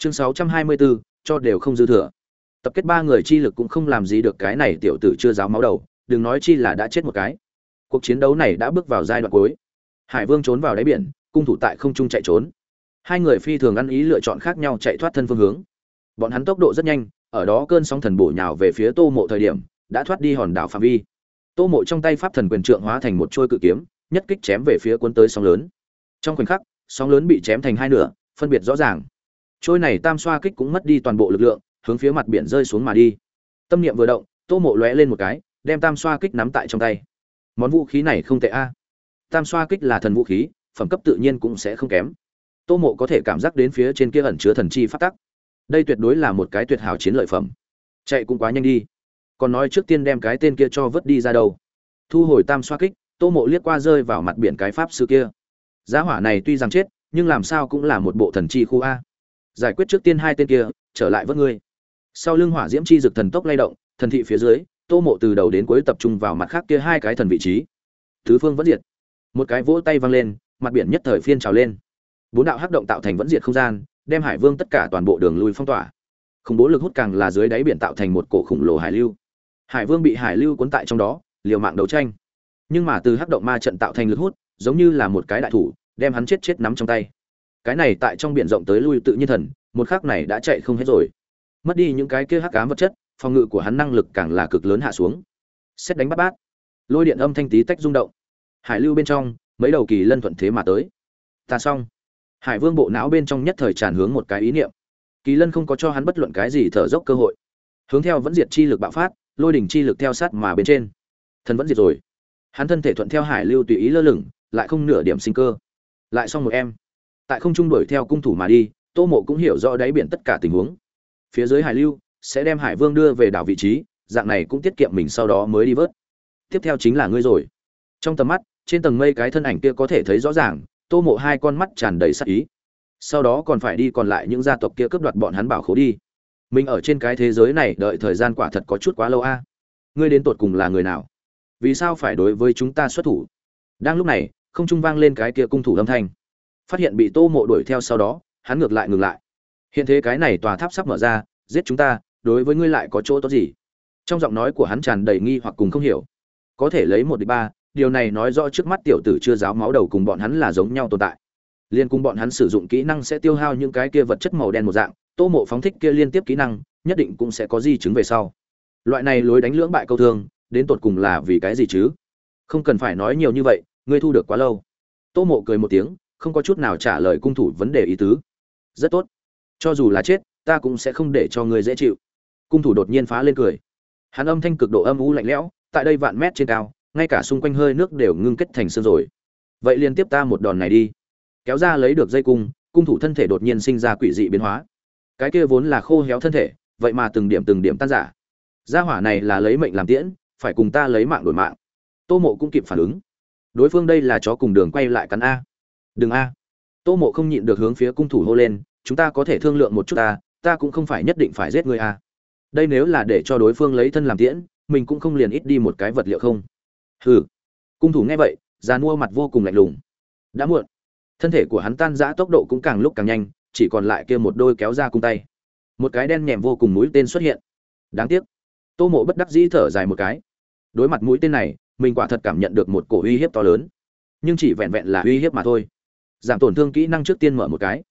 chương sáu trăm hai mươi bốn cho đều không dư thừa. Tập kết ba người chi lực cũng không làm gì được cái này tiểu tử chưa giáo máu đầu, đừng nói chi là đã chết một cái. Cuộc chiến đấu này đã bước vào giai đoạn cuối. Hải vương trốn vào đáy biển, cung thủ tại không trung chạy trốn. Hai người phi thường ăn ý lựa chọn khác nhau chạy thoát thân phương hướng. Bọn hắn tốc độ rất nhanh, ở đó cơn sóng thần bổ nhào về phía tô mộ thời điểm, đã thoát đi hòn đảo phạm vi. Tô mộ trong tay pháp thần quyền trượng hóa thành một trôi cự kiếm, nhất kích chém về phía cuốn tới sóng lớn. Trong khoảnh khắc, sóng lớn bị chém thành hai nửa, phân biệt rõ ràng trôi này tam xoa kích cũng mất đi toàn bộ lực lượng, hướng phía mặt biển rơi xuống mà đi. Tâm niệm vừa động, tô mộ lóe lên một cái, đem tam xoa kích nắm tại trong tay. Món vũ khí này không tệ a. Tam xoa kích là thần vũ khí, phẩm cấp tự nhiên cũng sẽ không kém. Tô mộ có thể cảm giác đến phía trên kia ẩn chứa thần chi phát tắc. Đây tuyệt đối là một cái tuyệt hảo chiến lợi phẩm. Chạy cũng quá nhanh đi. Còn nói trước tiên đem cái tên kia cho vớt đi ra đâu. Thu hồi tam xoa kích, tô mộ liếc qua rơi vào mặt biển cái pháp sư kia. Giá hỏa này tuy rằng chết, nhưng làm sao cũng là một bộ thần chi khu a giải quyết trước tiên hai tên kia, trở lại vớt ngươi. Sau lưng hỏa diễm chi dực thần tốc lay động, thần thị phía dưới, tô mộ từ đầu đến cuối tập trung vào mặt khác kia hai cái thần vị trí. Thứ phương vẫn diệt. Một cái vỗ tay văng lên, mặt biển nhất thời phiên trào lên. Bốn đạo hắc động tạo thành vẫn diệt không gian, đem hải vương tất cả toàn bộ đường lui phong tỏa. Khủng bố lực hút càng là dưới đáy biển tạo thành một cổ khủng lồ hải lưu. Hải vương bị hải lưu cuốn tại trong đó, liều mạng đấu tranh. Nhưng mà từ hắc động ma trận tạo thành lực hút, giống như là một cái đại thủ, đem hắn chết chết nắm trong tay cái này tại trong biển rộng tới lui tự nhiên thần, một khắc này đã chạy không hết rồi. Mất đi những cái kia hắc cám vật chất, phòng ngự của hắn năng lực càng là cực lớn hạ xuống. Xét đánh bắt bát, lôi điện âm thanh tí tách rung động. Hải lưu bên trong, mấy đầu kỳ lân thuận thế mà tới. Ta xong. Hải vương bộ não bên trong nhất thời tràn hướng một cái ý niệm. Kỳ lân không có cho hắn bất luận cái gì thở dốc cơ hội. Hướng theo vẫn diệt chi lực bạo phát, lôi đỉnh chi lực theo sát mà bên trên. Thần vẫn diệt rồi. Hắn thân thể thuận theo hải lưu tùy ý lơ lửng, lại không nửa điểm sinh cơ. Lại xong một em tại không trung đuổi theo cung thủ mà đi, tô mộ cũng hiểu rõ đáy biển tất cả tình huống. Phía dưới hải lưu sẽ đem hải vương đưa về đảo vị trí, dạng này cũng tiết kiệm mình sau đó mới đi vớt. Tiếp theo chính là ngươi rồi. Trong tầm mắt, trên tầng mây cái thân ảnh kia có thể thấy rõ ràng, tô mộ hai con mắt tràn đầy sắc ý. Sau đó còn phải đi còn lại những gia tộc kia cướp đoạt bọn hắn bảo khố đi. Mình ở trên cái thế giới này đợi thời gian quả thật có chút quá lâu a. Ngươi đến tột cùng là người nào? Vì sao phải đối với chúng ta xuất thủ? Đang lúc này, không trung vang lên cái kia cung thủ âm thanh phát hiện bị tô mộ đuổi theo sau đó, hắn ngược lại ngừng lại. Hiện thế cái này tòa tháp sắp mở ra, giết chúng ta, đối với ngươi lại có chỗ tốt gì? Trong giọng nói của hắn tràn đầy nghi hoặc cùng không hiểu. Có thể lấy một đi ba, điều này nói rõ trước mắt tiểu tử chưa giáo máu đầu cùng bọn hắn là giống nhau tồn tại. Liên cùng bọn hắn sử dụng kỹ năng sẽ tiêu hao những cái kia vật chất màu đen một dạng, tô mộ phóng thích kia liên tiếp kỹ năng, nhất định cũng sẽ có di chứng về sau. Loại này lối đánh lưỡng bại câu thương, đến tột cùng là vì cái gì chứ? Không cần phải nói nhiều như vậy, ngươi thu được quá lâu. Tô mộ cười một tiếng không có chút nào trả lời cung thủ vấn đề ý tứ. Rất tốt. Cho dù là chết, ta cũng sẽ không để cho ngươi dễ chịu. Cung thủ đột nhiên phá lên cười. Hắn âm thanh cực độ âm u lạnh lẽo, tại đây vạn mét trên cao, ngay cả xung quanh hơi nước đều ngưng kết thành sương rồi. Vậy liên tiếp ta một đòn này đi. Kéo ra lấy được dây cung cung thủ thân thể đột nhiên sinh ra quỷ dị biến hóa. Cái kia vốn là khô héo thân thể, vậy mà từng điểm từng điểm tan giả gia hỏa này là lấy mệnh làm tiễn, phải cùng ta lấy mạng đổi mạng. Tô mộ cũng kịp phản ứng. Đối phương đây là chó cùng đường quay lại cắn a đừng a. Tô mộ không nhịn được hướng phía cung thủ hô lên, chúng ta có thể thương lượng một chút ta ta cũng không phải nhất định phải giết người a. Đây nếu là để cho đối phương lấy thân làm tiễn, mình cũng không liền ít đi một cái vật liệu không. Hừ. Cung thủ nghe vậy, già mua mặt vô cùng lạnh lùng. Đã muộn. Thân thể của hắn tan rã tốc độ cũng càng lúc càng nhanh, chỉ còn lại kia một đôi kéo ra cung tay. Một cái đen nhèm vô cùng mũi tên xuất hiện. Đáng tiếc. Tô mộ bất đắc dĩ thở dài một cái. Đối mặt mũi tên này, mình quả thật cảm nhận được một cổ uy hiếp to lớn. Nhưng chỉ vẹn vẹn là uy hiếp mà thôi giảm tổn thương kỹ năng trước tiên mở một cái,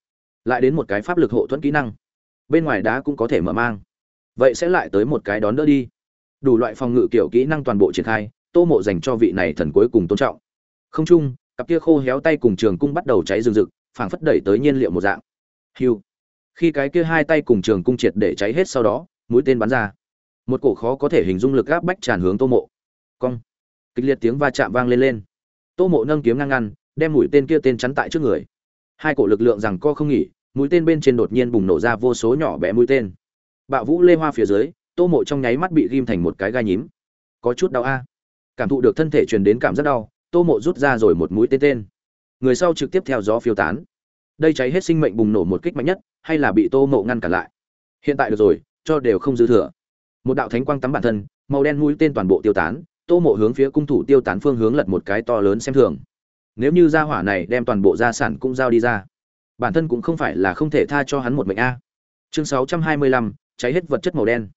lại đến một cái pháp lực hộ thuẫn kỹ năng. Bên ngoài đá cũng có thể mở mang. Vậy sẽ lại tới một cái đón đỡ đi. Đủ loại phòng ngự kiểu kỹ năng toàn bộ triển khai, tô mộ dành cho vị này thần cuối cùng tôn trọng. Không chung, cặp kia khô héo tay cùng trường cung bắt đầu cháy rừng rực, phảng phất đẩy tới nhiên liệu một dạng. Hiu khi cái kia hai tay cùng trường cung triệt để cháy hết sau đó, mũi tên bắn ra. Một cổ khó có thể hình dung lực áp bách tràn hướng tô mộ. Cong. Kịch liệt tiếng va chạm vang lên lên. Tô mộ nâng kiếm ngang ngăn đem mũi tên kia tên chắn tại trước người. Hai cổ lực lượng rằng co không nghỉ, mũi tên bên trên đột nhiên bùng nổ ra vô số nhỏ bé mũi tên. Bạo vũ lê hoa phía dưới, tô mộ trong nháy mắt bị ghim thành một cái gai nhím. Có chút đau a. Cảm thụ được thân thể truyền đến cảm giác đau, tô mộ rút ra rồi một mũi tên tên. Người sau trực tiếp theo gió phiêu tán. Đây cháy hết sinh mệnh bùng nổ một kích mạnh nhất, hay là bị tô mộ ngăn cản lại? Hiện tại được rồi, cho đều không dư thừa. Một đạo thánh quang tắm bản thân, màu đen mũi tên toàn bộ tiêu tán, tô mộ hướng phía cung thủ tiêu tán phương hướng lật một cái to lớn xem thường nếu như gia hỏa này đem toàn bộ gia sản cũng giao đi ra, bản thân cũng không phải là không thể tha cho hắn một mệnh a. Chương sáu trăm hai mươi lăm, cháy hết vật chất màu đen.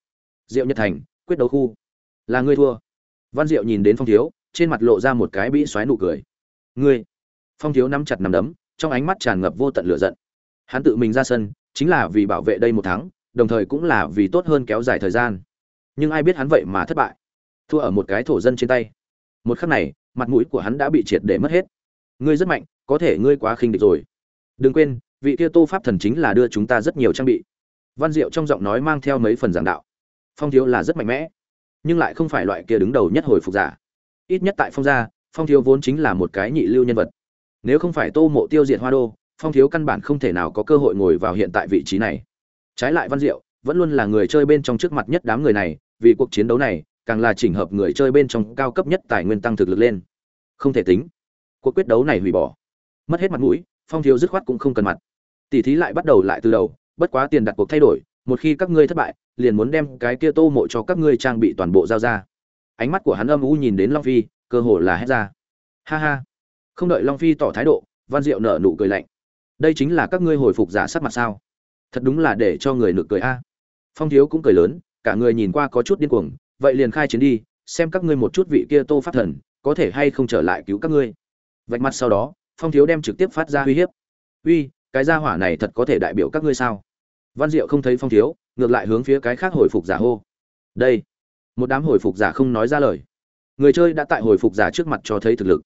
Diệu nhật thành, quyết đấu khu. Là ngươi thua. Văn diệu nhìn đến phong thiếu, trên mặt lộ ra một cái bĩ xoáy nụ cười. Ngươi. Phong thiếu nắm chặt nắm đấm, trong ánh mắt tràn ngập vô tận lửa giận. Hắn tự mình ra sân, chính là vì bảo vệ đây một tháng đồng thời cũng là vì tốt hơn kéo dài thời gian. Nhưng ai biết hắn vậy mà thất bại. Thua ở một cái thổ dân trên tay. Một khắc này, mặt mũi của hắn đã bị triệt để mất hết ngươi rất mạnh, có thể ngươi quá khinh địch rồi. Đừng quên, vị kia tô pháp thần chính là đưa chúng ta rất nhiều trang bị. Văn diệu trong giọng nói mang theo mấy phần giảng đạo. Phong thiếu là rất mạnh mẽ, nhưng lại không phải loại kia đứng đầu nhất hồi phục giả. Ít nhất tại phong gia, phong thiếu vốn chính là một cái nhị lưu nhân vật. Nếu không phải tô mộ tiêu diệt hoa đô, phong thiếu căn bản không thể nào có cơ hội ngồi vào hiện tại vị trí này. Trái lại văn diệu vẫn luôn là người chơi bên trong trước mặt nhất đám người này, vì cuộc chiến đấu này, càng là chỉnh hợp người chơi bên trong cao cấp nhất tài nguyên tăng thực lực lên. Không thể tính cuộc quyết đấu này hủy bỏ. Mất hết mặt mũi, phong thiếu dứt khoát cũng không cần mặt. Tỷ thí lại bắt đầu lại từ đầu, bất quá tiền đặt cuộc thay đổi, một khi các ngươi thất bại, liền muốn đem cái kia tô mộ cho các ngươi trang bị toàn bộ giao ra. Ánh mắt của hắn âm u nhìn đến long phi, cơ hồ là hét ra. Ha ha. Không đợi long phi tỏ thái độ, văn diệu nở nụ cười lạnh. Đây chính là các ngươi hồi phục giả sắc mặt sao? Thật đúng là để cho người nực cười a. Phong thiếu cũng cười lớn, cả người nhìn qua có chút điên cuồng, vậy liền khai chiến đi, xem các ngươi một chút vị kia tô pháp thần, có thể hay không trở lại cứu các ngươi vạch mặt sau đó, phong thiếu đem trực tiếp phát ra uy hiếp. Uy, cái gia hỏa này thật có thể đại biểu các ngươi sao? Văn diệu không thấy phong thiếu, ngược lại hướng phía cái khác hồi phục giả hô. Đây. Một đám hồi phục giả không nói ra lời. Người chơi đã tại hồi phục giả trước mặt cho thấy thực lực.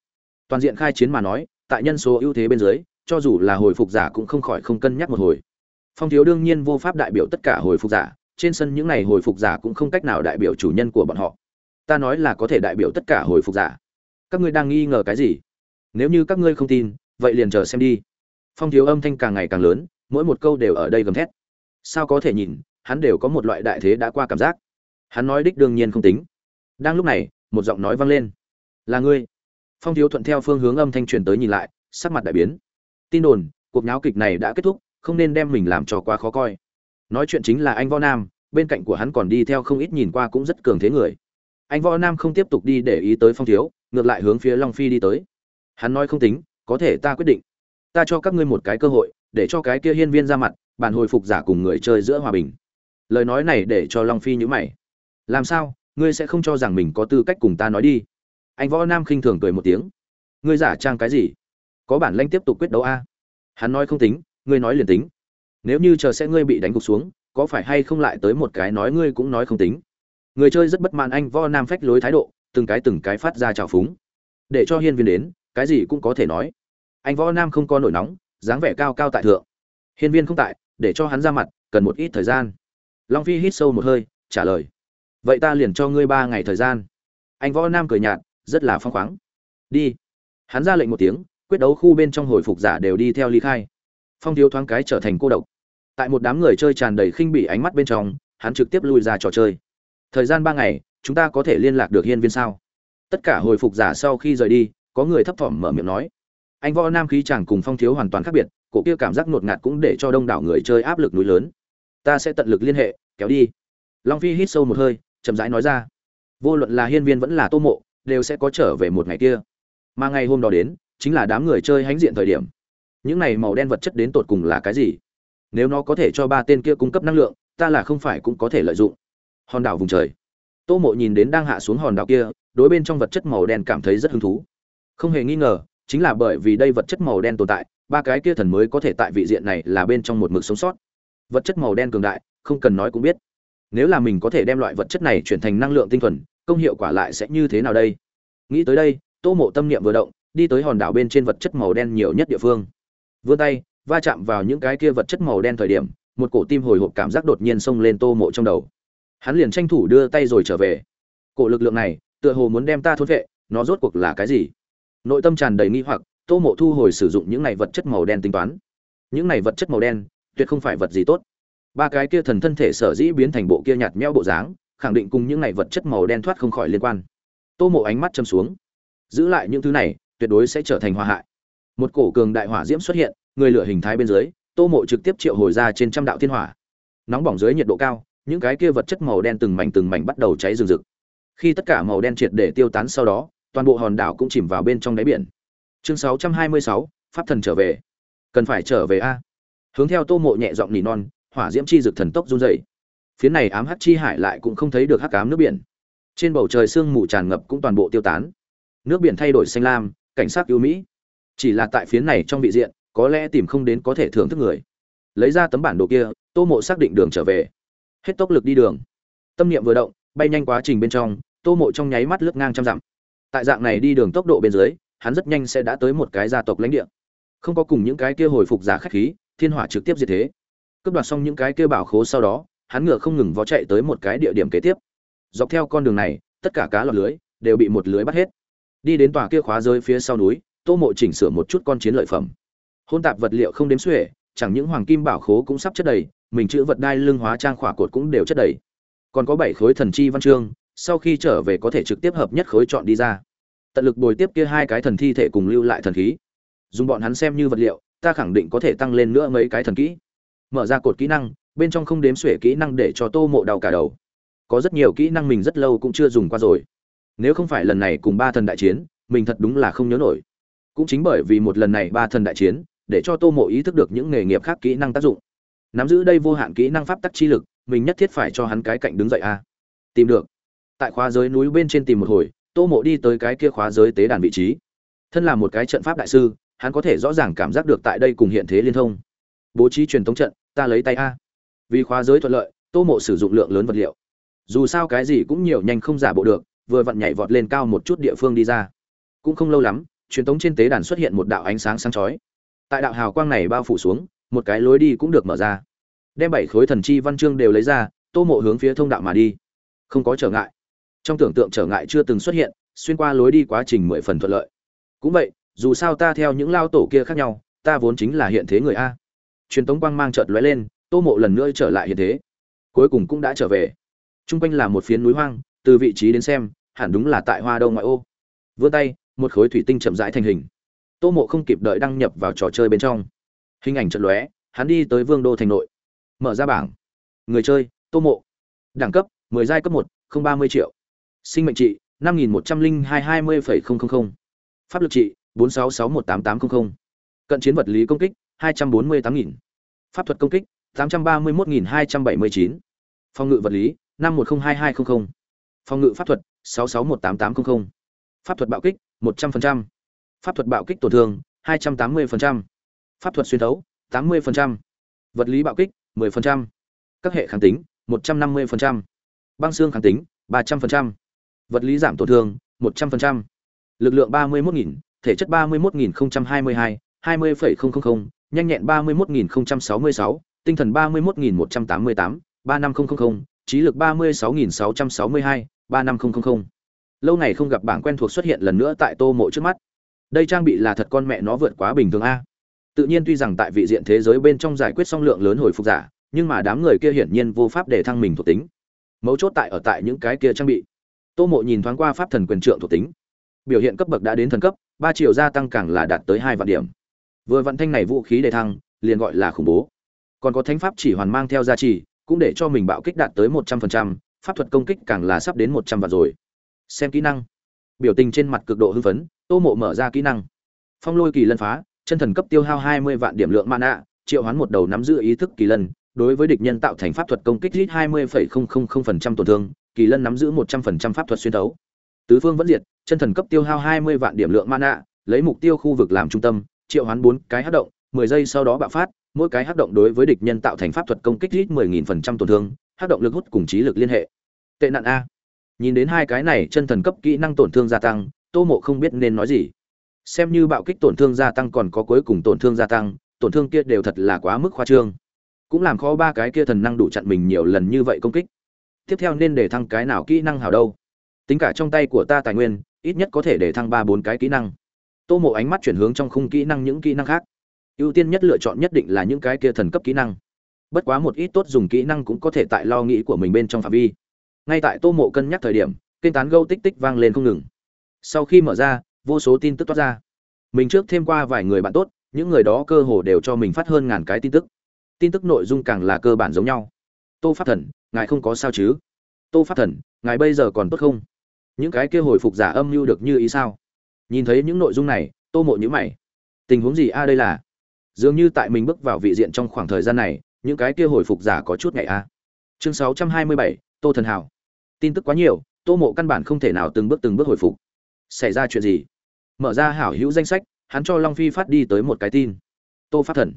Toàn diện khai chiến mà nói, tại nhân số ưu thế bên dưới, cho dù là hồi phục giả cũng không khỏi không cân nhắc một hồi. Phong thiếu đương nhiên vô pháp đại biểu tất cả hồi phục giả, trên sân những n à y hồi phục giả cũng không cách nào đại biểu chủ nhân của bọn họ. Ta nói là có thể đại biểu tất cả hồi phục giả. Các ngươi đang nghi ngờ cái gì? Nếu như các ngươi không tin, vậy liền chờ xem đi. Phong thiếu âm thanh càng ngày càng lớn, mỗi một câu đều ở đây gầm thét. Sao có thể nhìn, hắn đều có một loại đại thế đã qua cảm giác. Hắn nói đích đương nhiên không tính. Đang lúc này, một giọng nói vang lên. Là ngươi. Phong thiếu thuận theo phương hướng âm thanh truyền tới nhìn lại, sắc mặt đại biến. Tin đồn, cuộc nháo kịch này đã kết thúc, không nên đem mình làm cho quá khó coi. Nói chuyện chính là anh võ nam, bên cạnh của hắn còn đi theo không ít nhìn qua cũng rất cường thế người. Anh võ nam không tiếp tục đi để ý tới phong thiếu, ngược lại hướng phía long phi đi tới hắn nói không tính, có thể ta quyết định. Ta cho các ngươi một cái cơ hội, để cho cái kia hiên viên ra mặt bàn hồi phục giả cùng người chơi giữa hòa bình. Lời nói này để cho long phi nhữ mày. Làm sao? Ngươi sẽ không cho rằng mình có tư cách cùng ta nói đi? Anh võ nam khinh thường cười một tiếng. Ngươi giả trang cái gì? Có bản lanh tiếp tục quyết đấu a? Hắn nói không tính, ngươi nói liền tính. Nếu như chờ sẽ ngươi bị đánh gục xuống, có phải hay không lại tới một cái nói ngươi cũng nói không tính? Người chơi rất bất mãn anh võ nam phách lối thái độ, từng cái từng cái phát ra trào phúng. Để cho hiên viên đến cái gì cũng có thể nói. Anh võ nam không có nổi nóng, dáng vẻ cao cao tại thượng. Hiên viên không tại, để cho hắn ra mặt, cần một ít thời gian. Long phi hít sâu một hơi, trả lời. Vậy ta liền cho ngươi ba ngày thời gian. Anh võ nam cười nhạt, rất là phong khoáng. Đi. Hắn ra lệnh một tiếng, quyết đấu khu bên trong hồi phục giả đều đi theo ly khai. Phong thiếu thoáng cái trở thành cô độc. Tại một đám người chơi tràn đầy khinh bỉ ánh mắt bên trong, hắn trực tiếp lui ra trò chơi. Thời gian ba ngày, chúng ta có thể liên lạc được hiên viên sao? Tất cả hồi phục giả sau khi rời đi có người thấp thỏm mở miệng nói. Anh võ nam khí chàng cùng phong thiếu hoàn toàn khác biệt, cổ kia cảm giác ngột ngạt cũng để cho đông đảo người chơi áp lực núi lớn. Ta sẽ tận lực liên hệ, kéo đi. Long phi hít sâu một hơi, chậm rãi nói ra. Vô luận là hiên viên vẫn là tô mộ, đều sẽ có trở về một ngày kia. Mà ngày hôm đó đến, chính là đám người chơi hãnh diện thời điểm. Những này màu đen vật chất đến tột cùng là cái gì? Nếu nó có thể cho ba tên kia cung cấp năng lượng, ta là không phải cũng có thể lợi dụng. Hòn đảo vùng trời. Tô mộ nhìn đến đang hạ xuống hòn đảo kia, đối bên trong vật chất màu đen cảm thấy rất hứng thú không hề nghi ngờ, chính là bởi vì đây vật chất màu đen tồn tại, ba cái kia thần mới có thể tại vị diện này là bên trong một mực sống sót. Vật chất màu đen cường đại, không cần nói cũng biết. Nếu là mình có thể đem loại vật chất này chuyển thành năng lượng tinh thuần, công hiệu quả lại sẽ như thế nào đây? Nghĩ tới đây, tô mộ tâm niệm vừa động, đi tới hòn đảo bên trên vật chất màu đen nhiều nhất địa phương. Vươn tay, va chạm vào những cái kia vật chất màu đen thời điểm, một cổ tim hồi hộp cảm giác đột nhiên xông lên tô mộ trong đầu. Hắn liền tranh thủ đưa tay rồi trở về. Cổ lực lượng này, tựa hồ muốn đem ta thốt vệ, nó rốt cuộc là cái gì? Nội tâm tràn đầy nghi hoặc, tô mộ thu hồi sử dụng những này vật chất màu đen tính toán. Những này vật chất màu đen, tuyệt không phải vật gì tốt. Ba cái kia thần thân thể sở dĩ biến thành bộ kia nhạt nhẽo bộ dáng, khẳng định cùng những này vật chất màu đen thoát không khỏi liên quan. Tô mộ ánh mắt châm xuống. Giữ lại những thứ này, tuyệt đối sẽ trở thành hòa hại. Một cổ cường đại hỏa diễm xuất hiện, người lửa hình thái bên dưới, tô mộ trực tiếp triệu hồi ra trên trăm đạo thiên hỏa. Nóng bỏng dưới nhiệt độ cao, những cái kia vật chất màu đen từng mảnh từng mảnh bắt đầu cháy rừng rực. Khi tất cả màu đen triệt để tiêu tán sau đó toàn bộ hòn đảo cũng chìm vào bên trong đáy biển. Chương 626, pháp thần trở về. Cần phải trở về a? Hướng theo tô mộ nhẹ giọng nỉ non hỏa diễm chi rực thần tốc run dày phía này ám hắc chi hải lại cũng không thấy được hắc ám nước biển. Trên bầu trời sương mù tràn ngập cũng toàn bộ tiêu tán. Nước biển thay đổi xanh lam cảnh sát ưu mỹ. Chỉ là tại phía này trong vị diện có lẽ tìm không đến có thể thưởng thức người. Lấy ra tấm bản đồ kia tô mộ xác định đường trở về. Hết tốc lực đi đường. Tâm niệm vừa động bay nhanh quá trình bên trong tô mộ trong nháy mắt lướt ngang trăm dặm tại dạng này đi đường tốc độ bên dưới, hắn rất nhanh sẽ đã tới một cái gia tộc lãnh địa. Không có cùng những cái kia hồi phục giả khách khí, thiên hỏa trực tiếp diệt thế. Cướp đoạt xong những cái kia bảo khố sau đó, hắn ngựa không ngừng vó chạy tới một cái địa điểm kế tiếp. Dọc theo con đường này, tất cả cá lọt lưới đều bị một lưới bắt hết. Đi đến tòa kia khóa rơi phía sau núi, tô mộ chỉnh sửa một chút con chiến lợi phẩm. Hôn tạp vật liệu không đếm xuể, chẳng những hoàng kim bảo khố cũng sắp chất đầy, mình chữ vật đai lưng hóa trang khỏa cột cũng đều chất đầy. Còn có bảy khối thần chi văn chương, sau khi trở về có thể trực tiếp hợp nhất khối chọn đi ra tận lực bồi tiếp kia hai cái thần thi thể cùng lưu lại thần khí. Dùng bọn hắn xem như vật liệu, ta khẳng định có thể tăng lên nữa mấy cái thần kỹ. Mở ra cột kỹ năng, bên trong không đếm xuể kỹ năng để cho tô mộ đau cả đầu. Có rất nhiều kỹ năng mình rất lâu cũng chưa dùng qua rồi. Nếu không phải lần này cùng ba thần đại chiến, mình thật đúng là không nhớ nổi. Cũng chính bởi vì một lần này ba thần đại chiến, để cho tô mộ ý thức được những nghề nghiệp khác kỹ năng tác dụng. Nắm giữ đây vô hạn kỹ năng pháp tắc chi lực, mình nhất thiết phải cho hắn cái cạnh đứng dậy a. Tìm được. Tại khóa giới núi bên trên tìm một hồi tô mộ đi tới cái kia khóa giới tế đàn vị trí. Thân là một cái trận pháp đại sư, hắn có thể rõ ràng cảm giác được tại đây cùng hiện thế liên thông. Bố trí truyền thống trận, ta lấy tay a. Vì khóa giới thuận lợi, tô mộ sử dụng lượng lớn vật liệu. Dù sao cái gì cũng nhiều nhanh không giả bộ được, vừa vặn nhảy vọt lên cao một chút địa phương đi ra. Cũng không lâu lắm, truyền thống trên tế đàn xuất hiện một đạo ánh sáng sáng chói. Tại đạo hào quang này bao phủ xuống, một cái lối đi cũng được mở ra. Đem bảy khối thần chi văn chương đều lấy ra, tô mộ hướng phía thông đạo mà đi. Không có trở ngại trong tưởng tượng trở ngại chưa từng xuất hiện, xuyên qua lối đi quá trình mười phần thuận lợi. Cũng vậy, dù sao ta theo những lao tổ kia khác nhau, ta vốn chính là hiện thế người a. Truyền tống quang mang chợt lóe lên, tô mộ lần nữa trở lại hiện thế. Cuối cùng cũng đã trở về. T r u n g quanh là một phiến núi hoang, từ vị trí đến xem, hẳn đúng là tại hoa đông ngoại ô. Vươn tay, một khối thủy tinh chậm rãi thành hình. Tô mộ không kịp đợi đăng nhập vào trò chơi bên trong. Hình ảnh chợt lóe, hắn đi tới vương đô thành nội. Mở ra bảng. Người chơi, tô mộ. Đẳng cấp, mười giai cấp một, không ba mươi triệu sinh mệnh trị, năm nghìn một trăm linh hai hai mươi phẩy không không không. Pháp lực trị, bốn sáu sáu một tám tám không không. Cận chiến vật lý công kích, hai trăm bốn mươi tám nghìn. Pháp thuật công kích, tám trăm ba mươi một nghìn hai trăm bảy mươi chín. Phòng ngự vật lý, năm một không hai hai không không. Phòng ngự pháp thuật, sáu sáu một tám tám không không. Pháp thuật bạo kích, một trăm linh pháp thuật bạo kích tổn thương, hai trăm tám mươi pháp thuật xuyên thấu, tám mươi vật lý bạo kích 10%. các hệ kháng tính 150%. băng xương kháng tính 300% vật lý giảm tổn thương 100%. lực lượng 31.000, thể chất 31.022, 20,000, nhanh nhẹn 31.066, tinh thần 31.188, 35000, trí lực 36.662, 35000. Lâu ngày không gặp bảng quen thuộc xuất hiện lần nữa tại Tô Mộ trước mắt. Đây trang bị là thật con mẹ nó vượt quá bình thường a. Tự nhiên tuy rằng tại vị diện thế giới bên trong giải quyết xong lượng lớn hồi phục giả, nhưng mà đám người kia hiển nhiên vô pháp để thăng mình thuộc tính. Mấu chốt tại ở tại những cái kia trang bị. Tô Mộ nhìn thoáng qua pháp thần quyền trượng thuộc tính. Biểu hiện cấp bậc đã đến thần cấp, ba triệu gia tăng càng là đạt tới hai vạn điểm. Vừa vận thanh này vũ khí để thăng, liền gọi là khủng bố. Còn có thánh pháp chỉ hoàn mang theo gia trì, cũng để cho mình bạo kích đạt tới một trăm phần trăm, pháp thuật công kích càng là sắp đến một trăm vạn rồi. Xem kỹ năng. Biểu tình trên mặt cực độ hưng phấn, Tô Mộ mở ra kỹ năng. Phong lôi kỳ lân phá, chân thần cấp tiêu hao 20 vạn điểm lượng mana, triệu hoán một đầu nắm giữ ý thức kỳ lân, đối với địch nhân tạo thành pháp thuật công kích ít 20,000% tổn thương, kỳ lân nắm giữ 100% pháp thuật xuyên thấu. Tứ phương vẫn diệt, chân thần cấp tiêu hao 20 vạn điểm lượng mana, lấy mục tiêu khu vực làm trung tâm, triệu hoán bốn cái hát động, 10 giây sau đó bạo phát, mỗi cái hát động đối với địch nhân tạo thành pháp thuật công kích ít 10.000% tổn thương, hát động lực hút cùng trí lực liên hệ. Tệ nạn a. Nhìn đến hai cái này chân thần cấp kỹ năng tổn thương gia tăng, Tô Mộ không biết nên nói gì xem như bạo kích tổn thương gia tăng còn có cuối cùng tổn thương gia tăng tổn thương kia đều thật là quá mức khoa trương cũng làm khó ba cái kia thần năng đủ chặn mình nhiều lần như vậy công kích tiếp theo nên để thăng cái nào kỹ năng hào đâu. Tính cả trong tay của ta tài nguyên, ít nhất có thể để thăng ba bốn cái kỹ năng. Tô mộ ánh mắt chuyển hướng trong khung kỹ năng những kỹ năng khác. Ưu tiên nhất lựa chọn nhất định là những cái kia thần cấp kỹ năng. Bất quá một ít tốt dùng kỹ năng cũng có thể tại lo nghĩ của mình bên trong phạm vi. Ngay tại tô mộ cân nhắc thời điểm, kênh tán gâu tích tích vang lên không ngừng. Sau khi mở ra, vô số tin tức toát ra. Mình trước thêm qua vài người bạn tốt, những người đó cơ hồ đều cho mình phát hơn ngàn cái tin tức. Tin tức nội dung càng là cơ bản giống nhau. Tô pháp thần ngài không có sao chứ? Tô pháp thần ngài bây giờ còn tốt không? Những cái kia hồi phục giả âm mưu được như ý sao? Nhìn thấy những nội dung này tô mộ nhữ mày. Tình huống gì a đây là? Dường như tại mình bước vào vị diện trong khoảng thời gian này những cái kia hồi phục giả có chút ngày a. Chương 627, tô thần hảo tin tức quá nhiều tô mộ căn bản không thể nào từng bước từng bước hồi phục. Xảy ra chuyện gì? Mở ra hảo hữu danh sách hắn cho long phi phát đi tới một cái tin. Tô phát thần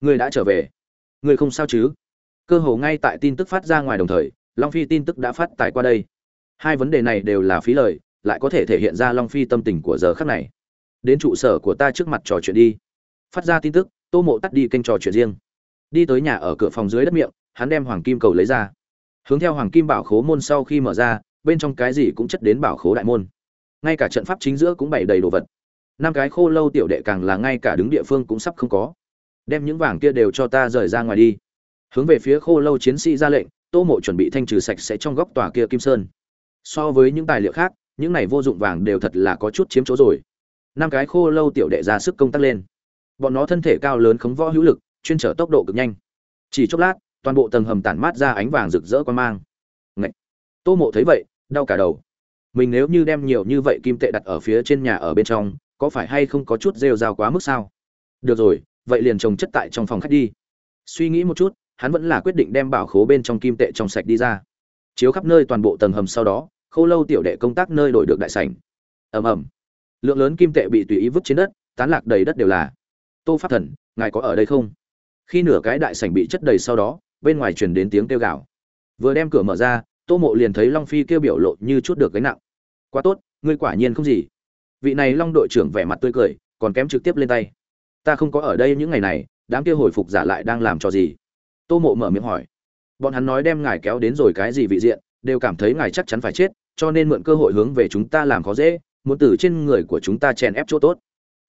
người đã trở về. Người không sao chứ? Cơ hồ ngay tại tin tức phát ra ngoài đồng thời, long phi tin tức đã phát tài qua đây. Hai vấn đề này đều là phí lời, lại có thể thể hiện ra long phi tâm tình của giờ khắc này. Đến trụ sở của ta trước mặt trò chuyện đi. Phát ra tin tức, tô mộ tắt đi kênh trò chuyện riêng. Đi tới nhà ở cửa phòng dưới đất miệng, hắn đem hoàng kim cầu lấy ra. Hướng theo hoàng kim bảo khố môn sau khi mở ra, bên trong cái gì cũng chất đến bảo khố đại môn. Ngay cả trận pháp chính giữa cũng bày đầy đồ vật. Năm cái khô lâu tiểu đệ càng là ngay cả đứng địa phương cũng sắp không có. Đem những vàng kia đều cho ta rời ra ngoài đi hướng về phía khô lâu chiến sĩ ra lệnh, tô mộ chuẩn bị thanh trừ sạch sẽ trong góc tòa kia kim sơn. So với những tài liệu khác, những này vô dụng vàng đều thật là có chút chiếm chỗ rồi. Năm cái khô lâu tiểu đệ ra sức công tác lên. Bọn nó thân thể cao lớn khống võ hữu lực, chuyên trở tốc độ cực nhanh. Chỉ chốc lát, toàn bộ tầng hầm tản mát ra ánh vàng rực rỡ quan mang. Ngậy! tô mộ thấy vậy, đau cả đầu. Mình nếu như đem nhiều như vậy kim tệ đặt ở phía trên nhà ở bên trong, có phải hay không có chút rêu rao quá mức sao? Được rồi, vậy liền trồng chất tại trong phòng khách đi. Suy nghĩ một chút hắn vẫn là quyết định đem bảo khố bên trong kim tệ trong sạch đi ra. Chiếu khắp nơi toàn bộ tầng hầm sau đó, khô lâu tiểu đệ công tác nơi đổi được đại sảnh. Ầm ầm. Lượng lớn kim tệ bị tùy ý vứt trên đất, tán lạc đầy đất đều là. Tô pháp thần, ngài có ở đây không? Khi nửa cái đại sảnh bị chất đầy sau đó, bên ngoài truyền đến tiếng kêu gào. Vừa đem cửa mở ra, tô mộ liền thấy long phi kêu biểu lộ như chút được gánh nặng. Quá tốt, ngươi quả nhiên không gì. Vị này long đội trưởng vẻ mặt tươi cười, còn kém trực tiếp lên tay. Ta không có ở đây những ngày này, đám kia hồi phục giả lại đang làm cho gì? Tô mộ mở miệng hỏi. Bọn hắn nói đem ngài kéo đến rồi cái gì vị diện, đều cảm thấy ngài chắc chắn phải chết, cho nên mượn cơ hội hướng về chúng ta làm khó dễ, muốn từ trên người của chúng ta chèn ép chỗ tốt.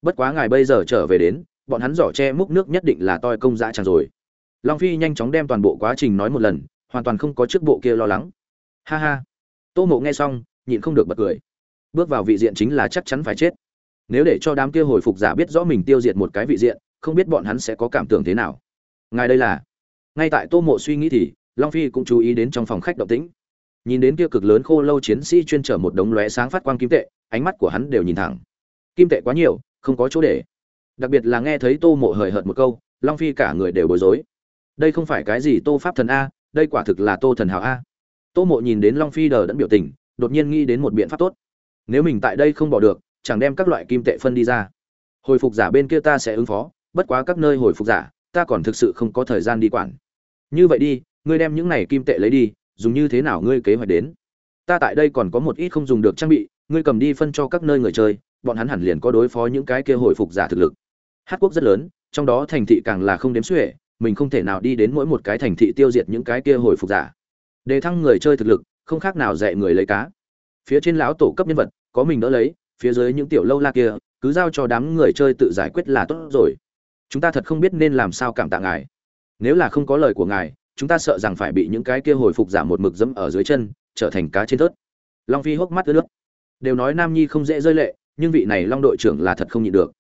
Bất quá ngài bây giờ trở về đến, bọn hắn giỏ che múc nước nhất định là toi công dã chẳng rồi. Long phi nhanh chóng đem toàn bộ quá trình nói một lần, hoàn toàn không có trước bộ kia lo lắng. Ha ha. Tô mộ nghe xong, nhịn không được bật cười. Bước vào vị diện chính là chắc chắn phải chết. Nếu để cho đám kia hồi phục giả biết rõ mình tiêu diệt một cái vị diện, không biết bọn hắn sẽ có cảm tưởng thế nào. Ngài đây là ngay tại tô mộ suy nghĩ thì, long phi cũng chú ý đến trong phòng khách động tĩnh. Nhìn đến kia cực lớn khô lâu chiến sĩ chuyên trở một đống lóe sáng phát quang kim tệ, ánh mắt của hắn đều nhìn thẳng. Kim tệ quá nhiều, không có chỗ để. Đặc biệt là nghe thấy tô mộ hời hợt một câu, long phi cả người đều bối rối. Đây không phải cái gì tô pháp thần a, đây quả thực là tô thần hào a. Tô mộ nhìn đến long phi đờ đẫn biểu tình, đột nhiên nghĩ đến một biện pháp tốt. Nếu mình tại đây không bỏ được, chẳng đem các loại kim tệ phân đi ra. Hồi phục giả bên kia ta sẽ ứng phó, bất quá các nơi hồi phục giả, ta còn thực sự không có thời gian đi quản như vậy đi, ngươi đem những này kim tệ lấy đi, dùng như thế nào ngươi kế hoạch đến? Ta tại đây còn có một ít không dùng được trang bị, ngươi cầm đi phân cho các nơi người chơi, bọn hắn hẳn liền có đối phó những cái kia hồi phục giả thực lực. Hát quốc rất lớn, trong đó thành thị càng là không đếm xuể, mình không thể nào đi đến mỗi một cái thành thị tiêu diệt những cái kia hồi phục giả. Đề thăng người chơi thực lực, không khác nào dạy người lấy cá. Phía trên lão tổ cấp nhân vật, có mình đỡ lấy, phía dưới những tiểu lâu la kia, cứ giao cho đám người chơi tự giải quyết là tốt rồi. Chúng ta thật không biết nên làm sao cảm tạ ngài nếu là không có lời của ngài, chúng ta sợ rằng phải bị những cái kia hồi phục giả một mực dẫm ở dưới chân, trở thành cá trên thớt. Long phi hốc mắt ướt nước. Đều nói nam nhi không dễ rơi lệ, nhưng vị này long đội trưởng là thật không nhịn được.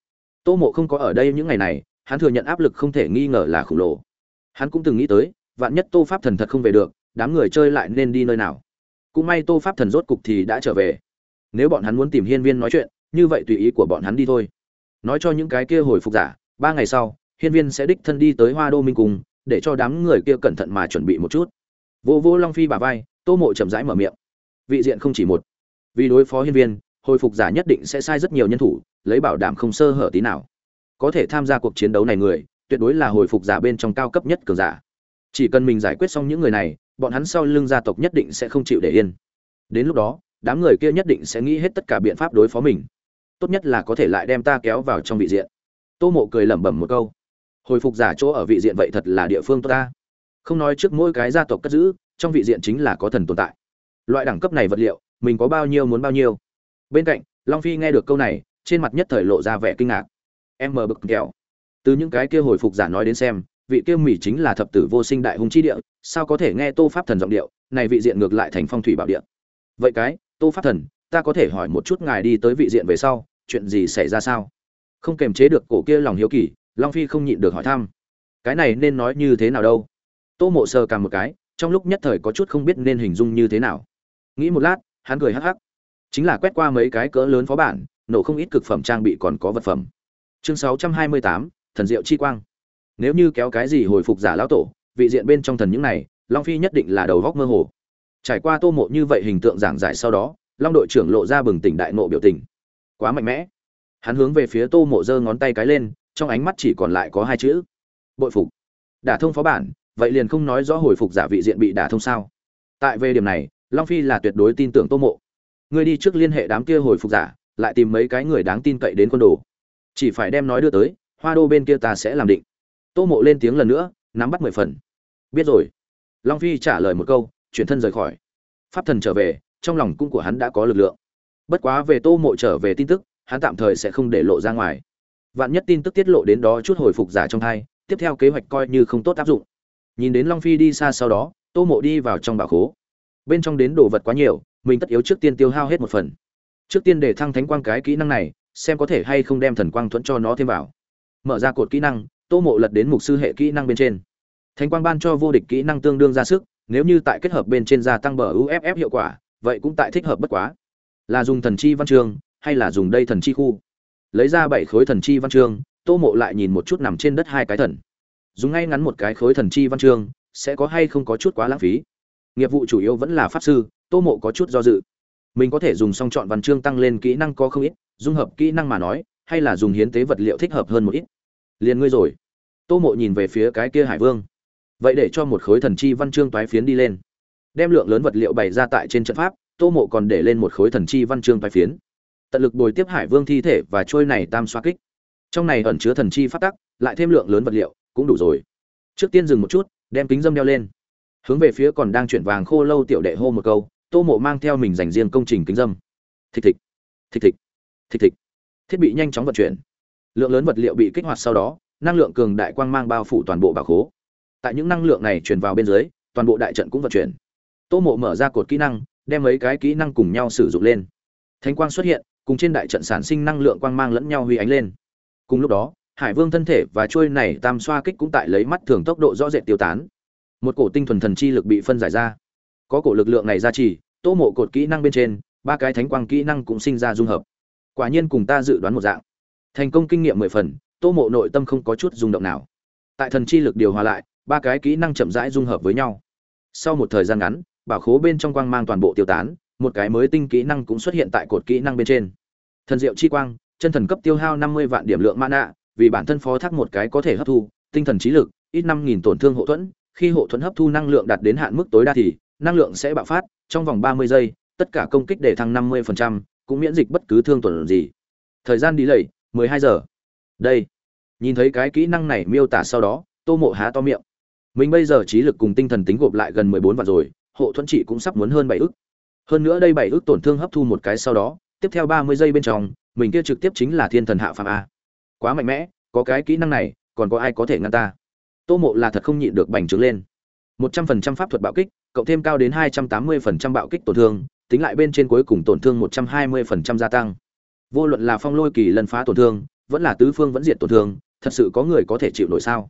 Tô mộ không có ở đây những ngày này, hắn thừa nhận áp lực không thể nghi ngờ là khổng lồ. Hắn cũng từng nghĩ tới, vạn nhất tô pháp thần thật không về được, đám người chơi lại nên đi nơi nào. Cũng may tô pháp thần rốt cục thì đã trở về. Nếu bọn hắn muốn tìm hiên viên nói chuyện, như vậy tùy ý của bọn hắn đi thôi. Nói cho những cái kia hồi phục giả, ba ngày sau hiên viên sẽ đích thân đi tới hoa đô minh cung, để cho đám người kia cẩn thận mà chuẩn bị một chút. Vô vô long phi bà vai, tô mộ chậm rãi mở miệng. Vị diện không chỉ một. Vì đối phó hiên viên, hồi phục giả nhất định sẽ sai rất nhiều nhân thủ, lấy bảo đảm không sơ hở tí nào. Có thể tham gia cuộc chiến đấu này người, tuyệt đối là hồi phục giả bên trong cao cấp nhất cường giả. Chỉ cần mình giải quyết xong những người này, bọn hắn sau lưng gia tộc nhất định sẽ không chịu để yên. Đến lúc đó, đám người kia nhất định sẽ nghĩ hết tất cả biện pháp đối phó mình. Tốt nhất là có thể lại đem ta kéo vào trong vị diện. Tô mộ cười lẩm bẩm một câu hồi phục giả chỗ ở vị diện vậy thật là địa phương tốt ta. Không nói trước mỗi cái gia tộc cất giữ, trong vị diện chính là có thần tồn tại. Loại đẳng cấp này vật liệu, mình có bao nhiêu muốn bao nhiêu. Bên cạnh, long phi nghe được câu này, trên mặt nhất thời lộ ra vẻ kinh ngạc. Em mờ bực kẹo. Từ những cái kia hồi phục giả nói đến xem, vị kia mỹ chính là thập tử vô sinh đại hùng chi địa, sao có thể nghe tô pháp thần giọng điệu, này vị diện ngược lại thành phong thủy bảo địa. Vậy cái, tô pháp thần, ta có thể hỏi một chút ngài đi tới vị diện về sau, chuyện gì xảy ra sao? Không kềm chế được cổ kia lòng hiếu kỳ long phi không nhịn được hỏi thăm. Cái này nên nói như thế nào đâu? Tô mộ sờ cả một cái trong lúc nhất thời có chút không biết nên hình dung như thế nào. Nghĩ một lát hắn cười hắc hắc. Chính là quét qua mấy cái cỡ lớn phó bản nổ không ít cực phẩm trang bị còn có vật phẩm. Chương 628, thần diệu chi quang. Nếu như kéo cái gì hồi phục giả lão tổ vị diện bên trong thần những này long phi nhất định là đầu góc mơ hồ. Trải qua tô mộ như vậy hình tượng giảng giải sau đó long đội trưởng lộ ra bừng tỉnh đại nộ biểu tình. Quá mạnh mẽ. Hắn hướng về phía tô mộ giơ ngón tay cái lên trong ánh mắt chỉ còn lại có hai chữ. Bội phục. Đả thông phó bản, vậy liền không nói rõ hồi phục giả vị diện bị đả thông sao? Tại về điểm này, long phi là tuyệt đối tin tưởng tô mộ. Ngươi đi trước liên hệ đám kia hồi phục giả, lại tìm mấy cái người đáng tin cậy đến quân đồ. Chỉ phải đem nói đưa tới, hoa đô bên kia ta sẽ làm định. Tô mộ lên tiếng lần nữa, nắm bắt mười phần. Biết rồi. Long phi trả lời một câu, chuyển thân rời khỏi. Pháp thần trở về, trong lòng cung của hắn đã có lực lượng. Bất quá về tô mộ trở về tin tức, hắn tạm thời sẽ không để lộ ra ngoài vạn nhất tin tức tiết lộ đến đó chút hồi phục giả trong thai, tiếp theo kế hoạch coi như không tốt áp dụng. Nhìn đến long phi đi xa sau đó, tô mộ đi vào trong bảo khố. Bên trong đến đồ vật quá nhiều, mình tất yếu trước tiên tiêu hao hết một phần. Trước tiên để thăng thánh quang cái kỹ năng này, xem có thể hay không đem thần quang thuẫn cho nó thêm vào. Mở ra cột kỹ năng, tô mộ lật đến mục sư hệ kỹ năng bên trên. Thánh quang ban cho vô địch kỹ năng tương đương ra sức, nếu như tại kết hợp bên trên gia tăng bờ uff hiệu quả, vậy cũng tại thích hợp bất quá. Là dùng thần chi văn trường, hay là dùng đây thần chi khu? Lấy ra bảy khối thần chi văn chương, tô mộ lại nhìn một chút nằm trên đất hai cái thần. Dùng ngay ngắn một cái khối thần chi văn chương, sẽ có hay không có chút quá lãng phí? Nghiệp vụ chủ yếu vẫn là pháp sư, tô mộ có chút do dự. Mình có thể dùng song chọn văn chương tăng lên kỹ năng có không ít, dung hợp kỹ năng mà nói, hay là dùng hiến tế vật liệu thích hợp hơn một ít. Liền ngươi rồi. Tô mộ nhìn về phía cái kia hải vương. Vậy để cho một khối thần chi văn chương toái phiến đi lên. Đem lượng lớn vật liệu bày ra tại trên trận pháp, tô mộ còn để lên một khối thần chi văn chương toái phiến tận lực bồi tiếp hải vương thi thể và trôi này tam xoa kích. Trong này ẩn chứa thần chi phát tắc, lại thêm lượng lớn vật liệu, cũng đủ rồi. Trước tiên dừng một chút, đem kính dâm đeo lên. Hướng về phía còn đang chuyển vàng khô lâu tiểu đệ hô một câu, tô mộ mang theo mình dành riêng công trình kính dâm. Thịch thịch thịch thịch thịch thịch. Thiết bị nhanh chóng vận chuyển. Lượng lớn vật liệu bị kích hoạt sau đó, năng lượng cường đại quang mang bao phủ toàn bộ bảo khố. Tại những năng lượng này truyền vào bên dưới, toàn bộ đại trận cũng vận chuyển. Tô mộ mở ra cột kỹ năng, đem mấy cái kỹ năng cùng nhau sử dụng lên. Thánh quang xuất hiện cùng trên đại trận sản sinh năng lượng quang mang lẫn nhau huy ánh lên. Cùng lúc đó hải vương thân thể và chuôi này tam xoa kích cũng tại lấy mắt thường tốc độ rõ rệt tiêu tán. Một cổ tinh thuần thần chi lực bị phân giải ra. Có cổ lực lượng này ra trì, tô mộ cột kỹ năng bên trên ba cái thánh quang kỹ năng cũng sinh ra dung hợp. Quả nhiên cùng ta dự đoán một dạng. Thành công kinh nghiệm mười phần tô mộ nội tâm không có chút rung động nào. Tại thần chi lực điều hòa lại ba cái kỹ năng chậm rãi dung hợp với nhau. Sau một thời gian ngắn bảo khố bên trong quang mang toàn bộ tiêu tán một cái mới tinh kỹ năng cũng xuất hiện tại cột kỹ năng bên trên. Thần diệu chi quang chân thần cấp tiêu hao năm mươi vạn điểm lượng mana vì bản thân phó thác một cái có thể hấp thu tinh thần trí lực ít năm nghìn tổn thương hộ thuẫn khi hộ thuẫn hấp thu năng lượng đạt đến hạn mức tối đa thì năng lượng sẽ bạo phát trong vòng ba mươi giây tất cả công kích để thăng năm mươi phần trăm, cũng miễn dịch bất cứ thương tổn gì. Thời gian đi lầy mười hai giờ. Đây. Nhìn thấy cái kỹ năng này miêu tả sau đó tô mộ há to miệng. Mình bây giờ trí lực cùng tinh thần tính gộp lại gần mười bốn vạn rồi hộ thuẫn trị cũng sắp muốn hơn bảy ức hơn nữa đây bảy ước tổn thương hấp thu một cái sau đó, tiếp theo ba mươi giây bên trong, mình kia trực tiếp chính là thiên thần hạ phàm a. Quá mạnh mẽ, có cái kỹ năng này, còn có ai có thể ngăn ta? Tô mộ là thật không nhịn được bành trướng lên. Một trăm phần trăm pháp thuật bạo kích, cộng thêm cao đến hai trăm tám mươi phần trăm bạo kích tổn thương, tính lại bên trên cuối cùng tổn thương một trăm hai mươi phần trăm gia tăng. Vô luận là phong lôi kỳ lần phá tổn thương, vẫn là tứ phương vẫn diệt tổn thương, thật sự có người có thể chịu nổi sao?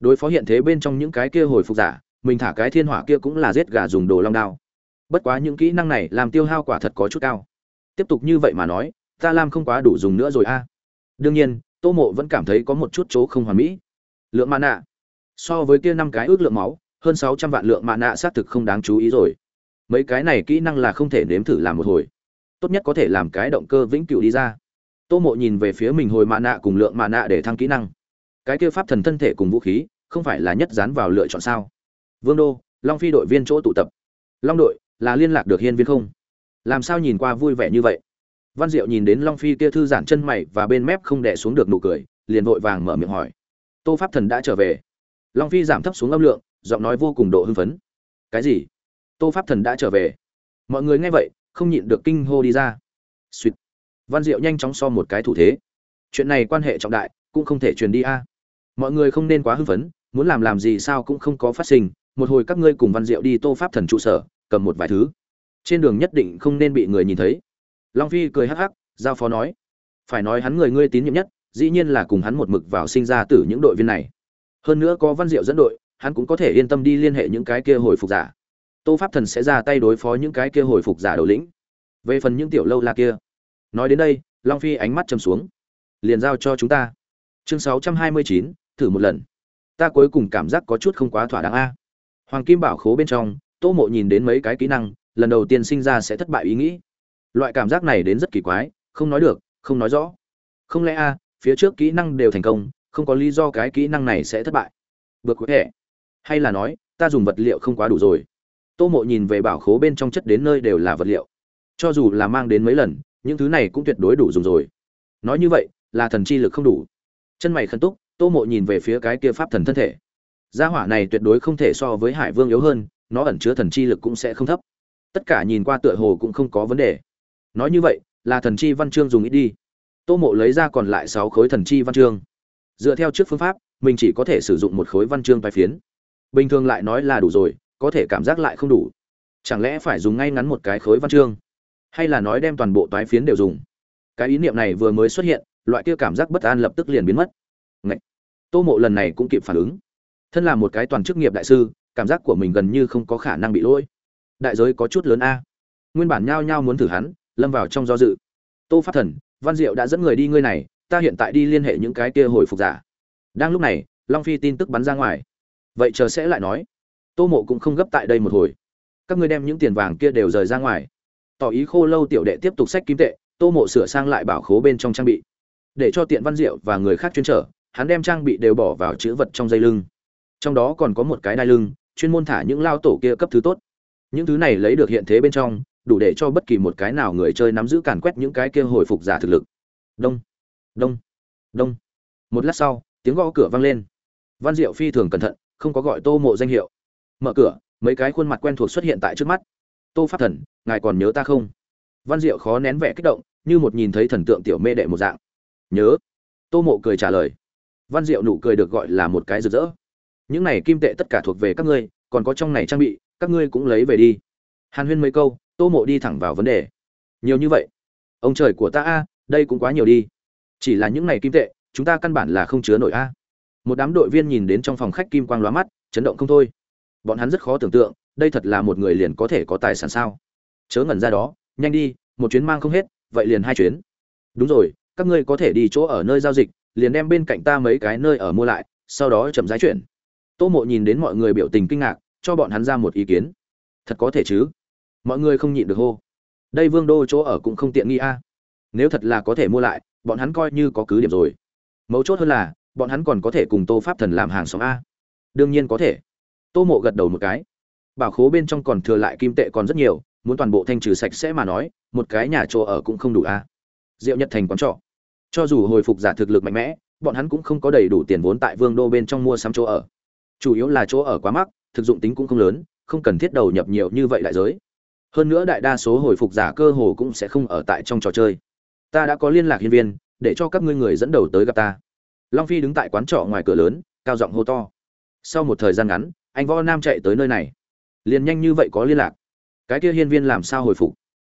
Đối phó hiện thế bên trong những cái kia hồi phục giả, mình thả cái thiên hỏa kia cũng là giết gà dùng đồ long đao bất quá những kỹ năng này làm tiêu hao quả thật có chút cao. Tiếp tục như vậy mà nói, ta lam không quá đủ dùng nữa rồi a. Đương nhiên, tô mộ vẫn cảm thấy có một chút chỗ không hoàn mỹ. Lượng mạ nạ so với kia năm cái ước lượng máu, hơn sáu trăm vạn lượng mạ nạ xác thực không đáng chú ý rồi. Mấy cái này kỹ năng là không thể nếm thử làm một hồi. Tốt nhất có thể làm cái động cơ vĩnh cửu đi ra. Tô mộ nhìn về phía mình hồi mạ nạ cùng lượng mạ nạ để thăng kỹ năng. Cái kia pháp thần thân thể cùng vũ khí, không phải là nhất dán vào lựa chọn sao? Vương đô, long phi đội viên chỗ tụ tập. Long đội là liên lạc được hiên viên không? Làm sao nhìn qua vui vẻ như vậy? Văn diệu nhìn đến long phi kia thư giản chân mày và bên mép không đẻ xuống được nụ cười, liền vội vàng mở miệng hỏi. Tô pháp thần đã trở về. Long phi giảm thấp xuống âm lượng, giọng nói vô cùng độ hưng phấn. Cái gì? Tô pháp thần đã trở về. Mọi người nghe vậy, không nhịn được kinh hô đi ra. Suýt văn diệu nhanh chóng so một cái thủ thế. Chuyện này quan hệ trọng đại, cũng không thể truyền đi a. Mọi người không nên quá hưng phấn, muốn làm làm gì sao cũng không có phát sinh. Một hồi các ngươi cùng văn diệu đi tô pháp thần trụ sở cầm một vài thứ. Trên đường nhất định không nên bị người nhìn thấy. Long phi cười hắc hắc giao phó nói. Phải nói hắn người ngươi tín nhiệm nhất dĩ nhiên là cùng hắn một mực vào sinh ra từ những đội viên này. Hơn nữa có văn diệu dẫn đội hắn cũng có thể yên tâm đi liên hệ những cái kia hồi phục giả. Tô pháp thần sẽ ra tay đối phó những cái kia hồi phục giả đầu lĩnh. Về phần những tiểu lâu la kia. Nói đến đây long phi ánh mắt chầm xuống. Liền giao cho chúng ta. Chương 629, thử một lần. Ta cuối cùng cảm giác có chút không quá thỏa đáng a. Hoàng kim bảo khố bên trong tô mộ nhìn đến mấy cái kỹ năng, lần đầu tiên sinh ra sẽ thất bại ý nghĩ. Loại cảm giác này đến rất kỳ quái, không nói được, không nói rõ. Không lẽ a, phía trước kỹ năng đều thành công, không có lý do cái kỹ năng này sẽ thất bại? Vượt có thể hay là nói, ta dùng vật liệu không quá đủ rồi. Tô mộ nhìn về bảo khố bên trong chất đến nơi đều là vật liệu. Cho dù là mang đến mấy lần, những thứ này cũng tuyệt đối đủ dùng rồi. Nói như vậy, là thần chi lực không đủ. Chân mày khẩn túc, tô mộ nhìn về phía cái kia pháp thần thân thể. Gia hỏa này tuyệt đối không thể so với hải vương yếu hơn nó ẩn chứa thần chi lực cũng sẽ không thấp. Tất cả nhìn qua tựa hồ cũng không có vấn đề. Nói như vậy, là thần chi văn chương dùng ít đi. Tô mộ lấy ra còn lại sáu khối thần chi văn chương. Dựa theo trước phương pháp, mình chỉ có thể sử dụng một khối văn chương bài phiến. Bình thường lại nói là đủ rồi, có thể cảm giác lại không đủ. Chẳng lẽ phải dùng ngay ngắn một cái khối văn chương? Hay là nói đem toàn bộ toái phiến đều dùng? Cái ý niệm này vừa mới xuất hiện, loại kia cảm giác bất an lập tức liền biến mất. Ngậy! tô mộ lần này cũng kịp phản ứng. Thân là một cái toàn chức nghiệp đại sư cảm giác của mình gần như không có khả năng bị lỗi. Đại giới có chút lớn a. Nguyên bản nhao nhao muốn thử hắn, lâm vào trong do dự. Tô pháp thần, văn diệu đã dẫn người đi ngươi này, ta hiện tại đi liên hệ những cái kia hồi phục giả. Đang lúc này, long phi tin tức bắn ra ngoài. Vậy chờ sẽ lại nói. Tô mộ cũng không gấp tại đây một hồi. Các ngươi đem những tiền vàng kia đều rời ra ngoài. Tỏ ý khô lâu tiểu đệ tiếp tục sách kim tệ, tô mộ sửa sang lại bảo khố bên trong trang bị. Để cho tiện văn diệu và người khác chuyên trở, hắn đem trang bị đều bỏ vào chữ vật trong dây lưng. Trong đó còn có một cái đai lưng chuyên môn thả những lao tổ kia cấp thứ tốt. Những thứ này lấy được hiện thế bên trong, đủ để cho bất kỳ một cái nào người chơi nắm giữ càn quét những cái kia hồi phục giả thực lực. Đông đông đông. Một lát sau, tiếng gõ cửa vang lên. Văn diệu phi thường cẩn thận, không có gọi tô mộ danh hiệu. Mở cửa, mấy cái khuôn mặt quen thuộc xuất hiện tại trước mắt. Tô pháp thần, ngài còn nhớ ta không? Văn diệu khó nén vẻ kích động, như một nhìn thấy thần tượng tiểu mê đệ một dạng. Nhớ. Tô mộ cười trả lời. Văn diệu nụ cười được gọi là một cái rực rỡ những này kim tệ tất cả thuộc về các ngươi, còn có trong này trang bị, các ngươi cũng lấy về đi. Hàn huyên mấy câu, tô mộ đi thẳng vào vấn đề. Nhiều như vậy. Ông trời của ta a, đây cũng quá nhiều đi. Chỉ là những này kim tệ, chúng ta căn bản là không chứa nổi a. Một đám đội viên nhìn đến trong phòng khách kim quang lóa mắt, chấn động không thôi. Bọn hắn rất khó tưởng tượng, đây thật là một người liền có thể có tài sản sao. Chớ ngẩn ra đó, nhanh đi, một chuyến mang không hết, vậy liền hai chuyến. Đúng rồi, các ngươi có thể đi chỗ ở nơi giao dịch, liền đem bên cạnh ta mấy cái nơi ở mua lại, sau đó chậm giá chuyển tô mộ nhìn đến mọi người biểu tình kinh ngạc, cho bọn hắn ra một ý kiến. Thật có thể chứ? Mọi người không nhịn được hô. Đây vương đô chỗ ở cũng không tiện nghi a. Nếu thật là có thể mua lại, bọn hắn coi như có cứ điểm rồi. Mấu chốt hơn là, bọn hắn còn có thể cùng tô pháp thần làm hàng xóm a. Đương nhiên có thể. Tô mộ gật đầu một cái. Bảo khố bên trong còn thừa lại kim tệ còn rất nhiều, muốn toàn bộ thanh trừ sạch sẽ mà nói, một cái nhà chỗ ở cũng không đủ a. Diệu nhất thành quán trọ. Cho dù hồi phục giả thực lực mạnh mẽ, bọn hắn cũng không có đầy đủ tiền vốn tại vương đô bên trong mua sắm chỗ ở chủ yếu là chỗ ở quá mắc, thực dụng tính cũng không lớn, không cần thiết đầu nhập nhiều như vậy đại giới. Hơn nữa đại đa số hồi phục giả cơ hồ cũng sẽ không ở tại trong trò chơi. Ta đã có liên lạc nhân viên, để cho các ngươi người dẫn đầu tới gặp ta. Long phi đứng tại quán trọ ngoài cửa lớn, cao giọng hô to. Sau một thời gian ngắn, anh võ nam chạy tới nơi này. Liền nhanh như vậy có liên lạc. Cái kia hiên viên làm sao hồi phục?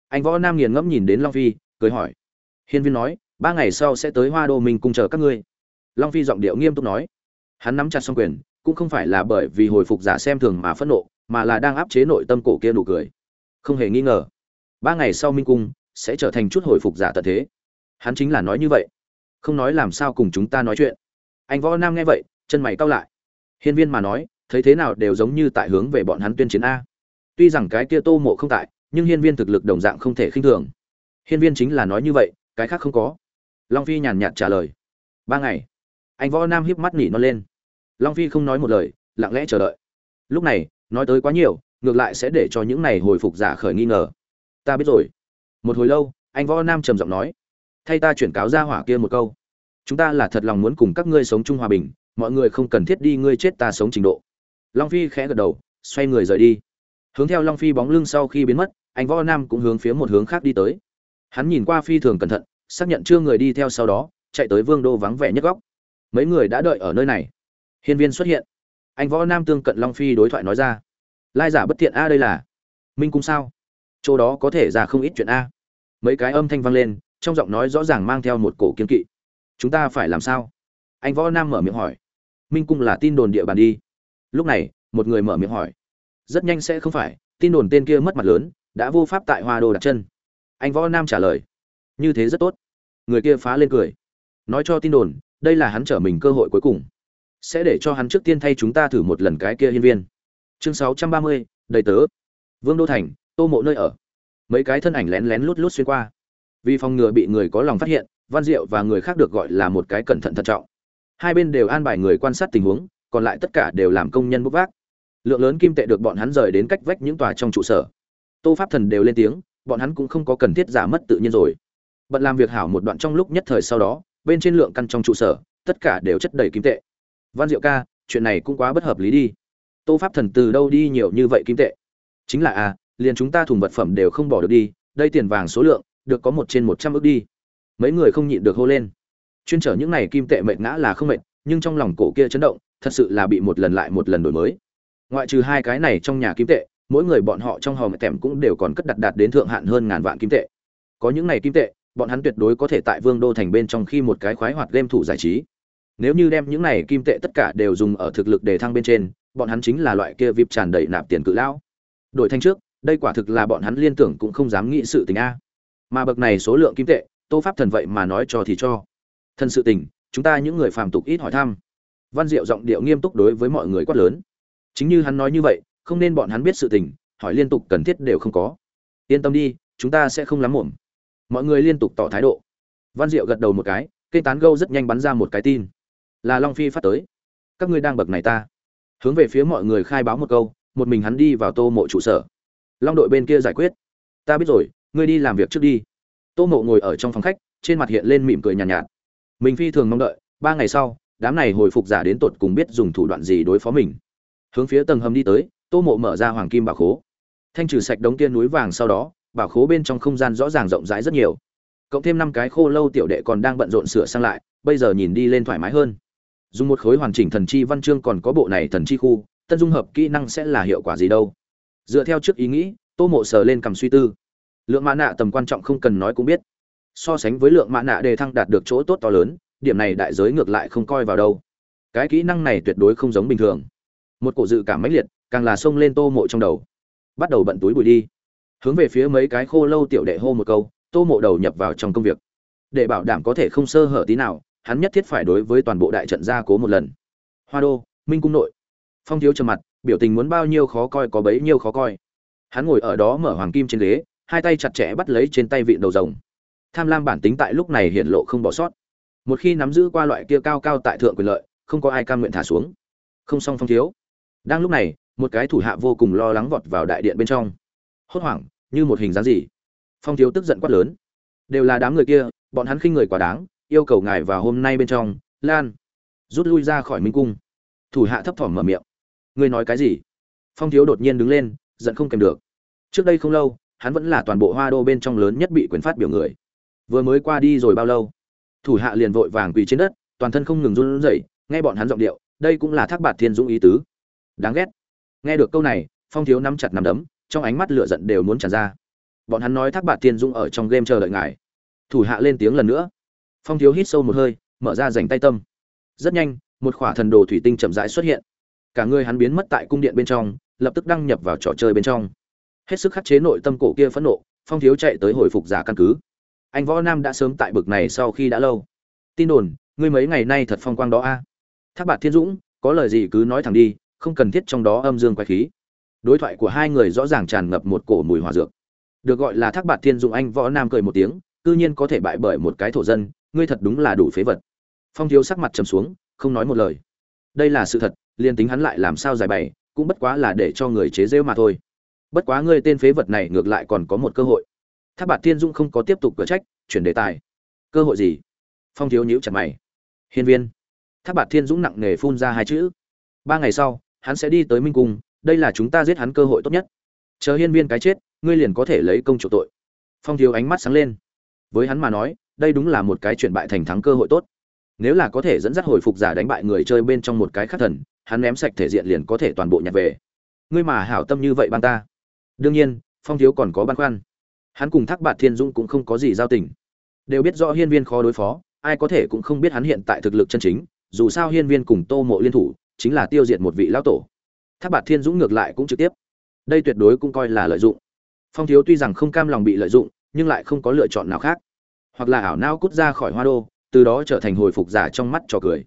Anh võ nam nghiền ngẫm nhìn đến long phi, cười hỏi. Hiên viên nói, ba ngày sau sẽ tới hoa đô mình cùng chờ các ngươi. Long phi giọng điệu nghiêm túc nói. Hắn nắm chặt xong quyền cũng không phải là bởi vì hồi phục giả xem thường mà phẫn nộ, mà là đang áp chế nội tâm cổ kia nụ cười. Không hề nghi ngờ, ba ngày sau minh cung sẽ trở thành chút hồi phục giả tận thế. Hắn chính là nói như vậy. Không nói làm sao cùng chúng ta nói chuyện. Anh võ nam nghe vậy, chân mày cau lại. Hiên viên mà nói, thấy thế nào đều giống như tại hướng về bọn hắn tuyên chiến a. Tuy rằng cái kia tô mộ không tại, nhưng hiên viên thực lực đồng dạng không thể khinh thường. Hiên viên chính là nói như vậy, cái khác không có. Long phi nhàn nhạt trả lời. Ba ngày, anh võ nam hiếp mắt nỉ nó lên long phi không nói một lời, lặng lẽ chờ đợi. Lúc này, nói tới quá nhiều, ngược lại sẽ để cho những này hồi phục giả khởi nghi ngờ. Ta biết rồi. Một hồi lâu, anh võ nam trầm giọng nói. Thay ta chuyển cáo ra hỏa kia một câu. Chúng ta là thật lòng muốn cùng các ngươi sống chung hòa bình, mọi người không cần thiết đi ngươi chết ta sống trình độ. Long phi khẽ gật đầu, xoay người rời đi. Hướng theo long phi bóng lưng sau khi biến mất, anh võ nam cũng hướng phía một hướng khác đi tới. Hắn nhìn qua phi thường cẩn thận, xác nhận chưa người đi theo sau đó, chạy tới vương đô vắng vẻ nhất góc. Mấy người đã đợi ở nơi này hiên viên xuất hiện. Anh võ nam tương cận long phi đối thoại nói ra. Lai giả bất thiện a đây là. Minh cung sao? Chỗ đó có thể ra không ít chuyện a. Mấy cái âm thanh vang lên, trong giọng nói rõ ràng mang theo một cổ kiên kỵ. Chúng ta phải làm sao? Anh võ nam mở miệng hỏi. Minh cung là tin đồn địa bàn đi. Lúc này, một người mở miệng hỏi. Rất nhanh sẽ không phải, tin đồn tên kia mất mặt lớn, đã vô pháp tại hoa đô đặt chân. Anh võ nam trả lời. Như thế rất tốt. Người kia phá lên cười. Nói cho tin đồn, đây là hắn trở mình cơ hội cuối cùng sẽ để cho hắn trước tiên thay chúng ta thử một lần cái kia hiên viên. Chương sáu trăm ba mươi, đầy tớ. Vương đô thành, tô mộ nơi ở. Mấy cái thân ảnh lén lén lút lút xuyên qua. Vì phòng ngừa bị người có lòng phát hiện, văn diệu và người khác được gọi là một cái cẩn thận thận trọng. Hai bên đều an bài người quan sát tình huống, còn lại tất cả đều làm công nhân bốc vác. Lượng lớn kim tệ được bọn hắn rời đến cách vách những tòa trong trụ sở. Tô pháp thần đều lên tiếng, bọn hắn cũng không có cần thiết giả mất tự nhiên rồi. Bận làm việc hảo một đoạn trong lúc nhất thời sau đó, bên trên lượng căn trong trụ sở, tất cả đều chất đầy kim tệ văn diệu ca, chuyện này cũng quá bất hợp lý đi. Tô pháp thần từ đâu đi nhiều như vậy kim tệ? Chính là à liền chúng ta thùng vật phẩm đều không bỏ được đi, đây tiền vàng số lượng, được có một trên một trăm ước đi. Mấy người không nhịn được hô lên. Chuyên trở những này kim tệ mệt ngã là không mệt, nhưng trong lòng cổ kia chấn động, thật sự là bị một lần lại một lần đổi mới. Ngoại trừ hai cái này trong nhà kim tệ, mỗi người bọn họ trong hòm tèm cũng đều còn cất đặt đạt đến thượng hạn hơn ngàn vạn kim tệ. Có những này kim tệ, bọn hắn tuyệt đối có thể tại vương đô thành bên trong khi một cái khoái hoạt game thủ giải trí nếu như đem những này kim tệ tất cả đều dùng ở thực lực để thăng bên trên, bọn hắn chính là loại kia vip tràn đầy nạp tiền cự lão. Đổi thanh trước, đây quả thực là bọn hắn liên tưởng cũng không dám nghĩ sự tình a. Mà bậc này số lượng kim tệ, tô pháp thần vậy mà nói cho thì cho. Thân sự tình, chúng ta những người phàm tục ít hỏi thăm. Văn diệu giọng điệu nghiêm túc đối với mọi người quát lớn. Chính như hắn nói như vậy, không nên bọn hắn biết sự tình, hỏi liên tục cần thiết đều không có. Yên tâm đi, chúng ta sẽ không lắm mồm mọi người liên tục tỏ thái độ. Văn diệu gật đầu một cái cây tán gâu rất nhanh bắn ra một cái tin là long phi phát tới. Các ngươi đang bậc này ta. Hướng về phía mọi người khai báo một câu một mình hắn đi vào tô mộ trụ sở. Long đội bên kia giải quyết. Ta biết rồi ngươi đi làm việc trước đi. Tô mộ ngồi ở trong phòng khách trên mặt hiện lên mỉm cười nhàn nhạt, nhạt. Mình phi thường mong đợi ba ngày sau đám này hồi phục giả đến tột cùng biết dùng thủ đoạn gì đối phó mình. Hướng phía tầng hầm đi tới tô mộ mở ra hoàng kim bảo khố. Thanh trừ sạch đống tiên núi vàng sau đó bảo khố bên trong không gian rõ ràng rộng rãi rất nhiều. Cộng thêm năm cái khô lâu tiểu đệ còn đang bận rộn sửa sang lại bây giờ nhìn đi lên thoải mái hơn dùng một khối hoàn chỉnh thần chi văn chương còn có bộ này thần chi khu, tân dung hợp kỹ năng sẽ là hiệu quả gì đâu? Dựa theo trước ý nghĩ, tô mộ sờ lên cầm suy tư. Lượng mã nạ tầm quan trọng không cần nói cũng biết. So sánh với lượng mã nạ đề thăng đạt được chỗ tốt to lớn, điểm này đại giới ngược lại không coi vào đâu. Cái kỹ năng này tuyệt đối không giống bình thường. Một cổ dự cảm mãnh liệt, càng là xông lên tô mộ trong đầu. Bắt đầu bận túi bụi đi. Hướng về phía mấy cái khô lâu tiểu đệ hô một câu, tô mộ đầu nhập vào trong công việc. Để bảo đảm có thể không sơ hở tí nào hắn nhất thiết phải đối với toàn bộ đại trận gia cố một lần. Hoa đô, minh cung nội. Phong thiếu trầm mặt, biểu tình muốn bao nhiêu khó coi có bấy nhiêu khó coi. Hắn ngồi ở đó mở hoàng kim trên ghế, hai tay chặt chẽ bắt lấy trên tay vịn đầu rồng. Tham lam bản tính tại lúc này hiện lộ không bỏ sót. Một khi nắm giữ qua loại kia cao cao tại thượng quyền lợi, không có ai cam nguyện thả xuống. Không xong phong thiếu. Đang lúc này, một cái thủ hạ vô cùng lo lắng vọt vào đại điện bên trong. Hốt hoảng, như một hình dáng gì? Phong thiếu tức giận quát lớn. Đều là đám người kia, bọn hắn khinh người quá đáng yêu cầu ngài vào hôm nay bên trong, lan, rút lui ra khỏi minh cung. Thủ hạ thấp thỏm mở miệng. Ngươi nói cái gì? Phong thiếu đột nhiên đứng lên, giận không kèm được. Trước đây không lâu, hắn vẫn là toàn bộ hoa đô bên trong lớn nhất bị quyền phát biểu người. Vừa mới qua đi rồi bao lâu? Thủ hạ liền vội vàng quỳ trên đất, toàn thân không ngừng run rẩy, nghe bọn hắn giọng điệu, đây cũng là thác bạt thiên dũng ý tứ. Đáng ghét. Nghe được câu này, phong thiếu nắm chặt nắm đấm, trong ánh mắt lửa giận đều muốn tràn ra. Bọn hắn nói thác bạt thiên dũng ở trong game chờ đợi ngài. Thủ hạ lên tiếng lần nữa phong thiếu hít sâu một hơi, mở ra dành tay tâm. Rất nhanh, một khỏa thần đồ thủy tinh chậm rãi xuất hiện. Cả người hắn biến mất tại cung điện bên trong, lập tức đăng nhập vào trò chơi bên trong. Hết sức khắc chế nội tâm cổ kia phẫn nộ, phong thiếu chạy tới hồi phục giả căn cứ. Anh võ nam đã sớm tại bực này sau khi đã lâu. Tin đồn, ngươi mấy ngày nay thật phong quang đó a. À? thác bạt thiên dũng, có lời gì cứ nói thẳng đi, không cần thiết trong đó âm dương quay khí. Đối thoại của hai người rõ ràng tràn ngập một cổ mùi hòa dược. Được gọi là thác bạt thiên dũng, anh võ nam cười một tiếng, cư nhiên có thể bại bởi một cái thổ dân ngươi thật đúng là đủ phế vật. Phong thiếu sắc mặt trầm xuống, không nói một lời. Đây là sự thật, liền tính hắn lại làm sao giải bày, cũng bất quá là để cho người chế rêu mà thôi. Bất quá ngươi tên phế vật này ngược lại còn có một cơ hội. Tháp bạt thiên dung không có tiếp tục cửa trách, chuyển đề tài. Cơ hội gì? Phong thiếu nhíu chặt mày. Hiên viên. Tháp bạt thiên dũng nặng nề phun ra hai chữ. Ba ngày sau, hắn sẽ đi tới minh cung, đây là chúng ta giết hắn cơ hội tốt nhất. Chờ hiên viên cái chết, ngươi liền có thể lấy công chủ tội. Phong thiếu ánh mắt sáng lên. Với hắn mà nói đây đúng là một cái chuyển bại thành thắng cơ hội tốt. Nếu là có thể dẫn dắt hồi phục giả đánh bại người chơi bên trong một cái khắc thần, hắn ném sạch thể diện liền có thể toàn bộ nhặt về. Ngươi mà hảo tâm như vậy ban ta. Đương nhiên, phong thiếu còn có băn khoăn. Hắn cùng thác bạt thiên dũng cũng không có gì giao tình. Đều biết rõ hiên viên khó đối phó, ai có thể cũng không biết hắn hiện tại thực lực chân chính, dù sao hiên viên cùng tô mộ liên thủ chính là tiêu diệt một vị lão tổ. Thác bạt thiên dũng ngược lại cũng trực tiếp. Đây tuyệt đối cũng coi là lợi dụng. Phong thiếu tuy rằng không cam lòng bị lợi dụng, nhưng lại không có lựa chọn nào khác hoặc là ảo nao cút ra khỏi hoa đô từ đó trở thành hồi phục giả trong mắt trò cười.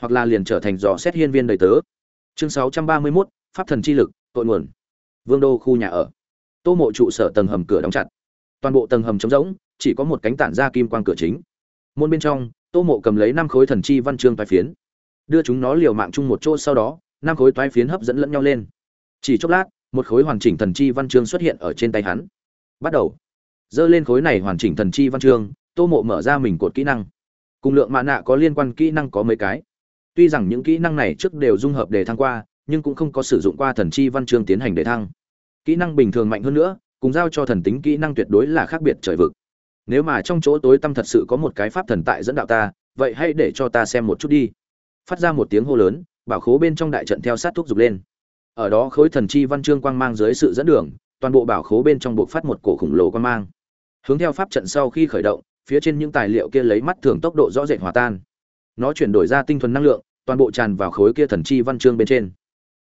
Hoặc là liền trở thành dò xét hiên viên đầy tớ. Chương 631, pháp thần chi lực tội nguồn. Vương đô khu nhà ở. Tô mộ trụ sở tầng hầm cửa đóng chặt. Toàn bộ tầng hầm trống rỗng chỉ có một cánh tản ra kim quang cửa chính. Môn bên trong tô mộ cầm lấy năm khối thần chi văn chương toái phiến. Đưa chúng nó liều mạng chung một chỗ sau đó năm khối toái phiến hấp dẫn lẫn nhau lên. Chỉ chốc lát một khối hoàn chỉnh thần chi văn chương xuất hiện ở trên tay hắn. Bắt đầu. Dơ lên khối này hoàn chỉnh thần chi văn chương tô mộ mở ra mình cột kỹ năng. Cùng lượng mạ nạ có liên quan kỹ năng có mấy cái. Tuy rằng những kỹ năng này trước đều dung hợp đề thăng qua, nhưng cũng không có sử dụng qua thần chi văn chương tiến hành đề thăng. Kỹ năng bình thường mạnh hơn nữa, cùng giao cho thần tính kỹ năng tuyệt đối là khác biệt trời vực. Nếu mà trong chỗ tối tăm thật sự có một cái pháp thần tại dẫn đạo ta, vậy hãy để cho ta xem một chút đi. Phát ra một tiếng hô lớn, bảo khố bên trong đại trận theo sát thuốc dục lên. Ở đó khối thần chi văn chương quang mang dưới sự dẫn đường, toàn bộ bảo khố bên trong buộc phát một cổ khủng lồ quang mang. Hướng theo pháp trận sau khi khởi động phía trên những tài liệu kia lấy mắt thường tốc độ rõ rệt hòa tan. Nó chuyển đổi ra tinh thuần năng lượng, toàn bộ tràn vào khối kia thần chi văn chương bên trên.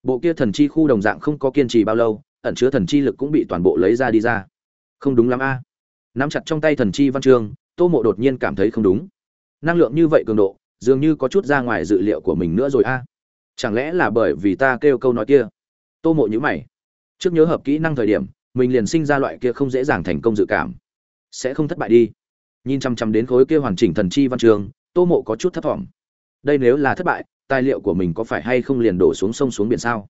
Bộ kia thần chi khu đồng dạng không có kiên trì bao lâu, ẩn chứa thần chi lực cũng bị toàn bộ lấy ra đi ra. Không đúng lắm a. Nắm chặt trong tay thần chi văn chương, tô mộ đột nhiên cảm thấy không đúng. Năng lượng như vậy cường độ, dường như có chút ra ngoài dự liệu của mình nữa rồi a. Chẳng lẽ là bởi vì ta kêu câu nói kia? Tô mộ nhữ mày. Trước nhớ hợp kỹ năng thời điểm, mình liền sinh ra loại kia không dễ dàng thành công dự cảm. Sẽ không thất bại đi nhìn chăm chăm đến khối kia hoàn chỉnh thần chi văn trường, tô mộ có chút thất vọng. Đây nếu là thất bại, tài liệu của mình có phải hay không liền đổ xuống sông xuống biển sao?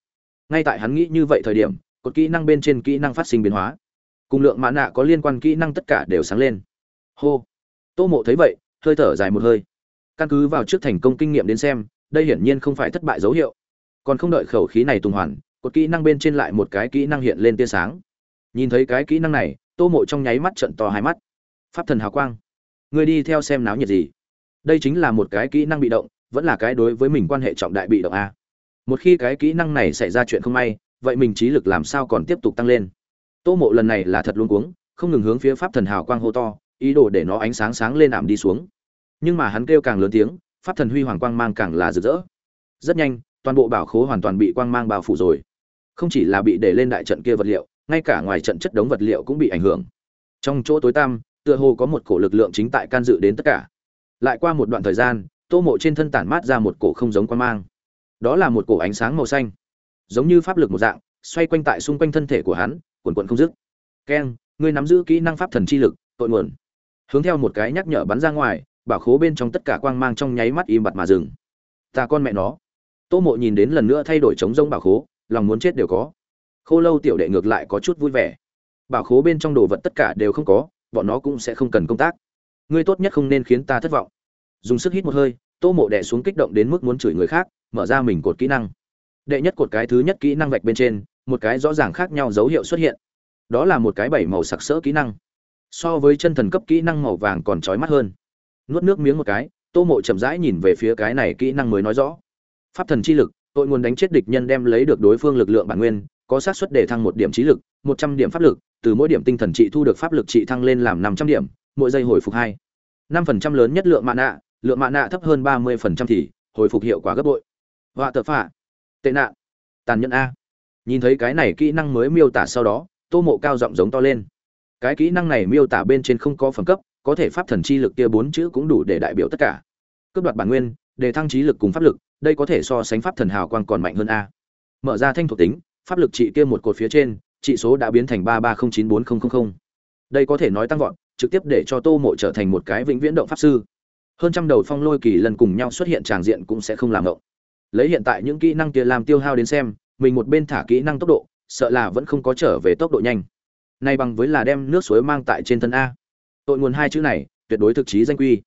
Ngay tại hắn nghĩ như vậy thời điểm, cột kỹ năng bên trên kỹ năng phát sinh biến hóa. Cùng lượng mã nạ có liên quan kỹ năng tất cả đều sáng lên. Hô! Tô mộ thấy vậy, hơi thở dài một hơi. Căn cứ vào trước thành công kinh nghiệm đến xem, đây hiển nhiên không phải thất bại dấu hiệu. Còn không đợi khẩu khí này tùng hoàn, cột kỹ năng bên trên lại một cái kỹ năng hiện lên tia sáng. Nhìn thấy cái kỹ năng này, tô mộ trong nháy mắt trận to hai mắt pháp thần hào quang. Người đi theo xem náo nhiệt gì? Đây chính là một cái kỹ năng bị động, vẫn là cái đối với mình quan hệ trọng đại bị động a. Một khi cái kỹ năng này xảy ra chuyện không may, vậy mình trí lực làm sao còn tiếp tục tăng lên? Tô mộ lần này là thật luôn cuống, không ngừng hướng phía pháp thần hào quang hô to, ý đồ để nó ánh sáng sáng lên ảm đi xuống. Nhưng mà hắn kêu càng lớn tiếng, pháp thần huy hoàng quang mang càng là rực rỡ. Rất nhanh, toàn bộ bảo khố hoàn toàn bị quang mang bao phủ rồi. Không chỉ là bị để lên đại trận kia vật liệu, ngay cả ngoài trận chất đống vật liệu cũng bị ảnh hưởng. Trong chỗ tối tăm tựa hồ có một cổ lực lượng chính tại can dự đến tất cả. Lại qua một đoạn thời gian, tô mộ trên thân tản mát ra một cổ không giống quang mang. Đó là một cổ ánh sáng màu xanh. Giống như pháp lực một dạng, xoay quanh tại xung quanh thân thể của hắn, quần cuộn không dứt. Keng ngươi nắm giữ kỹ năng pháp thần chi lực, tội nguồn. Hướng theo một cái nhắc nhở bắn ra ngoài, bảo khố bên trong tất cả quang mang trong nháy mắt im bặt mà dừng. Ta con mẹ nó. Tô mộ nhìn đến lần nữa thay đổi chống rông bảo khố, lòng muốn chết đều có. Khô lâu tiểu đệ ngược lại có chút vui vẻ. Bảo khố bên trong đồ vật tất cả đều không có bọn nó cũng sẽ không cần công tác. Ngươi tốt nhất không nên khiến ta thất vọng. Dùng sức hít một hơi, tô mộ đẻ xuống kích động đến mức muốn chửi người khác, mở ra mình cột kỹ năng. Đệ nhất cột cái thứ nhất kỹ năng vạch bên trên, một cái rõ ràng khác nhau dấu hiệu xuất hiện. Đó là một cái bảy màu sặc sỡ kỹ năng. So với chân thần cấp kỹ năng màu vàng còn trói mắt hơn. Nuốt nước miếng một cái, tô mộ chậm rãi nhìn về phía cái này kỹ năng mới nói rõ. Pháp thần chi lực, tội nguồn đánh chết địch nhân đem lấy được đối phương lực lượng bản nguyên, có xác suất để thăng một điểm trí lực, một trăm điểm pháp lực từ mỗi điểm tinh thần trị thu được pháp lực trị thăng lên làm năm trăm điểm, mỗi giây hồi phục hai. năm phần trăm lớn nhất lượng mạ nạ, lượng mạ nạ thấp hơn ba mươi phần trăm thì hồi phục hiệu quả gấp bội. Họa tờ phạ, tệ nạn tàn nhẫn a. Nhìn thấy cái này kỹ năng mới miêu tả sau đó, tô mộ cao giọng giống to lên. Cái kỹ năng này miêu tả bên trên không có phẩm cấp, có thể pháp thần chi lực kia bốn chữ cũng đủ để đại biểu tất cả. Cướp đoạt bản nguyên, để thăng trí lực cùng pháp lực, đây có thể so sánh pháp thần hào quang còn mạnh hơn a. Mở ra thanh thuộc tính, pháp lực trị kia một cột phía trên trị số đã biến thành ba ba không chín bốn không không không. Đây có thể nói tăng vọt, trực tiếp để cho tô mộ trở thành một cái vĩnh viễn động pháp sư. Hơn trăm đầu phong lôi kỳ lần cùng nhau xuất hiện tràng diện cũng sẽ không làm động lấy hiện tại những kỹ năng kia làm tiêu hao đến xem, mình một bên thả kỹ năng tốc độ, sợ là vẫn không có trở về tốc độ nhanh. Nay bằng với là đem nước suối mang tại trên thân a. Tội nguồn hai chữ này, tuyệt đối thực chí danh quy.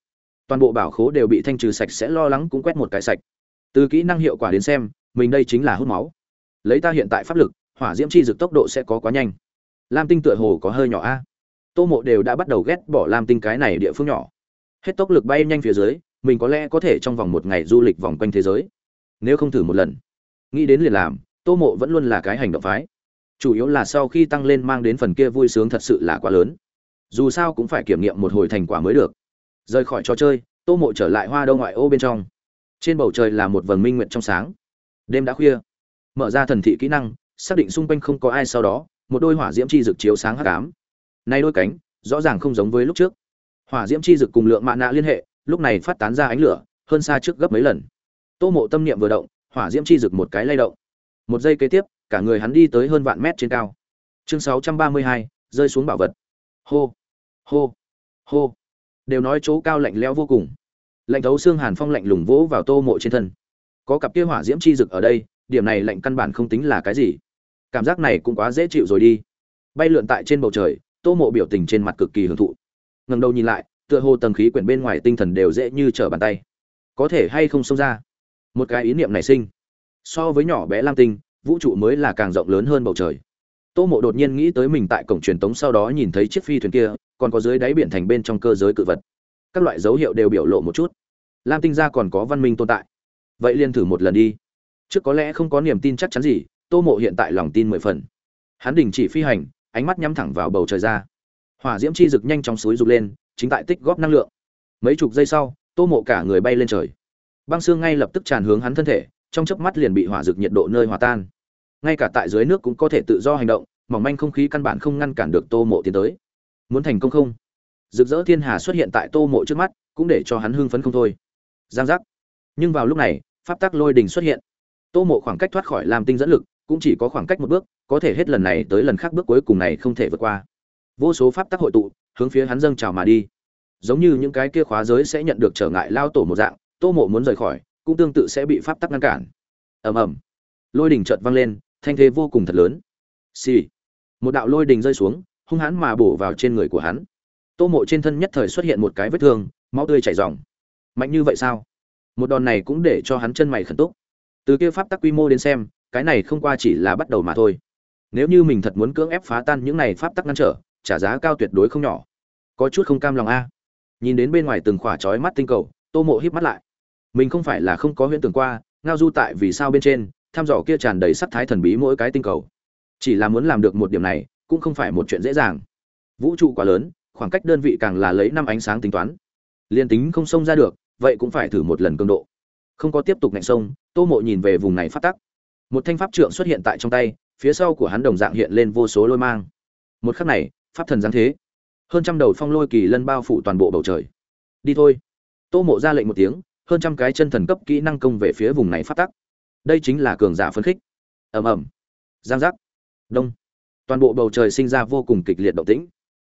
Toàn bộ bảo khố đều bị thanh trừ sạch sẽ, lo lắng cũng quét một cái sạch. Từ kỹ năng hiệu quả đến xem, mình đây chính là hút máu. Lấy ta hiện tại pháp lực hỏa diễm chi dực tốc độ sẽ có quá nhanh. Lam tinh tựa hồ có hơi nhỏ a. Tô mộ đều đã bắt đầu ghét bỏ lam tinh cái này địa phương nhỏ. Hết tốc lực bay nhanh phía dưới, mình có lẽ có thể trong vòng một ngày du lịch vòng quanh thế giới. Nếu không thử một lần. Nghĩ đến liền làm, tô mộ vẫn luôn là cái hành động phái. Chủ yếu là sau khi tăng lên mang đến phần kia vui sướng thật sự là quá lớn. Dù sao cũng phải kiểm nghiệm một hồi thành quả mới được. Rời khỏi trò chơi, tô mộ trở lại hoa đông ngoại ô bên trong. Trên bầu trời là một vầng minh nguyện trong sáng. Đêm đã khuya. Mở ra thần thị kỹ năng xác định xung quanh không có ai sau đó, một đôi hỏa diễm chi dực chiếu sáng hắc ám. Nay đôi cánh, rõ ràng không giống với lúc trước. Hỏa diễm chi dực cùng lượng mạ nạ liên hệ, lúc này phát tán ra ánh lửa, hơn xa trước gấp mấy lần. Tô mộ tâm niệm vừa động, hỏa diễm chi dực một cái lay động. Một giây kế tiếp, cả người hắn đi tới hơn vạn mét trên cao. Chương sáu trăm ba mươi hai, rơi xuống bảo vật. Hô hô hô. Đều nói chỗ cao lạnh lẽo vô cùng. Lạnh thấu xương hàn phong lạnh lùng vỗ vào tô mộ trên thân. Có cặp kia hỏa diễm chi dực ở đây điểm này lạnh căn bản không tính là cái gì. Cảm giác này cũng quá dễ chịu rồi đi. Bay lượn tại trên bầu trời, tô mộ biểu tình trên mặt cực kỳ hưởng thụ. Ngầm đầu nhìn lại, tựa hồ tầng khí quyển bên ngoài tinh thần đều dễ như trở bàn tay. Có thể hay không xông ra? Một cái ý niệm nảy sinh. So với nhỏ bé lam tinh, vũ trụ mới là càng rộng lớn hơn bầu trời. Tô mộ đột nhiên nghĩ tới mình tại cổng truyền tống sau đó nhìn thấy chiếc phi thuyền kia, còn có dưới đáy biển thành bên trong cơ giới cự vật. Các loại dấu hiệu đều biểu lộ một chút. Lam tinh ra còn có văn minh tồn tại. Vậy liền thử một lần đi trước có lẽ không có niềm tin chắc chắn gì, tô mộ hiện tại lòng tin mười phần. Hắn đình chỉ phi hành, ánh mắt nhắm thẳng vào bầu trời ra. Hỏa diễm chi rực nhanh chóng suối rục lên, chính tại tích góp năng lượng. Mấy chục giây sau, tô mộ cả người bay lên trời. Băng xương ngay lập tức tràn hướng hắn thân thể, trong chớp mắt liền bị hỏa rực nhiệt độ nơi hòa tan. Ngay cả tại dưới nước cũng có thể tự do hành động, mỏng manh không khí căn bản không ngăn cản được tô mộ tiến tới. Muốn thành công không? Rực rỡ thiên hà xuất hiện tại tô mộ trước mắt, cũng để cho hắn hưng phấn không thôi. Giang giác. Nhưng vào lúc này, pháp tắc lôi đình xuất hiện tô mộ khoảng cách thoát khỏi làm tinh dẫn lực cũng chỉ có khoảng cách một bước, có thể hết lần này tới lần khác bước cuối cùng này không thể vượt qua. Vô số pháp tắc hội tụ, hướng phía hắn dâng trào mà đi. Giống như những cái kia khóa giới sẽ nhận được trở ngại lao tổ một dạng, tô mộ muốn rời khỏi, cũng tương tự sẽ bị pháp tắc ngăn cản. Ầm ầm. Lôi đỉnh chợt vang lên, thanh thế vô cùng thật lớn. Xì、sì. một đạo lôi đình rơi xuống, hung hãn mà bổ vào trên người của hắn. Tô mộ trên thân nhất thời xuất hiện một cái vết thương, máu tươi chảy ròng. Mạnh như vậy sao? Một đòn này cũng để cho hắn chân mày khẩn túc từ kia pháp tắc quy mô đến xem, cái này không qua chỉ là bắt đầu mà thôi. Nếu như mình thật muốn cưỡng ép phá tan những này pháp tắc ngăn trở, trả giá cao tuyệt đối không nhỏ. Có chút không cam lòng a. Nhìn đến bên ngoài từng khỏa trói mắt tinh cầu, tô mộ híp mắt lại. Mình không phải là không có huyễn tưởng qua, ngao du tại vì sao bên trên, thăm dò kia tràn đầy sắc thái thần bí mỗi cái tinh cầu. Chỉ là muốn làm được một điểm này, cũng không phải một chuyện dễ dàng. Vũ trụ quá lớn, khoảng cách đơn vị càng là lấy năm ánh sáng tính toán. Liên tính không xông ra được, vậy cũng phải thử một lần cường độ. Không có tiếp tục ngạnh sông tô mộ nhìn về vùng này phát tắc. Một thanh pháp trượng xuất hiện tại trong tay, phía sau của hắn đồng dạng hiện lên vô số lôi mang. Một khắc này, pháp thần giáng thế. Hơn trăm đầu phong lôi kỳ lân bao phủ toàn bộ bầu trời. Đi thôi. Tô mộ ra lệnh một tiếng, hơn trăm cái chân thần cấp kỹ năng công về phía vùng này phát tắc. Đây chính là cường giả phấn khích. Ầm ầm. Giang giác. Đông. Toàn bộ bầu trời sinh ra vô cùng kịch liệt động tĩnh.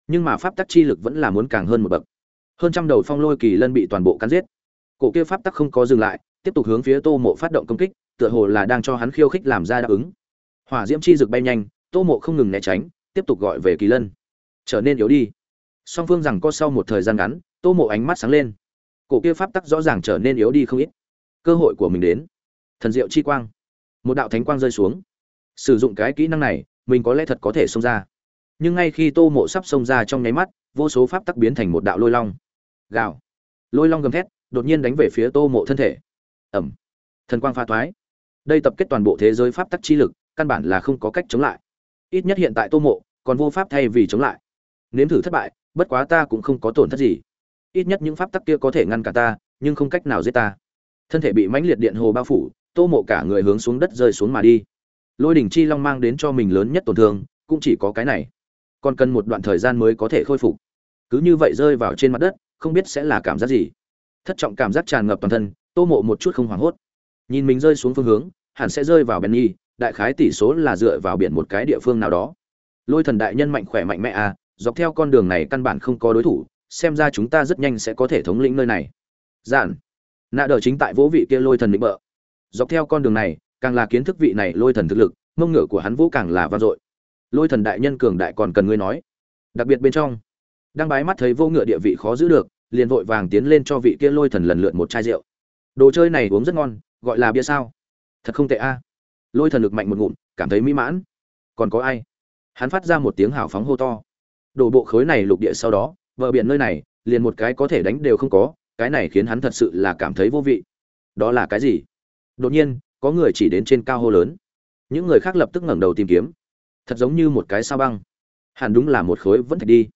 Nhưng mà pháp tắc chi lực vẫn là muốn càng hơn một bậc. Hơn trăm đầu phong lôi kỳ lân bị toàn bộ cắn giết. Cổ kia pháp tắc không có dừng lại tiếp tục hướng phía tô mộ phát động công kích, tựa hồ là đang cho hắn khiêu khích làm ra đáp ứng. Hỏa diễm chi rực bay nhanh, tô mộ không ngừng né tránh, tiếp tục gọi về kỳ lân. Trở nên yếu đi. Song phương rằng có sau một thời gian ngắn, tô mộ ánh mắt sáng lên. Cổ kia pháp tắc rõ ràng trở nên yếu đi không ít. Cơ hội của mình đến. Thần diệu chi quang. Một đạo thánh quang rơi xuống. Sử dụng cái kỹ năng này, mình có lẽ thật có thể xông ra. Nhưng ngay khi tô mộ sắp xông ra trong nháy mắt, vô số pháp tắc biến thành một đạo lôi long. Gào. Lôi long gầm thét, đột nhiên đánh về phía tô mộ thân thể ẩm. Thần quang pha thoái. Đây tập kết toàn bộ thế giới pháp tắc chi lực, căn bản là không có cách chống lại. Ít nhất hiện tại tô mộ còn vô pháp thay vì chống lại. Nếm thử thất bại, bất quá ta cũng không có tổn thất gì. Ít nhất những pháp tắc kia có thể ngăn cả ta, nhưng không cách nào giết ta. Thân thể bị mãnh liệt điện hồ bao phủ, tô mộ cả người hướng xuống đất rơi xuống mà đi. Lôi đỉnh chi long mang đến cho mình lớn nhất tổn thương, cũng chỉ có cái này. Còn cần một đoạn thời gian mới có thể khôi phục. Cứ như vậy rơi vào trên mặt đất, không biết sẽ là cảm giác gì. Thất trọng cảm giác tràn ngập toàn thân tô mộ một chút không hoảng hốt. Nhìn mình rơi xuống phương hướng, hẳn sẽ rơi vào benny, đại khái tỷ số là dựa vào biển một cái địa phương nào đó. Lôi thần đại nhân mạnh khỏe mạnh mẽ à dọc theo con đường này căn bản không có đối thủ, xem ra chúng ta rất nhanh sẽ có thể thống lĩnh nơi này. Giản. Nạ đờ chính tại vỗ vị kia lôi thần định bợ. Dọc theo con đường này, càng là kiến thức vị này lôi thần thực lực, mông ngựa của hắn vũ càng là vang dội. Lôi thần đại nhân cường đại còn cần ngươi nói. Đặc biệt bên trong, đang bái mắt thấy vô ngựa địa vị khó giữ được, liền vội vàng tiến lên cho vị kia lôi thần lần lượt một chai rượu đồ chơi này uống rất ngon, gọi là bia sao? Thật không tệ a. Lôi thần lực mạnh một ngụm, cảm thấy mỹ mãn. Còn có ai? Hắn phát ra một tiếng hào phóng hô to. Đổ bộ khối này lục địa sau đó, bờ biển nơi này, liền một cái có thể đánh đều không có, cái này khiến hắn thật sự là cảm thấy vô vị. Đó là cái gì? Đột nhiên, có người chỉ đến trên cao hô lớn. Những người khác lập tức ngẩng đầu tìm kiếm. Thật giống như một cái sao băng. Hẳn đúng là một khối vẫn thạch đi.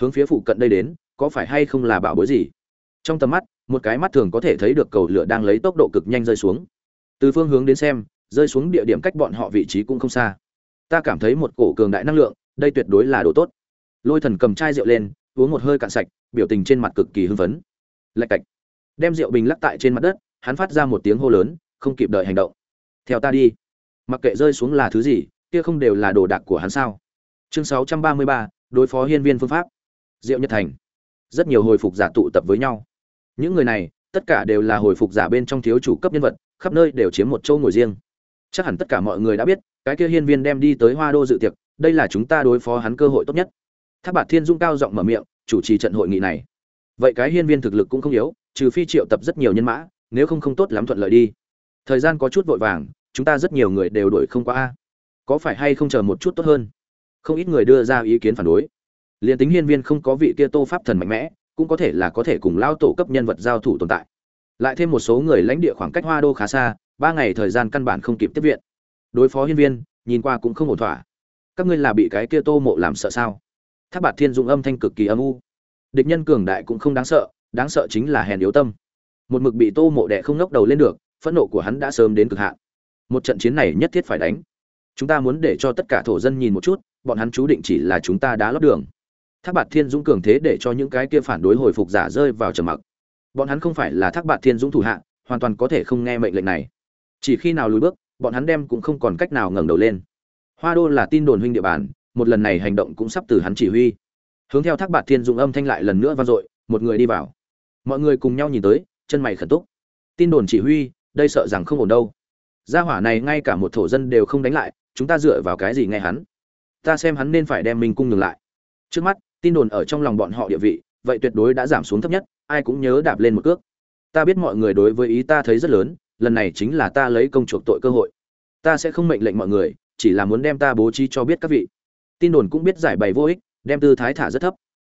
Hướng phía phụ cận đây đến, có phải hay không là bảo bối gì? Trong tầm mắt một cái mắt thường có thể thấy được cầu lửa đang lấy tốc độ cực nhanh rơi xuống. Từ phương hướng đến xem rơi xuống địa điểm cách bọn họ vị trí cũng không xa. Ta cảm thấy một cổ cường đại năng lượng đây tuyệt đối là đồ tốt. Lôi thần cầm chai rượu lên uống một hơi cạn sạch biểu tình trên mặt cực kỳ hưng phấn. Lạch cạch. Đem rượu bình lắc tại trên mặt đất hắn phát ra một tiếng hô lớn không kịp đợi hành động. Theo ta đi. Mặc kệ rơi xuống là thứ gì kia không đều là đồ đạc của hắn sao? Chương 633, đối phó hiên viên phương pháp. Diệu nhật thành. Rất nhiều hồi phục giả tụ tập với nhau những người này, tất cả đều là hồi phục giả bên trong thiếu chủ cấp nhân vật, khắp nơi đều chiếm một châu ngồi riêng. Chắc hẳn tất cả mọi người đã biết, cái kia hiên viên đem đi tới hoa đô dự tiệc, đây là chúng ta đối phó hắn cơ hội tốt nhất. Tháp bạt thiên dung cao giọng mở miệng, chủ trì trận hội nghị này. Vậy cái hiên viên thực lực cũng không yếu, trừ phi triệu tập rất nhiều nhân mã, nếu không không tốt lắm thuận lợi đi. Thời gian có chút vội vàng, chúng ta rất nhiều người đều đổi không qua a. Có phải hay không chờ một chút tốt hơn? Không ít người đưa ra ý kiến phản đối. Liền tính hiên viên không có vị kia tô pháp thần mạnh mẽ cũng có thể là có thể cùng lao tổ cấp nhân vật giao thủ tồn tại. Lại thêm một số người lãnh địa khoảng cách hoa đô khá xa, ba ngày thời gian căn bản không kịp tiếp viện. Đối phó hiên viên, nhìn qua cũng không ổn thỏa. Các ngươi là bị cái kia tô mộ làm sợ sao? Tháp bạt thiên dụng âm thanh cực kỳ âm u. Địch nhân cường đại cũng không đáng sợ đáng sợ chính là hèn yếu tâm. Một mực bị tô mộ đẻ không ngóc đầu lên được, phẫn nộ của hắn đã sớm đến cực hạn. Một trận chiến này nhất thiết phải đánh. Chúng ta muốn để cho tất cả thổ dân nhìn một chút, bọn hắn chú định chỉ là chúng ta đã lót đường thác bạt thiên dũng cường thế để cho những cái kia phản đối hồi phục giả rơi vào trầm mặc. Bọn hắn không phải là thác bạt thiên dũng thủ hạ, hoàn toàn có thể không nghe mệnh lệnh này. Chỉ khi nào lùi bước, bọn hắn đem cũng không còn cách nào ngẩng đầu lên. Hoa đô là tin đồn huynh địa bàn, một lần này hành động cũng sắp từ hắn chỉ huy. Hướng theo thác bạt thiên dũng âm thanh lại lần nữa vang dội, một người đi vào. Mọi người cùng nhau nhìn tới, chân mày khẩn túc. Tin đồn chỉ huy, đây sợ rằng không ổn đâu. Gia hỏa này ngay cả một thổ dân đều không đánh lại, chúng ta dựa vào cái gì nghe hắn? Ta xem hắn nên phải đem mình cung ngừng lại. Trước mắt tin đồn ở trong lòng bọn họ địa vị, vậy tuyệt đối đã giảm xuống thấp nhất, ai cũng nhớ đạp lên một cước. Ta biết mọi người đối với ý ta thấy rất lớn, lần này chính là ta lấy công chuộc tội cơ hội. Ta sẽ không mệnh lệnh mọi người, chỉ là muốn đem ta bố trí cho biết các vị. Tin đồn cũng biết giải bày vô ích, đem tư thái thả rất thấp.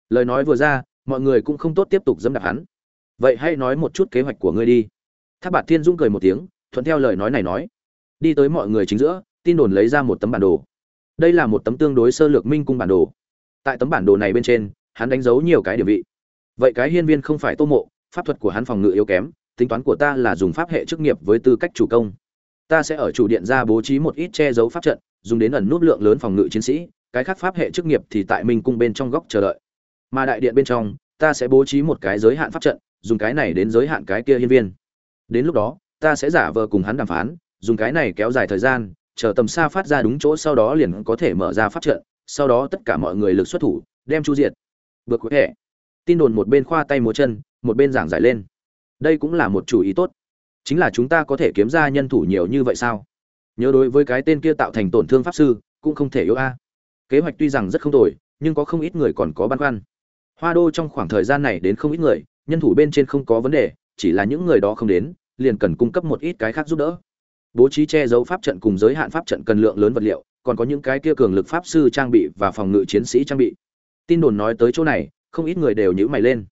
Lời nói vừa ra, mọi người cũng không tốt tiếp tục dẫm đạp hắn. Vậy hãy nói một chút kế hoạch của ngươi đi. Tháp bạt thiên dũng cười một tiếng, thuận theo lời nói này nói. Đi tới mọi người chính giữa, tin đồn lấy ra một tấm bản đồ. Đây là một tấm tương đối sơ lược minh cung bản đồ tại tấm bản đồ này bên trên, hắn đánh dấu nhiều cái địa vị. Vậy cái hiên viên không phải tô mộ, pháp thuật của hắn phòng ngự yếu kém, tính toán của ta là dùng pháp hệ chức nghiệp với tư cách chủ công. Ta sẽ ở chủ điện ra bố trí một ít che giấu pháp trận, dùng đến ẩn nút lượng lớn phòng ngự chiến sĩ, cái khác pháp hệ chức nghiệp thì tại minh cung bên trong góc chờ đợi. Mà đại điện bên trong, ta sẽ bố trí một cái giới hạn pháp trận, dùng cái này đến giới hạn cái kia hiên viên. Đến lúc đó, ta sẽ giả vờ cùng hắn đàm phán, dùng cái này kéo dài thời gian, chờ tầm xa phát ra đúng chỗ sau đó liền có thể mở ra pháp trận sau đó tất cả mọi người lực xuất thủ, đem chu diệt. Vượt có thể tin đồn một bên khoa tay múa chân, một bên giảng giải lên. Đây cũng là một chủ ý tốt. Chính là chúng ta có thể kiếm ra nhân thủ nhiều như vậy sao? Nhớ đối với cái tên kia tạo thành tổn thương pháp sư, cũng không thể yếu a. Kế hoạch tuy rằng rất không tồi, nhưng có không ít người còn có băn khoăn. Hoa đô trong khoảng thời gian này đến không ít người, nhân thủ bên trên không có vấn đề, chỉ là những người đó không đến, liền cần cung cấp một ít cái khác giúp đỡ. Bố trí che giấu pháp trận cùng giới hạn pháp trận cần lượng lớn vật liệu còn có những cái kia cường lực pháp sư trang bị và phòng ngự chiến sĩ trang bị. Tin đồn nói tới chỗ này, không ít người đều nhữ mày lên.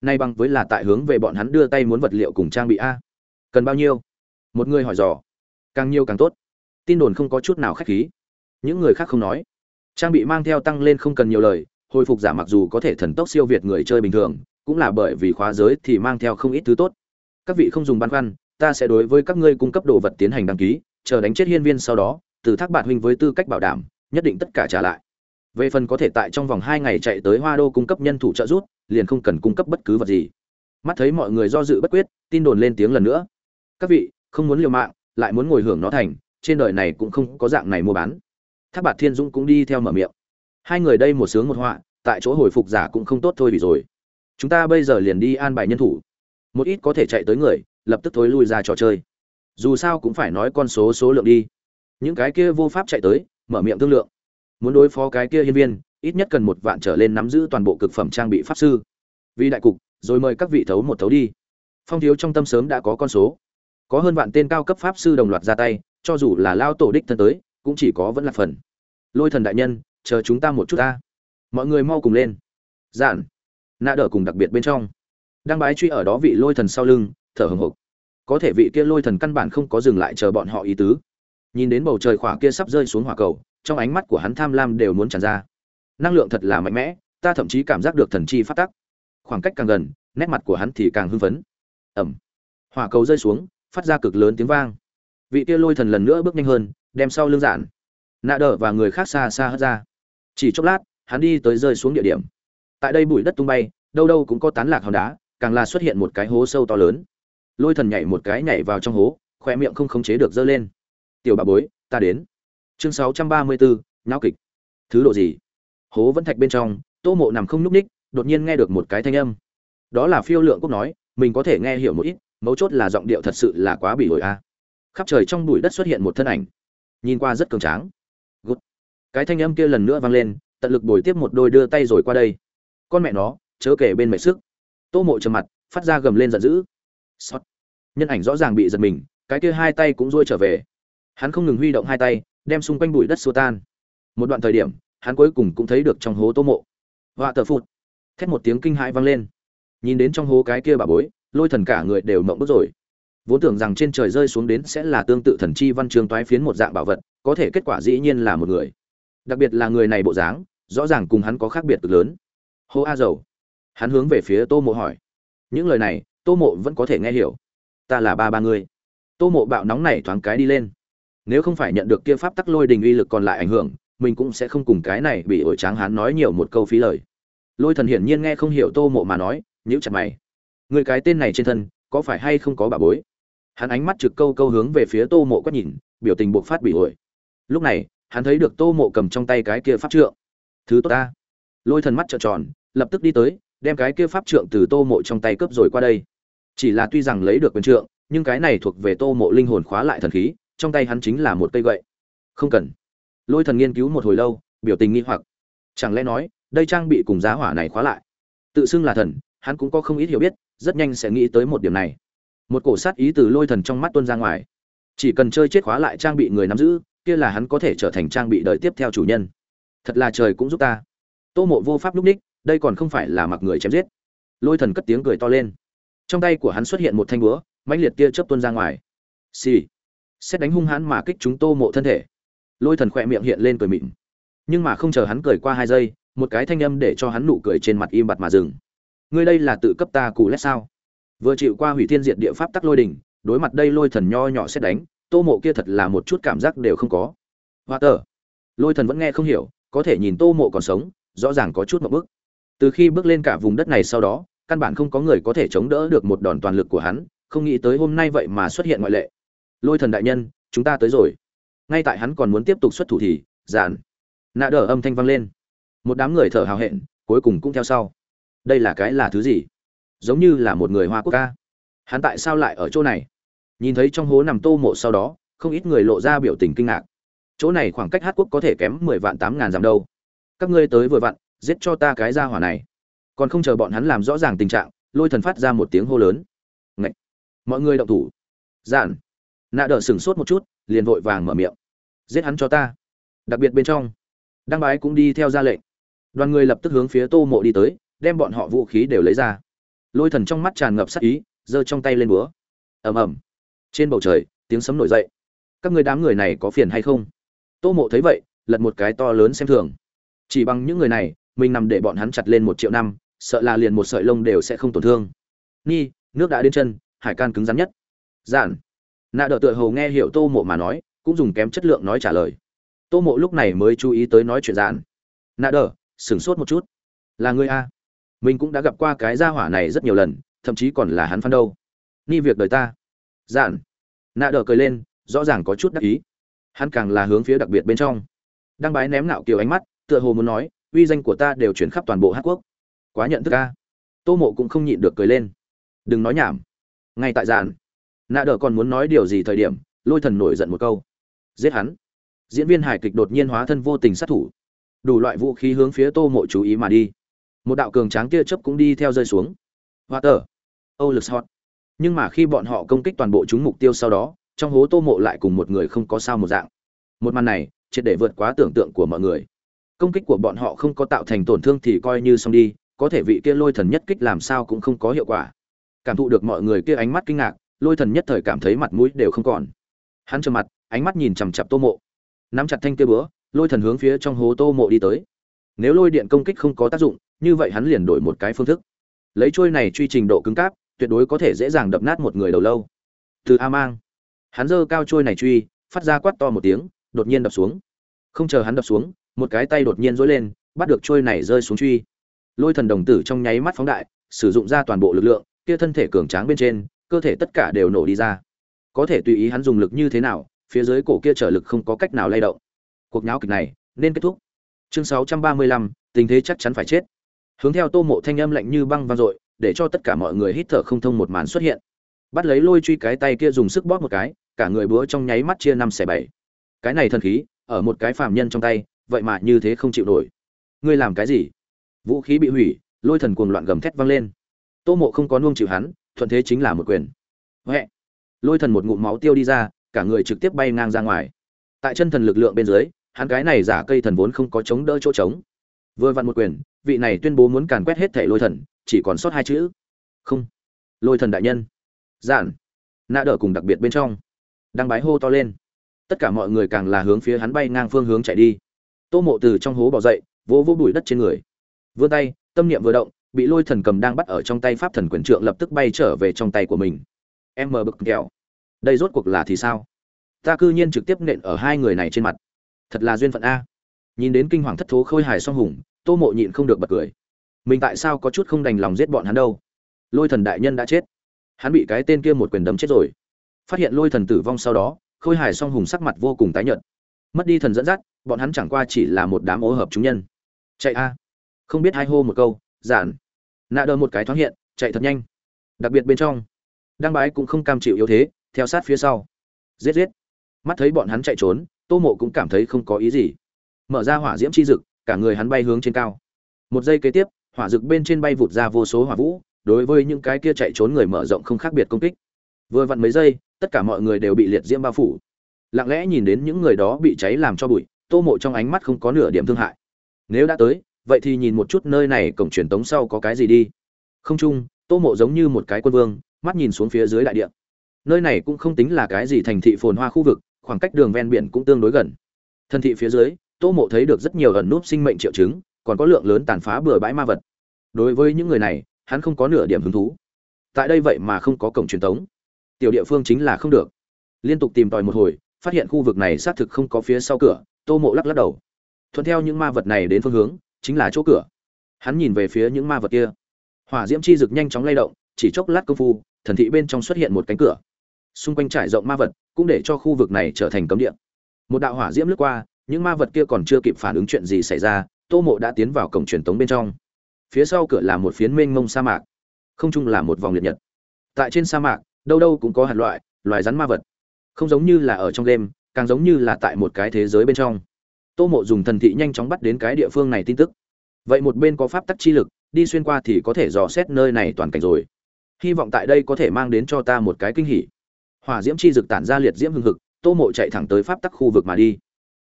Nay bằng với là tại hướng về bọn hắn đưa tay muốn vật liệu cùng trang bị a. Cần bao nhiêu? Một người hỏi dò. Càng nhiều càng tốt. Tin đồn không có chút nào khách khí. Những người khác không nói. Trang bị mang theo tăng lên không cần nhiều lời, hồi phục giả mặc dù có thể thần tốc siêu việt người chơi bình thường, cũng là bởi vì khóa giới thì mang theo không ít thứ tốt. Các vị không dùng băn khoăn, ta sẽ đối với các ngươi cung cấp đồ vật tiến hành đăng ký, chờ đánh chết hiên viên sau đó từ thác bạt huynh với tư cách bảo đảm, nhất định tất cả trả lại. Về phần có thể tại trong vòng hai ngày chạy tới hoa đô cung cấp nhân thủ trợ rút liền không cần cung cấp bất cứ vật gì. Mắt thấy mọi người do dự bất quyết, tin đồn lên tiếng lần nữa. Các vị, không muốn liều mạng, lại muốn ngồi hưởng nó thành, trên đời này cũng không có dạng này mua bán. Thác bạt thiên dũng cũng đi theo mở miệng. Hai người đây một sướng một họa, tại chỗ hồi phục giả cũng không tốt thôi vì rồi. Chúng ta bây giờ liền đi an bài nhân thủ. Một ít có thể chạy tới người, lập tức thối lui ra trò chơi. Dù sao cũng phải nói con số số lượng đi những cái kia vô pháp chạy tới, mở miệng thương lượng. Muốn đối phó cái kia hiên viên, ít nhất cần một vạn trở lên nắm giữ toàn bộ cực phẩm trang bị pháp sư. Vì đại cục, rồi mời các vị thấu một thấu đi. Phong thiếu trong tâm sớm đã có con số. Có hơn vạn tên cao cấp pháp sư đồng loạt ra tay, cho dù là lao tổ đích thân tới, cũng chỉ có vẫn là phần. Lôi thần đại nhân, chờ chúng ta một chút ta. Mọi người mau cùng lên. Giản nạ đỡ cùng đặc biệt bên trong. Đang bái truy ở đó vị lôi thần sau lưng, thở hừng hực có thể vị kia lôi thần căn bản không có dừng lại chờ bọn họ ý tứ nhìn đến bầu trời khỏa kia sắp rơi xuống hỏa cầu, trong ánh mắt của hắn tham lam đều muốn tràn ra. Năng lượng thật là mạnh mẽ, ta thậm chí cảm giác được thần chi phát tắc. Khoảng cách càng gần, nét mặt của hắn thì càng hưng phấn. Ẩm. Hỏa cầu rơi xuống, phát ra cực lớn tiếng vang. Vị kia lôi thần lần nữa bước nhanh hơn, đem sau lưng giản nạ đỡ và người khác xa xa hất ra. Chỉ chốc lát, hắn đi tới rơi xuống địa điểm. Tại đây bụi đất tung bay, đâu đâu cũng có tán lạc hòn đá, càng là xuất hiện một cái hố sâu to lớn. Lôi thần nhảy một cái nhảy vào trong hố khoe miệng không khống chế được dơ lên tiểu bà bối, ta đến. Chương sáu trăm ba mươi bốn não kịch. Thứ độ gì? Hố vẫn thạch bên trong, tô mộ nằm không n ú c ních đột nhiên nghe được một cái thanh âm. Đó là phiêu lượng cúc nói, mình có thể nghe hiểu một ít, mấu chốt là giọng điệu thật sự là quá bị ổi a. Khắp trời trong bụi đất xuất hiện một thân ảnh. Nhìn qua rất cường tráng. Good. cái thanh âm kia lần nữa vang lên, tận lực bồi tiếp một đôi đưa tay rồi qua đây. Con mẹ nó, chớ kể bên mẹ sức. Tô mộ trầm mặt, phát ra gầm lên giận dữ. Sót. nhân ảnh rõ ràng bị giật mình, cái kia hai tay cũng rôi trở về hắn không ngừng huy động hai tay, đem xung quanh bụi đất xua tan. Một đoạn thời điểm, hắn cuối cùng cũng thấy được trong hố tô mộ. Họa tờ phụt. Thét một tiếng kinh hãi vang lên. Nhìn đến trong hố cái kia bà bối, lôi thần cả người đều mộng bức rồi. Vốn tưởng rằng trên trời rơi xuống đến sẽ là tương tự thần chi văn chương toái phiến một dạng bảo vật, có thể kết quả dĩ nhiên là một người. Đặc biệt là người này bộ dáng, rõ ràng cùng hắn có khác biệt cực lớn. Hô a dầu. Hắn hướng về phía tô mộ hỏi. Những lời này, tô mộ vẫn có thể nghe hiểu. Ta là ba ba người tô mộ bạo nóng này thoáng cái đi lên nếu không phải nhận được kia pháp tắc lôi đình uy lực còn lại ảnh hưởng, mình cũng sẽ không cùng cái này bị ổi tráng hắn nói nhiều một câu phí lời. Lôi thần hiển nhiên nghe không hiểu tô mộ mà nói nhữ chặt mày. Người cái tên này trên thân, có phải hay không có bà bối? Hắn ánh mắt trực câu câu hướng về phía tô mộ quát nhìn, biểu tình buộc phát bị ổi. Lúc này, hắn thấy được tô mộ cầm trong tay cái kia pháp trượng. Thứ tốt ta. Lôi thần mắt trợn tròn, lập tức đi tới, đem cái kia pháp trượng từ tô mộ trong tay cướp rồi qua đây. Chỉ là tuy rằng lấy được quyền trượng, nhưng cái này thuộc về tô mộ linh hồn khóa lại thần khí trong tay hắn chính là một cây gậy. Không cần. Lôi thần nghiên cứu một hồi lâu, biểu tình nghi hoặc. Chẳng lẽ nói, đây trang bị cùng giá hỏa này khóa lại? Tự xưng là thần, hắn cũng có không ít hiểu biết, rất nhanh sẽ nghĩ tới một điểm này. Một cổ sát ý từ lôi thần trong mắt tuôn ra ngoài. Chỉ cần chơi chết khóa lại trang bị người nắm giữ, kia là hắn có thể trở thành trang bị đợi tiếp theo chủ nhân. Thật là trời cũng giúp ta. Tô mộ vô pháp lúc ních đây còn không phải là mặc người chém giết. Lôi thần cất tiếng cười to lên. Trong tay của hắn xuất hiện một thanh búa, mãnh liệt tia chớp tuôn ra ngoài. Xì、sì xét đánh hung hãn mà kích chúng tô mộ thân thể. Lôi thần khỏe miệng hiện lên cười mịn. Nhưng mà không chờ hắn cười qua hai giây, một cái thanh âm để cho hắn nụ cười trên mặt im bặt mà dừng. Ngươi đây là tự cấp ta cù lét sao? Vừa chịu qua hủy thiên diệt địa pháp tắc lôi đình, đối mặt đây lôi thần nho nhỏ xét đánh, tô mộ kia thật là một chút cảm giác đều không có. Hoa tờ. Lôi thần vẫn nghe không hiểu, có thể nhìn tô mộ còn sống, rõ ràng có chút một bước từ khi bước lên cả vùng đất này sau đó, căn bản không có người có thể chống đỡ được một đòn toàn lực của hắn, không nghĩ tới hôm nay vậy mà xuất hiện ngoại lệ lôi thần đại nhân, chúng ta tới rồi. Ngay tại hắn còn muốn tiếp tục xuất thủ thì, giản, nạ đờ âm thanh vang lên. Một đám người thở hào hẹn, cuối cùng cũng theo sau. Đây là cái là thứ gì? Giống như là một người hoa quốc ca. Hắn tại sao lại ở chỗ này? Nhìn thấy trong hố nằm tô mộ sau đó, không ít người lộ ra biểu tình kinh ngạc. Chỗ này khoảng cách hát quốc có thể kém mười vạn tám ngàn dặm đâu. Các ngươi tới vừa vặn, giết cho ta cái ra hỏa này. Còn không chờ bọn hắn làm rõ ràng tình trạng, lôi thần phát ra một tiếng hô lớn. Ngậy! mọi người động thủ. Giản nạ đỡ sửng sốt một chút, liền vội vàng mở miệng. Giết hắn cho ta. Đặc biệt bên trong, đăng bái cũng đi theo ra lệnh. Đoàn người lập tức hướng phía tô mộ đi tới, đem bọn họ vũ khí đều lấy ra. Lôi thần trong mắt tràn ngập sắc ý, giơ trong tay lên búa. Ầm ầm. Trên bầu trời, tiếng sấm nổi dậy. Các người đám người này có phiền hay không? Tô mộ thấy vậy, lật một cái to lớn xem thường. Chỉ bằng những người này, mình nằm để bọn hắn chặt lên một triệu năm, sợ là liền một sợi lông đều sẽ không tổn thương. Ni, nước đã đến chân, hải can cứng rắn nhất. Giản nạ đỡ tựa hầu nghe hiểu tô mộ mà nói, cũng dùng kém chất lượng nói trả lời. Tô mộ lúc này mới chú ý tới nói chuyện giản. Nạ đỡ sửng sốt một chút. Là ngươi a? Mình cũng đã gặp qua cái gia hỏa này rất nhiều lần, thậm chí còn là hắn phân đâu. Ni việc đời ta. Giản. Nạ đỡ cười lên, rõ ràng có chút đắc ý. Hắn càng là hướng phía đặc biệt bên trong. Đăng bái ném nạo kiểu ánh mắt, tựa hồ muốn nói, uy danh của ta đều chuyển khắp toàn bộ hát quốc. Quá nhận thức ca tô mộ cũng không nhịn được cười lên. Đừng nói nhảm. Ngay tại giản nạ đỡ còn muốn nói điều gì thời điểm, lôi thần nổi giận một câu. Giết hắn. Diễn viên hài kịch đột nhiên hóa thân vô tình sát thủ. Đủ loại vũ khí hướng phía tô mộ chú ý mà đi. Một đạo cường tráng kia chớp cũng đi theo rơi xuống. Hoa tờ âu lực hot nhưng mà khi bọn họ công kích toàn bộ chúng mục tiêu sau đó, trong hố tô mộ lại cùng một người không có sao một dạng. Một màn này, triệt để vượt quá tưởng tượng của mọi người. Công kích của bọn họ không có tạo thành tổn thương thì coi như xong đi, có thể vị kia lôi thần nhất kích làm sao cũng không có hiệu quả. Cảm thụ được mọi người kia ánh mắt kinh ngạc lôi thần nhất thời cảm thấy mặt mũi đều không còn. Hắn trầm mặt, ánh mắt nhìn chằm chặp tô mộ. Nắm chặt thanh kia búa, lôi thần hướng phía trong hố tô mộ đi tới. Nếu lôi điện công kích không có tác dụng, như vậy hắn liền đổi một cái phương thức. Lấy trôi này truy trình độ cứng cáp, tuyệt đối có thể dễ dàng đập nát một người đầu lâu. Từ a mang, hắn giơ cao trôi này truy, phát ra quát to một tiếng, đột nhiên đập xuống. Không chờ hắn đập xuống, một cái tay đột nhiên dối lên, bắt được trôi này rơi xuống truy. Lôi thần đồng tử trong nháy mắt phóng đại, sử dụng ra toàn bộ lực lượng, kia thân thể cường tráng bên trên cơ thể tất cả đều nổ đi ra. Có thể tùy ý hắn dùng lực như thế nào phía dưới cổ kia trở lực không có cách nào lay động. Cuộc nháo kịch này nên kết thúc. Chương 635, tình thế chắc chắn phải chết. Hướng theo tô mộ thanh âm lạnh như băng vang dội để cho tất cả mọi người hít thở không thông một màn xuất hiện. Bắt lấy lôi truy cái tay kia dùng sức bóp một cái cả người búa trong nháy mắt chia năm xẻ bảy. Cái này thần khí ở một cái phàm nhân trong tay vậy mà như thế không chịu nổi. Ngươi làm cái gì? Vũ khí bị hủy lôi thần cuồng loạn gầm thét vang lên. Tô mộ không có nuông chịu hắn thuận thế chính là một quyền. Huệ. Lôi thần một ngụm máu tiêu đi ra, cả người trực tiếp bay ngang ra ngoài. Tại chân thần lực lượng bên dưới, hắn cái này giả cây thần vốn không có chống đỡ chỗ trống. Vừa vặn một quyền, vị này tuyên bố muốn càn quét hết thể lôi thần, chỉ còn sót hai chữ. Không. Lôi thần đại nhân. Giản. Nạ đỡ cùng đặc biệt bên trong. Đang bái hô to lên. Tất cả mọi người càng là hướng phía hắn bay ngang phương hướng chạy đi. Tô mộ từ trong hố bỏ dậy, vỗ vỗ bụi đất trên người. Vươn tay, tâm niệm vừa động bị lôi thần cầm đang bắt ở trong tay pháp thần quyền trượng lập tức bay trở về trong tay của mình. Em mờ bực kẹo. Đây rốt cuộc là thì sao? Ta cư nhiên trực tiếp nện ở hai người này trên mặt. Thật là duyên phận a. Nhìn đến kinh hoàng thất thố khôi hài song hùng, tô mộ nhịn không được bật cười. Mình tại sao có chút không đành lòng giết bọn hắn đâu? Lôi thần đại nhân đã chết. Hắn bị cái tên kia một quyền đấm chết rồi. Phát hiện lôi thần tử vong sau đó, khôi hài song hùng sắc mặt vô cùng tái nhợt. Mất đi thần dẫn dắt, bọn hắn chẳng qua chỉ là một đám ố hợp chúng nhân. Chạy a. Không biết hai hô một câu giản. Nạ đờ một cái thoáng hiện, chạy thật nhanh. Đặc biệt bên trong, đăng bái cũng không cam chịu yếu thế, theo sát phía sau. Giết giết. Mắt thấy bọn hắn chạy trốn, tô mộ cũng cảm thấy không có ý gì. Mở ra hỏa diễm chi dực, cả người hắn bay hướng trên cao. Một giây kế tiếp, hỏa dực bên trên bay vụt ra vô số hỏa vũ, đối với những cái kia chạy trốn người mở rộng không khác biệt công kích. Vừa vặn mấy giây, tất cả mọi người đều bị liệt diễm bao phủ. Lặng lẽ nhìn đến những người đó bị cháy làm cho bụi, tô mộ trong ánh mắt không có nửa điểm thương hại. Nếu đã tới vậy thì nhìn một chút nơi này cổng truyền tống sau có cái gì đi. Không chung, tô mộ giống như một cái quân vương, mắt nhìn xuống phía dưới đại địa. Nơi này cũng không tính là cái gì thành thị phồn hoa khu vực, khoảng cách đường ven biển cũng tương đối gần. Thân thị phía dưới, tô mộ thấy được rất nhiều ẩn núp sinh mệnh triệu chứng, còn có lượng lớn tàn phá bừa bãi ma vật. Đối với những người này, hắn không có nửa điểm hứng thú. Tại đây vậy mà không có cổng truyền tống. Tiểu địa phương chính là không được. Liên tục tìm tòi một hồi, phát hiện khu vực này xác thực không có phía sau cửa, tô mộ lắc lắc đầu. Thuận theo những ma vật này đến phương hướng chính là chỗ cửa. Hắn nhìn về phía những ma vật kia. Hỏa diễm chi rực nhanh chóng lay động, chỉ chốc lát công phu, thần thị bên trong xuất hiện một cánh cửa. Xung quanh trải rộng ma vật, cũng để cho khu vực này trở thành cấm địa. Một đạo hỏa diễm lướt qua, những ma vật kia còn chưa kịp phản ứng chuyện gì xảy ra, tô mộ đã tiến vào cổng truyền tống bên trong. Phía sau cửa là một phiến mênh mông sa mạc, không chung là một vòng liệt nhật. Tại trên sa mạc, đâu đâu cũng có hạt loại, loài rắn ma vật. Không giống như là ở trong đêm, càng giống như là tại một cái thế giới bên trong tô mộ dùng thần thị nhanh chóng bắt đến cái địa phương này tin tức. Vậy một bên có pháp tắc chi lực, đi xuyên qua thì có thể dò xét nơi này toàn cảnh rồi. Hy vọng tại đây có thể mang đến cho ta một cái kinh hỉ. Hỏa diễm chi dực tản ra liệt diễm hưng hực, tô mộ chạy thẳng tới pháp tắc khu vực mà đi.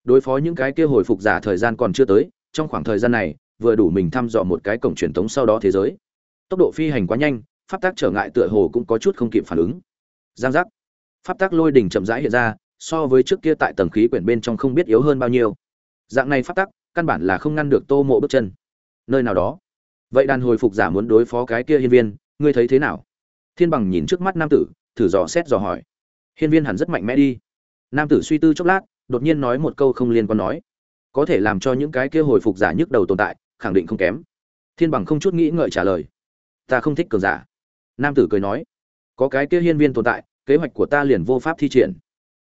Đối phó những cái kia hồi phục giả thời gian còn chưa tới, trong khoảng thời gian này, vừa đủ mình thăm dò một cái cổng truyền thống sau đó thế giới. Tốc độ phi hành quá nhanh, pháp tắc trở ngại tựa hồ cũng có chút không kịp phản ứng. Giang giác. Pháp tắc lôi đỉnh chậm rãi hiện ra, so với trước kia tại tầng khí quyển bên trong không biết yếu hơn bao nhiêu dạng này pháp tắc, căn bản là không ngăn được tô mộ bước chân. Nơi nào đó. Vậy đàn hồi phục giả muốn đối phó cái kia hiên viên, ngươi thấy thế nào? Thiên bằng nhìn trước mắt nam tử, thử dò xét dò hỏi. Hiên viên hẳn rất mạnh mẽ đi. Nam tử suy tư chốc lát, đột nhiên nói một câu không liên quan nói. Có thể làm cho những cái kia hồi phục giả nhức đầu tồn tại, khẳng định không kém. Thiên bằng không chút nghĩ ngợi trả lời. Ta không thích cường giả. Nam tử cười nói. Có cái kia hiên viên tồn tại, kế hoạch của ta liền vô pháp thi triển.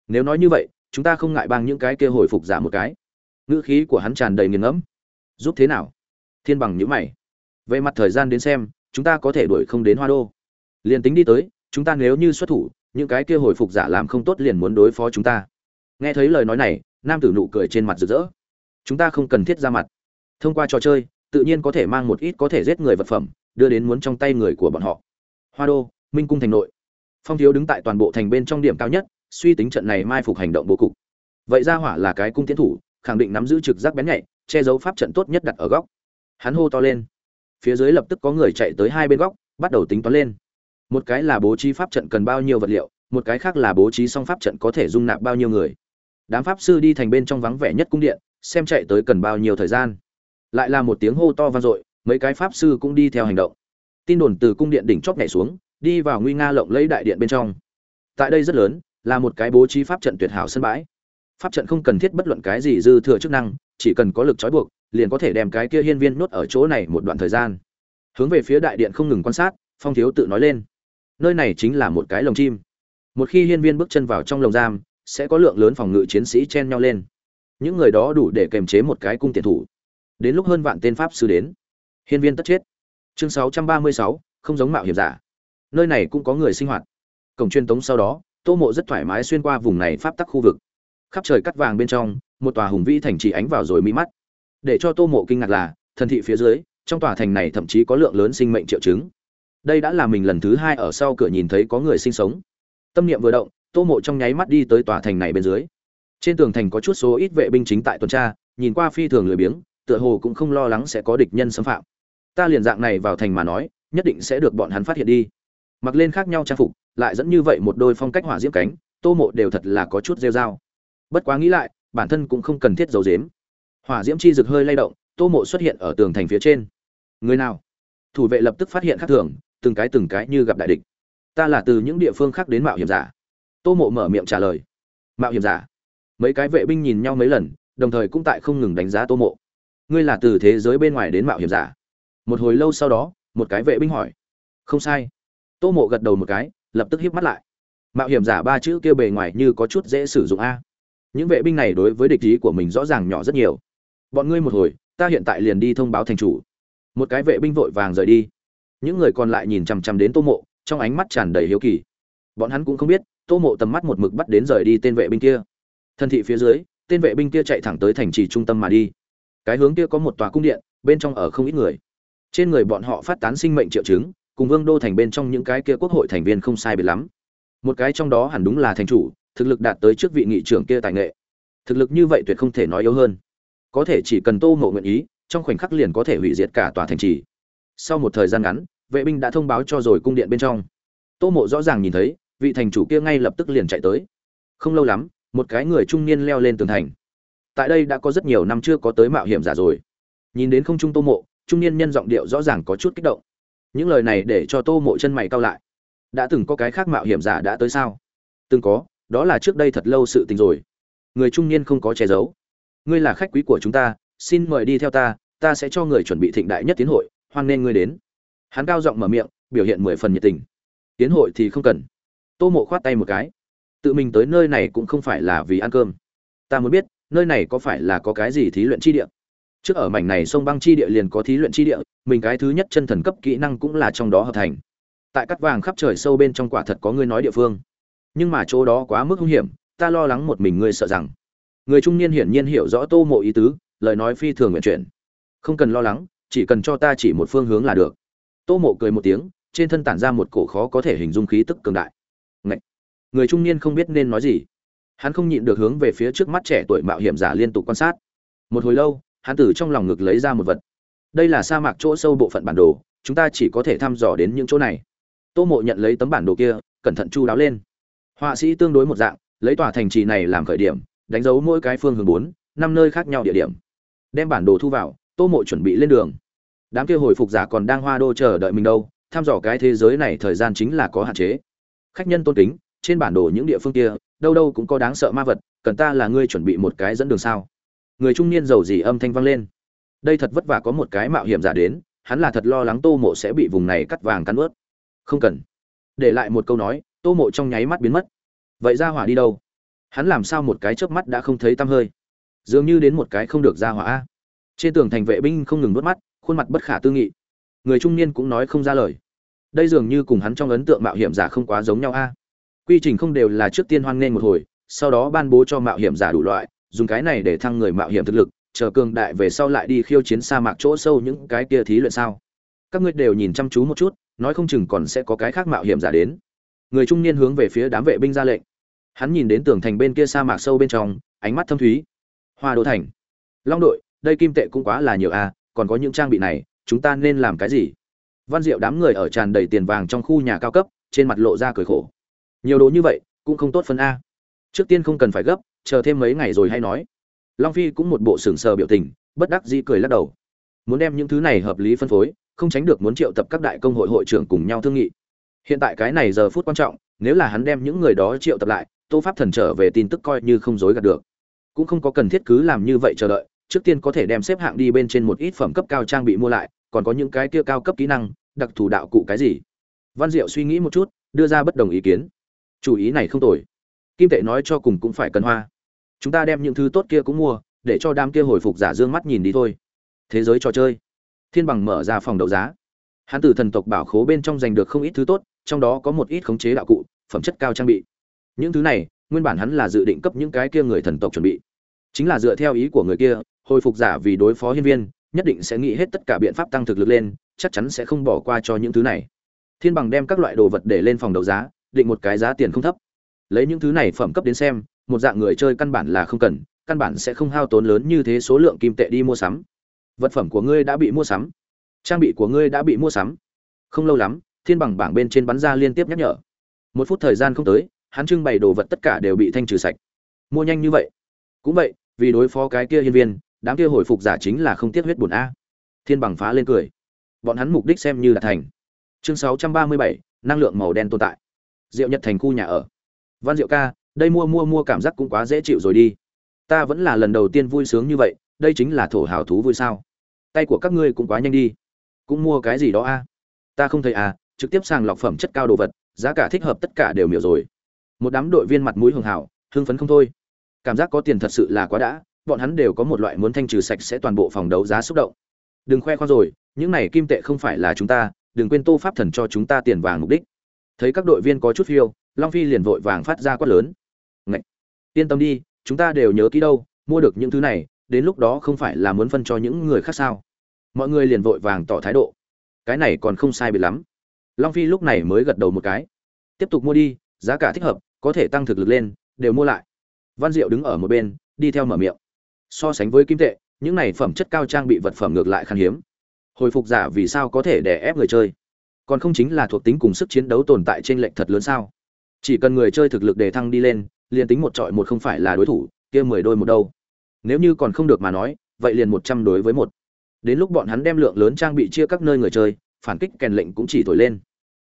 Nếu nói như vậy, chúng ta không ngại bằng những cái kia hồi phục giả một cái ngữ khí của hắn tràn đầy nghiền ngẫm. Giúp thế nào? Thiên bằng nhữ mày. Về mặt thời gian đến xem, chúng ta có thể đuổi không đến hoa đô. Liền tính đi tới, chúng ta nếu như xuất thủ, những cái kia hồi phục giả làm không tốt liền muốn đối phó chúng ta. Nghe thấy lời nói này, nam tử nụ cười trên mặt rực rỡ. Chúng ta không cần thiết ra mặt. Thông qua trò chơi, tự nhiên có thể mang một ít có thể giết người vật phẩm, đưa đến muốn trong tay người của bọn họ. Hoa đô, minh cung thành nội. Phong thiếu đứng tại toàn bộ thành bên trong điểm cao nhất, suy tính trận này mai phục hành động bố cục. Vậy ra hỏa là cái cung tiến thủ khẳng định nắm giữ trực giác bén nhạy, che giấu pháp trận tốt nhất đặt ở góc. Hắn hô to lên. Phía dưới lập tức có người chạy tới hai bên góc, bắt đầu tính toán lên. Một cái là bố trí pháp trận cần bao nhiêu vật liệu, một cái khác là bố trí xong pháp trận có thể dung nạp bao nhiêu người. Đám pháp sư đi thành bên trong vắng vẻ nhất cung điện, xem chạy tới cần bao nhiêu thời gian. Lại là một tiếng hô to vang dội, mấy cái pháp sư cũng đi theo hành động. Tin đồn từ cung điện đỉnh chót nhảy xuống, đi vào nguy nga lộng lấy đại điện bên trong. Tại đây rất lớn, là một cái bố trí pháp trận tuyệt hảo sân bãi pháp trận không cần thiết bất luận cái gì dư thừa chức năng chỉ cần có lực trói buộc liền có thể đem cái kia hiên viên nuốt ở chỗ này một đoạn thời gian. Hướng về phía đại điện không ngừng quan sát phong thiếu tự nói lên. Nơi này chính là một cái lồng chim. Một khi hiên viên bước chân vào trong lồng giam sẽ có lượng lớn phòng ngự chiến sĩ chen nhau lên. Những người đó đủ để kềm chế một cái cung tiền thủ. Đến lúc hơn vạn tên pháp sư đến. Hiên viên tất chết. Chương 636, không giống mạo hiểm giả. Nơi này cũng có người sinh hoạt. Cổng truyền tống sau đó tô mộ rất thoải mái xuyên qua vùng này pháp tắc khu vực khắp trời cắt vàng bên trong, một tòa hùng vĩ thành trì ánh vào rồi mi mắt. Để cho tô mộ kinh ngạc là, thần thị phía dưới, trong tòa thành này thậm chí có lượng lớn sinh mệnh triệu chứng. Đây đã là mình lần thứ hai ở sau cửa nhìn thấy có người sinh sống. Tâm niệm vừa động, tô mộ trong nháy mắt đi tới tòa thành này bên dưới. Trên tường thành có chút số ít vệ binh chính tại tuần tra, nhìn qua phi thường lười biếng, tựa hồ cũng không lo lắng sẽ có địch nhân xâm phạm. Ta liền dạng này vào thành mà nói, nhất định sẽ được bọn hắn phát hiện đi. Mặc lên khác nhau trang phục, lại dẫn như vậy một đôi phong cách hỏa diễm cánh, tô mộ đều thật là có chút rêu dao bất quá nghĩ lại, bản thân cũng không cần thiết giấu dếm hỏa diễm chi rực hơi lay động, tô mộ xuất hiện ở tường thành phía trên. Người nào? Thủ vệ lập tức phát hiện khác thường, từng cái từng cái như gặp đại địch. Ta là từ những địa phương khác đến mạo hiểm giả. Tô mộ mở miệng trả lời. Mạo hiểm giả? Mấy cái vệ binh nhìn nhau mấy lần, đồng thời cũng tại không ngừng đánh giá tô mộ. Ngươi là từ thế giới bên ngoài đến mạo hiểm giả? Một hồi lâu sau đó, một cái vệ binh hỏi. Không sai. Tô mộ gật đầu một cái, lập tức hiếp mắt lại. Mạo hiểm giả ba chữ kêu bề ngoài như có chút dễ sử dụng a những vệ binh này đối với địch ý của mình rõ ràng nhỏ rất nhiều. Bọn ngươi một hồi, ta hiện tại liền đi thông báo thành chủ. Một cái vệ binh vội vàng rời đi. Những người còn lại nhìn chằm chằm đến tô mộ, trong ánh mắt tràn đầy hiếu kỳ. Bọn hắn cũng không biết, tô mộ tầm mắt một mực bắt đến rời đi tên vệ binh kia. Thân thị phía dưới, tên vệ binh kia chạy thẳng tới thành trì trung tâm mà đi. Cái hướng kia có một tòa cung điện, bên trong ở không ít người. Trên người bọn họ phát tán sinh mệnh triệu chứng, cùng vương đô thành bên trong những cái kia quốc hội thành viên không sai biệt lắm. Một cái trong đó hẳn đúng là thành chủ thực lực đạt tới trước vị nghị trưởng kia tài nghệ. Thực lực như vậy tuyệt không thể nói yếu hơn. Có thể chỉ cần tô mộ nguyện ý, trong khoảnh khắc liền có thể hủy diệt cả tòa thành trì. Sau một thời gian ngắn, vệ binh đã thông báo cho rồi cung điện bên trong. Tô mộ rõ ràng nhìn thấy, vị thành chủ kia ngay lập tức liền chạy tới. Không lâu lắm, một cái người trung niên leo lên tường thành. Tại đây đã có rất nhiều năm chưa có tới mạo hiểm giả rồi. Nhìn đến không trung tô mộ, trung niên nhân giọng điệu rõ ràng có chút kích động. Những lời này để cho tô mộ chân mày cao lại. Đã từng có cái khác mạo hiểm giả đã tới sao? Từng có đó là trước đây thật lâu sự tình rồi. Người trung niên không có che giấu. Ngươi là khách quý của chúng ta, xin mời đi theo ta ta sẽ cho người chuẩn bị thịnh đại nhất tiến hội, hoan nên ngươi đến. Hắn cao giọng mở miệng, biểu hiện mười phần nhiệt tình. Tiến hội thì không cần. Tô mộ khoát tay một cái. Tự mình tới nơi này cũng không phải là vì ăn cơm. Ta muốn biết, nơi này có phải là có cái gì thí luyện chi địa? Trước ở mảnh này sông băng chi địa liền có thí luyện chi địa, mình cái thứ nhất chân thần cấp kỹ năng cũng là trong đó hợp thành. Tại cắt vàng khắp trời sâu bên trong quả thật có người nói địa phương nhưng mà chỗ đó quá mức hung hiểm, ta lo lắng một mình ngươi sợ rằng. Người trung niên hiển nhiên hiểu rõ tô mộ ý tứ, lời nói phi thường nguyện chuyển. Không cần lo lắng, chỉ cần cho ta chỉ một phương hướng là được. Tô mộ cười một tiếng, trên thân tản ra một cổ khó có thể hình dung khí tức cường đại. Ngậy! người trung niên không biết nên nói gì. Hắn không nhịn được hướng về phía trước mắt trẻ tuổi mạo hiểm giả liên tục quan sát. Một hồi lâu, hắn từ trong lòng ngực lấy ra một vật. Đây là sa mạc chỗ sâu bộ phận bản đồ, chúng ta chỉ có thể thăm dò đến những chỗ này. Tô mộ nhận lấy tấm bản đồ kia, cẩn thận chu đáo lên họa sĩ tương đối một dạng, lấy tòa thành trì này làm khởi điểm, đánh dấu mỗi cái phương hướng bốn, năm nơi khác nhau địa điểm. Đem bản đồ thu vào, tô mộ chuẩn bị lên đường. Đám kia hồi phục giả còn đang hoa đô chờ đợi mình đâu thăm dò cái thế giới này thời gian chính là có hạn chế. Khách nhân tôn kính, trên bản đồ những địa phương kia, đâu đâu cũng có đáng sợ ma vật, cần ta là ngươi chuẩn bị một cái dẫn đường sao? Người trung niên giàu gì âm thanh vang lên. Đây thật vất vả có một cái mạo hiểm giả đến, hắn là thật lo lắng tô mộ sẽ bị vùng này cắt vàng cắn ướt. Không cần. Để lại một câu nói tô mộ trong nháy mắt biến mất. Vậy ra hỏa đi đâu? Hắn làm sao một cái chớp mắt đã không thấy tăm hơi? Dường như đến một cái không được ra hỏa a. Trên tường thành vệ binh không ngừng vớt mắt, khuôn mặt bất khả tư nghị. Người trung niên cũng nói không ra lời. Đây dường như cùng hắn trong ấn tượng mạo hiểm giả không quá giống nhau a. Quy trình không đều là trước tiên hoan nghênh một hồi, sau đó ban bố cho mạo hiểm giả đủ loại, dùng cái này để thăng người mạo hiểm thực lực, chờ cường đại về sau lại đi khiêu chiến sa mạc chỗ sâu những cái kia thí luyện sao. Các ngươi đều nhìn chăm chú một chút, nói không chừng còn sẽ có cái khác mạo hiểm giả đến người trung niên hướng về phía đám vệ binh ra lệnh. Hắn nhìn đến tường thành bên kia sa mạc sâu bên trong, ánh mắt thâm thúy. Hoa đô thành. Long đội, đây kim tệ cũng quá là nhiều a còn có những trang bị này, chúng ta nên làm cái gì? Văn diệu đám người ở tràn đầy tiền vàng trong khu nhà cao cấp, trên mặt lộ ra cười khổ. Nhiều đồ như vậy, cũng không tốt phân a. Trước tiên không cần phải gấp, chờ thêm mấy ngày rồi hay nói. Long phi cũng một bộ sừng sờ biểu tình, bất đắc dĩ cười lắc đầu. Muốn đem những thứ này hợp lý phân phối, không tránh được muốn triệu tập các đại công hội hội trưởng cùng nhau thương nghị hiện tại cái này giờ phút quan trọng, nếu là hắn đem những người đó triệu tập lại, tô pháp thần trở về tin tức coi như không dối gạt được. Cũng không có cần thiết cứ làm như vậy chờ đợi, trước tiên có thể đem xếp hạng đi bên trên một ít phẩm cấp cao trang bị mua lại, còn có những cái kia cao cấp kỹ năng, đặc thù đạo cụ cái gì. Văn diệu suy nghĩ một chút, đưa ra bất đồng ý kiến. Chủ ý này không tồi. Kim tệ nói cho cùng cũng phải cần hoa. Chúng ta đem những thứ tốt kia cũng mua, để cho đám kia hồi phục giả dương mắt nhìn đi thôi. Thế giới trò chơi. Thiên bằng mở ra phòng đấu giá hắn từ thần tộc bảo khố bên trong giành được không ít thứ tốt, trong đó có một ít khống chế đạo cụ, phẩm chất cao trang bị. Những thứ này, nguyên bản hắn là dự định cấp những cái kia người thần tộc chuẩn bị. Chính là dựa theo ý của người kia, hồi phục giả vì đối phó hiên viên, nhất định sẽ nghĩ hết tất cả biện pháp tăng thực lực lên, chắc chắn sẽ không bỏ qua cho những thứ này. Thiên bằng đem các loại đồ vật để lên phòng đấu giá, định một cái giá tiền không thấp. Lấy những thứ này phẩm cấp đến xem, một dạng người chơi căn bản là không cần, căn bản sẽ không hao tốn lớn như thế số lượng kim tệ đi mua sắm. Vật phẩm của ngươi đã bị mua sắm trang bị của ngươi đã bị mua sắm. Không lâu lắm thiên bằng bảng bên trên bắn ra liên tiếp nhắc nhở. Một phút thời gian không tới hắn trưng bày đồ vật tất cả đều bị thanh trừ sạch. Mua nhanh như vậy. Cũng vậy vì đối phó cái kia hiên viên đám kia hồi phục giả chính là không tiết huyết bùn a. Thiên bằng phá lên cười. Bọn hắn mục đích xem như là thành. Chương 637, năng lượng màu đen tồn tại. Diệu nhật thành khu nhà ở. Văn diệu ca đây mua mua mua cảm giác cũng quá dễ chịu rồi đi. Ta vẫn là lần đầu tiên vui sướng như vậy đây chính là thổ hào thú vui sao. Tay của các ngươi cũng quá nhanh đi cũng mua cái gì đó a? Ta không thấy à trực tiếp sàng lọc phẩm chất cao đồ vật, giá cả thích hợp tất cả đều miểu rồi. Một đám đội viên mặt mũi hường hảo, hưng phấn không thôi. Cảm giác có tiền thật sự là quá đã, bọn hắn đều có một loại muốn thanh trừ sạch sẽ toàn bộ phòng đấu giá xúc động. Đừng khoe khoang rồi, những này kim tệ không phải là chúng ta, đừng quên tô pháp thần cho chúng ta tiền vàng mục đích. Thấy các đội viên có chút phiêu, long phi liền vội vàng phát ra quát lớn. Ngậy! yên tâm đi, chúng ta đều nhớ kỹ đâu, mua được những thứ này, đến lúc đó không phải là muốn phân cho những người khác sao? Mọi người liền vội vàng tỏ thái độ. Cái này còn không sai biệt lắm. Long phi lúc này mới gật đầu một cái. Tiếp tục mua đi, giá cả thích hợp, có thể tăng thực lực lên, đều mua lại. Văn diệu đứng ở một bên, đi theo mở miệng. So sánh với kim tệ, những này phẩm chất cao trang bị vật phẩm ngược lại khan hiếm. Hồi phục giả vì sao có thể đè ép người chơi? Còn không chính là thuộc tính cùng sức chiến đấu tồn tại trên lệnh thật lớn sao? Chỉ cần người chơi thực lực đề thăng đi lên, liền tính một trọi một không phải là đối thủ, kia mười đôi một đâu. Nếu như còn không được mà nói, vậy liền một trăm đối với một đến lúc bọn hắn đem lượng lớn trang bị chia các nơi người chơi, phản kích kèn lệnh cũng chỉ thổi lên.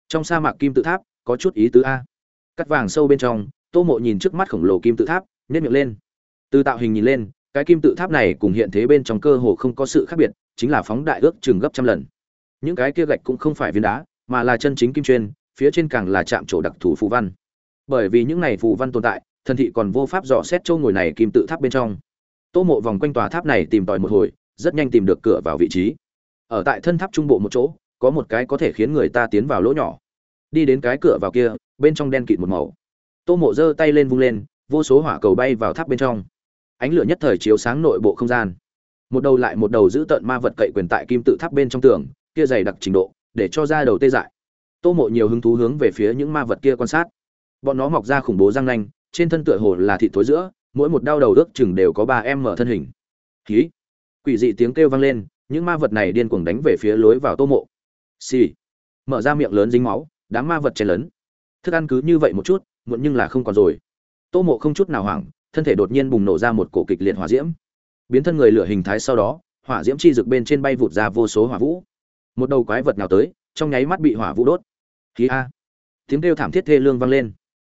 Trong sa mạc kim tự tháp, có chút ý tứ a. Cắt vàng sâu bên trong, tô mộ nhìn trước mắt khổng lồ kim tự tháp nhét miệng lên. Từ tạo hình nhìn lên, cái kim tự tháp này cùng hiện thế bên trong cơ hồ không có sự khác biệt, chính là phóng đại ước chừng gấp trăm lần. Những cái kia gạch cũng không phải viên đá, mà là chân chính kim chuyên, phía trên càng là chạm trổ đặc thù phù văn. Bởi vì những này phù văn tồn tại thần thị còn vô pháp dò xét châu ngồi này kim tự tháp bên trong. Tô mộ vòng quanh tòa tháp này tìm tòi một hồi rất nhanh tìm được cửa vào vị trí. Ở tại thân tháp trung bộ một chỗ, có một cái có thể khiến người ta tiến vào lỗ nhỏ. Đi đến cái cửa vào kia, bên trong đen kịt một màu. Tô mộ giơ tay lên vung lên, vô số hỏa cầu bay vào tháp bên trong. Ánh lửa nhất thời chiếu sáng nội bộ không gian. Một đầu lại một đầu giữ tợn ma vật cậy quyền tại kim tự tháp bên trong tường, kia dày đặc trình độ, để cho ra đầu tê dại. Tô mộ nhiều hứng thú hướng về phía những ma vật kia quan sát. Bọn nó mọc ra khủng bố răng nanh, trên thân tựa hồ là thịt thối giữa, mỗi một đau đầu ước chừng đều có ba em mở thân hình. Khí quỷ dị tiếng kêu vang lên, những ma vật này điên cuồng đánh về phía lối vào tô mộ. Xì、sì. mở ra miệng lớn dính máu, đám ma vật chen lớn thức ăn cứ như vậy một chút, muộn nhưng là không còn rồi. Tô mộ không chút nào hoảng, thân thể đột nhiên bùng nổ ra một cổ kịch liệt hỏa diễm. Biến thân người lửa hình thái sau đó, hỏa diễm chi rực bên trên bay vụt ra vô số hỏa vũ. Một đầu quái vật nào tới, trong nháy mắt bị hỏa vũ đốt. Khí a. Tiếng kêu thảm thiết thê lương vang lên.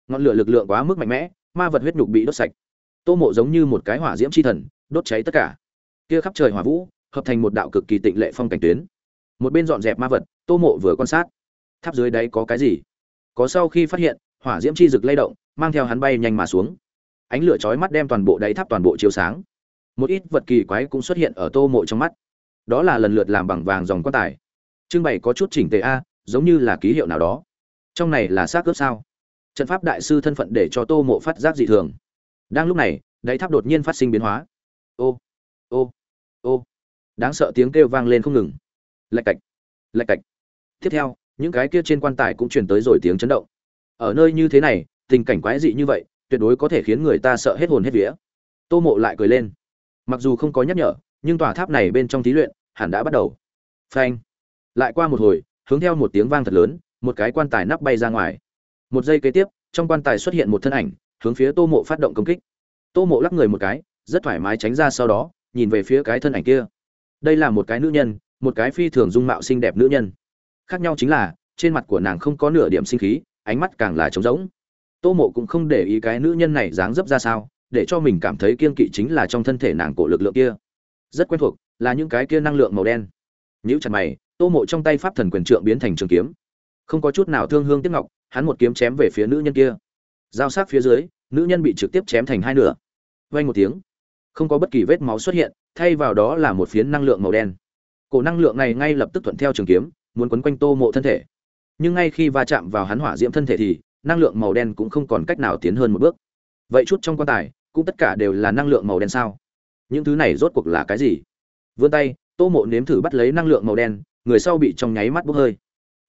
Ngọn lửa lực lượng quá mức mạnh mẽ, ma vật huyết nhục bị đốt sạch. Tô mộ giống như một cái hỏa diễm chi thần, đốt cháy tất cả kia khắp trời hỏa vũ, hợp thành một đạo cực kỳ tịnh lệ phong cảnh tuyến. Một bên dọn dẹp ma vật, tô mộ vừa quan sát. Tháp dưới đáy có cái gì? Có sau khi phát hiện, hỏa diễm chi rực lay động, mang theo hắn bay nhanh mà xuống. Ánh lửa chói mắt đem toàn bộ đáy tháp toàn bộ chiếu sáng. Một ít vật kỳ quái cũng xuất hiện ở tô mộ trong mắt. Đó là lần lượt làm bằng vàng dòng quan tài. Trưng bày có chút chỉnh tề a, giống như là ký hiệu nào đó. Trong này là xác cướp sao? Trận pháp đại sư thân phận để cho tô mộ phát giác dị thường. Đang lúc này, đáy tháp đột nhiên phát sinh biến hóa. Ô ô ô, đáng sợ tiếng kêu vang lên không ngừng. Lạch cạch lạch cạch. Tiếp theo, những cái kia trên quan tài cũng truyền tới rồi tiếng chấn động. Ở nơi như thế này, tình cảnh quái dị như vậy, tuyệt đối có thể khiến người ta sợ hết hồn hết vía. Tô mộ lại cười lên. Mặc dù không có nhắc nhở, nhưng tòa tháp này bên trong thí luyện hẳn đã bắt đầu. Phanh. Lại qua một hồi, hướng theo một tiếng vang thật lớn, một cái quan tài nắp bay ra ngoài. Một giây kế tiếp, trong quan tài xuất hiện một thân ảnh, hướng phía tô mộ phát động công kích. Tô mộ lắc người một cái, rất thoải mái tránh ra sau đó nhìn về phía cái thân ảnh kia. Đây là một cái nữ nhân, một cái phi thường dung mạo xinh đẹp nữ nhân. Khác nhau chính là, trên mặt của nàng không có nửa điểm sinh khí, ánh mắt càng là trống rỗng. Tô mộ cũng không để ý cái nữ nhân này dáng dấp ra sao, để cho mình cảm thấy kiên kỵ chính là trong thân thể nàng cổ lực lượng kia. Rất quen thuộc, là những cái kia năng lượng màu đen. Nhíu chặt mày, tô mộ trong tay pháp thần quyền trượng biến thành trường kiếm. Không có chút nào thương hương tiếc ngọc, hắn một kiếm chém về phía nữ nhân kia. Giao sát phía dưới, nữ nhân bị trực tiếp chém thành hai nửa. Vay một tiếng không có bất kỳ vết máu xuất hiện, thay vào đó là một phiến năng lượng màu đen. Cổ năng lượng này ngay lập tức thuận theo trường kiếm, muốn quấn quanh tô mộ thân thể. Nhưng ngay khi va chạm vào hắn hỏa diễm thân thể thì, năng lượng màu đen cũng không còn cách nào tiến hơn một bước. Vậy chút trong quan tài, cũng tất cả đều là năng lượng màu đen sao? Những thứ này rốt cuộc là cái gì? Vươn tay, tô mộ nếm thử bắt lấy năng lượng màu đen, người sau bị trong nháy mắt bốc hơi.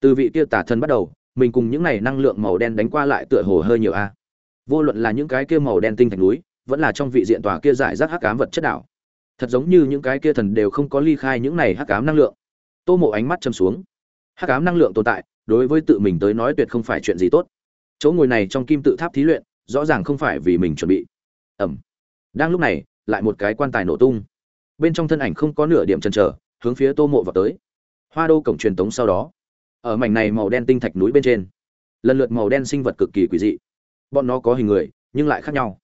Từ vị kia tả thân bắt đầu, mình cùng những này năng lượng màu đen đánh qua lại tựa hồ hơi nhiều a. Vô luận là những cái kia màu đen tinh thạch núi vẫn là trong vị diện tòa kia giải rác hắc ám vật chất đảo thật giống như những cái kia thần đều không có ly khai những này hắc ám năng lượng. Tô mộ ánh mắt châm xuống. Hắc ám năng lượng tồn tại, đối với tự mình tới nói tuyệt không phải chuyện gì tốt. Chỗ ngồi này trong kim tự tháp thí luyện, rõ ràng không phải vì mình chuẩn bị. Ẩm. Đang lúc này, lại một cái quan tài nổ tung. Bên trong thân ảnh không có nửa điểm chần chờ, hướng phía tô mộ vào tới. Hoa đô cổng truyền tống sau đó. Ở mảnh này màu đen tinh thạch núi bên trên, lần lượt màu đen sinh vật cực kỳ quỷ dị. Bọn nó có hình người, nhưng lại khác nhau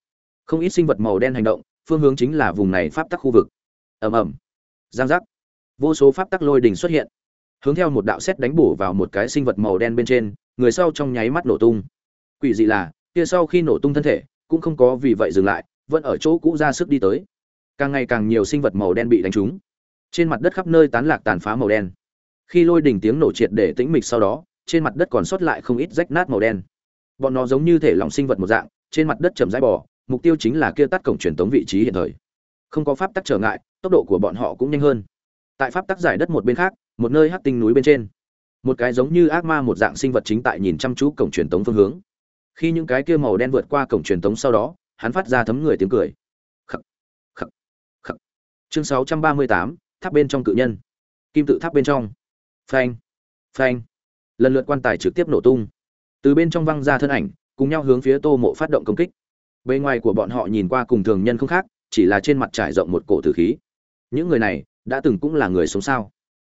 không ít sinh vật màu đen hành động, phương hướng chính là vùng này pháp tắc khu vực. Ầm ầm. Giang giác. Vô số pháp tắc lôi đình xuất hiện. Hướng theo một đạo xét đánh bổ vào một cái sinh vật màu đen bên trên, người sau trong nháy mắt nổ tung. Quỷ dị là, kia sau khi nổ tung thân thể, cũng không có vì vậy dừng lại, vẫn ở chỗ cũ ra sức đi tới. Càng ngày càng nhiều sinh vật màu đen bị đánh trúng. Trên mặt đất khắp nơi tán lạc tàn phá màu đen. Khi lôi đỉnh tiếng nổ triệt để tĩnh mịch sau đó, trên mặt đất còn sót lại không ít rách nát màu đen. Bọn nó giống như thể lỏng sinh vật một dạng, trên mặt đất chầm rãi bò mục tiêu chính là kia tắt cổng truyền tống vị trí hiện thời. Không có pháp tắc trở ngại tốc độ của bọn họ cũng nhanh hơn. Tại pháp tắc giải đất một bên khác một nơi hắc tinh núi bên trên một cái giống như ác ma một dạng sinh vật chính tại nhìn chăm chú cổng truyền tống phương hướng. Khi những cái kia màu đen vượt qua cổng truyền tống sau đó hắn phát ra thấm người tiếng cười. Khắc khắc khắc. Chương 638, tháp bên trong cự nhân. Kim tự tháp bên trong. Phanh phanh. Lần lượt quan tài trực tiếp nổ tung. Từ bên trong văng ra thân ảnh cùng nhau hướng phía tô mộ phát động công kích bề ngoài của bọn họ nhìn qua cùng thường nhân không khác, chỉ là trên mặt trải rộng một cổ tử khí. Những người này đã từng cũng là người sống sao?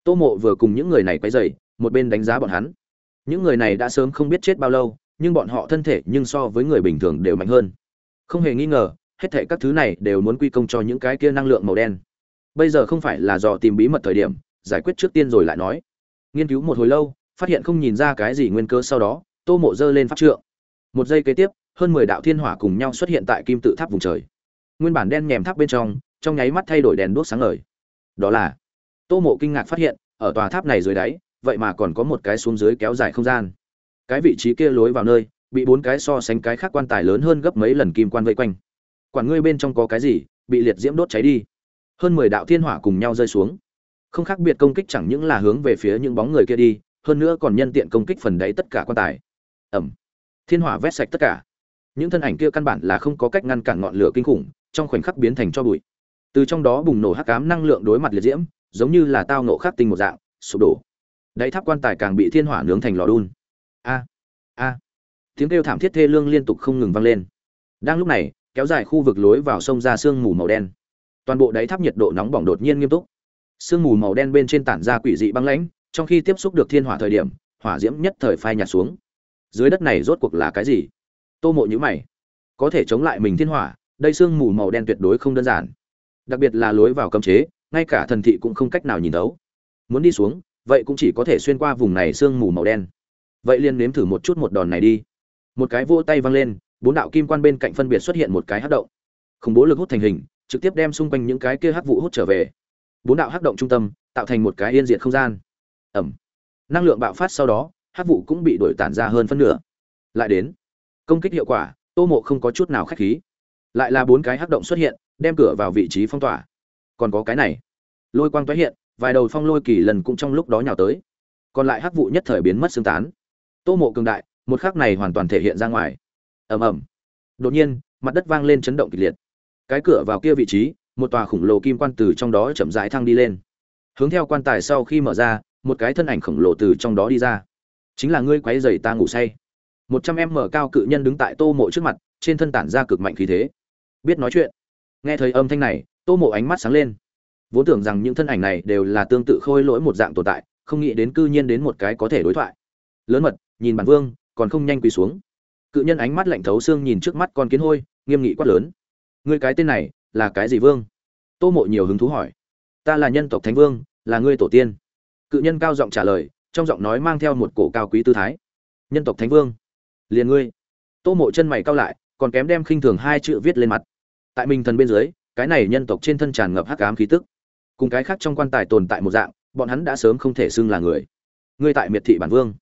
Tô mộ vừa cùng những người này quay dày một bên đánh giá bọn hắn. Những người này đã sớm không biết chết bao lâu, nhưng bọn họ thân thể nhưng so với người bình thường đều mạnh hơn. Không hề nghi ngờ, hết thệ các thứ này đều muốn quy công cho những cái kia năng lượng màu đen. Bây giờ không phải là dò tìm bí mật thời điểm, giải quyết trước tiên rồi lại nói. Nghiên cứu một hồi lâu, phát hiện không nhìn ra cái gì nguyên cơ sau đó, tô mộ dơ lên pháp trượng. Một giây kế tiếp hơn mười đạo thiên hỏa cùng nhau xuất hiện tại kim tự tháp vùng trời. Nguyên bản đen nhèm tháp bên trong trong nháy mắt thay đổi đèn đuốc sáng ngời. Đó là, tô mộ kinh ngạc phát hiện, ở tòa tháp này dưới đáy, vậy mà còn có một cái xuống dưới kéo dài không gian. Cái vị trí kia lối vào nơi, bị bốn cái so sánh cái khác quan tài lớn hơn gấp mấy lần kim quan vây quanh. Quản ngươi bên trong có cái gì, bị liệt diễm đốt cháy đi. Hơn mười đạo thiên hỏa cùng nhau rơi xuống. Không khác biệt công kích chẳng những là hướng về phía những bóng người kia đi, hơn nữa còn nhân tiện công kích phần đáy tất cả quan tài. Ẩm. Thiên hỏa vét sạch tất cả những thân ảnh kia căn bản là không có cách ngăn cản ngọn lửa kinh khủng, trong khoảnh khắc biến thành cho bụi. Từ trong đó bùng nổ hắc ám năng lượng đối mặt liệt diễm, giống như là tao nổ khắc tinh một dạng, sụp đổ. Đáy tháp quan tài càng bị thiên hỏa nướng thành lò đun. A a. Tiếng kêu thảm thiết thê lương liên tục không ngừng vang lên. Đang lúc này, kéo dài khu vực lối vào sông ra sương mù màu đen. Toàn bộ đáy tháp nhiệt độ nóng bỏng đột nhiên nghiêm túc. Sương mù màu đen bên trên tản ra quỷ dị băng lãnh, trong khi tiếp xúc được thiên hỏa thời điểm, hỏa diễm nhất thời phai nhạt xuống. Dưới đất này rốt cuộc là cái gì? Tô mộ nhữ mày. Có thể chống lại mình thiên hỏa, đây sương mù màu đen tuyệt đối không đơn giản. Đặc biệt là lối vào cấm chế, ngay cả thần thị cũng không cách nào nhìn thấu. Muốn đi xuống, vậy cũng chỉ có thể xuyên qua vùng này sương mù màu đen. Vậy liền nếm thử một chút một đòn này đi. Một cái vô tay văng lên, bốn đạo kim quan bên cạnh phân biệt xuất hiện một cái hát động. Khủng bố lực hút thành hình, trực tiếp đem xung quanh những cái kia hát vụ hút trở về. Bốn đạo hát động trung tâm, tạo thành một cái yên diện không gian. Ẩm. Năng lượng bạo phát sau đó hát vụ cũng bị đổi tản ra hơn phân nửa. Lại đến công kích hiệu quả, tô mộ không có chút nào khách khí. Lại là bốn cái hắc động xuất hiện, đem cửa vào vị trí phong tỏa. Còn có cái này. Lôi quang tái hiện, vài đầu phong lôi kỳ lần cũng trong lúc đó nhào tới. Còn lại hắc vụ nhất thời biến mất xương tán. Tô mộ cường đại, một khắc này hoàn toàn thể hiện ra ngoài. Ầm ầm. Đột nhiên, mặt đất vang lên chấn động kịch liệt. Cái cửa vào kia vị trí, một tòa khổng lồ kim quan từ trong đó chậm rãi thăng đi lên. Hướng theo quan tài sau khi mở ra, một cái thân ảnh khổng lồ từ trong đó đi ra. Chính là ngươi quấy dày ta ngủ say một trăm em mở cao cự nhân đứng tại tô mộ trước mặt, trên thân tản ra cực mạnh khí thế. Biết nói chuyện. Nghe thấy âm thanh này, tô mộ ánh mắt sáng lên. Vốn tưởng rằng những thân ảnh này đều là tương tự khôi lỗi một dạng tồn tại, không nghĩ đến cư nhiên đến một cái có thể đối thoại. Lớn mật, nhìn bản vương, còn không nhanh quỳ xuống. Cự nhân ánh mắt lạnh thấu xương nhìn trước mắt con kiến hôi, nghiêm nghị quát lớn. Ngươi cái tên này, là cái gì vương? Tô mộ nhiều hứng thú hỏi. Ta là nhân tộc thánh vương, là ngươi tổ tiên. Cự nhân cao giọng trả lời, trong giọng nói mang theo một cổ cao quý tư thái. Nhân tộc thánh vương liền ngươi. Tô mộ chân mày cao lại, còn kém đem khinh thường hai chữ viết lên mặt. Tại minh thần bên dưới, cái này nhân tộc trên thân tràn ngập hắc ám khí tức. Cùng cái khác trong quan tài tồn tại một dạng, bọn hắn đã sớm không thể xưng là người. Ngươi tại miệt thị bản vương.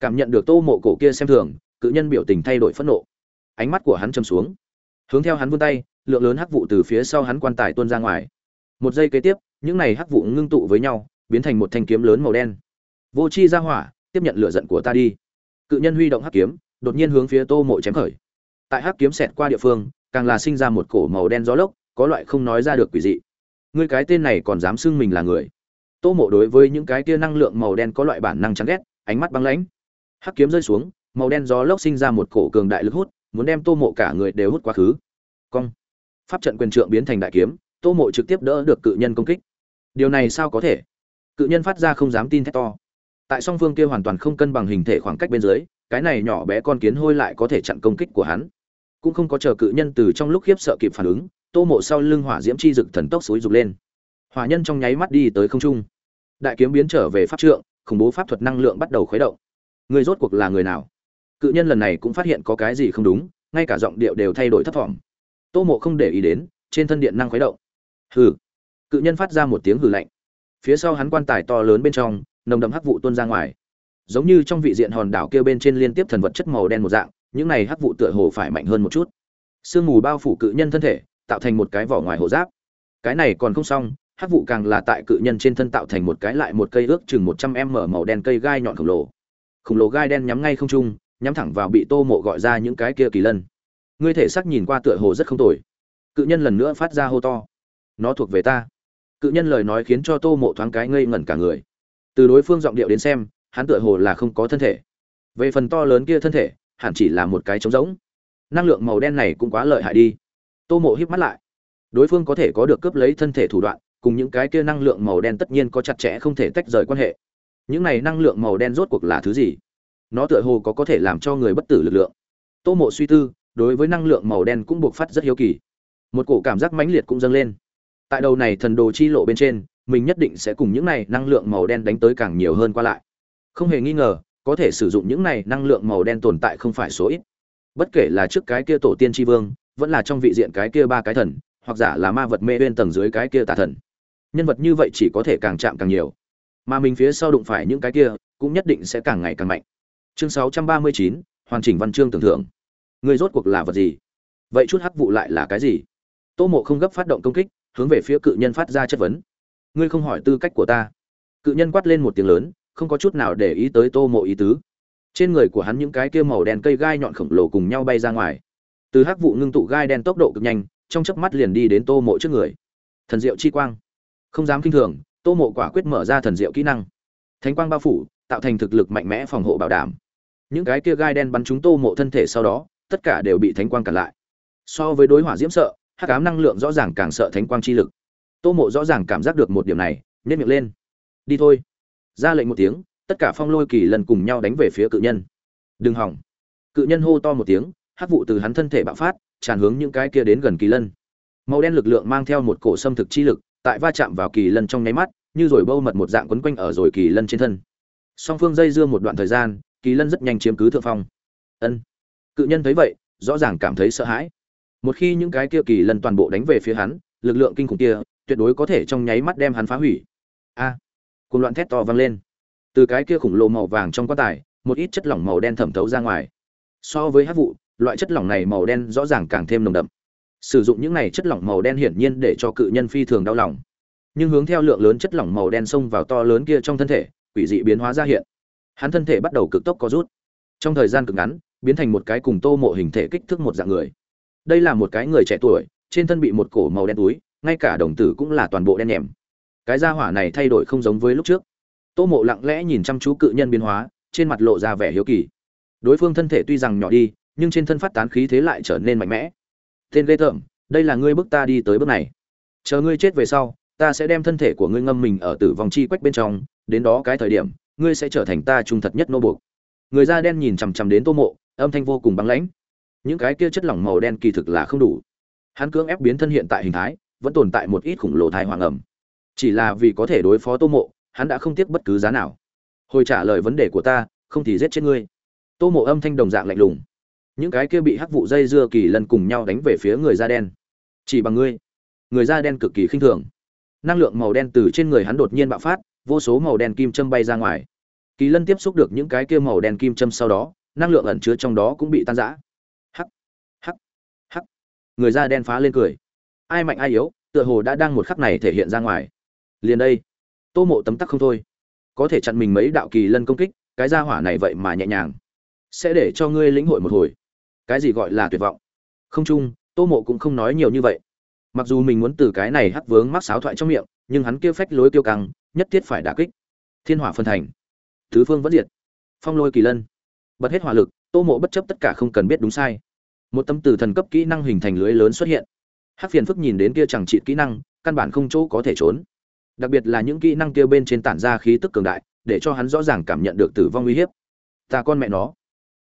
Cảm nhận được tô mộ cổ kia xem thường, cự nhân biểu tình thay đổi phẫn nộ. Ánh mắt của hắn châm xuống. Hướng theo hắn vươn tay, lượng lớn hắc vụ từ phía sau hắn quan tài tuôn ra ngoài. Một giây kế tiếp, những này hắc vụ ngưng tụ với nhau, biến thành một thanh kiếm lớn màu đen. Vô c h i ra hỏa, tiếp nhận lửa giận của ta đi. Cự nhân huy động hắc kiếm đột nhiên hướng phía tô mộ chém khởi. Tại hắc kiếm xẹt qua địa phương, càng là sinh ra một cổ màu đen gió lốc, có loại không nói ra được quỷ dị. Ngươi cái tên này còn dám xưng mình là người? Tô mộ đối với những cái tia năng lượng màu đen có loại bản năng chán ghét, ánh mắt băng lãnh. Hắc kiếm rơi xuống, màu đen gió lốc sinh ra một cổ cường đại lực hút, muốn đem tô mộ cả người đều hút quá khứ. Cong. Pháp trận quyền trượng biến thành đại kiếm, tô mộ trực tiếp đỡ được cự nhân công kích. Điều này sao có thể? Cự nhân phát ra không dám tin thét to. Tại song phương kia hoàn toàn không cân bằng hình thể khoảng cách bên dưới cái này nhỏ bé con kiến hôi lại có thể chặn công kích của hắn. Cũng không có chờ cự nhân từ trong lúc khiếp sợ kịp phản ứng, tô mộ sau lưng hỏa diễm chi rực thần tốc xúi rục lên. Hỏa nhân trong nháy mắt đi tới không trung. Đại kiếm biến trở về pháp trượng, khủng bố pháp thuật năng lượng bắt đầu khuấy động. Người rốt cuộc là người nào? Cự nhân lần này cũng phát hiện có cái gì không đúng, ngay cả giọng điệu đều thay đổi thấp thỏm. Tô mộ không để ý đến, trên thân điện năng khuấy động. Hừ. Cự nhân phát ra một tiếng hừ lạnh. Phía sau hắn quan tài to lớn bên trong, nồng đậm hắc vụ tuôn ra ngoài giống như trong vị diện hòn đảo kia bên trên liên tiếp thần vật chất màu đen một dạng, những này hắc vụ tựa hồ phải mạnh hơn một chút. Sương mù bao phủ cự nhân thân thể, tạo thành một cái vỏ ngoài hộ giáp. Cái này còn không xong, hắc vụ càng là tại cự nhân trên thân tạo thành một cái lại một cây ước chừng một trăm m màu đen cây gai nhọn khổng lồ. Khổng lồ gai đen nhắm ngay không trung, nhắm thẳng vào bị tô mộ gọi ra những cái kia kỳ lân. Ngươi thể xác nhìn qua tựa hồ rất không tồi. Cự nhân lần nữa phát ra hô to. Nó thuộc về ta. Cự nhân lời nói khiến cho tô mộ thoáng cái ngây ngẩn cả người. Từ đối phương giọng điệu đến xem hắn tựa hồ là không có thân thể. Về phần to lớn kia thân thể, hẳn chỉ là một cái trống rỗng. Năng lượng màu đen này cũng quá lợi hại đi. Tô mộ híp mắt lại. Đối phương có thể có được cướp lấy thân thể thủ đoạn, cùng những cái kia năng lượng màu đen tất nhiên có chặt chẽ không thể tách rời quan hệ. Những này năng lượng màu đen rốt cuộc là thứ gì? Nó tựa hồ có có thể làm cho người bất tử lực lượng. Tô mộ suy tư, đối với năng lượng màu đen cũng buộc phát rất hiếu kỳ. Một cổ cảm giác mãnh liệt cũng dâng lên. Tại đầu này thần đồ chi lộ bên trên, mình nhất định sẽ cùng những này năng lượng màu đen đánh tới càng nhiều hơn qua lại không hề nghi ngờ có thể sử dụng những này năng lượng màu đen tồn tại không phải số ít. Bất kể là trước cái kia tổ tiên tri vương vẫn là trong vị diện cái kia ba cái thần hoặc giả là ma vật mê bên tầng dưới cái kia tà thần. Nhân vật như vậy chỉ có thể càng chạm càng nhiều. Mà mình phía sau đụng phải những cái kia cũng nhất định sẽ càng ngày càng mạnh. Chương 639, hoàn chỉnh văn chương tưởng thưởng. Người rốt cuộc là vật gì? Vậy chút hắc vụ lại là cái gì? Tô mộ không gấp phát động công kích hướng về phía cự nhân phát ra chất vấn. Ngươi không hỏi tư cách của ta. Cự nhân quát lên một tiếng lớn không có chút nào để ý tới tô mộ ý tứ. Trên người của hắn những cái kia màu đen cây gai nhọn khổng lồ cùng nhau bay ra ngoài. Từ hắc vụ ngưng tụ gai đen tốc độ cực nhanh, trong chớp mắt liền đi đến tô mộ trước người. Thần diệu chi quang. Không dám kinh thường, tô mộ quả quyết mở ra thần diệu kỹ năng. Thánh quang bao phủ, tạo thành thực lực mạnh mẽ phòng hộ bảo đảm. Những cái kia gai đen bắn trúng tô mộ thân thể sau đó, tất cả đều bị thánh quang cản lại. So với đối hỏa diễm sợ, hắc ám năng lượng rõ ràng càng sợ thánh quang chi lực. Tô mộ rõ ràng cảm giác được một điểm này nhét miệng lên. Đi thôi ra lệnh một tiếng tất cả phong lôi kỳ lần cùng nhau đánh về phía cự nhân. Đừng hỏng. Cự nhân hô to một tiếng hắc vụ từ hắn thân thể bạo phát tràn hướng những cái kia đến gần kỳ lân. Màu đen lực lượng mang theo một cổ xâm thực chi lực tại va chạm vào kỳ lân trong nháy mắt như rồi bâu mật một dạng quấn quanh ở rồi kỳ lân trên thân. Song phương dây dưa một đoạn thời gian kỳ lân rất nhanh chiếm cứ thượng phong. Ân. Cự nhân thấy vậy rõ ràng cảm thấy sợ hãi. Một khi những cái kia kỳ lân toàn bộ đánh về phía hắn lực lượng kinh khủng kia tuyệt đối có thể trong nháy mắt đem hắn phá hủy. A. à, cùng loạn thét to vang lên. Từ cái kia khủng lồ màu vàng trong quan tài, một ít chất lỏng màu đen thẩm thấu ra ngoài. So với hát vụ, loại chất lỏng này màu đen rõ ràng càng thêm nồng đậm. Sử dụng những này chất lỏng màu đen hiển nhiên để cho cự nhân phi thường đau lòng. Nhưng hướng theo lượng lớn chất lỏng màu đen xông vào to lớn kia trong thân thể, quỷ dị biến hóa ra hiện. Hắn thân thể bắt đầu cực tốc có rút. Trong thời gian cực ngắn, biến thành một cái cùng tô mộ hình thể kích thước một dạng người. Đây là một cái người trẻ tuổi, trên thân bị một cổ màu đen túi, ngay cả đồng tử cũng là toàn bộ đen nhèm cái gia hỏa này thay đổi không giống với lúc trước. Tô mộ lặng lẽ nhìn chăm chú cự nhân biến hóa, trên mặt lộ ra vẻ hiếu kỳ. Đối phương thân thể tuy rằng nhỏ đi, nhưng trên thân phát tán khí thế lại trở nên mạnh mẽ. Tên ghê tởm, đây là ngươi bước ta đi tới bước này. Chờ ngươi chết về sau, ta sẽ đem thân thể của ngươi ngâm mình ở tử vong chi quách bên trong, đến đó cái thời điểm, ngươi sẽ trở thành ta trung thật nhất nô buộc. Người da đen nhìn chằm chằm đến tô mộ, âm thanh vô cùng băng lãnh. Những cái kia chất lỏng màu đen kỳ thực là không đủ. Hắn cưỡng ép biến thân hiện tại hình thái, vẫn tồn tại một ít khủng lồ thai hoàng ẩm chỉ là vì có thể đối phó tô mộ, hắn đã không tiếc bất cứ giá nào. Hồi trả lời vấn đề của ta, không thì giết chết ngươi. Tô mộ âm thanh đồng dạng lạnh lùng. Những cái kia bị hắc vụ dây dưa kỳ lân cùng nhau đánh về phía người da đen. Chỉ bằng ngươi. Người da đen cực kỳ khinh thường. Năng lượng màu đen từ trên người hắn đột nhiên bạo phát, vô số màu đen kim châm bay ra ngoài. Kỳ lân tiếp xúc được những cái kia màu đen kim châm sau đó, năng lượng ẩn chứa trong đó cũng bị tan rã. Hắc hắc hắc. Người da đen phá lên cười. Ai mạnh ai yếu, tựa hồ đã đang một khắc này thể hiện ra ngoài liền đây. Tô mộ tấm tắc không thôi. Có thể chặn mình mấy đạo kỳ lân công kích, cái gia hỏa này vậy mà nhẹ nhàng. Sẽ để cho ngươi lĩnh hội một hồi. Cái gì gọi là tuyệt vọng? Không chung, tô mộ cũng không nói nhiều như vậy. Mặc dù mình muốn từ cái này hắc vướng mắc sáo thoại trong miệng, nhưng hắn kia phách lối tiêu căng, nhất thiết phải đả kích. Thiên hỏa phân thành. Thứ phương vẫn diệt. Phong lôi kỳ lân. Bật hết hỏa lực, tô mộ bất chấp tất cả không cần biết đúng sai. Một tâm từ thần cấp kỹ năng hình thành lưới lớn xuất hiện. Hắc phiền phức nhìn đến kia chẳng trị kỹ năng, căn bản không chỗ có thể trốn đặc biệt là những kỹ năng kia bên trên tản ra khí tức cường đại, để cho hắn rõ ràng cảm nhận được tử vong uy hiếp. Ta con mẹ nó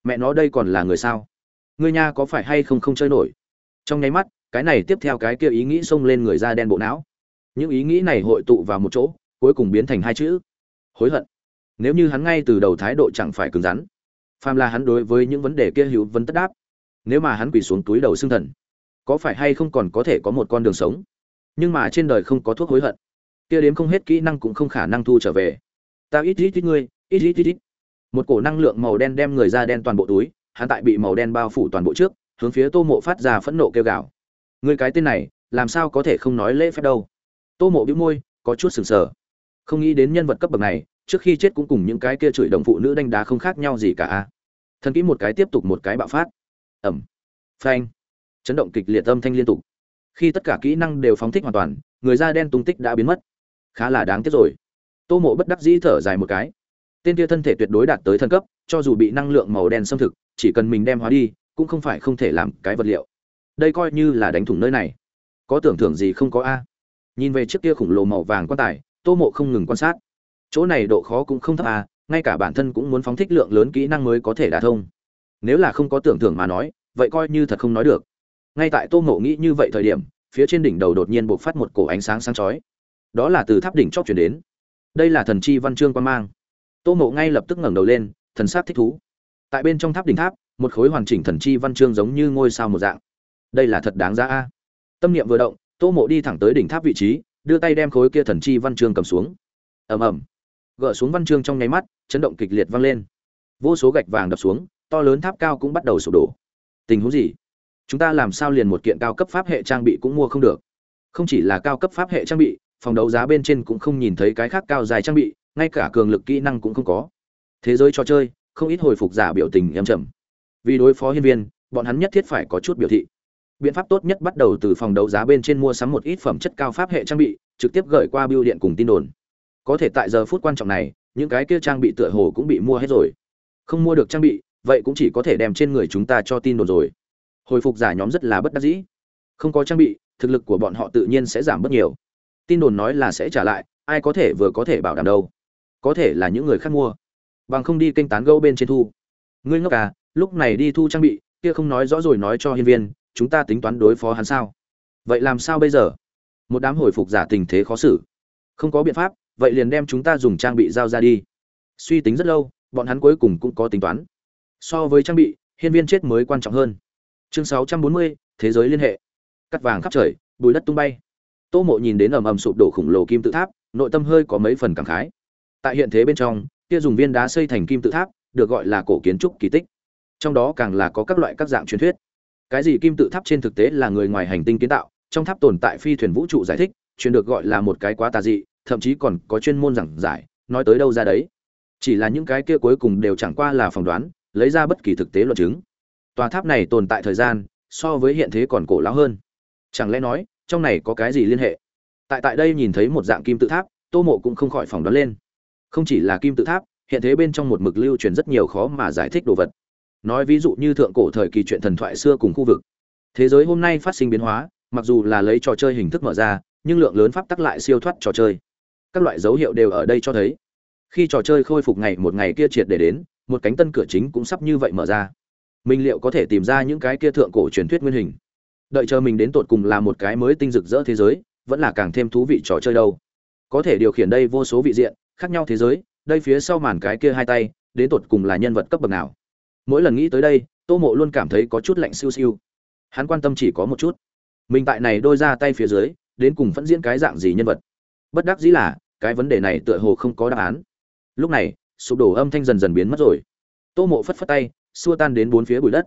mẹ nó đây còn là người sao? Ngươi nha có phải hay không không chơi nổi? Trong nháy mắt, cái này tiếp theo cái kia ý nghĩ xông lên người da đen bộ não. Những ý nghĩ này hội tụ vào một chỗ, cuối cùng biến thành hai chữ. Hối hận. Nếu như hắn ngay từ đầu thái độ chẳng phải cứng rắn, phàm là hắn đối với những vấn đề kia hữu vấn tất đáp. Nếu mà hắn quỳ xuống túi đầu xương thần, có phải hay không còn có thể có một con đường sống? Nhưng mà trên đời không có thuốc hối hận kia đếm không hết kỹ năng cũng không khả năng thu trở về. Ta ít ít ít ngươi, ít ít ít ít. Một cổ năng lượng màu đen đem người da đen toàn bộ túi, hắn tại bị màu đen bao phủ toàn bộ trước, hướng phía tô mộ phát ra phẫn nộ kêu gào. Người cái tên này, làm sao có thể không nói lễ phép đâu? Tô mộ bĩu môi, có chút sừng sờ. Không nghĩ đến nhân vật cấp bậc này, trước khi chết cũng cùng những cái kia chửi đồng phụ nữ đánh đá không khác nhau gì cả thần kỹ một cái tiếp tục một cái bạo phát. Ẩm phanh. Chấn động kịch liệt âm thanh liên tục. Khi tất cả kỹ năng đều phóng thích hoàn toàn, người da đen tung tích đã biến mất khá là đáng tiếc rồi. Tô mộ bất đắc dĩ thở dài một cái. Tên kia thân thể tuyệt đối đạt tới thân cấp, cho dù bị năng lượng màu đen xâm thực, chỉ cần mình đem hóa đi, cũng không phải không thể làm cái vật liệu. Đây coi như là đánh thủng nơi này. Có tưởng thưởng gì không có a? Nhìn về chiếc kia khủng lồ màu vàng quan tài, tô mộ không ngừng quan sát. Chỗ này độ khó cũng không thấp a, ngay cả bản thân cũng muốn phóng thích lượng lớn kỹ năng mới có thể đả thông. Nếu là không có tưởng thưởng mà nói, vậy coi như thật không nói được. Ngay tại tô mộ nghĩ như vậy thời điểm, phía trên đỉnh đầu đột nhiên bộc phát một cổ ánh sáng sáng chói đó là từ tháp đỉnh chót chuyển đến. Đây là thần chi văn chương quan mang. Tô mộ ngay lập tức ngẩng đầu lên, thần sắc thích thú. Tại bên trong tháp đỉnh tháp, một khối hoàn chỉnh thần chi văn chương giống như ngôi sao một dạng. Đây là thật đáng giá a. Tâm niệm vừa động, tô mộ đi thẳng tới đỉnh tháp vị trí, đưa tay đem khối kia thần chi văn chương cầm xuống. Ầm ầm. Gỡ xuống văn chương trong nháy mắt, chấn động kịch liệt vang lên. Vô số gạch vàng đập xuống, to lớn tháp cao cũng bắt đầu sụp đổ. Tình huống gì? Chúng ta làm sao liền một kiện cao cấp pháp hệ trang bị cũng mua không được? Không chỉ là cao cấp pháp hệ trang bị phòng đấu giá bên trên cũng không nhìn thấy cái khác cao dài trang bị, ngay cả cường lực kỹ năng cũng không có. Thế giới trò chơi, không ít hồi phục giả biểu tình em chậm. vì đối phó hiên viên, bọn hắn nhất thiết phải có chút biểu thị. Biện pháp tốt nhất bắt đầu từ phòng đấu giá bên trên mua sắm một ít phẩm chất cao pháp hệ trang bị, trực tiếp gửi qua biêu điện cùng tin đồn. Có thể tại giờ phút quan trọng này, những cái kia trang bị tựa hồ cũng bị mua hết rồi. Không mua được trang bị, vậy cũng chỉ có thể đem trên người chúng ta cho tin đồn rồi. Hồi phục giả nhóm rất là bất đắc dĩ. Không có trang bị, thực lực của bọn họ tự nhiên sẽ giảm bớt nhiều tin đồn nói là sẽ trả lại ai có thể vừa có thể bảo đảm đâu. Có thể là những người khác mua. Bằng không đi kênh tán gâu bên trên thu. Ngươi ngốc à lúc này đi thu trang bị kia không nói rõ rồi nói cho hiên viên chúng ta tính toán đối phó hắn sao? Vậy làm sao bây giờ? Một đám hồi phục giả tình thế khó xử. Không có biện pháp vậy liền đem chúng ta dùng trang bị giao ra đi. Suy tính rất lâu bọn hắn cuối cùng cũng có tính toán. So với trang bị hiên viên chết mới quan trọng hơn. Chương 640, thế giới liên hệ. Cắt vàng khắp trời bùi đất tung bay tô mộ nhìn đến ầm ầm sụp đổ khủng lồ kim tự tháp, nội tâm hơi có mấy phần cảm khái. Tại hiện thế bên trong, kia dùng viên đá xây thành kim tự tháp, được gọi là cổ kiến trúc kỳ tích. Trong đó càng là có các loại các dạng truyền thuyết. Cái gì kim tự tháp trên thực tế là người ngoài hành tinh kiến tạo, trong tháp tồn tại phi thuyền vũ trụ giải thích, truyền được gọi là một cái quá tà dị, thậm chí còn có chuyên môn giảng giải, nói tới đâu ra đấy. Chỉ là những cái kia cuối cùng đều chẳng qua là phỏng đoán, lấy ra bất kỳ thực tế luận chứng. Tòa tháp này tồn tại thời gian, so với hiện thế còn cổ lão hơn. Chẳng lẽ nói trong này có cái gì liên hệ? Tại tại đây nhìn thấy một dạng kim tự tháp, tô mộ cũng không khỏi phỏng đoán lên. Không chỉ là kim tự tháp, hiện thế bên trong một mực lưu truyền rất nhiều khó mà giải thích đồ vật. Nói ví dụ như thượng cổ thời kỳ chuyện thần thoại xưa cùng khu vực. Thế giới hôm nay phát sinh biến hóa, mặc dù là lấy trò chơi hình thức mở ra, nhưng lượng lớn pháp tắc lại siêu thoát trò chơi. Các loại dấu hiệu đều ở đây cho thấy. Khi trò chơi khôi phục ngày một ngày kia triệt để đến, một cánh tân cửa chính cũng sắp như vậy mở ra. Mình liệu có thể tìm ra những cái kia thượng cổ truyền thuyết nguyên hình? Đợi chờ mình đến tột cùng là một cái mới tinh rực rỡ thế giới, vẫn là càng thêm thú vị trò chơi đâu. Có thể điều khiển đây vô số vị diện, khác nhau thế giới, đây phía sau màn cái kia hai tay, đến tột cùng là nhân vật cấp bậc nào. Mỗi lần nghĩ tới đây, tô mộ luôn cảm thấy có chút lạnh siêu siêu. Hắn quan tâm chỉ có một chút. Mình tại này đôi ra tay phía dưới, đến cùng phẫn diễn cái dạng gì nhân vật? Bất đắc dĩ là, cái vấn đề này tựa hồ không có đáp án. Lúc này, sụp đổ âm thanh dần dần biến mất rồi. Tô mộ phất phất tay, xua tan đến bốn phía bụi đất.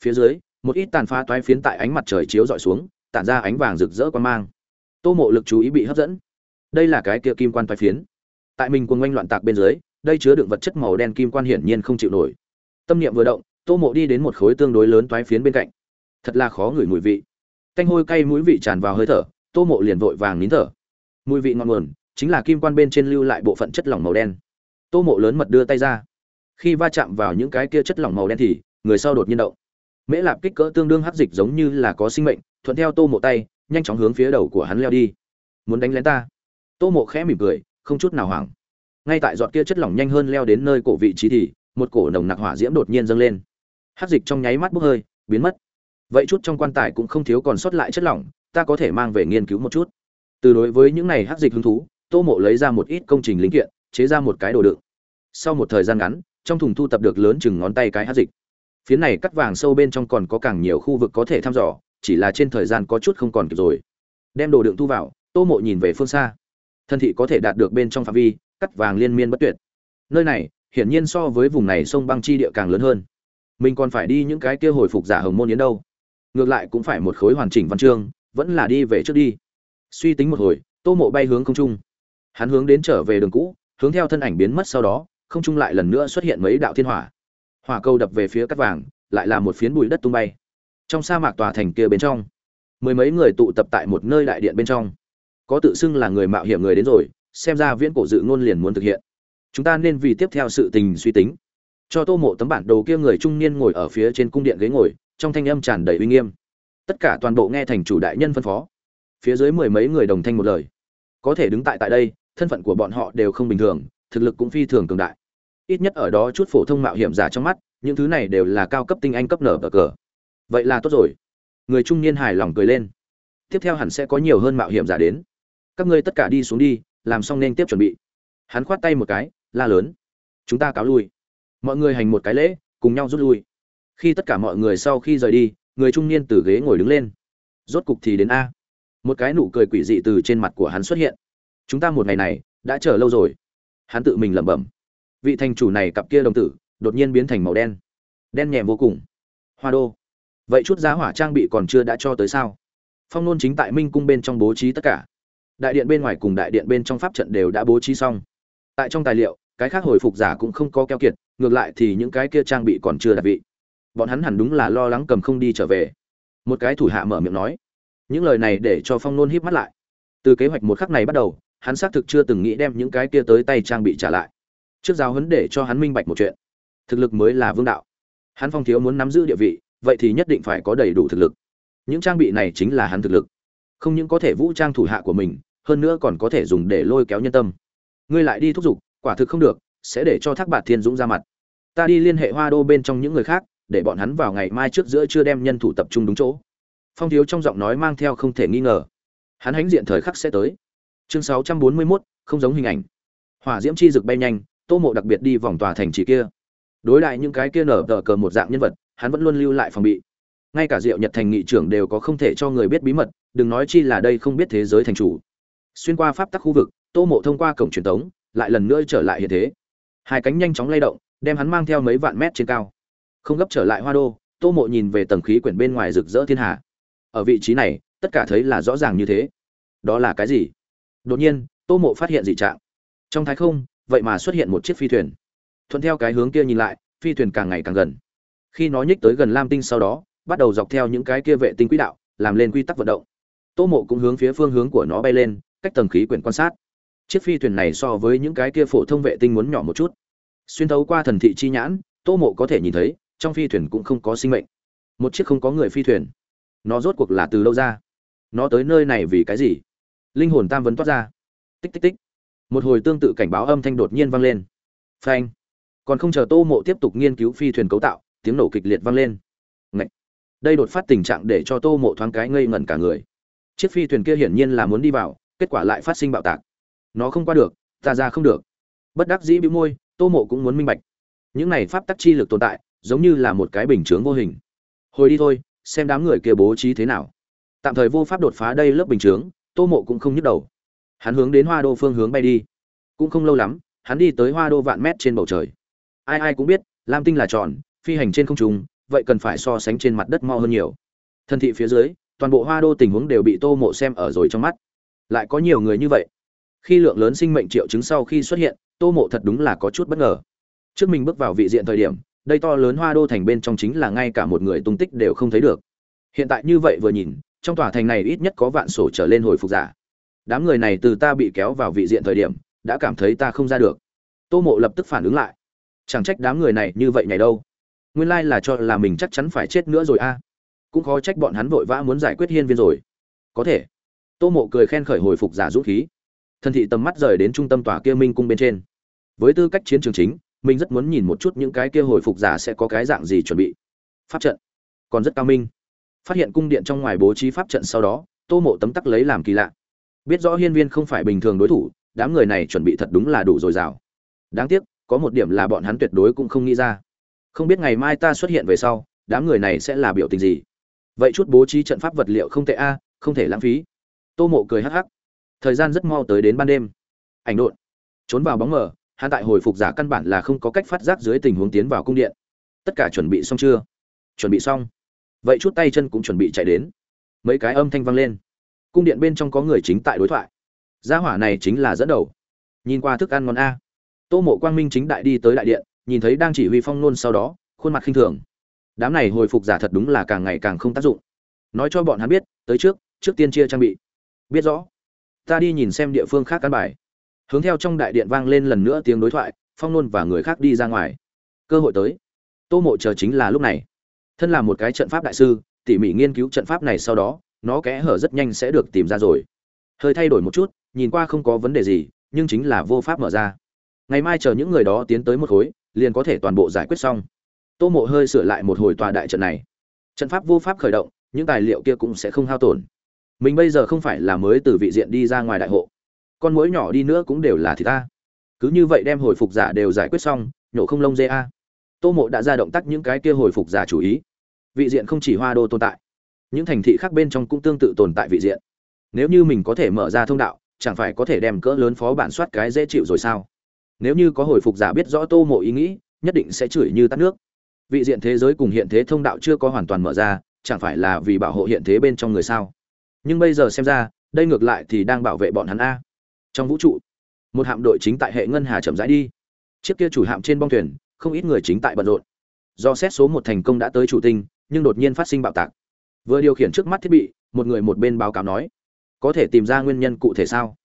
Phía dưới một ít tàn phá toái phiến tại ánh mặt trời chiếu dọi xuống, tản ra ánh vàng rực rỡ quan mang. Tô mộ lực chú ý bị hấp dẫn. Đây là cái kia kim quan toái phiến. Tại mình cuồng oanh loạn tạc bên dưới, đây chứa đựng vật chất màu đen kim quan hiển nhiên không chịu nổi. Tâm niệm vừa động, tô mộ đi đến một khối tương đối lớn toái phiến bên cạnh. Thật là khó ngửi mùi vị. Canh hôi cay mũi vị tràn vào hơi thở, tô mộ liền vội vàng nín thở. Mùi vị ngon nguồn chính là kim quan bên trên lưu lại bộ phận chất lỏng màu đen. Tô mộ lớn mật đưa tay ra. Khi va chạm vào những cái kia chất lỏng màu đen thì, người sau đột nhiên động mễ lạp kích cỡ tương đương hắc dịch giống như là có sinh mệnh, thuận theo tô mộ tay, nhanh chóng hướng phía đầu của hắn leo đi. Muốn đánh lén ta? Tô mộ khẽ mỉm cười, không chút nào hoảng. Ngay tại giọt kia chất lỏng nhanh hơn leo đến nơi cổ vị trí thì, một cổ nồng nặc hỏa diễm đột nhiên dâng lên. Hắc dịch trong nháy mắt bốc hơi, biến mất. Vậy chút trong quan tài cũng không thiếu còn sót lại chất lỏng, ta có thể mang về nghiên cứu một chút. Từ đối với những này hắc dịch hứng thú, tô mộ lấy ra một ít công trình linh kiện, chế ra một cái đồ đựng. Sau một thời gian ngắn, trong thùng thu tập được lớn chừng ngón tay cái hắc dịch phía này cắt vàng sâu bên trong còn có càng nhiều khu vực có thể thăm dò, chỉ là trên thời gian có chút không còn kịp rồi. Đem đồ đựng thu vào, tô mộ nhìn về phương xa. Thân thị có thể đạt được bên trong phạm vi, cắt vàng liên miên bất tuyệt. Nơi này, hiển nhiên so với vùng này sông băng chi địa càng lớn hơn. Mình còn phải đi những cái kia hồi phục giả hồng môn đến đâu. Ngược lại cũng phải một khối hoàn chỉnh văn chương, vẫn là đi về trước đi. Suy tính một hồi, tô mộ bay hướng không trung. Hắn hướng đến trở về đường cũ, hướng theo thân ảnh biến mất sau đó, không trung lại lần nữa xuất hiện mấy đạo thiên hỏa hỏa cầu đập về phía cắt vàng, lại là một phiến bụi đất tung bay. Trong sa mạc tòa thành kia bên trong, mười mấy người tụ tập tại một nơi đại điện bên trong. Có tự xưng là người mạo hiểm người đến rồi, xem ra viễn cổ dự ngôn liền muốn thực hiện. Chúng ta nên vì tiếp theo sự tình suy tính. Cho tô mộ tấm bản đồ kia người trung niên ngồi ở phía trên cung điện ghế ngồi, trong thanh âm tràn đầy uy nghiêm. Tất cả toàn bộ nghe thành chủ đại nhân phân phó. Phía dưới mười mấy người đồng thanh một lời. Có thể đứng tại tại đây, thân phận của bọn họ đều không bình thường, thực lực cũng phi thường cường đại ít nhất ở đó chút phổ thông mạo hiểm giả trong mắt, những thứ này đều là cao cấp tinh anh cấp nở cờ cờ. Vậy là tốt rồi. Người trung niên hài lòng cười lên. Tiếp theo hẳn sẽ có nhiều hơn mạo hiểm giả đến. Các ngươi tất cả đi xuống đi, làm xong nên tiếp chuẩn bị. Hắn khoát tay một cái, la lớn. Chúng ta cáo lui. Mọi người hành một cái lễ, cùng nhau rút lui. Khi tất cả mọi người sau khi rời đi, người trung niên từ ghế ngồi đứng lên. Rốt cục thì đến a. Một cái nụ cười quỷ dị từ trên mặt của hắn xuất hiện. Chúng ta một ngày này, đã chờ lâu rồi. Hắn tự mình lẩm bẩm vị thành chủ này cặp kia đồng tử đột nhiên biến thành màu đen đen nhẹ vô cùng. Hoa đô. Vậy chút giá hỏa trang bị còn chưa đã cho tới sao? Phong nôn chính tại minh cung bên trong bố trí tất cả. Đại điện bên ngoài cùng đại điện bên trong pháp trận đều đã bố trí xong. Tại trong tài liệu, cái khác hồi phục giả cũng không có keo kiệt, ngược lại thì những cái kia trang bị còn chưa đạt vị. Bọn hắn hẳn đúng là lo lắng cầm không đi trở về. Một cái thủ hạ mở miệng nói. Những lời này để cho phong nôn híp mắt lại. Từ kế hoạch một khắc này bắt đầu, hắn xác thực chưa từng nghĩ đem những cái kia tới tay trang bị trả lại trước giáo huấn để cho hắn minh bạch một chuyện. Thực lực mới là vương đạo. Hắn phong thiếu muốn nắm giữ địa vị vậy thì nhất định phải có đầy đủ thực lực. Những trang bị này chính là hắn thực lực. Không những có thể vũ trang thủ hạ của mình hơn nữa còn có thể dùng để lôi kéo nhân tâm. Ngươi lại đi thúc giục quả thực không được sẽ để cho thác bạt thiên dũng ra mặt. Ta đi liên hệ hoa đô bên trong những người khác để bọn hắn vào ngày mai trước giữa chưa đem nhân thủ tập trung đúng chỗ. Phong thiếu trong giọng nói mang theo không thể nghi ngờ. Hắn hãnh diện thời khắc sẽ tới. Chương 641, không giống hình ảnh. Hỏa diễm chi rực bay nhanh tô mộ đặc biệt đi vòng tòa thành trì kia. Đối lại những cái kia nở tờ cờ một dạng nhân vật, hắn vẫn luôn lưu lại phòng bị. Ngay cả diệu nhật thành nghị trưởng đều có không thể cho người biết bí mật, đừng nói chi là đây không biết thế giới thành chủ. Xuyên qua pháp tắc khu vực, tô mộ thông qua cổng truyền thống lại lần nữa trở lại hiện thế. Hai cánh nhanh chóng lay động, đem hắn mang theo mấy vạn mét trên cao. Không gấp trở lại hoa đô, tô mộ nhìn về tầng khí quyển bên ngoài rực rỡ thiên hạ ở vị trí này, tất cả thấy là rõ ràng như thế. Đó là cái gì? Đột nhiên, tô mộ phát hiện dị trạng. Trong thái không vậy mà xuất hiện một chiếc phi thuyền. Thuận theo cái hướng kia nhìn lại, phi thuyền càng ngày càng gần. Khi nó nhích tới gần lam tinh sau đó, bắt đầu dọc theo những cái kia vệ tinh quỹ đạo, làm lên quy tắc vận động. Tô mộ cũng hướng phía phương hướng của nó bay lên, cách tầng khí quyển quan sát. Chiếc phi thuyền này so với những cái kia phổ thông vệ tinh muốn nhỏ một chút. Xuyên thấu qua thần thị chi nhãn, tô mộ có thể nhìn thấy, trong phi thuyền cũng không có sinh mệnh. Một chiếc không có người phi thuyền. Nó rốt cuộc là từ lâu ra? Nó tới nơi này vì cái gì? Linh hồn tam vấn toát ra. Tích tích tích một hồi tương tự cảnh báo âm thanh đột nhiên vang lên. Phanh. Còn không chờ tô mộ tiếp tục nghiên cứu phi thuyền cấu tạo, tiếng nổ kịch liệt vang lên. Ngậy! đây đột phát tình trạng để cho tô mộ thoáng cái ngây ngẩn cả người. Chiếc phi thuyền kia hiển nhiên là muốn đi vào, kết quả lại phát sinh bạo tạc. Nó không qua được, ta ra không được. Bất đắc dĩ bĩu môi, tô mộ cũng muốn minh bạch. Những này pháp tắc chi lực tồn tại, giống như là một cái bình chướng vô hình. Hồi đi thôi, xem đám người kia bố trí thế nào. Tạm thời vô pháp đột phá đây lớp bình chướng, tô mộ cũng không nhức đầu hắn hướng đến hoa đô phương hướng bay đi. Cũng không lâu lắm, hắn đi tới hoa đô vạn mét trên bầu trời. Ai ai cũng biết, lam tinh là tròn, phi hành trên không trung, vậy cần phải so sánh trên mặt đất mo hơn nhiều. Thân thị phía dưới, toàn bộ hoa đô tình huống đều bị tô mộ xem ở rồi trong mắt. Lại có nhiều người như vậy. Khi lượng lớn sinh mệnh triệu chứng sau khi xuất hiện, tô mộ thật đúng là có chút bất ngờ. Trước mình bước vào vị diện thời điểm, đây to lớn hoa đô thành bên trong chính là ngay cả một người tung tích đều không thấy được. Hiện tại như vậy vừa nhìn, trong tòa thành này ít nhất có vạn sổ trở lên hồi phục giả đám người này từ ta bị kéo vào vị diện thời điểm, đã cảm thấy ta không ra được. Tô mộ lập tức phản ứng lại. Chẳng trách đám người này như vậy nhảy đâu. Nguyên lai là cho là mình chắc chắn phải chết nữa rồi a. Cũng khó trách bọn hắn vội vã muốn giải quyết hiên viên rồi. Có thể. Tô mộ cười khen khởi hồi phục giả dũng khí. Thân thị tầm mắt rời đến trung tâm tòa kia minh cung bên trên. Với tư cách chiến trường chính, mình rất muốn nhìn một chút những cái kia hồi phục giả sẽ có cái dạng gì chuẩn bị. Pháp trận. Còn rất cao minh. Phát hiện cung điện trong ngoài bố trí pháp trận sau đó, tô mộ tấm tắc lấy làm kỳ lạ biết rõ hiên viên không phải bình thường đối thủ, đám người này chuẩn bị thật đúng là đủ dồi dào. Đáng tiếc, có một điểm là bọn hắn tuyệt đối cũng không nghĩ ra. Không biết ngày mai ta xuất hiện về sau, đám người này sẽ là biểu tình gì? Vậy chút bố trí trận pháp vật liệu không tệ a, không thể lãng phí. Tô mộ cười hắc hắc. Thời gian rất mau tới đến ban đêm. Ảnh đột trốn vào bóng mờ hạ tại hồi phục giả căn bản là không có cách phát giác dưới tình huống tiến vào cung điện. Tất cả chuẩn bị xong chưa? Chuẩn bị xong. Vậy chút tay chân cũng chuẩn bị chạy đến. Mấy cái âm thanh vang lên cung điện bên trong có người chính tại đối thoại. Gia hỏa này chính là dẫn đầu. Nhìn qua thức ăn ngon a. Tô mộ quang minh chính đại đi tới đại điện, nhìn thấy đang chỉ huy phong nôn sau đó, khuôn mặt khinh thường. Đám này hồi phục giả thật đúng là càng ngày càng không tác dụng. Nói cho bọn hắn biết, tới trước trước tiên chia trang bị. Biết rõ. Ta đi nhìn xem địa phương khác căn bài. Hướng theo trong đại điện vang lên lần nữa tiếng đối thoại, phong nôn và người khác đi ra ngoài. Cơ hội tới. Tô mộ chờ chính là lúc này. Thân là một cái trận pháp đại sư, tỉ mỉ nghiên cứu trận pháp này sau đó nó kẽ hở rất nhanh sẽ được tìm ra rồi. Hơi thay đổi một chút, nhìn qua không có vấn đề gì, nhưng chính là vô pháp mở ra. Ngày mai chờ những người đó tiến tới một khối, liền có thể toàn bộ giải quyết xong. Tô mộ hơi sửa lại một hồi tòa đại trận này. Trận pháp vô pháp khởi động, những tài liệu kia cũng sẽ không hao tổn. Mình bây giờ không phải là mới từ vị diện đi ra ngoài đại hộ. Con mũi nhỏ đi nữa cũng đều là thì ta. Cứ như vậy đem hồi phục giả đều giải quyết xong, nhổ không lông dê a. Tô mộ đã ra động tác những cái kia hồi phục giả chủ ý. Vị diện không chỉ hoa đô tồn tại những thành thị khác bên trong cũng tương tự tồn tại vị diện. Nếu như mình có thể mở ra thông đạo, chẳng phải có thể đem cỡ lớn phó bản soát cái dễ chịu rồi sao? Nếu như có hồi phục giả biết rõ tô mộ ý nghĩ, nhất định sẽ chửi như tắt nước. Vị diện thế giới cùng hiện thế thông đạo chưa có hoàn toàn mở ra, chẳng phải là vì bảo hộ hiện thế bên trong người sao? Nhưng bây giờ xem ra, đây ngược lại thì đang bảo vệ bọn hắn a. Trong vũ trụ, một hạm đội chính tại hệ ngân hà chậm rãi đi. Chiếc kia chủ hạm trên bong thuyền, không ít người chính tại bận rộn. Do xét số một thành công đã tới chủ tinh, nhưng đột nhiên phát sinh bạo tạc vừa điều khiển trước mắt thiết bị, một người một bên báo cáo nói, có thể tìm ra nguyên nhân cụ thể sao?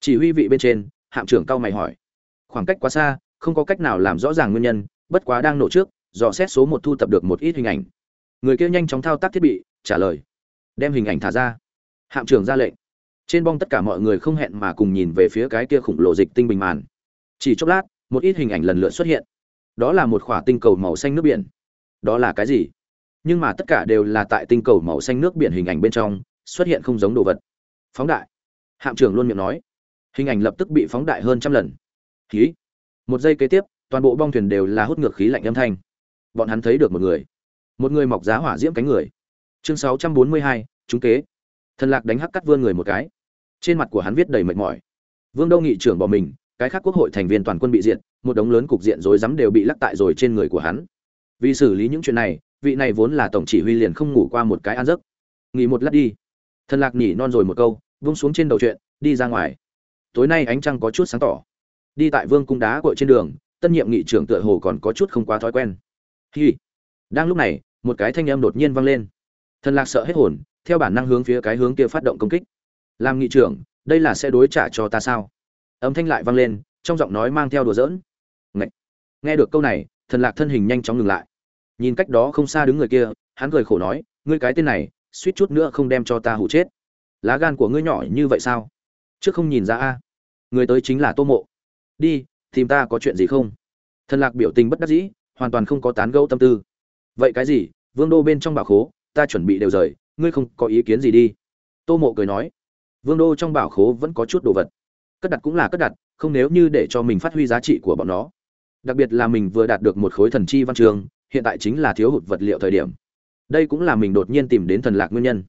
Chỉ huy vị bên trên, hạm trưởng cao mày hỏi, khoảng cách quá xa, không có cách nào làm rõ ràng nguyên nhân, bất quá đang nổ trước, dò xét số một thu tập được một ít hình ảnh. Người kia nhanh chóng thao tác thiết bị, trả lời, đem hình ảnh thả ra. Hạm trưởng ra lệnh. Trên bong tất cả mọi người không hẹn mà cùng nhìn về phía cái kia khủng lộ dịch tinh bình màn. Chỉ chốc lát, một ít hình ảnh lần lượt xuất hiện. Đó là một khỏa tinh cầu màu xanh nước biển. Đó là cái gì? Nhưng mà tất cả đều là tại tinh cầu màu xanh nước biển hình ảnh bên trong, xuất hiện không giống đồ vật. Phóng đại. Hạm trưởng luôn miệng nói. Hình ảnh lập tức bị phóng đại hơn trăm lần. Khí. Một giây kế tiếp, toàn bộ bong thuyền đều là hút ngược khí lạnh âm thanh. Bọn hắn thấy được một người. Một người mọc giá hỏa diễm cánh người. Chương sáu trăm bốn mươi hai, trúng kế. Thần lạc đánh hắc cắt vươn người một cái. Trên mặt của hắn viết đầy mệt mỏi. Vương đâu nghị trưởng bỏ mình, cái khác quốc hội thành viên toàn quân bị diện một đống lớn cục diện rối rắm đều bị lắc tại rồi trên người của hắn vì xử lý những chuyện này, vị này vốn là tổng chỉ huy liền không ngủ qua một cái ăn giấc. Nghỉ một lát đi. Thần lạc nhỉ non rồi một câu, vung xuống trên đầu chuyện, đi ra ngoài. Tối nay ánh trăng có chút sáng tỏ. Đi tại vương cung đá cội trên đường, tân nhiệm nghị trưởng tựa hồ còn có chút không quá thói quen. Hi. Đang lúc này, một cái thanh âm đột nhiên vang lên. Thần lạc sợ hết hồn, theo bản năng hướng phía cái hướng kia phát động công kích. Làm nghị trưởng, đây là sẽ đối trả cho ta sao? Âm thanh lại vang lên, trong giọng nói mang theo đùa giỡn. Ngậy. nghe được câu này, thần lạc thân hình nhanh chóng ngừng lại nhìn cách đó không xa đứng người kia, hắn cười khổ nói, ngươi cái tên này, suýt chút nữa không đem cho ta hụ chết. Lá gan của ngươi nhỏ như vậy sao? Trước không nhìn ra a. Người tới chính là tô mộ. Đi, tìm ta có chuyện gì không? Thần lạc biểu tình bất đắc dĩ, hoàn toàn không có tán gẫu tâm tư. Vậy cái gì? Vương đô bên trong bảo khố, ta chuẩn bị đều rời, ngươi không có ý kiến gì đi. Tô mộ cười nói. Vương đô trong bảo khố vẫn có chút đồ vật. Cất đặt cũng là cất đặt, không nếu như để cho mình phát huy giá trị của bọn nó. Đặc biệt là mình vừa đạt được một khối thần chi văn trường hiện tại chính là thiếu hụt vật liệu thời điểm. Đây cũng là mình đột nhiên tìm đến thần lạc nguyên nhân.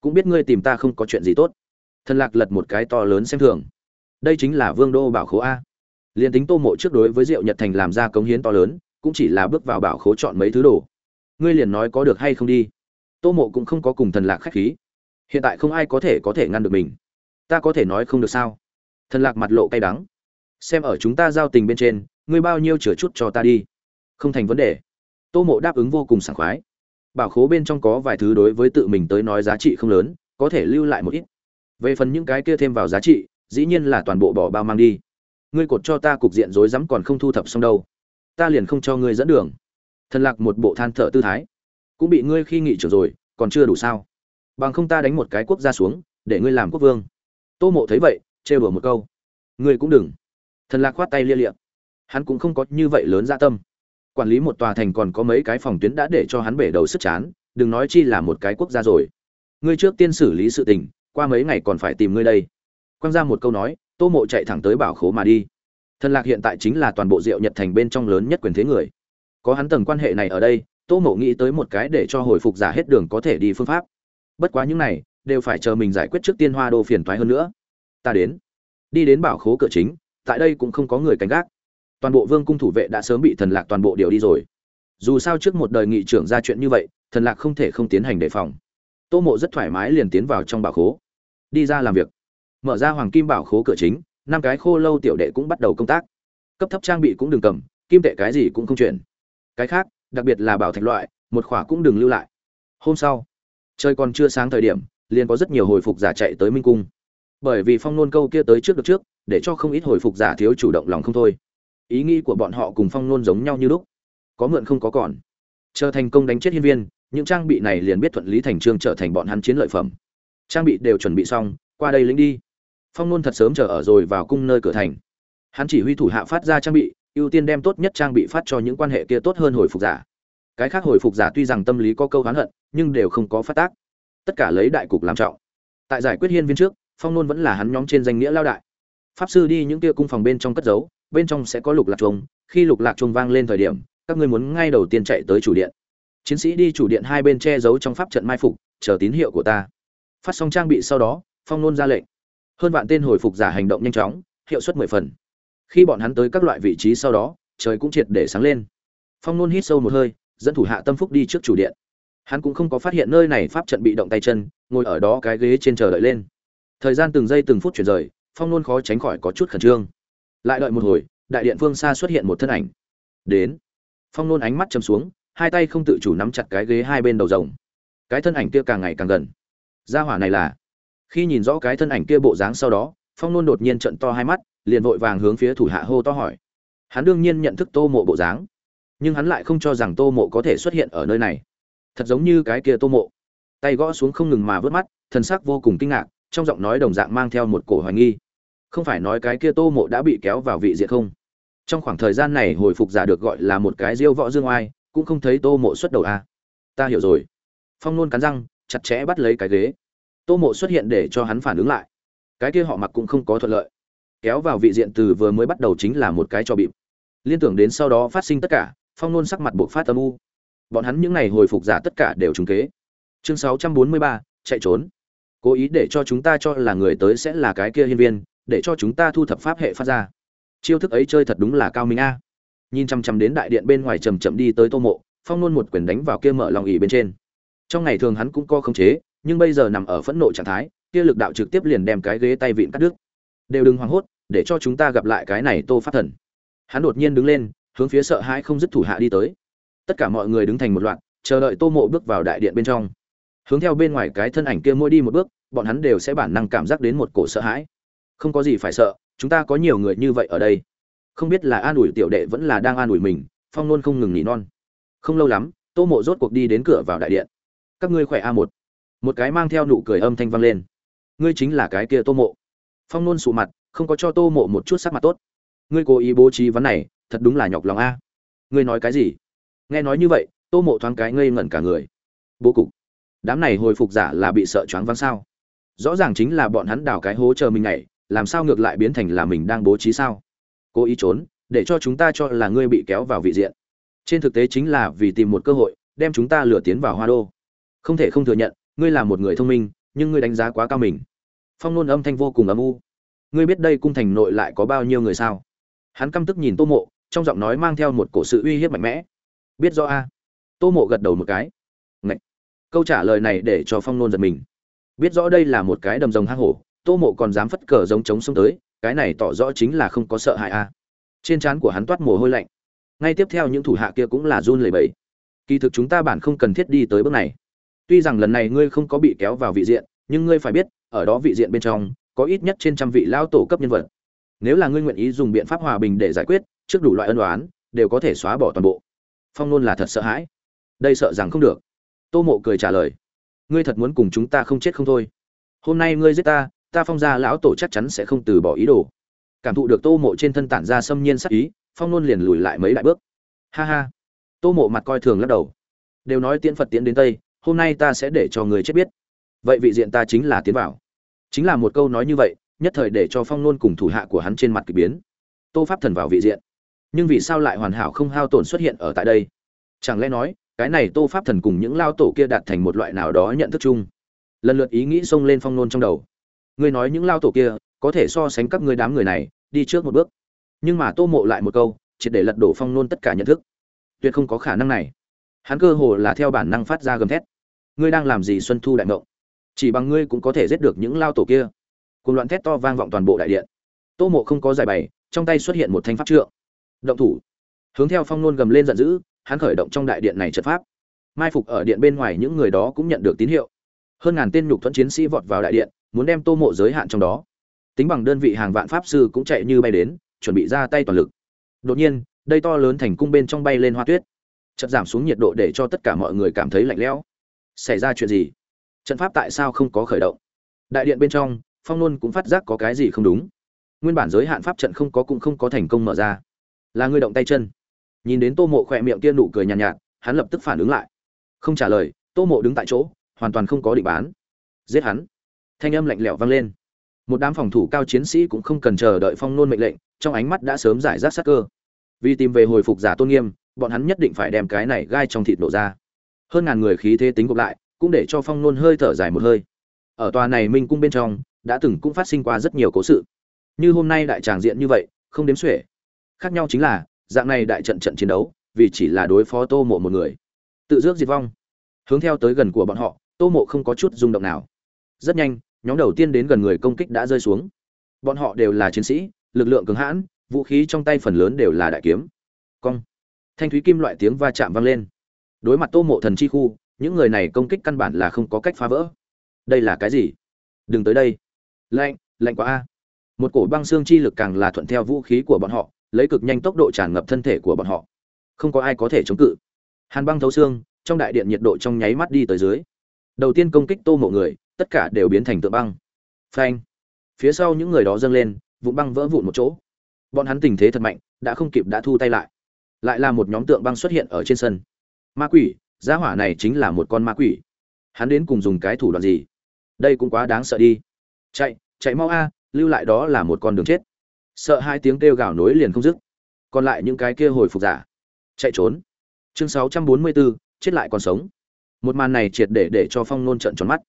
Cũng biết ngươi tìm ta không có chuyện gì tốt. Thần lạc lật một cái to lớn xem thường. Đây chính là vương đô bảo khố a. Liền tính tô mộ trước đối với diệu nhật thành làm ra cống hiến to lớn, cũng chỉ là bước vào bảo khố chọn mấy thứ đồ. Ngươi liền nói có được hay không đi. Tô mộ cũng không có cùng thần lạc khách khí. Hiện tại không ai có thể có thể ngăn được mình. Ta có thể nói không được sao? Thần lạc mặt lộ cay đắng. Xem ở chúng ta giao tình bên trên, ngươi bao nhiêu chừa chút cho ta đi. Không thành vấn đề tô mộ đáp ứng vô cùng sảng khoái. Bảo khố bên trong có vài thứ đối với tự mình tới nói giá trị không lớn, có thể lưu lại một ít. Về phần những cái kia thêm vào giá trị, dĩ nhiên là toàn bộ bỏ bao mang đi. Ngươi cột cho ta cục diện rối rắm còn không thu thập xong đâu. Ta liền không cho ngươi dẫn đường. Thần lạc một bộ than thở tư thái. Cũng bị ngươi khi nghị trưởng rồi, còn chưa đủ sao? Bằng không ta đánh một cái quốc gia xuống, để ngươi làm quốc vương. Tô mộ thấy vậy, trêu đùa một câu. Ngươi cũng đừng. Thần lạc khoát tay lia liệm hắn cũng không có như vậy lớn dạ tâm quản lý một tòa thành còn có mấy cái phòng tuyến đã để cho hắn bể đầu sức chán, đừng nói chi là một cái quốc gia rồi. Ngươi trước tiên xử lý sự tình, qua mấy ngày còn phải tìm ngươi đây. Quăng ra một câu nói, tô mộ chạy thẳng tới bảo khố mà đi. Thần lạc hiện tại chính là toàn bộ diệu nhật thành bên trong lớn nhất quyền thế người. Có hắn tầng quan hệ này ở đây, tô mộ nghĩ tới một cái để cho hồi phục giả hết đường có thể đi phương pháp. Bất quá những này, đều phải chờ mình giải quyết trước tiên hoa đô phiền thoái hơn nữa. Ta đến. Đi đến bảo khố cửa chính, tại đây cũng không có người canh gác toàn bộ vương cung thủ vệ đã sớm bị thần lạc toàn bộ điều đi rồi. Dù sao trước một đời nghị trưởng ra chuyện như vậy, thần lạc không thể không tiến hành đề phòng. Tô mộ rất thoải mái liền tiến vào trong bảo khố. Đi ra làm việc. Mở ra hoàng kim bảo khố cửa chính, năm cái khô lâu tiểu đệ cũng bắt đầu công tác. Cấp thấp trang bị cũng đừng cầm, kim tệ cái gì cũng không chuyển. Cái khác, đặc biệt là bảo thạch loại, một khỏa cũng đừng lưu lại. Hôm sau, trời còn chưa sáng thời điểm, liền có rất nhiều hồi phục giả chạy tới minh cung. Bởi vì phong nôn câu kia tới trước được trước, để cho không ít hồi phục giả thiếu chủ động lòng không thôi ý nghĩ của bọn họ cùng phong nôn giống nhau như lúc. Có mượn không có còn. Chờ thành công đánh chết hiên viên, những trang bị này liền biết thuận lý thành trương trở thành bọn hắn chiến lợi phẩm. Trang bị đều chuẩn bị xong, qua đây lính đi. Phong nôn thật sớm chờ ở rồi vào cung nơi cửa thành. Hắn chỉ huy thủ hạ phát ra trang bị, ưu tiên đem tốt nhất trang bị phát cho những quan hệ kia tốt hơn hồi phục giả. Cái khác hồi phục giả tuy rằng tâm lý có câu hán hận, nhưng đều không có phát tác. Tất cả lấy đại cục làm trọng. Tại giải quyết hiên viên trước, phong nôn vẫn là hắn nhóm trên danh nghĩa lao đại. Pháp sư đi những kia cung phòng bên trong cất giấu bên trong sẽ có lục lạc chuông, khi lục lạc chuông vang lên thời điểm, các ngươi muốn ngay đầu tiên chạy tới chủ điện. Chiến sĩ đi chủ điện hai bên che giấu trong pháp trận mai phục, chờ tín hiệu của ta. Phát xong trang bị sau đó, phong nôn ra lệnh. Hơn vạn tên hồi phục giả hành động nhanh chóng, hiệu suất mười phần. Khi bọn hắn tới các loại vị trí sau đó, trời cũng triệt để sáng lên. Phong nôn hít sâu một hơi, dẫn thủ hạ tâm phúc đi trước chủ điện. Hắn cũng không có phát hiện nơi này pháp trận bị động tay chân, ngồi ở đó cái ghế trên chờ đợi lên. Thời gian từng giây từng phút chuyển rời, phong nôn khó tránh khỏi có chút khẩn trương lại đợi một hồi, đại điện phương xa xuất hiện một thân ảnh. Đến. Phong nôn ánh mắt chấm xuống, hai tay không tự chủ nắm chặt cái ghế hai bên đầu rồng. Cái thân ảnh kia càng ngày càng gần. Gia hỏa này là. Khi nhìn rõ cái thân ảnh kia bộ dáng sau đó, phong nôn đột nhiên trận to hai mắt, liền vội vàng hướng phía thủ hạ hô to hỏi. Hắn đương nhiên nhận thức tô mộ bộ dáng, nhưng hắn lại không cho rằng tô mộ có thể xuất hiện ở nơi này. Thật giống như cái kia tô mộ. Tay gõ xuống không ngừng mà vớt mắt, thần sắc vô cùng kinh ngạc, trong giọng nói đồng dạng mang theo một cổ hoài nghi không phải nói cái kia tô mộ đã bị kéo vào vị diện không? Trong khoảng thời gian này hồi phục giả được gọi là một cái diêu võ dương oai, cũng không thấy tô mộ xuất đầu a à. ta hiểu rồi. Phong nôn cắn răng, chặt chẽ bắt lấy cái ghế. Tô mộ xuất hiện để cho hắn phản ứng lại. Cái kia họ mặc cũng không có thuận lợi. Kéo vào vị diện từ vừa mới bắt đầu chính là một cái cho bịp. Liên tưởng đến sau đó phát sinh tất cả, phong nôn sắc mặt buộc phát âm u. Bọn hắn những n à y hồi phục giả tất cả đều trúng kế. Chương sáu trăm bốn mươi ba, chạy trốn. Cố ý để cho chúng ta cho là người tới sẽ là cái kia hiên viên để cho chúng ta thu thập pháp hệ phát ra. Chiêu thức ấy chơi thật đúng là cao minh a. Nhìn chăm chăm đến đại điện bên ngoài chầm chậm đi tới tô mộ, phong nôn một quyền đánh vào kia mở lòng ỉ bên trên. Trong ngày thường hắn cũng co khống chế, nhưng bây giờ nằm ở phẫn nộ trạng thái, kia lực đạo trực tiếp liền đem cái ghế tay vịn cắt đứt. Đều đừng hoảng hốt, để cho chúng ta gặp lại cái này tô pháp thần. Hắn đột nhiên đứng lên, hướng phía sợ hãi không dứt thủ hạ đi tới. Tất cả mọi người đứng thành một loạt, chờ đợi tô mộ bước vào đại điện bên trong. Hướng theo bên ngoài cái thân ảnh kia mỗi đi một bước, bọn hắn đều sẽ bản năng cảm giác đến một cổ sợ hãi không có gì phải sợ, chúng ta có nhiều người như vậy ở đây. Không biết là an ủi tiểu đệ vẫn là đang an ủi mình, phong nôn không ngừng nghỉ non. Không lâu lắm, tô mộ rốt cuộc đi đến cửa vào đại điện. Các ngươi khỏe a một. Một cái mang theo nụ cười âm thanh vang lên. Ngươi chính là cái kia tô mộ. Phong nôn sụ mặt, không có cho tô mộ một chút sắc mặt tốt. Ngươi cố ý bố trí vấn này, thật đúng là nhọc lòng a. Ngươi nói cái gì? Nghe nói như vậy, tô mộ thoáng cái ngây ngẩn cả người. Bố cục. Đám này hồi phục giả là bị sợ choáng váng sao? Rõ ràng chính là bọn hắn đào cái hố chờ mình nhảy làm sao ngược lại biến thành là mình đang bố trí sao? Cố ý trốn, để cho chúng ta cho là ngươi bị kéo vào vị diện. Trên thực tế chính là vì tìm một cơ hội, đem chúng ta lừa tiến vào hoa đô. Không thể không thừa nhận, ngươi là một người thông minh, nhưng ngươi đánh giá quá cao mình. Phong nôn âm thanh vô cùng âm u. Ngươi biết đây cung thành nội lại có bao nhiêu người sao? Hắn căm tức nhìn tô mộ, trong giọng nói mang theo một cổ sự uy hiếp mạnh mẽ. Biết rõ a. Tô mộ gật đầu một cái. Ngậy. câu trả lời này để cho phong nôn giật mình. Biết rõ đây là một cái đầm rồng hang hổ tô mộ còn dám phất cờ giống trống xông tới, cái này tỏ rõ chính là không có sợ hãi a. Trên trán của hắn toát mồ hôi lạnh. Ngay tiếp theo những thủ hạ kia cũng là run lẩy bẩy. Kỳ thực chúng ta bản không cần thiết đi tới bước này. Tuy rằng lần này ngươi không có bị kéo vào vị diện, nhưng ngươi phải biết, ở đó vị diện bên trong, có ít nhất trên trăm vị lao tổ cấp nhân vật. Nếu là ngươi nguyện ý dùng biện pháp hòa bình để giải quyết, trước đủ loại ân đoán đều có thể xóa bỏ toàn bộ. Phong nôn là thật sợ hãi. Đây sợ rằng không được. Tô mộ cười trả lời. Ngươi thật muốn cùng chúng ta không chết không thôi. Hôm nay ngươi giết ta ta phong gia lão tổ chắc chắn sẽ không từ bỏ ý đồ. Cảm thụ được tô mộ trên thân tản ra xâm nhiên sắc ý, phong nôn liền lùi lại mấy đại bước. Ha ha. Tô mộ mặt coi thường lắc đầu. Đều nói tiễn phật tiễn đến tây, hôm nay ta sẽ để cho người chết biết. Vậy vị diện ta chính là tiến vào. Chính là một câu nói như vậy, nhất thời để cho phong nôn cùng thủ hạ của hắn trên mặt k ỳ biến. Tô pháp thần vào vị diện. Nhưng vì sao lại hoàn hảo không hao tổn xuất hiện ở tại đây? Chẳng lẽ nói, cái này tô pháp thần cùng những lao tổ kia đạt thành một loại nào đó nhận thức chung? Lần lượt ý nghĩ xông lên phong nôn trong đầu ngươi nói những lao tổ kia, có thể so sánh các ngươi đám người này, đi trước một bước. Nhưng mà tô mộ lại một câu, triệt để lật đổ phong nôn tất cả nhận thức. Tuyệt không có khả năng này. Hắn cơ hồ là theo bản năng phát ra gầm thét. Ngươi đang làm gì xuân thu đại mộng chỉ bằng ngươi cũng có thể giết được những lao tổ kia. Cùng loạn thét to vang vọng toàn bộ đại điện. Tô mộ không có giải bày, trong tay xuất hiện một thanh pháp trượng. Động thủ. Hướng theo phong nôn gầm lên giận dữ, hắn khởi động trong đại điện này trận pháp. Mai phục ở điện bên ngoài những người đó cũng nhận được tín hiệu. Hơn ngàn tên nhục thuẫn chiến sĩ vọt vào đại điện muốn đem tô mộ giới hạn trong đó. Tính bằng đơn vị hàng vạn pháp sư cũng chạy như bay đến chuẩn bị ra tay toàn lực. Đột nhiên đây to lớn thành cung bên trong bay lên hoa tuyết. Chật giảm xuống nhiệt độ để cho tất cả mọi người cảm thấy lạnh lẽo. Xảy ra chuyện gì? Trận pháp tại sao không có khởi động? Đại điện bên trong phong nôn cũng phát giác có cái gì không đúng. Nguyên bản giới hạn pháp trận không có cũng không có thành công mở ra. Là ngươi động tay chân. Nhìn đến tô mộ khỏe miệng kia nụ cười nhàn nhạt, nhạt hắn lập tức phản ứng lại. Không trả lời tô mộ đứng tại chỗ hoàn toàn không có định bán. Giết hắn thanh âm lạnh lẽo vang lên. Một đám phòng thủ cao chiến sĩ cũng không cần chờ đợi phong nôn mệnh lệnh, trong ánh mắt đã sớm giải rác sát cơ. Vì tìm về hồi phục giả tôn nghiêm, bọn hắn nhất định phải đem cái này gai trong thịt nổ ra. Hơn ngàn người khí thế tính gộp lại, cũng để cho phong nôn hơi thở dài một hơi. Ở tòa này minh cung bên trong, đã từng cũng phát sinh qua rất nhiều cố sự. Như hôm nay đại tràng diện như vậy, không đếm xuể. Khác nhau chính là, dạng này đại trận trận chiến đấu, vì chỉ là đối phó tô mộ một người. Tự dước diệt vong. Hướng theo tới gần của bọn họ, tô mộ không có chút rung động nào. Rất nhanh nhóm đầu tiên đến gần người công kích đã rơi xuống. Bọn họ đều là chiến sĩ, lực lượng cứng hãn, vũ khí trong tay phần lớn đều là đại kiếm. Cong. Thanh thúy kim loại tiếng va chạm vang lên. Đối mặt tô mộ thần chi khu, những người này công kích căn bản là không có cách phá vỡ. Đây là cái gì? Đừng tới đây. Lạnh lạnh quá a. Một cổ băng xương chi lực càng là thuận theo vũ khí của bọn họ, lấy cực nhanh tốc độ tràn ngập thân thể của bọn họ. Không có ai có thể chống cự. Hàn băng thấu xương, trong đại điện nhiệt độ trong nháy mắt đi tới dưới. Đầu tiên công kích tô mộ người tất cả đều biến thành tượng băng. Phanh. Phía sau những người đó dâng lên vụ băng vỡ vụn một chỗ. Bọn hắn tình thế thật mạnh đã không kịp đã thu tay lại. Lại là một nhóm tượng băng xuất hiện ở trên sân. Ma quỷ gia hỏa này chính là một con ma quỷ. Hắn đến cùng dùng cái thủ đoạn gì? Đây cũng quá đáng sợ đi. Chạy chạy mau a lưu lại đó là một con đường chết. Sợ hai tiếng kêu gào nối liền không dứt. Còn lại những cái kia hồi phục giả. Chạy trốn. Chương 644, chết lại còn sống. Một màn này triệt để để cho phong nôn trận tròn mắt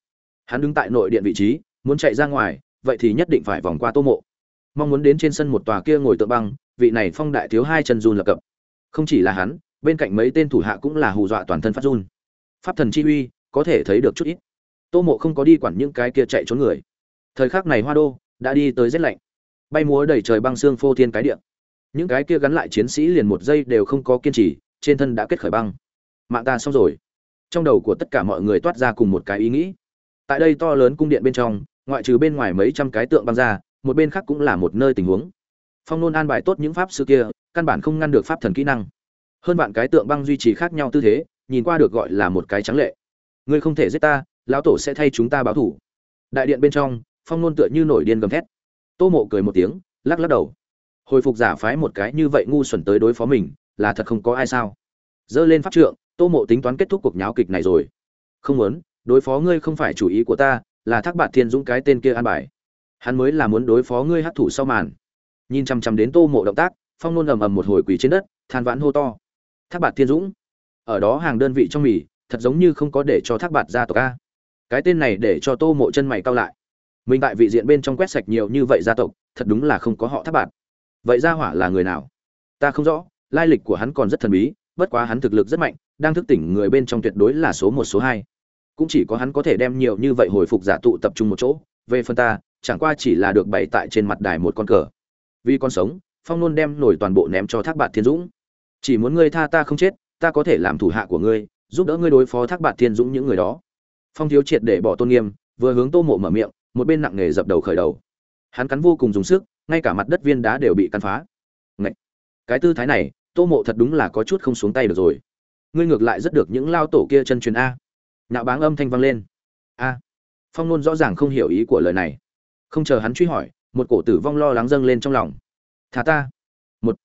hắn đứng tại nội điện vị trí, muốn chạy ra ngoài, vậy thì nhất định phải vòng qua tô mộ. Mong muốn đến trên sân một tòa kia ngồi tượng băng, vị này phong đại thiếu hai chân run lập cập. Không chỉ là hắn, bên cạnh mấy tên thủ hạ cũng là hù dọa toàn thân phát run. Pháp thần chi uy, có thể thấy được chút ít. Tô mộ không có đi quản những cái kia chạy trốn người. Thời khắc này hoa đô đã đi tới rét lạnh. Bay múa đầy trời băng xương phô thiên cái điện. những cái kia gắn lại chiến sĩ liền một giây đều không có kiên trì, trên thân đã kết khởi băng. Mạng ta xong rồi. Trong đầu của tất cả mọi người toát ra cùng một cái ý nghĩ tại đây to lớn cung điện bên trong, ngoại trừ bên ngoài mấy trăm cái tượng băng ra, một bên khác cũng là một nơi tình huống. Phong nôn an bài tốt những pháp sư kia, căn bản không ngăn được pháp thần kỹ năng. Hơn vạn cái tượng băng duy trì khác nhau tư thế, nhìn qua được gọi là một cái trắng lệ. Ngươi không thể giết ta, lão tổ sẽ thay chúng ta báo thủ. Đại điện bên trong, phong nôn tựa như nổi điên gầm thét. Tô mộ cười một tiếng, lắc lắc đầu. Hồi phục giả phái một cái như vậy ngu xuẩn tới đối phó mình, là thật không có ai sao. Dơ lên pháp trượng, tô mộ tính toán kết thúc cuộc nháo kịch này rồi. Không muốn đối phó ngươi không phải chủ ý của ta, là thác bạt thiên dũng cái tên kia an bài. Hắn mới là muốn đối phó ngươi hát thủ sau màn. Nhìn chằm chằm đến tô mộ động tác, phong nôn ầm ầm một hồi quỳ trên đất, than vãn hô to. Thác bạt thiên dũng, ở đó hàng đơn vị trong mì, thật giống như không có để cho thác bạt ra tộc a. Cái tên này để cho tô mộ chân mày cao lại. Mình tại vị diện bên trong quét sạch nhiều như vậy gia tộc, thật đúng là không có họ thác bạt. Vậy gia hỏa là người nào? Ta không rõ, lai lịch của hắn còn rất thần bí, bất quá hắn thực lực rất mạnh, đang thức tỉnh người bên trong tuyệt đối là số một, số hai cũng chỉ có hắn có thể đem nhiều như vậy hồi phục giả tụ tập trung một chỗ, về phần ta, chẳng qua chỉ là được bày tại trên mặt đài một con cờ. Vì con sống, phong nôn đem nổi toàn bộ ném cho thác bạt thiên dũng. Chỉ muốn ngươi tha ta không chết, ta có thể làm thủ hạ của ngươi, giúp đỡ ngươi đối phó thác bạt thiên dũng những người đó. Phong thiếu triệt để bỏ tôn nghiêm, vừa hướng tô mộ mở miệng, một bên nặng nề dập đầu khởi đầu. Hắn cắn vô cùng dùng sức, ngay cả mặt đất viên đá đều bị cắn phá. Ngậy! cái tư thái này, tô mộ thật đúng là có chút không xuống tay được rồi. Ngươi ngược lại rất được những lao tổ kia chân truyền a nạo báng âm thanh vang lên. A, phong nôn rõ ràng không hiểu ý của lời này. Không chờ hắn truy hỏi, một cổ tử vong lo lắng dâng lên trong lòng. Thả ta. Một,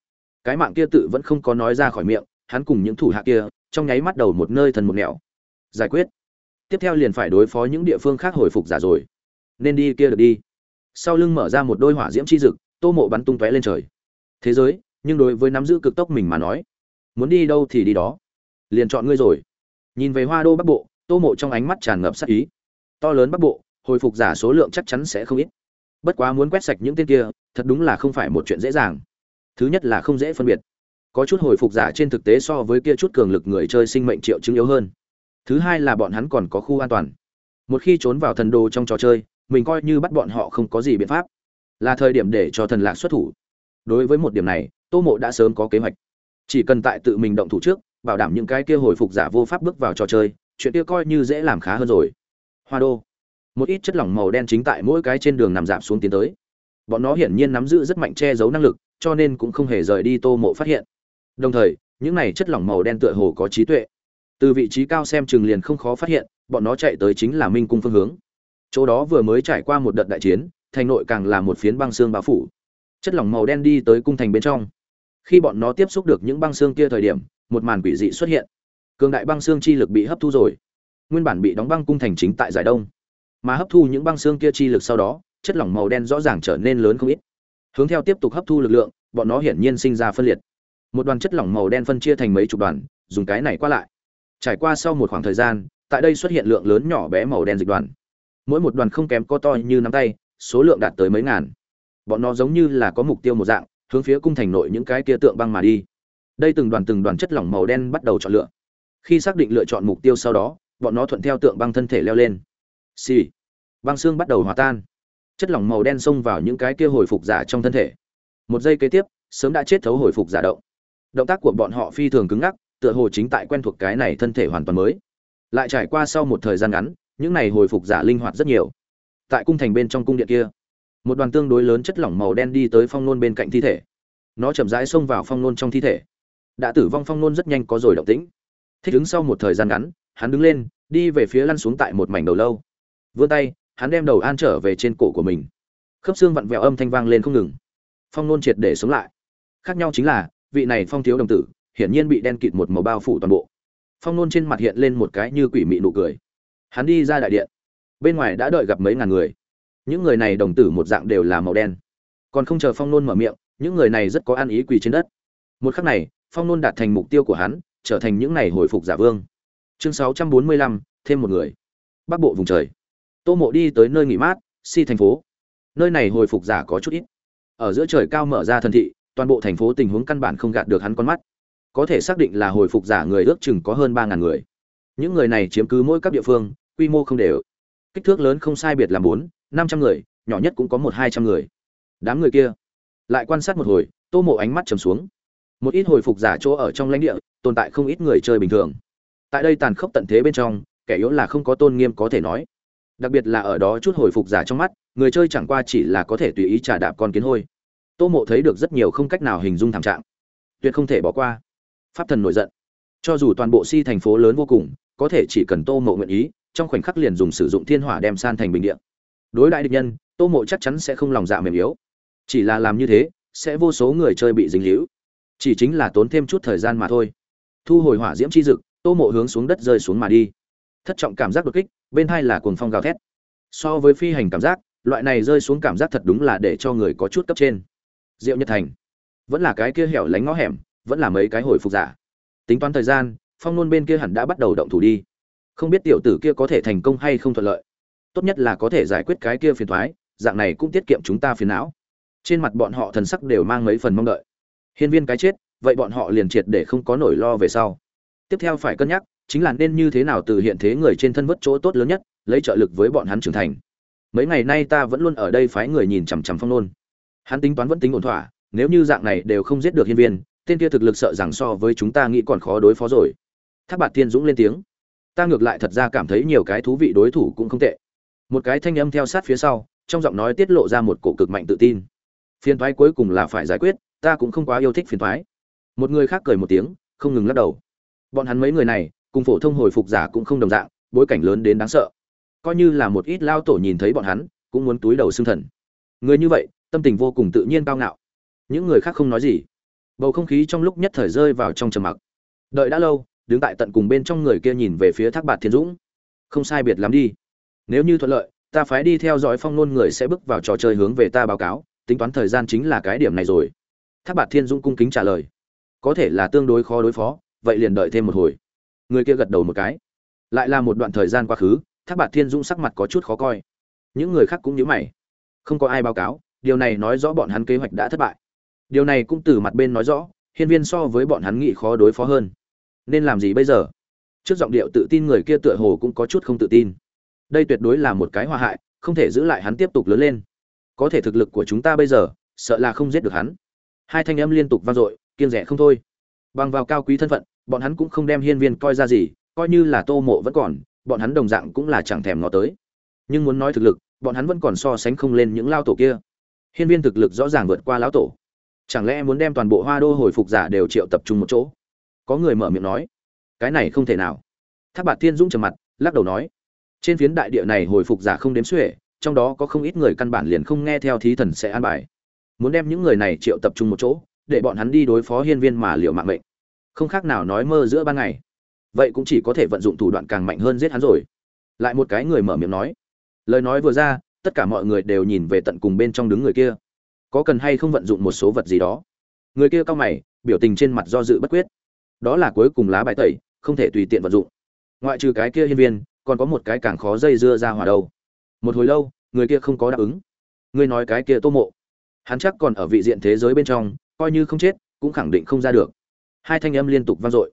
cái mạng kia tự vẫn không có nói ra khỏi miệng, hắn cùng những thủ hạ kia, trong nháy mắt đầu một nơi thần một nẻo. Giải quyết. Tiếp theo liền phải đối phó những địa phương khác hồi phục giả rồi. Nên đi kia được đi. Sau lưng mở ra một đôi hỏa diễm chi dực, tô mộ bắn tung tóe lên trời. Thế giới, nhưng đối với nắm giữ cực tốc mình mà nói, muốn đi đâu thì đi đó. Liền chọn ngươi rồi. Nhìn về hoa đô bắc bộ tô mộ trong ánh mắt tràn ngập sắc ý. To lớn bắc bộ, hồi phục giả số lượng chắc chắn sẽ không ít. Bất quá muốn quét sạch những tên kia, thật đúng là không phải một chuyện dễ dàng. Thứ nhất là không dễ phân biệt. Có chút hồi phục giả trên thực tế so với kia chút cường lực người chơi sinh mệnh triệu chứng yếu hơn. Thứ hai là bọn hắn còn có khu an toàn. Một khi trốn vào thần đồ trong trò chơi, mình coi như bắt bọn họ không có gì biện pháp. Là thời điểm để cho thần lạc xuất thủ. Đối với một điểm này, tô mộ đã sớm có kế hoạch. Chỉ cần tại tự mình động thủ trước, bảo đảm những cái kia hồi phục giả vô pháp bước vào trò chơi chuyện kia coi như dễ làm khá hơn rồi. Hoa đô. Một ít chất lỏng màu đen chính tại mỗi cái trên đường nằm giảm xuống tiến tới. Bọn nó hiển nhiên nắm giữ rất mạnh che giấu năng lực, cho nên cũng không hề rời đi tô mộ phát hiện. Đồng thời, những này chất lỏng màu đen tựa hồ có trí tuệ. Từ vị trí cao xem chừng liền không khó phát hiện, bọn nó chạy tới chính là minh cung phương hướng. Chỗ đó vừa mới trải qua một đợt đại chiến, thành nội càng là một phiến băng xương bao phủ. Chất lỏng màu đen đi tới cung thành bên trong. Khi bọn nó tiếp xúc được những băng xương kia thời điểm, một màn quỷ dị xuất hiện cường đại băng xương chi lực bị hấp thu rồi. Nguyên bản bị đóng băng cung thành chính tại giải đông. Mà hấp thu những băng xương kia chi lực sau đó, chất lỏng màu đen rõ ràng trở nên lớn không ít. Hướng theo tiếp tục hấp thu lực lượng, bọn nó hiển nhiên sinh ra phân liệt. Một đoàn chất lỏng màu đen phân chia thành mấy chục đoàn, dùng cái này qua lại. Trải qua sau một khoảng thời gian, tại đây xuất hiện lượng lớn nhỏ bé màu đen dịch đoàn. Mỗi một đoàn không kém có to như nắm tay, số lượng đạt tới mấy ngàn. Bọn nó giống như là có mục tiêu một dạng, hướng phía cung thành nội những cái kia tượng băng mà đi. Đây từng đoàn từng đoàn chất lỏng màu đen bắt đầu chọn lựa khi xác định lựa chọn mục tiêu sau đó, bọn nó thuận theo tượng băng thân thể leo lên. Xì、sì. băng xương bắt đầu hòa tan. Chất lỏng màu đen xông vào những cái kia hồi phục giả trong thân thể. Một giây kế tiếp, sớm đã chết thấu hồi phục giả động. Động tác của bọn họ phi thường cứng ngắc, tựa hồ chính tại quen thuộc cái này thân thể hoàn toàn mới. Lại trải qua sau một thời gian ngắn, những này hồi phục giả linh hoạt rất nhiều. Tại cung thành bên trong cung điện kia, một đoàn tương đối lớn chất lỏng màu đen đi tới phong nôn bên cạnh thi thể. Nó chậm rãi xông vào phong nôn trong thi thể. Đã tử vong phong nôn rất nhanh có rồi động tĩnh thích ứng sau một thời gian ngắn, hắn đứng lên, đi về phía lăn xuống tại một mảnh đầu lâu. Vươn tay, hắn đem đầu an trở về trên cổ của mình. Khớp xương vặn vẹo âm thanh vang lên không ngừng. Phong nôn triệt để sống lại. Khác nhau chính là, vị này phong thiếu đồng tử, hiển nhiên bị đen kịt một màu bao phủ toàn bộ. Phong nôn trên mặt hiện lên một cái như quỷ mị nụ cười. Hắn đi ra đại điện. Bên ngoài đã đợi gặp mấy ngàn người. Những người này đồng tử một dạng đều là màu đen. Còn không chờ phong nôn mở miệng, những người này rất có ăn ý quỳ trên đất. Một khắc này, phong nôn đạt thành mục tiêu của hắn trở thành những này hồi phục giả vương. Chương sáu trăm bốn mươi lăm, thêm một người. Bắc bộ vùng trời. Tô mộ đi tới nơi nghỉ mát, si thành phố. Nơi này hồi phục giả có chút ít. Ở giữa trời cao mở ra thần thị, toàn bộ thành phố tình huống căn bản không gạt được hắn con mắt. Có thể xác định là hồi phục giả người ước chừng có hơn ba ngàn người. Những người này chiếm cứ mỗi các địa phương, quy mô không đều. Kích thước lớn không sai biệt là bốn, năm trăm người, nhỏ nhất cũng có một hai trăm người. Đám người kia. Lại quan sát một hồi, tô mộ ánh mắt trầm xuống một ít hồi phục giả chỗ ở trong lãnh địa, tồn tại không ít người chơi bình thường. Tại đây tàn khốc tận thế bên trong, kẻ yếu là không có tôn nghiêm có thể nói. Đặc biệt là ở đó chút hồi phục giả trong mắt, người chơi chẳng qua chỉ là có thể tùy ý trả đạp con kiến hôi. Tô mộ thấy được rất nhiều không cách nào hình dung thảm trạng. Tuyệt không thể bỏ qua. Pháp thần nổi giận. Cho dù toàn bộ si thành phố lớn vô cùng, có thể chỉ cần tô mộ nguyện ý, trong khoảnh khắc liền dùng sử dụng thiên hỏa đem san thành bình điện đối đại địch nhân, tô mộ chắc chắn sẽ không lòng dạ mềm yếu. Chỉ là làm như thế, sẽ vô số người chơi bị dính hữu chỉ chính là tốn thêm chút thời gian mà thôi. Thu hồi hỏa diễm chi dực, tô mộ hướng xuống đất rơi xuống mà đi. Thất trọng cảm giác đột kích, bên hai là cuồng phong gào thét. So với phi hành cảm giác, loại này rơi xuống cảm giác thật đúng là để cho người có chút cấp trên. Diệu nhật thành. Vẫn là cái kia hẻo lánh ngõ hẻm, vẫn là mấy cái hồi phục giả. Tính toán thời gian, phong nôn bên kia hẳn đã bắt đầu động thủ đi. Không biết tiểu tử kia có thể thành công hay không thuận lợi. Tốt nhất là có thể giải quyết cái kia phiền thoái, dạng này cũng tiết kiệm chúng ta phiền não. Trên mặt bọn họ thần sắc đều mang mấy phần mong đợi hiên viên cái chết, vậy bọn họ liền triệt để không có nỗi lo về sau. Tiếp theo phải cân nhắc, chính là nên như thế nào từ hiện thế người trên thân vất chỗ tốt lớn nhất, lấy trợ lực với bọn hắn trưởng thành. Mấy ngày nay ta vẫn luôn ở đây phái người nhìn chằm chằm phong nôn. Hắn tính toán vẫn tính ổn thỏa, nếu như dạng này đều không giết được hiên viên, tên kia thực lực sợ rằng so với chúng ta nghĩ còn khó đối phó rồi. Thác bạt thiên dũng lên tiếng. Ta ngược lại thật ra cảm thấy nhiều cái thú vị đối thủ cũng không tệ. Một cái thanh âm theo sát phía sau, trong giọng nói tiết lộ ra một cổ cực mạnh tự tin. Phiên thoái cuối cùng là phải giải quyết ta cũng không quá yêu thích phiền thoái. Một người khác cười một tiếng, không ngừng lắc đầu. Bọn hắn mấy người này, cùng phổ thông hồi phục giả cũng không đồng dạng, bối cảnh lớn đến đáng sợ. Coi như là một ít lao tổ nhìn thấy bọn hắn, cũng muốn túi đầu xương thần. Người như vậy, tâm tình vô cùng tự nhiên cao ngạo. Những người khác không nói gì. Bầu không khí trong lúc nhất thời rơi vào trong trầm mặc. Đợi đã lâu, đứng tại tận cùng bên trong người kia nhìn về phía thác bạt thiên dũng. Không sai biệt lắm đi. Nếu như thuận lợi, ta phái đi theo dõi phong nôn người sẽ bước vào trò chơi hướng về ta báo cáo, tính toán thời gian chính là cái điểm này rồi thác bạt thiên dũng cung kính trả lời. Có thể là tương đối khó đối phó, vậy liền đợi thêm một hồi. Người kia gật đầu một cái. Lại là một đoạn thời gian quá khứ, thác bạt thiên dũng sắc mặt có chút khó coi. Những người khác cũng nhớ mày. Không có ai báo cáo, điều này nói rõ bọn hắn kế hoạch đã thất bại. Điều này cũng từ mặt bên nói rõ, hiên viên so với bọn hắn nghĩ khó đối phó hơn. Nên làm gì bây giờ? Trước giọng điệu tự tin người kia tựa hồ cũng có chút không tự tin. Đây tuyệt đối là một cái hòa hại, không thể giữ lại hắn tiếp tục lớn lên. Có thể thực lực của chúng ta bây giờ, sợ là không giết được hắn hai thanh âm liên tục vang dội, kiên rẻ không thôi. Bằng vào cao quý thân phận, bọn hắn cũng không đem hiên viên coi ra gì, coi như là tô mộ vẫn còn, bọn hắn đồng dạng cũng là chẳng thèm ngó tới. Nhưng muốn nói thực lực, bọn hắn vẫn còn so sánh không lên những lao tổ kia. Hiên viên thực lực rõ ràng vượt qua lão tổ. Chẳng lẽ muốn đem toàn bộ hoa đô hồi phục giả đều triệu tập trung một chỗ? Có người mở miệng nói. Cái này không thể nào. Tháp bạt thiên dũng trầm mặt, lắc đầu nói. Trên phiến đại địa này hồi phục giả không đếm xuể, trong đó có không ít người căn bản liền không nghe theo thí thần sẽ an bài muốn đem những người này triệu tập trung một chỗ, để bọn hắn đi đối phó hiên viên mà liệu mạng mệnh. Không khác nào nói mơ giữa ban ngày. Vậy cũng chỉ có thể vận dụng thủ đoạn càng mạnh hơn giết hắn rồi. Lại một cái người mở miệng nói. Lời nói vừa ra, tất cả mọi người đều nhìn về tận cùng bên trong đứng người kia. Có cần hay không vận dụng một số vật gì đó? Người kia cao mày, biểu tình trên mặt do dự bất quyết. Đó là cuối cùng lá bài tẩy, không thể tùy tiện vận dụng. Ngoại trừ cái kia hiên viên, còn có một cái càng khó dây dưa ra hòa đâu. Một hồi lâu, người kia không có đáp ứng. Ngươi nói cái kia tô mộ hắn chắc còn ở vị diện thế giới bên trong, coi như không chết, cũng khẳng định không ra được. Hai thanh âm liên tục vang dội.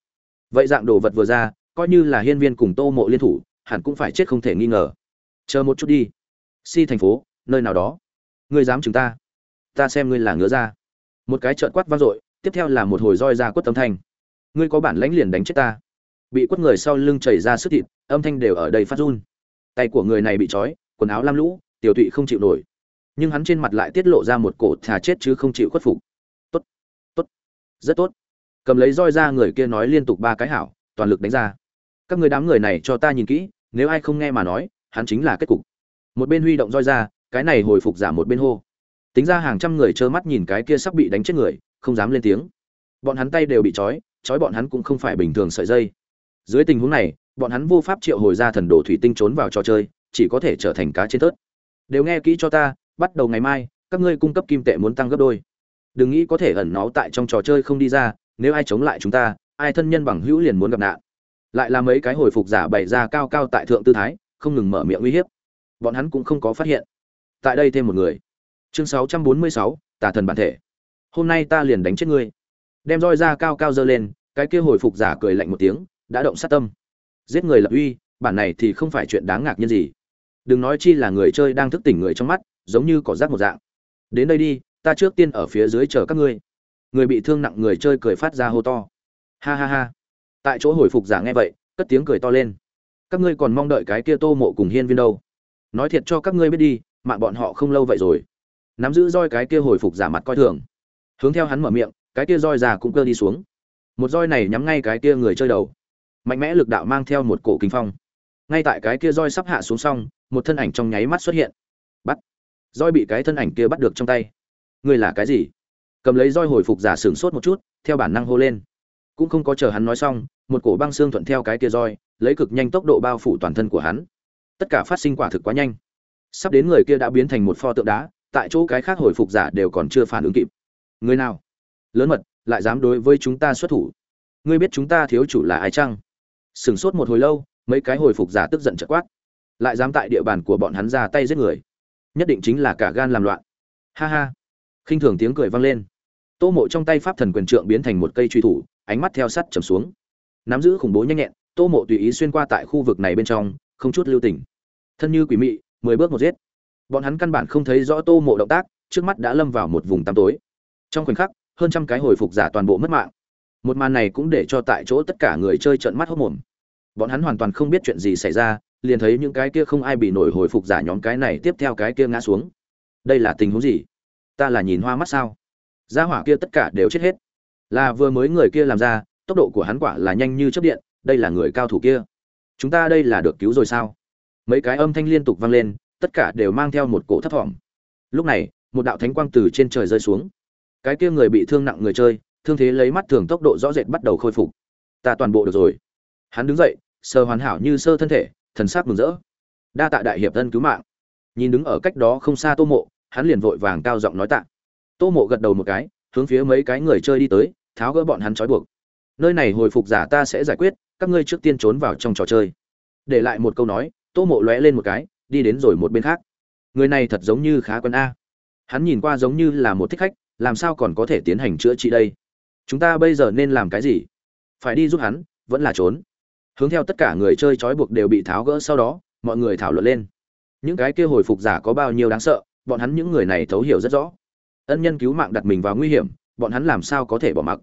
Vậy dạng đồ vật vừa ra, coi như là hiên viên cùng tô mộ liên thủ, hẳn cũng phải chết không thể nghi ngờ. Chờ một chút đi. Si thành phố, nơi nào đó. Ngươi dám chúng ta. Ta xem ngươi là ngứa ra một cái trợn quát vang dội, tiếp theo là một hồi roi ra quất âm thanh. Ngươi có bản lãnh liền đánh chết ta. Bị quất người sau lưng chảy ra sức thịt, âm thanh đều ở đây phát run. Tay của người này bị trói, quần áo lam lũ, tiểu tụy không chịu nổi nhưng hắn trên mặt lại tiết lộ ra một cổ thà chết chứ không chịu khuất phục. Tốt tốt, rất tốt. Cầm lấy roi ra người kia nói liên tục ba cái hảo, toàn lực đánh ra. Các người đám người này cho ta nhìn kỹ, nếu ai không nghe mà nói, hắn chính là kết cục. Một bên huy động roi ra, cái này hồi phục giả một bên hô. Tính ra hàng trăm người trơ mắt nhìn cái kia sắp bị đánh chết người, không dám lên tiếng. Bọn hắn tay đều bị trói trói bọn hắn cũng không phải bình thường sợi dây. Dưới tình huống này, bọn hắn vô pháp triệu hồi ra thần đồ thủy tinh trốn vào trò chơi, chỉ có thể trở thành cá trên tớt. Đều nghe kỹ cho ta bắt đầu ngày mai các ngươi cung cấp kim tệ muốn tăng gấp đôi. Đừng nghĩ có thể ẩn náu tại trong trò chơi không đi ra nếu ai chống lại chúng ta ai thân nhân bằng hữu liền muốn gặp nạn. Lại là mấy cái hồi phục giả bày ra cao cao tại thượng tư thái không ngừng mở miệng uy hiếp. Bọn hắn cũng không có phát hiện. Tại đây thêm một người. Chương 646, tà thần bản thể. Hôm nay ta liền đánh chết ngươi. Đem roi ra cao cao dơ lên cái kia hồi phục giả cười lạnh một tiếng đã động sát tâm. Giết người lập uy bản này thì không phải chuyện đáng ngạc nhiên gì. Đừng nói chi là người chơi đang thức tỉnh người trong mắt giống như cỏ rác một dạng. Đến đây đi, ta trước tiên ở phía dưới chờ các ngươi. Người bị thương nặng người chơi cười phát ra hô to. Ha ha ha. Tại chỗ hồi phục giả nghe vậy, cất tiếng cười to lên. Các ngươi còn mong đợi cái kia tô mộ cùng hiên viên đâu? Nói thiệt cho các ngươi biết đi, mạng bọn họ không lâu vậy rồi. Nắm giữ roi cái kia hồi phục giả mặt coi thường. Hướng theo hắn mở miệng, cái kia roi già cũng cơ đi xuống. Một roi này nhắm ngay cái kia người chơi đầu. Mạnh mẽ lực đạo mang theo một cổ kinh phong. Ngay tại cái kia roi sắp hạ xuống xong, một thân ảnh trong nháy mắt xuất hiện. Bắt roi bị cái thân ảnh kia bắt được trong tay. Ngươi là cái gì? Cầm lấy roi hồi phục giả sửng sốt một chút, theo bản năng hô lên. Cũng không có chờ hắn nói xong, một cổ băng xương thuận theo cái kia roi, lấy cực nhanh tốc độ bao phủ toàn thân của hắn. Tất cả phát sinh quả thực quá nhanh. Sắp đến người kia đã biến thành một pho tượng đá, tại chỗ cái khác hồi phục giả đều còn chưa phản ứng kịp. Người nào? Lớn mật, lại dám đối với chúng ta xuất thủ. Ngươi biết chúng ta thiếu chủ là ai chăng? Sửng sốt một hồi lâu, mấy cái hồi phục giả tức giận chợt quát. Lại dám tại địa bàn của bọn hắn ra tay giết người nhất định chính là cả gan làm loạn. Ha ha. Khinh thường tiếng cười vang lên. Tô mộ trong tay pháp thần quyền trượng biến thành một cây truy thủ, ánh mắt theo sắt trầm xuống. Nắm giữ khủng bố nhanh nhẹn, tô mộ tùy ý xuyên qua tại khu vực này bên trong, không chút lưu tình. Thân như quỷ mị, mười bước một giết. Bọn hắn căn bản không thấy rõ tô mộ động tác, trước mắt đã lâm vào một vùng tăm tối. Trong khoảnh khắc, hơn trăm cái hồi phục giả toàn bộ mất mạng. Một màn này cũng để cho tại chỗ tất cả người chơi trợn mắt hốc mồm. Bọn hắn hoàn toàn không biết chuyện gì xảy ra liền thấy những cái kia không ai bị nổi hồi phục giả nhóm cái này tiếp theo cái kia ngã xuống. Đây là tình huống gì? Ta là nhìn hoa mắt sao? Gia hỏa kia tất cả đều chết hết. Là vừa mới người kia làm ra, tốc độ của hắn quả là nhanh như chớp điện, đây là người cao thủ kia. Chúng ta đây là được cứu rồi sao? Mấy cái âm thanh liên tục vang lên, tất cả đều mang theo một cổ thấp thỏm. Lúc này, một đạo thánh quang từ trên trời rơi xuống. Cái kia người bị thương nặng người chơi, thương thế lấy mắt thường tốc độ rõ rệt bắt đầu khôi phục. Ta toàn bộ được rồi. Hắn đứng dậy, sờ hoàn hảo như sơ thân thể thần sắc mừng rỡ. Đa tạ đại hiệp thân cứu mạng. Nhìn đứng ở cách đó không xa tô mộ, hắn liền vội vàng cao giọng nói tạ. Tô mộ gật đầu một cái, hướng phía mấy cái người chơi đi tới, tháo gỡ bọn hắn trói buộc. Nơi này hồi phục giả ta sẽ giải quyết, các ngươi trước tiên trốn vào trong trò chơi. Để lại một câu nói, tô mộ lóe lên một cái, đi đến rồi một bên khác. Người này thật giống như khá quân a. Hắn nhìn qua giống như là một thích khách, làm sao còn có thể tiến hành chữa trị đây? Chúng ta bây giờ nên làm cái gì? Phải đi giúp hắn, vẫn là trốn hướng theo tất cả người chơi trói buộc đều bị tháo gỡ sau đó, mọi người thảo luận lên. Những cái kia hồi phục giả có bao nhiêu đáng sợ, bọn hắn những người này thấu hiểu rất rõ. Ân nhân cứu mạng đặt mình vào nguy hiểm, bọn hắn làm sao có thể bỏ mặc?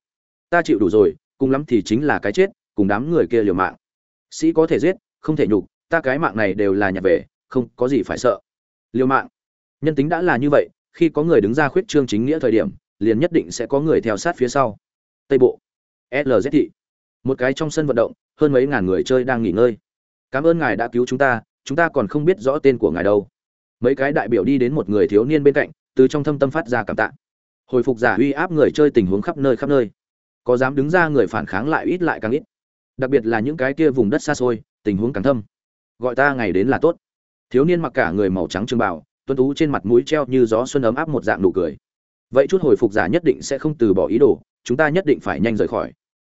Ta chịu đủ rồi, cùng lắm thì chính là cái chết, cùng đám người kia liều mạng. Sĩ có thể giết, không thể nhục, ta cái mạng này đều là nhặt về, không có gì phải sợ. Liều mạng. Nhân tính đã là như vậy, khi có người đứng ra khuyết trương chính nghĩa thời điểm, liền nhất định sẽ có người theo sát phía sau. Tây bộ. Lz thị. Một cái trong sân vận động hơn mấy ngàn người chơi đang nghỉ ngơi. Cảm ơn ngài đã cứu chúng ta chúng ta còn không biết rõ tên của ngài đâu. Mấy cái đại biểu đi đến một người thiếu niên bên cạnh, từ trong thâm tâm phát ra cảm tạ. Hồi phục giả uy áp người chơi tình huống khắp nơi khắp nơi. Có dám đứng ra người phản kháng lại ít lại càng ít. Đặc biệt là những cái kia vùng đất xa xôi, tình huống càng thâm. Gọi ta ngày đến là tốt. Thiếu niên mặc cả người màu trắng trưng bào tuân tú trên mặt mũi treo như gió xuân ấm áp một dạng nụ cười. Vậy chút hồi phục giả nhất định sẽ không từ bỏ ý đồ, chúng ta nhất định phải nhanh rời khỏi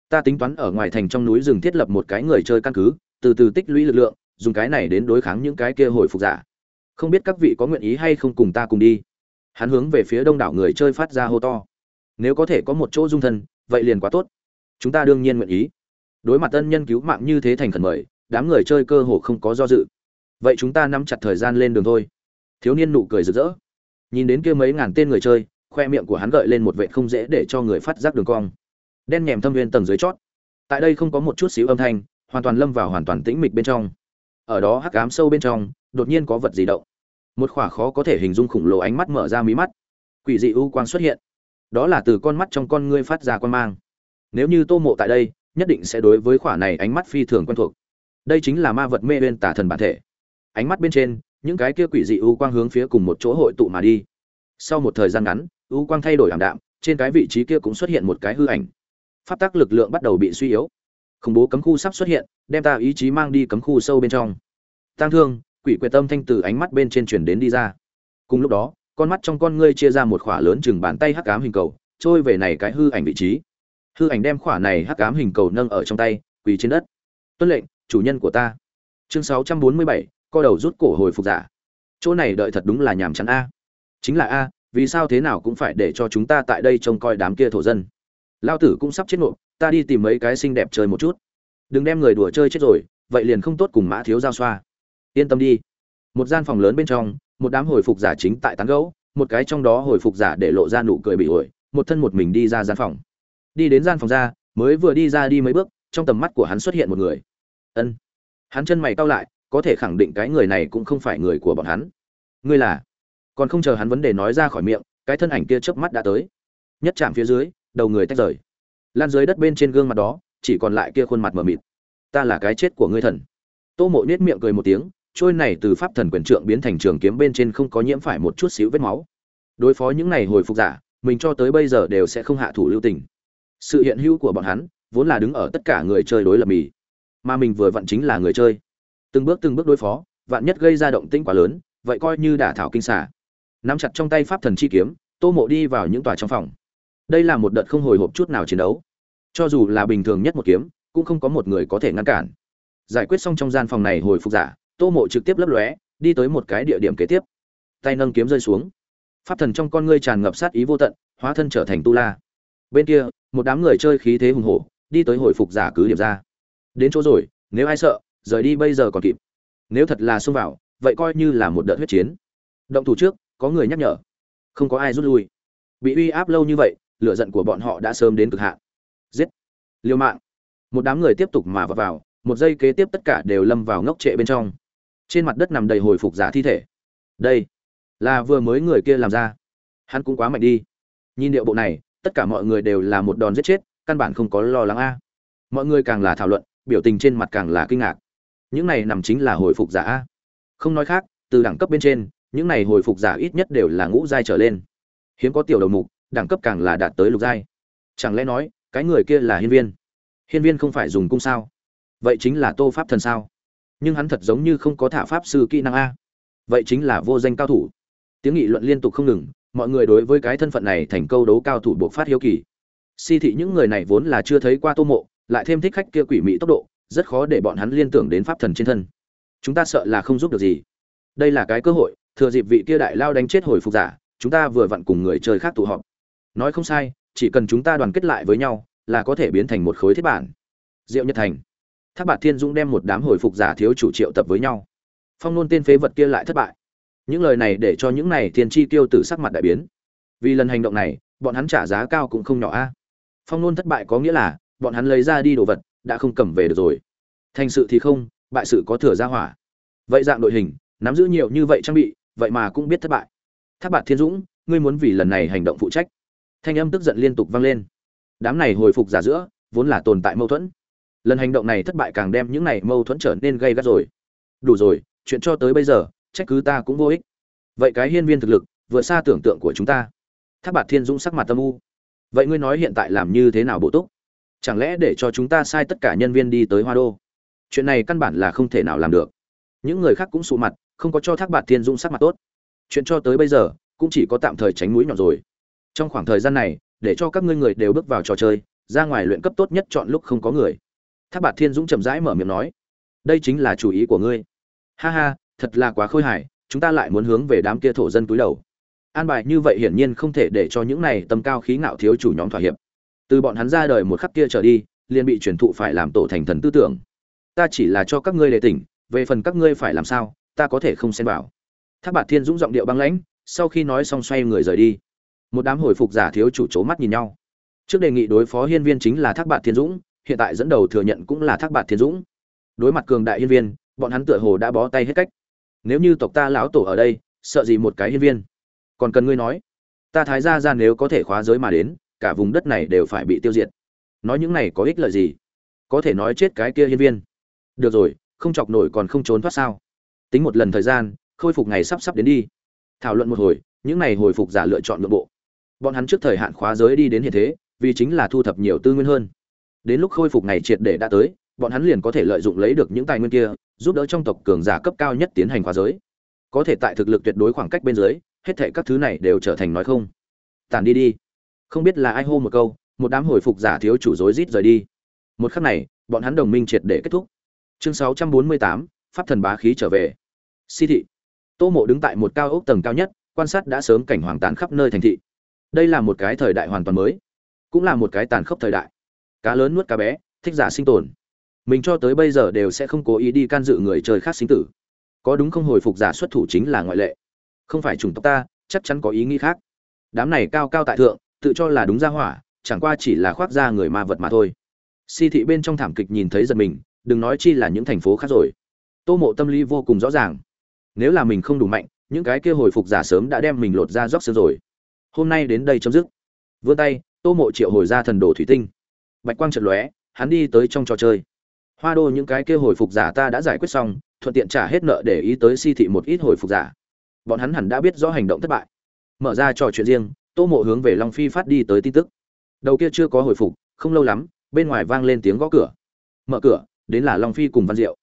ta tính toán ở ngoài thành trong núi rừng thiết lập một cái người chơi căn cứ, từ từ tích lũy lực lượng, dùng cái này đến đối kháng những cái kia hồi phục giả. Không biết các vị có nguyện ý hay không cùng ta cùng đi. Hắn hướng về phía đông đảo người chơi phát ra hô to. Nếu có thể có một chỗ dung thân, vậy liền quá tốt. Chúng ta đương nhiên nguyện ý. Đối mặt tân nhân cứu mạng như thế thành khẩn mời, đám người chơi cơ hồ không có do dự. Vậy chúng ta nắm chặt thời gian lên đường thôi. Thiếu niên nụ cười rực rỡ. Nhìn đến kia mấy ngàn tên người chơi, khoe miệng của hắn gợi lên một vệ không dễ để cho người phát giác đường cong đen nhèm thâm viên tầng dưới chót. Tại đây không có một chút xíu âm thanh, hoàn toàn lâm vào hoàn toàn tĩnh mịch bên trong. Ở đó hắc ám sâu bên trong, đột nhiên có vật gì động. Một khỏa khó có thể hình dung khủng lồ ánh mắt mở ra mí mắt. Quỷ dị u quang xuất hiện. Đó là từ con mắt trong con ngươi phát ra quan mang. Nếu như tô mộ tại đây, nhất định sẽ đối với khỏa này ánh mắt phi thường quen thuộc. Đây chính là ma vật mê bên tả thần bản thể. Ánh mắt bên trên, những cái kia quỷ dị u quang hướng phía cùng một chỗ hội tụ mà đi. Sau một thời gian ngắn, u quang thay đổi ảm đạm, trên cái vị trí kia cũng xuất hiện một cái hư ảnh pháp tắc lực lượng bắt đầu bị suy yếu. Khủng bố cấm khu sắp xuất hiện đem ta ý chí mang đi cấm khu sâu bên trong. Tang thương quỷ quyệt tâm thanh từ ánh mắt bên trên chuyển đến đi ra. Cùng lúc đó con mắt trong con ngươi chia ra một khỏa lớn chừng bàn tay hắc ám hình cầu trôi về này cái hư ảnh vị trí. Hư ảnh đem khỏa này hắc ám hình cầu nâng ở trong tay quỳ trên đất. Tuân lệnh chủ nhân của ta. Chương 647, co đầu rút cổ hồi phục giả. Chỗ này đợi thật đúng là nhàm chán a. Chính là a vì sao thế nào cũng phải để cho chúng ta tại đây trông coi đám kia thổ dân? Lao tử cũng sắp chết nộp ta đi tìm mấy cái xinh đẹp chơi một chút. Đừng đem người đùa chơi chết rồi, vậy liền không tốt cùng mã thiếu giao xoa. Yên tâm đi. Một gian phòng lớn bên trong, một đám hồi phục giả chính tại tán gấu một cái trong đó hồi phục giả để lộ ra nụ cười bị ổi, một thân một mình đi ra gian phòng. Đi đến gian phòng ra, mới vừa đi ra đi mấy bước, trong tầm mắt của hắn xuất hiện một người. Ân. Hắn chân mày cau lại, có thể khẳng định cái người này cũng không phải người của bọn hắn. Ngươi là? Còn không chờ hắn vấn đề nói ra khỏi miệng, cái thân ảnh kia chớp mắt đã tới. Nhất chạm phía dưới đầu người tách rời. Lan dưới đất bên trên gương mặt đó, chỉ còn lại kia khuôn mặt mờ mịt. Ta là cái chết của ngươi thần. Tô mộ nết miệng cười một tiếng, trôi này từ pháp thần quyền trượng biến thành trường kiếm bên trên không có nhiễm phải một chút xíu vết máu. Đối phó những này hồi phục giả, mình cho tới bây giờ đều sẽ không hạ thủ lưu tình. Sự hiện hữu của bọn hắn, vốn là đứng ở tất cả người chơi đối lập mì. Mà mình vừa vặn chính là người chơi. Từng bước từng bước đối phó, vạn nhất gây ra động tĩnh quá lớn, vậy coi như đả thảo kinh xả nắm chặt trong tay pháp thần chi kiếm, tô mộ đi vào những tòa trong phòng đây là một đợt không hồi hộp chút nào chiến đấu. Cho dù là bình thường nhất một kiếm, cũng không có một người có thể ngăn cản. Giải quyết xong trong gian phòng này hồi phục giả, tô mộ trực tiếp lấp lóe, đi tới một cái địa điểm kế tiếp. Tay nâng kiếm rơi xuống. Pháp thần trong con ngươi tràn ngập sát ý vô tận, hóa thân trở thành tu la. Bên kia, một đám người chơi khí thế hùng hổ, đi tới hồi phục giả cứ điểm ra. Đến chỗ rồi, nếu ai sợ, rời đi bây giờ còn kịp. Nếu thật là xông vào, vậy coi như là một đợt huyết chiến. Động thủ trước, có người nhắc nhở. Không có ai rút lui. Bị uy áp lâu như vậy lửa giận của bọn họ đã sớm đến cực hạn. Giết! Liêu mạng! Một đám người tiếp tục mà vào, vào một giây kế tiếp tất cả đều lâm vào ngốc trệ bên trong. Trên mặt đất nằm đầy hồi phục giả thi thể. Đây là vừa mới người kia làm ra. Hắn cũng quá mạnh đi. Nhìn điệu bộ này tất cả mọi người đều là một đòn giết chết căn bản không có lo lắng a. Mọi người càng là thảo luận biểu tình trên mặt càng là kinh ngạc. Những này nằm chính là hồi phục giả a. Không nói khác từ đẳng cấp bên trên những này hồi phục giả ít nhất đều là ngũ giai trở lên. Hiếm có tiểu đầu mục đẳng cấp càng là đạt tới lục giai. Chẳng lẽ nói, cái người kia là hiên viên? Hiên viên không phải dùng cung sao? Vậy chính là tô pháp thần sao? Nhưng hắn thật giống như không có thả pháp sư kỹ năng a. Vậy chính là vô danh cao thủ. Tiếng nghị luận liên tục không ngừng, mọi người đối với cái thân phận này thành câu đấu cao thủ buộc phát hiếu kỳ. Si thị những người này vốn là chưa thấy qua tô mộ, lại thêm thích khách kia quỷ mị tốc độ, rất khó để bọn hắn liên tưởng đến pháp thần trên thân. Chúng ta sợ là không giúp được gì. Đây là cái cơ hội, thừa dịp vị kia đại lao đánh chết hồi phục giả, chúng ta vừa vặn cùng người chơi khác tụ họp nói không sai, chỉ cần chúng ta đoàn kết lại với nhau, là có thể biến thành một khối thiết bản. Diệu nhật thành. Thác bạt thiên dũng đem một đám hồi phục giả thiếu chủ triệu tập với nhau. Phong nôn tên phế vật kia lại thất bại. Những lời này để cho những này thiên chi tiêu tử sắc mặt đại biến. Vì lần hành động này, bọn hắn trả giá cao cũng không nhỏ a. Phong nôn thất bại có nghĩa là, bọn hắn lấy ra đi đồ vật, đã không cầm về được rồi. Thành sự thì không, bại sự có thừa ra hỏa. Vậy dạng đội hình, nắm giữ nhiều như vậy trang bị, vậy mà cũng biết thất bại. Tháp bạt thiên dũng, ngươi muốn vì lần này hành động phụ trách thanh âm tức giận liên tục vang lên. Đám này hồi phục giả giữa, vốn là tồn tại mâu thuẫn. Lần hành động này thất bại càng đem những này mâu thuẫn trở nên gây gắt rồi. Đủ rồi, chuyện cho tới bây giờ, trách cứ ta cũng vô ích. Vậy cái hiên viên thực lực, vượt xa tưởng tượng của chúng ta. Tháp bạt thiên dũng sắc mặt tâm u. Vậy ngươi nói hiện tại làm như thế nào bổ túc? Chẳng lẽ để cho chúng ta sai tất cả nhân viên đi tới hoa đô? Chuyện này căn bản là không thể nào làm được. Những người khác cũng sụ mặt, không có cho thác bạt thiên dũng sắc mặt tốt. Chuyện cho tới bây giờ, cũng chỉ có tạm thời tránh mũi nhọn rồi trong khoảng thời gian này, để cho các ngươi người đều bước vào trò chơi, ra ngoài luyện cấp tốt nhất chọn lúc không có người. Tháp bạt thiên dũng chậm rãi mở miệng nói. Đây chính là chủ ý của ngươi. Ha ha, thật là quá khôi hài, chúng ta lại muốn hướng về đám kia thổ dân túi đầu. An bài như vậy hiển nhiên không thể để cho những này tầm cao khí ngạo thiếu chủ nhóm thỏa hiệp. Từ bọn hắn ra đời một khắc kia trở đi, liền bị truyền thụ phải làm tổ thành thần tư tưởng. Ta chỉ là cho các ngươi đề tỉnh, về phần các ngươi phải làm sao, ta có thể không xen vào. Tháp bạt thiên dũng giọng điệu băng lãnh, sau khi nói xong xoay người rời đi một đám hồi phục giả thiếu chủ c mắt nhìn nhau. Trước đề nghị đối phó hiên viên chính là thác bạt thiên dũng, hiện tại dẫn đầu thừa nhận cũng là thác bạt thiên dũng. Đối mặt cường đại hiên viên, bọn hắn tựa hồ đã bó tay hết cách. Nếu như tộc ta lão tổ ở đây, sợ gì một cái hiên viên? Còn cần ngươi nói. Ta thái gia ra nếu có thể khóa giới mà đến, cả vùng đất này đều phải bị tiêu diệt. Nói những này có ích lợi gì? Có thể nói chết cái kia hiên viên. Được rồi, không chọc nổi còn không trốn thoát sao? Tính một lần thời gian, khôi phục ngày sắp sắp đến đi. Thảo luận một hồi, những này hồi phục giả lựa chọn nội bộ bọn hắn trước thời hạn khóa giới đi đến hiện thế vì chính là thu thập nhiều tư nguyên hơn. Đến lúc khôi phục ngày triệt để đã tới bọn hắn liền có thể lợi dụng lấy được những tài nguyên kia giúp đỡ trong tộc cường giả cấp cao nhất tiến hành khóa giới. Có thể tại thực lực tuyệt đối khoảng cách bên dưới hết thệ các thứ này đều trở thành nói không. Tản đi đi. Không biết là ai hô một câu một đám hồi phục giả thiếu chủ rối rít rời đi. Một khắc này bọn hắn đồng minh triệt để kết thúc. Chương 648, pháp thần bá khí trở về. Si thị. Tô mộ đứng tại một cao ốc tầng cao nhất quan sát đã sớm cảnh hoàng tàn khắp nơi thành thị đây là một cái thời đại hoàn toàn mới, cũng là một cái tàn khốc thời đại. Cá lớn nuốt cá bé, thích giả sinh tồn. Mình cho tới bây giờ đều sẽ không cố ý đi can dự người chơi khác sinh tử. Có đúng không hồi phục giả xuất thủ chính là ngoại lệ. Không phải chủng tộc ta, chắc chắn có ý nghĩ khác. Đám này cao cao tại thượng, tự cho là đúng ra hỏa, chẳng qua chỉ là khoác ra người ma vật mà thôi. Si thị bên trong thảm kịch nhìn thấy giật mình, đừng nói chi là những thành phố khác rồi. Tô mộ tâm lý vô cùng rõ ràng. Nếu là mình không đủ mạnh, những cái kia hồi phục giả sớm đã đem mình lột ra róc xương rồi hôm nay đến đây chấm dứt. Vươn tay, tô mộ triệu hồi ra thần đồ thủy tinh. Bạch quang trận lóe, hắn đi tới trong trò chơi. Hoa đô những cái kia hồi phục giả ta đã giải quyết xong, thuận tiện trả hết nợ để ý tới si thị một ít hồi phục giả. Bọn hắn hẳn đã biết rõ hành động thất bại. Mở ra trò chuyện riêng, tô mộ hướng về long phi phát đi tới tin tức. Đầu kia chưa có hồi phục, không lâu lắm, bên ngoài vang lên tiếng gõ cửa. Mở cửa, đến là long phi cùng văn diệu.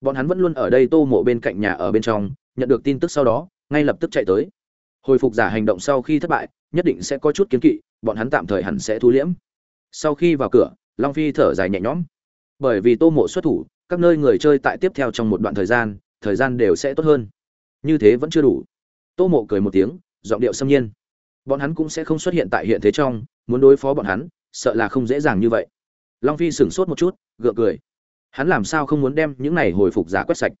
Bọn hắn vẫn luôn ở đây tô mộ bên cạnh nhà ở bên trong, nhận được tin tức sau đó, ngay lập tức chạy tới hồi phục giả hành động sau khi thất bại, nhất định sẽ có chút kiến kỵ, bọn hắn tạm thời hẳn sẽ thu liễm. Sau khi vào cửa, long phi thở dài nhẹ nhõm. Bởi vì tô mộ xuất thủ, các nơi người chơi tại tiếp theo trong một đoạn thời gian thời gian đều sẽ tốt hơn. Như thế vẫn chưa đủ. Tô mộ cười một tiếng, giọng điệu xâm nhiên. Bọn hắn cũng sẽ không xuất hiện tại hiện thế trong, muốn đối phó bọn hắn, sợ là không dễ dàng như vậy. Long phi sửng sốt một chút, gượng cười. Hắn làm sao không muốn đem những này hồi phục giả quét sạch?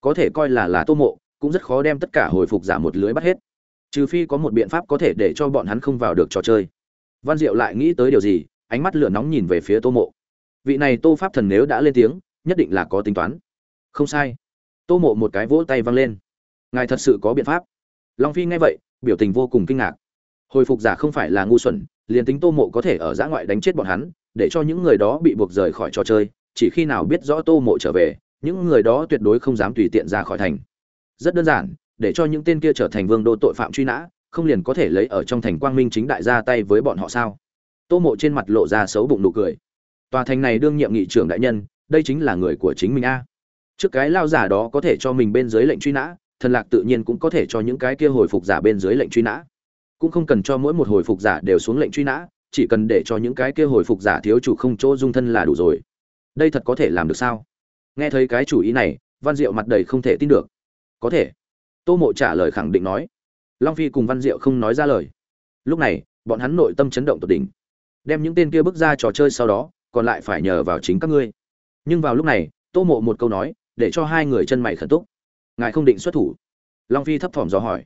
Có thể coi là là tô mộ, cũng rất khó đem tất cả hồi phục giả một lưới bắt hết trừ phi có một biện pháp có thể để cho bọn hắn không vào được trò chơi. Văn diệu lại nghĩ tới điều gì, ánh mắt lửa nóng nhìn về phía tô mộ. Vị này tô pháp thần nếu đã lên tiếng, nhất định là có tính toán. Không sai. Tô mộ một cái vỗ tay văng lên. Ngài thật sự có biện pháp. Long phi nghe vậy, biểu tình vô cùng kinh ngạc. Hồi phục giả không phải là ngu xuẩn, liền tính tô mộ có thể ở giã ngoại đánh chết bọn hắn, để cho những người đó bị buộc rời khỏi trò chơi, chỉ khi nào biết rõ tô mộ trở về, những người đó tuyệt đối không dám tùy tiện ra khỏi thành. Rất đơn giản để cho những tên kia trở thành vương đô tội phạm truy nã, không liền có thể lấy ở trong thành quang minh chính đại ra tay với bọn họ sao? Tô mộ trên mặt lộ ra xấu bụng nụ cười. Tòa thành này đương nhiệm nghị trưởng đại nhân, đây chính là người của chính mình a. Trước cái lao giả đó có thể cho mình bên dưới lệnh truy nã, thần lạc tự nhiên cũng có thể cho những cái kia hồi phục giả bên dưới lệnh truy nã. Cũng không cần cho mỗi một hồi phục giả đều xuống lệnh truy nã, chỉ cần để cho những cái kia hồi phục giả thiếu chủ không chỗ dung thân là đủ rồi. Đây thật có thể làm được sao? Nghe thấy cái chủ ý này, văn diệu mặt đầy không thể tin được. Có thể tô mộ trả lời khẳng định nói. Long phi cùng văn diệu không nói ra lời. Lúc này, bọn hắn nội tâm chấn động tột đỉnh. Đem những tên kia bước ra trò chơi sau đó, còn lại phải nhờ vào chính các ngươi. Nhưng vào lúc này, tô mộ một câu nói, để cho hai người chân mày khẩn túc. Ngài không định xuất thủ. Long phi thấp thỏm dò hỏi.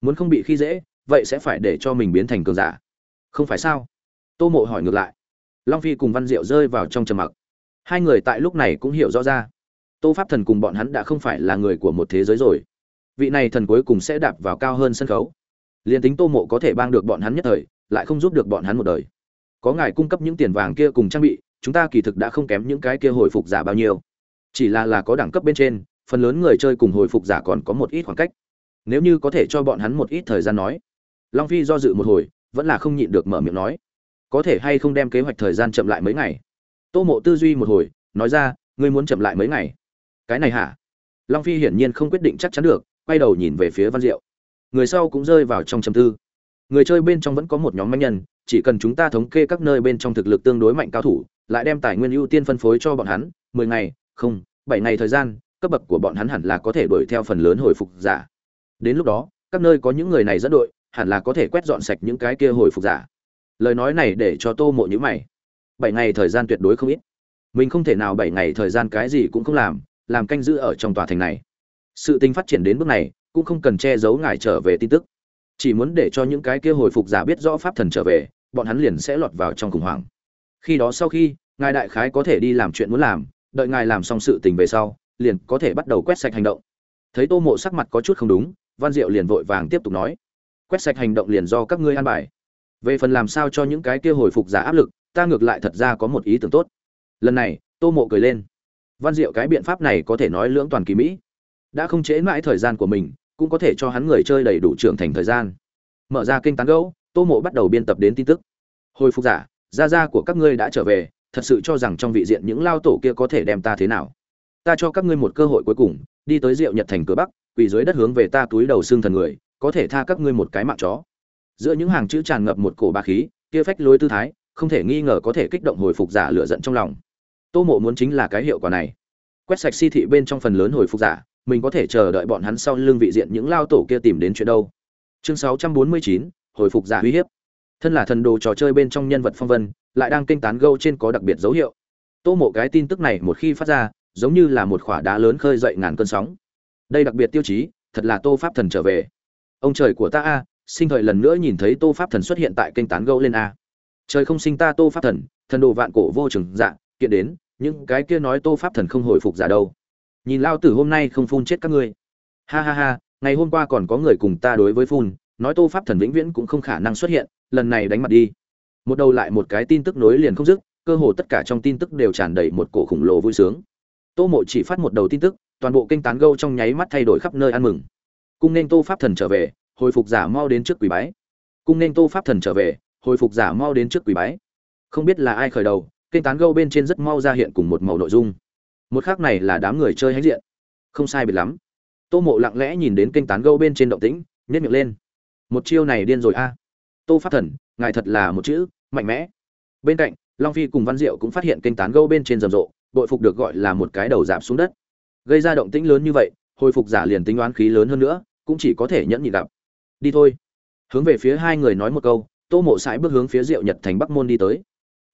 Muốn không bị khi dễ, vậy sẽ phải để cho mình biến thành cường giả. Không phải sao? Tô mộ hỏi ngược lại. Long phi cùng văn diệu rơi vào trong trầm mặc. Hai người tại lúc này cũng hiểu rõ ra. Tô pháp thần cùng bọn hắn đã không phải là người của một thế giới rồi vị này thần cuối cùng sẽ đạp vào cao hơn sân khấu. Liền tính tô mộ có thể bang được bọn hắn nhất thời, lại không giúp được bọn hắn một đời. Có ngài cung cấp những tiền vàng kia cùng trang bị, chúng ta kỳ thực đã không kém những cái kia hồi phục giả bao nhiêu. Chỉ là là có đẳng cấp bên trên, phần lớn người chơi cùng hồi phục giả còn có một ít khoảng cách. Nếu như có thể cho bọn hắn một ít thời gian nói, long phi do dự một hồi, vẫn là không nhịn được mở miệng nói, có thể hay không đem kế hoạch thời gian chậm lại mấy ngày? Tô mộ tư duy một hồi, nói ra, ngươi muốn chậm lại mấy ngày? Cái này hả? Long phi hiển nhiên không quyết định chắc chắn được quay đầu nhìn về phía văn diệu. Người sau cũng rơi vào trong trầm tư. Người chơi bên trong vẫn có một nhóm manh nhân, chỉ cần chúng ta thống kê các nơi bên trong thực lực tương đối mạnh cao thủ, lại đem tài nguyên ưu tiên phân phối cho bọn hắn, mười ngày, không, bảy ngày thời gian, cấp bậc của bọn hắn hẳn là có thể đuổi theo phần lớn hồi phục giả. Đến lúc đó, các nơi có những người này dẫn đội, hẳn là có thể quét dọn sạch những cái kia hồi phục giả. Lời nói này để cho tô mộ nhữ mày. Bảy ngày thời gian tuyệt đối không ít. Mình không thể nào bảy ngày thời gian cái gì cũng không làm làm canh giữ ở trong tòa thành này sự tình phát triển đến bước này, cũng không cần che giấu ngài trở về tin tức. Chỉ muốn để cho những cái kia hồi phục giả biết rõ pháp thần trở về, bọn hắn liền sẽ lọt vào trong khủng hoảng. Khi đó sau khi, ngài đại khái có thể đi làm chuyện muốn làm, đợi ngài làm xong sự tình về sau, liền có thể bắt đầu quét sạch hành động. Thấy tô mộ sắc mặt có chút không đúng, văn diệu liền vội vàng tiếp tục nói, quét sạch hành động liền do các ngươi an bài. Về phần làm sao cho những cái kia hồi phục giả áp lực, ta ngược lại thật ra có một ý tưởng tốt. Lần này, tô mộ cười lên. Văn diệu cái biện pháp này có thể nói lưỡng toàn kỳ mỹ đã không trễ mãi thời gian của mình, cũng có thể cho hắn người chơi đầy đủ trưởng thành thời gian. Mở ra kênh tán gẫu, tô mộ bắt đầu biên tập đến tin tức. Hồi phục giả, gia gia của các ngươi đã trở về, thật sự cho rằng trong vị diện những lao tổ kia có thể đem ta thế nào. Ta cho các ngươi một cơ hội cuối cùng, đi tới diệu nhật thành cửa bắc, quỳ dưới đất hướng về ta túi đầu xương thần người, có thể tha các ngươi một cái mạng chó. Giữa những hàng chữ tràn ngập một cổ ba khí, kia phách lối tư thái, không thể nghi ngờ có thể kích động hồi phục giả lựa giận trong lòng. Tô mộ muốn chính là cái hiệu quả này. Quét sạch si thị bên trong phần lớn hồi phục giả mình có thể chờ đợi bọn hắn sau lưng vị diện những lao tổ kia tìm đến chuyện đâu. Chương 649, hồi phục giả uy hiếp. Thân là thần đồ trò chơi bên trong nhân vật phong vân lại đang kinh tán gâu trên có đặc biệt dấu hiệu. Tô mộ cái tin tức này một khi phát ra giống như là một khoả đá lớn khơi dậy ngàn cơn sóng. Đây đặc biệt tiêu chí thật là tô pháp thần trở về. Ông trời của ta a sinh thời lần nữa nhìn thấy tô pháp thần xuất hiện tại kênh tán gâu lên a. Trời không sinh ta tô pháp thần thần đồ vạn cổ vô trường dạ kiện đến những cái kia nói tô pháp thần không hồi phục giả đâu nhìn lao tử hôm nay không phun chết các ngươi. Ha ha ha, ngày hôm qua còn có người cùng ta đối với phun, nói tô pháp thần vĩnh viễn cũng không khả năng xuất hiện, lần này đánh mặt đi. Một đầu lại một cái tin tức nối liền không dứt, cơ hồ tất cả trong tin tức đều tràn đầy một cổ khủng lồ vui sướng. Tô mộ chỉ phát một đầu tin tức, toàn bộ kênh tán gâu trong nháy mắt thay đổi khắp nơi ăn mừng. Cung nên tô pháp thần trở về, hồi phục giả mau đến trước quỷ bái. Cung nên tô pháp thần trở về, hồi phục giả mau đến trước quỷ bái. Không biết là ai khởi đầu, kênh tán gâu bên trên rất mau ra hiện cùng một màu nội dung một khác này là đám người chơi hãnh diện. Không sai biệt lắm. Tô mộ lặng lẽ nhìn đến kênh tán gâu bên trên động tĩnh nhét miệng lên. Một chiêu này điên rồi a. Tô pháp thần, ngài thật là một chữ, mạnh mẽ. Bên cạnh, long phi cùng văn diệu cũng phát hiện kênh tán gâu bên trên rầm rộ bội phục được gọi là một cái đầu giảm xuống đất. Gây ra động tĩnh lớn như vậy, hồi phục giả liền tính oán khí lớn hơn nữa, cũng chỉ có thể nhẫn nhịn gặp. Đi thôi. Hướng về phía hai người nói một câu, tô mộ sải bước hướng phía diệu nhật thành bắc môn đi tới.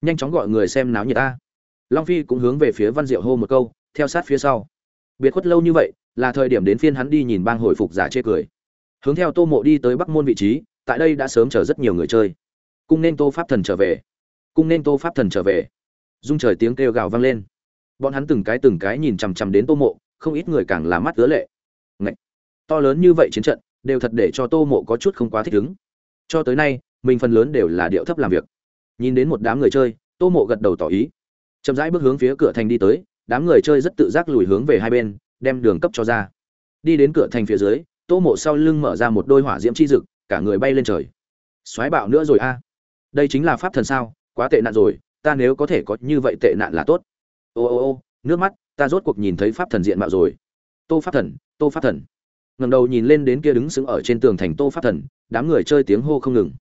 Nhanh chóng gọi người xem náo nhiệt ta long phi cũng hướng về phía văn diệu hô một câu, theo sát phía sau. Biệt khuất lâu như vậy, là thời điểm đến phiên hắn đi nhìn bang hồi phục giả chê cười. Hướng theo tô mộ đi tới bắc môn vị trí, tại đây đã sớm chờ rất nhiều người chơi. Cung nên tô pháp thần trở về. Cung nên tô pháp thần trở về. Dung trời tiếng kêu gào vang lên. Bọn hắn từng cái từng cái nhìn chằm chằm đến tô mộ, không ít người càng là mắt ứa lệ. Ngậy! to lớn như vậy chiến trận, đều thật để cho tô mộ có chút không quá thích ứng. Cho tới nay, mình phần lớn đều là điệu thấp làm việc. Nhìn đến một đám người chơi, tô mộ gật đầu tỏ ý chậm rãi bước hướng phía cửa thành đi tới, đám người chơi rất tự giác lùi hướng về hai bên, đem đường cấp cho ra. Đi đến cửa thành phía dưới, tô mộ sau lưng mở ra một đôi hỏa diễm chi dực, cả người bay lên trời. Xoáy bạo nữa rồi a. Đây chính là pháp thần sao, quá tệ nạn rồi, ta nếu có thể có như vậy tệ nạn là tốt. Ô ô ô, nước mắt, ta rốt cuộc nhìn thấy pháp thần diện mạo rồi. Tô pháp thần, tô pháp thần. Ngầm đầu nhìn lên đến kia đứng sững ở trên tường thành tô pháp thần, đám người chơi tiếng hô không ngừng.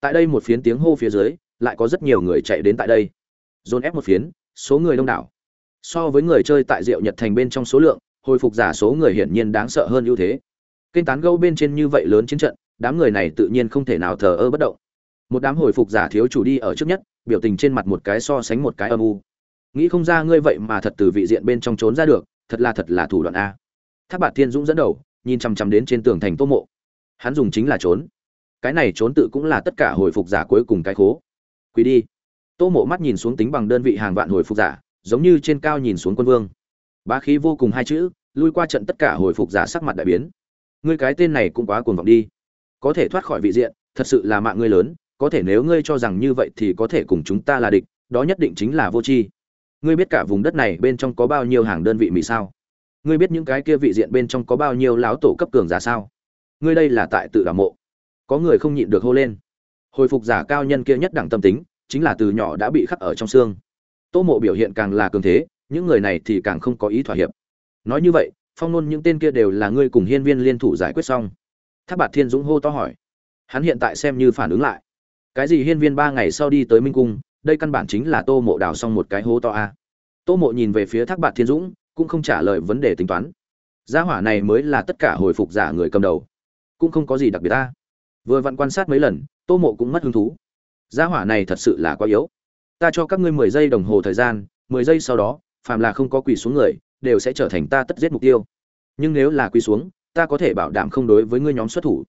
Tại đây một phiến tiếng hô phía dưới, lại có rất nhiều người chạy đến tại đây. Dồn ép một phiến số người đông đảo. So với người chơi tại diệu nhật thành bên trong số lượng, hồi phục giả số người hiển nhiên đáng sợ hơn ưu thế. Kênh tán gâu bên trên như vậy lớn chiến trận, đám người này tự nhiên không thể nào thờ ơ bất động. Một đám hồi phục giả thiếu chủ đi ở trước nhất, biểu tình trên mặt một cái so sánh một cái âm u. Nghĩ không ra ngươi vậy mà thật từ vị diện bên trong trốn ra được, thật là thật là thủ đoạn a. Tháp bạt thiên dũng dẫn đầu, nhìn chằm chằm đến trên tường thành tô mộ. Hắn dùng chính là trốn. Cái này trốn tự cũng là tất cả hồi phục giả cuối cùng cái khố. Quý đi tô mộ mắt nhìn xuống tính bằng đơn vị hàng vạn hồi phục giả, giống như trên cao nhìn xuống quân vương. Bá khí vô cùng hai chữ, lui qua trận tất cả hồi phục giả sắc mặt đại biến. Ngươi cái tên này cũng quá cuồng vọng đi. Có thể thoát khỏi vị diện, thật sự là mạng ngươi lớn, có thể nếu ngươi cho rằng như vậy thì có thể cùng chúng ta là địch, đó nhất định chính là vô tri. Ngươi biết cả vùng đất này bên trong có bao nhiêu hàng đơn vị mỹ sao? Ngươi biết những cái kia vị diện bên trong có bao nhiêu láo tổ cấp cường giả sao? Ngươi đây là tại tự đảo mộ. Có người không nhịn được hô lên. Hồi phục giả cao nhân kia nhất đẳng tâm tính chính là từ nhỏ đã bị khắc ở trong xương. Tô mộ biểu hiện càng là cường thế, những người này thì càng không có ý thỏa hiệp. Nói như vậy, phong nôn những tên kia đều là ngươi cùng hiên viên liên thủ giải quyết xong. Tháp bạt thiên dũng hô to hỏi. Hắn hiện tại xem như phản ứng lại. Cái gì hiên viên ba ngày sau đi tới minh cung, đây căn bản chính là tô mộ đào xong một cái hố to a. Tô mộ nhìn về phía thác bạt thiên dũng, cũng không trả lời vấn đề tính toán. Gia hỏa này mới là tất cả hồi phục giả người cầm đầu. Cũng không có gì đặc biệt ta vừa vặn quan sát mấy lần, tô mộ cũng mất hứng thú gia hỏa này thật sự là quá yếu. Ta cho các ngươi mười giây đồng hồ thời gian, mười giây sau đó, phàm là không có quỳ xuống người, đều sẽ trở thành ta tất giết mục tiêu. Nhưng nếu là quỳ xuống, ta có thể bảo đảm không đối với ngươi nhóm xuất thủ.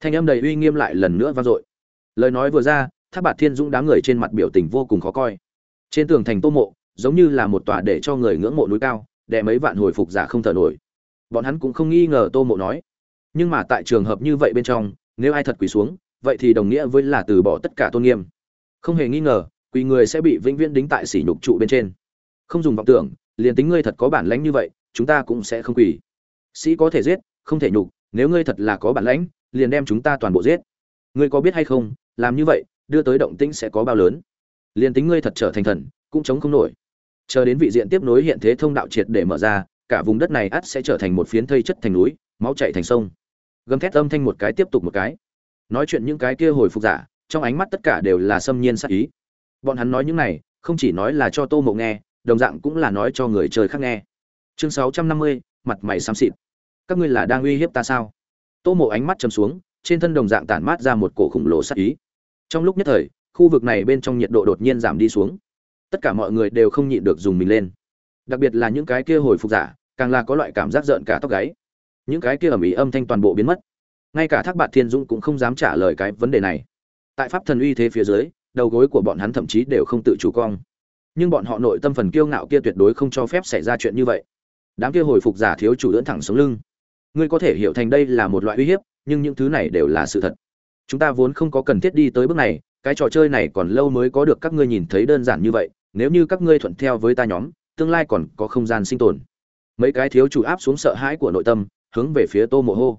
Thanh âm đầy uy nghiêm lại lần nữa vang dội. Lời nói vừa ra tháp bạt thiên dũng đám người trên mặt biểu tình vô cùng khó coi. Trên tường thành tô mộ, giống như là một tòa để cho người ngưỡng mộ núi cao đệ mấy vạn hồi phục giả không thở nổi. Bọn hắn cũng không nghi ngờ tô mộ nói. Nhưng mà tại trường hợp như vậy bên trong, nếu ai thật quỳ xuống vậy thì đồng nghĩa với là từ bỏ tất cả tôn nghiêm. Không hề nghi ngờ, quỳ người sẽ bị vĩnh viễn đính tại sỉ nhục trụ bên trên. Không dùng vọng tưởng, liền tính ngươi thật có bản lãnh như vậy, chúng ta cũng sẽ không quỳ. Sĩ có thể giết, không thể nhục, nếu ngươi thật là có bản lãnh, liền đem chúng ta toàn bộ giết. Ngươi có biết hay không, làm như vậy, đưa tới động tĩnh sẽ có bao lớn? Liền tính ngươi thật trở thành thần, cũng chống không nổi. Chờ đến vị diện tiếp nối hiện thế thông đạo triệt để mở ra, cả vùng đất này ắt sẽ trở thành một phiến thây chất thành núi, máu chảy thành sông. Gầm thét âm thanh một cái tiếp tục một cái nói chuyện những cái kia hồi phục giả, trong ánh mắt tất cả đều là xâm nhiên sắc ý. Bọn hắn nói những này, không chỉ nói là cho tô mộ nghe, đồng dạng cũng là nói cho người chơi khác nghe. Chương sáu trăm năm mươi, mặt mày xám xịt. Các ngươi là đang uy hiếp ta sao? Tô mộ ánh mắt chầm xuống, trên thân đồng dạng tản mát ra một cổ khủng lồ sắc ý. Trong lúc nhất thời, khu vực này bên trong nhiệt độ đột nhiên giảm đi xuống. Tất cả mọi người đều không nhịn được dùng mình lên. Đặc biệt là những cái kia hồi phục giả, càng là có loại cảm giác rợn cả tóc gáy. Những cái kia ầm ĩ âm thanh toàn bộ biến mất ngay cả thác bạn thiên dũng cũng không dám trả lời cái vấn đề này. Tại pháp thần uy thế phía dưới, đầu gối của bọn hắn thậm chí đều không tự chủ cong. Nhưng bọn họ nội tâm phần kiêu ngạo kia tuyệt đối không cho phép xảy ra chuyện như vậy. Đám kia hồi phục giả thiếu chủ lưỡn thẳng sống lưng. Ngươi có thể hiểu thành đây là một loại uy hiếp, nhưng những thứ này đều là sự thật. Chúng ta vốn không có cần thiết đi tới bước này, cái trò chơi này còn lâu mới có được các ngươi nhìn thấy đơn giản như vậy, nếu như các ngươi thuận theo với ta nhóm, tương lai còn có không gian sinh tồn. Mấy cái thiếu chủ áp xuống sợ hãi của nội tâm, hướng về phía tô mộ hô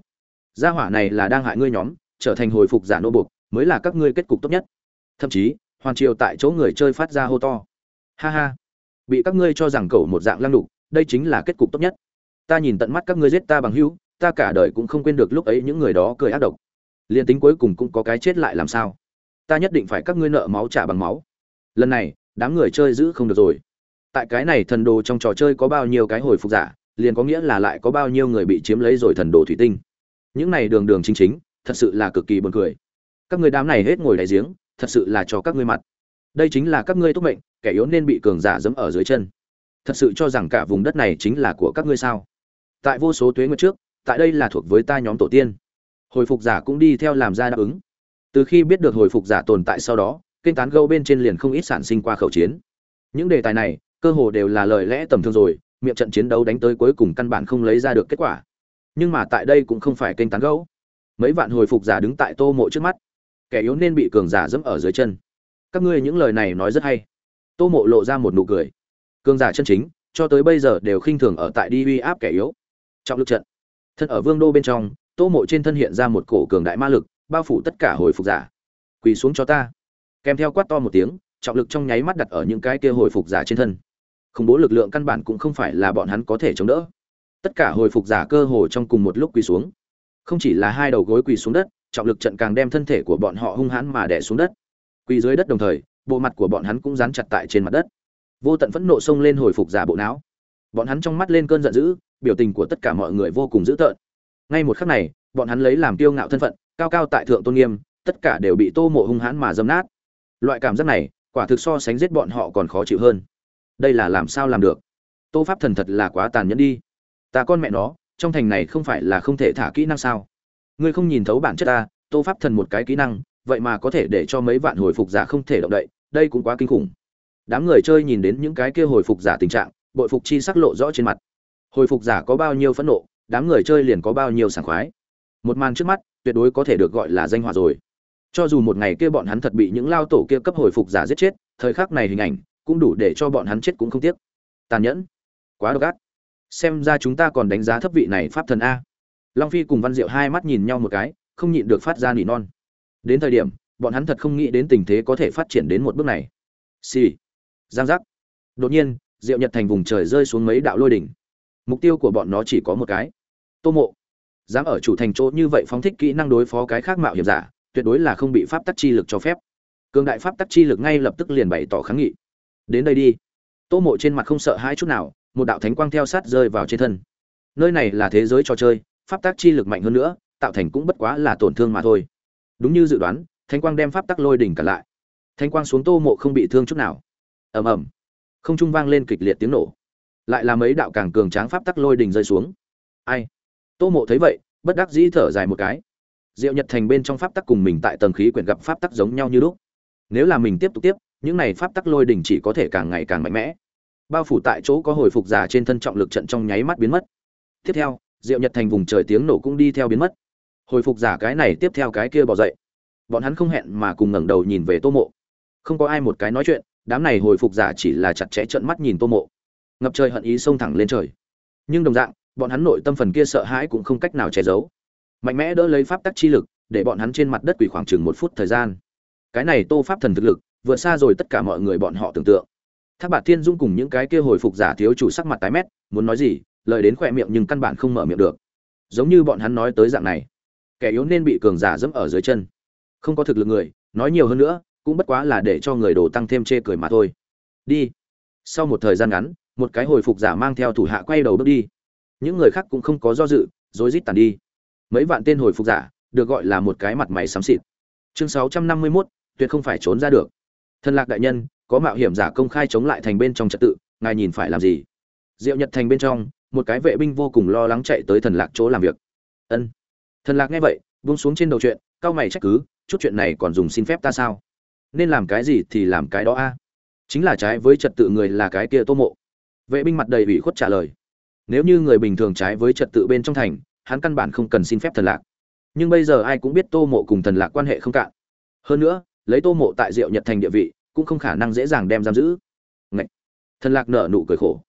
gia hỏa này là đang hại ngươi nhóm, trở thành hồi phục giả nô buộc, mới là các ngươi kết cục tốt nhất. Thậm chí hoàn triều tại chỗ người chơi phát ra hô to. Ha ha, bị các ngươi cho rằng cầu một dạng lăng đục, đây chính là kết cục tốt nhất. Ta nhìn tận mắt các ngươi giết ta bằng hữu, ta cả đời cũng không quên được lúc ấy những người đó cười ác độc. Liền tính cuối cùng cũng có cái chết lại làm sao? Ta nhất định phải các ngươi nợ máu trả bằng máu. Lần này, đám người chơi giữ không được rồi. Tại cái này thần đồ trong trò chơi có bao nhiêu cái hồi phục giả, liền có nghĩa là lại có bao nhiêu người bị chiếm lấy rồi thần đồ thủy tinh những này đường đường chính chính, thật sự là cực kỳ buồn cười. Các người đám này hết ngồi đại giếng, thật sự là cho các ngươi mặt. Đây chính là các ngươi tốt mệnh, kẻ yếu nên bị cường giả dẫm ở dưới chân. Thật sự cho rằng cả vùng đất này chính là của các ngươi sao? Tại vô số tuế nguyệt trước, tại đây là thuộc với ta nhóm tổ tiên. Hồi phục giả cũng đi theo làm ra đáp ứng. Từ khi biết được hồi phục giả tồn tại sau đó, kênh tán gâu bên trên liền không ít sản sinh qua khẩu chiến. Những đề tài này, cơ hồ đều là lời lẽ tầm thường rồi, miệng trận chiến đấu đánh tới cuối cùng căn bản không lấy ra được kết quả nhưng mà tại đây cũng không phải kênh tán gẫu. Mấy vạn hồi phục giả đứng tại tô mộ trước mắt. Kẻ yếu nên bị cường giả dẫm ở dưới chân. Các ngươi những lời này nói rất hay. Tô mộ lộ ra một nụ cười. Cường giả chân chính, cho tới bây giờ đều khinh thường ở tại đi uy áp kẻ yếu. Trọng lực trận. Thân ở vương đô bên trong, tô mộ trên thân hiện ra một cổ cường đại ma lực, bao phủ tất cả hồi phục giả. Quỳ xuống cho ta. Kèm theo quát to một tiếng, trọng lực trong nháy mắt đặt ở những cái kia hồi phục giả trên thân. Khủng bố lực lượng căn bản cũng không phải là bọn hắn có thể chống đỡ tất cả hồi phục giả cơ hồ trong cùng một lúc quỳ xuống. Không chỉ là hai đầu gối quỳ xuống đất, trọng lực trận càng đem thân thể của bọn họ hung hãn mà đè xuống đất. Quỳ dưới đất đồng thời, bộ mặt của bọn hắn cũng dán chặt tại trên mặt đất. Vô tận phẫn nộ xông lên hồi phục giả bộ não. Bọn hắn trong mắt lên cơn giận dữ, biểu tình của tất cả mọi người vô cùng dữ tợn. Ngay một khắc này, bọn hắn lấy làm kiêu ngạo thân phận, cao cao tại thượng tôn nghiêm, tất cả đều bị tô mộ hung hãn mà dâm nát. Loại cảm giác này, quả thực so sánh giết bọn họ còn khó chịu hơn. Đây là làm sao làm được? Tô pháp thần thật là quá tàn nhẫn đi ta con mẹ nó, trong thành này không phải là không thể thả kỹ năng sao? Ngươi không nhìn thấu bản chất ta, tô pháp thần một cái kỹ năng, vậy mà có thể để cho mấy vạn hồi phục giả không thể động đậy, đây cũng quá kinh khủng. Đám người chơi nhìn đến những cái kia hồi phục giả tình trạng, bội phục chi sắc lộ rõ trên mặt. Hồi phục giả có bao nhiêu phẫn nộ, đám người chơi liền có bao nhiêu sảng khoái. Một màn trước mắt, tuyệt đối có thể được gọi là danh họa rồi. Cho dù một ngày kia bọn hắn thật bị những lao tổ kia cấp hồi phục giả giết chết, thời khắc này hình ảnh cũng đủ để cho bọn hắn chết cũng không tiếc. Tàn nhẫn. Quá độc ác xem ra chúng ta còn đánh giá thấp vị này pháp thần a. Long phi cùng văn diệu hai mắt nhìn nhau một cái, không nhịn được phát ra nỉ non. Đến thời điểm, bọn hắn thật không nghĩ đến tình thế có thể phát triển đến một bước này. Xì、sì. giang giác. Đột nhiên, diệu nhật thành vùng trời rơi xuống mấy đạo lôi đỉnh. Mục tiêu của bọn nó chỉ có một cái. Tô mộ. Dám ở chủ thành chỗ như vậy phóng thích kỹ năng đối phó cái khác mạo hiểm giả, tuyệt đối là không bị pháp tắc chi lực cho phép. Cường đại pháp tắc chi lực ngay lập tức liền bày tỏ kháng nghị. Đến đây đi. Tô mộ trên mặt không sợ hai chút nào một đạo thánh quang theo sát rơi vào trên thân. Nơi này là thế giới trò chơi, pháp tắc chi lực mạnh hơn nữa, tạo thành cũng bất quá là tổn thương mà thôi. Đúng như dự đoán, thánh quang đem pháp tắc lôi đỉnh cả lại. Thánh quang xuống tô mộ không bị thương chút nào. Ầm ầm. Không trung vang lên kịch liệt tiếng nổ. Lại là mấy đạo càng cường tráng pháp tắc lôi đỉnh rơi xuống. Ai? Tô mộ thấy vậy, bất đắc dĩ thở dài một cái. Diệu nhật thành bên trong pháp tắc cùng mình tại tầng khí quyển gặp pháp tắc giống nhau như lúc. Nếu là mình tiếp tục tiếp, những này pháp tắc lôi đỉnh chỉ có thể càng ngày càng mạnh mẽ bao phủ tại chỗ có hồi phục giả trên thân trọng lực trận trong nháy mắt biến mất. Tiếp theo, diệu nhật thành vùng trời tiếng nổ cũng đi theo biến mất. Hồi phục giả cái này tiếp theo cái kia bỏ dậy. Bọn hắn không hẹn mà cùng ngẩng đầu nhìn về tô mộ. Không có ai một cái nói chuyện, đám này hồi phục giả chỉ là chặt chẽ trợn mắt nhìn tô mộ. Ngập trời hận ý xông thẳng lên trời. Nhưng đồng dạng, bọn hắn nội tâm phần kia sợ hãi cũng không cách nào che giấu. Mạnh mẽ đỡ lấy pháp tắc chi lực, để bọn hắn trên mặt đất quỳ khoảng chừng một phút thời gian. Cái này tô pháp thần thực lực, vượt xa rồi tất cả mọi người bọn họ tưởng tượng thác bạt thiên dung cùng những cái kia hồi phục giả thiếu chủ sắc mặt tái mét muốn nói gì lời đến khỏe miệng nhưng căn bản không mở miệng được. Giống như bọn hắn nói tới dạng này kẻ yếu nên bị cường giả dẫm ở dưới chân. Không có thực lực người nói nhiều hơn nữa cũng bất quá là để cho người đồ tăng thêm chê cười mà thôi. Đi. Sau một thời gian ngắn một cái hồi phục giả mang theo thủ hạ quay đầu bước đi. Những người khác cũng không có do dự rối rít tàn đi. Mấy vạn tên hồi phục giả được gọi là một cái mặt mày xám xịt. Chương sáu trăm năm mươi 651, tuyệt không phải trốn ra được. Thân lạc đại nhân có mạo hiểm giả công khai chống lại thành bên trong trật tự, ngài nhìn phải làm gì? Diệu nhật thành bên trong, một cái vệ binh vô cùng lo lắng chạy tới thần lạc chỗ làm việc. Ân. Thần lạc nghe vậy, buông xuống trên đầu chuyện cao mày trách cứ, chút chuyện này còn dùng xin phép ta sao? Nên làm cái gì thì làm cái đó a. Chính là trái với trật tự người là cái kia tô mộ. Vệ binh mặt đầy ủy khuất trả lời. Nếu như người bình thường trái với trật tự bên trong thành, hắn căn bản không cần xin phép thần lạc. Nhưng bây giờ ai cũng biết tô mộ cùng thần lạc quan hệ không cạn. Hơn nữa, lấy tô mộ tại diệu nhật thành địa vị cũng không khả năng dễ dàng đem giam giữ. Ngậy! thần lạc nở nụ cười khổ.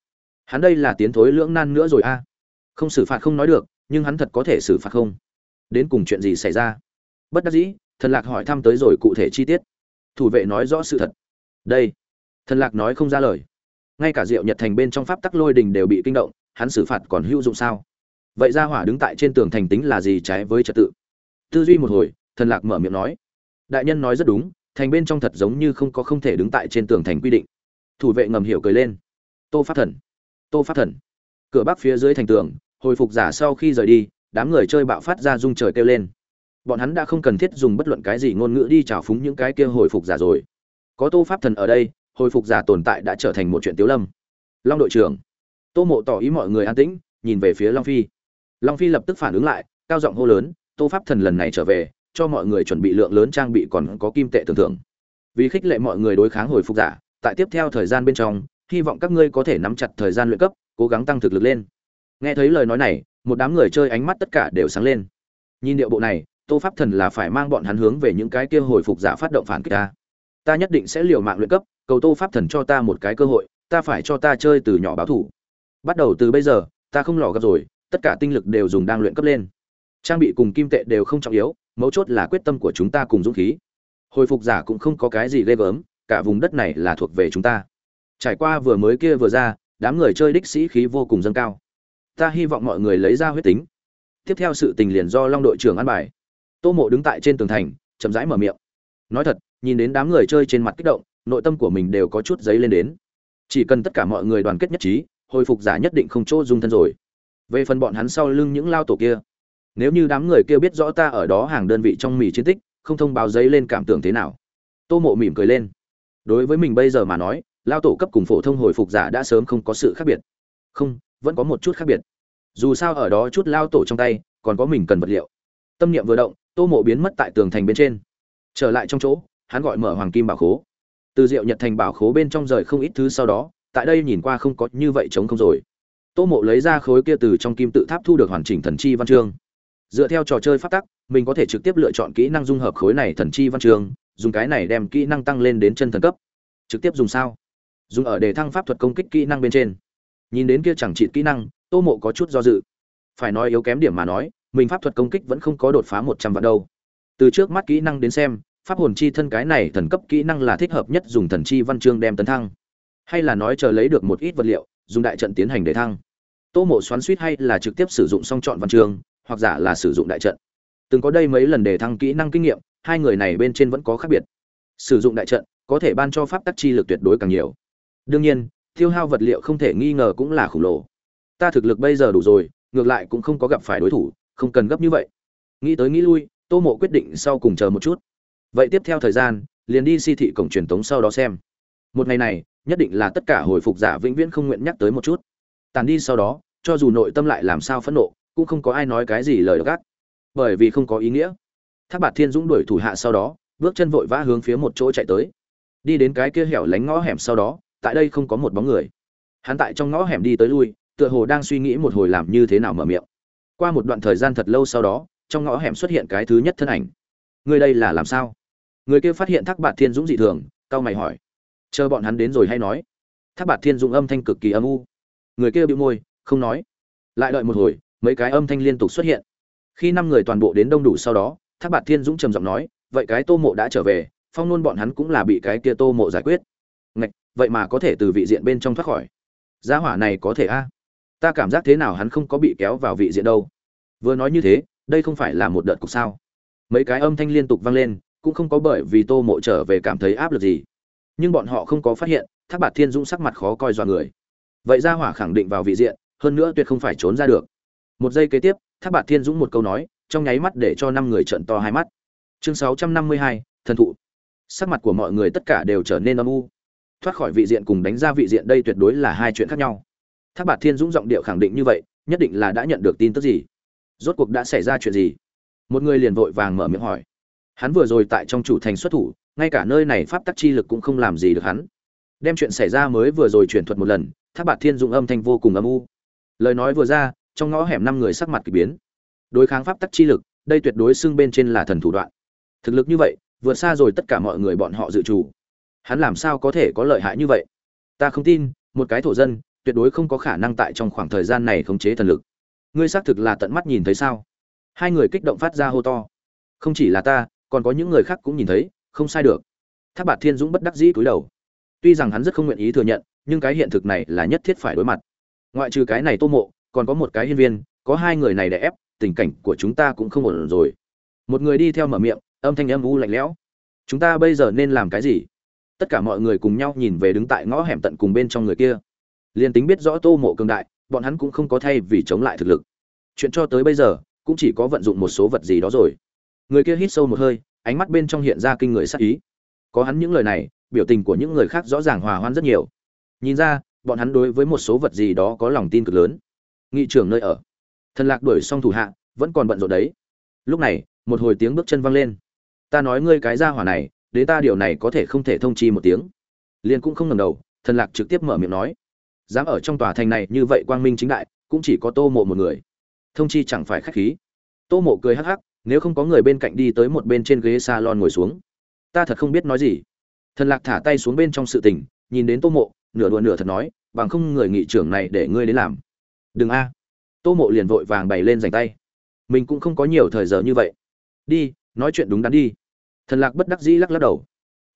Hắn đây là tiến thối lưỡng nan nữa rồi a. Không xử phạt không nói được, nhưng hắn thật có thể xử phạt không? Đến cùng chuyện gì xảy ra? Bất đắc dĩ, thần lạc hỏi thăm tới rồi cụ thể chi tiết. Thủ vệ nói rõ sự thật. Đây! Thần lạc nói không ra lời. Ngay cả diệu nhật thành bên trong pháp tắc lôi đình đều bị kinh động, hắn xử phạt còn hữu dụng sao? Vậy ra hỏa đứng tại trên tường thành tính là gì trái với trật tự? Tư duy một hồi, thần lạc mở miệng nói. Đại nhân nói rất đúng thành bên trong thật giống như không có không thể đứng tại trên tường thành quy định. Thủ vệ ngầm hiểu cười lên. Tô pháp thần. Tô pháp thần. Cửa bắc phía dưới thành tường, hồi phục giả sau khi rời đi, đám người chơi bạo phát ra rung trời kêu lên. Bọn hắn đã không cần thiết dùng bất luận cái gì ngôn ngữ đi trào phúng những cái kia hồi phục giả rồi. Có tô pháp thần ở đây, hồi phục giả tồn tại đã trở thành một chuyện tiếu lâm. Long đội trưởng. Tô mộ tỏ ý mọi người an tĩnh, nhìn về phía long phi. Long phi lập tức phản ứng lại, cao giọng hô lớn, tô pháp thần lần này trở về cho mọi người chuẩn bị lượng lớn trang bị còn có kim tệ tưởng thưởng. Vì khích lệ mọi người đối kháng hồi phục giả, tại tiếp theo thời gian bên trong, hy vọng các ngươi có thể nắm chặt thời gian luyện cấp, cố gắng tăng thực lực lên. Nghe thấy lời nói này, một đám người chơi ánh mắt tất cả đều sáng lên. Nhìn điệu bộ này, tô pháp thần là phải mang bọn hắn hướng về những cái kia hồi phục giả phát động phản kích ta. Ta nhất định sẽ liều mạng luyện cấp, cầu tô pháp thần cho ta một cái cơ hội, ta phải cho ta chơi từ nhỏ báo thủ. Bắt đầu từ bây giờ, ta không lò gặp rồi, tất cả tinh lực đều dùng đang luyện cấp lên. Trang bị cùng kim tệ đều không trọng yếu mấu chốt là quyết tâm của chúng ta cùng dũng khí. Hồi phục giả cũng không có cái gì ghê gớm, cả vùng đất này là thuộc về chúng ta. Trải qua vừa mới kia vừa ra, đám người chơi đích sĩ khí vô cùng dâng cao. Ta hy vọng mọi người lấy ra huyết tính. Tiếp theo sự tình liền do long đội trưởng ăn bài. Tô mộ đứng tại trên tường thành, chậm rãi mở miệng. Nói thật, nhìn đến đám người chơi trên mặt kích động, nội tâm của mình đều có chút giấy lên đến. Chỉ cần tất cả mọi người đoàn kết nhất trí, hồi phục giả nhất định không chỗ dung thân rồi. Về phần bọn hắn sau lưng những lao tổ kia nếu như đám người kia biết rõ ta ở đó hàng đơn vị trong mì chiến tích, không thông báo giấy lên cảm tưởng thế nào? Tô mộ mỉm cười lên. Đối với mình bây giờ mà nói, lao tổ cấp cùng phổ thông hồi phục giả đã sớm không có sự khác biệt. Không, vẫn có một chút khác biệt. Dù sao ở đó chút lao tổ trong tay, còn có mình cần vật liệu. Tâm niệm vừa động, tô mộ biến mất tại tường thành bên trên. Trở lại trong chỗ, hắn gọi mở hoàng kim bảo khố. Từ diệu nhật thành bảo khố bên trong rời không ít thứ sau đó, tại đây nhìn qua không có như vậy chống không rồi. Tô mộ lấy ra khối kia từ trong kim tự tháp thu được hoàn chỉnh thần chi văn chương dựa theo trò chơi phát tắc mình có thể trực tiếp lựa chọn kỹ năng dung hợp khối này thần chi văn Trường, dùng cái này đem kỹ năng tăng lên đến chân thần cấp. Trực tiếp dùng sao? Dùng ở đề thăng pháp thuật công kích kỹ năng bên trên. Nhìn đến kia chẳng trị kỹ năng tô mộ có chút do dự. Phải nói yếu kém điểm mà nói mình pháp thuật công kích vẫn không có đột phá một trăm vạn đâu. Từ trước mắt kỹ năng đến xem pháp hồn chi thân cái này thần cấp kỹ năng là thích hợp nhất dùng thần chi văn chương đem tấn thăng. Hay là nói chờ lấy được một ít vật liệu dùng đại trận tiến hành để thăng. Tô mộ xoắn suýt hay là trực tiếp sử dụng song chọn văn chương hoặc giả là sử dụng đại trận. Từng có đây mấy lần để thăng kỹ năng kinh nghiệm, hai người này bên trên vẫn có khác biệt. Sử dụng đại trận, có thể ban cho pháp tắc chi lực tuyệt đối càng nhiều. Đương nhiên, tiêu hao vật liệu không thể nghi ngờ cũng là khổng lồ. Ta thực lực bây giờ đủ rồi, ngược lại cũng không có gặp phải đối thủ, không cần gấp như vậy. Nghĩ tới nghĩ lui, tô mộ quyết định sau cùng chờ một chút. Vậy tiếp theo thời gian, liền đi si thị cổng truyền tống sau đó xem. Một ngày này, nhất định là tất cả hồi phục giả vĩnh viễn không nguyện nhắc tới một chút. Tàn đi sau đó, cho dù nội tâm lại làm sao phẫn nộ cũng không có ai nói cái gì lời gắt bởi vì không có ý nghĩa. Thác bạt thiên dũng đuổi thủ hạ sau đó, bước chân vội vã hướng phía một chỗ chạy tới. Đi đến cái kia hẻo lánh ngõ hẻm sau đó, tại đây không có một bóng người. Hắn tại trong ngõ hẻm đi tới lui, tựa hồ đang suy nghĩ một hồi làm như thế nào mở miệng. Qua một đoạn thời gian thật lâu sau đó, trong ngõ hẻm xuất hiện cái thứ nhất thân ảnh. Người đây là làm sao? Người kia phát hiện thác bạt thiên dũng dị thường, cau mày hỏi. Chờ bọn hắn đến rồi hay nói? Thác bạt thiên dũng âm thanh cực kỳ âm u. Người kia bị môi, không nói. Lại đợi một hồi mấy cái âm thanh liên tục xuất hiện. Khi năm người toàn bộ đến đông đủ sau đó, thác bạt thiên dũng trầm giọng nói, vậy cái tô mộ đã trở về, phong nôn bọn hắn cũng là bị cái kia tô mộ giải quyết. Ngạch, vậy mà có thể từ vị diện bên trong thoát khỏi. Gia hỏa này có thể a? Ta cảm giác thế nào hắn không có bị kéo vào vị diện đâu. Vừa nói như thế, đây không phải là một đợt cục sao? Mấy cái âm thanh liên tục vang lên, cũng không có bởi vì tô mộ trở về cảm thấy áp lực gì. Nhưng bọn họ không có phát hiện, thác bạt thiên dũng sắc mặt khó coi dọa người. Vậy gia hỏa khẳng định vào vị diện, hơn nữa tuyệt không phải trốn ra được một giây kế tiếp, thác bạt thiên dũng một câu nói, trong nháy mắt để cho năm người trận to hai mắt. Chương sáu trăm năm mươi hai, thần thụ. Sắc mặt của mọi người tất cả đều trở nên âm u. Thoát khỏi vị diện cùng đánh ra vị diện đây tuyệt đối là hai chuyện khác nhau. Thác bạt thiên dũng giọng điệu khẳng định như vậy, nhất định là đã nhận được tin tức gì? Rốt cuộc đã xảy ra chuyện gì? Một người liền vội vàng mở miệng hỏi. Hắn vừa rồi tại trong chủ thành xuất thủ, ngay cả nơi này pháp tắc chi lực cũng không làm gì được hắn. Đem chuyện xảy ra mới vừa rồi truyền thuật một lần tháp bạt thiên dũng âm thanh vô cùng âm u. Lời nói vừa ra trong ngõ hẻm năm người sắc mặt kỳ biến. Đối kháng pháp tắc chi lực, đây tuyệt đối xưng bên trên là thần thủ đoạn. Thực lực như vậy, vượt xa rồi tất cả mọi người bọn họ dự trù. Hắn làm sao có thể có lợi hại như vậy? Ta không tin, một cái thổ dân, tuyệt đối không có khả năng tại trong khoảng thời gian này khống chế thần lực. Ngươi xác thực là tận mắt nhìn thấy sao? Hai người kích động phát ra hô to. Không chỉ là ta, còn có những người khác cũng nhìn thấy, không sai được. Tháp bạt thiên dũng bất đắc dĩ cúi đầu. Tuy rằng hắn rất không nguyện ý thừa nhận, nhưng cái hiện thực này là nhất thiết phải đối mặt. Ngoại trừ cái này tô mộ còn có một cái hiên viên, có hai người này để ép, tình cảnh của chúng ta cũng không ổn rồi. Một người đi theo mở miệng, âm thanh âm u lạnh lẽo. Chúng ta bây giờ nên làm cái gì? Tất cả mọi người cùng nhau nhìn về đứng tại ngõ hẻm tận cùng bên trong người kia. Liền tính biết rõ tô mộ cường đại, bọn hắn cũng không có thay vì chống lại thực lực. Chuyện cho tới bây giờ, cũng chỉ có vận dụng một số vật gì đó rồi. Người kia hít sâu một hơi, ánh mắt bên trong hiện ra kinh người sắc ý. Có hắn những lời này, biểu tình của những người khác rõ ràng hòa hoan rất nhiều. Nhìn ra, bọn hắn đối với một số vật gì đó có lòng tin cực lớn nghị trưởng nơi ở. Thần lạc đuổi xong thủ hạ, vẫn còn bận rộn đấy. Lúc này, một hồi tiếng bước chân văng lên. Ta nói ngươi cái ra hỏa này, đến ta điều này có thể không thể thông chi một tiếng. Liền cũng không ngầm đầu, thần lạc trực tiếp mở miệng nói. Dám ở trong tòa thành này như vậy quang minh chính đại, cũng chỉ có tô mộ một người. Thông chi chẳng phải khách khí. Tô mộ cười hắc hắc, nếu không có người bên cạnh đi tới một bên trên ghế salon ngồi xuống. Ta thật không biết nói gì. Thần lạc thả tay xuống bên trong sự tình, nhìn đến tô mộ, nửa đùa nửa thật nói, bằng không người nghị trưởng này để ngươi đến làm đừng a. Tô mộ liền vội vàng bày lên dành tay. Mình cũng không có nhiều thời giờ như vậy. Đi, nói chuyện đúng đắn đi. Thần lạc bất đắc dĩ lắc lắc đầu.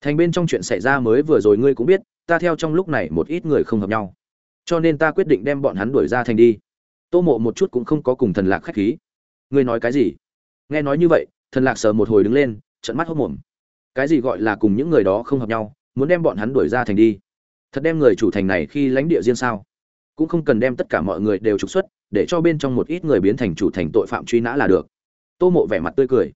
Thành bên trong chuyện xảy ra mới vừa rồi ngươi cũng biết, ta theo trong lúc này một ít người không hợp nhau. Cho nên ta quyết định đem bọn hắn đuổi ra thành đi. Tô mộ một chút cũng không có cùng thần lạc khách khí. Ngươi nói cái gì? Nghe nói như vậy, thần lạc sờ một hồi đứng lên trận mắt hốc mồm. Cái gì gọi là cùng những người đó không hợp nhau, muốn đem bọn hắn đuổi ra thành đi? Thật đem người chủ thành này khi lãnh địa riêng sao? Cũng không cần đem tất cả mọi người đều trục xuất, để cho bên trong một ít người biến thành chủ thành tội phạm truy nã là được. Tô mộ vẻ mặt tươi cười.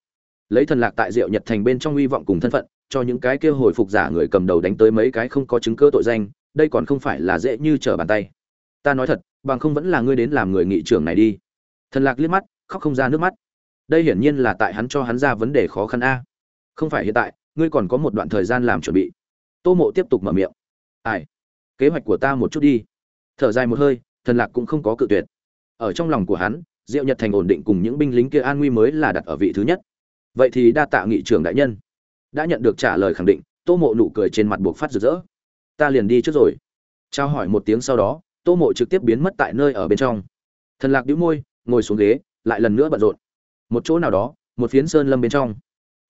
Lấy thần lạc tại diệu nhật thành bên trong hy vọng cùng thân phận, cho những cái kia hồi phục giả người cầm đầu đánh tới mấy cái không có chứng cơ tội danh, đây còn không phải là dễ như trở bàn tay. Ta nói thật, bằng không vẫn là ngươi đến làm người nghị trưởng này đi. Thần lạc liếc mắt, khóc không ra nước mắt. Đây hiển nhiên là tại hắn cho hắn ra vấn đề khó khăn a. Không phải hiện tại, ngươi còn có một đoạn thời gian làm chuẩn bị. Tô mộ tiếp tục mở miệng. Ai? Kế hoạch của ta một chút đi thở dài một hơi, thần lạc cũng không có cự tuyệt. Ở trong lòng của hắn, diệu nhật thành ổn định cùng những binh lính kia an nguy mới là đặt ở vị thứ nhất. Vậy thì đa tạ nghị trưởng đại nhân. Đã nhận được trả lời khẳng định, tô mộ nụ cười trên mặt buộc phát rực rỡ. Ta liền đi trước rồi. Trao hỏi một tiếng sau đó, tô mộ trực tiếp biến mất tại nơi ở bên trong. Thần lạc đĩu môi, ngồi xuống ghế, lại lần nữa bận rộn. Một chỗ nào đó, một phiến sơn lâm bên trong.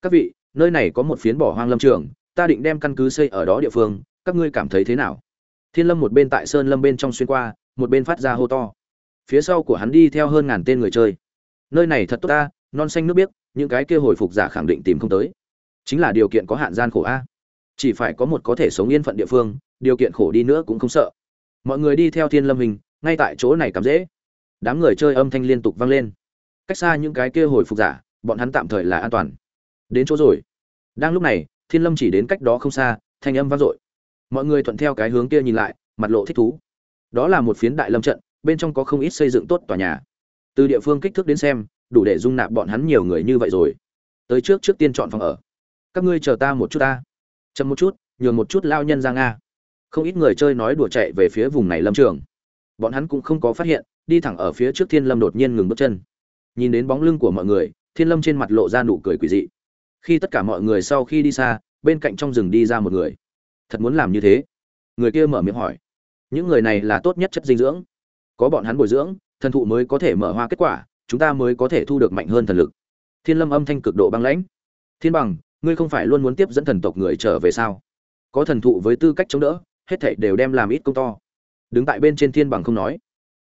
Các vị, nơi này có một phiến bỏ hoang lâm trường, ta định đem căn cứ xây ở đó địa phương, các ngươi cảm thấy thế nào? Thiên lâm một bên tại sơn lâm bên trong xuyên qua, một bên phát ra hô to. Phía sau của hắn đi theo hơn ngàn tên người chơi. Nơi này thật tốt ta, non xanh nước biếc, những cái kia hồi phục giả khẳng định tìm không tới. Chính là điều kiện có hạn gian khổ a. Chỉ phải có một có thể sống yên phận địa phương, điều kiện khổ đi nữa cũng không sợ. Mọi người đi theo thiên lâm hình, ngay tại chỗ này cắm dễ. Đám người chơi âm thanh liên tục vang lên. Cách xa những cái kia hồi phục giả, bọn hắn tạm thời là an toàn. Đến chỗ rồi. Đang lúc này, thiên lâm chỉ đến cách đó không xa, thanh âm vang dội mọi người thuận theo cái hướng kia nhìn lại, mặt lộ thích thú. Đó là một phiến đại lâm trận, bên trong có không ít xây dựng tốt tòa nhà. Từ địa phương kích thước đến xem, đủ để dung nạp bọn hắn nhiều người như vậy rồi. Tới trước trước tiên chọn phòng ở. Các ngươi chờ ta một chút ta. Chậm một chút, nhường một chút lao nhân ra nga. Không ít người chơi nói đùa chạy về phía vùng này lâm trường. Bọn hắn cũng không có phát hiện, đi thẳng ở phía trước thiên lâm đột nhiên ngừng bước chân. Nhìn đến bóng lưng của mọi người, thiên lâm trên mặt lộ ra nụ cười quỷ dị. Khi tất cả mọi người sau khi đi xa, bên cạnh trong rừng đi ra một người thật muốn làm như thế. Người kia mở miệng hỏi. Những người này là tốt nhất chất dinh dưỡng. Có bọn hắn bồi dưỡng, thần thụ mới có thể mở hoa kết quả, chúng ta mới có thể thu được mạnh hơn thần lực. Thiên lâm âm thanh cực độ băng lãnh. Thiên bằng, ngươi không phải luôn muốn tiếp dẫn thần tộc người trở về sao? Có thần thụ với tư cách chống đỡ, hết thảy đều đem làm ít công to. Đứng tại bên trên thiên bằng không nói.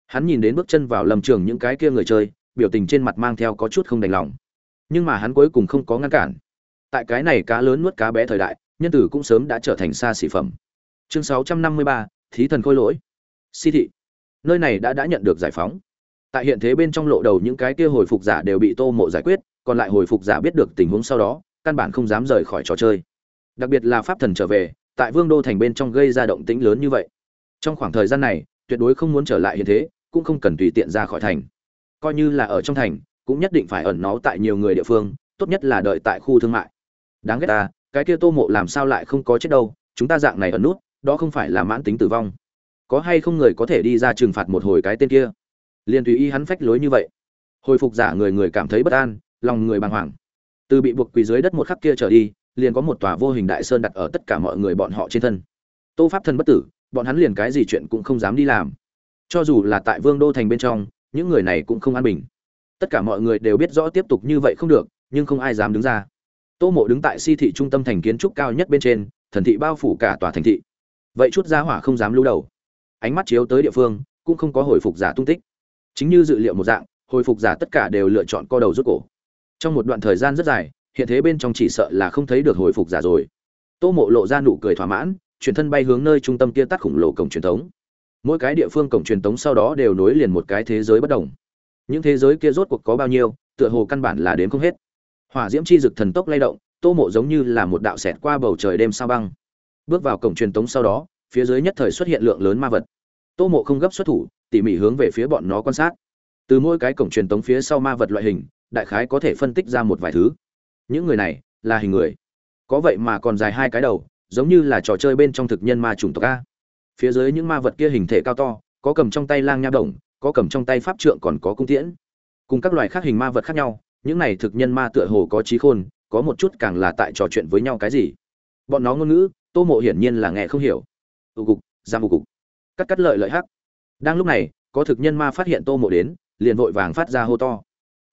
Hắn nhìn đến bước chân vào lầm trường những cái kia người chơi, biểu tình trên mặt mang theo có chút không đành lòng. Nhưng mà hắn cuối cùng không có ngăn cản. Tại cái này cá lớn nuốt cá bé thời đại nhân tử cũng sớm đã trở thành xa xỉ phẩm. Chương 653, thí thần khôi lỗi. Si thị. Nơi này đã đã nhận được giải phóng. Tại hiện thế bên trong lộ đầu những cái kia hồi phục giả đều bị tô mộ giải quyết còn lại hồi phục giả biết được tình huống sau đó căn bản không dám rời khỏi trò chơi. Đặc biệt là pháp thần trở về tại vương đô thành bên trong gây ra động tĩnh lớn như vậy. Trong khoảng thời gian này tuyệt đối không muốn trở lại hiện thế cũng không cần tùy tiện ra khỏi thành. Coi như là ở trong thành cũng nhất định phải ẩn náu tại nhiều người địa phương tốt nhất là đợi tại khu thương mại. Đáng ghét ta cái kia tô mộ làm sao lại không có chết đâu, chúng ta dạng này ẩn nút, đó không phải là mãn tính tử vong. Có hay không người có thể đi ra trừng phạt một hồi cái tên kia? Liền tùy ý hắn phách lối như vậy. Hồi phục giả người người cảm thấy bất an, lòng người bàng hoàng. Từ bị buộc quỳ dưới đất một khắc kia trở đi, liền có một tòa vô hình đại sơn đặt ở tất cả mọi người bọn họ trên thân. Tô pháp thân bất tử, bọn hắn liền cái gì chuyện cũng không dám đi làm. Cho dù là tại vương đô thành bên trong, những người này cũng không an bình. Tất cả mọi người đều biết rõ tiếp tục như vậy không được, nhưng không ai dám đứng ra tô mộ đứng tại si thị trung tâm thành kiến trúc cao nhất bên trên, thần thị bao phủ cả tòa thành thị. Vậy chút gia hỏa không dám lưu đầu. Ánh mắt chiếu tới địa phương, cũng không có hồi phục giả tung tích. Chính như dự liệu một dạng, hồi phục giả tất cả đều lựa chọn co đầu rút cổ. Trong một đoạn thời gian rất dài, hiện thế bên trong chỉ sợ là không thấy được hồi phục giả rồi. Tô mộ lộ ra nụ cười thỏa mãn, chuyển thân bay hướng nơi trung tâm kia tắt khủng lồ cổng truyền thống. Mỗi cái địa phương cổng truyền thống sau đó đều nối liền một cái thế giới bất đồng. Những thế giới kia rốt cuộc có bao nhiêu, tựa hồ căn bản là đến không hết hỏa diễm chi dực thần tốc lay động, tô mộ giống như là một đạo xẹt qua bầu trời đêm sao băng. Bước vào cổng truyền tống sau đó, phía dưới nhất thời xuất hiện lượng lớn ma vật. Tô mộ không gấp xuất thủ, tỉ mỉ hướng về phía bọn nó quan sát. Từ mỗi cái cổng truyền tống phía sau ma vật loại hình, đại khái có thể phân tích ra một vài thứ. Những người này, là hình người. Có vậy mà còn dài hai cái đầu, giống như là trò chơi bên trong thực nhân ma trùng tộc a. Phía dưới những ma vật kia hình thể cao to, có cầm trong tay lang nha đồng, có cầm trong tay pháp trượng còn có cung tiễn. Cùng các loài khác hình ma vật khác nhau những này thực nhân ma tựa hồ có trí khôn, có một chút càng là tại trò chuyện với nhau cái gì. Bọn nó ngôn ngữ, tô mộ hiển nhiên là nghe không hiểu. Ưu cục, giam ưu cục. Cắt cắt lợi lợi hắc. Đang lúc này, có thực nhân ma phát hiện tô mộ đến, liền vội vàng phát ra hô to.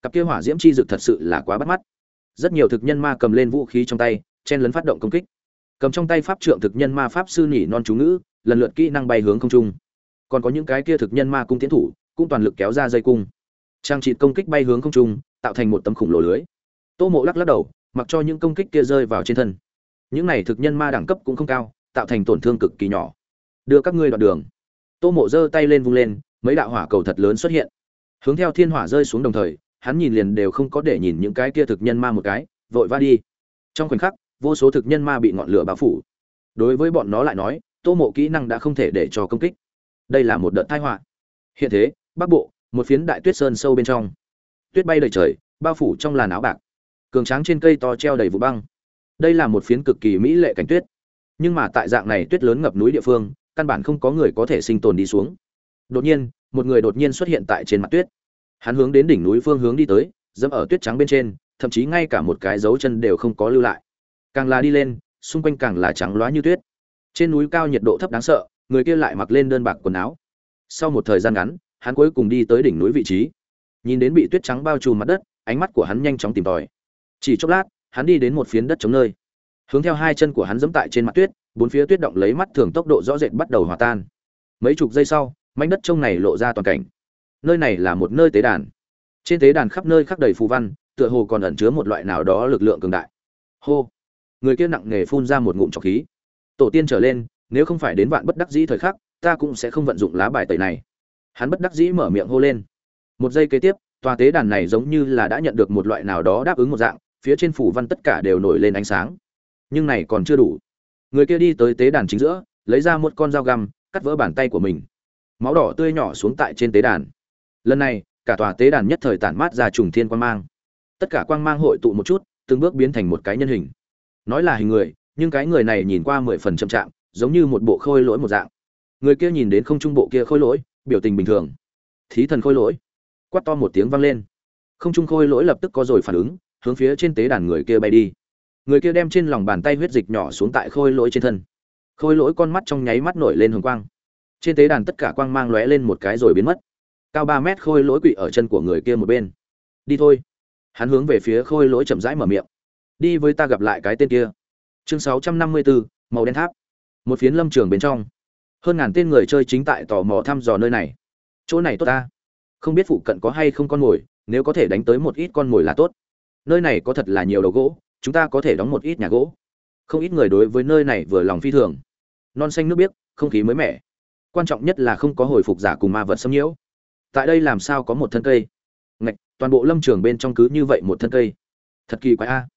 Cặp kia hỏa diễm chi dực thật sự là quá bắt mắt. Rất nhiều thực nhân ma cầm lên vũ khí trong tay, chen lấn phát động công kích. Cầm trong tay pháp trượng thực nhân ma pháp sư nhỉ non chú ngữ, lần lượt kỹ năng bay hướng không trung. Còn có những cái kia thực nhân ma cung tiến thủ, cũng toàn lực kéo ra dây cung trang trị công kích bay hướng không trung, tạo thành một tấm khủng lồ lưới. Tô mộ lắc lắc đầu, mặc cho những công kích kia rơi vào trên thân. Những này thực nhân ma đẳng cấp cũng không cao, tạo thành tổn thương cực kỳ nhỏ. Đưa các ngươi đoạn đường. Tô mộ giơ tay lên vung lên, mấy đạo hỏa cầu thật lớn xuất hiện. Hướng theo thiên hỏa rơi xuống đồng thời, hắn nhìn liền đều không có để nhìn những cái kia thực nhân ma một cái, vội va đi. Trong khoảnh khắc, vô số thực nhân ma bị ngọn lửa bao phủ. Đối với bọn nó lại nói, tô mộ kỹ năng đã không thể để cho công kích. Đây là một đợt tai họa. Hiện thế, bắc bộ một phiến đại tuyết sơn sâu bên trong. Tuyết bay đầy trời, bao phủ trong làn áo bạc. Cường tráng trên cây to treo đầy vụ băng. Đây là một phiến cực kỳ mỹ lệ cảnh tuyết. Nhưng mà tại dạng này tuyết lớn ngập núi địa phương, căn bản không có người có thể sinh tồn đi xuống. Đột nhiên, một người đột nhiên xuất hiện tại trên mặt tuyết. Hắn hướng đến đỉnh núi phương hướng đi tới, dẫm ở tuyết trắng bên trên, thậm chí ngay cả một cái dấu chân đều không có lưu lại. Càng là đi lên, xung quanh càng là trắng loá như tuyết. Trên núi cao nhiệt độ thấp đáng sợ, người kia lại mặc lên đơn bạc quần áo. Sau một thời gian ngắn hắn cuối cùng đi tới đỉnh núi vị trí. Nhìn đến bị tuyết trắng bao trùm mặt đất, ánh mắt của hắn nhanh chóng tìm tòi. Chỉ chốc lát, hắn đi đến một phiến đất chống nơi. Hướng theo hai chân của hắn dẫm tại trên mặt tuyết, bốn phía tuyết động lấy mắt thường tốc độ rõ rệt bắt đầu hòa tan. Mấy chục giây sau, mảnh đất trông này lộ ra toàn cảnh. Nơi này là một nơi tế đàn. Trên tế đàn khắp nơi khắc đầy phù văn, tựa hồ còn ẩn chứa một loại nào đó lực lượng cường đại. Hô! Người kia nặng nghề phun ra một ngụm trọc khí. Tổ tiên trở lên, nếu không phải đến vạn bất đắc dĩ thời khắc, ta cũng sẽ không vận dụng lá bài tẩy này hắn bất đắc dĩ mở miệng hô lên. Một giây kế tiếp, tòa tế đàn này giống như là đã nhận được một loại nào đó đáp ứng một dạng, phía trên phủ văn tất cả đều nổi lên ánh sáng. Nhưng này còn chưa đủ. Người kia đi tới tế đàn chính giữa, lấy ra một con dao găm, cắt vỡ bàn tay của mình. Máu đỏ tươi nhỏ xuống tại trên tế đàn. Lần này, cả tòa tế đàn nhất thời tản mát ra trùng thiên quang mang. Tất cả quang mang hội tụ một chút, từng bước biến thành một cái nhân hình. Nói là hình người, nhưng cái người này nhìn qua mười phần chậm chạm giống như một bộ khôi lỗi một dạng. Người kia nhìn đến không trung bộ kia khôi lỗi biểu tình bình thường. Thí thần khôi lỗi. Quát to một tiếng vang lên. Không trung khôi lỗi lập tức có rồi phản ứng, hướng phía trên tế đàn người kia bay đi. Người kia đem trên lòng bàn tay huyết dịch nhỏ xuống tại khôi lỗi trên thân. Khôi lỗi con mắt trong nháy mắt nổi lên hồng quang. Trên tế đàn tất cả quang mang lóe lên một cái rồi biến mất. Cao ba mét khôi lỗi quỵ ở chân của người kia một bên. Đi thôi. Hắn hướng về phía khôi lỗi chậm rãi mở miệng. Đi với ta gặp lại cái tên kia. Chương sáu trăm năm mươi bốn màu đen tháp. Một phiến lâm trường bên trong hơn ngàn tên người chơi chính tại tò mò thăm dò nơi này. Chỗ này tốt ta. Không biết phụ cận có hay không con mồi, nếu có thể đánh tới một ít con mồi là tốt. Nơi này có thật là nhiều đầu gỗ, chúng ta có thể đóng một ít nhà gỗ. Không ít người đối với nơi này vừa lòng phi thường. Non xanh nước biếc, không khí mới mẻ. Quan trọng nhất là không có hồi phục giả cùng ma vật xâm nhiễu. Tại đây làm sao có một thân cây? Ngạch, toàn bộ lâm trường bên trong cứ như vậy một thân cây. Thật kỳ quái a.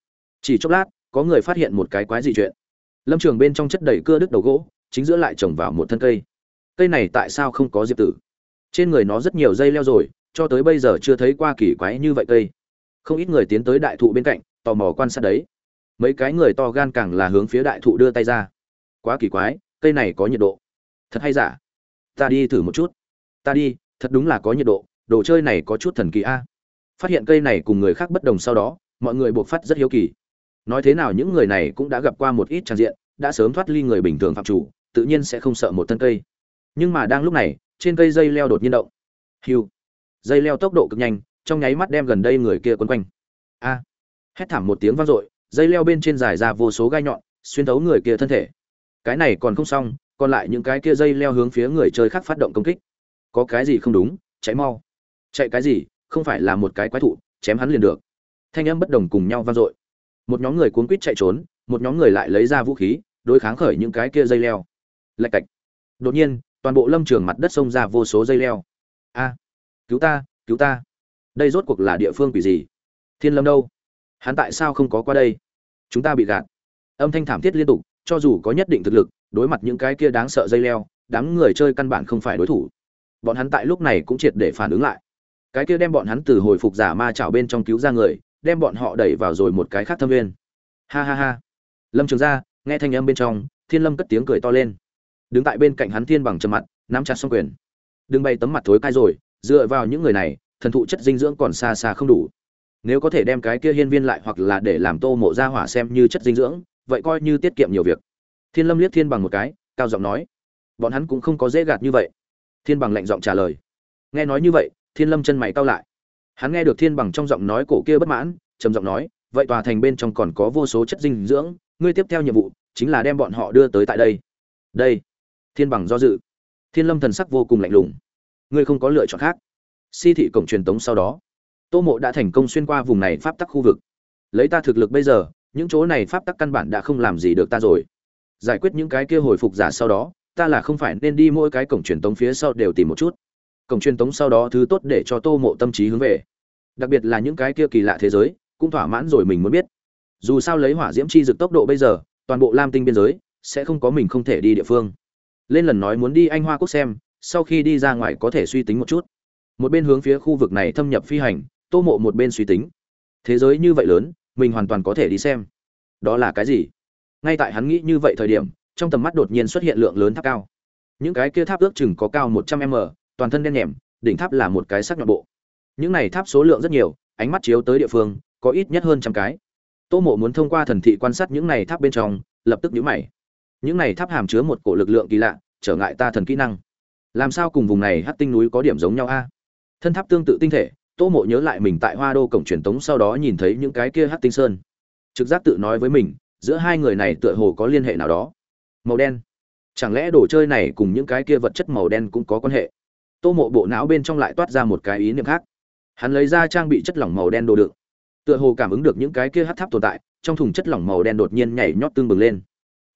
Chỉ chốc lát, có người phát hiện một cái quái dị chuyện. Lâm trường bên trong chất đầy cưa đứt đầu gỗ chính giữa lại trồng vào một thân cây. Cây này tại sao không có diệp tử? Trên người nó rất nhiều dây leo rồi, cho tới bây giờ chưa thấy qua kỳ quái như vậy cây. Không ít người tiến tới đại thụ bên cạnh, tò mò quan sát đấy. Mấy cái người to gan càng là hướng phía đại thụ đưa tay ra. Quá kỳ quái, cây này có nhiệt độ. Thật hay giả? Ta đi thử một chút. Ta đi, thật đúng là có nhiệt độ, đồ chơi này có chút thần kỳ a. Phát hiện cây này cùng người khác bất đồng sau đó, mọi người buộc phát rất hiếu kỳ. Nói thế nào những người này cũng đã gặp qua một ít trang diện, đã sớm thoát ly người bình thường phạm chủ tự nhiên sẽ không sợ một thân cây. Nhưng mà đang lúc này, trên cây dây leo đột nhiên động. Hiu. Dây leo tốc độ cực nhanh, trong nháy mắt đem gần đây người kia quấn quanh. A. Hét thảm một tiếng vang dội, dây leo bên trên dài ra vô số gai nhọn, xuyên thấu người kia thân thể. Cái này còn không xong, còn lại những cái kia dây leo hướng phía người chơi khác phát động công kích. Có cái gì không đúng, chạy mau. Chạy cái gì, không phải là một cái quái thụ, chém hắn liền được. Thanh âm bất đồng cùng nhau vang dội. Một nhóm người cuốn quýt chạy trốn, một nhóm người lại lấy ra vũ khí, đối kháng khởi những cái kia dây leo lạch cạch. Đột nhiên toàn bộ lâm trường mặt đất xông ra vô số dây leo. A cứu ta cứu ta. Đây rốt cuộc là địa phương quỷ gì? Thiên lâm đâu? Hắn tại sao không có qua đây? Chúng ta bị gạt. Âm thanh thảm thiết liên tục cho dù có nhất định thực lực đối mặt những cái kia đáng sợ dây leo đám người chơi căn bản không phải đối thủ. Bọn hắn tại lúc này cũng triệt để phản ứng lại. Cái kia đem bọn hắn từ hồi phục giả ma chảo bên trong cứu ra người đem bọn họ đẩy vào rồi một cái khác thâm viên. Ha ha ha. Lâm trường ra, nghe thanh âm bên trong thiên lâm cất tiếng cười to lên đứng tại bên cạnh hắn thiên bằng trầm mặt, nắm chặt xong quyền. Đừng bay tấm mặt thối cai rồi, dựa vào những người này, thần thụ chất dinh dưỡng còn xa xa không đủ. Nếu có thể đem cái kia hiên viên lại hoặc là để làm tô mộ ra hỏa xem như chất dinh dưỡng, vậy coi như tiết kiệm nhiều việc. Thiên lâm liếc thiên bằng một cái, cao giọng nói, bọn hắn cũng không có dễ gạt như vậy. Thiên bằng lạnh giọng trả lời. Nghe nói như vậy, thiên lâm chân mày cao lại. Hắn nghe được thiên bằng trong giọng nói cổ kia bất mãn, trầm giọng nói, vậy tòa thành bên trong còn có vô số chất dinh dưỡng, ngươi tiếp theo nhiệm vụ chính là đem bọn họ đưa tới tại đây. Đây thiên bằng do dự. Thiên lâm thần sắc vô cùng lạnh lùng. Ngươi không có lựa chọn khác. Si thị cổng truyền tống sau đó, tô mộ đã thành công xuyên qua vùng này pháp tắc khu vực. Lấy ta thực lực bây giờ, những chỗ này pháp tắc căn bản đã không làm gì được ta rồi. Giải quyết những cái kia hồi phục giả sau đó, ta là không phải nên đi mỗi cái cổng truyền tống phía sau đều tìm một chút. Cổng truyền tống sau đó thứ tốt để cho tô mộ tâm trí hướng về. Đặc biệt là những cái kia kỳ lạ thế giới, cũng thỏa mãn rồi mình muốn biết. Dù sao lấy hỏa diễm chi dực tốc độ bây giờ, toàn bộ lam tinh biên giới sẽ không có mình không thể đi địa phương lên lần nói muốn đi anh hoa quốc xem, sau khi đi ra ngoài có thể suy tính một chút. Một bên hướng phía khu vực này thâm nhập phi hành, tô mộ một bên suy tính. Thế giới như vậy lớn, mình hoàn toàn có thể đi xem. Đó là cái gì? Ngay tại hắn nghĩ như vậy thời điểm, trong tầm mắt đột nhiên xuất hiện lượng lớn tháp cao. Những cái kia tháp ước chừng có cao một trăm m, toàn thân đen nhèm đỉnh tháp là một cái sắc nhọn bộ. Những này tháp số lượng rất nhiều, ánh mắt chiếu tới địa phương, có ít nhất hơn trăm cái. Tô mộ muốn thông qua thần thị quan sát những này tháp bên trong, lập tức nhíu mày những này tháp hàm chứa một cổ lực lượng kỳ lạ, trở ngại ta thần kỹ năng. Làm sao cùng vùng này hát tinh núi có điểm giống nhau a? Thân tháp tương tự tinh thể, tô mộ nhớ lại mình tại hoa đô cổng truyền tống sau đó nhìn thấy những cái kia hát tinh sơn. Trực giác tự nói với mình, giữa hai người này tựa hồ có liên hệ nào đó. Màu đen. Chẳng lẽ đồ chơi này cùng những cái kia vật chất màu đen cũng có quan hệ? Tô mộ bộ não bên trong lại toát ra một cái ý niệm khác. Hắn lấy ra trang bị chất lỏng màu đen đồ đựng. Tựa hồ cảm ứng được những cái kia hát tháp tồn tại, trong thùng chất lỏng màu đen đột nhiên nhảy nhót tương bừng lên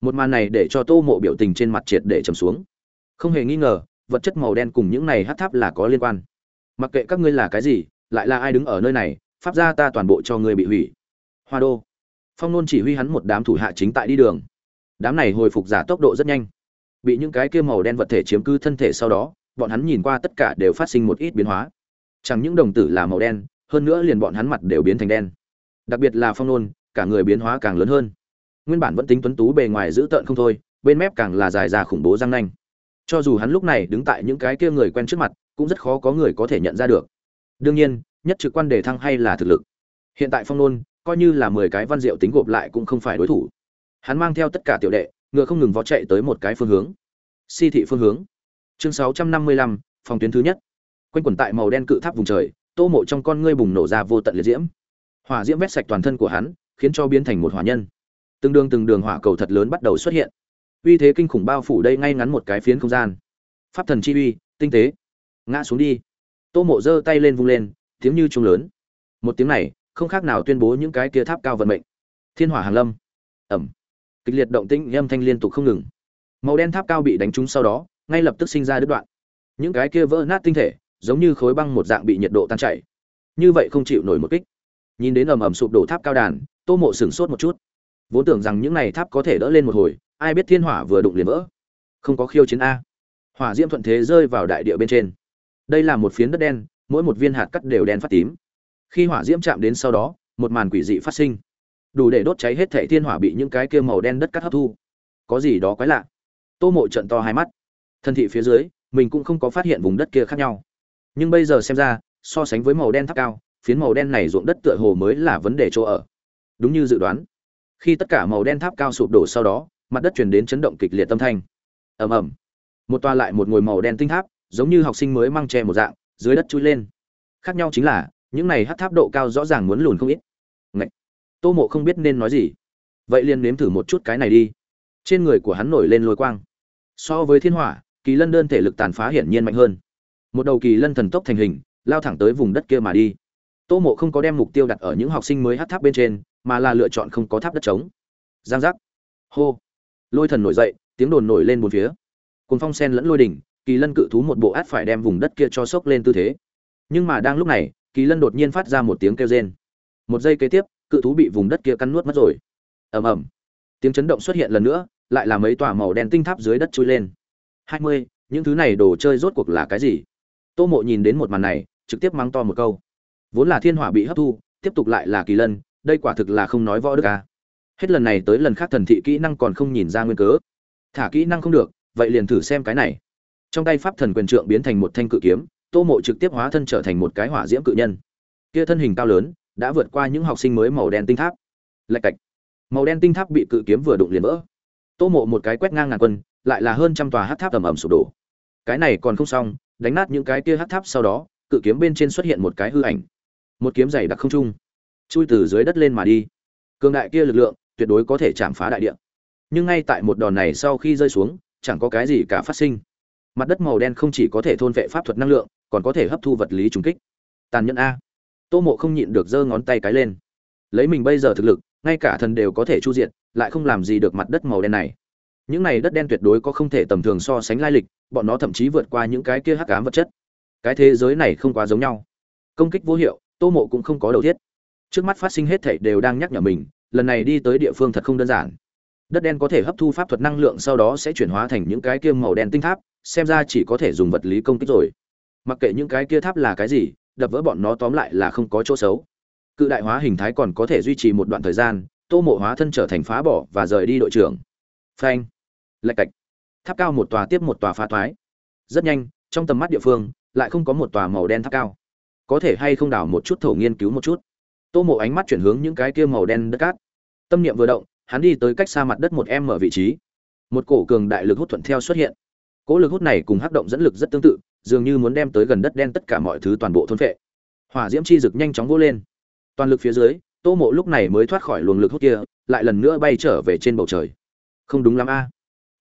một màn này để cho tô mộ biểu tình trên mặt triệt để trầm xuống. Không hề nghi ngờ, vật chất màu đen cùng những này hát tháp là có liên quan. Mặc kệ các ngươi là cái gì, lại là ai đứng ở nơi này, pháp gia ta toàn bộ cho ngươi bị hủy. Hoa đô. Phong nôn chỉ huy hắn một đám thủ hạ chính tại đi đường. Đám này hồi phục giả tốc độ rất nhanh. Bị những cái kia màu đen vật thể chiếm cứ thân thể sau đó, bọn hắn nhìn qua tất cả đều phát sinh một ít biến hóa. Chẳng những đồng tử là màu đen, hơn nữa liền bọn hắn mặt đều biến thành đen. Đặc biệt là phong nôn, cả người biến hóa càng lớn hơn nguyên bản vẫn tính tuấn tú bề ngoài giữ tợn không thôi, bên mép càng là dài ra khủng bố răng nanh. Cho dù hắn lúc này đứng tại những cái kia người quen trước mặt, cũng rất khó có người có thể nhận ra được. Đương nhiên, nhất trực quan đề thăng hay là thực lực. Hiện tại phong nôn, coi như là mười cái văn diệu tính gộp lại cũng không phải đối thủ. Hắn mang theo tất cả tiểu đệ, ngựa không ngừng vó chạy tới một cái phương hướng. Si thị phương hướng. Chương sáu trăm năm mươi lăm, phòng tuyến thứ nhất. Quanh quẩn tại màu đen cự tháp vùng trời, tô mộ trong con ngươi bùng nổ ra vô tận liệt diễm. Hỏa diễm vét sạch toàn thân của hắn, khiến cho biến thành một hỏa nhân từng đường từng đường hỏa cầu thật lớn bắt đầu xuất hiện. Uy thế kinh khủng bao phủ đây ngay ngắn một cái phiến không gian. Pháp thần chi uy, tinh tế. Ngã xuống đi. Tô mộ giơ tay lên vung lên, tiếng như trung lớn. Một tiếng này, không khác nào tuyên bố những cái kia tháp cao vận mệnh. Thiên hỏa hàng lâm. Ẩm. Kịch liệt động tĩnh, âm thanh liên tục không ngừng. Màu đen tháp cao bị đánh trúng sau đó, ngay lập tức sinh ra đứt đoạn. Những cái kia vỡ nát tinh thể, giống như khối băng một dạng bị nhiệt độ tan chảy. Như vậy không chịu nổi một kích. Nhìn đến ầm ầm sụp đổ tháp cao đàn, tô mộ sửng sốt một chút vốn tưởng rằng những này tháp có thể đỡ lên một hồi, ai biết thiên hỏa vừa đụng liền vỡ. Không có khiêu chiến a. Hỏa diễm thuận thế rơi vào đại địa bên trên. Đây là một phiến đất đen, mỗi một viên hạt cắt đều đen phát tím. Khi hỏa diễm chạm đến sau đó, một màn quỷ dị phát sinh. Đủ để đốt cháy hết thảy thiên hỏa bị những cái kia màu đen đất cắt hấp thu. Có gì đó quái lạ. Tô mộ trận to hai mắt. Thân thị phía dưới, mình cũng không có phát hiện vùng đất kia khác nhau. Nhưng bây giờ xem ra, so sánh với màu đen tháp cao, phiến màu đen này ruộng đất tựa hồ mới là vấn đề chỗ ở. Đúng như dự đoán khi tất cả màu đen tháp cao sụp đổ sau đó, mặt đất chuyển đến chấn động kịch liệt tâm thanh. Ầm ầm. Một toa lại một ngôi màu đen tinh tháp, giống như học sinh mới mang tre một dạng, dưới đất chui lên. Khác nhau chính là, những này hát tháp độ cao rõ ràng muốn lùn không ít. Ngậy! tô mộ không biết nên nói gì. Vậy liền nếm thử một chút cái này đi. Trên người của hắn nổi lên lôi quang. So với thiên hỏa, kỳ lân đơn thể lực tàn phá hiển nhiên mạnh hơn. Một đầu kỳ lân thần tốc thành hình, lao thẳng tới vùng đất kia mà đi. Tô mộ không có đem mục tiêu đặt ở những học sinh mới hát tháp bên trên mà là lựa chọn không có tháp đất trống. Giang giác. Hô. Lôi thần nổi dậy, tiếng đồn nổi lên bốn phía. Cùng phong sen lẫn lôi đỉnh, kỳ lân cự thú một bộ át phải đem vùng đất kia cho sốc lên tư thế. Nhưng mà đang lúc này, kỳ lân đột nhiên phát ra một tiếng kêu rên. Một giây kế tiếp, cự thú bị vùng đất kia cắn nuốt mất rồi. Ầm ầm. Tiếng chấn động xuất hiện lần nữa, lại là mấy tòa màu đen tinh tháp dưới đất trôi lên. Hai mươi, những thứ này đồ chơi rốt cuộc là cái gì? Tô mộ nhìn đến một màn này, trực tiếp mắng to một câu. Vốn là thiên hỏa bị hấp thu, tiếp tục lại là kỳ lân đây quả thực là không nói võ đức à. hết lần này tới lần khác thần thị kỹ năng còn không nhìn ra nguyên cớ. Thả kỹ năng không được, vậy liền thử xem cái này. Trong tay pháp thần quyền trượng biến thành một thanh cự kiếm, tô mộ trực tiếp hóa thân trở thành một cái hỏa diễm cự nhân. Kia thân hình cao lớn, đã vượt qua những học sinh mới màu đen tinh tháp. Lạch cạch. Màu đen tinh tháp bị cự kiếm vừa đụng liền vỡ. Tô mộ một cái quét ngang ngàn quân, lại là hơn trăm tòa hát tháp ầm ầm sụp đổ. Cái này còn không xong, đánh nát những cái kia hát tháp sau đó, cự kiếm bên trên xuất hiện một cái hư ảnh. Một kiếm dày đặc không trung chui từ dưới đất lên mà đi. Cường đại kia lực lượng tuyệt đối có thể chạm phá đại địa. Nhưng ngay tại một đòn này sau khi rơi xuống, chẳng có cái gì cả phát sinh. Mặt đất màu đen không chỉ có thể thôn vệ pháp thuật năng lượng, còn có thể hấp thu vật lý trùng kích. Tàn nhẫn a. Tô mộ không nhịn được giơ ngón tay cái lên. Lấy mình bây giờ thực lực, ngay cả thần đều có thể chu diện lại không làm gì được mặt đất màu đen này. Những này đất đen tuyệt đối có không thể tầm thường so sánh lai lịch, bọn nó thậm chí vượt qua những cái kia hắc ám vật chất. Cái thế giới này không quá giống nhau. Công kích vô hiệu, tô mộ cũng không có đầu thiết trước mắt phát sinh hết thảy đều đang nhắc nhở mình, lần này đi tới địa phương thật không đơn giản. Đất đen có thể hấp thu pháp thuật năng lượng sau đó sẽ chuyển hóa thành những cái kia màu đen tinh tháp, xem ra chỉ có thể dùng vật lý công kích rồi. Mặc kệ những cái kia tháp là cái gì, đập vỡ bọn nó tóm lại là không có chỗ xấu. Cự đại hóa hình thái còn có thể duy trì một đoạn thời gian, tô mộ hóa thân trở thành phá bỏ và rời đi đội trưởng. Phanh. Lạch cạch. Tháp cao một tòa tiếp một tòa phá thoái. Rất nhanh, trong tầm mắt địa phương, lại không có một tòa màu đen tháp cao. Có thể hay không đảo một chút thổ nghiên cứu một chút tô mộ ánh mắt chuyển hướng những cái kia màu đen đất cát. Tâm niệm vừa động, hắn đi tới cách xa mặt đất một em ở vị trí. Một cổ cường đại lực hút thuận theo xuất hiện. Cỗ lực hút này cùng hắc động dẫn lực rất tương tự, dường như muốn đem tới gần đất đen tất cả mọi thứ toàn bộ thôn phệ. Hỏa diễm chi rực nhanh chóng vô lên. Toàn lực phía dưới, tô mộ lúc này mới thoát khỏi luồng lực hút kia, lại lần nữa bay trở về trên bầu trời. Không đúng lắm a.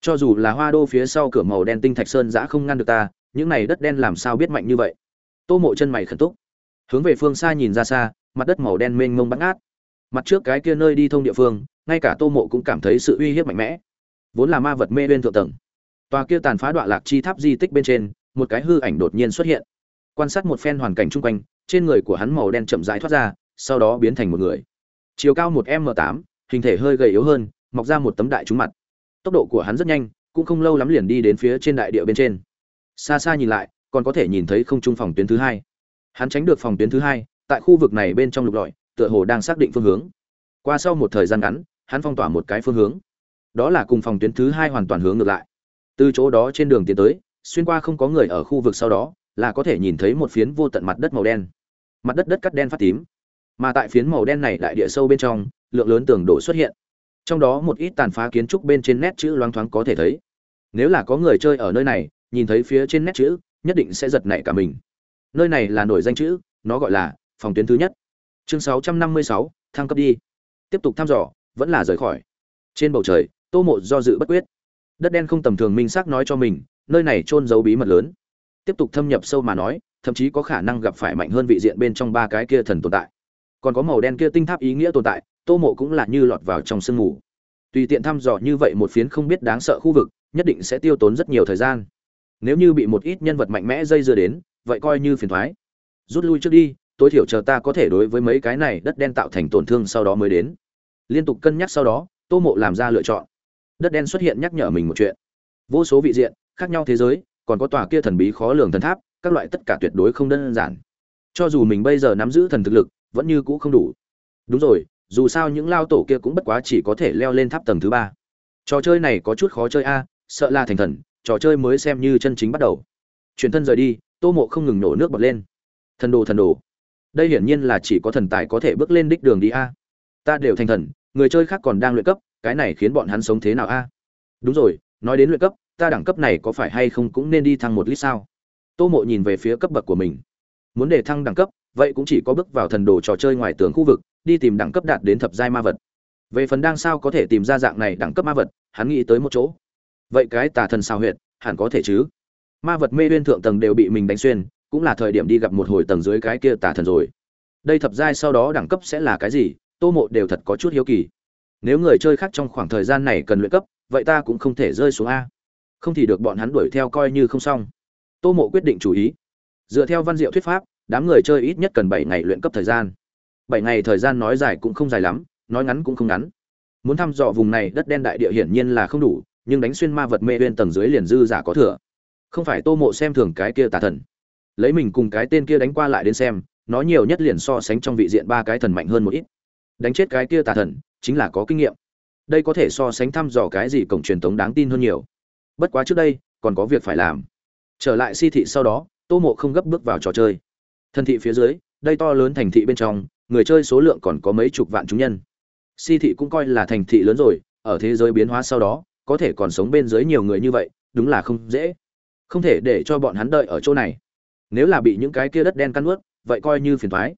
Cho dù là hoa đô phía sau cửa màu đen tinh thạch sơn giã không ngăn được ta, những này đất đen làm sao biết mạnh như vậy? Tô mộ chân mày khẩn túc hướng về phương xa nhìn ra xa, mặt đất màu đen mênh mông bắn át mặt trước cái kia nơi đi thông địa phương, ngay cả tô mộ cũng cảm thấy sự uy hiếp mạnh mẽ. Vốn là ma vật mê lên thượng tầng. Tòa kia tàn phá đoạn lạc chi tháp di tích bên trên, một cái hư ảnh đột nhiên xuất hiện. Quan sát một phen hoàn cảnh chung quanh, trên người của hắn màu đen chậm rãi thoát ra, sau đó biến thành một người. Chiều cao một m tám, hình thể hơi gầy yếu hơn, mọc ra một tấm đại trúng mặt. Tốc độ của hắn rất nhanh, cũng không lâu lắm liền đi đến phía trên đại địa bên trên. Xa xa nhìn lại, còn có thể nhìn thấy không trung phòng tuyến thứ hai hắn tránh được phòng tuyến thứ hai, tại khu vực này bên trong lục lọi, tựa hồ đang xác định phương hướng. Qua sau một thời gian ngắn, hắn phong tỏa một cái phương hướng. Đó là cùng phòng tuyến thứ hai hoàn toàn hướng ngược lại. Từ chỗ đó trên đường tiến tới, xuyên qua không có người ở khu vực sau đó, là có thể nhìn thấy một phiến vô tận mặt đất màu đen. Mặt đất đất cắt đen phát tím. Mà tại phiến màu đen này đại địa sâu bên trong, lượng lớn tường đổ xuất hiện. Trong đó một ít tàn phá kiến trúc bên trên nét chữ loáng thoáng có thể thấy. Nếu là có người chơi ở nơi này, nhìn thấy phía trên nét chữ, nhất định sẽ giật nảy cả mình nơi này là nổi danh chữ nó gọi là phòng tuyến thứ nhất. Chương 656, thăng cấp đi. Tiếp tục thăm dò vẫn là rời khỏi. Trên bầu trời tô mộ do dự bất quyết. Đất đen không tầm thường minh xác nói cho mình nơi này trôn giấu bí mật lớn. Tiếp tục thâm nhập sâu mà nói thậm chí có khả năng gặp phải mạnh hơn vị diện bên trong ba cái kia thần tồn tại. Còn có màu đen kia tinh tháp ý nghĩa tồn tại tô mộ cũng là như lọt vào trong sương mù. Tùy tiện thăm dò như vậy một phiến không biết đáng sợ khu vực nhất định sẽ tiêu tốn rất nhiều thời gian. Nếu như bị một ít nhân vật mạnh mẽ dây dưa đến vậy coi như phiền thoái. Rút lui trước đi, tối thiểu chờ ta có thể đối với mấy cái này đất đen tạo thành tổn thương sau đó mới đến. Liên tục cân nhắc sau đó, tô mộ làm ra lựa chọn. Đất đen xuất hiện nhắc nhở mình một chuyện. Vô số vị diện, khác nhau thế giới, còn có tòa kia thần bí khó lường thần tháp, các loại tất cả tuyệt đối không đơn giản. Cho dù mình bây giờ nắm giữ thần thực lực, vẫn như cũ không đủ. Đúng rồi, dù sao những lao tổ kia cũng bất quá chỉ có thể leo lên tháp tầng thứ ba. Trò chơi này có chút khó chơi a, sợ là thành thần, trò chơi mới xem như chân chính bắt đầu. Chuyển thân rời đi tô mộ không ngừng nổ nước bọt lên. Thần đồ thần đồ. Đây hiển nhiên là chỉ có thần tài có thể bước lên đích đường đi a. Ta đều thành thần, người chơi khác còn đang luyện cấp, cái này khiến bọn hắn sống thế nào a? Đúng rồi, nói đến luyện cấp, ta đẳng cấp này có phải hay không cũng nên đi thăng một lít sao? Tô mộ nhìn về phía cấp bậc của mình. Muốn để thăng đẳng cấp, vậy cũng chỉ có bước vào thần đồ trò chơi ngoài tường khu vực, đi tìm đẳng cấp đạt đến thập giai ma vật. Về phần đang sao có thể tìm ra dạng này đẳng cấp ma vật, hắn nghĩ tới một chỗ. Vậy cái tà thần sao huyệt, hẳn có thể chứ? Ma vật mê uyên thượng tầng đều bị mình đánh xuyên, cũng là thời điểm đi gặp một hồi tầng dưới cái kia tà thần rồi. Đây thập giai sau đó đẳng cấp sẽ là cái gì, tô mộ đều thật có chút hiếu kỳ. Nếu người chơi khác trong khoảng thời gian này cần luyện cấp, vậy ta cũng không thể rơi xuống a. Không thì được bọn hắn đuổi theo coi như không xong. Tô mộ quyết định chú ý. Dựa theo văn diệu thuyết pháp, đám người chơi ít nhất cần bảy ngày luyện cấp thời gian. Bảy ngày thời gian nói dài cũng không dài lắm, nói ngắn cũng không ngắn. Muốn thăm dò vùng này đất đen đại địa hiển nhiên là không đủ, nhưng đánh xuyên ma vật mê bên tầng dưới liền dư giả có thừa không phải tô mộ xem thường cái kia tà thần. Lấy mình cùng cái tên kia đánh qua lại đến xem, nó nhiều nhất liền so sánh trong vị diện ba cái thần mạnh hơn một ít. Đánh chết cái kia tà thần, chính là có kinh nghiệm. Đây có thể so sánh thăm dò cái gì cổng truyền thống đáng tin hơn nhiều. Bất quá trước đây, còn có việc phải làm. Trở lại si thị sau đó, tô mộ không gấp bước vào trò chơi. Thân thị phía dưới, đây to lớn thành thị bên trong, người chơi số lượng còn có mấy chục vạn chúng nhân. Si thị cũng coi là thành thị lớn rồi, ở thế giới biến hóa sau đó, có thể còn sống bên dưới nhiều người như vậy, đúng là không dễ không thể để cho bọn hắn đợi ở chỗ này. Nếu là bị những cái kia đất đen căn ướt vậy coi như phiền thoái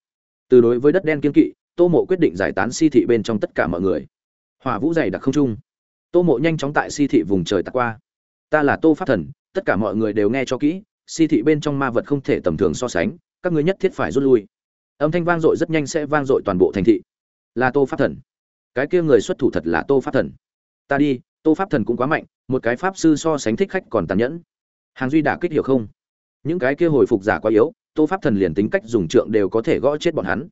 từ đối với đất đen kiên kỵ, tô mộ quyết định giải tán si thị bên trong tất cả mọi người. Hỏa vũ dày đặc không trung. Tô mộ nhanh chóng tại si thị vùng trời tạc qua. Ta là tô pháp thần, tất cả mọi người đều nghe cho kỹ, si thị bên trong ma vật không thể tầm thường so sánh, các ngươi nhất thiết phải rút lui. Âm thanh vang dội rất nhanh sẽ vang dội toàn bộ thành thị. Là tô pháp thần. Cái kia người xuất thủ thật là tô pháp thần. Ta đi, tô pháp thần cũng quá mạnh, một cái pháp sư so sánh thích khách còn tàn nhẫn hàng duy đả kích hiểu không? Những cái kia hồi phục giả quá yếu, tô pháp thần liền tính cách dùng trượng đều có thể gõ chết bọn hắn.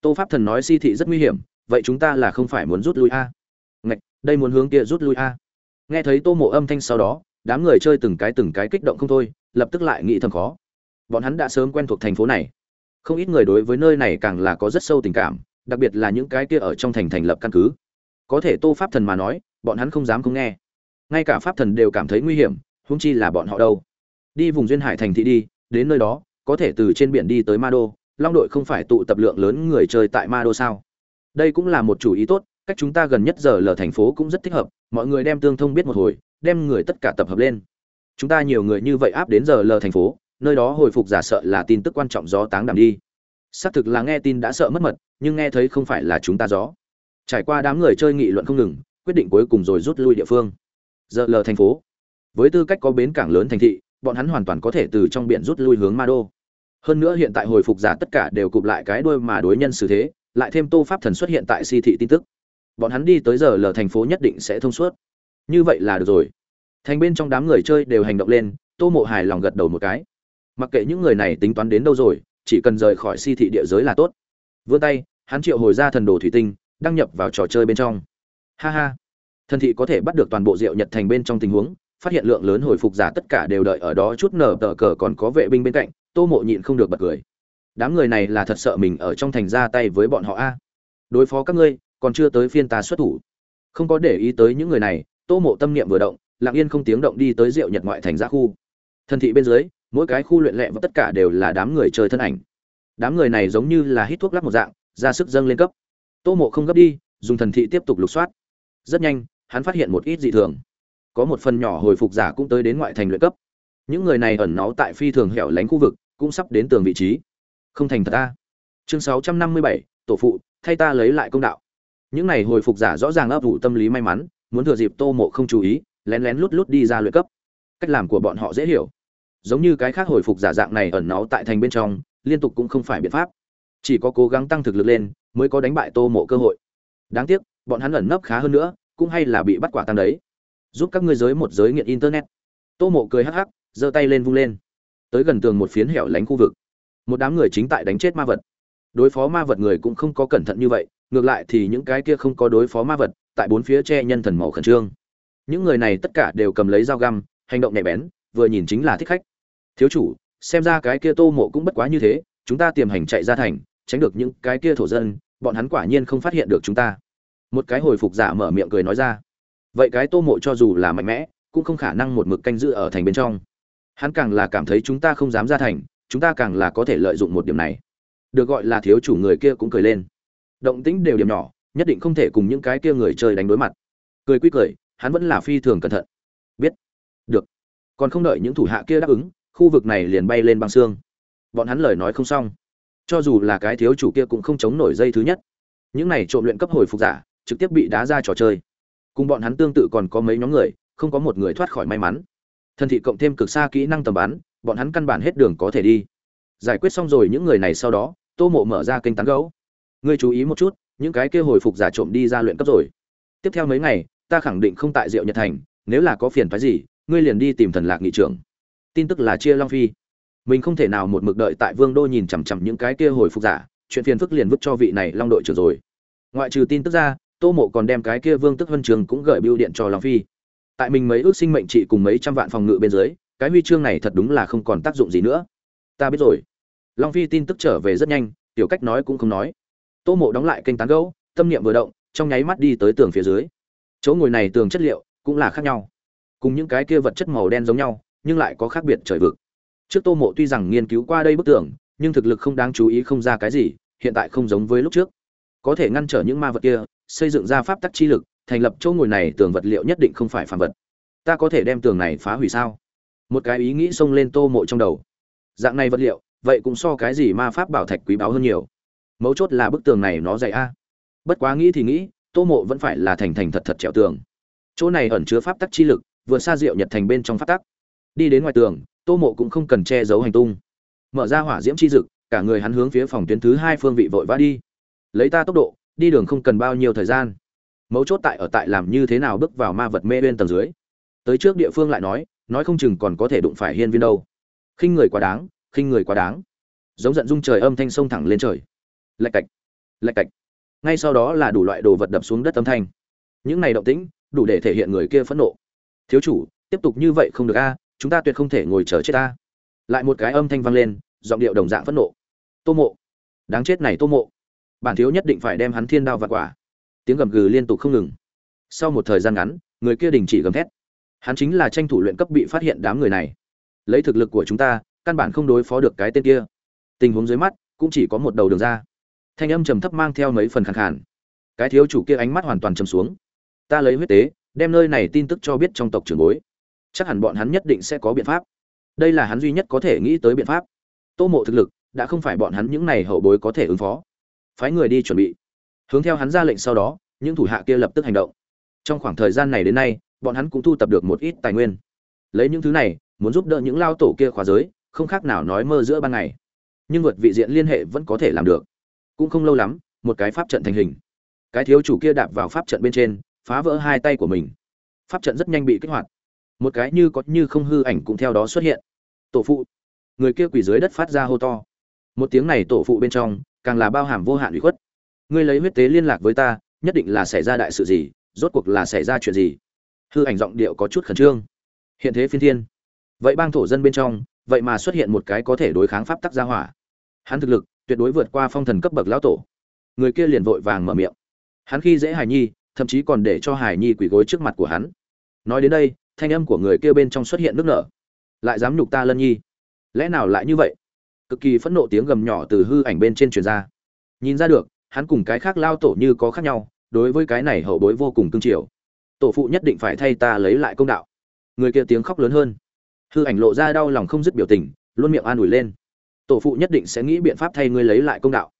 Tô pháp thần nói si thị rất nguy hiểm, vậy chúng ta là không phải muốn rút lui a? Ngạch, đây muốn hướng kia rút lui a? Nghe thấy tô mộ âm thanh sau đó, đám người chơi từng cái từng cái kích động không thôi, lập tức lại nghĩ thầm khó. Bọn hắn đã sớm quen thuộc thành phố này. Không ít người đối với nơi này càng là có rất sâu tình cảm, đặc biệt là những cái kia ở trong thành thành lập căn cứ. Có thể tô pháp thần mà nói, bọn hắn không dám không nghe. Ngay cả pháp thần đều cảm thấy nguy hiểm huống chi là bọn họ đâu? Đi vùng duyên hải thành thị đi, đến nơi đó, có thể từ trên biển đi tới ma đô. Long đội không phải tụ tập lượng lớn người chơi tại ma đô sao? Đây cũng là một chủ ý tốt, cách chúng ta gần nhất giờ lờ thành phố cũng rất thích hợp. Mọi người đem tương thông biết một hồi, đem người tất cả tập hợp lên. Chúng ta nhiều người như vậy áp đến giờ lờ thành phố, nơi đó hồi phục giả sợ là tin tức quan trọng gió táng đàm đi. Xác thực là nghe tin đã sợ mất mật, nhưng nghe thấy không phải là chúng ta gió. Trải qua đám người chơi nghị luận không ngừng, quyết định cuối cùng rồi rút lui địa phương. Giờ lờ thành phố với tư cách có bến cảng lớn thành thị, bọn hắn hoàn toàn có thể từ trong biển rút lui hướng ma đô. Hơn nữa hiện tại hồi phục giả tất cả đều cụp lại cái đuôi mà đối nhân xử thế, lại thêm tô pháp thần xuất hiện tại si thị tin tức. Bọn hắn đi tới giờ lờ thành phố nhất định sẽ thông suốt. Như vậy là được rồi. Thành bên trong đám người chơi đều hành động lên, tô mộ hài lòng gật đầu một cái. Mặc kệ những người này tính toán đến đâu rồi, chỉ cần rời khỏi si thị địa giới là tốt. Vươn tay, hắn triệu hồi ra thần đồ thủy tinh, đăng nhập vào trò chơi bên trong. Ha ha. Thần thị có thể bắt được toàn bộ rượu nhật thành bên trong tình huống phát hiện lượng lớn hồi phục giả tất cả đều đợi ở đó chút nở tờ cờ còn có vệ binh bên cạnh, tô mộ nhịn không được bật cười. Đám người này là thật sợ mình ở trong thành ra tay với bọn họ a. Đối phó các ngươi, còn chưa tới phiên ta xuất thủ. Không có để ý tới những người này, tô mộ tâm niệm vừa động, lặng yên không tiếng động đi tới rượu nhật ngoại thành ra khu. Thân thị bên dưới, mỗi cái khu luyện lẹ và tất cả đều là đám người chơi thân ảnh. Đám người này giống như là hít thuốc lắc một dạng, ra sức dâng lên cấp. Tô mộ không gấp đi, dùng thần thị tiếp tục lục soát. Rất nhanh, hắn phát hiện một ít dị thường có một phần nhỏ hồi phục giả cũng tới đến ngoại thành luyện cấp. Những người này ẩn náu tại phi thường hẻo lánh khu vực, cũng sắp đến tường vị trí. Không thành thật ta. Chương sáu trăm năm mươi bảy, tổ phụ, thay ta lấy lại công đạo. Những này hồi phục giả rõ ràng ấp ủ tâm lý may mắn, muốn thừa dịp tô mộ không chú ý, lén lén lút lút đi ra luyện cấp. Cách làm của bọn họ dễ hiểu. Giống như cái khác hồi phục giả dạng này ẩn náu tại thành bên trong, liên tục cũng không phải biện pháp. Chỉ có cố gắng tăng thực lực lên, mới có đánh bại tô mộ cơ hội. Đáng tiếc, bọn hắn ẩn nấp khá hơn nữa, cũng hay là bị bắt quả tăng đấy giúp các ngươi giới một giới nghiện internet. Tô mộ cười hắc hắc, giơ tay lên vung lên. Tới gần tường một phiến hẻo lánh khu vực. Một đám người chính tại đánh chết ma vật. Đối phó ma vật người cũng không có cẩn thận như vậy, ngược lại thì những cái kia không có đối phó ma vật, tại bốn phía che nhân thần màu khẩn trương. Những người này tất cả đều cầm lấy dao găm, hành động nhạy bén, vừa nhìn chính là thích khách. Thiếu chủ, xem ra cái kia tô mộ cũng bất quá như thế, chúng ta tiềm hành chạy ra thành, tránh được những cái kia thổ dân, bọn hắn quả nhiên không phát hiện được chúng ta. Một cái hồi phục giả mở miệng cười nói ra vậy cái tô mộ cho dù là mạnh mẽ, cũng không khả năng một mực canh giữ ở thành bên trong. Hắn càng là cảm thấy chúng ta không dám ra thành, chúng ta càng là có thể lợi dụng một điểm này. Được gọi là thiếu chủ người kia cũng cười lên. Động tĩnh đều điểm nhỏ, nhất định không thể cùng những cái kia người chơi đánh đối mặt. Cười quy cười, hắn vẫn là phi thường cẩn thận. Biết. Được. Còn không đợi những thủ hạ kia đáp ứng, khu vực này liền bay lên băng xương. Bọn hắn lời nói không xong. Cho dù là cái thiếu chủ kia cũng không chống nổi dây thứ nhất. Những này trộm luyện cấp hồi phục giả, trực tiếp bị đá ra trò chơi cùng bọn hắn tương tự còn có mấy nhóm người, không có một người thoát khỏi may mắn. Thân thị cộng thêm cực xa kỹ năng tầm bắn, bọn hắn căn bản hết đường có thể đi. Giải quyết xong rồi những người này sau đó, tô mộ mở ra kênh tán gấu ngươi chú ý một chút, những cái kia hồi phục giả trộm đi ra luyện cấp rồi. Tiếp theo mấy ngày, ta khẳng định không tại diệu nhật thành, nếu là có phiền phái gì, ngươi liền đi tìm thần lạc nghị trưởng. Tin tức là chia long phi. Mình không thể nào một mực đợi tại vương đô nhìn chằm chằm những cái kia hồi phục giả, chuyện phiền phức liền vứt cho vị này long đội trưởng rồi. Ngoại trừ tin tức ra tô mộ còn đem cái kia vương tức huân trường cũng gửi bưu điện cho long phi. Tại mình mấy ước sinh mệnh trị cùng mấy trăm vạn phòng ngự bên dưới, cái huy chương này thật đúng là không còn tác dụng gì nữa. Ta biết rồi. Long phi tin tức trở về rất nhanh, tiểu cách nói cũng không nói. Tô mộ đóng lại kênh tán gấu tâm niệm vừa động, trong nháy mắt đi tới tường phía dưới. Chỗ ngồi này tường chất liệu cũng là khác nhau. Cùng những cái kia vật chất màu đen giống nhau, nhưng lại có khác biệt trời vực. Trước tô mộ tuy rằng nghiên cứu qua đây bức tường, nhưng thực lực không đáng chú ý không ra cái gì, hiện tại không giống với lúc trước. Có thể ngăn trở những ma vật kia xây dựng ra pháp tắc chi lực, thành lập chỗ ngồi này tường vật liệu nhất định không phải phàm vật. Ta có thể đem tường này phá hủy sao? Một cái ý nghĩ xông lên tô mộ trong đầu. Dạng này vật liệu, vậy cũng so cái gì ma pháp bảo thạch quý báu hơn nhiều. Mấu chốt là bức tường này nó dày a. Bất quá nghĩ thì nghĩ, tô mộ vẫn phải là thành thành thật thật trèo tường. Chỗ này ẩn chứa pháp tắc chi lực, vừa xa diệu nhật thành bên trong pháp tắc. Đi đến ngoài tường, tô mộ cũng không cần che giấu hành tung. Mở ra hỏa diễm chi dực, cả người hắn hướng phía phòng tuyến thứ hai phương vị vội vã đi. Lấy ta tốc độ đi đường không cần bao nhiêu thời gian. Mấu chốt tại ở tại làm như thế nào bước vào ma vật mê bên tầng dưới. Tới trước địa phương lại nói nói không chừng còn có thể đụng phải hiên viên đâu. Khinh người quá đáng, khinh người quá đáng. Giống giận dung trời âm thanh sông thẳng lên trời. Lạch cạch lạch cạch. Ngay sau đó là đủ loại đồ vật đập xuống đất âm thanh. Những này động tĩnh, đủ để thể hiện người kia phẫn nộ. Thiếu chủ, tiếp tục như vậy không được a, chúng ta tuyệt không thể ngồi chờ chết ta. Lại một cái âm thanh vang lên, giọng điệu đồng dạng phẫn nộ. Tô mộ. Đáng chết này tô mộ bản thiếu nhất định phải đem hắn thiên đao vặt quả. Tiếng gầm gừ liên tục không ngừng. Sau một thời gian ngắn, người kia đình chỉ gầm thét. Hắn chính là tranh thủ luyện cấp bị phát hiện đám người này. Lấy thực lực của chúng ta, căn bản không đối phó được cái tên kia. Tình huống dưới mắt, cũng chỉ có một đầu đường ra. Thanh âm trầm thấp mang theo mấy phần khẳng khàn. Cái thiếu chủ kia ánh mắt hoàn toàn trầm xuống. Ta lấy huyết tế, đem nơi này tin tức cho biết trong tộc trưởng bối. Chắc hẳn bọn hắn nhất định sẽ có biện pháp. Đây là hắn duy nhất có thể nghĩ tới biện pháp. Tô mộ thực lực, đã không phải bọn hắn những này hậu bối có thể ứng phó phái người đi chuẩn bị. Hướng theo hắn ra lệnh sau đó, những thủ hạ kia lập tức hành động. Trong khoảng thời gian này đến nay, bọn hắn cũng thu tập được một ít tài nguyên. Lấy những thứ này, muốn giúp đỡ những lao tổ kia khóa giới, không khác nào nói mơ giữa ban ngày. Nhưng vượt vị diện liên hệ vẫn có thể làm được. Cũng không lâu lắm, một cái pháp trận thành hình. Cái thiếu chủ kia đạp vào pháp trận bên trên, phá vỡ hai tay của mình. Pháp trận rất nhanh bị kích hoạt. Một cái như có như không hư ảnh cũng theo đó xuất hiện. Tổ phụ. Người kia quỳ dưới đất phát ra hô to. Một tiếng này tổ phụ bên trong càng là bao hàm vô hạn ủy khuất. Ngươi lấy huyết tế liên lạc với ta, nhất định là xảy ra đại sự gì, rốt cuộc là xảy ra chuyện gì? Hư ảnh giọng điệu có chút khẩn trương. Hiện thế phiên thiên. Vậy bang thổ dân bên trong, vậy mà xuất hiện một cái có thể đối kháng pháp tắc gia hỏa. Hắn thực lực, tuyệt đối vượt qua phong thần cấp bậc lão tổ. Người kia liền vội vàng mở miệng. Hắn khi dễ hài nhi, thậm chí còn để cho hài nhi quỳ gối trước mặt của hắn. Nói đến đây, thanh âm của người kia bên trong xuất hiện nước nở. Lại dám nhục ta lân nhi? Lẽ nào lại như vậy? Cực kỳ phẫn nộ tiếng gầm nhỏ từ hư ảnh bên trên truyền ra. Nhìn ra được, hắn cùng cái khác lao tổ như có khác nhau, đối với cái này hậu bối vô cùng cương triều tổ phụ nhất định phải thay ta lấy lại công đạo. Người kia tiếng khóc lớn hơn. Hư ảnh lộ ra đau lòng không dứt biểu tình, luôn miệng an ủi lên. Tổ phụ nhất định sẽ nghĩ biện pháp thay ngươi lấy lại công đạo.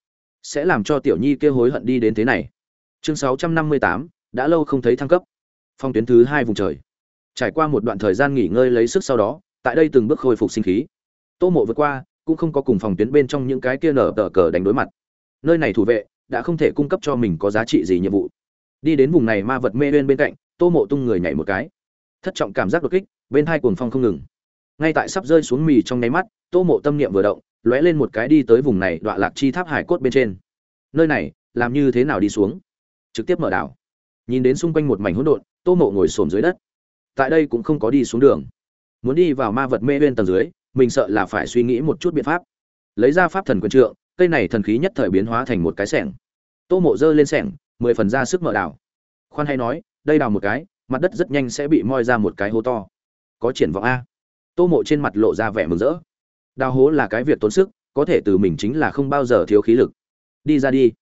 Sẽ làm cho tiểu nhi kia hối hận đi đến thế này. Chương sáu trăm năm mươi tám, đã lâu không thấy thăng cấp. Phong tuyến thứ hai vùng trời. Trải qua một đoạn thời gian nghỉ ngơi lấy sức sau đó, tại đây từng bước khôi phục sinh khí. Tô mộ vượt qua cũng không có cùng phòng tuyến bên trong những cái kia nở tờ cờ đánh đối mặt. Nơi này thủ vệ đã không thể cung cấp cho mình có giá trị gì nhiệm vụ. Đi đến vùng này ma vật mê bên bên cạnh, tô mộ tung người nhảy một cái. Thất trọng cảm giác đột kích, bên hai cuồng phong không ngừng. Ngay tại sắp rơi xuống mì trong nháy mắt, tô mộ tâm niệm vừa động, lóe lên một cái đi tới vùng này đọa lạc chi tháp hải cốt bên trên. Nơi này, làm như thế nào đi xuống? Trực tiếp mở đảo. Nhìn đến xung quanh một mảnh hỗn độn, tô mộ ngồi xổm dưới đất. Tại đây cũng không có đi xuống đường. Muốn đi vào ma vật mê bên tầng dưới mình sợ là phải suy nghĩ một chút biện pháp. Lấy ra pháp thần quyền trượng, cây này thần khí nhất thời biến hóa thành một cái sẻng. Tô mộ dơ lên sẻng, mười phần ra sức mở đảo. Khoan hay nói, đây đào một cái, mặt đất rất nhanh sẽ bị moi ra một cái hố to. Có triển vọng a. Tô mộ trên mặt lộ ra vẻ mừng rỡ. Đào hố là cái việc tốn sức, có thể từ mình chính là không bao giờ thiếu khí lực. Đi ra đi.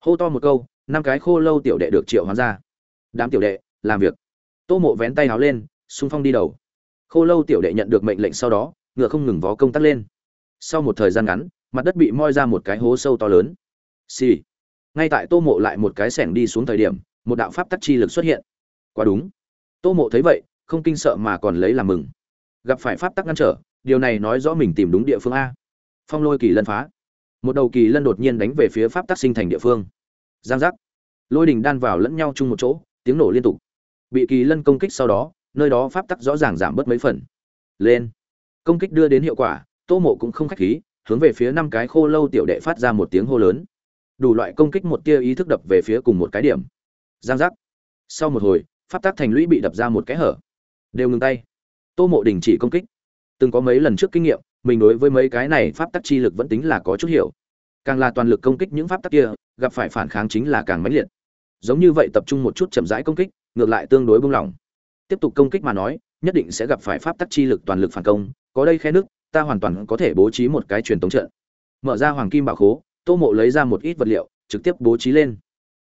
Hô to một câu, năm cái khô lâu tiểu đệ được triệu hoán ra. Đám tiểu đệ, làm việc. Tô mộ vén tay háo lên, xung phong đi đầu. Khô lâu tiểu đệ nhận được mệnh lệnh sau đó ngựa không ngừng vó công tác lên. Sau một thời gian ngắn, mặt đất bị moi ra một cái hố sâu to lớn. Xì、sì. ngay tại tô mộ lại một cái sẻng đi xuống thời điểm, một đạo pháp tắc chi lực xuất hiện. Quá đúng. Tô mộ thấy vậy, không kinh sợ mà còn lấy làm mừng. Gặp phải pháp tắc ngăn trở, điều này nói rõ mình tìm đúng địa phương a. Phong lôi kỳ lân phá. Một đầu kỳ lân đột nhiên đánh về phía pháp tắc sinh thành địa phương. Giang giác. Lôi đình đan vào lẫn nhau chung một chỗ, tiếng nổ liên tục. Bị kỳ lân công kích sau đó, nơi đó pháp tắc rõ ràng giảm bớt mấy phần. Lên công kích đưa đến hiệu quả, tô mộ cũng không khách khí, hướng về phía năm cái khô lâu tiểu đệ phát ra một tiếng hô lớn. Đủ loại công kích một tia ý thức đập về phía cùng một cái điểm. Giang giác. Sau một hồi, pháp tác thành lũy bị đập ra một cái hở. Đều ngừng tay. Tô mộ đình chỉ công kích. Từng có mấy lần trước kinh nghiệm, mình đối với mấy cái này pháp tắc chi lực vẫn tính là có chút hiểu. Càng là toàn lực công kích những pháp tắc kia, gặp phải phản kháng chính là càng mãnh liệt. Giống như vậy tập trung một chút chậm rãi công kích, ngược lại tương đối buông lỏng. Tiếp tục công kích mà nói, nhất định sẽ gặp phải pháp tắc chi lực toàn lực phản công có đây khe nước, ta hoàn toàn có thể bố trí một cái truyền tống trận. Mở ra hoàng kim bảo khố, tô mộ lấy ra một ít vật liệu, trực tiếp bố trí lên.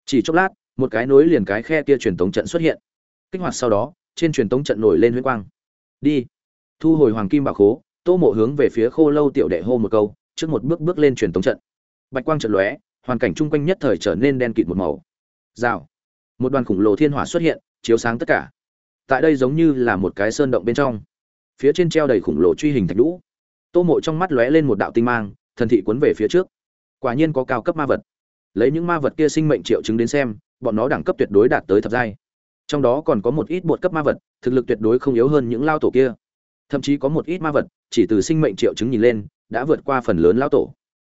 Chỉ chốc lát, một cái nối liền cái khe kia truyền tống trận xuất hiện. Kích hoạt sau đó, trên truyền tống trận nổi lên huyết quang. Đi. Thu hồi hoàng kim bảo khố, tô mộ hướng về phía khô lâu tiểu đệ hô một câu, trước một bước bước lên truyền tống trận. Bạch quang trận lóe, hoàn cảnh chung quanh nhất thời trở nên đen kịt một màu. Rào. Một đoàn khủng lồ thiên hỏa xuất hiện, chiếu sáng tất cả. Tại đây giống như là một cái sơn động bên trong phía trên treo đầy khủng lồ truy hình thạch lũ tô mộ trong mắt lóe lên một đạo tinh mang, thần thị cuốn về phía trước. Quả nhiên có cao cấp ma vật. Lấy những ma vật kia sinh mệnh triệu chứng đến xem, bọn nó đẳng cấp tuyệt đối đạt tới thập giai. Trong đó còn có một ít bột cấp ma vật, thực lực tuyệt đối không yếu hơn những lao tổ kia. Thậm chí có một ít ma vật, chỉ từ sinh mệnh triệu chứng nhìn lên, đã vượt qua phần lớn lao tổ.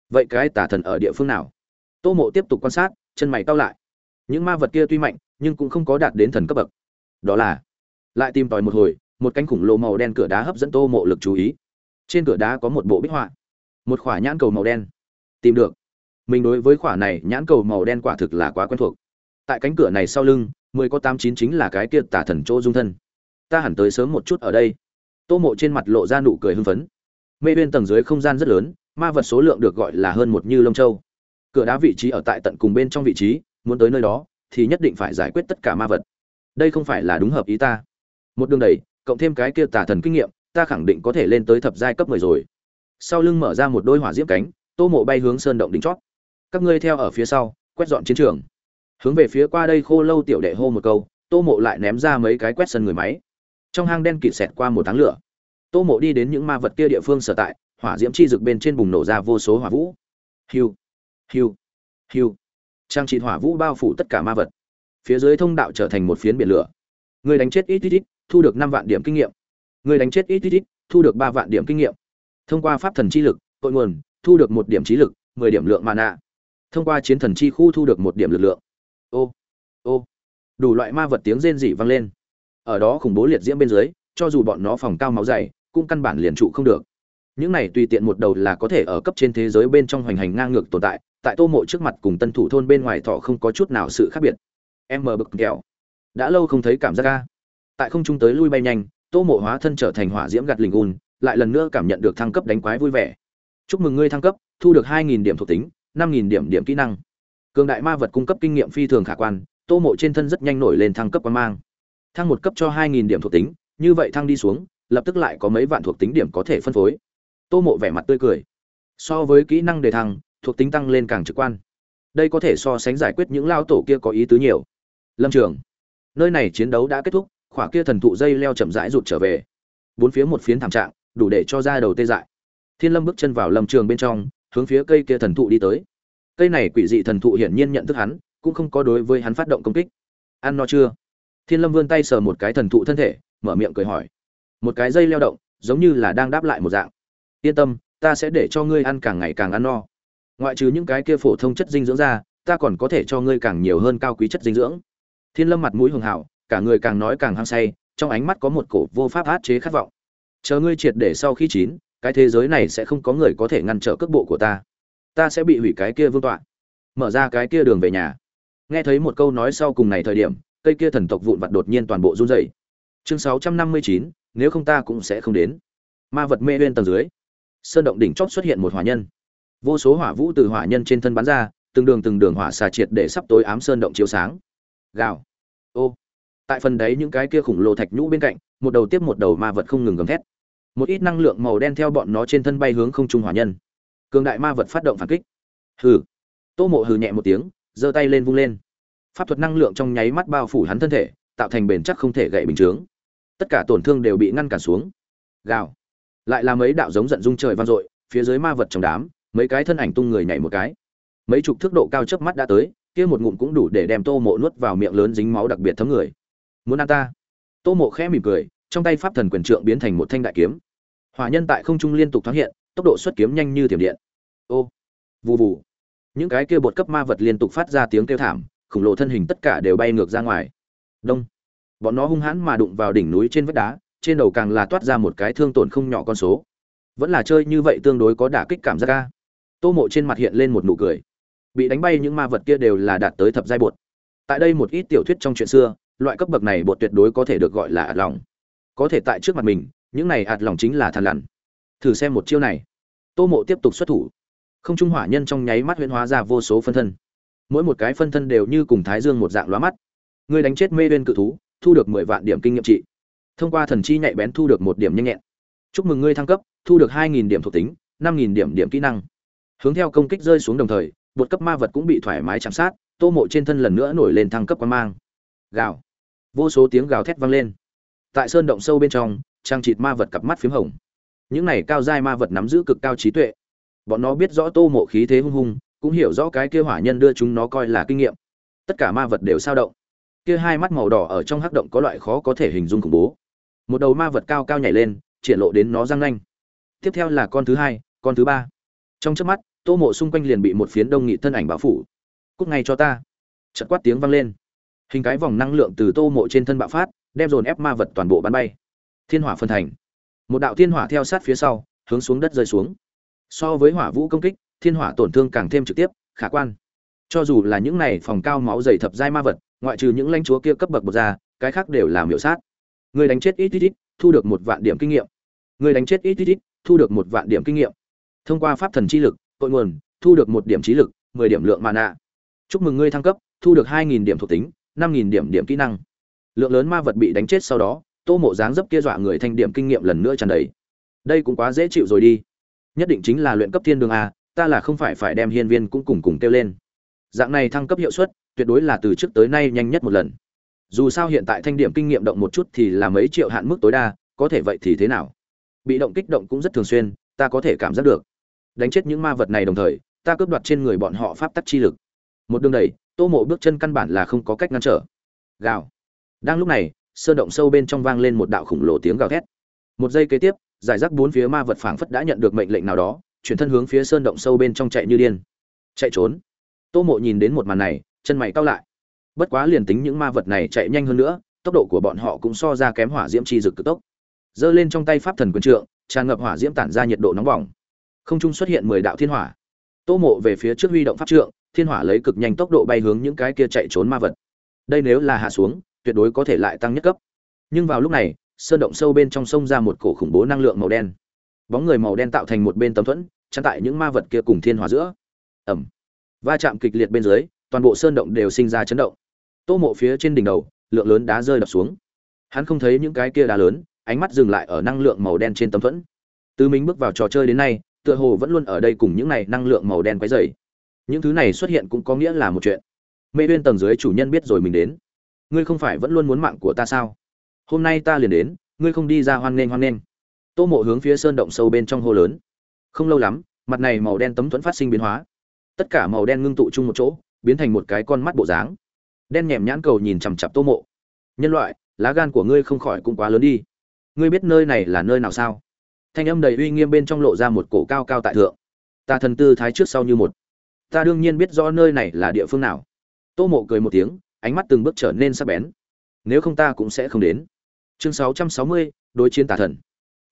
Vậy cái tà thần ở địa phương nào? Tô mộ tiếp tục quan sát, chân mày cao lại. Những ma vật kia tuy mạnh, nhưng cũng không có đạt đến thần cấp bậc. Đó là, lại tìm tòi một hồi một cánh khủng lồ màu đen cửa đá hấp dẫn tô mộ lực chú ý. Trên cửa đá có một bộ bích họa, một khỏa nhãn cầu màu đen. Tìm được. Mình đối với khỏa này, nhãn cầu màu đen quả thực là quá quen thuộc. Tại cánh cửa này sau lưng, mười có tám chín chính là cái kia tả thần chỗ dung thân. Ta hẳn tới sớm một chút ở đây. Tô mộ trên mặt lộ ra nụ cười hưng phấn. Mê bên tầng dưới không gian rất lớn, ma vật số lượng được gọi là hơn một như lông châu. Cửa đá vị trí ở tại tận cùng bên trong vị trí, muốn tới nơi đó, thì nhất định phải giải quyết tất cả ma vật. Đây không phải là đúng hợp ý ta. Một đường đầy cộng thêm cái kia tà thần kinh nghiệm, ta khẳng định có thể lên tới thập giai cấp mười rồi. Sau lưng mở ra một đôi hỏa diễm cánh, tô mộ bay hướng sơn động đỉnh chót. Các ngươi theo ở phía sau, quét dọn chiến trường. Hướng về phía qua đây khô lâu tiểu đệ hô một câu, tô mộ lại ném ra mấy cái quét sân người máy. Trong hang đen kịt xẹt qua một tháng lửa. Tô mộ đi đến những ma vật kia địa phương sở tại, hỏa diễm chi rực bên trên bùng nổ ra vô số hỏa vũ. Hiu hiu hiu. Trang trị hỏa vũ bao phủ tất cả ma vật. Phía dưới thông đạo trở thành một phiến biển lửa. Người đánh chết ít ít ít thu được năm vạn điểm kinh nghiệm. Người đánh chết ít ít ít, thu được ba vạn điểm kinh nghiệm. Thông qua pháp thần chi lực tội nguồn, thu được một điểm trí lực, mười điểm lượng mana. Thông qua chiến thần chi khu thu được một điểm lực lượng. Ô ô. Đủ loại ma vật tiếng rên rỉ vang lên. Ở đó khủng bố liệt diễm bên dưới, cho dù bọn nó phòng cao máu dày, cũng căn bản liền trụ không được. Những này tùy tiện một đầu là có thể ở cấp trên thế giới bên trong hoành hành ngang ngược tồn tại tại tô mộ trước mặt cùng tân thủ thôn bên ngoài thọ không có chút nào sự khác biệt. Em mờ bực kẹo. Đã lâu không thấy cảm giác ca tại không trung tới lui bay nhanh, tô mộ hóa thân trở thành hỏa diễm gạt lình un lại lần nữa cảm nhận được thăng cấp đánh quái vui vẻ. Chúc mừng ngươi thăng cấp, thu được hai nghìn điểm thuộc tính, năm nghìn điểm điểm kỹ năng. Cường đại ma vật cung cấp kinh nghiệm phi thường khả quan, tô mộ trên thân rất nhanh nổi lên thăng cấp quan mang. Thăng một cấp cho hai nghìn điểm thuộc tính, như vậy thăng đi xuống, lập tức lại có mấy vạn thuộc tính điểm có thể phân phối. Tô mộ vẻ mặt tươi cười. So với kỹ năng đề thăng, thuộc tính tăng lên càng trực quan. Đây có thể so sánh giải quyết những lao tổ kia có ý tứ nhiều. Lâm trường, nơi này chiến đấu đã kết thúc khỏa kia thần thụ dây leo chậm rãi rụt trở về. Bốn phía một phiến thảm trạng, đủ để cho ra đầu tê dại. Thiên lâm bước chân vào lâm trường bên trong, hướng phía cây kia thần thụ đi tới. Cây này quỷ dị thần thụ hiển nhiên nhận thức hắn, cũng không có đối với hắn phát động công kích. Ăn no chưa? Thiên lâm vươn tay sờ một cái thần thụ thân thể, mở miệng cười hỏi. Một cái dây leo động, giống như là đang đáp lại một dạng. Yên tâm, ta sẽ để cho ngươi ăn càng ngày càng ăn no. Ngoại trừ những cái kia phổ thông chất dinh dưỡng ra, ta còn có thể cho ngươi càng nhiều hơn cao quý chất dinh dưỡng. Thiên lâm mặt mũi hường hảo cả người càng nói càng hăng say, trong ánh mắt có một cổ vô pháp át chế khát vọng. Chờ ngươi triệt để sau khi chín, cái thế giới này sẽ không có người có thể ngăn trở cước bộ của ta. Ta sẽ bị hủy cái kia vương tọa. Mở ra cái kia đường về nhà. Nghe thấy một câu nói sau cùng này thời điểm, cây kia thần tộc vụn vặt đột nhiên toàn bộ run rẩy. Chương sáu trăm năm mươi chín, nếu không ta cũng sẽ không đến. Ma vật mê bên tầng dưới. Sơn động đỉnh chót xuất hiện một hỏa nhân. Vô số hỏa vũ từ hỏa nhân trên thân bắn ra, từng đường từng đường hỏa xà triệt để sắp tối ám sơn động chiếu sáng. Gào. Ô tại phần đấy những cái kia khủng lồ thạch nhũ bên cạnh, một đầu tiếp một đầu ma vật không ngừng gầm thét. Một ít năng lượng màu đen theo bọn nó trên thân bay hướng không trung hỏa nhân. Cường đại ma vật phát động phản kích. Hừ. Tô mộ hừ nhẹ một tiếng, giơ tay lên vung lên. Pháp thuật năng lượng trong nháy mắt bao phủ hắn thân thể, tạo thành bền chắc không thể gậy bình chướng. Tất cả tổn thương đều bị ngăn cản xuống. Gào. Lại là mấy đạo giống giận dung trời vang dội, phía dưới ma vật trong đám, mấy cái thân ảnh tung người nhảy một cái. Mấy chục thước độ cao chớp mắt đã tới, kia một ngụm cũng đủ để đem tô mộ nuốt vào miệng lớn dính máu đặc biệt thấm người muốn ăn ta? Tô mộ khẽ mỉm cười, trong tay pháp thần quyền trượng biến thành một thanh đại kiếm. Hỏa nhân tại không trung liên tục thoáng hiện, tốc độ xuất kiếm nhanh như thiểm điện. Ô, vù vù. Những cái kia bột cấp ma vật liên tục phát ra tiếng kêu thảm, khổng lồ thân hình tất cả đều bay ngược ra ngoài. Đông. Bọn nó hung hãn mà đụng vào đỉnh núi trên vách đá, trên đầu càng là toát ra một cái thương tổn không nhỏ con số. Vẫn là chơi như vậy tương đối có đả kích cảm giác ca tô mộ trên mặt hiện lên một nụ cười. Bị đánh bay những ma vật kia đều là đạt tới thập giai bột. Tại đây một ít tiểu thuyết trong chuyện xưa loại cấp bậc này bột tuyệt đối có thể được gọi là ạt lòng. Có thể tại trước mặt mình, những này ạt lòng chính là thằn lằn. Thử xem một chiêu này. Tô mộ tiếp tục xuất thủ. Không trung hỏa nhân trong nháy mắt huyễn hóa ra vô số phân thân. Mỗi một cái phân thân đều như cùng thái dương một dạng lóa mắt. Người đánh chết mê bên cự thú, thu được mười vạn điểm kinh nghiệm trị. Thông qua thần chi nhạy bén thu được một điểm nhanh nhẹn. Chúc mừng ngươi thăng cấp, thu được hai nghìn điểm thuộc tính, năm nghìn điểm điểm kỹ năng. Hướng theo công kích rơi xuống đồng thời, bột cấp ma vật cũng bị thoải mái chạm sát, tô mộ trên thân lần nữa nổi lên thăng cấp quan mang gào. Vô số tiếng gào thét vang lên. Tại sơn động sâu bên trong, trang trịt ma vật cặp mắt p h í m hồng. Những này cao dai ma vật nắm giữ cực cao trí tuệ. Bọn nó biết rõ tô mộ khí thế hung hung, cũng hiểu rõ cái kia hỏa nhân đưa chúng nó coi là kinh nghiệm. Tất cả ma vật đều sao động. Kia hai mắt màu đỏ ở trong hắc động có loại khó có thể hình dung khủng bố. Một đầu ma vật cao cao nhảy lên, triển lộ đến nó răng nanh. Tiếp theo là con thứ hai, con thứ ba. Trong trước mắt, tô mộ xung quanh liền bị một phiến đông nghị thân ảnh báo phủ. Cúc ngay cho ta. Chật quát tiếng vang lên hình cái vòng năng lượng từ tô mộ trên thân bạo phát, đem dồn ép ma vật toàn bộ bắn bay. Thiên hỏa phân thành. Một đạo thiên hỏa theo sát phía sau, hướng xuống đất rơi xuống. So với hỏa vũ công kích, thiên hỏa tổn thương càng thêm trực tiếp, khả quan. Cho dù là những này phòng cao máu dày thập giai ma vật, ngoại trừ những lãnh chúa kia cấp bậc bậc ra, cái khác đều là miểu sát. Người đánh chết ít ít ít, thu được một vạn điểm kinh nghiệm. Người đánh chết ít ít ít, thu được một vạn điểm kinh nghiệm. Thông qua pháp thần chi lực, cội nguồn, thu được một điểm trí lực, mười điểm lượng mana. Chúc mừng ngươi thăng cấp, thu được hai nghìn điểm thuộc tính năm nghìn điểm điểm kỹ năng. Lượng lớn ma vật bị đánh chết sau đó, tô mộ dáng dấp kia dọa người thanh điểm kinh nghiệm lần nữa tràn đầy. Đây cũng quá dễ chịu rồi đi. Nhất định chính là luyện cấp thiên đường a, ta là không phải phải đem hiên viên cũng cùng cùng kêu lên. Dạng này thăng cấp hiệu suất, tuyệt đối là từ trước tới nay nhanh nhất một lần. Dù sao hiện tại thanh điểm kinh nghiệm động một chút thì là mấy triệu hạn mức tối đa, có thể vậy thì thế nào? Bị động kích động cũng rất thường xuyên, ta có thể cảm giác được. Đánh chết những ma vật này đồng thời, ta cướp đoạt trên người bọn họ pháp tắc chi lực. Một đường đẩy tô mộ bước chân căn bản là không có cách ngăn trở. Gào. Đang lúc này, sơn động sâu bên trong vang lên một đạo khủng lồ tiếng gào thét. Một giây kế tiếp, giải rác bốn phía ma vật phảng phất đã nhận được mệnh lệnh nào đó, chuyển thân hướng phía sơn động sâu bên trong chạy như điên. Chạy trốn. Tô mộ nhìn đến một màn này, chân mày cao lại. Bất quá liền tính những ma vật này chạy nhanh hơn nữa, tốc độ của bọn họ cũng so ra kém hỏa diễm chi rực cực tốc. Giơ lên trong tay pháp thần quyền trượng, tràn ngập hỏa diễm tản ra nhiệt độ nóng bỏng. Không trung xuất hiện mười đạo thiên hỏa. Tô mộ về phía trước huy động pháp trượng thiên hỏa lấy cực nhanh tốc độ bay hướng những cái kia chạy trốn ma vật. Đây nếu là hạ xuống, tuyệt đối có thể lại tăng nhất cấp. Nhưng vào lúc này, sơn động sâu bên trong sông ra một cổ khủng bố năng lượng màu đen. Bóng người màu đen tạo thành một bên tấm thuẫn, chắn tại những ma vật kia cùng thiên hỏa giữa. Ẩm va chạm kịch liệt bên dưới, toàn bộ sơn động đều sinh ra chấn động. Tô mộ phía trên đỉnh đầu, lượng lớn đá rơi đập xuống. Hắn không thấy những cái kia đá lớn, ánh mắt dừng lại ở năng lượng màu đen trên tấm thuẫn. Từ mình bước vào trò chơi đến nay, tựa hồ vẫn luôn ở đây cùng những này năng lượng màu đen quấy dày những thứ này xuất hiện cũng có nghĩa là một chuyện. Mê uyên tầng dưới chủ nhân biết rồi mình đến. Ngươi không phải vẫn luôn muốn mạng của ta sao? Hôm nay ta liền đến, ngươi không đi ra hoan nghênh hoan nghênh. Tô mộ hướng phía sơn động sâu bên trong hô lớn. Không lâu lắm, mặt này màu đen tấm thuẫn phát sinh biến hóa. Tất cả màu đen ngưng tụ chung một chỗ, biến thành một cái con mắt bộ dáng. Đen nhẹm nhãn cầu nhìn chằm chặp tô mộ. Nhân loại, lá gan của ngươi không khỏi cũng quá lớn đi. Ngươi biết nơi này là nơi nào sao? Thanh âm đầy uy nghiêm bên trong lộ ra một cổ cao cao tại thượng. Ta thần tư thái trước sau như một ta đương nhiên biết rõ nơi này là địa phương nào. Tô mộ cười một tiếng, ánh mắt từng bước trở nên sắc bén. Nếu không ta cũng sẽ không đến. Chương sáu trăm sáu mươi, đối chiến tà thần.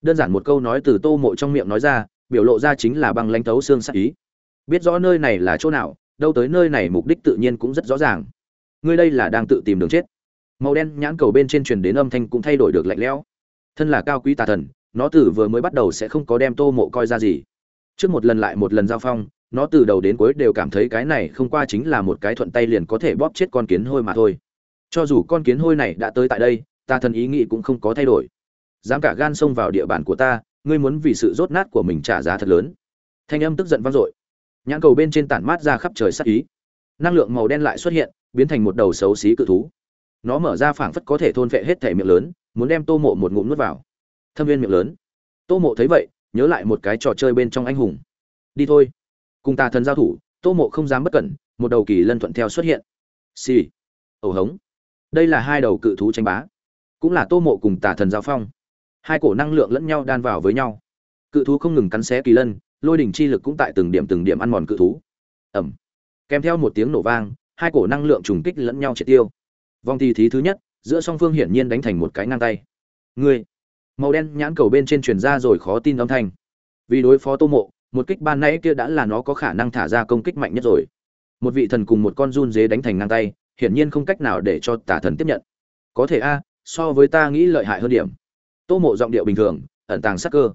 Đơn giản một câu nói từ tô mộ trong miệng nói ra, biểu lộ ra chính là băng lãnh thấu xương sắc ý. Biết rõ nơi này là chỗ nào, đâu tới nơi này mục đích tự nhiên cũng rất rõ ràng. Ngươi đây là đang tự tìm đường chết. Màu đen nhãn cầu bên trên truyền đến âm thanh cũng thay đổi được lạnh lẽo. Thân là cao quý tà thần, nó từ vừa mới bắt đầu sẽ không có đem tô mộ coi ra gì. Trước một lần lại một lần giao phong nó từ đầu đến cuối đều cảm thấy cái này không qua chính là một cái thuận tay liền có thể bóp chết con kiến hôi mà thôi. Cho dù con kiến hôi này đã tới tại đây, ta thần ý nghĩ cũng không có thay đổi. Dám cả gan xông vào địa bàn của ta, ngươi muốn vì sự rốt nát của mình trả giá thật lớn. Thanh âm tức giận vang dội. Nhãn cầu bên trên tản mát ra khắp trời sắc ý. Năng lượng màu đen lại xuất hiện, biến thành một đầu xấu xí cự thú. Nó mở ra phảng phất có thể thôn vệ hết thể miệng lớn, muốn đem tô mộ một ngụm nuốt vào. Thâm viên miệng lớn. Tô mộ thấy vậy, nhớ lại một cái trò chơi bên trong anh hùng. Đi thôi cùng tà thần giao thủ tô mộ không dám bất cẩn một đầu kỳ lân thuận theo xuất hiện. Xì、sì. ẩu hống. Đây là hai đầu cự thú tranh bá. Cũng là tô mộ cùng tà thần giao phong. Hai cổ năng lượng lẫn nhau đan vào với nhau. Cự thú không ngừng cắn xé kỳ lân lôi đỉnh chi lực cũng tại từng điểm từng điểm ăn mòn cự thú. Ẩm. Kèm theo một tiếng nổ vang hai cổ năng lượng trùng kích lẫn nhau triệt tiêu. Vòng thi thí thứ nhất giữa song phương hiển nhiên đánh thành một cái ngang tay. Người, màu đen nhãn cầu bên trên truyền ra rồi khó tin âm thanh. Vì đối phó tô mộ một kích ban nãy kia đã là nó có khả năng thả ra công kích mạnh nhất rồi. Một vị thần cùng một con run dế đánh thành ngang tay, hiển nhiên không cách nào để cho tà thần tiếp nhận. Có thể a, so với ta nghĩ lợi hại hơn điểm. Tô mộ giọng điệu bình thường, ẩn tàng sắc cơ.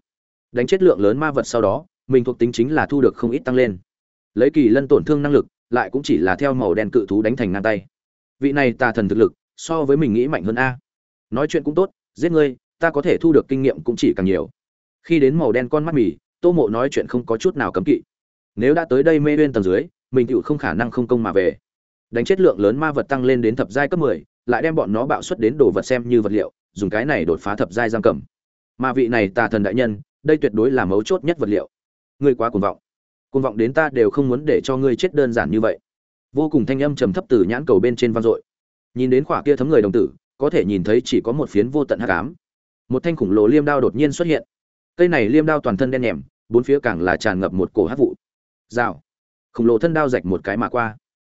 Đánh chết lượng lớn ma vật sau đó, mình thuộc tính chính là thu được không ít tăng lên. Lấy kỳ lân tổn thương năng lực, lại cũng chỉ là theo màu đen cự thú đánh thành ngang tay. Vị này tà thần thực lực, so với mình nghĩ mạnh hơn a. Nói chuyện cũng tốt, giết ngươi, ta có thể thu được kinh nghiệm cũng chỉ càng nhiều. Khi đến màu đen con mắt mì tô mộ nói chuyện không có chút nào cấm kỵ. Nếu đã tới đây mê bên tầng dưới mình tựu không khả năng không công mà về. Đánh chết lượng lớn ma vật tăng lên đến thập giai cấp 10, lại đem bọn nó bạo xuất đến đồ vật xem như vật liệu dùng cái này đột phá thập giai giam cầm. Mà vị này tà thần đại nhân đây tuyệt đối là mấu chốt nhất vật liệu. Ngươi quá cuồng vọng. Cuồng vọng đến ta đều không muốn để cho ngươi chết đơn giản như vậy. Vô cùng thanh âm trầm thấp từ nhãn cầu bên trên vang dội. Nhìn đến khỏa kia thấm người đồng tử có thể nhìn thấy chỉ có một phiến vô tận hắc ám. Một thanh khủng lồ liêm đao đột nhiên xuất hiện cây này liêm đao toàn thân đen nhèm bốn phía càng là tràn ngập một cổ hắc vụ. Rào. Khổng lồ thân đao rạch một cái mà qua.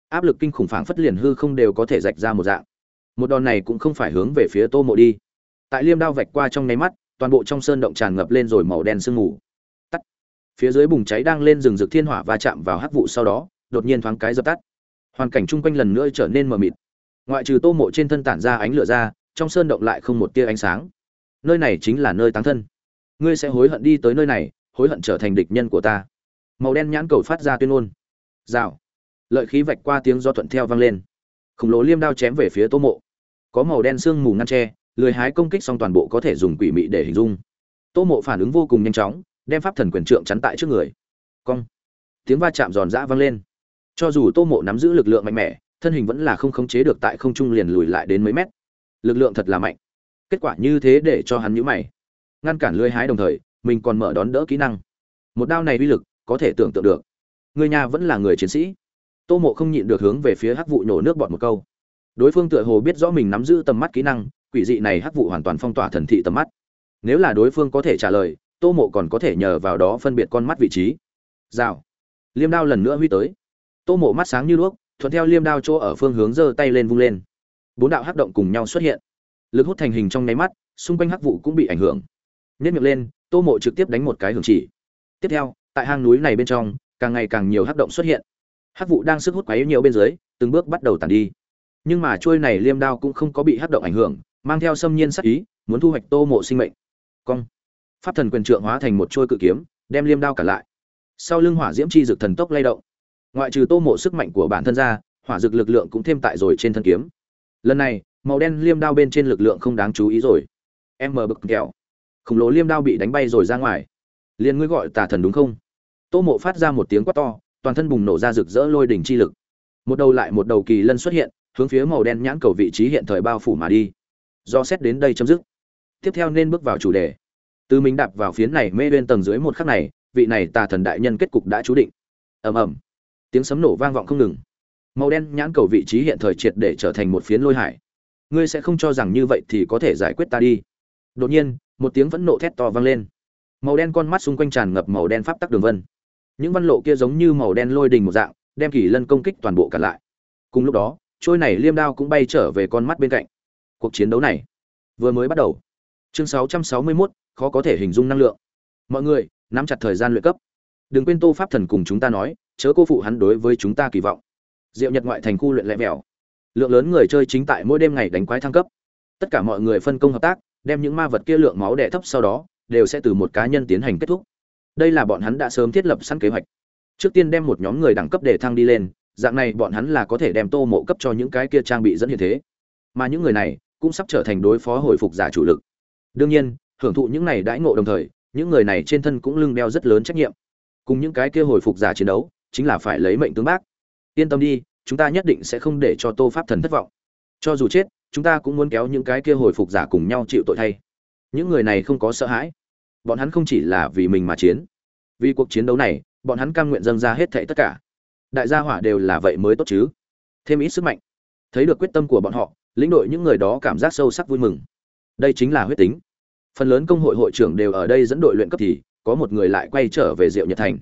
Áp lực kinh khủng phảng phất liền hư không đều có thể rạch ra một dạng. Một đòn này cũng không phải hướng về phía tô mộ đi. Tại liêm đao vạch qua trong nháy mắt, toàn bộ trong sơn động tràn ngập lên rồi màu đen sương mù. Tắt. Phía dưới bùng cháy đang lên rừng rực thiên hỏa va chạm vào hắc vụ sau đó, đột nhiên thoáng cái dập tắt. Hoàn cảnh chung quanh lần nữa trở nên mờ mịt. Ngoại trừ tô mộ trên thân tản ra ánh lửa ra, trong sơn động lại không một tia ánh sáng. Nơi này chính là nơi táng thân ngươi sẽ hối hận đi tới nơi này, hối hận trở thành địch nhân của ta. Màu đen nhãn cầu phát ra tuyên ngôn. Rào. Lợi khí vạch qua tiếng do thuận theo vang lên. Khổng lồ liêm đao chém về phía tô mộ. Có màu đen sương mù ngăn tre lười hái công kích xong toàn bộ có thể dùng quỷ mị để hình dung. Tô mộ phản ứng vô cùng nhanh chóng, đem pháp thần quyền trượng chắn tại trước người. Cong. Tiếng va chạm giòn giã vang lên. Cho dù tô mộ nắm giữ lực lượng mạnh mẽ, thân hình vẫn là không khống chế được tại không trung liền lùi lại đến mấy mét. Lực lượng thật là mạnh. Kết quả như thế để cho hắn nhũ mày ngăn cản lưới hái đồng thời, mình còn mở đón đỡ kỹ năng. Một đao này uy lực có thể tưởng tượng được. Người nhà vẫn là người chiến sĩ. Tô mộ không nhịn được hướng về phía hắc vụ nổ nước bọt một câu. Đối phương tựa hồ biết rõ mình nắm giữ tầm mắt kỹ năng, quỷ dị này hắc vụ hoàn toàn phong tỏa thần thị tầm mắt. Nếu là đối phương có thể trả lời, tô mộ còn có thể nhờ vào đó phân biệt con mắt vị trí. Rào. Liêm đao lần nữa huy tới. Tô mộ mắt sáng như đuốc, thuận theo liêm đao chỗ ở phương hướng giơ tay lên vung lên. Bốn đạo hắc động cùng nhau xuất hiện. Lực hút thành hình trong nháy mắt, xung quanh hắc vụ cũng bị ảnh hưởng nhất miệng lên, tô mộ trực tiếp đánh một cái hưởng chỉ. Tiếp theo, tại hang núi này bên trong, càng ngày càng nhiều hắc động xuất hiện. Hắc vụ đang sức hút quấy nhiều bên dưới, từng bước bắt đầu tàn đi. Nhưng mà trôi này liêm đao cũng không có bị hắc động ảnh hưởng, mang theo xâm nhiên sắc ý, muốn thu hoạch tô mộ sinh mệnh. Cong. Pháp thần quyền trượng hóa thành một trôi cự kiếm, đem liêm đao cả lại. Sau lưng hỏa diễm chi dực thần tốc lay động. Ngoại trừ tô mộ sức mạnh của bản thân ra, hỏa dực lực lượng cũng thêm tại rồi trên thân kiếm. Lần này, màu đen liêm đao bên trên lực lượng không đáng chú ý rồi. Em mở bực kẹo khổng lồ liêm đao bị đánh bay rồi ra ngoài. Liền ngươi gọi tà thần đúng không? Tô mộ phát ra một tiếng quát to, toàn thân bùng nổ ra rực rỡ lôi đỉnh chi lực. Một đầu lại một đầu kỳ lân xuất hiện, hướng phía màu đen nhãn cầu vị trí hiện thời bao phủ mà đi. Do xét đến đây chấm dứt. Tiếp theo nên bước vào chủ đề. Từ mình đạp vào phiến này mê bên tầng dưới một khắc này, vị này tà thần đại nhân kết cục đã chú định. Ầm ầm. Tiếng sấm nổ vang vọng không ngừng. Màu đen nhãn cầu vị trí hiện thời triệt để trở thành một phiến lôi hải. Ngươi sẽ không cho rằng như vậy thì có thể giải quyết ta đi đột nhiên một tiếng vẫn nộ thét to vang lên. Màu đen con mắt xung quanh tràn ngập màu đen pháp tắc đường vân. Những văn lộ kia giống như màu đen lôi đình một dạng đem kỳ lân công kích toàn bộ cả lại. Cùng lúc đó trôi này liêm đao cũng bay trở về con mắt bên cạnh. Cuộc chiến đấu này vừa mới bắt đầu. Chương 661, khó có thể hình dung năng lượng. Mọi người nắm chặt thời gian luyện cấp. Đừng quên tô pháp thần cùng chúng ta nói chớ cô phụ hắn đối với chúng ta kỳ vọng. Diệu nhật ngoại thành khu luyện lẽ mèo lượng lớn người chơi chính tại mỗi đêm ngày đánh quái thăng cấp. Tất cả mọi người phân công hợp tác đem những ma vật kia lượng máu đẻ thấp sau đó, đều sẽ từ một cá nhân tiến hành kết thúc. Đây là bọn hắn đã sớm thiết lập sẵn kế hoạch. Trước tiên đem một nhóm người đẳng cấp để thăng đi lên, dạng này bọn hắn là có thể đem tô mộ cấp cho những cái kia trang bị dẫn hiện thế. Mà những người này cũng sắp trở thành đối phó hồi phục giả chủ lực. Đương nhiên, hưởng thụ những này đãi ngộ đồng thời, những người này trên thân cũng lưng đeo rất lớn trách nhiệm. Cùng những cái kia hồi phục giả chiến đấu, chính là phải lấy mệnh tướng bác. Yên tâm đi, chúng ta nhất định sẽ không để cho tô pháp thần thất vọng. Cho dù chết chúng ta cũng muốn kéo những cái kia hồi phục giả cùng nhau chịu tội thay. Những người này không có sợ hãi. Bọn hắn không chỉ là vì mình mà chiến. Vì cuộc chiến đấu này, bọn hắn cam nguyện dâng ra hết thảy tất cả. Đại gia hỏa đều là vậy mới tốt chứ. Thêm ít sức mạnh. Thấy được quyết tâm của bọn họ, lĩnh đội những người đó cảm giác sâu sắc vui mừng. Đây chính là huyết tính. Phần lớn công hội hội trưởng đều ở đây dẫn đội luyện cấp thì, có một người lại quay trở về diệu nhật thành.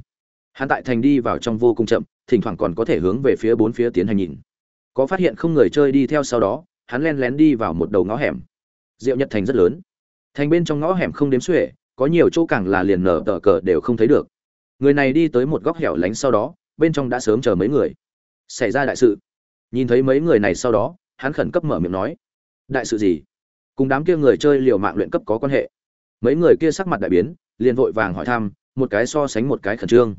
Hắn tại thành đi vào trong vô cùng chậm, thỉnh thoảng còn có thể hướng về phía bốn phía tiến hành nhìn. Có phát hiện không người chơi đi theo sau đó hắn len lén đi vào một đầu ngõ hẻm. Diệu nhật thành rất lớn. Thành bên trong ngõ hẻm không đếm xuể, có nhiều chỗ càng là liền nở tờ cờ đều không thấy được. Người này đi tới một góc hẻo lánh sau đó, bên trong đã sớm chờ mấy người. Xảy ra đại sự. Nhìn thấy mấy người này sau đó, hắn khẩn cấp mở miệng nói, đại sự gì? Cùng đám kia người chơi liều mạng luyện cấp có quan hệ. Mấy người kia sắc mặt đại biến, liền vội vàng hỏi thăm, một cái so sánh một cái khẩn trương.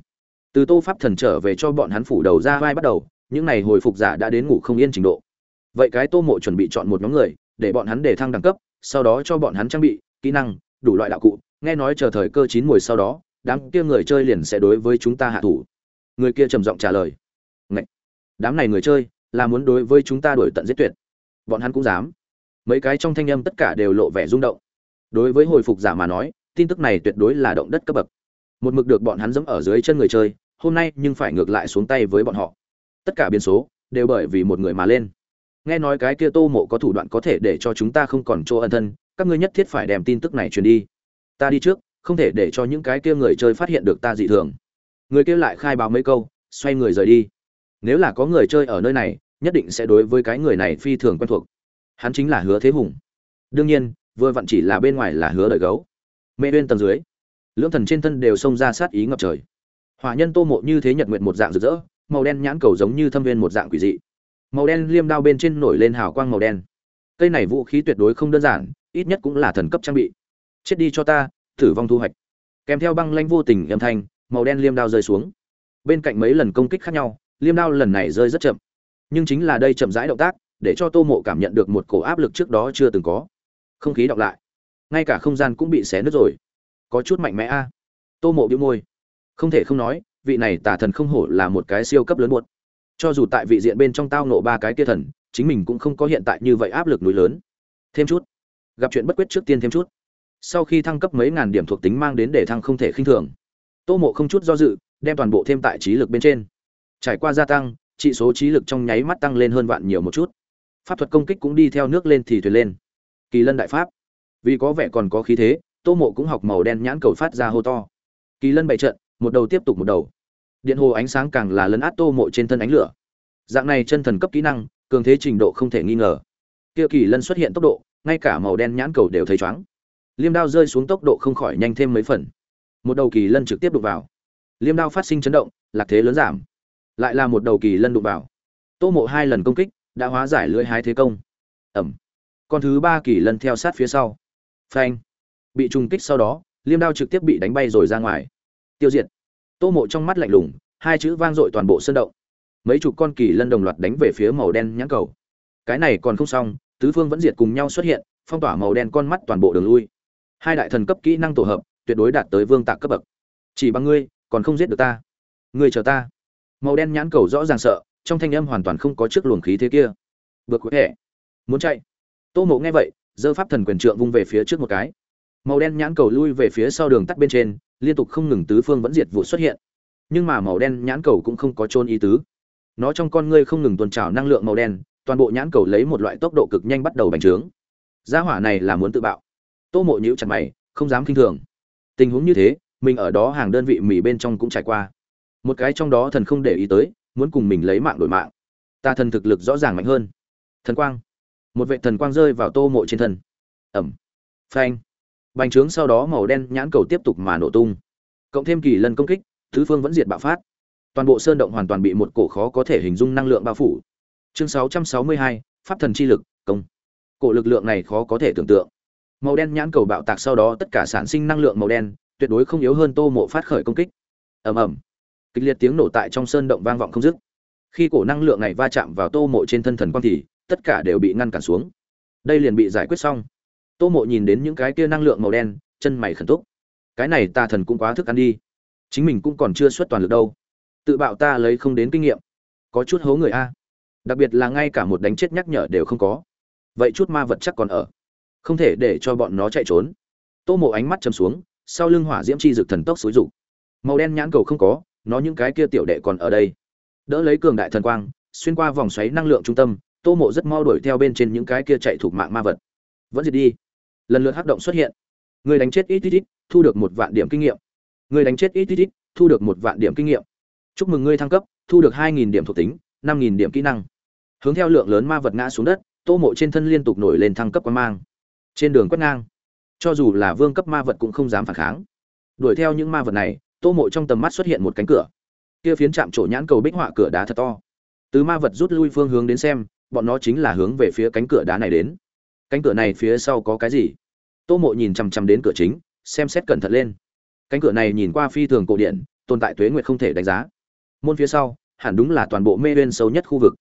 Từ tô pháp thần trở về cho bọn hắn phủ đầu ra vai bắt đầu, những này hồi phục giả đã đến ngủ không yên trình độ vậy cái tô mộ chuẩn bị chọn một nhóm người, để bọn hắn để thăng đẳng cấp, sau đó cho bọn hắn trang bị, kỹ năng, đủ loại đạo cụ. Nghe nói chờ thời cơ chín mùi sau đó, đám kia người chơi liền sẽ đối với chúng ta hạ thủ. Người kia trầm giọng trả lời. Ngậy! đám này người chơi, là muốn đối với chúng ta đổi tận giết tuyệt. Bọn hắn cũng dám. Mấy cái trong thanh âm tất cả đều lộ vẻ rung động. Đối với hồi phục giả mà nói, tin tức này tuyệt đối là động đất cấp bậc. Một mực được bọn hắn dẫm ở dưới chân người chơi, hôm nay nhưng phải ngược lại xuống tay với bọn họ. Tất cả biến số, đều bởi vì một người mà lên nghe nói cái kia tô mộ có thủ đoạn có thể để cho chúng ta không còn chỗ ân thân, các ngươi nhất thiết phải đem tin tức này truyền đi. Ta đi trước, không thể để cho những cái kia người chơi phát hiện được ta dị thường. Người kia lại khai báo mấy câu, xoay người rời đi. Nếu là có người chơi ở nơi này, nhất định sẽ đối với cái người này phi thường quen thuộc. Hắn chính là hứa thế hùng. Đương nhiên, vừa vặn chỉ là bên ngoài là hứa đợi gấu. Mê bên tầng dưới, lưỡng thần trên thân đều xông ra sát ý ngập trời. Hỏa nhân tô mộ như thế nhật nguyện một dạng rực rỡ, màu đen nhãn cầu giống như thâm viên một dạng quỷ dị màu đen liêm đao bên trên nổi lên hào quang màu đen. Cây này vũ khí tuyệt đối không đơn giản, ít nhất cũng là thần cấp trang bị. Chết đi cho ta, thử vong thu hoạch. Kèm theo băng lanh vô tình âm thanh, màu đen liêm đao rơi xuống. Bên cạnh mấy lần công kích khác nhau, liêm đao lần này rơi rất chậm. Nhưng chính là đây chậm rãi động tác, để cho tô mộ cảm nhận được một cổ áp lực trước đó chưa từng có. Không khí đọc lại. Ngay cả không gian cũng bị xé nứt rồi. Có chút mạnh mẽ a. Tô mộ bĩu môi. Không thể không nói, vị này tả thần không hổ là một cái siêu cấp lớn buốt cho dù tại vị diện bên trong tao nộ ba cái kia thần, chính mình cũng không có hiện tại như vậy áp lực núi lớn. Thêm chút. Gặp chuyện bất quyết trước tiên thêm chút. Sau khi thăng cấp mấy ngàn điểm thuộc tính mang đến để thăng không thể khinh thường. Tô mộ không chút do dự, đem toàn bộ thêm tại trí lực bên trên. Trải qua gia tăng trị số trí lực trong nháy mắt tăng lên hơn vạn nhiều một chút. Pháp thuật công kích cũng đi theo nước lên thì thuyền lên. Kỳ lân đại pháp. Vì có vẻ còn có khí thế, tô mộ cũng học màu đen nhãn cầu phát ra hô to. Kỳ lân bày trận, một đầu tiếp tục một đầu điện hồ ánh sáng càng là lấn át tô mộ trên thân ánh lửa. Dạng này chân thần cấp kỹ năng, cường thế trình độ không thể nghi ngờ. Kia kỳ lân xuất hiện tốc độ, ngay cả màu đen nhãn cầu đều thấy chóng liêm đao rơi xuống tốc độ không khỏi nhanh thêm mấy phần. Một đầu kỳ lân trực tiếp đụng vào. Liêm đao phát sinh chấn động, lạc thế lớn giảm. Lại là một đầu kỳ lân đụng vào. Tô mộ hai lần công kích, đã hóa giải lưỡi hái thế công. Ẩm. Con thứ ba kỳ lân theo sát phía sau. Phanh. Bị trùng kích sau đó, liêm đao trực tiếp bị đánh bay rồi ra ngoài. Tiêu diệt tô mộ trong mắt lạnh lùng, hai chữ vang dội toàn bộ sân động. Mấy chục con kỳ lân đồng loạt đánh về phía màu đen nhãn cầu. Cái này còn không xong, tứ phương vẫn diệt cùng nhau xuất hiện, phong tỏa màu đen con mắt toàn bộ đường lui. Hai đại thần cấp kỹ năng tổ hợp, tuyệt đối đạt tới vương tạc cấp bậc. Chỉ bằng ngươi, còn không giết được ta. Ngươi chờ ta. Màu đen nhãn cầu rõ ràng sợ, trong thanh âm hoàn toàn không có trước luồng khí thế kia. Vượt quệ. Hệ muốn chạy. Tô mộ nghe vậy, giơ pháp thần quyền trượng vung về phía trước một cái. Màu đen nhãn cầu lui về phía sau đường tắt bên trên liên tục không ngừng tứ phương vẫn diệt vụ xuất hiện. Nhưng mà màu đen nhãn cầu cũng không có trôn ý tứ. Nó trong con ngươi không ngừng tuần trào năng lượng màu đen, toàn bộ nhãn cầu lấy một loại tốc độ cực nhanh bắt đầu bành trướng. Gia hỏa này là muốn tự bạo. Tô mộ nhữ chặt mày, không dám kinh thường. Tình huống như thế, mình ở đó hàng đơn vị mì bên trong cũng trải qua. Một cái trong đó thần không để ý tới, muốn cùng mình lấy mạng đổi mạng. Ta thần thực lực rõ ràng mạnh hơn. Thần quang. Một vệ thần quang rơi vào tô mộ trên thân. Ẩm. Phanh bành trướng sau đó màu đen nhãn cầu tiếp tục mà nổ tung. Cộng thêm kỳ lần công kích thứ phương vẫn diệt bạo phát. Toàn bộ sơn động hoàn toàn bị một cổ khó có thể hình dung năng lượng bao phủ. Chương 662, pháp thần chi lực công. Cổ lực lượng này khó có thể tưởng tượng. Màu đen nhãn cầu bạo tạc sau đó tất cả sản sinh năng lượng màu đen tuyệt đối không yếu hơn tô mộ phát khởi công kích. Ầm ầm. Kịch liệt tiếng nổ tại trong sơn động vang vọng không dứt. Khi cổ năng lượng này va chạm vào tô mộ trên thân thần quang thì tất cả đều bị ngăn cản xuống. Đây liền bị giải quyết xong tô mộ nhìn đến những cái kia năng lượng màu đen, chân mày khẩn túc. Cái này ta thần cũng quá thức ăn đi. Chính mình cũng còn chưa xuất toàn lực đâu. Tự bạo ta lấy không đến kinh nghiệm. Có chút hố người a. Đặc biệt là ngay cả một đánh chết nhắc nhở đều không có. Vậy chút ma vật chắc còn ở. Không thể để cho bọn nó chạy trốn. Tô mộ ánh mắt chầm xuống, sau lưng hỏa diễm chi rực thần tốc xúi rụng màu đen nhãn cầu không có, nó những cái kia tiểu đệ còn ở đây. Đỡ lấy cường đại thần quang, xuyên qua vòng xoáy năng lượng trung tâm, tô mộ rất mau đuổi theo bên trên những cái kia chạy thuộc mạng ma vật. Vẫn diệt đi lần lượt hắc động xuất hiện. Người đánh chết ít ít ít, thu được một vạn điểm kinh nghiệm. Người đánh chết ít ít ít, thu được một vạn điểm kinh nghiệm. Chúc mừng ngươi thăng cấp, thu được hai nghìn điểm thuộc tính, năm nghìn điểm kỹ năng. Hướng theo lượng lớn ma vật ngã xuống đất, tô mộ trên thân liên tục nổi lên thăng cấp quan mang. Trên đường quét ngang, cho dù là vương cấp ma vật cũng không dám phản kháng. Đuổi theo những ma vật này, tô mộ trong tầm mắt xuất hiện một cánh cửa. Kia phiến chạm trổ nhãn cầu bích họa cửa đá thật to. Từ ma vật rút lui phương hướng đến xem, bọn nó chính là hướng về phía cánh cửa đá này đến. Cánh cửa này phía sau có cái gì? Tô mộ nhìn chằm chằm đến cửa chính, xem xét cẩn thận lên. Cánh cửa này nhìn qua phi thường cổ điển, tồn tại tuế nguyệt không thể đánh giá. Môn phía sau, hẳn đúng là toàn bộ mê uyên sâu nhất khu vực.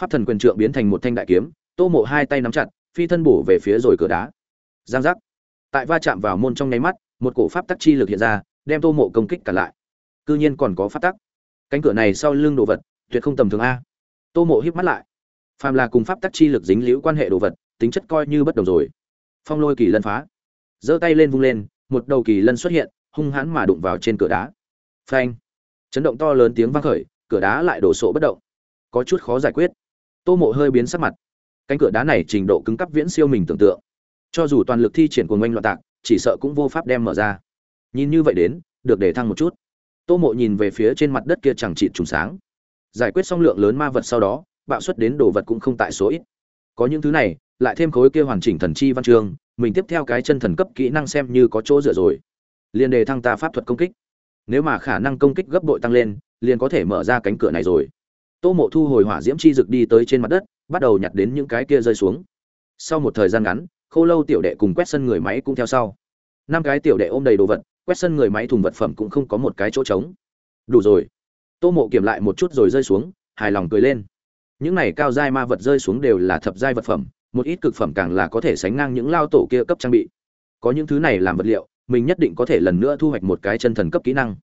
Pháp thần quyền trượng biến thành một thanh đại kiếm, tô mộ hai tay nắm chặt, phi thân bổ về phía rồi cửa đá. Giang giác. Tại va chạm vào môn trong nháy mắt, một cổ pháp tắc chi lực hiện ra, đem tô mộ công kích cả lại. Cư nhiên còn có pháp tắc. Cánh cửa này sau lưng đồ vật, tuyệt không tầm thường a. Tô mộ híp mắt lại. Phàm là cùng pháp tắc chi lực dính liễu quan hệ đồ vật, tính chất coi như bất đồng rồi phong lôi kỳ lân phá. Giơ tay lên vung lên, một đầu kỳ lân xuất hiện, hung hãn mà đụng vào trên cửa đá. Phanh! Chấn động to lớn tiếng vang khởi, cửa đá lại đổ sộ bất động. Có chút khó giải quyết. Tô mộ hơi biến sắc mặt. Cánh cửa đá này trình độ cứng cắp viễn siêu mình tưởng tượng. Cho dù toàn lực thi triển của ngoanh loạn tạc, chỉ sợ cũng vô pháp đem mở ra. Nhìn như vậy đến, được để thăng một chút. Tô mộ nhìn về phía trên mặt đất kia chẳng trị trùng sáng. Giải quyết xong lượng lớn ma vật sau đó, bạo xuất đến đồ vật cũng không tại số ít. Có những thứ này lại thêm khối kia hoàn chỉnh thần chi văn chương, mình tiếp theo cái chân thần cấp kỹ năng xem như có chỗ dựa rồi. Liên đề thăng ta pháp thuật công kích. Nếu mà khả năng công kích gấp bội tăng lên, liền có thể mở ra cánh cửa này rồi. Tô mộ thu hồi hỏa diễm chi dực đi tới trên mặt đất, bắt đầu nhặt đến những cái kia rơi xuống. Sau một thời gian ngắn, khô lâu tiểu đệ cùng quét sân người máy cũng theo sau. Năm cái tiểu đệ ôm đầy đồ vật, quét sân người máy thùng vật phẩm cũng không có một cái chỗ trống. Đủ rồi. Tô mộ kiểm lại một chút rồi rơi xuống, hài lòng cười lên. Những này cao giai ma vật rơi xuống đều là thập giai vật phẩm một ít cực phẩm càng là có thể sánh ngang những lao tổ kia cấp trang bị. Có những thứ này làm vật liệu, mình nhất định có thể lần nữa thu hoạch một cái chân thần cấp kỹ năng.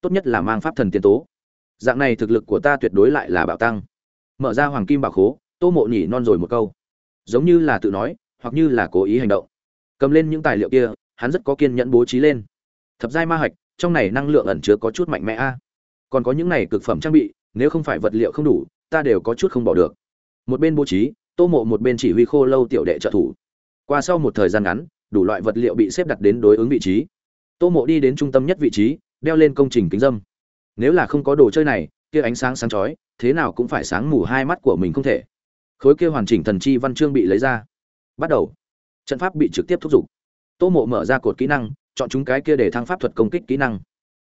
Tốt nhất là mang pháp thần tiền tố. Dạng này thực lực của ta tuyệt đối lại là bạo tăng. Mở ra hoàng kim bảo khố, tô mộ nhỉ non rồi một câu. Giống như là tự nói, hoặc như là cố ý hành động. Cầm lên những tài liệu kia, hắn rất có kiên nhẫn bố trí lên. Thập giai ma hạch, trong này năng lượng ẩn chứa có chút mạnh mẽ a. Còn có những này cực phẩm trang bị, nếu không phải vật liệu không đủ, ta đều có chút không bỏ được. Một bên bố trí tô mộ một bên chỉ huy khô lâu tiểu đệ trợ thủ. Qua sau một thời gian ngắn, đủ loại vật liệu bị xếp đặt đến đối ứng vị trí. Tô mộ đi đến trung tâm nhất vị trí, đeo lên công trình kính dâm. Nếu là không có đồ chơi này, kia ánh sáng sáng chói, thế nào cũng phải sáng mù hai mắt của mình không thể. Khối kia hoàn chỉnh thần chi văn chương bị lấy ra. Bắt đầu. Trận pháp bị trực tiếp thúc giục. Tô mộ mở ra cột kỹ năng, chọn chúng cái kia để thăng pháp thuật công kích kỹ năng.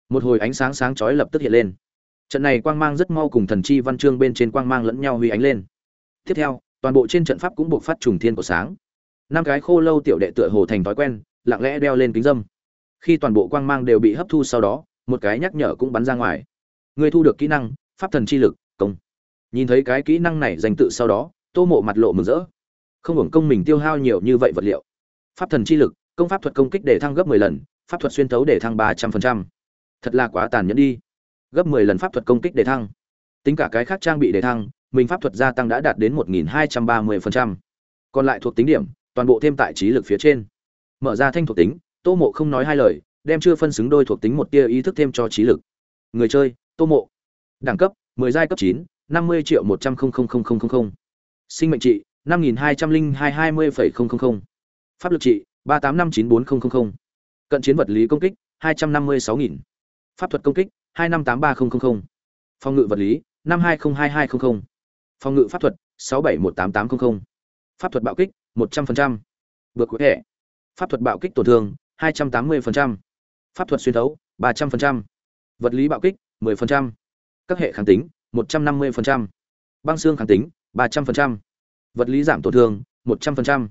Một hồi ánh sáng sáng chói lập tức hiện lên. Trận này quang mang rất mau cùng thần chi văn chương bên trên quang mang lẫn nhau huy ánh lên. Tiếp theo toàn bộ trên trận pháp cũng buộc phát trùng thiên của sáng. Năm cái khô lâu tiểu đệ tựa hồ thành thói quen, lặng lẽ đeo lên kính dâm. Khi toàn bộ quang mang đều bị hấp thu sau đó, một cái nhắc nhở cũng bắn ra ngoài. Người thu được kỹ năng, pháp thần chi lực, công. Nhìn thấy cái kỹ năng này dành tự sau đó, tô mộ mặt lộ mừng rỡ. Không hưởng công mình tiêu hao nhiều như vậy vật liệu. Pháp thần chi lực, công pháp thuật công kích để thăng gấp 10 lần, pháp thuật xuyên thấu để thăng 300%. thật là quá tàn nhẫn đi. Gấp 10 lần pháp thuật công kích để thăng tính cả cái khác trang bị để thăng mình pháp thuật gia tăng đã đạt đến 1230%. còn lại thuộc tính điểm toàn bộ thêm tại trí lực phía trên. Mở ra thanh thuộc tính tô mộ không nói hai lời đem chưa phân xứng đôi thuộc tính một tia ý thức thêm cho trí lực. Người chơi tô mộ. Đẳng cấp 10 giai cấp 9, 50 triệu 100 sinh mệnh trị 520220,000 pháp lực trị 38594,000 cận chiến vật lý công kích 256.000 pháp thuật công kích 2583,000 phòng ngự vật lý 520220 phòng ngự pháp thuật 671880 pháp thuật bạo kích 100%. vượt quỹ hệ pháp thuật bạo kích tổn thương 280%. pháp thuật xuyên thấu 300%. vật lý bạo kích 10%. các hệ kháng tính 150%. băng xương kháng tính 300%. vật lý giảm tổn thương 100%.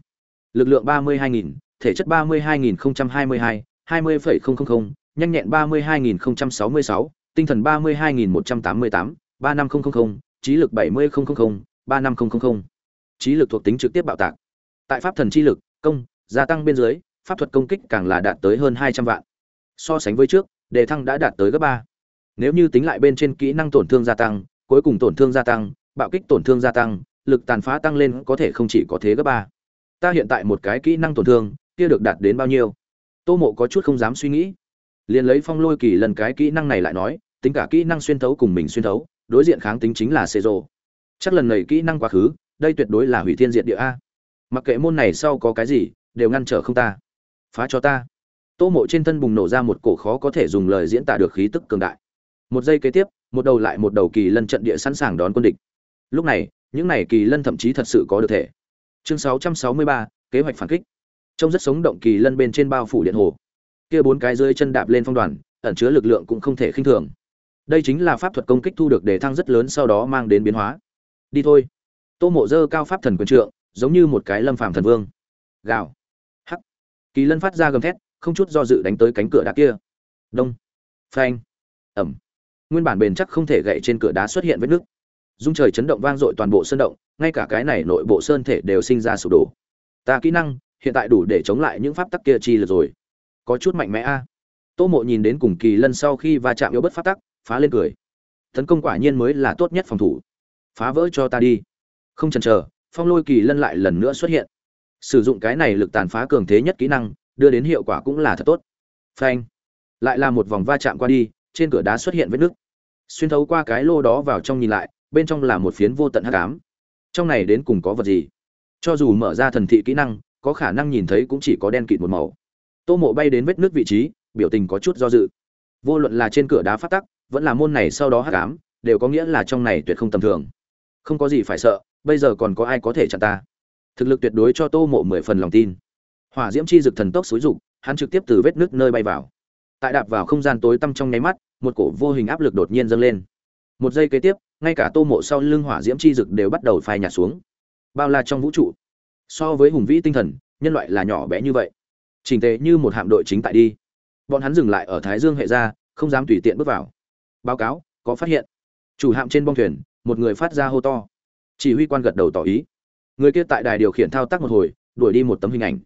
lực lượng 32.000, thể chất 32.022, 20,000, nhanh nhẹn 32.066, tinh thần 32.188, 35000, trí lực 70000, 35000. Trí lực thuộc tính trực tiếp bạo tạc. Tại pháp thần chi lực, công, gia tăng bên dưới, pháp thuật công kích càng là đạt tới hơn 200 vạn. So sánh với trước, đề thăng đã đạt tới gấp 3. Nếu như tính lại bên trên kỹ năng tổn thương gia tăng, cuối cùng tổn thương gia tăng, bạo kích tổn thương gia tăng, lực tàn phá tăng lên có thể không chỉ có thế gấp 3. Ta hiện tại một cái kỹ năng tổn thương, kia được đạt đến bao nhiêu? Tô Mộ có chút không dám suy nghĩ. liền lấy phong lôi kỳ lần cái kỹ năng này lại nói tính cả kỹ năng xuyên thấu cùng mình xuyên thấu đối diện kháng tính chính là xê rô chắc lần này kỹ năng quá khứ đây tuyệt đối là hủy thiên diện địa a. Mặc kệ môn này sau có cái gì đều ngăn trở không ta. Phá cho ta. Tô mộ trên thân bùng nổ ra một cổ khó có thể dùng lời diễn tả được khí tức cường đại. Một giây kế tiếp một đầu lại một đầu kỳ lân trận địa sẵn sàng đón quân địch. Lúc này những này kỳ lân thậm chí thật sự có được thể. Chương 663, kế hoạch phản kích. Trông rất sống động kỳ lân bên trên bao phủ điện hồ. Kia bốn cái dưới chân đạp lên phong đoàn ẩn chứa lực lượng cũng không thể khinh thường đây chính là pháp thuật công kích thu được đề thăng rất lớn sau đó mang đến biến hóa. Đi thôi. Tô mộ dơ cao pháp thần quyền trượng, giống như một cái lâm phàm thần vương. Gào. Hắc. Kỳ lân phát ra gầm thét, không chút do dự đánh tới cánh cửa đá kia. Đông. Phanh. Ẩm. Nguyên bản bền chắc không thể gậy trên cửa đá xuất hiện vết nứt. Dung trời chấn động vang dội toàn bộ sơn động, ngay cả cái này nội bộ sơn thể đều sinh ra sụp đổ. Ta kỹ năng, hiện tại đủ để chống lại những pháp tắc kia chi lực rồi. Có chút mạnh mẽ a. Tô mộ nhìn đến cùng kỳ lân sau khi va chạm yếu bất pháp tắc phá lên cười. Tấn công quả nhiên mới là tốt nhất phòng thủ. Phá vỡ cho ta đi. Không chần chờ, phong lôi kỳ lân lại lần nữa xuất hiện. Sử dụng cái này lực tàn phá cường thế nhất kỹ năng, đưa đến hiệu quả cũng là thật tốt. Phanh. Lại là một vòng va chạm qua đi, trên cửa đá xuất hiện vết nứt. Xuyên thấu qua cái lô đó vào trong nhìn lại, bên trong là một phiến vô tận hắc ám. Trong này đến cùng có vật gì? Cho dù mở ra thần thị kỹ năng, có khả năng nhìn thấy cũng chỉ có đen kịt một màu. Tô mộ bay đến vết nước vị trí, biểu tình có chút do dự. Vô luận là trên cửa đá phát tắc vẫn là môn này sau đó hắc ám đều có nghĩa là trong này tuyệt không tầm thường. Không có gì phải sợ bây giờ còn có ai có thể chặn ta? Thực lực tuyệt đối cho tô mộ mười phần lòng tin. Hỏa diễm chi dực thần tốc xúi dục, hắn trực tiếp từ vết nước nơi bay vào. Tại đạp vào không gian tối tăm trong nháy mắt một cổ vô hình áp lực đột nhiên dâng lên. Một giây kế tiếp ngay cả tô mộ sau lưng hỏa diễm chi dực đều bắt đầu phai nhạt xuống. Bao la trong vũ trụ. So với hùng vĩ tinh thần nhân loại là nhỏ bé như vậy. Trình tề như một hạm đội chính tại đi. Bọn hắn dừng lại ở thái dương hệ ra không dám tùy tiện bước vào báo cáo, có phát hiện. Chủ hạm trên bong thuyền, một người phát ra hô to. Chỉ huy quan gật đầu tỏ ý. Người kia tại đài điều khiển thao tác một hồi, đuổi đi một tấm hình ảnh.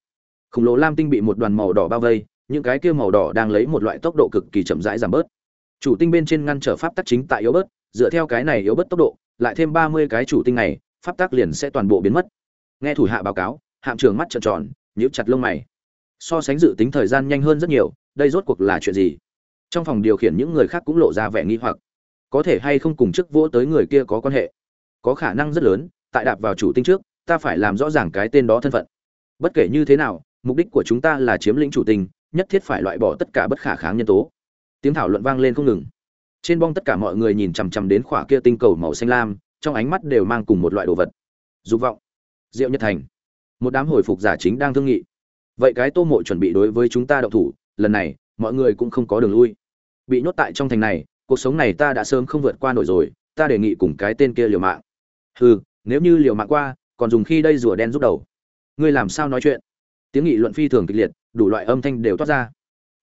Khổng lồ lam tinh bị một đoàn màu đỏ bao vây, những cái kia màu đỏ đang lấy một loại tốc độ cực kỳ chậm rãi giảm bớt. Chủ tinh bên trên ngăn trở pháp tắc chính tại yếu bớt, dựa theo cái này yếu bớt tốc độ, lại thêm ba mươi cái chủ tinh này, pháp tắc liền sẽ toàn bộ biến mất. Nghe thủ hạ báo cáo, hạm trưởng mắt trợn tròn, nhíu chặt lông mày. So sánh dự tính thời gian nhanh hơn rất nhiều, đây rốt cuộc là chuyện gì? Trong phòng điều khiển những người khác cũng lộ ra vẻ nghi hoặc. Có thể hay không cùng chức vỗ tới người kia có quan hệ? Có khả năng rất lớn, tại đạp vào chủ tinh trước, ta phải làm rõ ràng cái tên đó thân phận. Bất kể như thế nào, mục đích của chúng ta là chiếm lĩnh chủ tinh, nhất thiết phải loại bỏ tất cả bất khả kháng nhân tố. Tiếng thảo luận vang lên không ngừng. Trên bong tất cả mọi người nhìn chằm chằm đến khỏa kia tinh cầu màu xanh lam, trong ánh mắt đều mang cùng một loại đồ vật. Dục vọng. Diệu nhất thành. Một đám hồi phục giả chính đang thương nghị. Vậy cái tô mộ chuẩn bị đối với chúng ta đậu thủ, lần này, mọi người cũng không có đường lui bị nhốt tại trong thành này, cuộc sống này ta đã sớm không vượt qua nổi rồi, ta đề nghị cùng cái tên kia liều mạng. Hừ, nếu như liều mạng qua, còn dùng khi đây rùa đen rút đầu. Ngươi làm sao nói chuyện? Tiếng nghị luận phi thường kịch liệt, đủ loại âm thanh đều toát ra.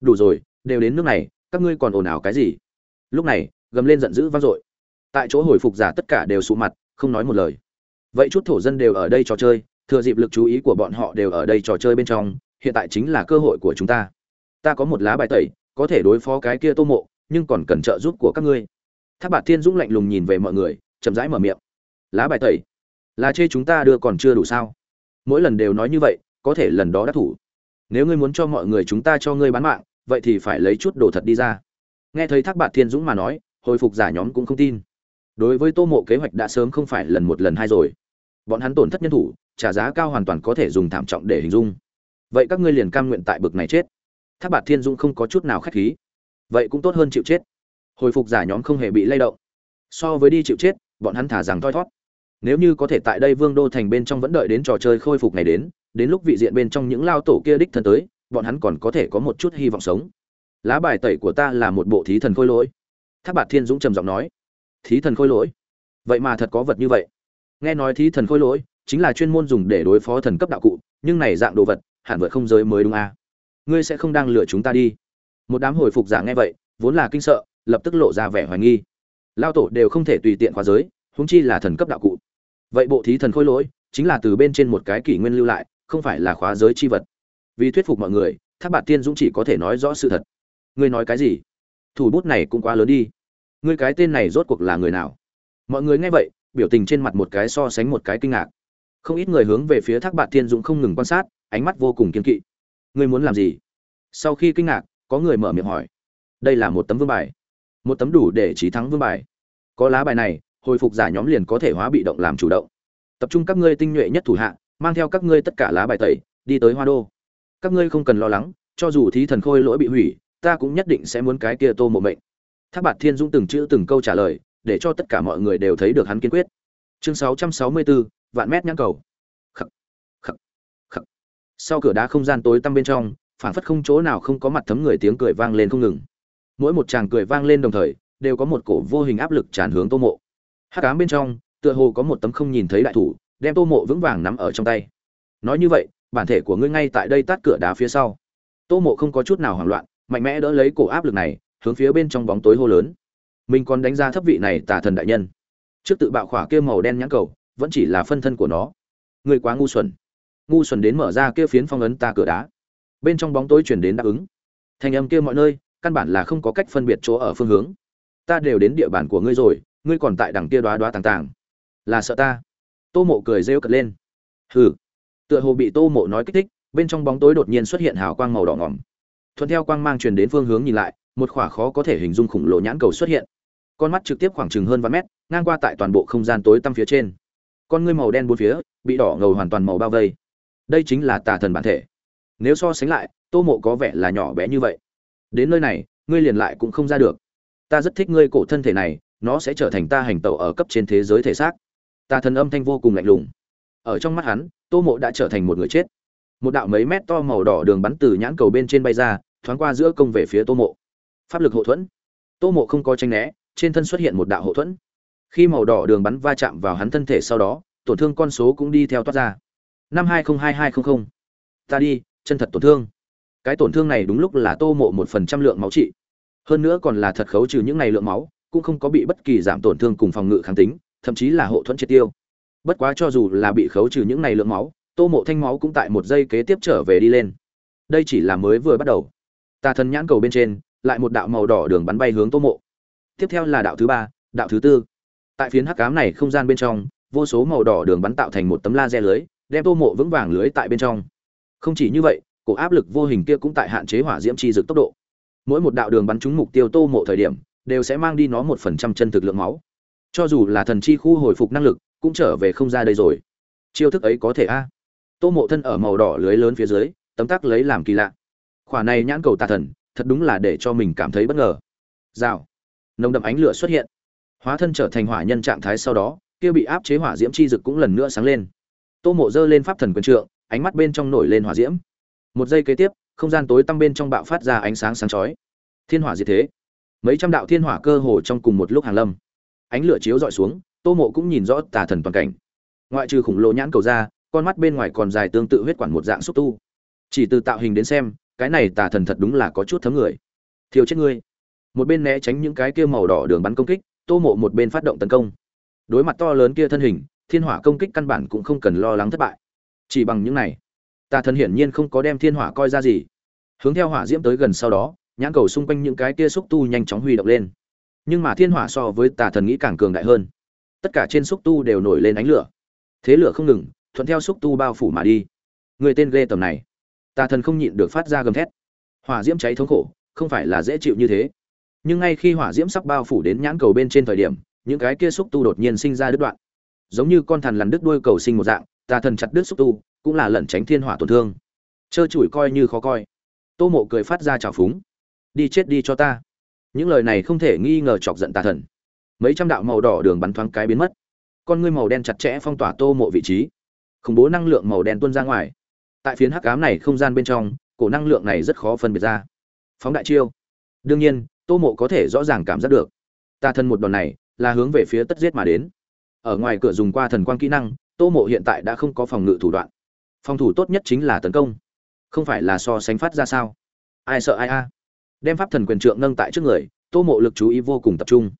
Đủ rồi, đều đến nước này, các ngươi còn ồn ào cái gì? Lúc này, gầm lên giận dữ vang dội. Tại chỗ hồi phục giả tất cả đều sụ mặt, không nói một lời. Vậy chút thổ dân đều ở đây trò chơi, thừa dịp lực chú ý của bọn họ đều ở đây trò chơi bên trong, hiện tại chính là cơ hội của chúng ta. Ta có một lá bài tẩy có thể đối phó cái kia tô mộ, nhưng còn cần trợ giúp của các ngươi. Tháp bạt thiên dũng lạnh lùng nhìn về mọi người, chậm rãi mở miệng. Lá bài tẩy. Là chê chúng ta đưa còn chưa đủ sao? Mỗi lần đều nói như vậy, có thể lần đó đã thủ. Nếu ngươi muốn cho mọi người chúng ta cho ngươi bán mạng, vậy thì phải lấy chút đồ thật đi ra. Nghe thấy thác bạt thiên dũng mà nói, hồi phục giả nhóm cũng không tin. Đối với tô mộ kế hoạch đã sớm không phải lần một lần hai rồi. Bọn hắn tổn thất nhân thủ, trả giá cao hoàn toàn có thể dùng thảm trọng để hình dung. Vậy các ngươi liền cam nguyện tại bực này chết thác bạt thiên dũng không có chút nào k h á c h khí. Vậy cũng tốt hơn chịu chết. Hồi phục giả nhóm không hề bị lay động. So với đi chịu chết, bọn hắn thả rằng thoi thót. Nếu như có thể tại đây vương đô thành bên trong vẫn đợi đến trò chơi khôi phục này đến đến lúc vị diện bên trong những lao tổ kia đích thân tới, bọn hắn còn có thể có một chút hy vọng sống. Lá bài tẩy của ta là một bộ thí thần khôi lỗi. Tháp bạt thiên dũng trầm giọng nói. Thí thần khôi lỗi? Vậy mà thật có vật như vậy. Nghe nói thí thần khôi lỗi chính là chuyên môn dùng để đối phó thần cấp đạo cụ, nhưng này dạng đồ vật, hẳn vượt không giới mới đúng à ngươi sẽ không đang lừa chúng ta đi. Một đám hồi phục giả nghe vậy, vốn là kinh sợ, lập tức lộ ra vẻ hoài nghi. Lao tổ đều không thể tùy tiện khóa giới húng chi là thần cấp đạo cụ. Vậy bộ thí thần khôi lỗi, chính là từ bên trên một cái kỷ nguyên lưu lại, không phải là khóa giới chi vật. Vì thuyết phục mọi người tháp bạt tiên dũng chỉ có thể nói rõ sự thật. Ngươi nói cái gì? Thủ bút này cũng quá lớn đi. Ngươi cái tên này rốt cuộc là người nào? Mọi người nghe vậy, biểu tình trên mặt một cái so sánh một cái kinh ngạc. Không ít người hướng về phía thác bạt thiên dũng không ngừng quan sát, ánh mắt vô cùng kiên kỵ ngươi muốn làm gì? Sau khi kinh ngạc có người mở miệng hỏi. Đây là một tấm vương bài. Một tấm đủ để trí thắng vương bài. Có lá bài này hồi phục giả nhóm liền có thể hóa bị động làm chủ động. Tập trung các ngươi tinh nhuệ nhất thủ hạ mang theo các ngươi tất cả lá bài tẩy đi tới hoa đô. Các ngươi không cần lo lắng cho dù thí thần khôi lỗi bị hủy ta cũng nhất định sẽ muốn cái kia tô mộ mệnh. Tháp bạt thiên dũng từng chữ từng câu trả lời để cho tất cả mọi người đều thấy được hắn kiên quyết. Chương 664, vạn mét nhãn cầu sau cửa đá không gian tối tăm bên trong phản phất không chỗ nào không có mặt thấm người tiếng cười vang lên không ngừng. Mỗi một chàng cười vang lên đồng thời, đều có một cổ vô hình áp lực tràn hướng tô mộ. Hát ám bên trong, tựa hồ có một tấm không nhìn thấy đại thủ, đem tô mộ vững vàng nắm ở trong tay. Nói như vậy, bản thể của ngươi ngay tại đây tát cửa đá phía sau. Tô mộ không có chút nào hoảng loạn, mạnh mẽ đỡ lấy cổ áp lực này, hướng phía bên trong bóng tối hô lớn. Mình còn đánh ra thấp vị này tà thần đại nhân. Trước tự bạo khỏa kia màu đen nhãn cầu, vẫn chỉ là phân thân của nó. Người quá ngu xuẩn ngu xuẩn đến mở ra kia phiến phong ấn ta cửa đá. Bên trong bóng tối chuyển đến đáp ứng. Thanh âm kia mọi nơi, căn bản là không có cách phân biệt chỗ ở phương hướng. Ta đều đến địa bàn của ngươi rồi, ngươi còn tại đằng kia đoá đoá tàng tàng. Là sợ ta. Tô mộ cười rêu cật lên. Hừ. Tựa hồ bị tô mộ nói kích thích, bên trong bóng tối đột nhiên xuất hiện hào quang màu đỏ ngỏm. Thuận theo quang mang truyền đến phương hướng nhìn lại, một khỏa khó có thể hình dung khủng lồ nhãn cầu xuất hiện. Con mắt trực tiếp khoảng chừng hơn vài mét, ngang qua tại toàn bộ không gian tối tăm phía trên. Con ngươi màu đen bốn phía, bị đỏ ngầu hoàn toàn màu bao vây đây chính là tà thần bản thể. Nếu so sánh lại, tô mộ có vẻ là nhỏ bé như vậy. Đến nơi này, ngươi liền lại cũng không ra được. Ta rất thích ngươi cổ thân thể này, nó sẽ trở thành ta hành tẩu ở cấp trên thế giới thể xác. Tà thần âm thanh vô cùng lạnh lùng. Ở trong mắt hắn, tô mộ đã trở thành một người chết. Một đạo mấy mét to màu đỏ đường bắn từ nhãn cầu bên trên bay ra, thoáng qua giữa công về phía tô mộ. Pháp lực hậu thuẫn. Tô mộ không có tranh né, trên thân xuất hiện một đạo hậu thuẫn. Khi màu đỏ đường bắn va chạm vào hắn thân thể sau đó, tổn thương con số cũng đi theo toát ra năm hai không hai hai không không. Ta đi, chân thật tổn thương. Cái tổn thương này đúng lúc là tô mộ một phần trăm lượng máu trị. Hơn nữa còn là thật khấu trừ những ngày lượng máu, cũng không có bị bất kỳ giảm tổn thương cùng phòng ngự kháng tính, thậm chí là hộ thuẫn triệt tiêu. Bất quá cho dù là bị khấu trừ những ngày lượng máu, tô mộ thanh máu cũng tại một giây kế tiếp trở về đi lên. Đây chỉ là mới vừa bắt đầu. Tà thần nhãn cầu bên trên, lại một đạo màu đỏ đường bắn bay hướng tô mộ. Tiếp theo là đạo thứ ba, đạo thứ tư. Tại phiến hắc cám này không gian bên trong, vô số màu đỏ đường bắn tạo thành một tấm laser lưới đem tô mộ vững vàng lưới tại bên trong. Không chỉ như vậy, cổ áp lực vô hình kia cũng tại hạn chế hỏa diễm chi dực tốc độ. Mỗi một đạo đường bắn trúng mục tiêu tô mộ thời điểm, đều sẽ mang đi nó một phần trăm chân thực lượng máu. Cho dù là thần chi khu hồi phục năng lực, cũng trở về không ra đây rồi. Chiêu thức ấy có thể a. Tô mộ thân ở màu đỏ lưới lớn phía dưới, tấm tắc lấy làm kỳ lạ. Khỏa này nhãn cầu tà thần, thật đúng là để cho mình cảm thấy bất ngờ. Rào. Nồng đậm ánh lửa xuất hiện. Hóa thân trở thành hỏa nhân trạng thái sau đó, kia bị áp chế hỏa diễm chi dực cũng lần nữa sáng lên tô mộ giơ lên pháp thần quân trượng, ánh mắt bên trong nổi lên hỏa diễm. Một giây kế tiếp, không gian tối tăm bên trong bạo phát ra ánh sáng sáng chói. Thiên hỏa diệt thế. Mấy trăm đạo thiên hỏa cơ hồ trong cùng một lúc hàng lâm. Ánh lửa chiếu dọi xuống, tô mộ cũng nhìn rõ tà thần toàn cảnh. Ngoại trừ khủng lồ nhãn cầu ra, con mắt bên ngoài còn dài tương tự huyết quản một dạng xúc tu. Chỉ từ tạo hình đến xem, cái này tà thần thật đúng là có chút thấm người. Thiếu chết ngươi. Một bên né tránh những cái kia màu đỏ đường bắn công kích, tô mộ một bên phát động tấn công. Đối mặt to lớn kia thân hình thiên hỏa công kích căn bản cũng không cần lo lắng thất bại. Chỉ bằng những này, tà thần hiển nhiên không có đem thiên hỏa coi ra gì. Hướng theo hỏa diễm tới gần sau đó, nhãn cầu xung quanh những cái kia xúc tu nhanh chóng huy động lên. Nhưng mà thiên hỏa so với tà thần nghĩ càng cường đại hơn. Tất cả trên xúc tu đều nổi lên ánh lửa. Thế lửa không ngừng, thuận theo xúc tu bao phủ mà đi. Người tên ghê tầm này, tà thần không nhịn được phát ra gầm thét. Hỏa diễm cháy thống khổ, không phải là dễ chịu như thế. Nhưng ngay khi hỏa diễm sắp bao phủ đến nhãn cầu bên trên thời điểm, những cái kia xúc tu đột nhiên sinh ra đứt đoạn giống như con thần lằn đứt đuôi cầu sinh một dạng, tà thần chặt đứt xúc tu, cũng là lẩn tránh thiên hỏa tổn thương. Chơ chủi coi như khó coi. Tô mộ cười phát ra trào phúng. Đi chết đi cho ta. Những lời này không thể nghi ngờ chọc giận tà thần. Mấy trăm đạo màu đỏ đường bắn thoáng cái biến mất. Con ngươi màu đen chặt chẽ phong tỏa tô mộ vị trí. Khủng bố năng lượng màu đen tuôn ra ngoài. Tại phiến hắc ám này không gian bên trong, cổ năng lượng này rất khó phân biệt ra. Phóng đại chiêu. Đương nhiên, tô mộ có thể rõ ràng cảm giác được. Tà thần một đòn này là hướng về phía tất giết mà đến ở ngoài cửa dùng qua thần quan kỹ năng, tô mộ hiện tại đã không có phòng ngự thủ đoạn. Phòng thủ tốt nhất chính là tấn công. Không phải là so sánh phát ra sao? Ai sợ ai a? Đem pháp thần quyền trượng nâng tại trước người, tô mộ lực chú ý vô cùng tập trung.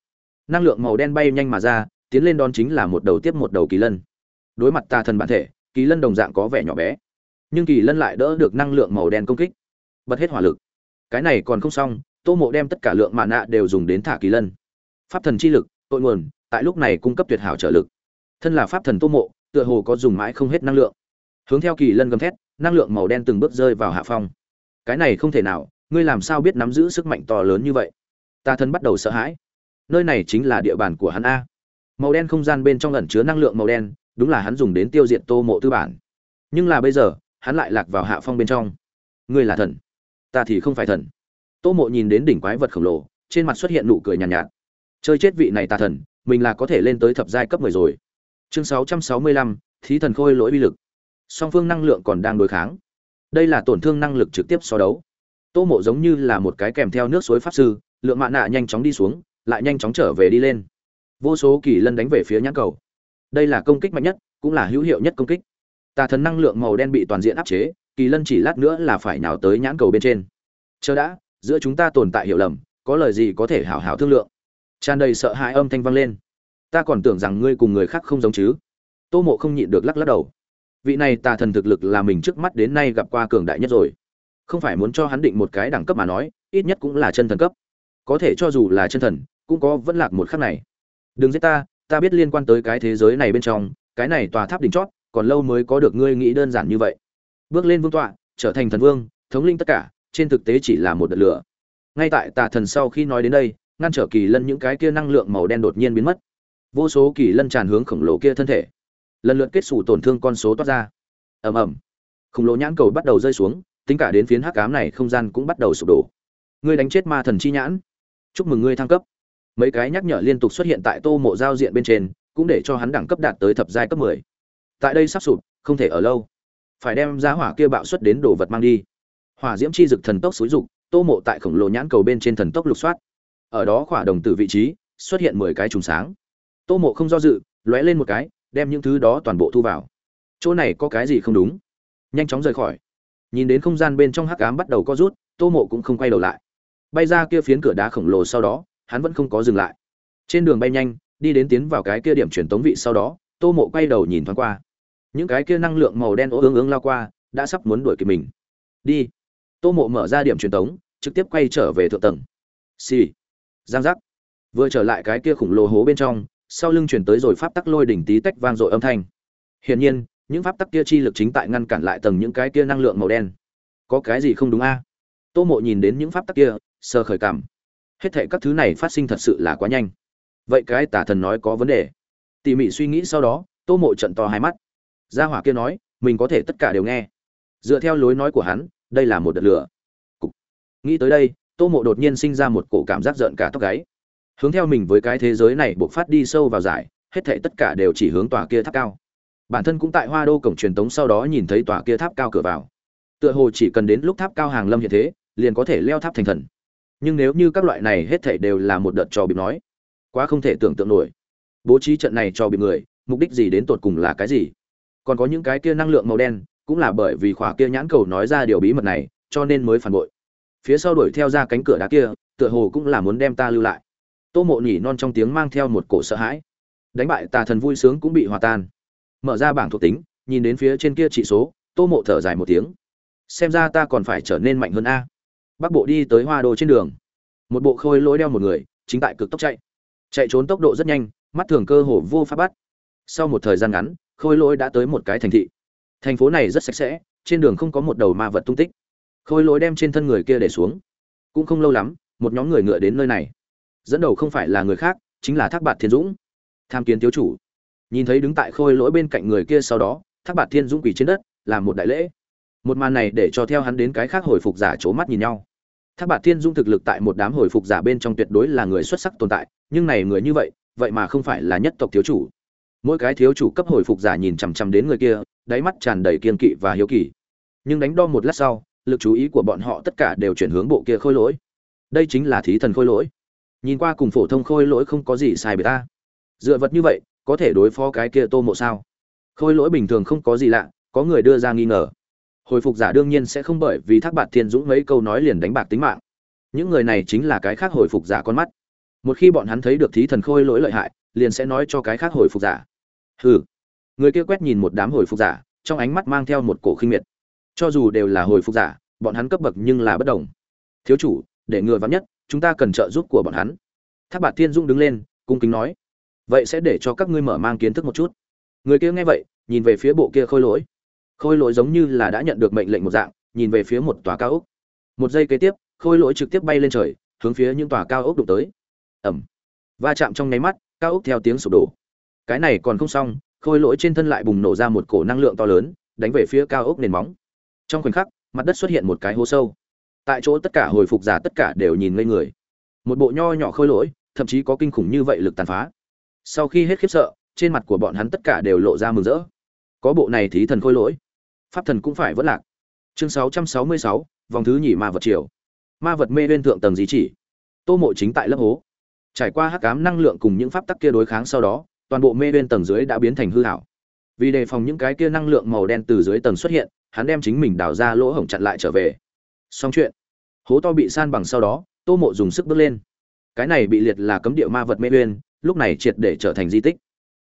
Năng lượng màu đen bay nhanh mà ra, tiến lên đón chính là một đầu tiếp một đầu kỳ lân. Đối mặt tà thần bản thể, kỳ lân đồng dạng có vẻ nhỏ bé. Nhưng kỳ lân lại đỡ được năng lượng màu đen công kích. Bật hết hỏa lực. Cái này còn không xong, tô mộ đem tất cả lượng mạ nạ đều dùng đến thả kỳ lân. Pháp thần chi lực, tội nguồn tại lúc này cung cấp tuyệt hảo trợ lực. Thân là pháp thần tô mộ tựa hồ có dùng mãi không hết năng lượng. Hướng theo kỳ lân gầm thét năng lượng màu đen từng bước rơi vào hạ phong. Cái này không thể nào ngươi làm sao biết nắm giữ sức mạnh to lớn như vậy? Ta thân bắt đầu sợ hãi. Nơi này chính là địa bàn của hắn a. Màu đen không gian bên trong ẩn chứa năng lượng màu đen đúng là hắn dùng đến tiêu diệt tô mộ tư bản. Nhưng là bây giờ hắn lại lạc vào hạ phong bên trong. Ngươi là thần. Ta thì không phải thần. Tô mộ nhìn đến đỉnh quái vật khổng lồ trên mặt xuất hiện nụ cười nhàn nhạt, nhạt. Chơi chết vị này tà thần mình là có thể lên tới thập giai cấp mười rồi. Chương sáu trăm sáu mươi lăm, thí thần khôi lỗi uy lực. Song phương năng lượng còn đang đối kháng. Đây là tổn thương năng lực trực tiếp so đấu. Tô mộ giống như là một cái kèm theo nước suối pháp sư, lượng mạn nạ nhanh chóng đi xuống, lại nhanh chóng trở về đi lên. Vô số kỳ lân đánh về phía nhãn cầu. Đây là công kích mạnh nhất, cũng là hữu hiệu nhất công kích. Tà thần năng lượng màu đen bị toàn diện áp chế, kỳ lân chỉ lát nữa là phải nhào tới nhãn cầu bên trên. Chờ đã, giữa chúng ta tồn tại hiểu lầm, có lời gì có thể hảo hảo thương lượng? Tràn đầy sợ hãi âm thanh vang lên. Ta còn tưởng rằng ngươi cùng người khác không giống chứ. Tô mộ không nhịn được lắc lắc đầu. Vị này tà thần thực lực là mình trước mắt đến nay gặp qua cường đại nhất rồi. Không phải muốn cho hắn định một cái đẳng cấp mà nói, ít nhất cũng là chân thần cấp. Có thể cho dù là chân thần, cũng có vẫn lạc một khắc này. Đừng giết ta ta biết liên quan tới cái thế giới này bên trong, cái này tòa tháp đỉnh chót, còn lâu mới có được ngươi nghĩ đơn giản như vậy. Bước lên vương tọa, trở thành thần vương, thống linh tất cả, trên thực tế chỉ là một đợt lửa. Ngay tại tà thần sau khi nói đến đây ngăn trở kỳ lân những cái kia năng lượng màu đen đột nhiên biến mất. Vô số kỳ lân tràn hướng khổng lồ kia thân thể. Lần lượt kết xù tổn thương con số toát ra. Ầm ầm. Khổng lồ nhãn cầu bắt đầu rơi xuống, tính cả đến phiến hắc ám này không gian cũng bắt đầu sụp đổ. Ngươi đánh chết ma thần chi nhãn. Chúc mừng ngươi thăng cấp. Mấy cái nhắc nhở liên tục xuất hiện tại tô mộ giao diện bên trên, cũng để cho hắn đẳng cấp đạt tới thập giai cấp 10. tại đây sắp sụp, không thể ở lâu. Phải đem giá hỏa kia bạo xuất đến đồ vật mang đi. Hỏa diễm chi dực thần tốc xúi dục, tô mộ tại khổng lồ nhãn cầu bên trên thần tốc lục soát ở đó khỏa đồng tử vị trí, xuất hiện mười cái trùng sáng. Tô mộ không do dự, lóe lên một cái, đem những thứ đó toàn bộ thu vào. Chỗ này có cái gì không đúng? Nhanh chóng rời khỏi. Nhìn đến không gian bên trong hắc ám bắt đầu co rút, tô mộ cũng không quay đầu lại. Bay ra kia phiến cửa đá khổng lồ sau đó, hắn vẫn không có dừng lại. Trên đường bay nhanh, đi đến tiến vào cái kia điểm truyền tống vị sau đó, tô mộ quay đầu nhìn thoáng qua. Những cái kia năng lượng màu đen ô ương ương lao qua, đã sắp muốn đuổi kịp mình. Đi. Tô mộ mở ra điểm truyền tống, trực tiếp quay trở về thượng tầng. Xì、sì giang giác. Vừa trở lại cái kia khủng lồ hố bên trong, sau lưng chuyển tới rồi pháp tắc lôi đỉnh tí tách vang dội âm thanh. Hiển nhiên, những pháp tắc kia chi lực chính tại ngăn cản lại tầng những cái kia năng lượng màu đen. Có cái gì không đúng a? Tô mộ nhìn đến những pháp tắc kia sơ khởi cảm. Hết thệ các thứ này phát sinh thật sự là quá nhanh. Vậy cái tả thần nói có vấn đề. Tỉ mỉ suy nghĩ sau đó, tô mộ trận to hai mắt. Gia hỏa kia nói, mình có thể tất cả đều nghe. Dựa theo lối nói của hắn, đây là một đợt lửa. Cục. nghĩ tới đây tô mộ đột nhiên sinh ra một cổ cảm giác giận cả tóc gáy. Hướng theo mình với cái thế giới này buộc phát đi sâu vào giải, hết thảy tất cả đều chỉ hướng tòa kia tháp cao. Bản thân cũng tại hoa đô cổng truyền tống sau đó nhìn thấy tòa kia tháp cao cửa vào. Tựa hồ chỉ cần đến lúc tháp cao hàng lâm hiện thế, liền có thể leo tháp thành thần. Nhưng nếu như các loại này hết thảy đều là một đợt trò bịp nói, quá không thể tưởng tượng nổi. Bố trí trận này cho bị người, mục đích gì đến tột cùng là cái gì? Còn có những cái kia năng lượng màu đen, cũng là bởi vì khỏa kia nhãn cầu nói ra điều bí mật này, cho nên mới phản bội phía sau đuổi theo ra cánh cửa đá kia, tựa hồ cũng là muốn đem ta lưu lại. Tô mộ nhỉ non trong tiếng mang theo một cổ sợ hãi. Đánh bại tà thần vui sướng cũng bị hòa tan. Mở ra bảng thuộc tính, nhìn đến phía trên kia trị số, tô mộ thở dài một tiếng. Xem ra ta còn phải trở nên mạnh hơn a. Bắc bộ đi tới hoa đồ trên đường. Một bộ khôi lỗi đeo một người, chính tại cực tốc chạy. Chạy trốn tốc độ rất nhanh, mắt thường cơ hồ vô pháp bắt. Sau một thời gian ngắn, khôi lỗi đã tới một cái thành thị. Thành phố này rất sạch sẽ, trên đường không có một đầu ma vật tung tích khôi lỗi đem trên thân người kia để xuống. Cũng không lâu lắm, một nhóm người ngựa đến nơi này. Dẫn đầu không phải là người khác, chính là thác bạt thiên dũng, tham kiến thiếu chủ. Nhìn thấy đứng tại khôi lỗi bên cạnh người kia sau đó, thác bạt thiên dũng quỳ trên đất, làm một đại lễ. Một màn này để cho theo hắn đến cái khác hồi phục giả c mắt nhìn nhau. Thác bạt thiên dũng thực lực tại một đám hồi phục giả bên trong tuyệt đối là người xuất sắc tồn tại, nhưng này người như vậy vậy mà không phải là nhất tộc thiếu chủ. Mỗi cái thiếu chủ cấp hồi phục giả nhìn chằm chằm đến người kia, đáy mắt tràn đầy kiên kỵ và hiếu kỳ. Nhưng đánh đo một lát sau lực chú ý của bọn họ tất cả đều chuyển hướng bộ kia khôi lỗi. Đây chính là thí thần khôi lỗi. Nhìn qua cùng phổ thông khôi lỗi không có gì sai biệt ta. Dựa vật như vậy, có thể đối phó cái kia tô mộ sao? Khôi lỗi bình thường không có gì lạ, có người đưa ra nghi ngờ. Hồi phục giả đương nhiên sẽ không bởi vì thác bạt thiên dũng mấy câu nói liền đánh bạc tính mạng. Những người này chính là cái khác hồi phục giả con mắt. Một khi bọn hắn thấy được thí thần khôi lỗi lợi hại, liền sẽ nói cho cái khác hồi phục giả. Hừ. Người kia quét nhìn một đám hồi phục giả, trong ánh mắt mang theo một cổ khinh miệt cho dù đều là hồi phục giả, bọn hắn cấp bậc nhưng là bất đồng. Thiếu chủ, để ngừa vắn nhất, chúng ta cần trợ giúp của bọn hắn. Tháp bạt thiên dung đứng lên, cung kính nói. Vậy sẽ để cho các ngươi mở mang kiến thức một chút. Người kia nghe vậy, nhìn về phía bộ kia khôi lỗi. Khôi lỗi giống như là đã nhận được mệnh lệnh một dạng, nhìn về phía một tòa cao ốc. Một giây kế tiếp, khôi lỗi trực tiếp bay lên trời, hướng phía những tòa cao ốc đụng tới. Ẩm va chạm trong nháy mắt, cao ốc theo tiếng sụp đổ. Cái này còn không xong, khôi lỗi trên thân lại bùng nổ ra một cổ năng lượng to lớn, đánh về phía cao ốc nền móng trong khoảnh khắc mặt đất xuất hiện một cái hố sâu. Tại chỗ tất cả hồi phục giả tất cả đều nhìn ngây người. Một bộ nho nhỏ khôi lỗi thậm chí có kinh khủng như vậy lực tàn phá. Sau khi hết khiếp sợ trên mặt của bọn hắn tất cả đều lộ ra mừng rỡ. Có bộ này thí thần khôi lỗi. Pháp thần cũng phải vất lạc. Chương 666, vòng thứ nhì ma vật triều. Ma vật mê bên thượng tầng gì chỉ. Tô mộ chính tại lớp hố. Trải qua hắc cám năng lượng cùng những pháp tắc kia đối kháng sau đó toàn bộ mê bên tầng dưới đã biến thành hư hảo vì đề phòng những cái kia năng lượng màu đen từ dưới tầng xuất hiện, hắn đem chính mình đào ra lỗ hổng chặn lại trở về. Xong chuyện. Hố to bị san bằng sau đó, tô mộ dùng sức bước lên. Cái này bị liệt là cấm địa ma vật mê uyên, lúc này triệt để trở thành di tích.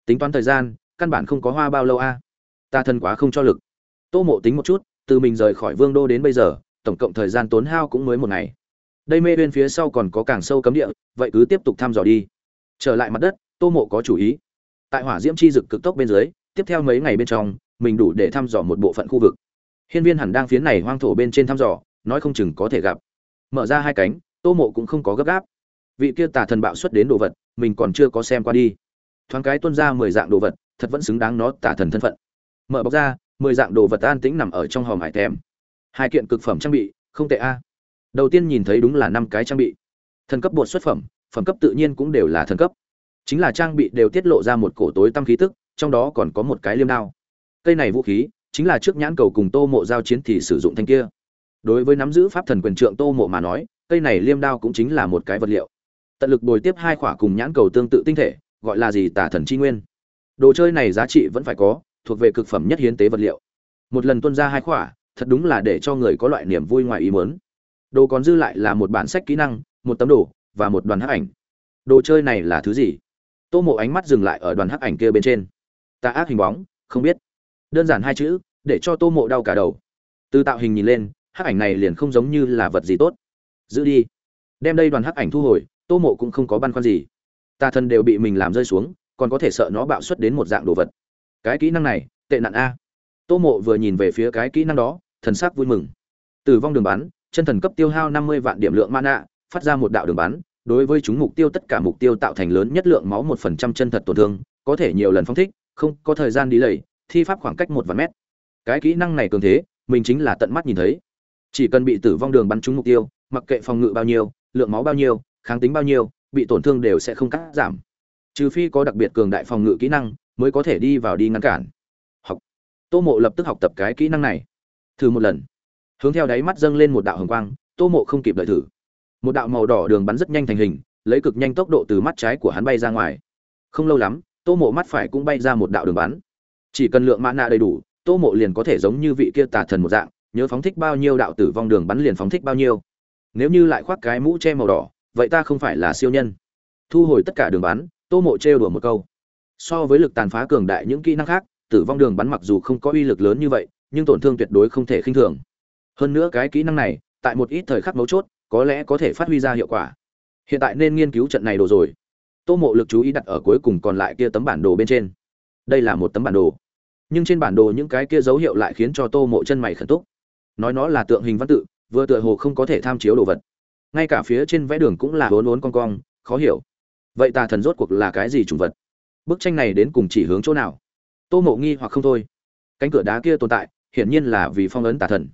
Tính toán thời gian, căn bản không có hoa bao lâu a. Ta thân quá không cho lực. Tô mộ tính một chút, từ mình rời khỏi vương đô đến bây giờ, tổng cộng thời gian tốn hao cũng mới một ngày. Đây mê uyên phía sau còn có càng sâu cấm địa, vậy cứ tiếp tục thăm dò đi. Trở lại mặt đất, tô mộ có chủ ý. Tại hỏa diễm chi dực cực tốc bên dưới tiếp theo mấy ngày bên trong, mình đủ để thăm dò một bộ phận khu vực. Hiên viên hẳn đang phía này hoang thổ bên trên thăm dò, nói không chừng có thể gặp. Mở ra hai cánh, tô mộ cũng không có gấp gáp. Vị kia tà thần bạo xuất đến đồ vật, mình còn chưa có xem qua đi. Thoáng cái tuôn ra mười dạng đồ vật, thật vẫn xứng đáng nó tà thần thân phận. Mở bọc ra, mười dạng đồ vật an tĩnh nằm ở trong hòm hải thèm. Hai kiện cực phẩm trang bị, không tệ a. Đầu tiên nhìn thấy đúng là năm cái trang bị. Thần cấp bột xuất phẩm phẩm cấp tự nhiên cũng đều là thần cấp. Chính là trang bị đều tiết lộ ra một cổ tối tâm khí tức trong đó còn có một cái liêm đao. Cây này vũ khí chính là trước nhãn cầu cùng tô mộ giao chiến thì sử dụng thanh kia. Đối với nắm giữ pháp thần quyền trượng tô mộ mà nói, cây này liêm đao cũng chính là một cái vật liệu. Tận lực bồi tiếp hai khỏa cùng nhãn cầu tương tự tinh thể, gọi là gì? Tả thần chi nguyên. Đồ chơi này giá trị vẫn phải có, thuộc về cực phẩm nhất hiến tế vật liệu. Một lần tuân ra hai khỏa, thật đúng là để cho người có loại niềm vui ngoài ý muốn. Đồ còn dư lại là một bản sách kỹ năng, một tấm đồ và một đoàn hắc ảnh. Đồ chơi này là thứ gì? Tô mộ ánh mắt dừng lại ở đoàn hắc ảnh kia bên trên ta ác hình bóng, không biết. Đơn giản hai chữ, để cho tô mộ đau cả đầu. Từ tạo hình nhìn lên, hắc ảnh này liền không giống như là vật gì tốt. Giữ đi. Đem đây đoàn hắc ảnh thu hồi, tô mộ cũng không có băn khoăn gì. Tà thần đều bị mình làm rơi xuống, còn có thể sợ nó bạo xuất đến một dạng đồ vật. Cái kỹ năng này, tệ nạn a. Tô mộ vừa nhìn về phía cái kỹ năng đó, thần sắc vui mừng. Tử vong đường bắn, chân thần cấp tiêu hao năm mươi vạn điểm lượng mana, phát ra một đạo đường bắn, đối với chúng mục tiêu tất cả mục tiêu tạo thành lớn nhất lượng máu một phần trăm chân thật tổn thương, có thể nhiều lần phong thích không có thời gian đi lầy, thi pháp khoảng cách một vạn mét. Cái kỹ năng này cường thế, mình chính là tận mắt nhìn thấy. Chỉ cần bị tử vong đường bắn trúng mục tiêu, mặc kệ phòng ngự bao nhiêu, lượng máu bao nhiêu, kháng tính bao nhiêu, bị tổn thương đều sẽ không cắt giảm. Trừ phi có đặc biệt cường đại phòng ngự kỹ năng, mới có thể đi vào đi ngăn cản. Học. Tô mộ lập tức học tập cái kỹ năng này. Thử một lần. Hướng theo đáy mắt dâng lên một đạo hồng quang, tô mộ không kịp đợi thử. Một đạo màu đỏ đường bắn rất nhanh thành hình, lấy cực nhanh tốc độ từ mắt trái của hắn bay ra ngoài. Không lâu lắm tô mộ mắt phải cũng bay ra một đạo đường bắn. Chỉ cần lượng mã nạ đầy đủ, tô mộ liền có thể giống như vị kia tà thần một dạng, nhớ phóng thích bao nhiêu đạo tử vong đường bắn liền phóng thích bao nhiêu. Nếu như lại khoác cái mũ che màu đỏ, vậy ta không phải là siêu nhân. Thu hồi tất cả đường bắn, tô mộ trêu đùa một câu. So với lực tàn phá cường đại những kỹ năng khác, tử vong đường bắn mặc dù không có uy lực lớn như vậy, nhưng tổn thương tuyệt đối không thể khinh thường. Hơn nữa cái kỹ năng này, tại một ít thời khắc mấu chốt, có lẽ có thể phát huy ra hiệu quả. Hiện tại nên nghiên cứu trận này đồ rồi tô mộ lực chú ý đặt ở cuối cùng còn lại kia tấm bản đồ bên trên. Đây là một tấm bản đồ. Nhưng trên bản đồ những cái kia dấu hiệu lại khiến cho tô mộ chân mày khẩn túc. Nói nó là tượng hình văn tự, vừa tựa hồ không có thể tham chiếu đồ vật. Ngay cả phía trên vẽ đường cũng là hốn hốn con cong, khó hiểu. Vậy tà thần rốt cuộc là cái gì trùng vật? Bức tranh này đến cùng chỉ hướng chỗ nào? Tô mộ nghi hoặc không thôi. Cánh cửa đá kia tồn tại, hiển nhiên là vì phong ấn tà thần.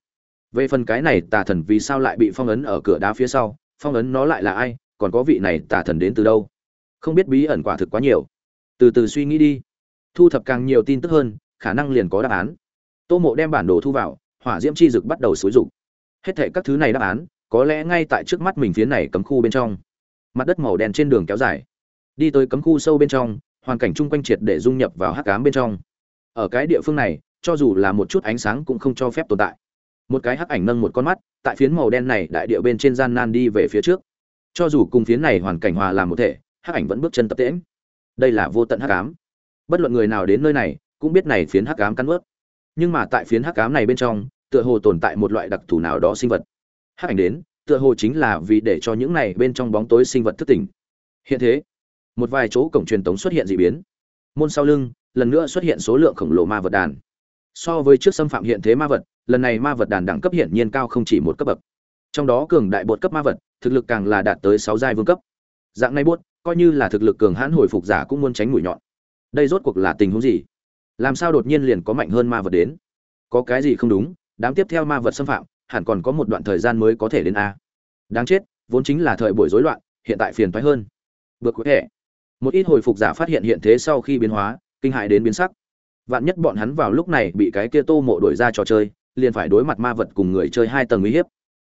Về phần cái này tà thần vì sao lại bị phong ấn ở cửa đá phía sau, phong ấn nó lại là ai, còn có vị này tà thần đến từ đâu? Không biết bí ẩn quả thực quá nhiều. Từ từ suy nghĩ đi. Thu thập càng nhiều tin tức hơn, khả năng liền có đáp án. Tô mộ đem bản đồ thu vào, hỏa diễm chi dực bắt đầu xúi rục hết thệ các thứ này đáp án, có lẽ ngay tại trước mắt mình phía này cấm khu bên trong. Mặt đất màu đen trên đường kéo dài. Đi tới cấm khu sâu bên trong, hoàn cảnh chung quanh triệt để dung nhập vào hắc ám bên trong. Ở cái địa phương này, cho dù là một chút ánh sáng cũng không cho phép tồn tại. Một cái hắc ảnh nâng một con mắt, tại phiến màu đen này đại địa bên trên gian nan đi về phía trước. Cho dù cùng phiến này hoàn cảnh hòa làm một thể hắc ảnh vẫn bước chân tập tễnh. Đây là vô tận hắc ám. Bất luận người nào đến nơi này, cũng biết này phiến hắc ám cắn ướt nhưng mà tại phiến hắc ám này bên trong, tựa hồ tồn tại một loại đặc thù nào đó sinh vật. Hắc ảnh đến, tựa hồ chính là vì để cho những này bên trong bóng tối sinh vật thức tỉnh. Hiện thế, một vài chỗ cổng truyền tống xuất hiện dị biến. Môn sau lưng, lần nữa xuất hiện số lượng khổng lồ ma vật đàn. So với trước xâm phạm hiện thế ma vật, lần này ma vật đàn đẳng cấp hiển nhiên cao không chỉ một cấp bậc. Trong đó cường đại bột cấp ma vật, thực lực càng là đạt tới sáu giai vương cấp. Dạng nay bốt coi như là thực lực cường hãn hồi phục giả cũng muốn tránh mũi nhọn. Đây rốt cuộc là tình huống gì? Làm sao đột nhiên liền có mạnh hơn ma vật đến? Có cái gì không đúng? Đám tiếp theo ma vật xâm phạm, hẳn còn có một đoạn thời gian mới có thể đến a. Đáng chết, vốn chính là thời buổi rối loạn, hiện tại phiền toái hơn. Vượt có thể một ít hồi phục giả phát hiện hiện thế sau khi biến hóa, kinh hại đến biến sắc. Vạn nhất bọn hắn vào lúc này bị cái kia tô mộ đổi ra trò chơi, liền phải đối mặt ma vật cùng người chơi hai tầng uy hiếp.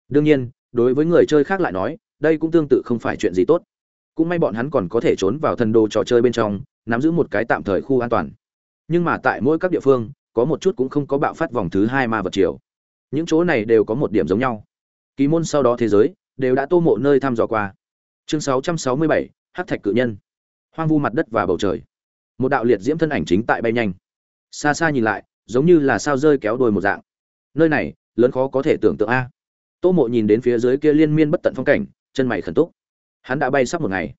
Đương nhiên, đối với người chơi khác lại nói, đây cũng tương tự không phải chuyện gì tốt cũng may bọn hắn còn có thể trốn vào thần đồ trò chơi bên trong nắm giữ một cái tạm thời khu an toàn. Nhưng mà tại mỗi các địa phương có một chút cũng không có bạo phát vòng thứ hai ma vật chiều những chỗ này đều có một điểm giống nhau. Kỳ môn sau đó thế giới đều đã tô mộ nơi thăm dò qua. Chương 667, hắc thạch cự nhân. Hoang vu mặt đất và bầu trời. Một đạo liệt diễm thân ảnh chính tại bay nhanh. Xa xa nhìn lại giống như là sao rơi kéo đôi một dạng. Nơi này lớn khó có thể tưởng tượng a. Tô mộ nhìn đến phía dưới kia liên miên bất tận phong cảnh chân mày khẩn túc hắn đã bay sắp một ngày.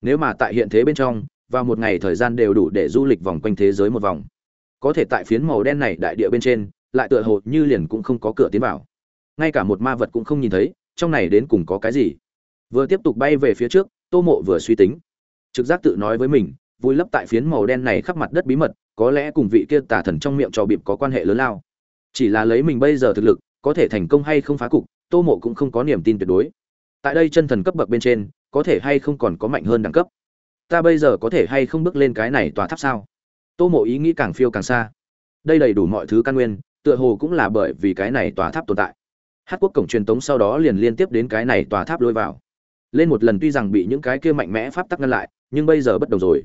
Nếu mà tại hiện thế bên trong, vào một ngày thời gian đều đủ để du lịch vòng quanh thế giới một vòng. Có thể tại phiến màu đen này đại địa bên trên, lại tựa hồ như liền cũng không có cửa tiến vào. Ngay cả một ma vật cũng không nhìn thấy, trong này đến cùng có cái gì? Vừa tiếp tục bay về phía trước, tô mộ vừa suy tính. Trực giác tự nói với mình, vui lấp tại phiến màu đen này khắp mặt đất bí mật, có lẽ cùng vị kia tà thần trong miệng trò bịp có quan hệ lớn lao. Chỉ là lấy mình bây giờ thực lực, có thể thành công hay không phá cục, tô mộ cũng không có niềm tin tuyệt đối. Tại đây chân thần cấp bậc bên trên có thể hay không còn có mạnh hơn đẳng cấp? Ta bây giờ có thể hay không bước lên cái này tòa tháp sao? Tô mộ ý nghĩ càng phiêu càng xa. Đây đầy đủ mọi thứ căn nguyên, tựa hồ cũng là bởi vì cái này tòa tháp tồn tại. Hát quốc cổng truyền tống sau đó liền liên tiếp đến cái này tòa tháp lôi vào. Lên một lần tuy rằng bị những cái kia mạnh mẽ pháp tắc ngăn lại, nhưng bây giờ bất đồng rồi.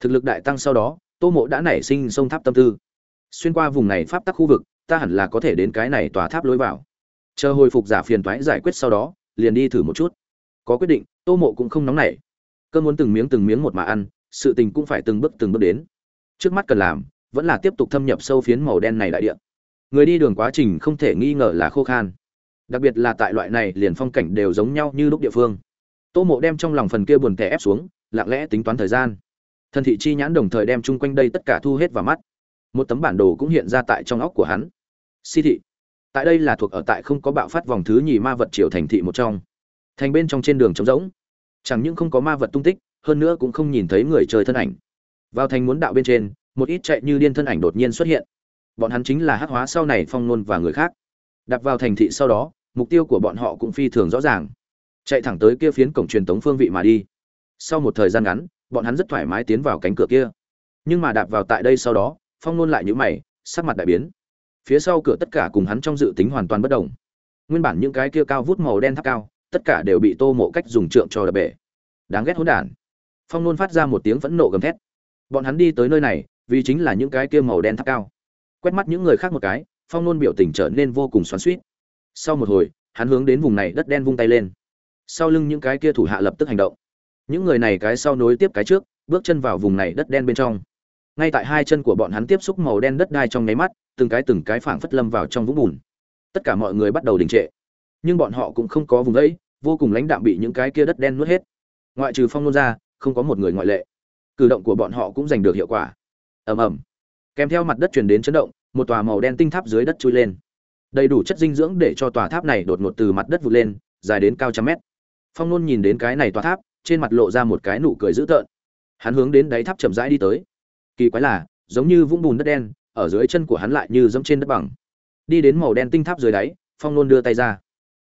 Thực lực đại tăng sau đó, tô mộ đã nảy sinh sông tháp tâm tư. Xuyên qua vùng này pháp tắc khu vực, ta hẳn là có thể đến cái này tòa tháp lối vào. Chờ hồi phục giả phiền toái giải quyết sau đó, liền đi thử một chút có quyết định, tô mộ cũng không nóng nảy. Cơn muốn từng miếng từng miếng một mà ăn, sự tình cũng phải từng bước từng bước đến. Trước mắt cần làm, vẫn là tiếp tục thâm nhập sâu phiến màu đen này đại địa. Người đi đường quá trình không thể nghi ngờ là khô khan. Đặc biệt là tại loại này liền phong cảnh đều giống nhau như lúc địa phương. Tô mộ đem trong lòng phần kia buồn tẻ ép xuống, lặng lẽ tính toán thời gian. Thần thị chi nhãn đồng thời đem chung quanh đây tất cả thu hết vào mắt. Một tấm bản đồ cũng hiện ra tại trong óc của hắn. Si thị. Tại đây là thuộc ở tại không có bạo phát vòng thứ nhì ma vật triều thành thị một trong thành bên trong trên đường trống rỗng. Chẳng những không có ma vật tung tích, hơn nữa cũng không nhìn thấy người chơi thân ảnh. Vào thành muốn đạo bên trên, một ít chạy như điên thân ảnh đột nhiên xuất hiện. Bọn hắn chính là hắc hóa sau này phong nôn và người khác. Đặt vào thành thị sau đó, mục tiêu của bọn họ cũng phi thường rõ ràng. Chạy thẳng tới kia phiến cổng truyền tống phương vị mà đi. Sau một thời gian ngắn, bọn hắn rất thoải mái tiến vào cánh cửa kia. Nhưng mà đạp vào tại đây sau đó, phong nôn lại nhữ mày, sắc mặt đại biến. Phía sau cửa tất cả cùng hắn trong dự tính hoàn toàn bất đồng. Nguyên bản những cái kia cao vút màu đen tháp cao tất cả đều bị tô mộ cách dùng trượng cho đập bể. Đáng ghét hỗn đản. Phong nôn phát ra một tiếng phẫn nộ gầm thét. Bọn hắn đi tới nơi này, vì chính là những cái kia màu đen tháp cao. Quét mắt những người khác một cái, phong nôn biểu tình trở nên vô cùng xoắn suýt sau một hồi, hắn hướng đến vùng này đất đen vung tay lên. Sau lưng những cái kia thủ hạ lập tức hành động. Những người này cái sau nối tiếp cái trước, bước chân vào vùng này đất đen bên trong. Ngay tại hai chân của bọn hắn tiếp xúc màu đen đất đai trong nháy mắt, từng cái từng cái phảng phất lâm vào trong vũng bùn. Tất cả mọi người bắt đầu đình trệ. Nhưng bọn họ cũng không có vùng ấy vô cùng lãnh đạm bị những cái kia đất đen nuốt hết. Ngoại trừ phong nôn ra, không có một người ngoại lệ. Cử động của bọn họ cũng giành được hiệu quả. Ầm ầm. Kèm theo mặt đất truyền đến chấn động, một tòa màu đen tinh tháp dưới đất chui lên. Đầy đủ chất dinh dưỡng để cho tòa tháp này đột ngột từ mặt đất vụt lên, dài đến cao trăm mét. Phong nôn nhìn đến cái này tòa tháp, trên mặt lộ ra một cái nụ cười dữ tợn. Hắn hướng đến đáy tháp chậm rãi đi tới. Kỳ quái là, giống như vũng bùn đất đen, ở dưới chân của hắn lại như dẫm trên đất bằng. Đi đến màu đen tinh tháp dưới đáy, phong nôn đưa tay ra.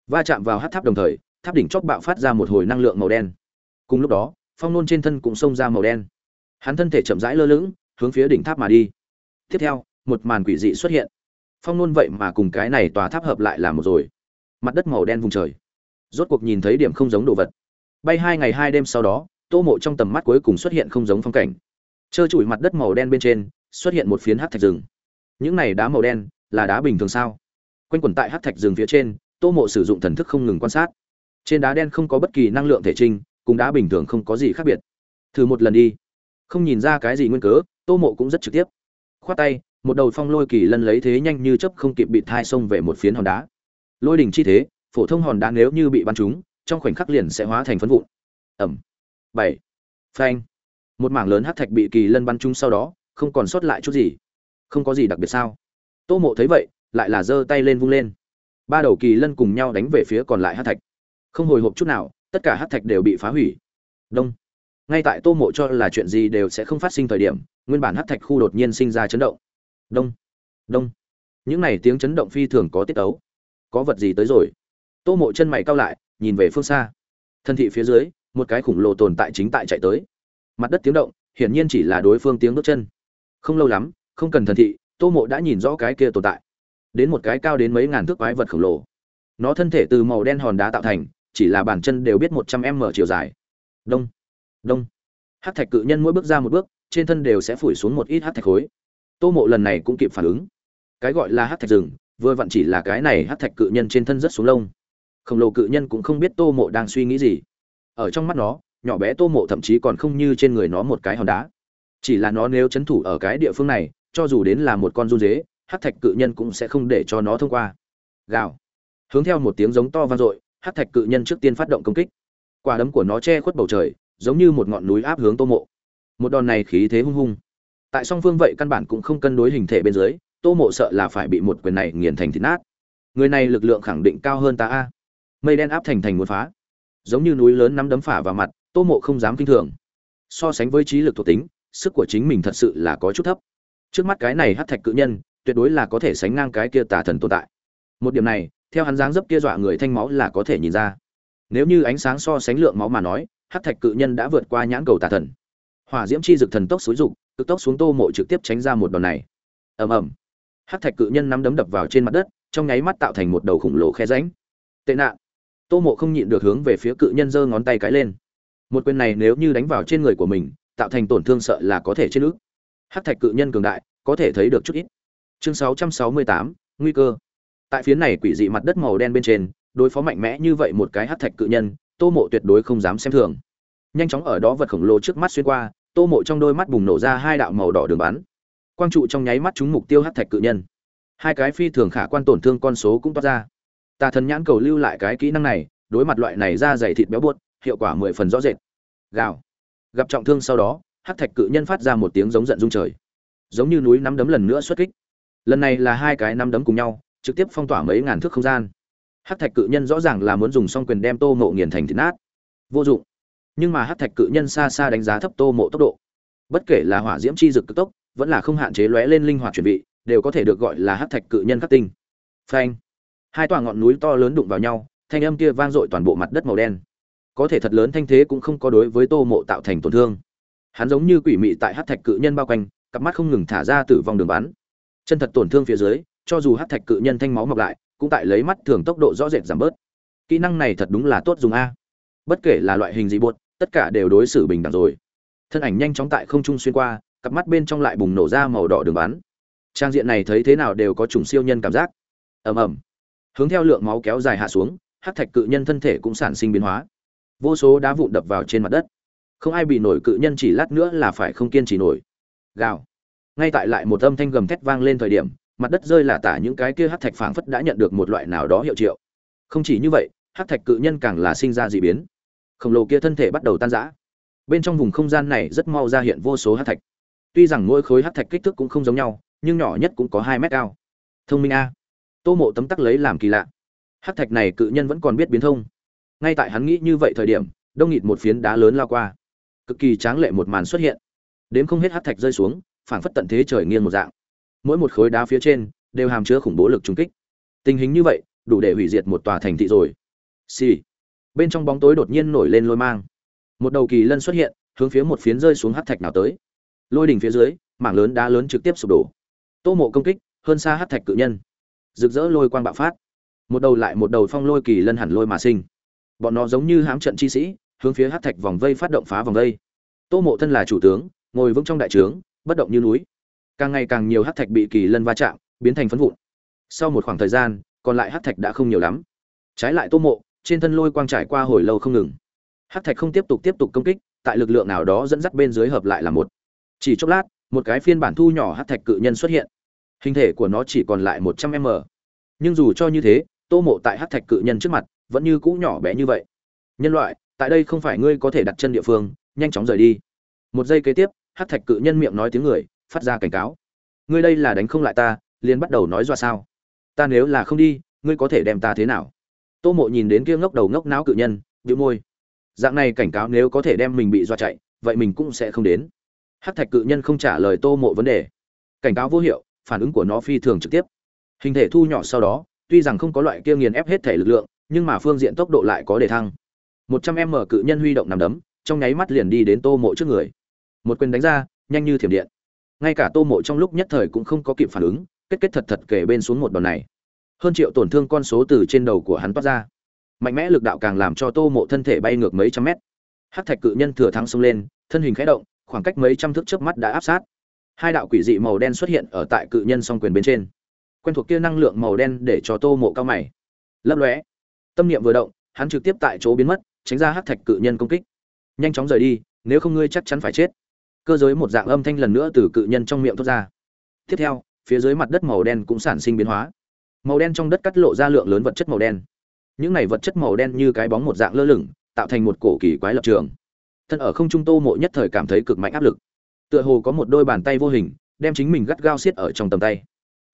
Va chạm vào hát tháp đồng thời tháp đỉnh chóp bạo phát ra một hồi năng lượng màu đen. Cùng lúc đó, phong nôn trên thân cũng xông ra màu đen. Hắn thân thể chậm rãi lơ lửng, hướng phía đỉnh tháp mà đi. Tiếp theo, một màn quỷ dị xuất hiện. Phong nôn vậy mà cùng cái này tòa tháp hợp lại là một rồi. Mặt đất màu đen vùng trời. Rốt cuộc nhìn thấy điểm không giống đồ vật. Bay hai ngày hai đêm sau đó, tô mộ trong tầm mắt cuối cùng xuất hiện không giống phong cảnh. Trơ trụi mặt đất màu đen bên trên, xuất hiện một phiến hát thạch rừng. Những này đá màu đen là đá bình thường sao? Quanh quẩn tại hát thạch rừng phía trên, tô mộ sử dụng thần thức không ngừng quan sát trên đá đen không có bất kỳ năng lượng thể trinh, cùng đá bình thường không có gì khác biệt. Thử một lần đi. Không nhìn ra cái gì nguyên cớ, tô mộ cũng rất trực tiếp. Khoát tay, một đầu phong lôi kỳ lân lấy thế nhanh như chấp không kịp bị thai xông về một phiến hòn đá. Lôi đỉnh chi thế, phổ thông hòn đá nếu như bị bắn trúng, trong khoảnh khắc liền sẽ hóa thành phấn vụn. Ẩm. Bảy. Phanh. Một mảng lớn hát thạch bị kỳ lân bắn trúng sau đó, không còn sót lại chút gì. Không có gì đặc biệt sao? Tô mộ thấy vậy, lại là giơ tay lên vung lên. Ba đầu kỳ lân cùng nhau đánh về phía còn lại hát thạch không hồi hộp chút nào, tất cả hát thạch đều bị phá hủy. Đông. Ngay tại tô mộ cho là chuyện gì đều sẽ không phát sinh thời điểm, nguyên bản hát thạch khu đột nhiên sinh ra chấn động. Đông. Đông. Những này tiếng chấn động phi thường có tiết tấu. Có vật gì tới rồi? Tô mộ chân mày cao lại, nhìn về phương xa. Thân thị phía dưới, một cái khủng lồ tồn tại chính tại chạy tới. Mặt đất tiếng động, hiển nhiên chỉ là đối phương tiếng bước chân. Không lâu lắm, không cần thần thị, tô mộ đã nhìn rõ cái kia tồn tại. Đến một cái cao đến mấy ngàn thước quái vật khổng lồ. Nó thân thể từ màu đen hòn đá tạo thành chỉ là bàn chân đều biết một trăm m chiều dài. Đông đông. Hát thạch cự nhân mỗi bước ra một bước, trên thân đều sẽ phủi xuống một ít hát thạch khối. Tô mộ lần này cũng kịp phản ứng. Cái gọi là hát thạch rừng, vừa vặn chỉ là cái này hát thạch cự nhân trên thân rất xuống lông. Khổng lồ cự nhân cũng không biết tô mộ đang suy nghĩ gì. Ở trong mắt nó, nhỏ bé tô mộ thậm chí còn không như trên người nó một cái hòn đá. Chỉ là nó nếu c h ấ n thủ ở cái địa phương này, cho dù đến là một con run dế, hát thạch cự nhân cũng sẽ không để cho nó thông qua. Gào. Hướng theo một tiếng giống to vang dội hát thạch cự nhân trước tiên phát động công kích. Quả đấm của nó che khuất bầu trời, giống như một ngọn núi áp hướng tô mộ. Một đòn này khí thế hung hung. Tại song phương vậy căn bản cũng không cân đối hình thể bên dưới, tô mộ sợ là phải bị một quyền này nghiền thành thịt nát. Người này lực lượng khẳng định cao hơn ta a. Mây đen áp thành thành muốn phá. Giống như núi lớn nắm đấm phả vào mặt, tô mộ không dám kinh thường. So sánh với trí lực thuộc tính, sức của chính mình thật sự là có chút thấp. Trước mắt cái này hát thạch cự nhân, tuyệt đối là có thể sánh ngang cái kia tà thần tồn tại. Một điểm này theo hắn dáng dấp kia dọa người thanh máu là có thể nhìn ra. Nếu như ánh sáng so sánh lượng máu mà nói hát thạch cự nhân đã vượt qua nhãn cầu tà thần. Hỏa diễm chi dực thần tốc xúi rục cực tốc xuống tô mộ trực tiếp tránh ra một đòn này. Ầm ầm. Hát thạch cự nhân nắm đấm đập vào trên mặt đất trong nháy mắt tạo thành một đầu khủng lồ khe ránh tệ nạn. Tô mộ không nhịn được hướng về phía cự nhân giơ ngón tay cái lên. Một quyền này nếu như đánh vào trên người của mình tạo thành tổn thương sợ là có thể chết nước hát thạch cự nhân cường đại có thể thấy được chút ít. Chương 668, nguy cơ tại phía này quỷ dị mặt đất màu đen bên trên, đối phó mạnh mẽ như vậy một cái hát thạch cự nhân, tô mộ tuyệt đối không dám xem thường. Nhanh chóng ở đó vật khổng lồ trước mắt xuyên qua, tô mộ trong đôi mắt bùng nổ ra hai đạo màu đỏ đường bắn. Quang trụ trong nháy mắt trúng mục tiêu hát thạch cự nhân. Hai cái phi thường khả quan tổn thương con số cũng toát ra. Tà thần nhãn cầu lưu lại cái kỹ năng này, đối mặt loại này ra dày thịt béo buốt, hiệu quả mười phần rõ rệt. Gào. Gặp trọng thương sau đó hát thạch cự nhân phát ra một tiếng giống giận rung trời. Giống như núi nắm đấm lần nữa xuất kích. Lần này là hai cái nắm đấm cùng nhau trực tiếp phong tỏa mấy ngàn thước không gian. Hắc thạch cự nhân rõ ràng là muốn dùng song quyền đem tô mộ nghiền thành thịt nát. Vô dụng. Nhưng mà hắc thạch cự nhân xa xa đánh giá thấp tô mộ tốc độ. Bất kể là hỏa diễm chi dực cực tốc, vẫn là không hạn chế lóe lên linh hoạt chuẩn bị, đều có thể được gọi là hắc thạch cự nhân khắc tinh. Phanh. Hai tòa ngọn núi to lớn đụng vào nhau, thanh âm kia vang dội toàn bộ mặt đất màu đen. Có thể thật lớn thanh thế cũng không có đối với tô mộ tạo thành tổn thương. Hắn giống như quỷ mị tại hát thạch cự nhân bao quanh, cặp mắt không ngừng thả ra tử vong đường bắn. Chân thật tổn thương phía dưới cho dù hắc thạch cự nhân thanh máu mọc lại, cũng tại lấy mắt thường tốc độ rõ rệt giảm bớt. Kỹ năng này thật đúng là tốt dùng a. Bất kể là loại hình gì buốt tất cả đều đối xử bình đẳng rồi. Thân ảnh nhanh chóng tại không trung xuyên qua, cặp mắt bên trong lại bùng nổ ra màu đỏ đường bắn. Trang diện này thấy thế nào đều có chủng siêu nhân cảm giác. Ầm ầm. Hướng theo lượng máu kéo dài hạ xuống hắc thạch cự nhân thân thể cũng sản sinh biến hóa. Vô số đá vụn đập vào trên mặt đất. Không ai bị nổi cự nhân chỉ lát nữa là phải không kiên trì nổi. Gào. Ngay tại lại một âm thanh gầm thét vang lên thời điểm mặt đất rơi là tả những cái kia hắc thạch phảng phất đã nhận được một loại nào đó hiệu triệu. Không chỉ như vậy hắc thạch cự nhân càng là sinh ra dị biến. Khổng lồ kia thân thể bắt đầu tan rã. Bên trong vùng không gian này rất mau ra hiện vô số hắc thạch. Tuy rằng mỗi khối hắc thạch kích thước cũng không giống nhau, nhưng nhỏ nhất cũng có hai mét cao. Thông minh a. Tô mộ tấm tắc lấy làm kỳ lạ. Hắc thạch này cự nhân vẫn còn biết biến thông. Ngay tại hắn nghĩ như vậy thời điểm, đông nghịt một phiến đá lớn lao qua. Cực kỳ tráng lệ một màn xuất hiện. Đến không hết hắc thạch rơi xuống, phảng phất tận thế trời nghiêng một dạng mỗi một khối đá phía trên đều hàm chứa khủng bố lực trung kích. Tình hình như vậy, đủ để hủy diệt một tòa thành thị rồi. Xì、sì. bên trong bóng tối đột nhiên nổi lên lôi mang. Một đầu kỳ lân xuất hiện, hướng phía một phiến rơi xuống hát thạch nào tới. Lôi đỉnh phía dưới, mảng lớn đá lớn trực tiếp sụp đổ. Tô mộ công kích, hơn xa hát thạch cự nhân. Rực rỡ lôi quang bạo phát. Một đầu lại một đầu phong lôi kỳ lân hẳn lôi mà sinh. Bọn nó giống như hám trận chi sĩ, hướng phía hát thạch vòng vây phát động phá vòng vây. Tô mộ thân là chủ tướng, ngồi vững trong đại trướng, bất động như núi càng ngày càng nhiều hắc thạch bị kỳ lân va chạm, biến thành phấn vụn. Sau một khoảng thời gian, còn lại hắc thạch đã không nhiều lắm. Trái lại tô mộ, trên thân lôi quang trải qua hồi lâu không ngừng. Hắc thạch không tiếp tục tiếp tục công kích, tại lực lượng nào đó dẫn dắt bên dưới hợp lại là một. Chỉ chốc lát, một cái phiên bản thu nhỏ hắc thạch cự nhân xuất hiện. Hình thể của nó chỉ còn lại một trăm m. Nhưng dù cho như thế, tô mộ tại hắc thạch cự nhân trước mặt, vẫn như cũ nhỏ bé như vậy. Nhân loại, tại đây không phải ngươi có thể đặt chân địa phương, nhanh chóng rời đi. Một giây kế tiếp hắc thạch cự nhân miệng nói tiếng người phát ra cảnh cáo. Ngươi đây là đánh không lại ta, liền bắt đầu nói dọa sao? Ta nếu là không đi, ngươi có thể đem ta thế nào? Tô mộ nhìn đến kia ngốc đầu ngốc não cự nhân bị môi. Dạng này cảnh cáo nếu có thể đem mình bị dọa chạy, vậy mình cũng sẽ không đến. Hát thạch cự nhân không trả lời tô mộ vấn đề. Cảnh cáo vô hiệu, phản ứng của nó phi thường trực tiếp. Hình thể thu nhỏ sau đó, tuy rằng không có loại kia nghiền ép hết thể lực lượng, nhưng mà phương diện tốc độ lại có đề thăng. Một trăm m cự nhân huy động nằm đấm, trong nháy mắt liền đi đến tô mộ trước người. Một quyền đánh ra, nhanh như thiểm điện ngay cả tô mộ trong lúc nhất thời cũng không có kịp phản ứng, kết kết thật thật kể bên xuống một đòn này. Hơn triệu tổn thương con số từ trên đầu của hắn toát ra. Mạnh mẽ lực đạo càng làm cho tô mộ thân thể bay ngược mấy trăm mét. Hát thạch cự nhân thừa thắng xông lên, thân hình khẽ động, khoảng cách mấy trăm thước trước mắt đã áp sát. Hai đạo quỷ dị màu đen xuất hiện ở tại cự nhân song quyền bên trên. Quen thuộc kia năng lượng màu đen để cho tô mộ cao mày. Lấp lóe. Tâm niệm vừa động, hắn trực tiếp tại chỗ biến mất, tránh ra hát thạch cự nhân công kích. Nhanh chóng rời đi, nếu không ngươi chắc chắn phải chết cơ giới một dạng âm thanh lần nữa từ cự nhân trong miệng thoát ra. Tiếp theo, phía dưới mặt đất màu đen cũng sản sinh biến hóa. Màu đen trong đất cắt lộ ra lượng lớn vật chất màu đen. Những này vật chất màu đen như cái bóng một dạng lơ lửng, tạo thành một cổ kỳ quái lập trường. Thân ở không trung tô mộ nhất thời cảm thấy cực mạnh áp lực. Tựa hồ có một đôi bàn tay vô hình, đem chính mình gắt gao xiết ở trong tầm tay.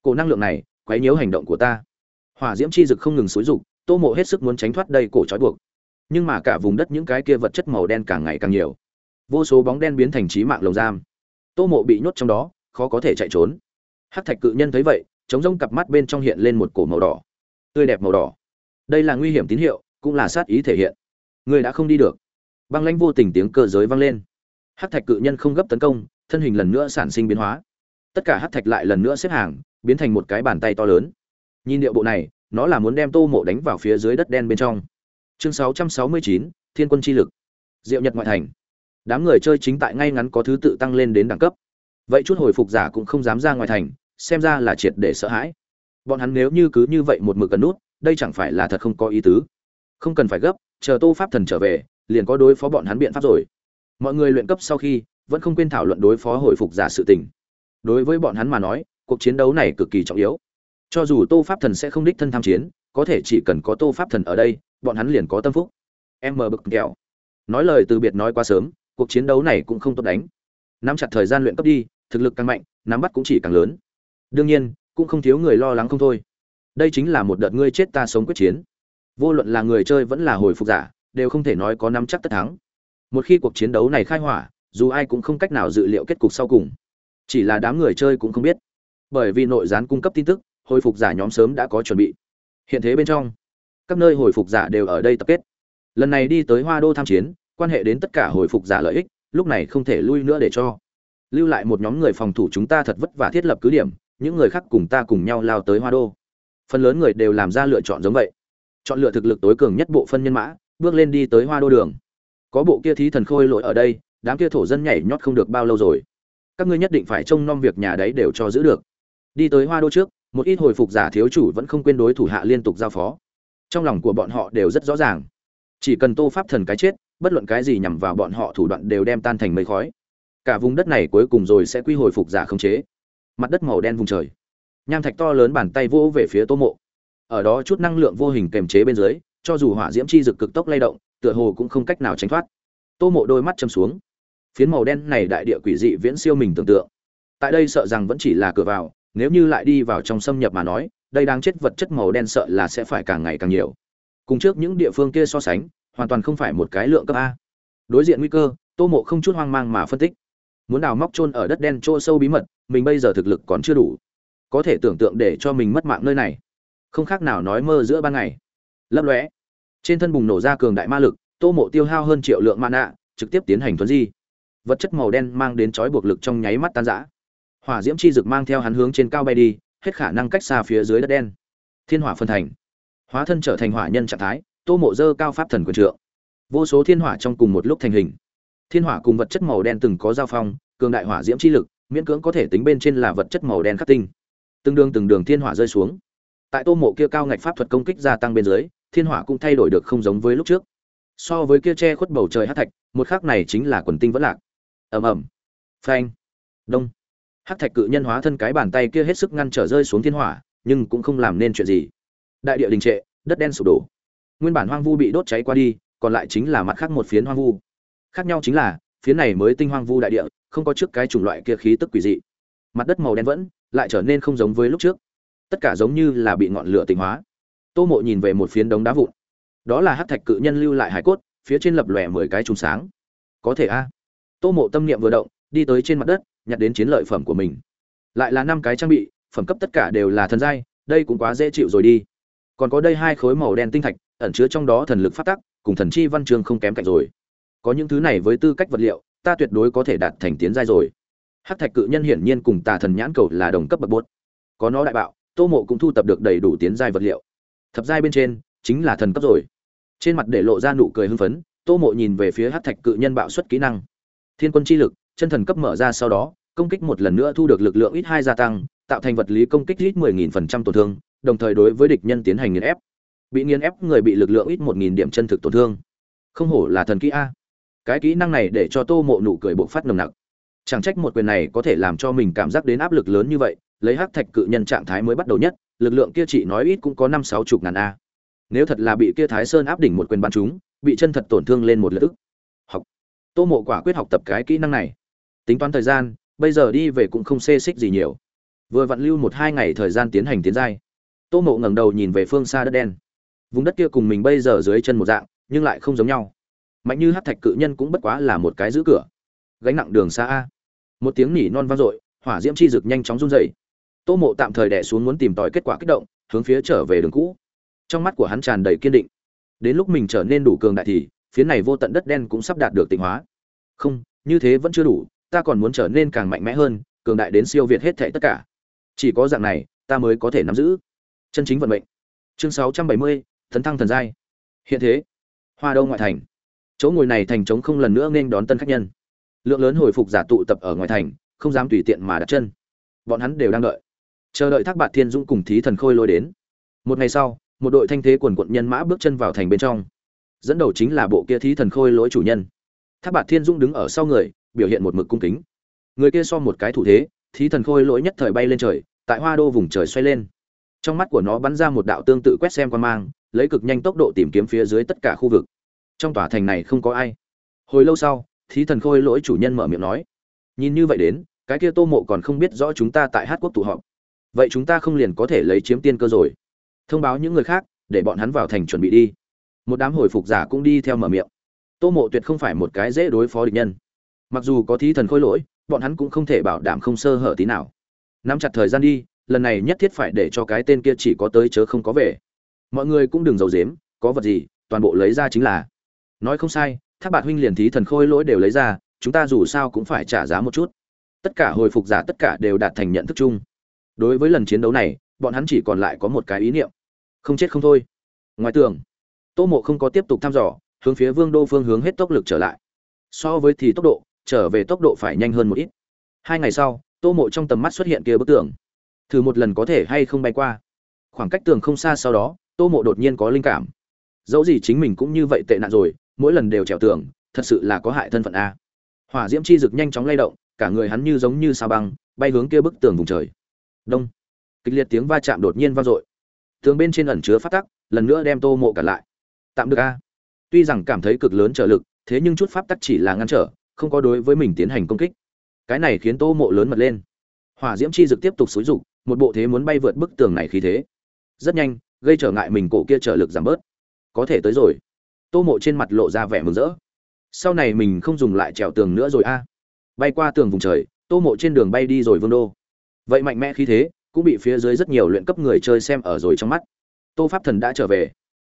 Cổ năng lượng này, quấy nhiễu hành động của ta. Hỏa diễm chi dực không ngừng xúi rục tô mộ hết sức muốn tránh thoát đây cổ trói buộc. Nhưng mà cả vùng đất những cái kia vật chất màu đen càng ngày càng nhiều vô số bóng đen biến thành trí mạng lồng giam. Tô mộ bị nhốt trong đó khó có thể chạy trốn. Hát thạch cự nhân thấy vậy chống rông cặp mắt bên trong hiện lên một cổ màu đỏ. Tươi đẹp màu đỏ. Đây là nguy hiểm tín hiệu cũng là sát ý thể hiện. Người đã không đi được. Băng lãnh vô tình tiếng cơ giới vang lên. Hát thạch cự nhân không gấp tấn công thân hình lần nữa sản sinh biến hóa. Tất cả hát thạch lại lần nữa xếp hàng biến thành một cái bàn tay to lớn. Nhìn điệu bộ này nó là muốn đem tô mộ đánh vào phía dưới đất đen bên trong. Chương 669, thiên quân chi lực. Diệu nhật ngoại thành đám người chơi chính tại ngay ngắn có thứ tự tăng lên đến đẳng cấp. Vậy chút hồi phục giả cũng không dám ra ngoài thành, xem ra là triệt để sợ hãi. Bọn hắn nếu như cứ như vậy một mực cần nút, đây chẳng phải là thật không có ý tứ. Không cần phải gấp, chờ tô pháp thần trở về, liền có đối phó bọn hắn biện pháp rồi. Mọi người luyện cấp sau khi, vẫn không quên thảo luận đối phó hồi phục giả sự tình. Đối với bọn hắn mà nói, cuộc chiến đấu này cực kỳ trọng yếu. Cho dù tô pháp thần sẽ không đích thân tham chiến, có thể chỉ cần có tô pháp thần ở đây, bọn hắn liền có tâm phúc. Em mờ bực kẹo. Nói lời từ biệt nói quá sớm cuộc chiến đấu này cũng không tốt đánh. Nắm chặt thời gian luyện cấp đi, thực lực càng mạnh, nắm bắt cũng chỉ càng lớn. Đương nhiên, cũng không thiếu người lo lắng không thôi. Đây chính là một đợt ngươi chết ta sống quyết chiến. Vô luận là người chơi vẫn là hồi phục giả, đều không thể nói có nắm chắc tất thắng. Một khi cuộc chiến đấu này khai hỏa, dù ai cũng không cách nào dự liệu kết cục sau cùng. Chỉ là đám người chơi cũng không biết. Bởi vì nội gián cung cấp tin tức, hồi phục giả nhóm sớm đã có chuẩn bị. Hiện thế bên trong, các nơi hồi phục giả đều ở đây tập kết. Lần này đi tới hoa đô tham chiến quan hệ đến tất cả hồi phục giả lợi ích, lúc này không thể lui nữa để cho. Lưu lại một nhóm người phòng thủ chúng ta thật vất vả thiết lập cứ điểm, những người khác cùng ta cùng nhau lao tới hoa đô. Phần lớn người đều làm ra lựa chọn giống vậy. Chọn lựa thực lực tối cường nhất bộ phân nhân mã, bước lên đi tới hoa đô đường. Có bộ kia thí thần khôi lỗi ở đây, đám kia thổ dân nhảy nhót không được bao lâu rồi. Các ngươi nhất định phải trông nom việc nhà đấy đều cho giữ được. Đi tới hoa đô trước, một ít hồi phục giả thiếu chủ vẫn không quên đối thủ hạ liên tục giao phó. Trong lòng của bọn họ đều rất rõ ràng. Chỉ cần tô pháp thần cái chết bất luận cái gì nhằm vào bọn họ thủ đoạn đều đem tan thành mây khói. Cả vùng đất này cuối cùng rồi sẽ quy hồi phục giả không chế. Mặt đất màu đen vùng trời. Nham thạch to lớn bàn tay vỗ về phía tô mộ. Ở đó chút năng lượng vô hình kềm chế bên dưới, cho dù hỏa diễm chi rực cực tốc lay động, tựa hồ cũng không cách nào tránh thoát. Tô mộ đôi mắt châm xuống. Phiến màu đen này đại địa quỷ dị viễn siêu mình tưởng tượng. Tại đây sợ rằng vẫn chỉ là cửa vào, nếu như lại đi vào trong xâm nhập mà nói, đây đang chết vật chất màu đen sợ là sẽ phải càng ngày càng nhiều. Cùng trước những địa phương kia so sánh hoàn toàn không phải một cái lượng cấp a. Đối diện nguy cơ, tô mộ không chút hoang mang mà phân tích. Muốn đào móc trôn ở đất đen chỗ sâu bí mật, mình bây giờ thực lực còn chưa đủ. Có thể tưởng tượng để cho mình mất mạng nơi này. Không khác nào nói mơ giữa ban ngày. Lấp lóe. Trên thân bùng nổ ra cường đại ma lực, tô mộ tiêu hao hơn triệu lượng ma nạ trực tiếp tiến hành thuấn di. Vật chất màu đen mang đến chói buộc lực trong nháy mắt tan rã. Hỏa diễm chi dực mang theo hắn hướng trên cao bay đi, hết khả năng cách xa phía dưới đất đen. Thiên hỏa phân thành. Hóa thân trở thành hỏa nhân trạng thái tô mộ dơ cao pháp thần quyền trượng. Vô số thiên hỏa trong cùng một lúc thành hình. Thiên hỏa cùng vật chất màu đen từng có giao phong, cường đại hỏa diễm chi lực, miễn cưỡng có thể tính bên trên là vật chất màu đen khắc tinh. Từng đường từng đường thiên hỏa rơi xuống. Tại tô mộ kia cao ngạch pháp thuật công kích gia tăng bên dưới, thiên hỏa cũng thay đổi được không giống với lúc trước. So với kia che khuất bầu trời hát thạch, một khắc này chính là quần tinh vẫn lạc. Ầm ầm. Phanh. Đông. Hát thạch cự nhân hóa thân cái bàn tay kia hết sức ngăn trở rơi xuống thiên hỏa, nhưng cũng không làm nên chuyện gì. Đại địa đình trệ, đất đen sụp đổ nguyên bản hoang vu bị đốt cháy qua đi, còn lại chính là mặt khác một phiến hoang vu. Khác nhau chính là, phiến này mới tinh hoang vu đại địa, không có trước cái chủng loại kia khí tức quỷ dị. Mặt đất màu đen vẫn, lại trở nên không giống với lúc trước. Tất cả giống như là bị ngọn lửa tịnh hóa. Tô mộ nhìn về một phiến đống đá vụn. Đó là hát thạch cự nhân lưu lại hải cốt, phía trên lập lòe mười cái trùng sáng. Có thể a. Tô mộ tâm niệm vừa động, đi tới trên mặt đất, nhặt đến chiến lợi phẩm của mình. Lại là năm cái trang bị, phẩm cấp tất cả đều là thần giai, đây cũng quá dễ chịu rồi đi còn có đây hai khối màu đen tinh thạch, ẩn chứa trong đó thần lực phát tắc, cùng thần chi văn chương không kém cạnh rồi. Có những thứ này với tư cách vật liệu, ta tuyệt đối có thể đạt thành tiến giai rồi. Hắc thạch cự nhân hiển nhiên cùng tà thần nhãn cầu là đồng cấp bậc bốt. Có nó đại bạo, tô mộ cũng thu tập được đầy đủ tiến giai vật liệu. Thập giai bên trên, chính là thần cấp rồi. Trên mặt để lộ ra nụ cười hưng phấn, tô mộ nhìn về phía hắc thạch cự nhân bạo xuất kỹ năng. Thiên quân chi lực, chân thần cấp mở ra sau đó, công kích một lần nữa thu được lực lượng ít hai gia tăng, tạo thành vật lý công kích ít mười nghìn phần trăm tổn thương đồng thời đối với địch nhân tiến hành nghiền ép. Bị nghiền ép người bị lực lượng ít một nghìn điểm chân thực tổn thương. Không hổ là thần kỹ a. Cái kỹ năng này để cho tô mộ nụ cười bộc phát nồng nặc. Chẳng trách một quyền này có thể làm cho mình cảm giác đến áp lực lớn như vậy, lấy hắc thạch cự nhân trạng thái mới bắt đầu nhất, lực lượng kia chỉ nói ít cũng có năm sáu chục ngàn a. Nếu thật là bị kia thái sơn áp đỉnh một quyền bắn chúng bị chân thật tổn thương lên một lượt ức. Học. Tô mộ quả quyết học tập cái kỹ năng này. Tính toán thời gian, bây giờ đi về cũng không xê xích gì nhiều. Vừa vặn lưu một hai ngày thời gian tiến hành tiến giai tô mộ ngẩng đầu nhìn về phương xa đất đen. Vùng đất kia cùng mình bây giờ dưới chân một dạng, nhưng lại không giống nhau. Mạnh như hát thạch cự nhân cũng bất quá là một cái giữ cửa. Gánh nặng đường xa a. Một tiếng nỉ non vang dội, hỏa diễm chi rực nhanh chóng run dậy tô mộ tạm thời đẻ xuống muốn tìm tòi kết quả kích động, hướng phía trở về đường cũ. Trong mắt của hắn tràn đầy kiên định. Đến lúc mình trở nên đủ cường đại thì, phía này vô tận đất đen cũng sắp đạt được tịnh hóa. Không, như thế vẫn chưa đủ, ta còn muốn trở nên càng mạnh mẽ hơn, cường đại đến siêu việt hết thảy tất cả. Chỉ có dạng này, ta mới có thể nắm giữ chân chính vận mệnh. Chương 670, tấn thăng thần giai. Hiện thế hoa đông ngoại thành. Chỗ ngồi này thành trống không lần nữa nên đón tân khách nhân. Lượng lớn hồi phục giả tụ tập ở ngoài thành không dám tùy tiện mà đặt chân. Bọn hắn đều đang đợi. Chờ đợi thác bạt thiên dũng cùng thí thần khôi lôi đến. Một ngày sau một đội thanh thế quần quận nhân mã bước chân vào thành bên trong. Dẫn đầu chính là bộ kia thí thần khôi lỗi chủ nhân. Thác bạt thiên dũng đứng ở sau người biểu hiện một mực cung kính. Người kia so một cái thủ thế thí thần khôi lỗi nhất thời bay lên trời tại hoa đô vùng trời xoay lên trong mắt của nó bắn ra một đạo tương tự quét xem quan mang, lấy cực nhanh tốc độ tìm kiếm phía dưới tất cả khu vực. Trong tòa thành này không có ai. Hồi lâu sau, thí thần khôi lỗi chủ nhân mở miệng nói, nhìn như vậy đến, cái kia tô mộ còn không biết rõ chúng ta tại hát quốc tụ họp. Vậy chúng ta không liền có thể lấy chiếm tiên cơ rồi? Thông báo những người khác, để bọn hắn vào thành chuẩn bị đi. Một đám hồi phục giả cũng đi theo mở miệng. Tô mộ tuyệt không phải một cái dễ đối phó địch nhân. Mặc dù có thí thần khôi lỗi, bọn hắn cũng không thể bảo đảm không sơ hở tí nào. Nắm chặt thời gian đi lần này nhất thiết phải để cho cái tên kia chỉ có tới chớ không có về. Mọi người cũng đừng giấu dếm có vật gì, toàn bộ lấy ra chính là. Nói không sai, thác bạt huynh liền thí thần khôi lỗi đều lấy ra, chúng ta dù sao cũng phải trả giá một chút. Tất cả hồi phục giả tất cả đều đạt thành nhận thức chung. Đối với lần chiến đấu này, bọn hắn chỉ còn lại có một cái ý niệm. Không chết không thôi. Ngoài tường, tô mộ không có tiếp tục thăm dò, hướng phía vương đô phương hướng hết tốc lực trở lại. So với thì tốc độ, trở về tốc độ phải nhanh hơn một ít. Hai ngày sau, tô mộ trong tầm mắt xuất hiện kia bức tường thử một lần có thể hay không bay qua. Khoảng cách tường không xa sau đó, tô mộ đột nhiên có linh cảm. Dẫu gì chính mình cũng như vậy tệ nạn rồi, mỗi lần đều trèo tường, thật sự là có hại thân phận a. Hỏa diễm chi rực nhanh chóng lay động, cả người hắn như giống như sao băng, bay hướng kia bức tường vùng trời. Đông. Kịch liệt tiếng va chạm đột nhiên vang dội. Tường bên trên ẩn chứa phát tắc, lần nữa đem tô mộ cả lại. Tạm được a. Tuy rằng cảm thấy cực lớn trở lực, thế nhưng chút pháp tắc chỉ là ngăn trở, không có đối với mình tiến hành công kích. Cái này khiến tô mộ lớn mật lên. Hỏa diễm chi dực tiếp tục xúi rục một bộ thế muốn bay vượt bức tường này khí thế. Rất nhanh, gây trở ngại mình cổ kia trở lực giảm bớt. Có thể tới rồi. Tô mộ trên mặt lộ ra vẻ mừng rỡ. Sau này mình không dùng lại trèo tường nữa rồi a. Bay qua tường vùng trời, tô mộ trên đường bay đi rồi vương đô. Vậy mạnh mẽ khí thế, cũng bị phía dưới rất nhiều luyện cấp người chơi xem ở rồi trong mắt. Tô pháp thần đã trở về.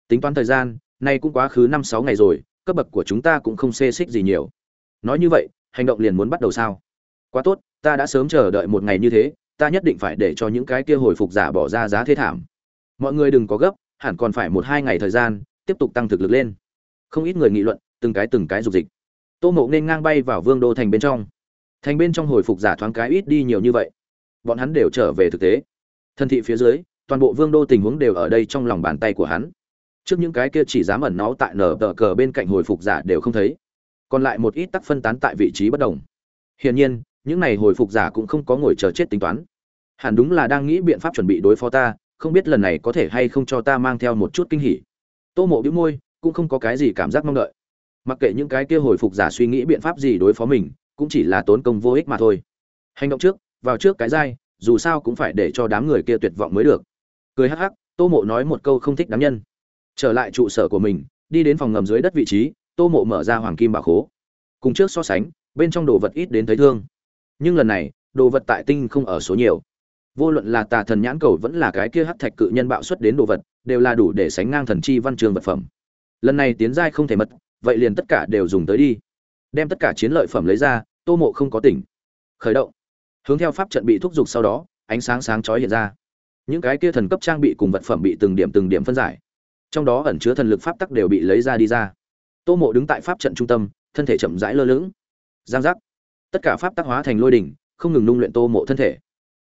Tính toán thời gian, nay cũng quá khứ năm sáu ngày rồi, cấp bậc của chúng ta cũng không xê xích gì nhiều. Nói như vậy, hành động liền muốn bắt đầu sao? Quá tốt, ta đã sớm chờ đợi một ngày như thế ta nhất định phải để cho những cái kia hồi phục giả bỏ ra giá thế thảm. Mọi người đừng có gấp, hẳn còn phải một hai ngày thời gian, tiếp tục tăng thực lực lên. Không ít người nghị luận, từng cái từng cái dục dịch. Tô mộ nên ngang bay vào vương đô thành bên trong. Thành bên trong hồi phục giả thoáng cái ít đi nhiều như vậy. Bọn hắn đều trở về thực tế. Thân thị phía dưới, toàn bộ vương đô tình huống đều ở đây trong lòng bàn tay của hắn. Trước những cái kia chỉ dám ẩn náu tại nở tờ cờ bên cạnh hồi phục giả đều không thấy. Còn lại một ít tắc phân tán tại vị trí bất đồng. Hiển nhiên những này hồi phục giả cũng không có ngồi chờ chết tính toán. Hẳn đúng là đang nghĩ biện pháp chuẩn bị đối phó ta, không biết lần này có thể hay không cho ta mang theo một chút kinh hỉ. Tô mộ bĩu môi, cũng không có cái gì cảm giác mong đợi. Mặc kệ những cái kia hồi phục giả suy nghĩ biện pháp gì đối phó mình, cũng chỉ là tốn công vô ích mà thôi. Hành động trước, vào trước cái dai, dù sao cũng phải để cho đám người kia tuyệt vọng mới được. Cười hắc hắc, tô mộ nói một câu không thích đám nhân. Trở lại trụ sở của mình, đi đến phòng ngầm dưới đất vị trí, tô mộ mở ra hoàng kim bảo khố. Cùng trước so sánh, bên trong đồ vật ít đến thấy thương nhưng lần này, đồ vật tại tinh không ở số nhiều. Vô luận là tà thần nhãn cầu vẫn là cái kia hắc thạch cự nhân bạo xuất đến đồ vật, đều là đủ để sánh ngang thần chi văn trường vật phẩm. Lần này tiến giai không thể mất, vậy liền tất cả đều dùng tới đi. Đem tất cả chiến lợi phẩm lấy ra, tô mộ không có tỉnh. Khởi động. Hướng theo pháp trận bị thúc giục sau đó, ánh sáng sáng chói hiện ra. Những cái kia thần cấp trang bị cùng vật phẩm bị từng điểm từng điểm phân giải. Trong đó ẩn chứa thần lực pháp tắc đều bị lấy ra đi ra. Tô mộ đứng tại pháp trận trung tâm, thân thể chậm rãi lơ lửng. Giang giác tất cả pháp tác hóa thành lôi đỉnh không ngừng nung luyện tô mộ thân thể.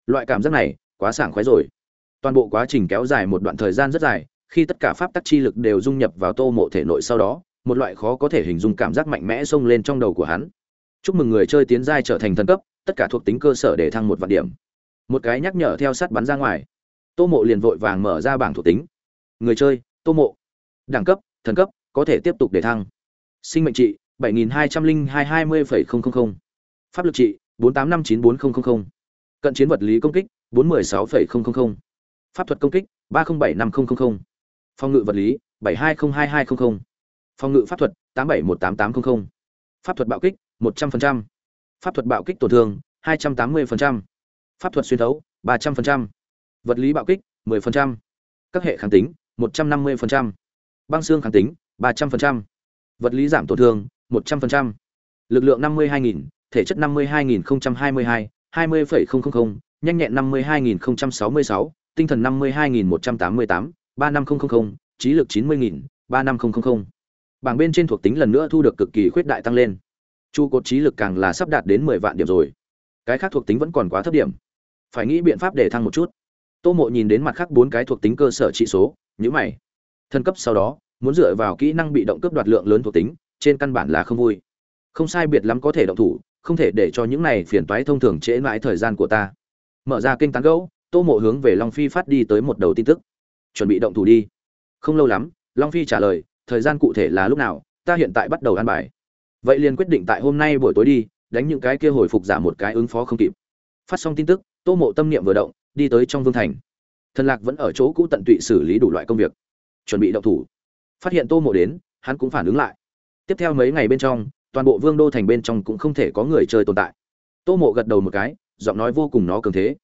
Loại cảm giác này quá sảng khoái rồi. Toàn bộ quá trình kéo dài một đoạn thời gian rất dài khi tất cả pháp tắc chi lực đều dung nhập vào tô mộ thể nội sau đó một loại khó có thể hình dung cảm giác mạnh mẽ xông lên trong đầu của hắn. Chúc mừng người chơi tiến giai trở thành thần cấp tất cả thuộc tính cơ sở để thăng một vạn điểm. Một cái nhắc nhở theo sát bắn ra ngoài. Tô mộ liền vội vàng mở ra bảng thuộc tính. Người chơi tô mộ. Đẳng cấp thần cấp có thể tiếp tục để thăng. Sinh mệnh trị 720220,000 pháp lực trị 48594,000 cận chiến vật lý công kích 416,000 pháp thuật công kích 3075,000 phòng ngự vật lý 7202200. phòng ngự pháp thuật 871880 pháp thuật bạo kích 100%. pháp thuật bạo kích tổn thương 280%. pháp thuật xuyên thấu 300%. vật lý bạo kích 10%. các hệ kháng tính 150%. băng xương kháng tính 300%. vật lý giảm tổn thương 100%. lực lượng 52.000, thể chất 52.022, 20,000, nhanh nhẹn 52.066, tinh thần 52.188, 35000, trí lực 90.000, 35000. Bảng bên trên thuộc tính lần nữa thu được cực kỳ khuyết đại tăng lên. Chu cột trí lực càng là sắp đạt đến 10 vạn điểm rồi. Cái khác thuộc tính vẫn còn quá thấp điểm. Phải nghĩ biện pháp để thăng một chút. Tô Mộ nhìn đến mặt khác bốn cái thuộc tính cơ sở trị số, nhíu mày. Thân cấp sau đó, muốn dựa vào kỹ năng bị động cướp đoạt lượng lớn thuộc tính, trên căn bản là không vui. Không sai biệt lắm có thể động thủ, không thể để cho những này phiền toái thông thường trễ mãi thời gian của ta. Mở ra kênh tán gẫu, Tô Mộ hướng về Long Phi phát đi tới một đầu tin tức. Chuẩn bị động thủ đi. Không lâu lắm, Long Phi trả lời, thời gian cụ thể là lúc nào, ta hiện tại bắt đầu ăn bài. Vậy liền quyết định tại hôm nay buổi tối đi, đánh những cái kia hồi phục giả một cái ứng phó không kịp. Phát xong tin tức, Tô Mộ tâm niệm vừa động, đi tới trong vương thành. Thần Lạc vẫn ở chỗ cũ tận tụy xử lý đủ loại công việc, chuẩn bị động thủ. Phát hiện Tô Mộ đến, hắn cũng phản ứng lại. Tiếp theo mấy ngày bên trong, toàn bộ vương đô thành bên trong cũng không thể có người chơi tồn tại. Tô Mộ gật đầu một cái, giọng nói vô cùng nó cường thế.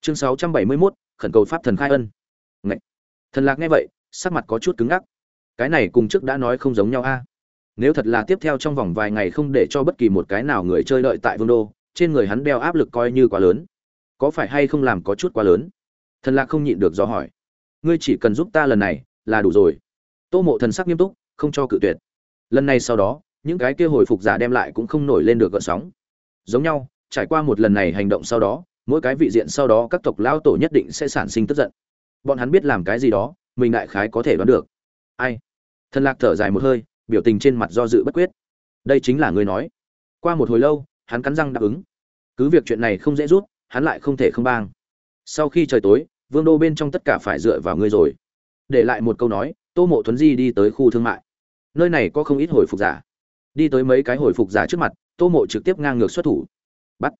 Chương 671, khẩn cầu pháp thần khai ân. Ngậy. Thần Lạc nghe vậy, sắc mặt có chút cứng ngắc cái này cùng trước đã nói không giống nhau a nếu thật là tiếp theo trong vòng vài ngày không để cho bất kỳ một cái nào người chơi đợi tại vương đô trên người hắn đeo áp lực coi như quá lớn có phải hay không làm có chút quá lớn thần lạc không nhịn được do hỏi ngươi chỉ cần giúp ta lần này là đủ rồi tô mộ thần sắc nghiêm túc không cho cự tuyệt lần này sau đó những cái kia hồi phục giả đem lại cũng không nổi lên được gợn sóng. Giống nhau, trải qua một lần này hành động sau đó, mỗi cái vị diện sau đó các tộc lao tổ nhất định sẽ sản sinh tức giận. Bọn hắn biết làm cái gì đó, mình đại khái có thể đoán được. Ai? Thần lạc thở dài một hơi, biểu tình trên mặt do dự bất quyết. Đây chính là người nói. Qua một hồi lâu, hắn cắn răng đáp ứng. Cứ việc chuyện này không dễ rút, hắn lại không thể không bang. Sau khi trời tối, vương đô bên trong tất cả phải dựa vào ngươi rồi. Để lại một câu nói, tô mộ thuấn di đi tới khu thương mại. Nơi này có không ít hồi phục giả đi tới mấy cái hồi phục giả trước mặt, tô mộ trực tiếp ngang ngược xuất thủ. Bắt.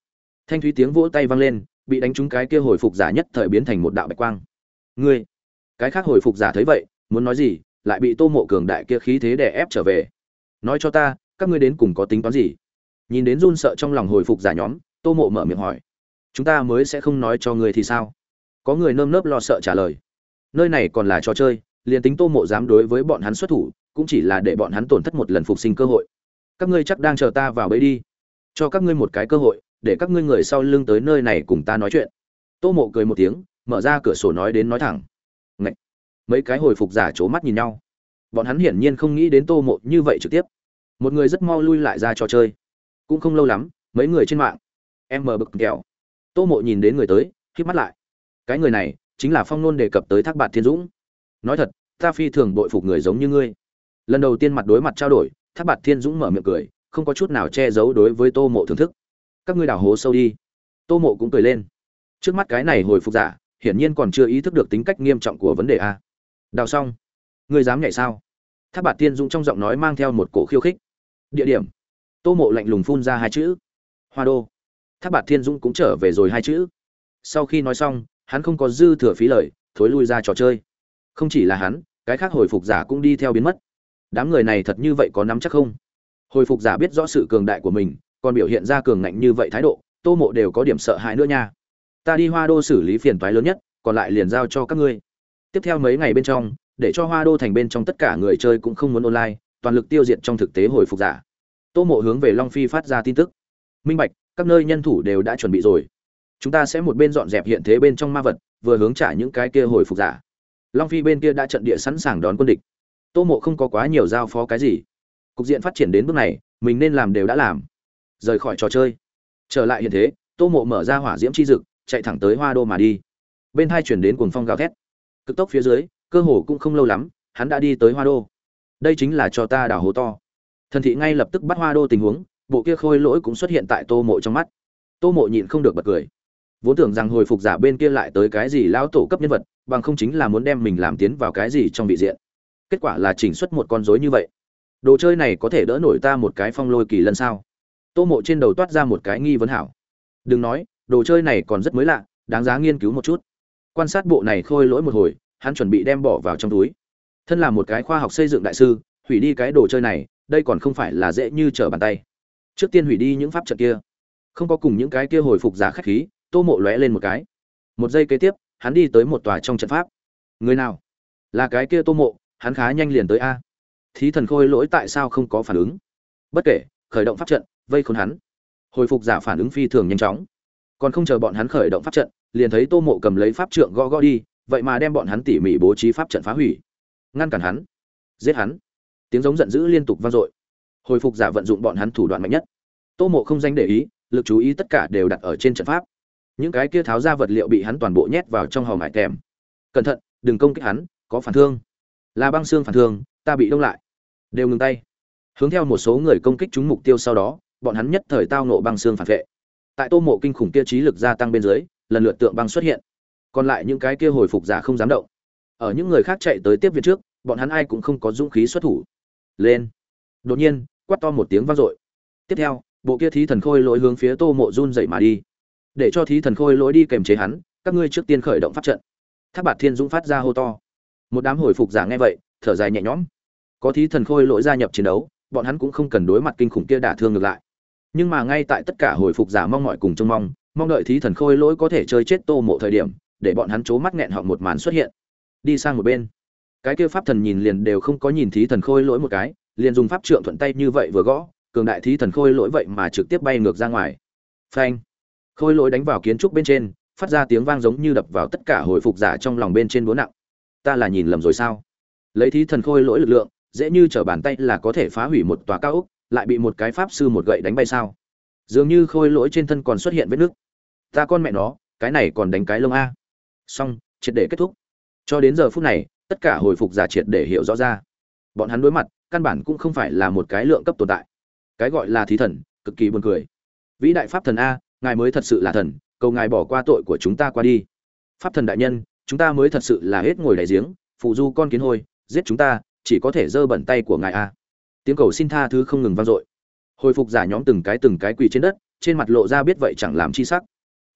Thanh thúy tiếng vỗ tay vang lên, bị đánh trúng cái kia hồi phục giả nhất thời biến thành một đạo bạch quang. Ngươi! Cái khác hồi phục giả thấy vậy, muốn nói gì, lại bị tô mộ cường đại kia khí thế đè ép trở về. Nói cho ta, các ngươi đến cùng có tính toán gì? Nhìn đến run sợ trong lòng hồi phục giả nhóm, tô mộ mở miệng hỏi. Chúng ta mới sẽ không nói cho người thì sao? Có người nơm nớp lo sợ trả lời. Nơi này còn là trò chơi, liền tính tô mộ dám đối với bọn hắn xuất thủ, cũng chỉ là để bọn hắn tổn thất một lần phục sinh cơ hội các ngươi chắc đang chờ ta vào bẫy đi. Cho các ngươi một cái cơ hội, để các ngươi người sau lưng tới nơi này cùng ta nói chuyện. Tô mộ cười một tiếng, mở ra cửa sổ nói đến nói thẳng. Ngậy! mấy cái hồi phục giả c mắt nhìn nhau. Bọn hắn hiển nhiên không nghĩ đến tô mộ như vậy trực tiếp. Một người rất mau lui lại ra trò chơi. Cũng không lâu lắm, mấy người trên mạng. Em mở bực kẹo. Tô mộ nhìn đến người tới k mắt lại. Cái người này, chính là phong nôn đề cập tới thác bạt thiên dũng. Nói thật, ta phi thường bội phục người giống như ngươi. Lần đầu tiên mặt đối mặt trao đổi Tháp bạt thiên dũng mở miệng cười, không có chút nào che giấu đối với tô mộ thưởng thức. Các ngươi đào hố sâu đi. Tô mộ cũng cười lên. Trước mắt cái này hồi phục giả, hiển nhiên còn chưa ý thức được tính cách nghiêm trọng của vấn đề a. Đào xong. Ngươi dám nhảy sao? Tháp bạt Thiên dũng trong giọng nói mang theo một cổ khiêu khích. Địa điểm. Tô mộ lạnh lùng phun ra hai chữ. Hoa đô. Tháp bạt thiên dũng cũng trở về rồi hai chữ. Sau khi nói xong, hắn không có dư thừa phí lời, thối lui ra trò chơi. Không chỉ là hắn, cái khác hồi phục giả cũng đi theo biến mất đám người này thật như vậy có nắm chắc không? Hồi phục giả biết rõ sự cường đại của mình, còn biểu hiện ra cường ngạnh như vậy thái độ, tô mộ đều có điểm sợ hãi nữa nha. Ta đi hoa đô xử lý phiền toái lớn nhất, còn lại liền giao cho các ngươi. Tiếp theo mấy ngày bên trong, để cho hoa đô thành bên trong tất cả người chơi cũng không muốn online, toàn lực tiêu diệt trong thực tế hồi phục giả. Tô mộ hướng về long phi phát ra tin tức. Minh bạch, các nơi nhân thủ đều đã chuẩn bị rồi. Chúng ta sẽ một bên dọn dẹp hiện thế bên trong ma vật, vừa hướng trả những cái kia hồi phục giả. Long phi bên kia đã trận địa sẵn sàng đón quân địch tô mộ không có quá nhiều giao phó cái gì. Cục diện phát triển đến bước này, mình nên làm đều đã làm. Rời khỏi trò chơi. Trở lại hiện thế, tô mộ mở ra hỏa diễm chi dực, chạy thẳng tới hoa đô mà đi. Bên hai chuyển đến cuồng phong gào thét. Cực tốc phía dưới, cơ hồ cũng không lâu lắm, hắn đã đi tới hoa đô. Đây chính là cho ta đào hố to. Thần thị ngay lập tức bắt hoa đô tình huống, bộ kia khôi lỗi cũng xuất hiện tại tô mộ trong mắt. Tô mộ nhịn không được bật cười. Vốn tưởng rằng hồi phục giả bên kia lại tới cái gì lão tổ cấp nhân vật, bằng không chính là muốn đem mình làm tiến vào cái gì trong vị diện kết quả là chỉnh xuất một con rối như vậy. Đồ chơi này có thể đỡ nổi ta một cái phong lôi kỳ lân sao tô mộ trên đầu toát ra một cái nghi vấn hảo. Đừng nói, đồ chơi này còn rất mới lạ, đáng giá nghiên cứu một chút. Quan sát bộ này khôi lỗi một hồi, hắn chuẩn bị đem bỏ vào trong túi. Thân là một cái khoa học xây dựng đại sư, hủy đi cái đồ chơi này, đây còn không phải là dễ như trở bàn tay. Trước tiên hủy đi những pháp trận kia. Không có cùng những cái kia hồi phục giả khách khí, tô mộ lóe lên một cái. Một giây kế tiếp, hắn đi tới một tòa trong trận pháp. Người nào? Là cái kia tô mộ hắn khá nhanh liền tới a. Thí thần khôi lỗi tại sao không có phản ứng? Bất kể, khởi động pháp trận, vây khốn hắn. Hồi phục giả phản ứng phi thường nhanh chóng. Còn không chờ bọn hắn khởi động pháp trận, liền thấy tô mộ cầm lấy pháp trượng gõ gõ đi, vậy mà đem bọn hắn tỉ mỉ bố trí pháp trận phá hủy. Ngăn cản hắn. Giết hắn. Tiếng giống giận dữ liên tục vang dội. Hồi phục giả vận dụng bọn hắn thủ đoạn mạnh nhất. Tô mộ không danh để ý, lực chú ý tất cả đều đặt ở trên trận pháp. Những cái kia tháo ra vật liệu bị hắn toàn bộ nhét vào trong hòm hải kèm. Cẩn thận, đừng công kích hắn, có phản thương là băng xương phản thương, ta bị đông lại. Đều ngừng tay. Hướng theo một số người công kích trúng mục tiêu sau đó, bọn hắn nhất thời tao nộ băng xương phản vệ. Tại tô mộ kinh khủng kia trí lực gia tăng bên dưới, lần lượt tượng băng xuất hiện. Còn lại những cái kia hồi phục giả không dám động. Ở những người khác chạy tới tiếp viện trước, bọn hắn ai cũng không có dũng khí xuất thủ. Lên. Đột nhiên, quát to một tiếng vang dội. Tiếp theo, bộ kia thí thần khôi lỗi hướng phía tô mộ run dậy mà đi. Để cho thí thần khôi lỗi đi kềm chế hắn, các ngươi trước tiên khởi động pháp trận. Tháp bạt thiên dũng phát ra hô to một đám hồi phục giả nghe vậy, thở dài nhẹ nhõm. Có thí thần khôi lỗi gia nhập chiến đấu, bọn hắn cũng không cần đối mặt kinh khủng kia đả thương ngược lại. Nhưng mà ngay tại tất cả hồi phục giả mong mọi cùng trông mong mong đợi thí thần khôi lỗi có thể chơi chết tô mộ thời điểm, để bọn hắn c mắt nghẹn họng một màn xuất hiện. Đi sang một bên. Cái kia pháp thần nhìn liền đều không có nhìn thí thần khôi lỗi một cái, liền dùng pháp trượng thuận tay như vậy vừa gõ, cường đại thí thần khôi lỗi vậy mà trực tiếp bay ngược ra ngoài. Phanh. Khôi lỗi đánh vào kiến trúc bên trên, phát ra tiếng vang giống như đập vào tất cả hồi phục giả trong lòng bên trên búa nặng ta là nhìn lầm rồi sao? Lấy thí thần khôi lỗi lực lượng, dễ như trở bàn tay là có thể phá hủy một tòa cao ốc, lại bị một cái pháp sư một gậy đánh bay sao? Dường như khôi lỗi trên thân còn xuất hiện vết nước ta con mẹ nó, cái này còn đánh cái lông a. Xong, triệt để kết thúc. Cho đến giờ phút này, tất cả hồi phục giả triệt để hiểu rõ ra. Bọn hắn đối mặt, căn bản cũng không phải là một cái lượng cấp tồn tại. Cái gọi là thí thần, cực kỳ buồn cười. Vĩ đại pháp thần a, ngài mới thật sự là thần, cầu ngài bỏ qua tội của chúng ta qua đi. Pháp thần đại nhân chúng ta mới thật sự là hết ngồi đại giếng phụ du con kiến hôi giết chúng ta chỉ có thể giơ bẩn tay của ngài a. Tiếng cầu xin tha thứ không ngừng vang dội. Hồi phục giả nhóm từng cái từng cái quỳ trên đất trên mặt lộ ra biết vậy chẳng làm chi sắc.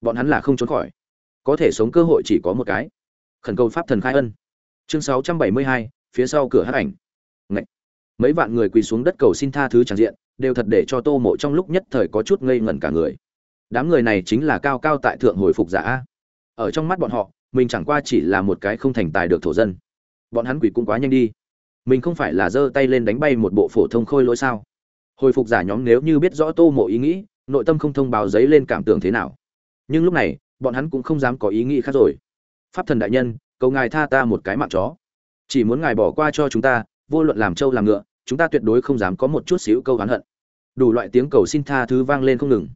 Bọn hắn là không trốn khỏi. Có thể sống cơ hội chỉ có một cái. Khẩn cầu pháp thần khai ân. Chương 672, phía sau cửa hát ảnh. Ngậy. mấy vạn người quỳ xuống đất cầu xin tha thứ tràn diện đều thật để cho tô mộ trong lúc nhất thời có chút ngây ngẩn cả người. Đám người này chính là cao cao tại thượng hồi phục giả ở trong mắt bọn họ mình chẳng qua chỉ là một cái không thành tài được thổ dân. Bọn hắn quỷ cũng quá nhanh đi. Mình không phải là giơ tay lên đánh bay một bộ phổ thông khôi lỗi sao? Hồi phục giả nhóm nếu như biết rõ tô mộ ý nghĩ, nội tâm không thông báo giấy lên cảm tưởng thế nào. Nhưng lúc này, bọn hắn cũng không dám có ý nghĩ khác rồi. Pháp thần đại nhân, cầu ngài tha ta một cái mạng chó. Chỉ muốn ngài bỏ qua cho chúng ta, vô luận làm trâu làm ngựa, chúng ta tuyệt đối không dám có một chút xíu câu oán hận. Đủ loại tiếng cầu xin tha thứ vang lên không ngừng.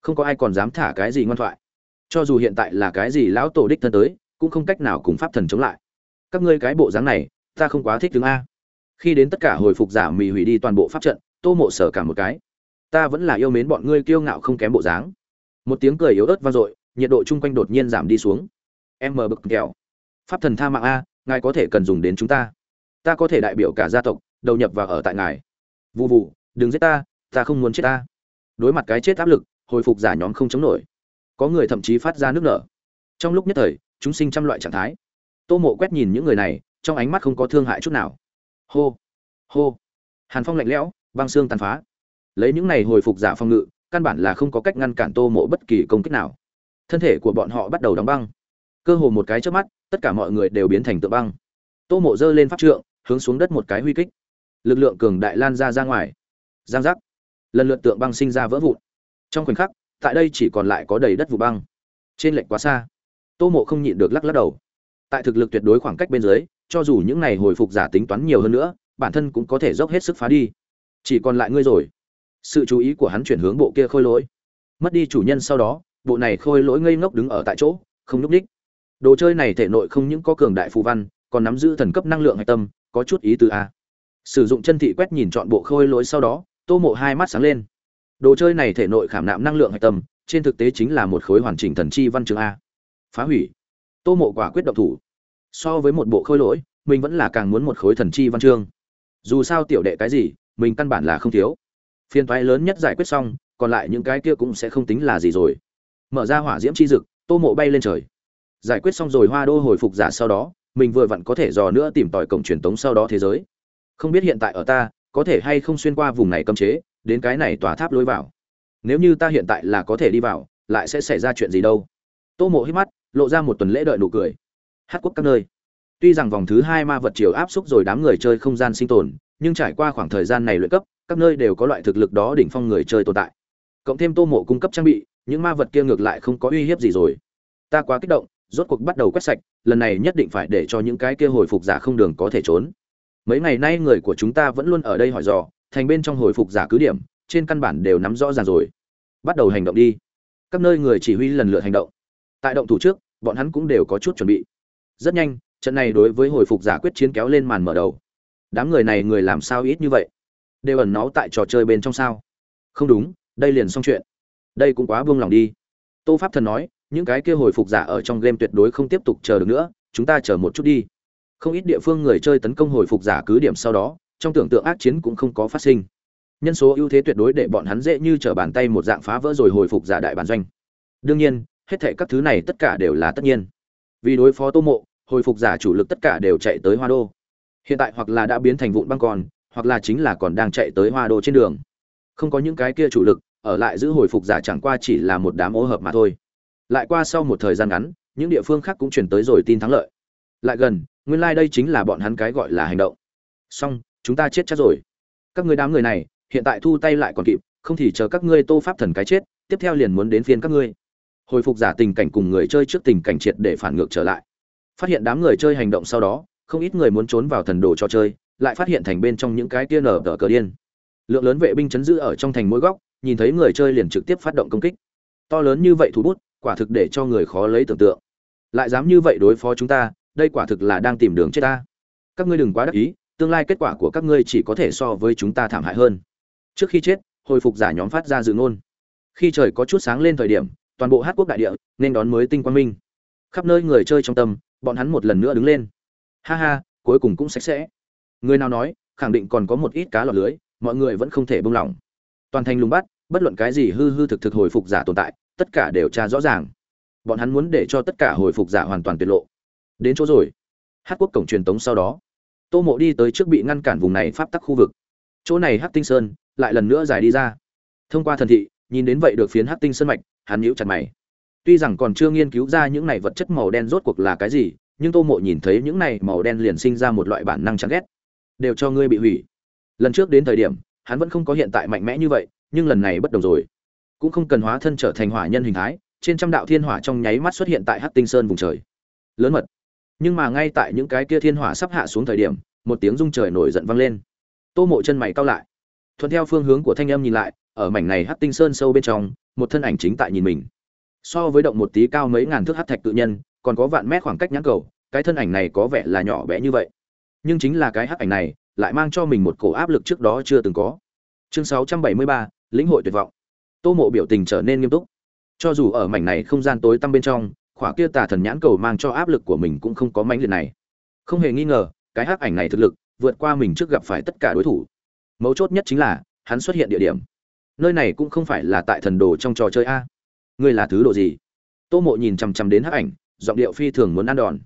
Không có ai còn dám thả cái gì ngoan thoại cho dù hiện tại là cái gì lão tổ đích thân tới, cũng không cách nào cùng pháp thần chống lại. Các ngươi cái bộ dáng này, ta không quá thích tướng a. Khi đến tất cả hồi phục giả mì hủy đi toàn bộ pháp trận, tô mộ sở cả một cái. Ta vẫn là yêu mến bọn ngươi kiêu ngạo không kém bộ dáng. Một tiếng cười yếu ớt vang dội, nhiệt độ chung quanh đột nhiên giảm đi xuống. Em mờ bực kẹo. Pháp thần tha mạng a, ngài có thể cần dùng đến chúng ta. Ta có thể đại biểu cả gia tộc, đầu nhập và ở tại ngài. Vụ vụ đừng giết ta ta không muốn chết ta. Đối mặt cái chết áp lực, hồi phục giả nhóm không chống nổi có người thậm chí phát ra nước nở. Trong lúc nhất thời, chúng sinh trăm loại trạng thái. Tô mộ quét nhìn những người này, trong ánh mắt không có thương hại chút nào. Hô hô. Hàn phong lạnh lẽo, băng xương tàn phá. Lấy những này hồi phục giả phong ngự, căn bản là không có cách ngăn cản tô mộ bất kỳ công kích nào. Thân thể của bọn họ bắt đầu đóng băng. Cơ hồ một cái trước mắt, tất cả mọi người đều biến thành tượng băng. Tô mộ giơ lên pháp trượng, hướng xuống đất một cái huy kích. Lực lượng cường đại lan ra ra ngoài. Giang giác. Lần lượt tượng băng sinh ra vỡ vụn. Trong khoảnh khắc tại đây chỉ còn lại có đầy đất vụ băng. Trên lệch quá xa. Tô mộ không nhịn được lắc lắc đầu. Tại thực lực tuyệt đối khoảng cách bên dưới, cho dù những này hồi phục giả tính toán nhiều hơn nữa, bản thân cũng có thể dốc hết sức phá đi. Chỉ còn lại ngươi rồi. Sự chú ý của hắn chuyển hướng bộ kia khôi lỗi. Mất đi chủ nhân sau đó, bộ này khôi lỗi ngây ngốc đứng ở tại chỗ, không nhúc ních đồ chơi này thể nội không những có cường đại phù văn, còn nắm giữ thần cấp năng lượng hạch tâm, có chút ý tứ a sử dụng chân thị quét nhìn chọn bộ khôi lỗi sau đó, tô mộ hai mắt sáng lên đồ chơi này thể nội khảm nạm năng lượng hạch tâm, trên thực tế chính là một khối hoàn chỉnh thần chi văn chương a. Phá hủy. Tô mộ quả quyết động thủ. So với một bộ khôi lỗi, mình vẫn là càng muốn một khối thần chi văn chương. Dù sao tiểu đệ cái gì, mình căn bản là không thiếu. Phiên toái lớn nhất giải quyết xong, còn lại những cái kia cũng sẽ không tính là gì rồi. Mở ra hỏa diễm chi dực, tô mộ bay lên trời. Giải quyết xong rồi hoa đô hồi phục giả sau đó, mình vừa vặn có thể dò nữa tìm tòi cổng truyền tống sau đó thế giới. Không biết hiện tại ở ta, có thể hay không xuyên qua vùng này cấm chế đến cái này tòa tháp lối vào. Nếu như ta hiện tại là có thể đi vào, lại sẽ xảy ra chuyện gì đâu? Tô mộ hít mắt, lộ ra một tuần lễ đợi nụ cười. Hát quốc các nơi. Tuy rằng vòng thứ hai ma vật chiều áp xúc rồi đám người chơi không gian sinh tồn, nhưng trải qua khoảng thời gian này luyện cấp, các nơi đều có loại thực lực đó đỉnh phong người chơi tồn tại. Cộng thêm tô mộ cung cấp trang bị, những ma vật kia ngược lại không có uy hiếp gì rồi. Ta quá kích động, rốt cuộc bắt đầu quét sạch, lần này nhất định phải để cho những cái kia hồi phục giả không đường có thể trốn. Mấy ngày nay người của chúng ta vẫn luôn ở đây hỏi dò thành bên trong hồi phục giả cứ điểm, trên căn bản đều nắm rõ ràng rồi. Bắt đầu hành động đi. Các nơi người chỉ huy lần lượt hành động. Tại động thủ trước, bọn hắn cũng đều có chút chuẩn bị. Rất nhanh, trận này đối với hồi phục giả quyết chiến kéo lên màn mở đầu. Đám người này người làm sao ít như vậy? Đều ẩn náu tại trò chơi bên trong sao? Không đúng, đây liền xong chuyện. Đây cũng quá buông lòng đi. Tô pháp thần nói, những cái kia hồi phục giả ở trong game tuyệt đối không tiếp tục chờ được nữa, chúng ta chờ một chút đi. Không ít địa phương người chơi tấn công hồi phục giả cứ điểm sau đó trong tưởng tượng ác chiến cũng không có phát sinh. Nhân số ưu thế tuyệt đối để bọn hắn dễ như trở bàn tay một dạng phá vỡ rồi hồi phục giả đại bản doanh. Đương nhiên, hết thệ các thứ này tất cả đều là tất nhiên. Vì đối phó tô mộ, hồi phục giả chủ lực tất cả đều chạy tới hoa đô. Hiện tại hoặc là đã biến thành vụn băng còn, hoặc là chính là còn đang chạy tới hoa đô trên đường. Không có những cái kia chủ lực, ở lại giữ hồi phục giả chẳng qua chỉ là một đám ô hợp mà thôi. Lại qua sau một thời gian ngắn, những địa phương khác cũng chuyển tới rồi tin thắng lợi. Lại gần, nguyên lai、like、đây chính là bọn hắn cái gọi là hành động. Song chúng ta chết chắc rồi. Các người đám người này, hiện tại thu tay lại còn kịp, không thì chờ các ngươi tô pháp thần cái chết, tiếp theo liền muốn đến phiên các ngươi. Hồi phục giả tình cảnh cùng người chơi trước tình cảnh triệt để phản ngược trở lại. Phát hiện đám người chơi hành động sau đó, không ít người muốn trốn vào thần đồ cho chơi, lại phát hiện thành bên trong những cái kia nở tờ cờ điên. Lượng lớn vệ binh chấn giữ ở trong thành mỗi góc, nhìn thấy người chơi liền trực tiếp phát động công kích. To lớn như vậy thủ bút, quả thực để cho người khó lấy tưởng tượng. Lại dám như vậy đối phó chúng ta, đây quả thực là đang tìm đường chết ta. Các ngươi đừng quá đắc ý tương lai kết quả của các ngươi chỉ có thể so với chúng ta thảm hại hơn. Trước khi chết, hồi phục giả nhóm phát ra dự ngôn. Khi trời có chút sáng lên thời điểm, toàn bộ hát quốc đại địa nên đón mới tinh quang minh. Khắp nơi người chơi trong tâm, bọn hắn một lần nữa đứng lên. Ha ha, cuối cùng cũng sạch sẽ. Người nào nói, khẳng định còn có một ít cá lọt lưới, mọi người vẫn không thể buông lỏng. Toàn thành lùng bắt, bất luận cái gì hư hư thực thực hồi phục giả tồn tại, tất cả đều tra rõ ràng. Bọn hắn muốn để cho tất cả hồi phục giả hoàn toàn tiết lộ. Đến chỗ rồi. Hát quốc cổng truyền tống sau đó tô mộ đi tới trước bị ngăn cản vùng này pháp tắc khu vực. Chỗ này hát tinh sơn lại lần nữa dài đi ra. Thông qua thần thị, nhìn đến vậy được phiến hát tinh sơn mạch, hắn nhíu chặt mày. Tuy rằng còn chưa nghiên cứu ra những này vật chất màu đen rốt cuộc là cái gì, nhưng tô mộ nhìn thấy những này màu đen liền sinh ra một loại bản năng chán ghét. Đều cho ngươi bị hủy. Lần trước đến thời điểm, hắn vẫn không có hiện tại mạnh mẽ như vậy, nhưng lần này bất đồng rồi. Cũng không cần hóa thân trở thành hỏa nhân hình thái, trên trăm đạo thiên hỏa trong nháy mắt xuất hiện tại hát tinh sơn vùng trời. Lớn mật nhưng mà ngay tại những cái kia thiên hỏa sắp hạ xuống thời điểm một tiếng rung trời nổi giận vang lên. Tô mộ chân mày cao lại. Thuận theo phương hướng của thanh âm nhìn lại ở mảnh này hát tinh sơn sâu bên trong một thân ảnh chính tại nhìn mình. So với động một tí cao mấy ngàn thước hát thạch tự nhân còn có vạn mét khoảng cách nhãn cầu cái thân ảnh này có vẻ là nhỏ bé như vậy. Nhưng chính là cái hát ảnh này lại mang cho mình một cổ áp lực trước đó chưa từng có. Chương 673, lĩnh hội tuyệt vọng. Tô mộ biểu tình trở nên nghiêm túc. Cho dù ở mảnh này không gian tối tăm bên trong khỏa kia tà thần nhãn cầu mang cho áp lực của mình cũng không có mãnh liệt này. Không hề nghi ngờ, cái hắc ảnh này thực lực, vượt qua mình trước gặp phải tất cả đối thủ. Mấu chốt nhất chính là, hắn xuất hiện địa điểm. Nơi này cũng không phải là tại thần đồ trong trò chơi a. Ngươi là thứ đồ gì? Tô mộ nhìn chằm chằm đến hắc ảnh, giọng điệu phi thường muốn ăn đòn.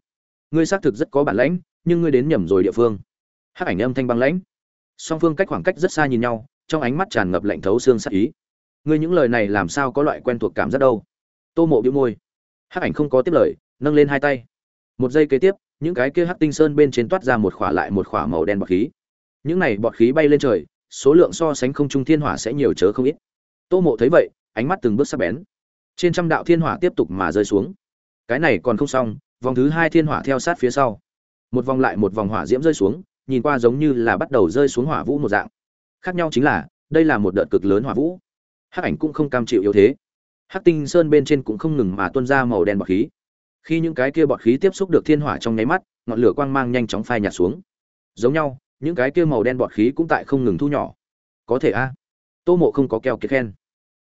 Ngươi xác thực rất có bản lãnh, nhưng ngươi đến nhầm rồi địa phương. Hắc ảnh âm thanh băng lãnh. Song phương cách khoảng cách rất xa nhìn nhau, trong ánh mắt tràn ngập lạnh thấu xương sắc ý. Ngươi những lời này làm sao có loại quen thuộc cảm giác đâu? Tô mộ bĩu môi hắc ảnh không có tiếp lời, nâng lên hai tay. Một giây kế tiếp, những cái kia hắc tinh sơn bên trên toát ra một khỏa lại một khỏa màu đen bọt khí. Những này bọt khí bay lên trời, số lượng so sánh không trung thiên hỏa sẽ nhiều chớ không ít. Tô mộ thấy vậy, ánh mắt từng bước sắc bén. Trên trăm đạo thiên hỏa tiếp tục mà rơi xuống. Cái này còn không xong, vòng thứ hai thiên hỏa theo sát phía sau. Một vòng lại một vòng hỏa diễm rơi xuống, nhìn qua giống như là bắt đầu rơi xuống hỏa vũ một dạng. Khác nhau chính là, đây là một đợt cực lớn hỏa vũ. Hắc ảnh cũng không cam chịu yếu thế hắc tinh sơn bên trên cũng không ngừng mà tuôn ra màu đen bọt khí. Khi những cái kia bọt khí tiếp xúc được thiên hỏa trong nháy mắt, ngọn lửa quang mang nhanh chóng phai nhạt xuống. Giống nhau, những cái kia màu đen bọt khí cũng tại không ngừng thu nhỏ. Có thể a. Tô mộ không có keo kiệt khen.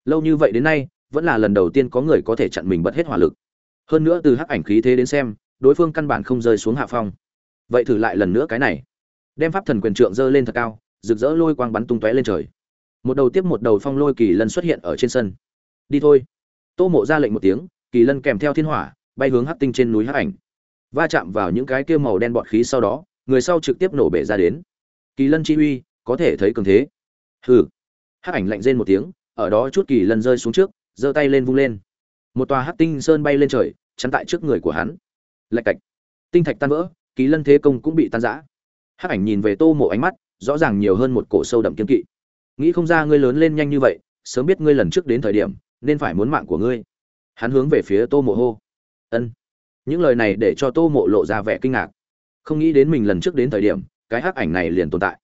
Lâu như vậy đến nay, vẫn là lần đầu tiên có người có thể chặn mình bật hết hỏa lực. Hơn nữa từ hắc ảnh khí thế đến xem, đối phương căn bản không rơi xuống hạ phong. Vậy thử lại lần nữa cái này. Đem pháp thần quyền trượng giơ lên thật cao, rực rỡ lôi quang bắn tung tóe lên trời. Một đầu tiếp một đầu phong lôi kỳ lân xuất hiện ở trên sân. Đi thôi tô mộ ra lệnh một tiếng, kỳ lân kèm theo thiên hỏa, bay hướng hắc tinh trên núi hắc ảnh. Va chạm vào những cái kia màu đen bọt khí sau đó, người sau trực tiếp nổ bể ra đến. Kỳ lân chi uy, có thể thấy cường thế. Hừ. Hắc ảnh lạnh rên một tiếng, ở đó chút kỳ lân rơi xuống trước, giơ tay lên vung lên. Một tòa hắc tinh sơn bay lên trời, chắn tại trước người của hắn. Lạch cạch. Tinh thạch tan vỡ, kỳ lân thế công cũng bị tan rã. Hắc ảnh nhìn về tô mộ ánh mắt, rõ ràng nhiều hơn một cổ sâu đậm kiên kỵ. Nghĩ không ra ngươi lớn lên nhanh như vậy, sớm biết ngươi lần trước đến thời điểm nên phải muốn mạng của ngươi. Hắn hướng về phía tô mộ hô. Ân. Những lời này để cho tô mộ lộ ra vẻ kinh ngạc. Không nghĩ đến mình lần trước đến thời điểm, cái hắc ảnh này liền tồn tại.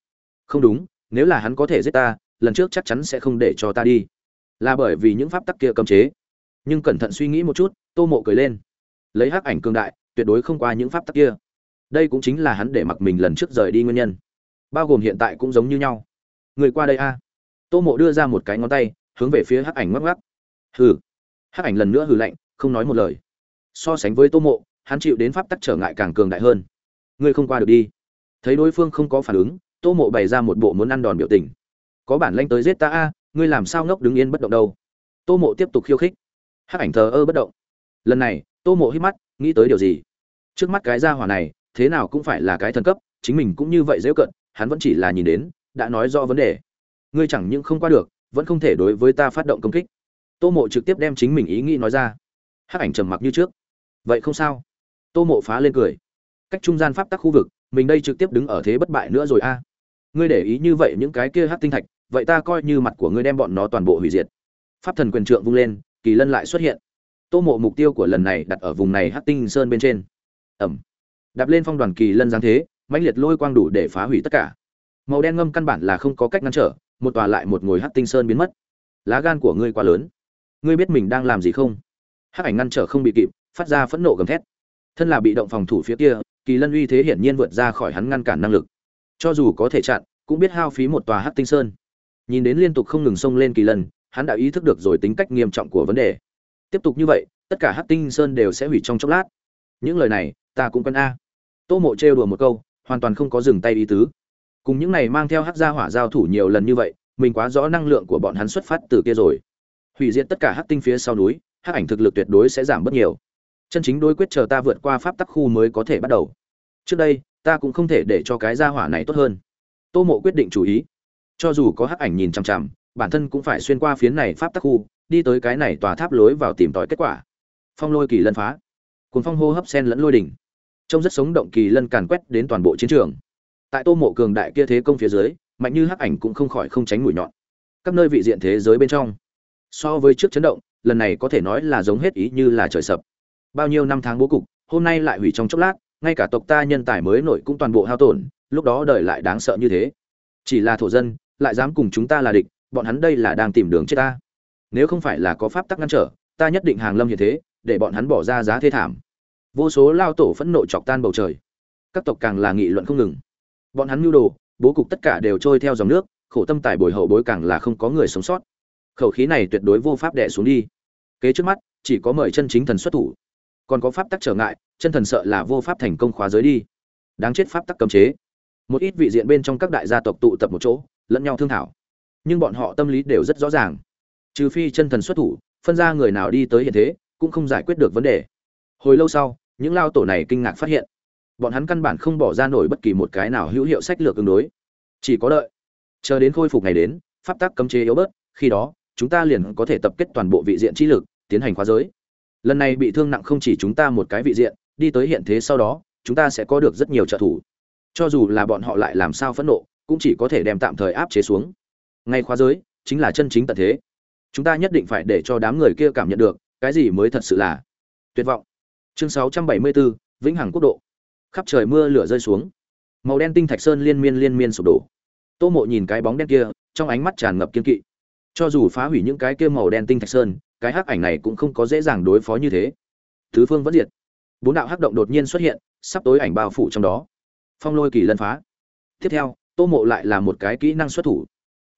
Không đúng, nếu là hắn có thể giết ta, lần trước chắc chắn sẽ không để cho ta đi. Là bởi vì những pháp tắc kia cấm chế. Nhưng cẩn thận suy nghĩ một chút, tô mộ cười lên. Lấy hắc ảnh cương đại, tuyệt đối không qua những pháp tắc kia. Đây cũng chính là hắn để mặc mình lần trước rời đi nguyên nhân. Bao gồm hiện tại cũng giống như nhau. Người qua đây a. Tô mộ đưa ra một cái ngón tay, hướng về phía hắc ảnh ngắc ngắc hừ. Hắc ảnh lần nữa hừ lạnh, không nói một lời. So sánh với tô mộ, hắn chịu đến pháp tắc trở ngại càng cường đại hơn. Ngươi không qua được đi. Thấy đối phương không có phản ứng, tô mộ bày ra một bộ muốn ăn đòn biểu tình. Có bản lanh tới giết ta a, ngươi làm sao ngốc đứng yên bất động đâu? Tô mộ tiếp tục khiêu khích. Hắc ảnh thờ ơ bất động. Lần này, tô mộ hít mắt, nghĩ tới điều gì? Trước mắt cái gia hỏa này, thế nào cũng phải là cái thần cấp, chính mình cũng như vậy dễ cận, hắn vẫn chỉ là nhìn đến, đã nói rõ vấn đề. Ngươi chẳng những không qua được, vẫn không thể đối với ta phát động công kích tô mộ trực tiếp đem chính mình ý nghĩ nói ra. Hắc ảnh trầm mặc như trước. Vậy không sao. Tô mộ phá lên cười. Cách trung gian pháp tắc khu vực, mình đây trực tiếp đứng ở thế bất bại nữa rồi a. Ngươi để ý như vậy những cái kia hắc tinh thạch, vậy ta coi như mặt của ngươi đem bọn nó toàn bộ hủy diệt. Pháp thần quyền trượng vung lên, kỳ lân lại xuất hiện. Tô mộ mục tiêu của lần này đặt ở vùng này hắc tinh sơn bên trên. Ẩm. Đạp lên phong đoàn kỳ lân giáng thế, mãnh liệt lôi quang đủ để phá hủy tất cả. Màu đen ngâm căn bản là không có cách ngăn trở, một tòa lại một ngồi hắc tinh sơn biến mất. Lá gan của ngươi quá lớn ngươi biết mình đang làm gì không? Hắc ảnh ngăn trở không bị kịp, phát ra phẫn nộ gầm thét. Thân là bị động phòng thủ phía kia, kỳ lân uy thế hiển nhiên vượt ra khỏi hắn ngăn cản năng lực. Cho dù có thể chặn, cũng biết hao phí một tòa hắc tinh sơn. Nhìn đến liên tục không ngừng xông lên kỳ lân, hắn đã ý thức được rồi tính cách nghiêm trọng của vấn đề. Tiếp tục như vậy, tất cả hắc tinh sơn đều sẽ hủy trong chốc lát. Những lời này, ta cũng cần a. Tô mộ trêu đùa một câu, hoàn toàn không có dừng tay ý tứ. Cùng những này mang theo hắc gia hỏa giao thủ nhiều lần như vậy, mình quá rõ năng lượng của bọn hắn xuất phát từ kia rồi hủy diệt tất cả hắc tinh phía sau núi, hắc ảnh thực lực tuyệt đối sẽ giảm bớt nhiều. Chân chính đối quyết chờ ta vượt qua pháp tắc khu mới có thể bắt đầu. Trước đây, ta cũng không thể để cho cái gia hỏa này tốt hơn. Tô mộ quyết định chú ý. Cho dù có hắc ảnh nhìn chằm chằm, bản thân cũng phải xuyên qua phiến này pháp tắc khu, đi tới cái này tòa tháp lối vào tìm tòi kết quả. Phong lôi kỳ lân phá. Cùng phong hô hấp sen lẫn lôi đỉnh. Trông rất sống động kỳ lân càn quét đến toàn bộ chiến trường. Tại tô mộ cường đại kia thế công phía dưới, mạnh như hắc ảnh cũng không khỏi không tránh mũi nhọn. Các nơi vị diện thế giới bên trong so với trước chấn động, lần này có thể nói là giống hết ý như là trời sập. Bao nhiêu năm tháng bố cục, hôm nay lại hủy trong chốc lát, ngay cả tộc ta nhân tài mới nổi cũng toàn bộ hao tổn, lúc đó đời lại đáng sợ như thế. Chỉ là thổ dân, lại dám cùng chúng ta là địch, bọn hắn đây là đang tìm đường chết ta. Nếu không phải là có pháp tắc ngăn trở, ta nhất định hàng lâm như thế, để bọn hắn bỏ ra giá thê thảm. Vô số lao tổ phẫn nộ chọc tan bầu trời. Các tộc càng là nghị luận không ngừng. Bọn hắn mưu đồ, bố cục tất cả đều trôi theo dòng nước, khổ tâm tài bồi hậu bối càng là không có người sống sót khẩu khí này tuyệt đối vô pháp đẻ xuống đi. Kế trước mắt, chỉ có mời chân chính thần xuất thủ. Còn có pháp tắc trở ngại, chân thần sợ là vô pháp thành công khóa giới đi. Đáng chết pháp tắc cấm chế. Một ít vị diện bên trong các đại gia tộc tụ tập một chỗ, lẫn nhau thương thảo. Nhưng bọn họ tâm lý đều rất rõ ràng. Trừ phi chân thần xuất thủ, phân ra người nào đi tới hiện thế, cũng không giải quyết được vấn đề. Hồi lâu sau, những lao tổ này kinh ngạc phát hiện, bọn hắn căn bản không bỏ ra nổi bất kỳ một cái nào hữu hiệu sách lược tương đối. Chỉ có đợi, chờ đến khôi phục ngày đến, pháp tắc cấm chế yếu bớt, khi đó chúng ta liền có thể tập kết toàn bộ vị diện trí lực tiến hành khóa giới. Lần này bị thương nặng không chỉ chúng ta một cái vị diện đi tới hiện thế sau đó chúng ta sẽ có được rất nhiều trợ thủ. Cho dù là bọn họ lại làm sao phẫn nộ cũng chỉ có thể đem tạm thời áp chế xuống. Ngay khóa giới chính là chân chính tận thế. Chúng ta nhất định phải để cho đám người kia cảm nhận được cái gì mới thật sự là tuyệt vọng. Chương 674, vĩnh hằng quốc độ. Khắp trời mưa lửa rơi xuống. Màu đen tinh thạch sơn liên miên liên miên sụp đổ. Tô mộ nhìn cái bóng đen kia trong ánh mắt tràn ngập kiên kỵ cho dù phá hủy những cái kia màu đen tinh thạch sơn, cái hắc ảnh này cũng không có dễ dàng đối phó như thế. Thứ phương vẫn diệt. Bốn đạo hắc động đột nhiên xuất hiện, sắp tối ảnh bao phủ trong đó. Phong lôi kỳ lân phá. Tiếp theo, tô mộ lại là một cái kỹ năng xuất thủ.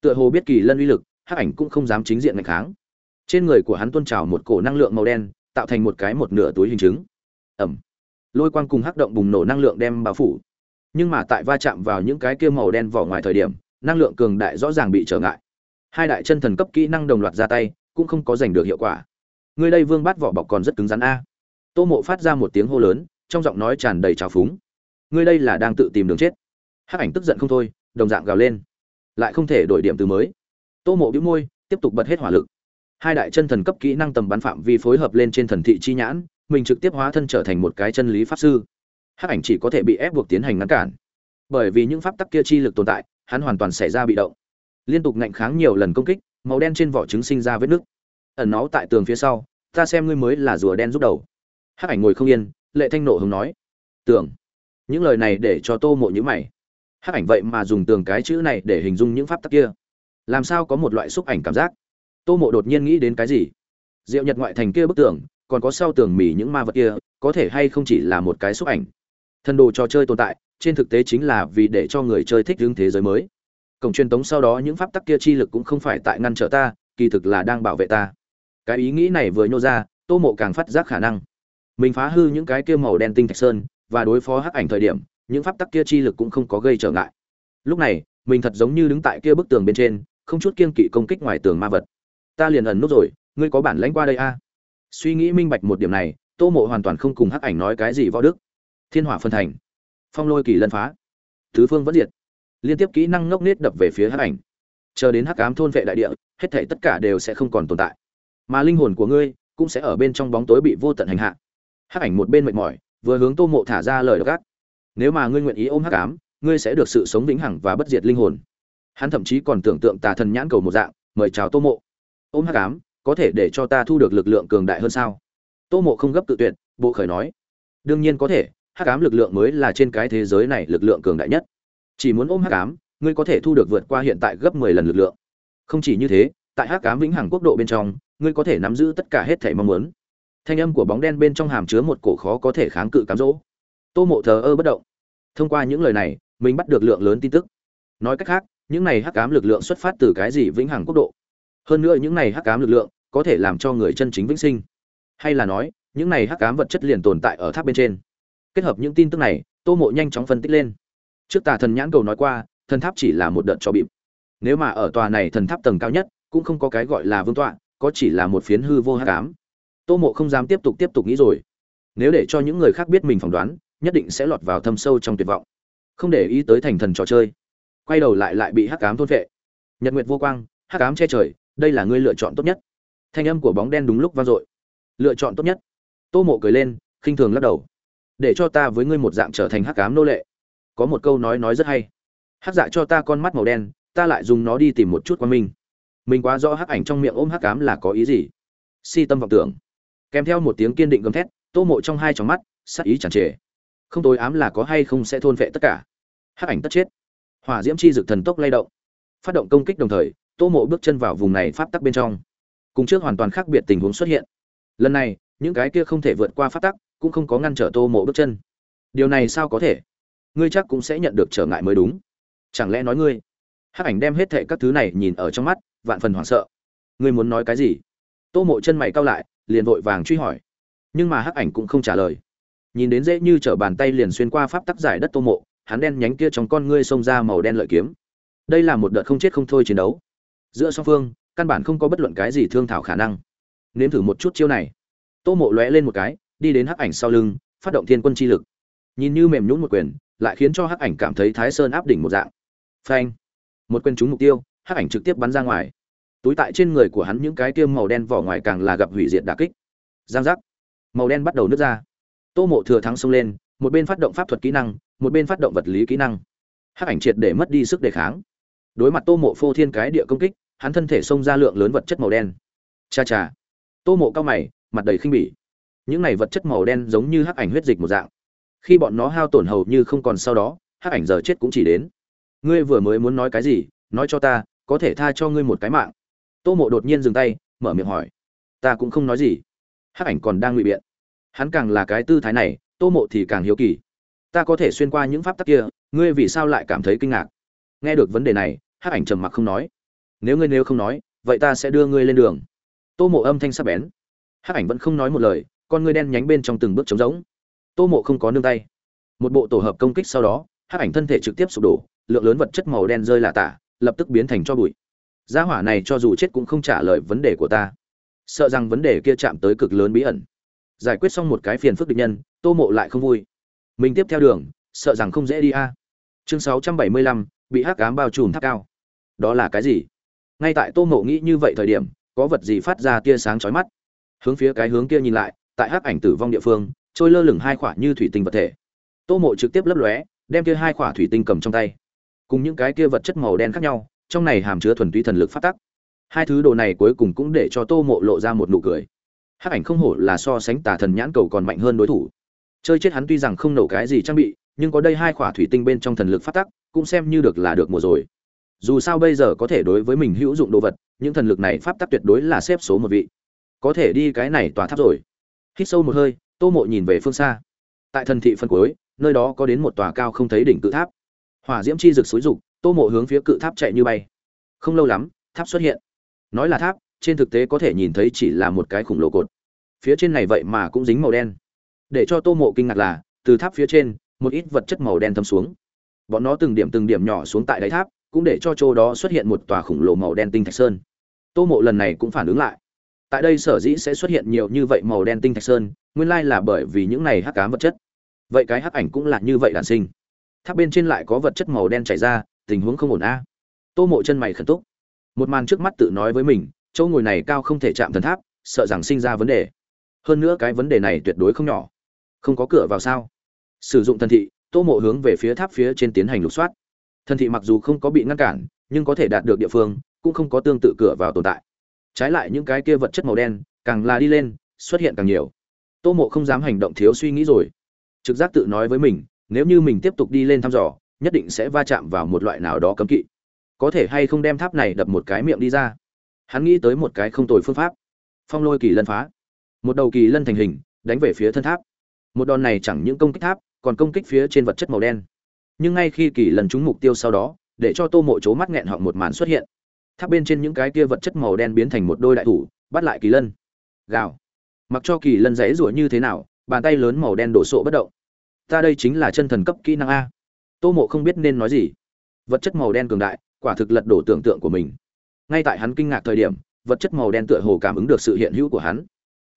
Tựa hồ biết kỳ lân uy lực, hắc ảnh cũng không dám chính diện ngày kháng. Trên người của hắn tuôn trào một cổ năng lượng màu đen, tạo thành một cái một nửa túi hình chứng. Ẩm lôi quang cùng hắc động bùng nổ năng lượng đem bao phủ. Nhưng mà tại va chạm vào những cái kia màu đen vỏ ngoài thời điểm, năng lượng cường đại rõ ràng bị trở ngại hai đại chân thần cấp kỹ năng đồng loạt ra tay, cũng không có giành được hiệu quả. Người đây vương bát vỏ bọc còn rất cứng rắn a. Tô mộ phát ra một tiếng hô lớn, trong giọng nói tràn đầy trào phúng. Người đây là đang tự tìm đường chết. Hắc ảnh tức giận không thôi, đồng dạng gào lên. Lại không thể đổi điểm từ mới. Tô mộ bĩu môi, tiếp tục bật hết hỏa lực. Hai đại chân thần cấp kỹ năng tầm bắn phạm vi phối hợp lên trên thần thị chi nhãn, mình trực tiếp hóa thân trở thành một cái chân lý pháp sư. Hắc ảnh chỉ có thể bị ép buộc tiến hành ngăn cản. Bởi vì những pháp tắc kia chi lực tồn tại, hắn hoàn toàn xảy ra bị động liên tục ngạnh kháng nhiều lần công kích, màu đen trên vỏ trứng sinh ra vết nứt. Ẩn nó tại tường phía sau, ta xem ngươi mới là rùa đen rút đầu. Hắc ảnh ngồi không yên, lệ thanh nộ hứng nói. Tường. Những lời này để cho tô mộ nhữ mày. Hắc ảnh vậy mà dùng tường cái chữ này để hình dung những pháp tắc kia. Làm sao có một loại xúc ảnh cảm giác? Tô mộ đột nhiên nghĩ đến cái gì? Diệu nhật ngoại thành kia bức tường, còn có sau tường mỉ những ma vật kia, có thể hay không chỉ là một cái xúc ảnh? Thần đồ trò chơi tồn tại, trên thực tế chính là vì để cho người chơi thích hướng thế giới mới cổng truyền tống sau đó những pháp tắc kia chi lực cũng không phải tại ngăn trở ta, kỳ thực là đang bảo vệ ta. Cái ý nghĩ này vừa nhô ra, tô mộ càng phát giác khả năng. Mình phá hư những cái kia màu đen tinh thạch sơn và đối phó hắc ảnh thời điểm, những pháp tắc kia chi lực cũng không có gây trở ngại. Lúc này, mình thật giống như đứng tại kia bức tường bên trên, không chút kiên kỵ công kích ngoài tường ma vật. Ta liền ẩn nút rồi, ngươi có bản lãnh qua đây a? Suy nghĩ minh bạch một điểm này, tô mộ hoàn toàn không cùng hắc ảnh nói cái gì võ đức. Thiên hỏa phân thành. Phong lôi kỳ lân phá. Thứ phương vẫn diệt liên tiếp kỹ năng ngốc nết đập về phía hắc ảnh. Chờ đến hắc ám thôn vệ đại địa, hết thảy tất cả đều sẽ không còn tồn tại. Mà linh hồn của ngươi cũng sẽ ở bên trong bóng tối bị vô tận hành hạ. Hắc ảnh một bên mệt mỏi, vừa hướng tô mộ thả ra lời gác nếu mà ngươi nguyện ý ôm hắc ám, ngươi sẽ được sự sống vĩnh hằng và bất diệt linh hồn. Hắn thậm chí còn tưởng tượng tà thần nhãn cầu một dạng, mời chào tô mộ. Ôm hắc ám, có thể để cho ta thu được lực lượng cường đại hơn sao? Tô mộ không gấp tự tuyệt, bộ khởi nói. Đương nhiên có thể, hắc ám lực lượng mới là trên cái thế giới này lực lượng cường đại nhất chỉ muốn ôm hắc ám, ngươi có thể thu được vượt qua hiện tại gấp mười lần lực lượng. Không chỉ như thế, tại hắc ám vĩnh hằng quốc độ bên trong, ngươi có thể nắm giữ tất cả hết thảy mong muốn. Thanh âm của bóng đen bên trong hàm chứa một cổ khó có thể kháng cự cám dỗ. Tô mộ thờ ơ bất động. Thông qua những lời này, mình bắt được lượng lớn tin tức. Nói cách khác, những này hắc ám lực lượng xuất phát từ cái gì vĩnh hằng quốc độ? Hơn nữa những này hắc ám lực lượng có thể làm cho người chân chính vĩnh sinh. Hay là nói, những này hắc ám vật chất liền tồn tại ở tháp bên trên. Kết hợp những tin tức này, tô mộ nhanh chóng phân tích lên trước tà thần nhãn cầu nói qua, thần tháp chỉ là một đợt cho bịp. Nếu mà ở tòa này thần tháp tầng cao nhất, cũng không có cái gọi là vương tọa, có chỉ là một phiến hư vô hát cám tô mộ không dám tiếp tục tiếp tục nghĩ rồi. Nếu để cho những người khác biết mình phỏng đoán, nhất định sẽ lọt vào thâm sâu trong tuyệt vọng. Không để ý tới thành thần trò chơi. Quay đầu lại lại bị hắc ám thôn vệ nhật nguyệt vô quang, hắc ám che trời, đây là ngươi lựa chọn tốt nhất. Thanh âm của bóng đen đúng lúc vang dội. Lựa chọn tốt nhất. Tô mộ cười lên, khinh thường lắc đầu. Để cho ta với ngươi một dạng trở thành hắc ám nô lệ có một câu nói nói rất hay. Hắc dạ cho ta con mắt màu đen, ta lại dùng nó đi tìm một chút qua mình mình quá rõ hắc ảnh trong miệng ôm hắc cám là có ý gì? Si tâm vọng tưởng. Kèm theo một tiếng kiên định gầm thét, tô mộ trong hai tròng mắt, sắc ý chẳng trề. Không tối ám là có hay không sẽ thôn vệ tất cả. Hắc ảnh tất chết. Hỏa diễm chi dực thần tốc lay động. Phát động công kích đồng thời, tô mộ bước chân vào vùng này pháp tắc bên trong. Cùng trước hoàn toàn khác biệt tình huống xuất hiện. Lần này, những cái kia không thể vượt qua pháp tắc, cũng không có ngăn trở tô mộ bước chân. Điều này sao có thể? Ngươi chắc cũng sẽ nhận được trở ngại mới đúng. Chẳng lẽ nói ngươi? Hắc ảnh đem hết thệ các thứ này nhìn ở trong mắt, vạn phần hoảng sợ. Ngươi muốn nói cái gì? Tô mộ chân mày cao lại, liền vội vàng truy hỏi. Nhưng mà hắc ảnh cũng không trả lời. Nhìn đến dễ như t r ở bàn tay liền xuyên qua pháp tắc giải đất tô mộ, hắn đen nhánh kia trong con ngươi xông ra màu đen lợi kiếm. Đây là một đợt không chết không thôi chiến đấu. Giữa song phương, căn bản không có bất luận cái gì thương thảo khả năng. Nếm thử một chút chiêu này. Tô mộ lóe lên một cái, đi đến hắc ảnh sau lưng, phát động thiên quân chi lực. Nhìn như mềm nhũn một quyền lại khiến cho hắc ảnh cảm thấy thái sơn áp đỉnh một dạng. Phanh. Một quyền trúng mục tiêu, hắc ảnh trực tiếp bắn ra ngoài. Túi tại trên người của hắn những cái tiêm màu đen vỏ ngoài càng là gặp hủy diệt đả kích. Giang giác. Màu đen bắt đầu nứt ra. Tô mộ thừa thắng xông lên, một bên phát động pháp thuật kỹ năng, một bên phát động vật lý kỹ năng. Hắc ảnh triệt để mất đi sức đề kháng. Đối mặt tô mộ phô thiên cái địa công kích, hắn thân thể xông ra lượng lớn vật chất màu đen. Cha cha. Tô mộ cao mày, mặt đầy khinh bỉ. Những này vật chất màu đen giống như hắc ảnh huyết dịch một dạng khi bọn nó hao tổn hầu như không còn sau đó, hắc ảnh giờ chết cũng chỉ đến. Ngươi vừa mới muốn nói cái gì? Nói cho ta, có thể tha cho ngươi một cái mạng. Tô mộ đột nhiên dừng tay, mở miệng hỏi. Ta cũng không nói gì. Hắc ảnh còn đang ngụy biện. Hắn càng là cái tư thái này, tô mộ thì càng hiếu kỳ. Ta có thể xuyên qua những pháp tắc kia, ngươi vì sao lại cảm thấy kinh ngạc? Nghe được vấn đề này, hắc ảnh trầm mặc không nói. Nếu ngươi nếu không nói, vậy ta sẽ đưa ngươi lên đường. Tô mộ âm thanh sắc bén. Hắc ảnh vẫn không nói một lời, con ngươi đen nhánh bên trong từng bước trống rỗng tô mộ không có nương tay. Một bộ tổ hợp công kích sau đó, hắc ảnh thân thể trực tiếp sụp đổ, lượng lớn vật chất màu đen rơi lạ tả, lập tức biến thành cho bụi. Gia hỏa này cho dù chết cũng không trả lời vấn đề của ta. Sợ rằng vấn đề kia chạm tới cực lớn bí ẩn. Giải quyết xong một cái phiền phức địch nhân, tô mộ lại không vui. Mình tiếp theo đường, sợ rằng không dễ đi a. Chương sáu trăm bảy mươi lăm, bị hắc cám bao trùm tháp cao. Đó là cái gì? Ngay tại tô mộ nghĩ như vậy thời điểm, có vật gì phát ra tia sáng chói mắt. Hướng phía cái hướng kia nhìn lại, tại hắc ảnh tử vong địa phương trôi lơ lửng hai khỏa như thủy tinh vật thể. Tô mộ trực tiếp lấp lóe, đem kia hai khỏa thủy tinh cầm trong tay. Cùng những cái kia vật chất màu đen khác nhau, trong này hàm chứa thuần túy thần lực phát tắc. Hai thứ đồ này cuối cùng cũng để cho tô mộ lộ ra một nụ cười. Hắc ảnh không hổ là so sánh tà thần nhãn cầu còn mạnh hơn đối thủ. Chơi chết hắn tuy rằng không nổ cái gì trang bị, nhưng có đây hai khỏa thủy tinh bên trong thần lực phát tắc, cũng xem như được là được mùa rồi. Dù sao bây giờ có thể đối với mình hữu dụng đồ vật, những thần lực này pháp tắc tuyệt đối là xếp số một vị. Có thể đi cái này tòa tháp rồi. Hít sâu một hơi tô mộ nhìn về phương xa. Tại thần thị phân cuối, nơi đó có đến một tòa cao không thấy đỉnh cự tháp. Hỏa diễm chi rực xối rục tô mộ hướng phía cự tháp chạy như bay. Không lâu lắm, tháp xuất hiện. Nói là tháp, trên thực tế có thể nhìn thấy chỉ là một cái khủng lồ cột. Phía trên này vậy mà cũng dính màu đen. Để cho tô mộ kinh ngạc là, từ tháp phía trên, một ít vật chất màu đen thâm xuống. Bọn nó từng điểm từng điểm nhỏ xuống tại đáy tháp, cũng để cho chỗ đó xuất hiện một tòa khủng lồ màu đen tinh thạch sơn. Tô mộ lần này cũng phản ứng lại. Tại đây sở dĩ sẽ xuất hiện nhiều như vậy màu đen tinh thạch sơn nguyên lai là bởi vì những này hắc cám vật chất. Vậy cái hắc ảnh cũng là như vậy đản sinh. Tháp bên trên lại có vật chất màu đen chảy ra, tình huống không ổn a. Tô mộ chân mày khẩn túc. Một màn trước mắt tự nói với mình, chỗ ngồi này cao không thể chạm thần tháp, sợ rằng sinh ra vấn đề. Hơn nữa cái vấn đề này tuyệt đối không nhỏ. Không có cửa vào sao? Sử dụng thần thị, tô mộ hướng về phía tháp phía trên tiến hành lục soát. Thần thị mặc dù không có bị ngăn cản, nhưng có thể đạt được địa phương, cũng không có tương tự cửa vào tồn tại. Trái lại những cái kia vật chất màu đen, càng là đi lên, xuất hiện càng nhiều tô mộ không dám hành động thiếu suy nghĩ rồi. Trực giác tự nói với mình, nếu như mình tiếp tục đi lên thăm dò, nhất định sẽ va chạm vào một loại nào đó cấm kỵ. Có thể hay không đem tháp này đập một cái miệng đi ra? Hắn nghĩ tới một cái không tồi phương pháp. Phong lôi kỳ lân phá. Một đầu kỳ lân thành hình, đánh về phía thân tháp. Một đòn này chẳng những công kích tháp, còn công kích phía trên vật chất màu đen. Nhưng ngay khi kỳ lần trúng mục tiêu sau đó, để cho tô mộ c mắt nghẹn họng một màn xuất hiện. Tháp bên trên những cái kia vật chất màu đen biến thành một đôi đại thủ, bắt lại kỳ lân. Gào mặc cho kỳ lân rẽ rủa như thế nào, bàn tay lớn màu đen đổ sộ bất động. Ta đây chính là chân thần cấp kỹ năng a. Tô mộ không biết nên nói gì. Vật chất màu đen cường đại, quả thực lật đổ tưởng tượng của mình. Ngay tại hắn kinh ngạc thời điểm, vật chất màu đen tựa hồ cảm ứng được sự hiện hữu của hắn.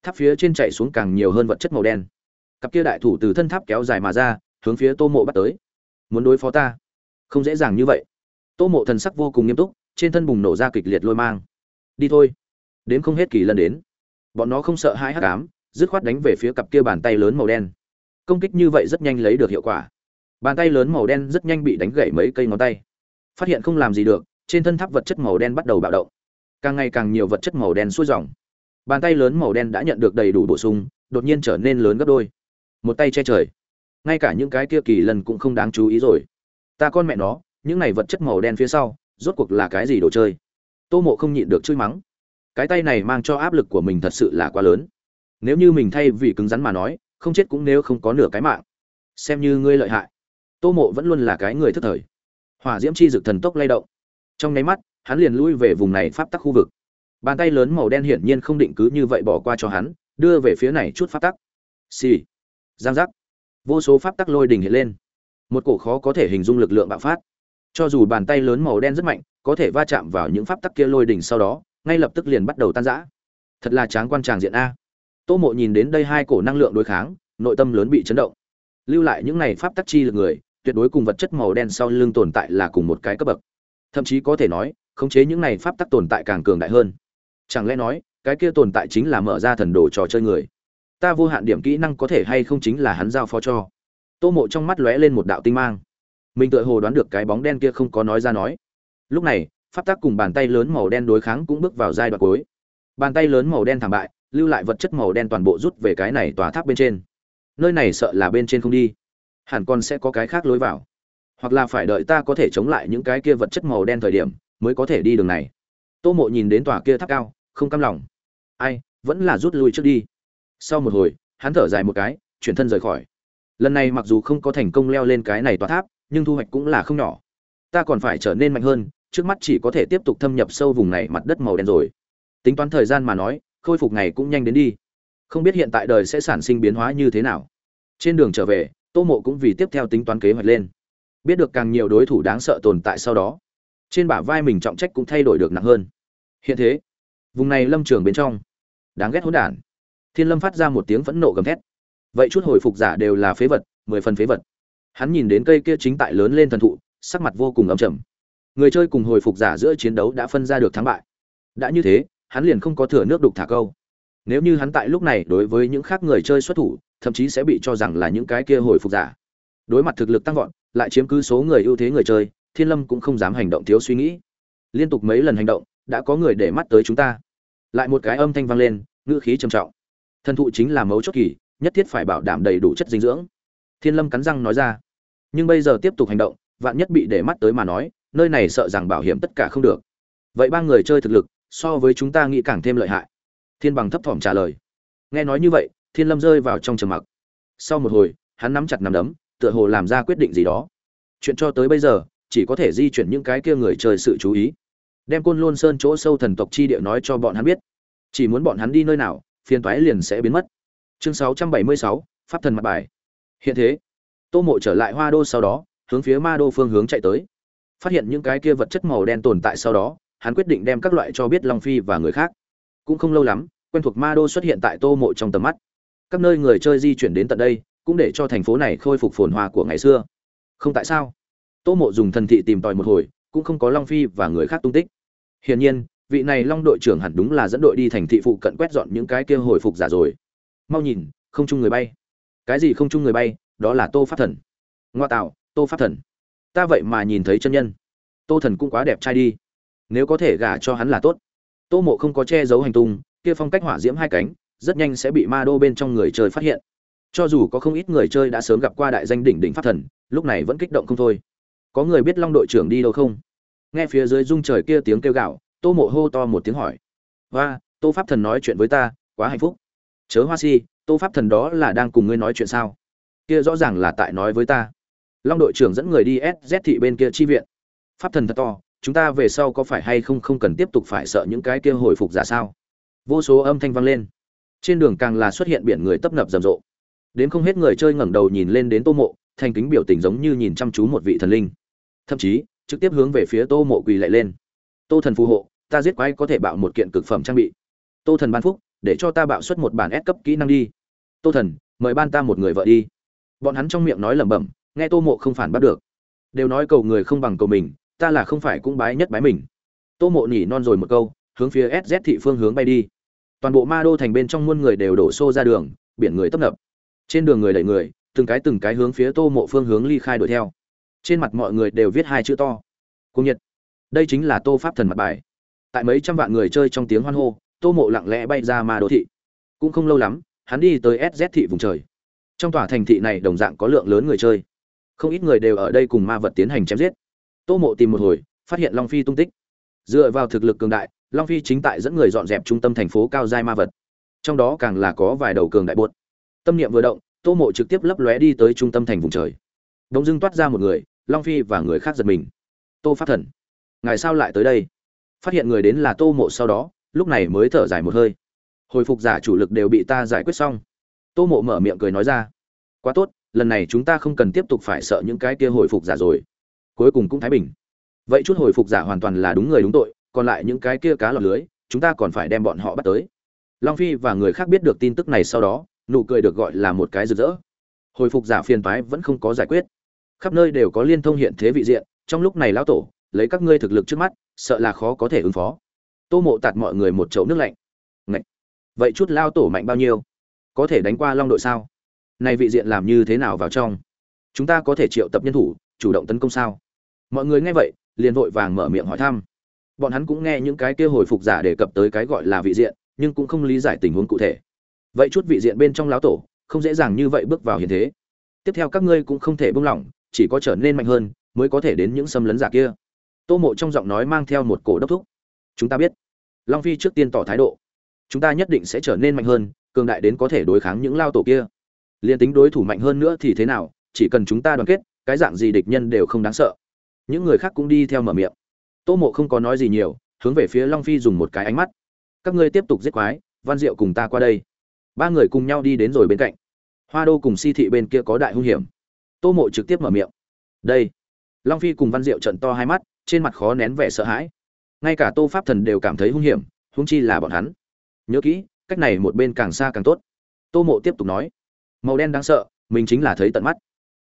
Tháp phía trên chạy xuống càng nhiều hơn vật chất màu đen. Cặp kia đại thủ từ thân tháp kéo dài mà ra, hướng phía tô mộ bắt tới. Muốn đối phó ta? Không dễ dàng như vậy. Tô mộ thần sắc vô cùng nghiêm túc, trên thân bùng nổ ra kịch liệt lôi mang. Đi thôi. Đến không hết kỳ lần đến bọn nó không sợ hai hắc ám, dứt khoát đánh về phía cặp kia bàn tay lớn màu đen. Công kích như vậy rất nhanh lấy được hiệu quả. Bàn tay lớn màu đen rất nhanh bị đánh gãy mấy cây ngón tay. Phát hiện không làm gì được, trên thân tháp vật chất màu đen bắt đầu bạo động. Càng ngày càng nhiều vật chất màu đen xuôi dòng. Bàn tay lớn màu đen đã nhận được đầy đủ bổ sung, đột nhiên trở nên lớn gấp đôi. Một tay che trời. Ngay cả những cái kia kỳ lần cũng không đáng chú ý rồi. Ta con mẹ nó, những này vật chất màu đen phía sau, rốt cuộc là cái gì đồ chơi? Tô mộ không nhịn được chui mắng cái tay này mang cho áp lực của mình thật sự là quá lớn. Nếu như mình thay vì cứng rắn mà nói, không chết cũng nếu không có nửa cái mạng. Xem như ngươi lợi hại. Tô mộ vẫn luôn là cái người thất thời. Hỏa diễm chi dực thần tốc lay động. Trong nháy mắt, hắn liền lui về vùng này pháp tắc khu vực. Bàn tay lớn màu đen hiển nhiên không định cứ như vậy bỏ qua cho hắn, đưa về phía này chút pháp tắc. Xì、sì. giang giác. Vô số pháp tắc lôi đình hiện lên. Một cổ khó có thể hình dung lực lượng bạo phát. Cho dù bàn tay lớn màu đen rất mạnh, có thể va chạm vào những pháp tắc kia lôi đình sau đó ngay lập tức liền bắt đầu tan rã. Thật là tráng quan tràng diện a. Tô mộ nhìn đến đây hai cổ năng lượng đối kháng, nội tâm lớn bị chấn động. Lưu lại những này pháp tắc chi lực người, tuyệt đối cùng vật chất màu đen sau lưng tồn tại là cùng một cái cấp bậc. Thậm chí có thể nói, khống chế những này pháp tắc tồn tại càng cường đại hơn. Chẳng lẽ nói, cái kia tồn tại chính là mở ra thần đồ trò chơi người? Ta vô hạn điểm kỹ năng có thể hay không chính là hắn giao phó cho. Tô mộ trong mắt lóe lên một đạo tinh mang. Mình tự hồ đoán được cái bóng đen kia không có nói ra nói. Lúc này pháp Tác cùng bàn tay lớn màu đen đối kháng cũng bước vào giai đoạn cuối. Bàn tay lớn màu đen thảm bại, lưu lại vật chất màu đen toàn bộ rút về cái này tòa tháp bên trên. Nơi này sợ là bên trên không đi. Hẳn còn sẽ có cái khác lối vào. Hoặc là phải đợi ta có thể chống lại những cái kia vật chất màu đen thời điểm, mới có thể đi đường này. Tô mộ nhìn đến tòa kia tháp cao, không cam lòng. Ai, vẫn là rút lui trước đi. Sau một hồi, hắn thở dài một cái, chuyển thân rời khỏi. Lần này mặc dù không có thành công leo lên cái này tòa tháp, nhưng thu hoạch cũng là không nhỏ. Ta còn phải trở nên mạnh hơn trước mắt chỉ có thể tiếp tục thâm nhập sâu vùng này mặt đất màu đen rồi. Tính toán thời gian mà nói, khôi phục này cũng nhanh đến đi. Không biết hiện tại đời sẽ sản sinh biến hóa như thế nào. Trên đường trở về, tô mộ cũng vì tiếp theo tính toán kế hoạch lên. Biết được càng nhiều đối thủ đáng sợ tồn tại sau đó, trên bả vai mình trọng trách cũng thay đổi được nặng hơn. Hiện thế, vùng này lâm trường bên trong, đáng ghét hỗn đản. Thiên lâm phát ra một tiếng phẫn nộ gầm thét. Vậy chút hồi phục giả đều là phế vật, mười phần phế vật. Hắn nhìn đến cây kia chính tại lớn lên thần thụ, sắc mặt vô cùng ấm trầm người chơi cùng hồi phục giả giữa chiến đấu đã phân ra được thắng bại. Đã như thế, hắn liền không có thừa nước đục thả câu. Nếu như hắn tại lúc này đối với những khác người chơi xuất thủ, thậm chí sẽ bị cho rằng là những cái kia hồi phục giả. Đối mặt thực lực tăng vọt, lại chiếm cứ số người ưu thế người chơi, thiên lâm cũng không dám hành động thiếu suy nghĩ. Liên tục mấy lần hành động, đã có người để mắt tới chúng ta. Lại một cái âm thanh vang lên, ngữ khí trầm trọng. Thần thụ chính là mấu chốt kỳ, nhất thiết phải bảo đảm đầy đủ chất dinh dưỡng. Thiên lâm cắn răng nói ra. Nhưng bây giờ tiếp tục hành động, vạn nhất bị để mắt tới mà nói nơi này sợ rằng bảo hiểm tất cả không được. Vậy ba người chơi thực lực so với chúng ta nghĩ càng thêm lợi hại. Thiên bằng thấp thỏm trả lời. Nghe nói như vậy thiên lâm rơi vào trong trầm mặc. Sau một hồi hắn nắm chặt nắm đấm tựa hồ làm ra quyết định gì đó. Chuyện cho tới bây giờ chỉ có thể di chuyển những cái kia người chơi sự chú ý. Đem côn lôn sơn chỗ sâu thần tộc chi địa nói cho bọn hắn biết. Chỉ muốn bọn hắn đi nơi nào phiền toái liền sẽ biến mất. Chương 676, pháp thần mặt bài. Hiện thế tô mộ trở lại hoa đô sau đó hướng phía ma đô phương hướng chạy tới phát hiện những cái kia vật chất màu đen tồn tại sau đó, hắn quyết định đem các loại cho biết long phi và người khác. Cũng không lâu lắm, quen thuộc ma đô xuất hiện tại tô mộ trong tầm mắt. Các nơi người chơi di chuyển đến tận đây, cũng để cho thành phố này khôi phục phồn hoa của ngày xưa. Không tại sao? Tô mộ dùng thần thị tìm tòi một hồi, cũng không có long phi và người khác tung tích. Hiển nhiên, vị này long đội trưởng hẳn đúng là dẫn đội đi thành thị phụ cận quét dọn những cái kia hồi phục giả rồi. Mau nhìn, không chung người bay. Cái gì không chung người bay? Đó là tô pháp thần. Ngoa tạo, tô pháp thần ta vậy mà nhìn thấy chân nhân. Tô thần cũng quá đẹp trai đi. Nếu có thể gả cho hắn là tốt. Tô mộ không có che giấu hành tung, kia phong cách hỏa diễm hai cánh, rất nhanh sẽ bị ma đô bên trong người chơi phát hiện. Cho dù có không ít người chơi đã sớm gặp qua đại danh đỉnh đỉnh pháp thần, lúc này vẫn kích động không thôi. Có người biết long đội trưởng đi đâu không? Nghe phía dưới rung trời kia tiếng kêu gạo tô mộ hô to một tiếng hỏi. Và tô pháp thần nói chuyện với ta, quá hạnh phúc. Chớ hoa si, tô pháp thần đó là đang cùng ngươi nói chuyện sao? Kia rõ ràng là tại nói với ta long đội trưởng dẫn người đi sz thị bên kia chi viện. Pháp thần thật to, chúng ta về sau có phải hay không không cần tiếp tục phải sợ những cái kia hồi phục giả sao? Vô số âm thanh vang lên. Trên đường càng là xuất hiện biển người tấp nập rầm rộ. Đến không hết người chơi ngẩng đầu nhìn lên đến tô mộ, thành kính biểu tình giống như nhìn chăm chú một vị thần linh. Thậm chí, trực tiếp hướng về phía tô mộ quỳ lại lên. Tô thần phù hộ, ta giết quái có thể bạo một kiện cực phẩm trang bị. Tô thần ban phúc, để cho ta bạo xuất một bản ép cấp kỹ năng đi. Tô thần, mời ban ta một người vợ đi. Bọn hắn trong miệng nói lẩm bẩm nghe tô mộ không phản bắt được. Đều nói cầu người không bằng cầu mình, ta là không phải cũng bái nhất bái mình. Tô mộ nỉ non rồi một câu, hướng phía sz thị phương hướng bay đi. Toàn bộ ma đô thành bên trong muôn người đều đổ xô ra đường, biển người tấp nập. Trên đường người đẩy người, từng cái từng cái hướng phía tô mộ phương hướng ly khai đuổi theo. Trên mặt mọi người đều viết hai chữ to. Cung nhiệt. Đây chính là tô pháp thần mặt bài. Tại mấy trăm vạn người chơi trong tiếng hoan hô, tô mộ lặng lẽ bay ra ma đô thị. Cũng không lâu lắm, hắn đi tới sz thị vùng trời. Trong tòa thành thị này đồng dạng có lượng lớn người chơi không ít người đều ở đây cùng ma vật tiến hành chém giết. Tô mộ tìm một hồi, phát hiện long phi tung tích. Dựa vào thực lực cường đại, long phi chính tại dẫn người dọn dẹp trung tâm thành phố cao giai ma vật. Trong đó càng là có vài đầu cường đại buốt. Tâm niệm vừa động, tô mộ trực tiếp lấp lóe đi tới trung tâm thành vùng trời. Đông dưng toát ra một người, long phi và người khác giật mình. Tô pháp thần, ngài sao lại tới đây? Phát hiện người đến là tô mộ sau đó, lúc này mới thở dài một hơi. Hồi phục giả chủ lực đều bị ta giải quyết xong. Tô mộ mở miệng cười nói ra. Quá tốt lần này chúng ta không cần tiếp tục phải sợ những cái kia hồi phục giả rồi. Cuối cùng cũng thái bình. Vậy chút hồi phục giả hoàn toàn là đúng người đúng tội, còn lại những cái kia cá lọt lưới, chúng ta còn phải đem bọn họ bắt tới. Long phi và người khác biết được tin tức này sau đó, nụ cười được gọi là một cái rực rỡ. Hồi phục giả phiền toái vẫn không có giải quyết. Khắp nơi đều có liên thông hiện thế vị diện, trong lúc này lão tổ, lấy các ngươi thực lực trước mắt, sợ là khó có thể ứng phó. Tô mộ tạt mọi người một chậu nước lạnh. Ngậy! vậy chút lao tổ mạnh bao nhiêu? Có thể đánh qua long đội sao? Này vị diện làm như thế nào vào trong? Chúng ta có thể triệu tập nhân thủ, chủ động tấn công sao? Mọi người nghe vậy, liền vội vàng mở miệng hỏi thăm. Bọn hắn cũng nghe những cái kia hồi phục giả đề cập tới cái gọi là vị diện, nhưng cũng không lý giải tình huống cụ thể. Vậy chút vị diện bên trong lão tổ, không dễ dàng như vậy bước vào hiện thế. Tiếp theo các ngươi cũng không thể buông lỏng, chỉ có trở nên mạnh hơn, mới có thể đến những xâm lấn giả kia. Tô mộ trong giọng nói mang theo một cổ đốc thúc. Chúng ta biết. Long phi trước tiên tỏ thái độ. Chúng ta nhất định sẽ trở nên mạnh hơn, cường đại đến có thể đối kháng những lao tổ kia liền tính đối thủ mạnh hơn nữa thì thế nào, chỉ cần chúng ta đoàn kết, cái dạng gì địch nhân đều không đáng sợ. Những người khác cũng đi theo mở miệng. Tô mộ không có nói gì nhiều, hướng về phía long phi dùng một cái ánh mắt. Các ngươi tiếp tục giết quái, văn diệu cùng ta qua đây. Ba người cùng nhau đi đến rồi bên cạnh. Hoa đô cùng si thị bên kia có đại hung hiểm. Tô mộ trực tiếp mở miệng. Đây. Long phi cùng văn diệu trận to hai mắt, trên mặt khó nén vẻ sợ hãi. Ngay cả tô pháp thần đều cảm thấy hung hiểm, huống chi là bọn hắn. Nhớ kỹ, cách này một bên càng xa càng tốt. Tô mộ tiếp tục nói màu đen đáng sợ, mình chính là thấy tận mắt.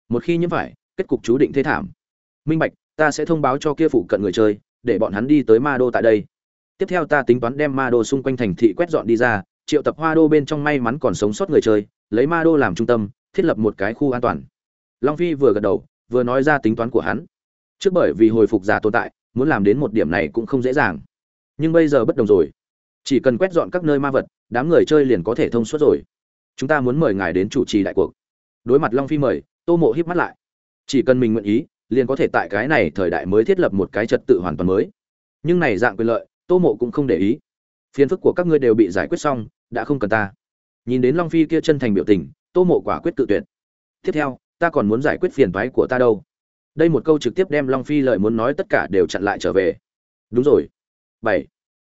Một khi nhiễm phải, kết cục chú định thế thảm. Minh bạch, ta sẽ thông báo cho kia phụ cận người chơi, để bọn hắn đi tới ma đô tại đây. Tiếp theo ta tính toán đem ma đô xung quanh thành thị quét dọn đi ra, triệu tập hoa đô bên trong may mắn còn sống sót người chơi, lấy ma đô làm trung tâm, thiết lập một cái khu an toàn. Long phi vừa gật đầu, vừa nói ra tính toán của hắn. Trước bởi vì hồi phục giả tồn tại, muốn làm đến một điểm này cũng không dễ dàng. Nhưng bây giờ bất đồng rồi. Chỉ cần quét dọn các nơi ma vật, đám người chơi liền có thể thông suốt rồi chúng ta muốn mời ngài đến chủ trì đại cuộc. Đối mặt long phi mời, tô mộ híp mắt lại. Chỉ cần mình nguyện ý, liền có thể tại cái này thời đại mới thiết lập một cái trật tự hoàn toàn mới. Nhưng này dạng quyền lợi, tô mộ cũng không để ý. Phiền phức của các ngươi đều bị giải quyết xong, đã không cần ta. Nhìn đến long phi kia chân thành biểu tình, tô mộ quả quyết tự tuyệt. Tiếp theo, ta còn muốn giải quyết phiền thoái của ta đâu. Đây một câu trực tiếp đem long phi lời muốn nói tất cả đều chặn lại trở về. Đúng rồi. Bảy.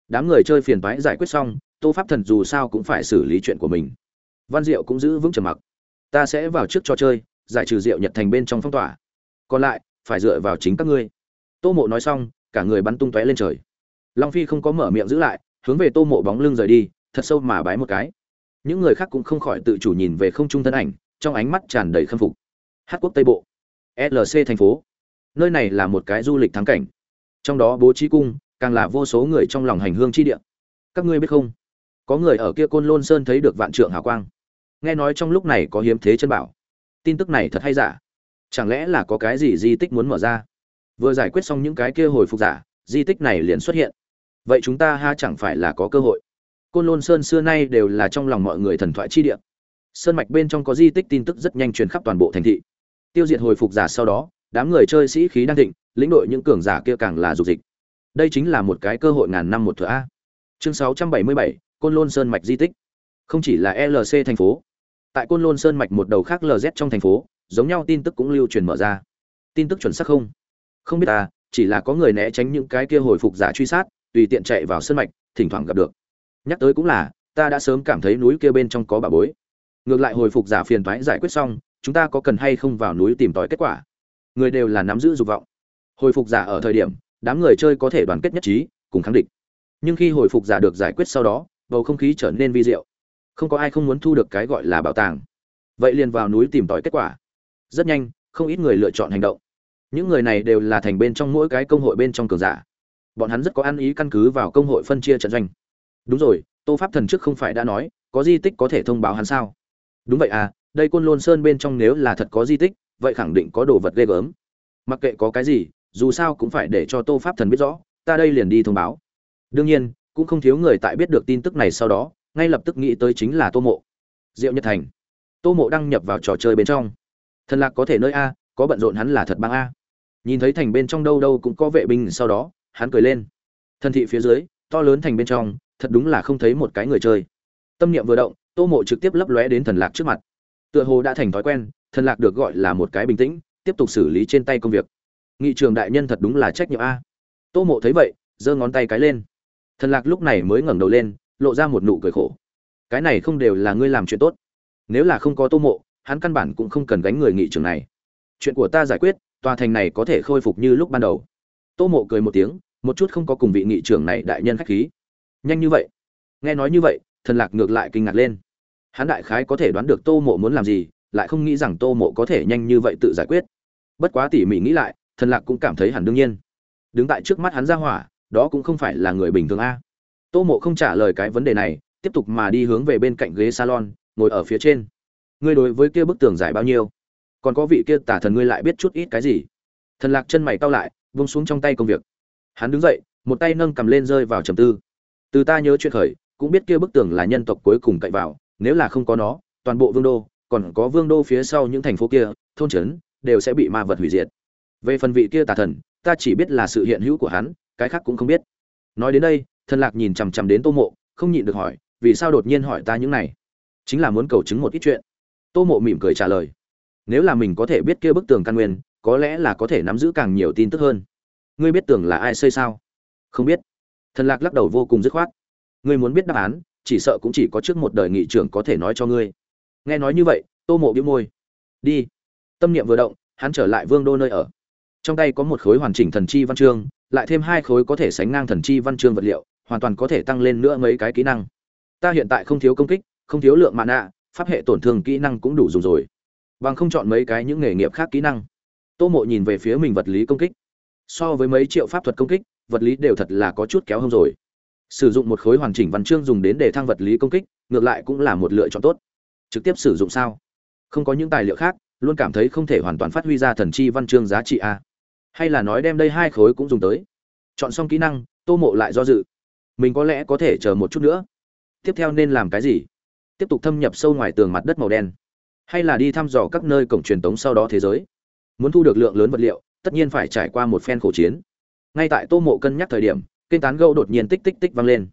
Đám người chơi phiền thoái giải quyết xong, tô pháp thần dù sao cũng phải xử lý chuyện của mình văn diệu cũng giữ vững trầm mặc. Ta sẽ vào trước trò chơi, giải trừ diệu nhật thành bên trong phong tỏa. Còn lại, phải dựa vào chính các ngươi. Tô mộ nói xong, cả người bắn tung tóe lên trời. Long phi không có mở miệng giữ lại, hướng về tô mộ bóng lưng rời đi, thật sâu mà bái một cái. Những người khác cũng không khỏi tự chủ nhìn về không trung thân ảnh, trong ánh mắt tràn đầy khâm phục. Hát quốc tây bộ lc thành phố. Nơi này là một cái du lịch thắng cảnh. Trong đó bố trí cung, càng là vô số người trong lòng hành hương chi địa. Các ngươi biết không? Có người ở kia côn lôn sơn thấy được vạn trượng hào quang. Nghe nói trong lúc này có hiếm thế chân bảo. Tin tức này thật hay giả? Chẳng lẽ là có cái gì di tích muốn mở ra? Vừa giải quyết xong những cái kia hồi phục giả di tích này liền xuất hiện. Vậy chúng ta ha chẳng phải là có cơ hội? Côn lôn sơn xưa nay đều là trong lòng mọi người thần thoại chi địa. Sơn mạch bên trong có di tích tin tức rất nhanh truyền khắp toàn bộ thành thị. Tiêu diệt hồi phục giả sau đó đám người chơi sĩ khí đang thịnh lĩnh đội những cường giả kia càng là dục dịch. Đây chính là một cái cơ hội ngàn năm một thửa a. Chương 677, côn lôn sơn mạch di tích. Không chỉ là lc thành phố, tại côn lôn sơn mạch một đầu khác lz trong thành phố, giống nhau tin tức cũng lưu truyền mở ra. Tin tức chuẩn xác không? Không biết ta chỉ là có người né tránh những cái kia hồi phục giả truy sát, tùy tiện chạy vào sơn mạch, thỉnh thoảng gặp được. Nhắc tới cũng là, ta đã sớm cảm thấy núi kia bên trong có bà bối. Ngược lại hồi phục giả phiền thoái giải quyết xong, chúng ta có cần hay không vào núi tìm tòi kết quả? Người đều là nắm giữ dục vọng. Hồi phục giả ở thời điểm, đám người chơi có thể đoàn kết nhất trí, cùng kháng địch nhưng khi hồi phục giả được giải quyết sau đó bầu không khí trở nên vi diệu. Không có ai không muốn thu được cái gọi là bảo tàng. Vậy liền vào núi tìm tòi kết quả. Rất nhanh, không ít người lựa chọn hành động. Những người này đều là thành bên trong mỗi cái công hội bên trong cường giả. Bọn hắn rất có ăn ý căn cứ vào công hội phân chia trận doanh. Đúng rồi, tô pháp thần trước không phải đã nói, có di tích có thể thông báo hắn sao? Đúng vậy à đây côn lôn sơn bên trong nếu là thật có di tích, vậy khẳng định có đồ vật ghê gớm. Mặc kệ có cái gì, dù sao cũng phải để cho tô pháp thần biết rõ, ta đây liền đi thông báo. Đương nhiên cũng không thiếu người tại biết được tin tức này sau đó, ngay lập tức nghĩ tới chính là tô mộ. Diệu nhật thành. Tô mộ đăng nhập vào trò chơi bên trong. Thần lạc có thể nơi a, có bận rộn hắn là thật băng a. Nhìn thấy thành bên trong đâu đâu cũng có vệ binh sau đó, hắn cười lên. Thần thị phía dưới, to lớn thành bên trong, thật đúng là không thấy một cái người chơi. Tâm niệm vừa động, tô mộ trực tiếp lấp lóe đến thần lạc trước mặt. Tựa hồ đã thành thói quen, thần lạc được gọi là một cái bình tĩnh, tiếp tục xử lý trên tay công việc. Nghị trường đại nhân thật đúng là trách nhiệm a. Tô mộ thấy vậy, giơ ngón tay cái lên thần lạc lúc này mới ngẩng đầu lên, lộ ra một nụ cười khổ. Cái này không đều là ngươi làm chuyện tốt. Nếu là không có tô mộ, hắn căn bản cũng không cần gánh người nghị trường này. Chuyện của ta giải quyết, tòa thành này có thể khôi phục như lúc ban đầu. Tô mộ cười một tiếng, một chút không có cùng vị nghị trưởng này đại nhân khách khí. Nhanh như vậy. Nghe nói như vậy, thần lạc ngược lại kinh ngạc lên. Hắn đại khái có thể đoán được tô mộ muốn làm gì, lại không nghĩ rằng tô mộ có thể nhanh như vậy tự giải quyết. Bất quá tỉ mỉ nghĩ lại, thần lạc cũng cảm thấy hẳn đương nhiên. Đứng tại trước mắt hắn ra hỏa đó cũng không phải là người bình thường a. Tô mộ không trả lời cái vấn đề này, tiếp tục mà đi hướng về bên cạnh ghế salon, ngồi ở phía trên. Ngươi đối với kia bức tường dài bao nhiêu? Còn có vị kia tả thần ngươi lại biết chút ít cái gì? Thần lạc chân mày cau lại, vung xuống trong tay công việc. Hắn đứng dậy, một tay nâng cầm lên rơi vào trầm tư. Từ ta nhớ chuyện khởi, cũng biết kia bức tường là nhân tộc cuối cùng cậy vào, nếu là không có nó, toàn bộ vương đô, còn có vương đô phía sau những thành phố kia, thôn trấn, đều sẽ bị ma vật hủy diệt. Về phần vị kia tà thần, ta chỉ biết là sự hiện hữu của hắn cái khác cũng không biết. Nói đến đây, thần lạc nhìn chằm chằm đến tô mộ, không nhịn được hỏi, vì sao đột nhiên hỏi ta những này? Chính là muốn cầu chứng một ít chuyện. Tô mộ mỉm cười trả lời, nếu là mình có thể biết kia bức tường căn nguyên, có lẽ là có thể nắm giữ càng nhiều tin tức hơn. Ngươi biết tường là ai xây sao? Không biết. Thần lạc lắc đầu vô cùng dứt khoát. Ngươi muốn biết đáp án, chỉ sợ cũng chỉ có trước một đời nghị trưởng có thể nói cho ngươi. Nghe nói như vậy, tô mộ biếu môi. Đi. Tâm niệm vừa động, hắn trở lại vương đô nơi ở trong tay có một khối hoàn chỉnh thần chi văn chương, lại thêm hai khối có thể sánh ngang thần chi văn chương vật liệu, hoàn toàn có thể tăng lên nữa mấy cái kỹ năng. Ta hiện tại không thiếu công kích, không thiếu lượng mạ nạ pháp hệ tổn thương kỹ năng cũng đủ dùng rồi. Bằng không chọn mấy cái những nghề nghiệp khác kỹ năng. Tô mộ nhìn về phía mình vật lý công kích. So với mấy triệu pháp thuật công kích, vật lý đều thật là có chút kéo hông rồi. Sử dụng một khối hoàn chỉnh văn chương dùng đến để thăng vật lý công kích, ngược lại cũng là một lựa chọn tốt. Trực tiếp sử dụng sao? Không có những tài liệu khác, luôn cảm thấy không thể hoàn toàn phát huy ra thần chi văn chương giá trị a hay là nói đem đây hai khối cũng dùng tới. Chọn xong kỹ năng, tô mộ lại do dự. Mình có lẽ có thể chờ một chút nữa. Tiếp theo nên làm cái gì? Tiếp tục thâm nhập sâu ngoài tường mặt đất màu đen. Hay là đi thăm dò các nơi cổng truyền tống sau đó thế giới. Muốn thu được lượng lớn vật liệu, tất nhiên phải trải qua một phen khổ chiến. Ngay tại tô mộ cân nhắc thời điểm, kênh tán gâu đột nhiên tích tích tích vang lên.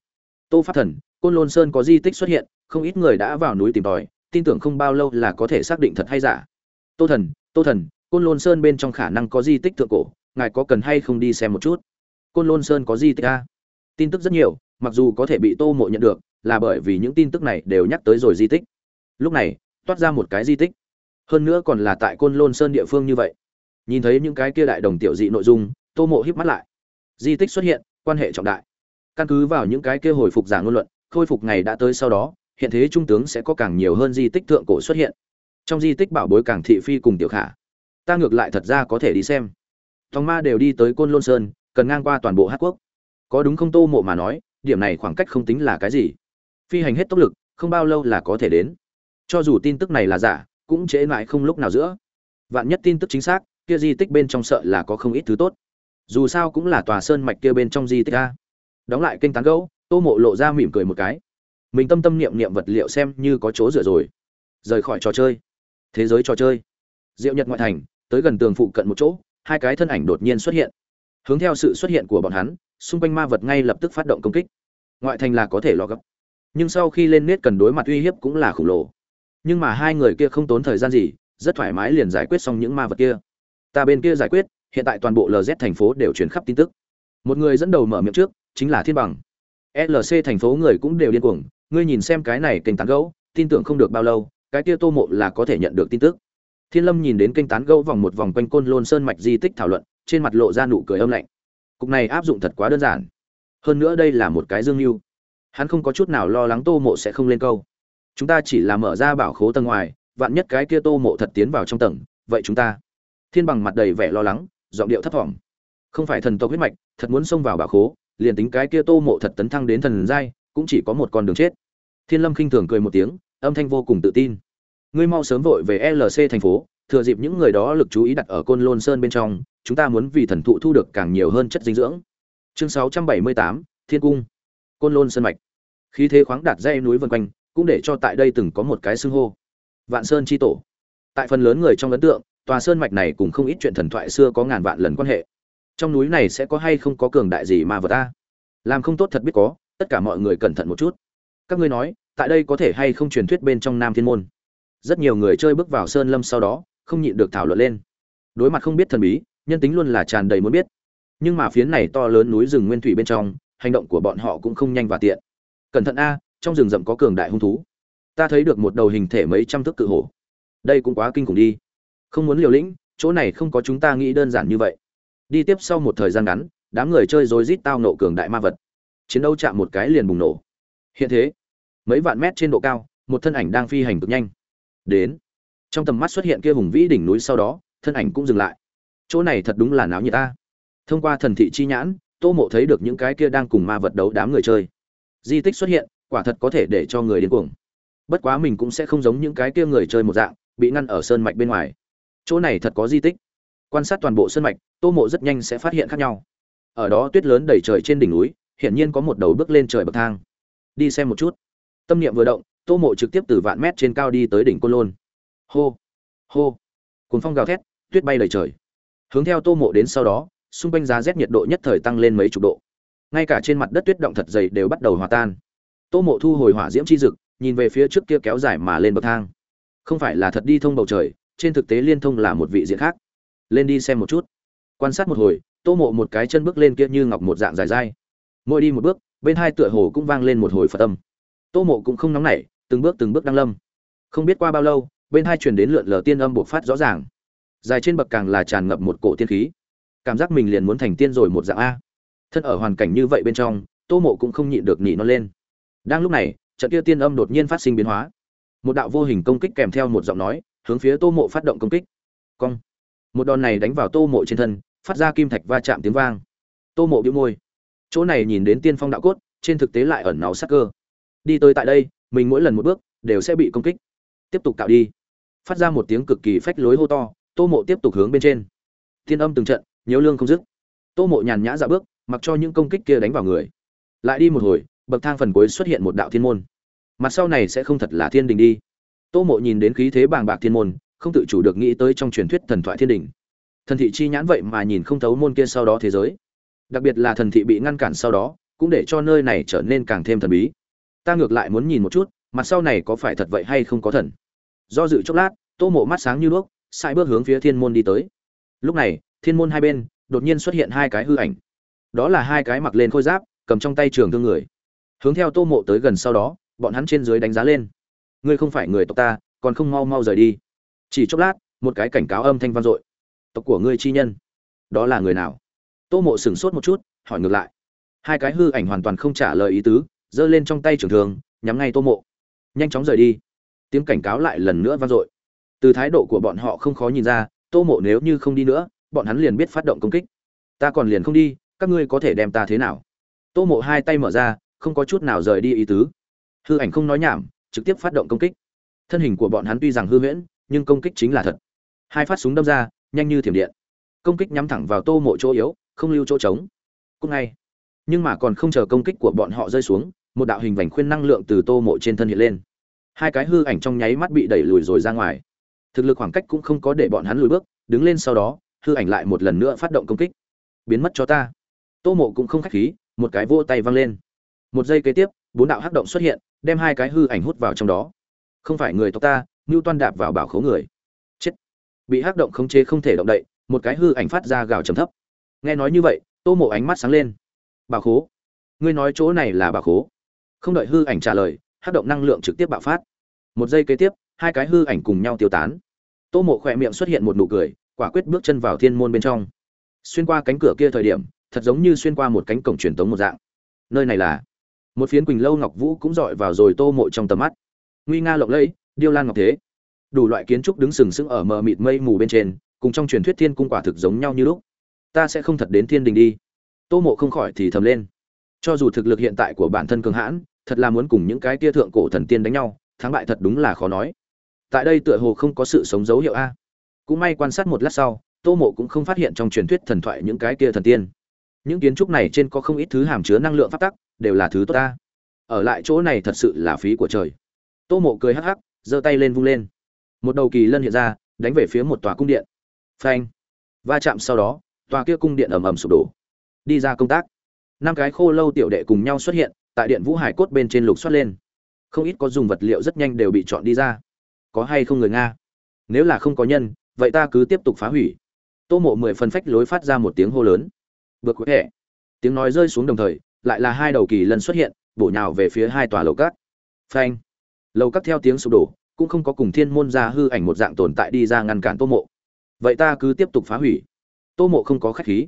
Tô phát thần, côn lôn sơn có di tích xuất hiện, không ít người đã vào núi tìm tòi, tin tưởng không bao lâu là có thể xác định thật hay giả. Tô thần tô thần côn lôn sơn bên trong khả năng có di tích thượng cổ, ngài có cần hay không đi xem một chút? Côn lôn sơn có di tích a tin tức rất nhiều, mặc dù có thể bị tô mộ nhận được, là bởi vì những tin tức này đều nhắc tới rồi di tích. Lúc này, toát ra một cái di tích. Hơn nữa còn là tại côn lôn sơn địa phương như vậy. Nhìn thấy những cái kia đại đồng tiểu dị nội dung, tô mộ híp mắt lại. Di tích xuất hiện, quan hệ trọng đại. Căn cứ vào những cái kia hồi phục giả ngôn luận, khôi phục ngày đã tới sau đó, hiện thế trung tướng sẽ có càng nhiều hơn di tích thượng cổ xuất hiện. Trong di tích bảo bối càng thị phi cùng tiểu khả ta ngược lại thật ra có thể đi xem. Tòng ma đều đi tới côn lôn sơn, cần ngang qua toàn bộ hát quốc. Có đúng không tô mộ mà nói, điểm này khoảng cách không tính là cái gì. Phi hành hết tốc lực, không bao lâu là có thể đến. Cho dù tin tức này là giả, cũng trễ mãi không lúc nào giữa. Vạn nhất tin tức chính xác, kia di tích bên trong sợ là có không ít thứ tốt. Dù sao cũng là tòa sơn mạch kia bên trong di tích a. Đóng lại kênh tán gấu tô mộ lộ ra mỉm cười một cái. Mình tâm tâm niệm niệm vật liệu xem như có chỗ dựa rồi. Rời khỏi trò chơi. Thế giới trò chơi. Diệu nhật ngoại thành tới gần tường phụ cận một chỗ, hai cái thân ảnh đột nhiên xuất hiện. Hướng theo sự xuất hiện của bọn hắn, xung quanh ma vật ngay lập tức phát động công kích. Ngoại thành là có thể lo gấp, nhưng sau khi lên nết cần đối mặt uy hiếp cũng là khổng lồ. Nhưng mà hai người kia không tốn thời gian gì, rất thoải mái liền giải quyết xong những ma vật kia. Ta bên kia giải quyết, hiện tại toàn bộ lz thành phố đều chuyển khắp tin tức. Một người dẫn đầu mở miệng trước, chính là thiên bằng. Lc thành phố người cũng đều điên cuồng, ngươi nhìn xem cái này kênh tán gẫu, tin tưởng không được bao lâu, cái kia tô mộ là có thể nhận được tin tức thiên lâm nhìn đến kênh tán gẫu vòng một vòng quanh côn lôn sơn mạch di tích thảo luận, trên mặt lộ ra nụ cười âm lạnh. Cục này áp dụng thật quá đơn giản. Hơn nữa đây là một cái dương mưu. Hắn không có chút nào lo lắng tô mộ sẽ không lên câu. Chúng ta chỉ là mở ra bảo khố tầng ngoài, vạn nhất cái kia tô mộ thật tiến vào trong tầng, vậy chúng ta. Thiên bằng mặt đầy vẻ lo lắng, giọng điệu thấp thỏm. Không phải thần tộc huyết mạch, thật muốn xông vào bảo khố, liền tính cái kia tô mộ thật tấn thăng đến thần giai, cũng chỉ có một con đường chết. Thiên lâm khinh thường cười một tiếng, âm thanh vô cùng tự tin ngươi mau sớm vội về lc thành phố thừa dịp những người đó lực chú ý đặt ở côn lôn sơn bên trong chúng ta muốn vì thần thụ thu được càng nhiều hơn chất dinh dưỡng. Chương 678, thiên cung. Côn lôn sơn mạch. Khí thế khoáng đạt dây núi vân quanh cũng để cho tại đây từng có một cái xưng hô. Vạn sơn chi tổ. Tại phần lớn người trong ấn tượng tòa sơn mạch này cũng không ít chuyện thần thoại xưa có ngàn vạn lần quan hệ. Trong núi này sẽ có hay không có cường đại gì mà vật ta làm không tốt thật biết có tất cả mọi người cẩn thận một chút. Các ngươi nói tại đây có thể hay không truyền thuyết bên trong nam thiên môn? Rất nhiều người chơi bước vào sơn lâm sau đó, không nhịn được thảo luận lên. Đối mặt không biết thần bí, nhân tính luôn là tràn đầy muốn biết. Nhưng mà phiến này to lớn núi rừng nguyên thủy bên trong, hành động của bọn họ cũng không nhanh và tiện. Cẩn thận a, trong rừng rậm có cường đại hung thú. Ta thấy được một đầu hình thể mấy trăm thước cự hổ. Đây cũng quá kinh khủng đi. Không muốn liều lĩnh, chỗ này không có chúng ta nghĩ đơn giản như vậy. Đi tiếp sau một thời gian ngắn, đám người chơi rối rít tao nộ cường đại ma vật. Chiến đấu chạm một cái liền bùng nổ. Hiện thế, mấy vạn mét trên độ cao, một thân ảnh đang phi hành cực nhanh đến. Trong tầm mắt xuất hiện kia hùng vĩ đỉnh núi sau đó, thân ảnh cũng dừng lại. Chỗ này thật đúng là náo nhiệt ta. Thông qua thần thị chi nhãn, tô mộ thấy được những cái kia đang cùng ma vật đấu đám người chơi. Di tích xuất hiện, quả thật có thể để cho người điên cuồng. Bất quá mình cũng sẽ không giống những cái kia người chơi một dạng, bị ngăn ở sơn mạch bên ngoài. Chỗ này thật có di tích. Quan sát toàn bộ sơn mạch, tô mộ rất nhanh sẽ phát hiện khác nhau. Ở đó tuyết lớn đầy trời trên đỉnh núi, hiển nhiên có một đầu bước lên trời bậc thang. Đi xem một chút. Tâm niệm vừa động tô mộ trực tiếp từ vạn mét trên cao đi tới đỉnh côn lôn. Hô hô. Cuốn phong gào thét, tuyết bay lời trời. Hướng theo tô mộ đến sau đó, xung quanh giá rét nhiệt độ nhất thời tăng lên mấy chục độ. Ngay cả trên mặt đất tuyết động thật dày đều bắt đầu hòa tan. Tô mộ thu hồi hỏa diễm chi dực, nhìn về phía trước kia kéo dài mà lên bậc thang. Không phải là thật đi thông bầu trời, trên thực tế liên thông là một vị diện khác. Lên đi xem một chút. Quan sát một hồi, tô mộ một cái chân bước lên kia như ngọc một dạng dài dai mỗi đi một bước, bên hai tựa hồ cũng vang lên một hồi phật âm. Tô mộ cũng không nóng nảy từng bước từng bước đăng lâm. Không biết qua bao lâu, bên hai truyền đến lượn lờ tiên âm buộc phát rõ ràng. Dài trên bậc càng là tràn ngập một cổ tiên khí. Cảm giác mình liền muốn thành tiên rồi một dạng a. Thân ở hoàn cảnh như vậy bên trong, tô mộ cũng không nhịn được nỉ nó lên. Đang lúc này, trận kia tiên âm đột nhiên phát sinh biến hóa. Một đạo vô hình công kích kèm theo một giọng nói, hướng phía tô mộ phát động công kích. Cong. Một đòn này đánh vào tô mộ trên thân, phát ra kim thạch va chạm tiếng vang. Tô mộ bĩu môi. Chỗ này nhìn đến tiên phong đạo cốt, trên thực tế lại ẩn náu sắc cơ. Đi tới tại đây mình mỗi lần một bước đều sẽ bị công kích. Tiếp tục cạo đi. Phát ra một tiếng cực kỳ phách lối hô to, tô mộ tiếp tục hướng bên trên. Tiên âm từng trận, nhiều lương không dứt. Tô mộ nhàn nhã dạ bước, mặc cho những công kích kia đánh vào người. Lại đi một hồi, bậc thang phần cuối xuất hiện một đạo thiên môn. Mặt sau này sẽ không thật là thiên đình đi. Tô mộ nhìn đến khí thế bàng bạc thiên môn, không tự chủ được nghĩ tới trong truyền thuyết thần thoại thiên đình. Thần thị chi nhãn vậy mà nhìn không thấu môn kia sau đó thế giới. Đặc biệt là thần thị bị ngăn cản sau đó, cũng để cho nơi này trở nên càng thêm thần bí ta ngược lại muốn nhìn một chút, mặt sau này có phải thật vậy hay không có thần. Do dự chốc lát, tô mộ mắt sáng như đuốc sai bước hướng phía thiên môn đi tới. Lúc này, thiên môn hai bên, đột nhiên xuất hiện hai cái hư ảnh. Đó là hai cái mặc lên khôi giáp, cầm trong tay trường thương người. Hướng theo tô mộ tới gần sau đó, bọn hắn trên dưới đánh giá lên. Ngươi không phải người tộc ta, còn không mau mau rời đi. Chỉ chốc lát, một cái cảnh cáo âm thanh vang dội. Tộc của ngươi chi nhân, đó là người nào? Tô mộ sửng sốt một chút, hỏi ngược lại. Hai cái hư ảnh hoàn toàn không trả lời ý tứ giơ lên trong tay trường thường nhắm ngay tô mộ. Nhanh chóng rời đi. Tiếng cảnh cáo lại lần nữa vang dội. Từ thái độ của bọn họ không khó nhìn ra, tô mộ nếu như không đi nữa, bọn hắn liền biết phát động công kích. Ta còn liền không đi, các ngươi có thể đem ta thế nào? Tô mộ hai tay mở ra, không có chút nào rời đi ý tứ. Hư ảnh không nói nhảm, trực tiếp phát động công kích. Thân hình của bọn hắn tuy rằng hư huyễn, nhưng công kích chính là thật. Hai phát súng đâm ra, nhanh như thiểm điện. Công kích nhắm thẳng vào tô mộ chỗ yếu, không lưu chỗ trống. Cúc ngay. Nhưng mà còn không chờ công kích của bọn họ rơi xuống một đạo hình vành khuyên năng lượng từ tô mộ trên thân hiện lên. Hai cái hư ảnh trong nháy mắt bị đẩy lùi rồi ra ngoài. Thực lực khoảng cách cũng không có để bọn hắn lùi bước, đứng lên sau đó, hư ảnh lại một lần nữa phát động công kích. Biến mất cho ta. Tô mộ cũng không khách khí, một cái vô tay văng lên. Một giây kế tiếp, bốn đạo hắc động xuất hiện, đem hai cái hư ảnh hút vào trong đó. Không phải người tộc ta, ngưu toan đạp vào bảo khấu người. Chết. Bị hắc động khống chế không thể động đậy, một cái hư ảnh phát ra gào trầm thấp. Nghe nói như vậy, tô mộ ánh mắt sáng lên. Bảo khố. Ngươi nói chỗ này là bảo khố không đợi hư ảnh trả lời hát động năng lượng trực tiếp bạo phát. Một giây kế tiếp, hai cái hư ảnh cùng nhau tiêu tán. Tô mộ khỏe miệng xuất hiện một nụ cười, quả quyết bước chân vào thiên môn bên trong. Xuyên qua cánh cửa kia thời điểm, thật giống như xuyên qua một cánh cổng truyền tống một dạng. Nơi này là một phiến quỳnh lâu ngọc vũ cũng dọi vào rồi tô mộ trong tầm mắt. Nguy nga lộng lẫy, điêu lan ngọc thế. Đủ loại kiến trúc đứng sừng sững ở mờ mịt mây mù bên trên, cùng trong truyền thuyết thiên cung quả thực giống nhau như lúc. Ta sẽ không thật đến thiên đình đi. Tô mộ không khỏi thì thầm lên cho dù thực lực hiện tại của bản thân cường hãn, thật là muốn cùng những cái tia thượng cổ thần tiên đánh nhau, thắng bại thật đúng là khó nói. Tại đây tựa hồ không có sự sống dấu hiệu a. Cũng may quan sát một lát sau, tô mộ cũng không phát hiện trong truyền thuyết thần thoại những cái kia thần tiên. Những kiến trúc này trên có không ít thứ hàm chứa năng lượng phát tắc, đều là thứ tốt ta. Ở lại chỗ này thật sự là phí của trời. Tô mộ cười hắc hắc, giơ tay lên vung lên. Một đầu kỳ lân hiện ra, đánh về phía một tòa cung điện. Phanh. Va chạm sau đó, tòa kia cung điện ầm ầm sụp đổ. Đi ra công tác năm cái khô lâu tiểu đệ cùng nhau xuất hiện, tại điện vũ hải cốt bên trên lục xuất lên. Không ít có dùng vật liệu rất nhanh đều bị chọn đi ra. Có hay không người nga? Nếu là không có nhân, vậy ta cứ tiếp tục phá hủy. Tô mộ mười phân phách lối phát ra một tiếng hô lớn. Vượt quế hệ tiếng nói rơi xuống đồng thời, lại là hai đầu kỳ lân xuất hiện, bổ nhào về phía hai tòa lầu cát. Phanh. Lầu cát theo tiếng sụp đổ, cũng không có cùng thiên môn ra hư ảnh một dạng tồn tại đi ra ngăn cản tô mộ. Vậy ta cứ tiếp tục phá hủy. Tô mộ không có khách khí.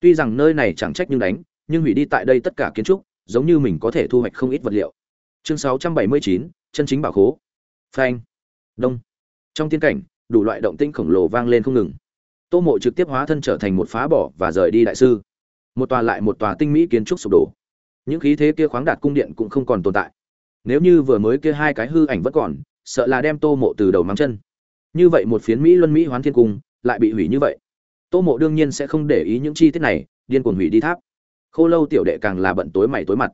Tuy rằng nơi này chẳng trách nhưng đánh nhưng hủy đi tại đây tất cả kiến trúc giống như mình có thể thu hoạch không ít vật liệu. Chương 679, chân chính bảo khố. Phanh. Đông. Trong tiên cảnh đủ loại động tĩnh khổng lồ vang lên không ngừng. Tô mộ trực tiếp hóa thân trở thành một phá bỏ và rời đi đại sư. Một tòa lại một tòa tinh mỹ kiến trúc sụp đổ. Những khí thế kia khoáng đạt cung điện cũng không còn tồn tại. Nếu như vừa mới kia hai cái hư ảnh vẫn còn sợ là đem tô mộ từ đầu mắng chân. Như vậy một phiến mỹ luân mỹ hoán thiên cung lại bị hủy như vậy. Tô mộ đương nhiên sẽ không để ý những chi tiết này điên cuồng hủy đi tháp khô lâu tiểu đệ càng là bận tối mày tối mặt.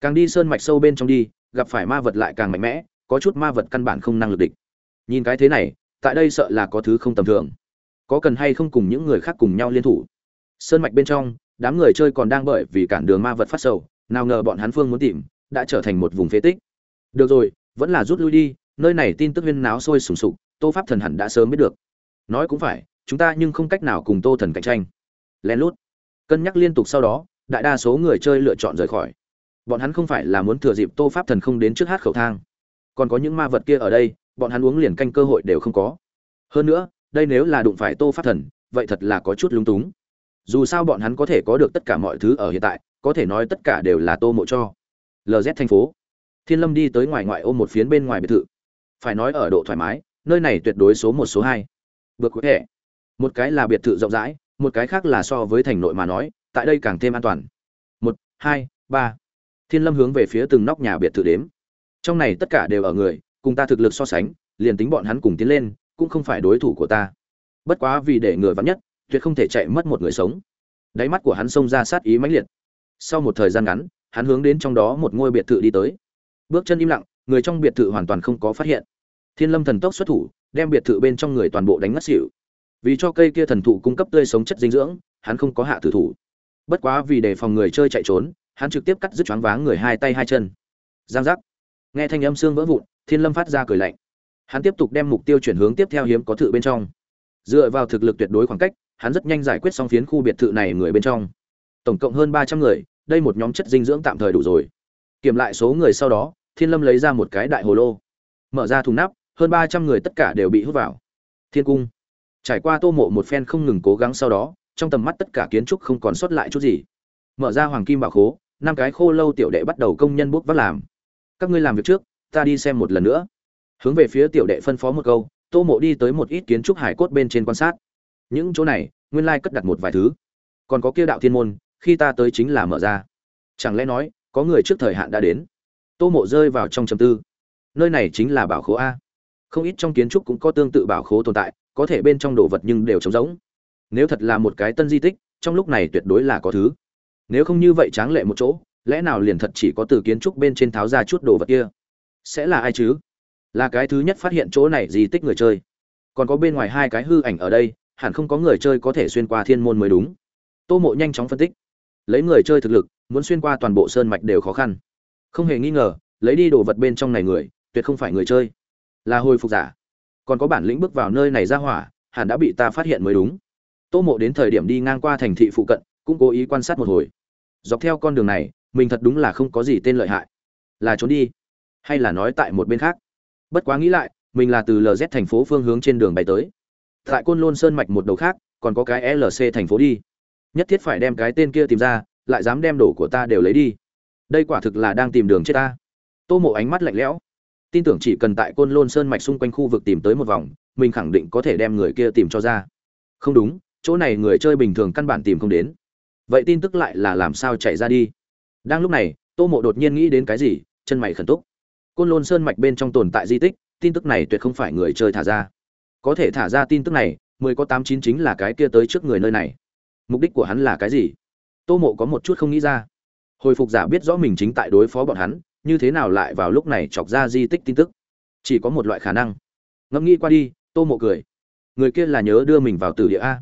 Càng đi sơn mạch sâu bên trong đi, gặp phải ma vật lại càng mạnh mẽ, có chút ma vật căn bản không năng lực địch. Nhìn cái thế này, tại đây sợ là có thứ không tầm thường. Có cần hay không cùng những người khác cùng nhau liên thủ? Sơn mạch bên trong, đám người chơi còn đang bởi vì cản đường ma vật phát sầu, nào ngờ bọn hắn phương muốn tìm, đã trở thành một vùng phế tích. Được rồi, vẫn là rút lui đi, nơi này tin tức huyên náo sôi sùng sục, tô pháp thần hẳn đã sớm biết được. Nói cũng phải, chúng ta nhưng không cách nào cùng tô thần cạnh tranh. Lén lút. Cân nhắc liên tục sau đó đại đa số người chơi lựa chọn rời khỏi. Bọn hắn không phải là muốn thừa dịp tô pháp thần không đến trước hát khẩu thang. Còn có những ma vật kia ở đây bọn hắn uống liền canh cơ hội đều không có. Hơn nữa đây nếu là đụng phải tô pháp thần vậy thật là có chút lúng túng. Dù sao bọn hắn có thể có được tất cả mọi thứ ở hiện tại có thể nói tất cả đều là tô mộ cho. Lz thành phố. Thiên lâm đi tới ngoài ngoại ôm một phiến bên ngoài biệt thự. Phải nói ở độ thoải mái nơi này tuyệt đối số một số hai. Vượt có hệ, một cái là biệt thự rộng rãi một cái khác là so với thành nội mà nói tại đây càng thêm an toàn. Một, hai, ba. Thiên lâm hướng về phía từng nóc nhà biệt thự đếm. Trong này tất cả đều ở người, cùng ta thực lực so sánh, liền tính bọn hắn cùng tiến lên, cũng không phải đối thủ của ta. Bất quá vì để người vắn nhất, tuyệt không thể chạy mất một người sống. Đáy mắt của hắn xông ra sát ý mãnh liệt. Sau một thời gian ngắn, hắn hướng đến trong đó một ngôi biệt thự đi tới. Bước chân im lặng, người trong biệt thự hoàn toàn không có phát hiện. Thiên lâm thần tốc xuất thủ, đem biệt thự bên trong người toàn bộ đánh ngất xỉu. Vì cho cây kia thần thụ cung cấp tươi sống chất dinh dưỡng, hắn không có hạ tử thủ bất quá vì để phòng người chơi chạy trốn, hắn trực tiếp cắt dứt choáng váng người hai tay hai chân. Giang giác. Nghe thanh âm xương vỡ vụn, thiên lâm phát ra cười lạnh. Hắn tiếp tục đem mục tiêu chuyển hướng tiếp theo hiếm có thự bên trong. Dựa vào thực lực tuyệt đối khoảng cách, hắn rất nhanh giải quyết xong phiến khu biệt thự này người bên trong. Tổng cộng hơn ba trăm người, đây một nhóm chất dinh dưỡng tạm thời đủ rồi. Kiểm lại số người sau đó, thiên lâm lấy ra một cái đại hồ lô. Mở ra thùng nắp, hơn ba trăm người tất cả đều bị hút vào. Thiên cung. Trải qua tô mộ một phen không ngừng cố gắng sau đó trong tầm mắt tất cả kiến trúc không còn sót lại chút gì. Mở ra hoàng kim bảo khố, năm cái khô lâu tiểu đệ bắt đầu công nhân bốc vác làm. Các ngươi làm việc trước, ta đi xem một lần nữa. Hướng về phía tiểu đệ phân phó một câu, tô mộ đi tới một ít kiến trúc hải cốt bên trên quan sát. Những chỗ này, nguyên lai cất đặt một vài thứ. Còn có kia đạo thiên môn, khi ta tới chính là mở ra. Chẳng lẽ nói, có người trước thời hạn đã đến? Tô mộ rơi vào trong trầm tư. Nơi này chính là bảo khố a. Không ít trong kiến trúc cũng có tương tự bảo khố tồn tại, có thể bên trong đồ vật nhưng đều trống rỗng nếu thật là một cái tân di tích, trong lúc này tuyệt đối là có thứ. Nếu không như vậy tráng lệ một chỗ, lẽ nào liền thật chỉ có từ kiến trúc bên trên tháo ra chút đồ vật kia? Sẽ là ai chứ? Là cái thứ nhất phát hiện chỗ này di tích người chơi. Còn có bên ngoài hai cái hư ảnh ở đây, hẳn không có người chơi có thể xuyên qua thiên môn mới đúng. Tô mộ nhanh chóng phân tích. Lấy người chơi thực lực, muốn xuyên qua toàn bộ sơn mạch đều khó khăn. Không hề nghi ngờ, lấy đi đồ vật bên trong này người, tuyệt không phải người chơi. Là hồi phục giả. Còn có bản lĩnh bước vào nơi này ra hỏa, hẳn đã bị ta phát hiện mới đúng tô mộ đến thời điểm đi ngang qua thành thị phụ cận, cũng cố ý quan sát một hồi. Dọc theo con đường này, mình thật đúng là không có gì tên lợi hại. Là trốn đi, hay là nói tại một bên khác? Bất quá nghĩ lại, mình là từ lz thành phố phương hướng trên đường bay tới. Tại côn lôn sơn mạch một đầu khác, còn có cái lc thành phố đi. Nhất thiết phải đem cái tên kia tìm ra, lại dám đem đồ của ta đều lấy đi. Đây quả thực là đang tìm đường chết ta. Tô mộ ánh mắt lạnh lẽo. Tin tưởng chỉ cần tại côn lôn sơn mạch xung quanh khu vực tìm tới một vòng, mình khẳng định có thể đem người kia tìm cho ra. Không đúng chỗ này người chơi bình thường căn bản tìm không đến. Vậy tin tức lại là làm sao chạy ra đi? Đang lúc này, tô mộ đột nhiên nghĩ đến cái gì, chân mày khẩn túc. Côn lôn sơn mạch bên trong tồn tại di tích, tin tức này tuyệt không phải người chơi thả ra. Có thể thả ra tin tức này, mười có tám chín chính là cái kia tới trước người nơi này. Mục đích của hắn là cái gì? Tô mộ có một chút không nghĩ ra. Hồi phục giả biết rõ mình chính tại đối phó bọn hắn, như thế nào lại vào lúc này chọc ra di tích tin tức? Chỉ có một loại khả năng. Ngẫm nghĩ qua đi, tô mộ cười. Người kia là nhớ đưa mình vào tử địa a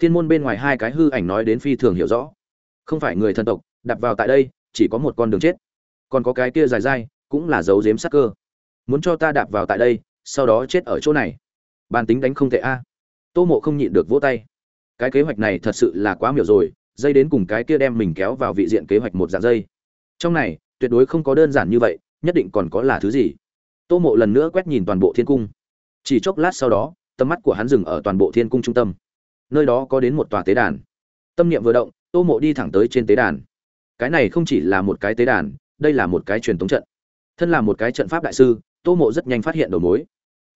thiên môn bên ngoài hai cái hư ảnh nói đến phi thường hiểu rõ. Không phải người thần tộc đặt vào tại đây, chỉ có một con đường chết. Còn có cái kia dài dai, cũng là dấu dếm sắc cơ. Muốn cho ta đạp vào tại đây, sau đó chết ở chỗ này. Bàn tính đánh không tệ a. Tô mộ không nhịn được vỗ tay. Cái kế hoạch này thật sự là quá miểu rồi, dây đến cùng cái kia đem mình kéo vào vị diện kế hoạch một dạng dây. Trong này, tuyệt đối không có đơn giản như vậy, nhất định còn có là thứ gì? Tô mộ lần nữa quét nhìn toàn bộ thiên cung. Chỉ chốc lát sau đó, tầm mắt của hắn dừng ở toàn bộ thiên cung trung tâm nơi đó có đến một tòa tế đàn. Tâm niệm vừa động, tô mộ đi thẳng tới trên tế đàn. Cái này không chỉ là một cái tế đàn, đây là một cái truyền thống trận. Thân là một cái trận pháp đại sư, tô mộ rất nhanh phát hiện đầu mối.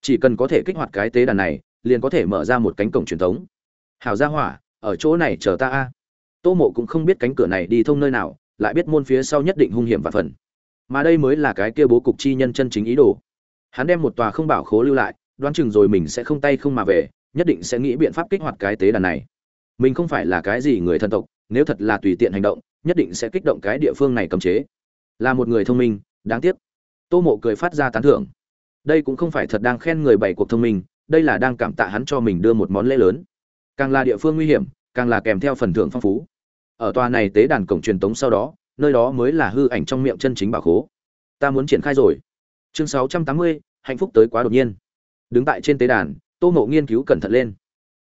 Chỉ cần có thể kích hoạt cái tế đàn này, liền có thể mở ra một cánh cổng truyền thống hào gia hỏa, ở chỗ này chờ ta a. Tô mộ cũng không biết cánh cửa này đi thông nơi nào, lại biết môn phía sau nhất định hung hiểm và phần. Mà đây mới là cái kia bố cục chi nhân chân chính ý đồ. Hắn đem một tòa không bảo khố lưu lại, đoán chừng rồi mình sẽ không tay không mà về nhất định sẽ nghĩ biện pháp kích hoạt cái tế đàn này. Mình không phải là cái gì người thân tộc, nếu thật là tùy tiện hành động, nhất định sẽ kích động cái địa phương này cấm chế. Là một người thông minh, đáng tiếc. Tô mộ cười phát ra tán thưởng. Đây cũng không phải thật đang khen người bảy cuộc thông minh, đây là đang cảm tạ hắn cho mình đưa một món lễ lớn. Càng là địa phương nguy hiểm, càng là kèm theo phần thưởng phong phú. Ở tòa này tế đàn cổng truyền tống sau đó, nơi đó mới là hư ảnh trong miệng chân chính bảo khố. Ta muốn triển khai rồi. Chương sáu trăm tám mươi, hạnh phúc tới quá đột nhiên. Đứng tại trên tế đàn tô mộ nghiên cứu cẩn thận lên.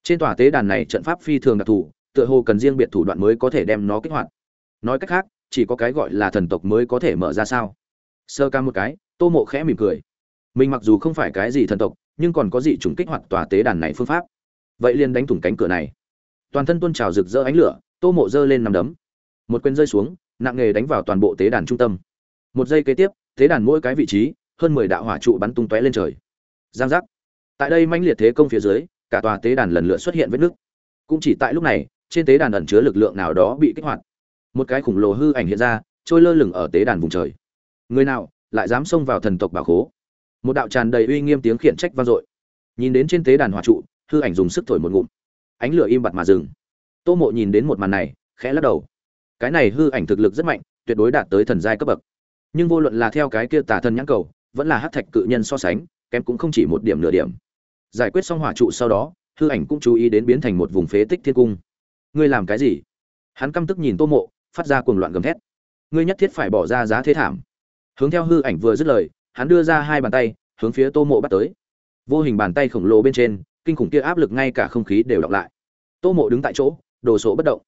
Trên tòa tế đàn này trận pháp phi thường đặc thù, tựa hồ cần riêng biệt thủ đoạn mới có thể đem nó kích hoạt. Nói cách khác, chỉ có cái gọi là thần tộc mới có thể mở ra sao? Sơ ca một cái, tô mộ khẽ mỉm cười. Mình mặc dù không phải cái gì thần tộc, nhưng còn có gì chúng kích hoạt tòa tế đàn này phương pháp. Vậy liền đánh thủng cánh cửa này. Toàn thân tuôn trào rực rỡ ánh lửa, tô mộ giơ lên nằm đấm. Một quyền rơi xuống, nặng nghề đánh vào toàn bộ tế đàn trung tâm. Một giây kế tiếp, tế đàn mỗi cái vị trí, hơn mười đạo hỏa trụ bắn tung tóe lên trời. Giang giác tại đây manh liệt thế công phía dưới, cả tòa tế đàn lần lượt xuất hiện vết nứt. Cũng chỉ tại lúc này, trên tế đàn ẩn chứa lực lượng nào đó bị kích hoạt. Một cái khủng lồ hư ảnh hiện ra, trôi lơ lửng ở tế đàn vùng trời. Người nào, lại dám xông vào thần tộc bảo khố? Một đạo tràn đầy uy nghiêm tiếng khiển trách vang dội. Nhìn đến trên tế đàn hỏa trụ, hư ảnh dùng sức thổi một ngụm. Ánh lửa im bặt mà dừng. Tô mộ nhìn đến một màn này, khẽ lắc đầu. Cái này hư ảnh thực lực rất mạnh, tuyệt đối đạt tới thần giai cấp bậc. Nhưng vô luận là theo cái kia tà thần nhãn cầu, vẫn là hát thạch cự nhân so sánh, kém cũng không chỉ một điểm nửa điểm giải quyết xong hỏa trụ sau đó, hư ảnh cũng chú ý đến biến thành một vùng phế tích thiên cung. Ngươi làm cái gì? Hắn căm tức nhìn tô mộ, phát ra cuồng loạn gầm thét. Ngươi nhất thiết phải bỏ ra giá thế thảm. Hướng theo hư ảnh vừa dứt lời, hắn đưa ra hai bàn tay, hướng phía tô mộ bắt tới. Vô hình bàn tay khổng lồ bên trên, kinh khủng kia áp lực ngay cả không khí đều đọc lại. Tô mộ đứng tại chỗ, đồ sộ bất động.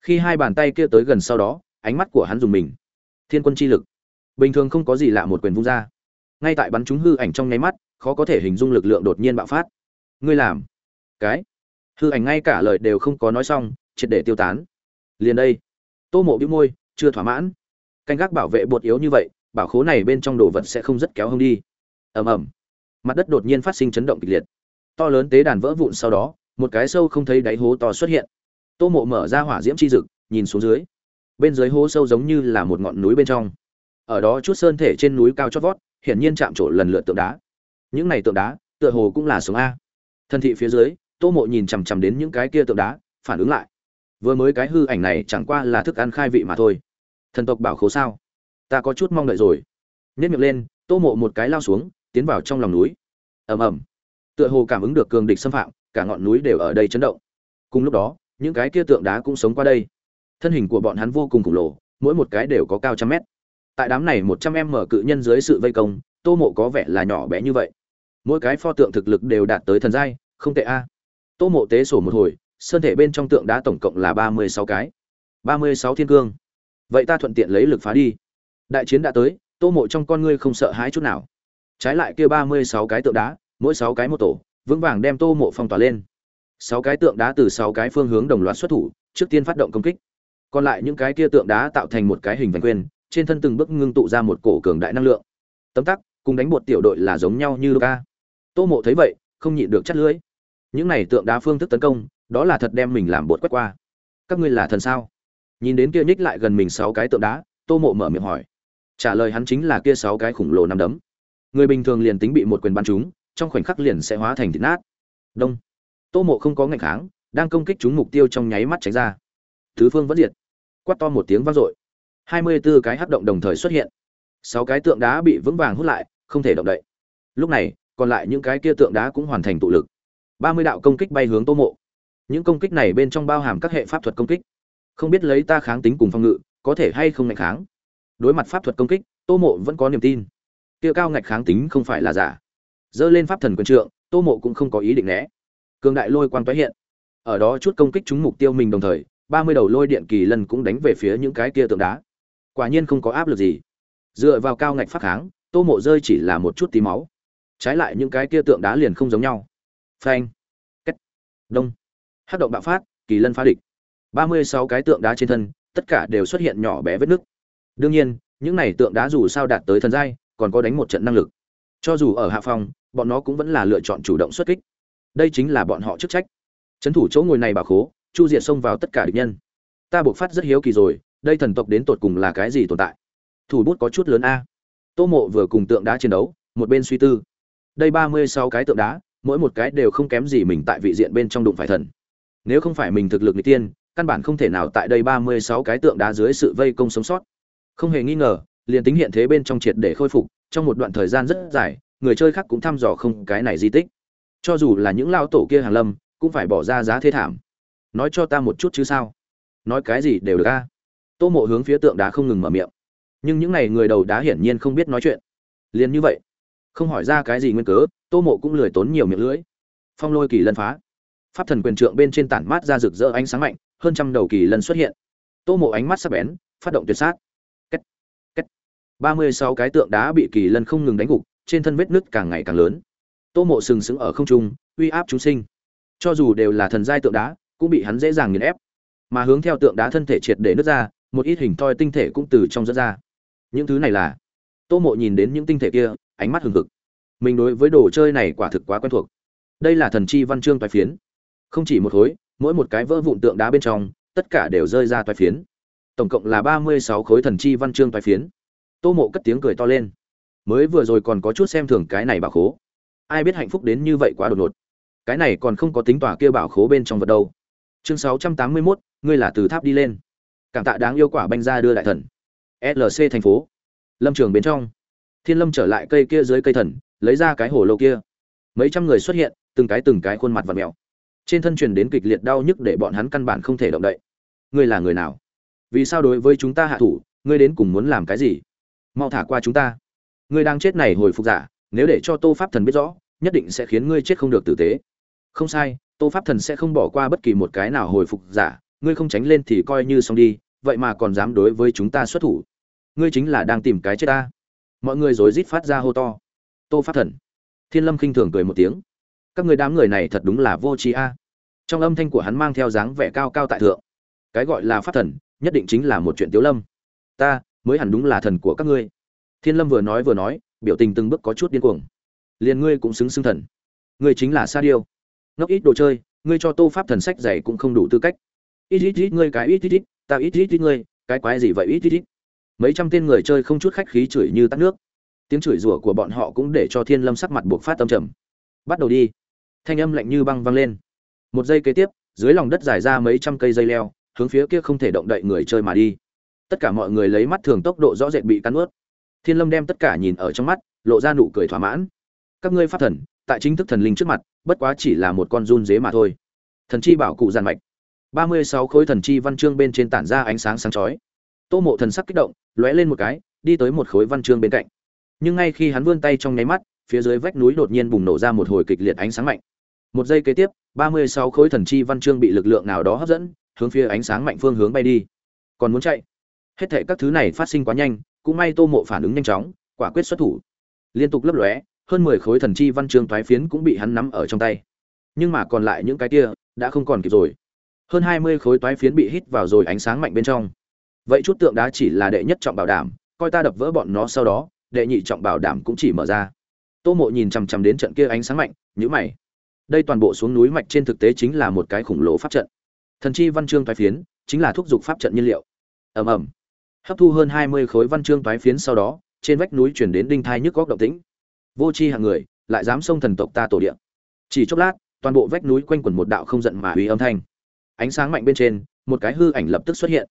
Khi hai bàn tay kia tới gần sau đó, ánh mắt của hắn dùng mình. Thiên quân chi lực. Bình thường không có gì lạ một quyền vung ra. Ngay tại bắn chúng hư ảnh trong nháy mắt khó có thể hình dung lực lượng đột nhiên bạo phát. Ngươi làm. Cái. Hư ảnh ngay cả lời đều không có nói xong, triệt để tiêu tán. Liền đây. Tô mộ bĩu môi, chưa thỏa mãn. Canh gác bảo vệ bột yếu như vậy, bảo khố này bên trong đồ vật sẽ không rất kéo hông đi. Ầm ầm. Mặt đất đột nhiên phát sinh chấn động kịch liệt. To lớn tế đàn vỡ vụn sau đó, một cái sâu không thấy đáy hố to xuất hiện. Tô mộ mở ra hỏa diễm chi dực, nhìn xuống dưới. Bên dưới hố sâu giống như là một ngọn núi bên trong. Ở đó chút sơn thể trên núi cao chót vót, hiển nhiên chạm trổ lần lượt tượng đá những này tượng đá, tựa hồ cũng là sống a. Thân thị phía dưới, tô mộ nhìn chằm chằm đến những cái kia tượng đá, phản ứng lại. Vừa mới cái hư ảnh này chẳng qua là thức ăn khai vị mà thôi. Thần tộc bảo khố sao? Ta có chút mong đợi rồi. Nhét miệng lên, tô mộ một cái lao xuống, tiến vào trong lòng núi. Ầm ầm. Tựa hồ cảm ứng được cường địch xâm phạm, cả ngọn núi đều ở đây chấn động. Cùng lúc đó, những cái kia tượng đá cũng sống qua đây. Thân hình của bọn hắn vô cùng khổng lồ, mỗi một cái đều có cao trăm mét. Tại đám này một trăm em mở cự nhân dưới sự vây công, tô mộ có vẻ là nhỏ bé như vậy mỗi cái pho tượng thực lực đều đạt tới thần giai, không tệ a. Tô mộ tế sổ một hồi, sơn thể bên trong tượng đá tổng cộng là ba mươi sáu cái. ba mươi sáu thiên cương. Vậy ta thuận tiện lấy lực phá đi. Đại chiến đã tới, tô mộ trong con ngươi không sợ hãi chút nào. Trái lại kia ba mươi sáu cái tượng đá, mỗi sáu cái một tổ, vững vàng đem tô mộ phong tỏa lên. Sáu cái tượng đá từ sáu cái phương hướng đồng loạt xuất thủ, trước tiên phát động công kích. Còn lại những cái kia tượng đá tạo thành một cái hình vành quyền, trên thân từng bước ngưng tụ ra một cổ cường đại năng lượng. Tấm tắc, cùng đánh bột tiểu đội là giống nhau như ca tô mộ thấy vậy, không nhịn được chắt lưới những này tượng đá phương thức tấn công, đó là thật đem mình làm bột quét qua. Các ngươi là thần sao? Nhìn đến kia nhích lại gần mình sáu cái tượng đá, tô mộ mở miệng hỏi. Trả lời hắn chính là kia sáu cái khủng lồ nằm đấm. Người bình thường liền tính bị một quyền bắn chúng trong khoảnh khắc liền sẽ hóa thành thịt nát. Đông. Tô mộ không có ngạch kháng, đang công kích chúng mục tiêu trong nháy mắt tránh ra. Thứ phương vẫn diệt. Quát to một tiếng vang dội. Hai mươi b ố cái hát động đồng thời xuất hiện. Sáu cái tượng đá bị vững vàng hút lại, không thể động đậy. Lúc này còn lại những cái kia tượng đá cũng hoàn thành tụ lực. Ba mươi đạo công kích bay hướng tô mộ. Những công kích này bên trong bao hàm các hệ pháp thuật công kích. Không biết lấy ta kháng tính cùng phòng ngự, có thể hay không ngạch kháng? Đối mặt pháp thuật công kích, tô mộ vẫn có niềm tin. Kia cao ngạch kháng tính không phải là giả. Dơ lên pháp thần quân trượng, tô mộ cũng không có ý định né. Cường đại lôi quang tái hiện. Ở đó chút công kích trúng mục tiêu mình đồng thời, ba mươi đầu lôi điện kỳ lần cũng đánh về phía những cái kia tượng đá. Quả nhiên không có áp lực gì. Dựa vào cao ngạch phát kháng, tô mộ rơi chỉ là một chút tí máu trái lại những cái kia tượng đá liền không giống nhau. Phanh. Cách đông. Hát động bạo phát, kỳ lân phá địch. Ba mươi sáu cái tượng đá trên thân, tất cả đều xuất hiện nhỏ bé vết nứt. Đương nhiên, những này tượng đá dù sao đạt tới thần giai, còn có đánh một trận năng lực. Cho dù ở hạ phòng, bọn nó cũng vẫn là lựa chọn chủ động xuất kích. Đây chính là bọn họ chức trách. Trấn thủ chỗ ngồi này bảo khố, chu diệt xông vào tất cả địch nhân. Ta buộc phát rất hiếu kỳ rồi, đây thần tộc đến tột cùng là cái gì tồn tại? Thủ bút có chút lớn a. Tô mộ vừa cùng tượng đá chiến đấu, một bên suy tư đây ba mươi sáu cái tượng đá, mỗi một cái đều không kém gì mình tại vị diện bên trong đụng phải thần. Nếu không phải mình thực lực n tiên, căn bản không thể nào tại đây ba mươi sáu cái tượng đá dưới sự vây công sống sót. Không hề nghi ngờ, liền tính hiện thế bên trong triệt để khôi phục, trong một đoạn thời gian rất dài, người chơi khác cũng thăm dò không cái này di tích. Cho dù là những lao tổ kia hàng lâm, cũng phải bỏ ra giá thế thảm. Nói cho ta một chút chứ sao? Nói cái gì đều được a. Tô mộ hướng phía tượng đá không ngừng mở miệng. Nhưng những n à y người đầu đá hiển nhiên không biết nói chuyện. Liền như vậy không hỏi ra cái gì nguyên cớ, tô mộ cũng lười tốn nhiều miệng lưỡi. Phong lôi kỳ lân phá. Pháp thần quyền trượng bên trên tản mát ra rực rỡ ánh sáng mạnh, hơn trăm đầu kỳ lân xuất hiện. Tô mộ ánh mắt sắp bén, phát động tuyệt sát. Kết. Kết. ba mươi sáu cái tượng đá bị kỳ lân không ngừng đánh gục, trên thân vết nứt càng ngày càng lớn. Tô mộ sừng sững ở không trung, uy áp chúng sinh. Cho dù đều là thần giai tượng đá, cũng bị hắn dễ dàng nghiền ép. Mà hướng theo tượng đá thân thể triệt để nứt ra, một ít hình thoi tinh thể cũng từ trong dẫn ra. Những thứ này là, tô mộ nhìn đến những tinh thể kia ánh mắt hừng hực. Mình đối với đồ chơi này quả thực quá quen thuộc. Đây là thần chi văn chương toái phiến. Không chỉ một khối mỗi một cái vỡ vụn tượng đá bên trong tất cả đều rơi ra toái phiến. Tổng cộng là ba mươi sáu khối thần chi văn chương toái phiến. Tô mộ cất tiếng cười to lên. Mới vừa rồi còn có chút xem thường cái này bảo khố. Ai biết hạnh phúc đến như vậy quá đột ngột. Cái này còn không có tính tỏa kia bảo khố bên trong vật đâu. Chương sáu trăm tám mươi 681, ngươi là từ tháp đi lên. Cảm tạ đáng yêu quả banh ra đưa đại thần. Lc thành phố. Lâm trường bên trong thiên lâm trở lại cây kia dưới cây thần, lấy ra cái hồ lô kia. Mấy trăm người xuất hiện, từng cái từng cái khuôn mặt và mèo. Trên thân truyền đến kịch liệt đau nhức để bọn hắn căn bản không thể động đậy. Ngươi là người nào? Vì sao đối với chúng ta hạ thủ, ngươi đến cùng muốn làm cái gì? Mau thả qua chúng ta. Ngươi đang chết này hồi phục giả, nếu để cho tô pháp thần biết rõ, nhất định sẽ khiến ngươi chết không được tử tế. Không sai, tô pháp thần sẽ không bỏ qua bất kỳ một cái nào hồi phục giả, ngươi không tránh lên thì coi như xong đi, vậy mà còn dám đối với chúng ta xuất thủ. Ngươi chính là đang tìm cái chết ta mọi người rối rít phát ra hô to. Tô pháp thần. Thiên lâm khinh thường cười một tiếng. Các người đám người này thật đúng là vô trí a. Trong âm thanh của hắn mang theo dáng vẻ cao cao tại thượng. Cái gọi là pháp thần, nhất định chính là một chuyện tiếu lâm. Ta, mới hẳn đúng là thần của các ngươi. Thiên lâm vừa nói vừa nói, biểu tình từng bước có chút điên cuồng. Liền ngươi cũng xứng xưng thần. Ngươi chính là sa điêu. Ngốc ít đồ chơi, ngươi cho tô pháp thần sách dày cũng không đủ tư cách. Ít ít ít, ngươi cái ít ít ít, ta ít ít ít, ngươi, cái quái gì vậy, ít ít ít? Mấy trăm tên người chơi không chút khách khí chửi như tắt nước. Tiếng chửi rủa của bọn họ cũng để cho thiên lâm sắc mặt buộc phát tâm trầm. Bắt đầu đi. Thanh âm lạnh như băng vang lên. Một giây kế tiếp, dưới lòng đất dài ra mấy trăm cây dây leo, hướng phía kia không thể động đậy người chơi mà đi. Tất cả mọi người lấy mắt thường tốc độ rõ rệt bị cắn ướt thiên lâm đem tất cả nhìn ở trong mắt, lộ ra nụ cười thỏa mãn. Các ngươi pháp thần, tại chính thức thần linh trước mặt, bất quá chỉ là một con run dế mà thôi. Thần chi bảo cụ giàn mạch. Ba mươi sáu khối thần chi văn chương bên trên tản ra ánh sáng sáng chói tô mộ thần sắc kích động, lóe lên một cái, đi tới một khối văn chương bên cạnh. Nhưng ngay khi hắn vươn tay trong nháy mắt, phía dưới vách núi đột nhiên bùng nổ ra một hồi kịch liệt ánh sáng mạnh. Một giây kế tiếp, ba mươi sáu khối thần chi văn chương bị lực lượng nào đó hấp dẫn, hướng phía ánh sáng mạnh phương hướng bay đi. Còn muốn chạy? Hết thệ các thứ này phát sinh quá nhanh, cũng may tô mộ phản ứng nhanh chóng, quả quyết xuất thủ. Liên tục lấp lóe, hơn mười khối thần chi văn chương thoái phiến cũng bị hắn nắm ở trong tay. Nhưng mà còn lại những cái kia, đã không còn kịp rồi. Hơn hai mươi khối toái phiến bị hít vào rồi ánh sáng mạnh bên trong vậy chút tượng đá chỉ là đệ nhất trọng bảo đảm, coi ta đập vỡ bọn nó sau đó, đệ nhị trọng bảo đảm cũng chỉ mở ra. Tô mộ nhìn chằm chằm đến trận kia ánh sáng mạnh nhữ mày. Đây toàn bộ xuống núi mạch trên thực tế chính là một cái khủng lồ pháp trận. Thần chi văn chương thoái phiến, chính là thúc giục pháp trận nhiên liệu. Ầm ầm. Hấp thu hơn hai mươi khối văn chương thoái phiến sau đó, trên vách núi chuyển đến đinh thai nhức góc động tĩnh. Vô c h i hạng người, lại dám xông thần tộc ta tổ điện chỉ chốc lát, toàn bộ vách núi quanh quẩn một đạo không giận mà hủy âm thanh. Ánh sáng mạnh bên trên, một cái hư ảnh lập tức xuất hiện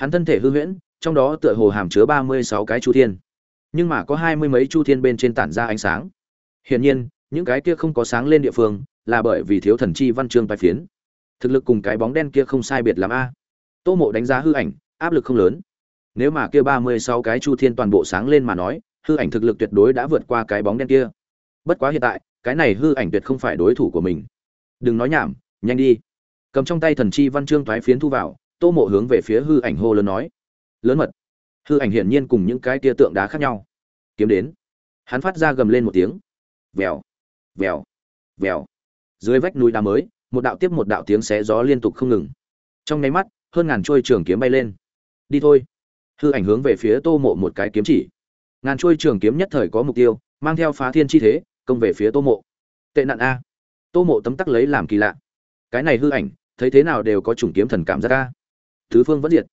hắn thân thể hư huyễn, trong đó tựa hồ hàm chứa ba mươi sáu cái chu thiên. Nhưng mà có hai mươi mấy chu thiên bên trên tản ra ánh sáng. Hiển nhiên, những cái kia không có sáng lên địa phương, là bởi vì thiếu thần chi văn chương bài phiến. Thực lực cùng cái bóng đen kia không sai biệt l a. Tô mộ đánh giá hư ảnh, áp lực không lớn. Nếu mà kia ba mươi sáu cái chu thiên toàn bộ sáng lên mà nói, hư ảnh thực lực tuyệt đối đã vượt qua cái bóng đen kia. Bất quá hiện tại, cái này hư ảnh tuyệt không phải đối thủ của mình. Đừng nói nhảm, nhanh đi. Cầm trong tay thần chi văn chương thoái phiến thu vào tô mộ hướng về phía hư ảnh hô lớn nói, lớn mật. Hư ảnh hiển nhiên cùng những cái tia tượng đá khác nhau. Kiếm đến. Hắn phát ra gầm lên một tiếng. Vèo. Vèo. Vèo. Dưới vách núi đá mới, một đạo tiếp một đạo tiếng xé gió liên tục không ngừng. Trong nháy mắt, hơn ngàn trôi trường kiếm bay lên. Đi thôi. Hư ảnh hướng về phía tô mộ một cái kiếm chỉ. Ngàn trôi trường kiếm nhất thời có mục tiêu, mang theo phá thiên chi thế, công về phía tô mộ. Tệ nạn a. Tô mộ tấm tắc lấy làm kỳ lạ. Cái này hư ảnh, thấy thế nào đều có chủng kiếm thần cảm giác a thứ phương vẫn diệt.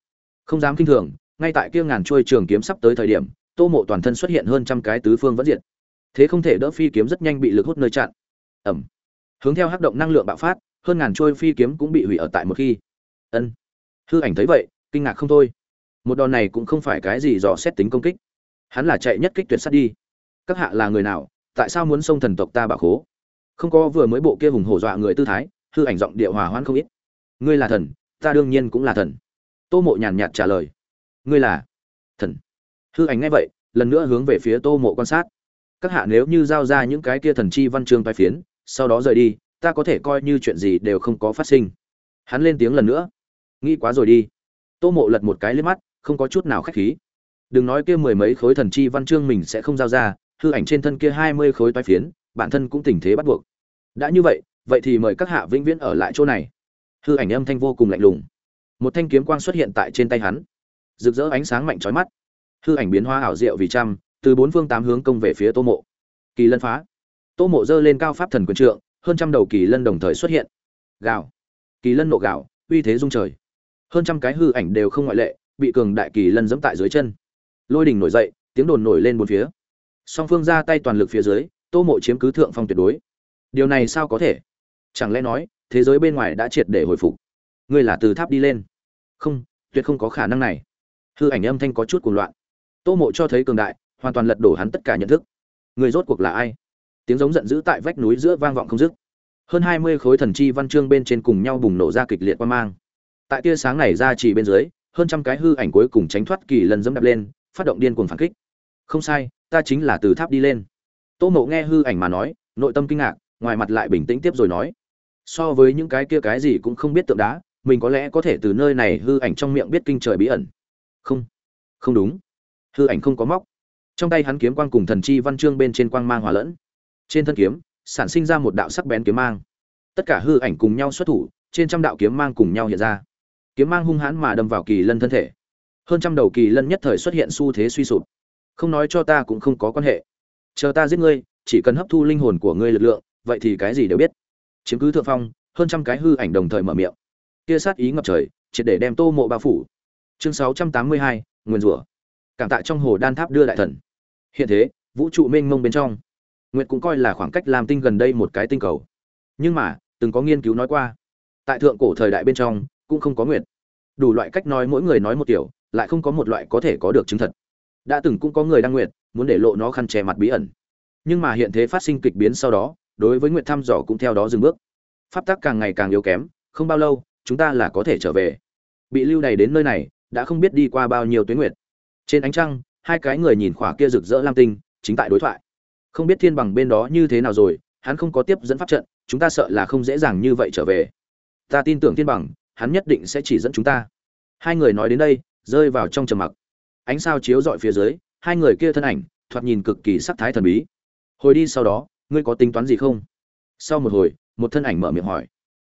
Không dám kinh thường, ngay tại kia ngàn trôi trường kiếm sắp tới thời điểm, tô mộ toàn thân xuất hiện hơn trăm cái tứ phương vẫn diệt. Thế không thể đỡ phi kiếm rất nhanh bị lực hút nơi chặn. Ẩm hướng theo hắc động năng lượng bạo phát, hơn ngàn trôi phi kiếm cũng bị hủy ở tại một khi. Ân. Hư ảnh thấy vậy, kinh ngạc không thôi. Một đòn này cũng không phải cái gì dò xét tính công kích. Hắn là chạy nhất kích tuyệt sát đi. Các hạ là người nào, tại sao muốn xông thần tộc ta bạo khố? Không có vừa mới bộ kia hùng hổ dọa người tư thái, hư ảnh giọng địa hòa hoãn không ít. Ngươi là thần, ta đương nhiên cũng là thần tô mộ nhàn nhạt trả lời. Ngươi là? Thần. Hư ảnh ngay vậy, lần nữa hướng về phía tô mộ quan sát. Các hạ nếu như giao ra những cái kia thần chi văn chương tai phiến, sau đó rời đi, ta có thể coi như chuyện gì đều không có phát sinh. Hắn lên tiếng lần nữa. Nghĩ quá rồi đi. Tô mộ lật một cái lên mắt, không có chút nào khách khí. Đừng nói kia mười mấy khối thần chi văn chương mình sẽ không giao ra, hư ảnh trên thân kia hai mươi khối tai phiến, bản thân cũng tình thế bắt buộc. Đã như vậy vậy thì mời các hạ vĩnh viễn ở lại chỗ này. Hư ảnh âm thanh vô cùng lạnh lùng một thanh kiếm quang xuất hiện tại trên tay hắn. Rực rỡ ánh sáng mạnh chói mắt. Hư ảnh biến hoa ảo diệu vì trăm, từ bốn phương tám hướng công về phía tô mộ. Kỳ lân phá. Tô mộ giơ lên cao pháp thần quyền trượng, hơn trăm đầu kỳ lân đồng thời xuất hiện. Gào. Kỳ lân nộ gào, uy thế dung trời. Hơn trăm cái hư ảnh đều không ngoại lệ, bị cường đại kỳ lân dẫm tại dưới chân. Lôi đỉnh nổi dậy, tiếng đồn nổi lên bốn phía. Song phương ra tay toàn lực phía dưới, tô mộ chiếm cứ thượng phong tuyệt đối. Điều này sao có thể? Chẳng lẽ nói, thế giới bên ngoài đã triệt để hồi phục? Ngươi là từ tháp đi lên. Không, tuyệt không có khả năng này. Hư ảnh âm thanh có chút cuồng loạn. Tô mộ cho thấy cường đại, hoàn toàn lật đổ hắn tất cả nhận thức. Người rốt cuộc là ai? Tiếng giống giận dữ tại vách núi giữa vang vọng không dứt. Hơn hai mươi khối thần chi văn chương bên trên cùng nhau bùng nổ ra kịch liệt quan mang. Tại tia sáng này ra chỉ bên dưới, hơn trăm cái hư ảnh cuối cùng tránh thoát kỳ lần dẫm đập lên, phát động điên cuồng phản kích. Không sai, ta chính là từ tháp đi lên. Tô mộ nghe hư ảnh mà nói, nội tâm kinh ngạc, ngoài mặt lại bình tĩnh tiếp rồi nói, so với những cái kia cái gì cũng không biết tượng đá mình có lẽ có thể từ nơi này hư ảnh trong miệng biết kinh trời bí ẩn. Không không đúng. Hư ảnh không có móc. Trong tay hắn kiếm quang cùng thần chi văn chương bên trên quang mang hòa lẫn. Trên thân kiếm, sản sinh ra một đạo sắc bén kiếm mang. Tất cả hư ảnh cùng nhau xuất thủ, trên trăm đạo kiếm mang cùng nhau hiện ra. Kiếm mang hung hãn mà đâm vào kỳ lân thân thể. Hơn trăm đầu kỳ lân nhất thời xuất hiện xu thế suy sụp. Không nói cho ta cũng không có quan hệ. Chờ ta giết ngươi, chỉ cần hấp thu linh hồn của ngươi lực lượng, vậy thì cái gì đều biết. Chiếm cứ thượng phong, hơn trăm cái hư ảnh đồng thời mở miệng kia sát ý ngập trời, triệt để đem tô mộ bao phủ. Chương sáu trăm tám mươi hai, nguyên rủa. Cảm tạ trong hồ đan tháp đưa đại thần. Hiện thế, vũ trụ mênh mông bên trong, nguyệt cũng coi là khoảng cách làm tinh gần đây một cái tinh cầu. Nhưng mà, từng có nghiên cứu nói qua, tại thượng cổ thời đại bên trong, cũng không có nguyệt. Đủ loại cách nói mỗi người nói một kiểu, lại không có một loại có thể có được chứng thật. Đã từng cũng có người đăng nguyệt, muốn để lộ nó khăn che mặt bí ẩn. Nhưng mà hiện thế phát sinh kịch biến sau đó, đối với nguyệt thăm dò cũng theo đó dừng bước. Pháp tắc càng ngày càng yếu kém, không bao lâu chúng ta là có thể trở về. Bị lưu đày đến nơi này, đã không biết đi qua bao nhiêu tuyến nguyệt. Trên ánh trăng, hai cái người nhìn khỏa kia rực rỡ lam tinh, chính tại đối thoại. Không biết thiên bằng bên đó như thế nào rồi, hắn không có tiếp dẫn pháp trận, chúng ta sợ là không dễ dàng như vậy trở về. Ta tin tưởng thiên bằng, hắn nhất định sẽ chỉ dẫn chúng ta. Hai người nói đến đây, rơi vào trong trầm mặc. Ánh sao chiếu dọi phía dưới, hai người kia thân ảnh, thoạt nhìn cực kỳ sắc thái thần bí. Hồi đi sau đó, ngươi có tính toán gì không? Sau một hồi, một thân ảnh mở miệng hỏi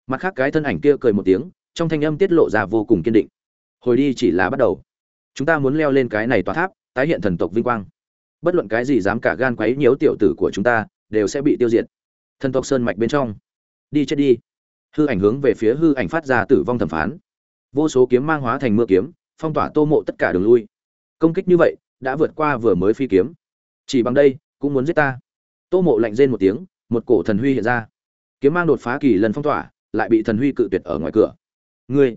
mặt khác cái thân ảnh kia cười một tiếng, trong thanh âm tiết lộ ra vô cùng kiên định. Hồi đi chỉ là bắt đầu. Chúng ta muốn leo lên cái này tòa tháp, tái hiện thần tộc vinh quang. Bất luận cái gì dám cả gan quấy nhiễu tiểu tử của chúng ta, đều sẽ bị tiêu diệt. Thần tộc sơn mạch bên trong. Đi chết đi. Hư ảnh hướng về phía hư ảnh phát ra tử vong thẩm phán. Vô số kiếm mang hóa thành mưa kiếm, phong tỏa tô mộ tất cả đường lui. Công kích như vậy, đã vượt qua vừa mới phi kiếm. Chỉ bằng đây, cũng muốn giết ta. Tô mộ lạnh rên một tiếng, một cổ thần huy hiện ra. Kiếm mang đột phá kỳ lần phong tỏa lại bị thần huy cự tuyệt ở ngoài cửa. Ngươi,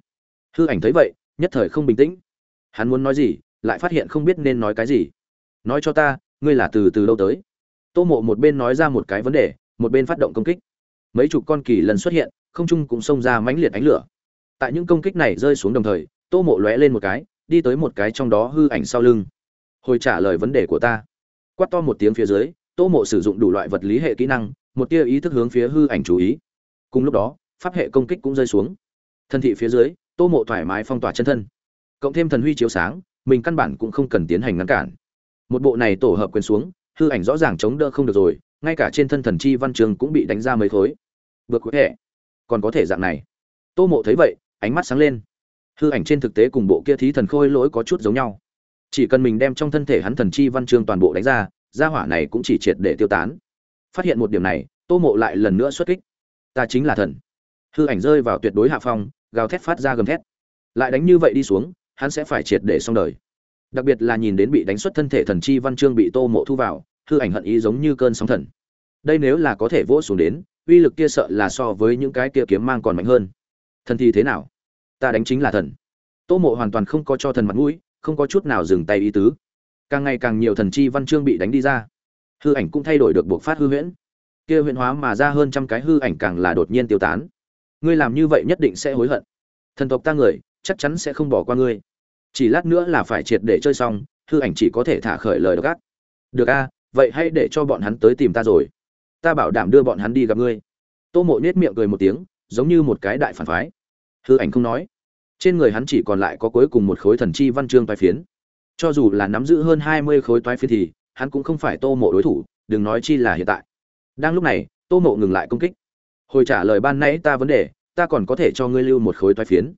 hư ảnh thấy vậy, nhất thời không bình tĩnh. Hắn muốn nói gì, lại phát hiện không biết nên nói cái gì. Nói cho ta, ngươi là từ từ lâu tới? Tô mộ một bên nói ra một cái vấn đề, một bên phát động công kích. Mấy chục con kỳ lần xuất hiện, không trung cũng xông ra mãnh liệt ánh lửa. Tại những công kích này rơi xuống đồng thời, tô mộ lóe lên một cái, đi tới một cái trong đó hư ảnh sau lưng. Hồi trả lời vấn đề của ta. Quát to một tiếng phía dưới, tô mộ sử dụng đủ loại vật lý hệ kỹ năng, một tia ý thức hướng phía hư ảnh chú ý. Cùng lúc đó pháp hệ công kích cũng rơi xuống. Thân thị phía dưới tô mộ thoải mái phong tỏa chân thân. Cộng thêm thần huy chiếu sáng mình căn bản cũng không cần tiến hành ngăn cản. Một bộ này tổ hợp quyền xuống hư ảnh rõ ràng chống đỡ không được rồi ngay cả trên thân thần chi văn trường cũng bị đánh ra mấy khối. Vượt có hệ, còn có thể dạng này. Tô mộ thấy vậy ánh mắt sáng lên. Hư ảnh trên thực tế cùng bộ kia thí thần khôi lỗi có chút giống nhau. Chỉ cần mình đem trong thân thể hắn thần chi văn chương toàn bộ đánh ra gia hỏa này cũng chỉ triệt để tiêu tán. Phát hiện một điểm này tô mộ lại lần nữa xuất kích. Ta chính là thần hư ảnh rơi vào tuyệt đối hạ phong, gào thét phát ra gầm thét. Lại đánh như vậy đi xuống, hắn sẽ phải triệt để xong đời. Đặc biệt là nhìn đến bị đánh xuất thân thể thần chi văn chương bị tô mộ thu vào, hư ảnh hận ý giống như cơn sóng thần. Đây nếu là có thể vỗ xuống đến, uy lực kia sợ là so với những cái kia kiếm mang còn mạnh hơn. Thần thì thế nào? Ta đánh chính là thần. Tô mộ hoàn toàn không có cho thần mặt mũi, không có chút nào dừng tay ý tứ. Càng ngày càng nhiều thần chi văn chương bị đánh đi ra. Hư ảnh cũng thay đổi được buộc phát hư huyễn. Kia huyễn hóa mà ra hơn trăm cái hư ảnh càng là đột nhiên tiêu tán ngươi làm như vậy nhất định sẽ hối hận. Thần tộc ta người, chắc chắn sẽ không bỏ qua ngươi. Chỉ lát nữa là phải triệt để chơi xong, hư ảnh chỉ có thể thả khởi lời độc ác. Được a, vậy hãy để cho bọn hắn tới tìm ta rồi. Ta bảo đảm đưa bọn hắn đi gặp ngươi. Tô mộ nhếch miệng cười một tiếng, giống như một cái đại phản phái. Hư ảnh không nói. Trên người hắn chỉ còn lại có cuối cùng một khối thần chi văn chương toái phiến. Cho dù là nắm giữ hơn hai mươi khối toái phiến thì, hắn cũng không phải tô mộ đối thủ, đừng nói chi là hiện tại. Đang lúc này, tô mộ ngừng lại công kích hồi trả lời ban nãy ta vấn đề, ta còn có thể cho ngươi lưu một khối toái phiến.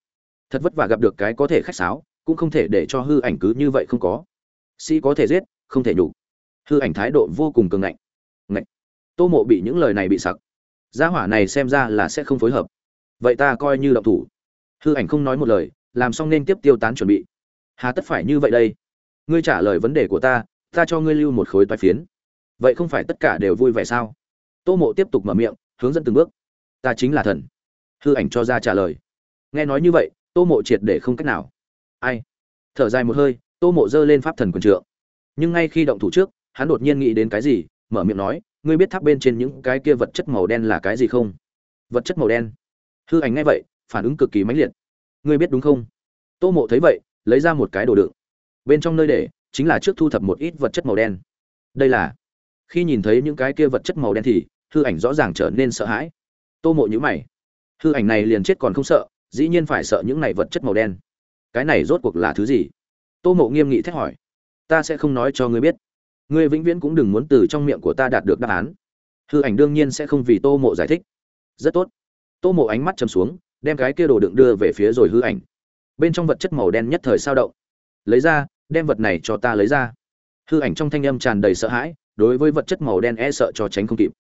Thật vất vả gặp được cái có thể khách sáo, cũng không thể để cho hư ảnh cứ như vậy không có. Sĩ có thể giết, không thể nhục. Hư ảnh thái độ vô cùng cường ngạnh. Ngạnh. Tô mộ bị những lời này bị sặc. Gia hỏa này xem ra là sẽ không phối hợp. Vậy ta coi như động thủ. Hư ảnh không nói một lời, làm xong nên tiếp tiêu tán chuẩn bị. Hà tất phải như vậy đây. Ngươi trả lời vấn đề của ta ta cho ngươi lưu một khối toái phiến. Vậy không phải tất cả đều vui vẻ sao? Tô mộ tiếp tục mở miệng, hướng dẫn từng bước ta chính là thần. Hư ảnh cho ra trả lời. Nghe nói như vậy, tô mộ triệt để không cách nào. Ai? Thở dài một hơi, tô mộ giơ lên pháp thần quần trượng. Nhưng ngay khi động thủ trước, hắn đột nhiên nghĩ đến cái gì, mở miệng nói, ngươi biết tháp bên trên những cái kia vật chất màu đen là cái gì không? Vật chất màu đen? Hư ảnh nghe vậy, phản ứng cực kỳ mãnh liệt. Ngươi biết đúng không? Tô mộ thấy vậy, lấy ra một cái đồ đựng. Bên trong nơi để, chính là trước thu thập một ít vật chất màu đen. Đây là, khi nhìn thấy những cái kia vật chất màu đen thì, hư ảnh rõ ràng trở nên sợ hãi tô mộ nhữ mày. Hư ảnh này liền chết còn không sợ, dĩ nhiên phải sợ những này vật chất màu đen. Cái này rốt cuộc là thứ gì? Tô mộ nghiêm nghị thét hỏi. Ta sẽ không nói cho ngươi biết. Ngươi vĩnh viễn cũng đừng muốn từ trong miệng của ta đạt được đáp án. Hư ảnh đương nhiên sẽ không vì tô mộ giải thích. Rất tốt. Tô mộ ánh mắt chầm xuống, đem cái kia đồ đựng đưa về phía rồi hư ảnh. Bên trong vật chất màu đen nhất thời sao động. Lấy ra, đem vật này cho ta lấy ra. Hư ảnh trong thanh âm tràn đầy sợ hãi, đối với vật chất màu đen e sợ cho tránh không kịp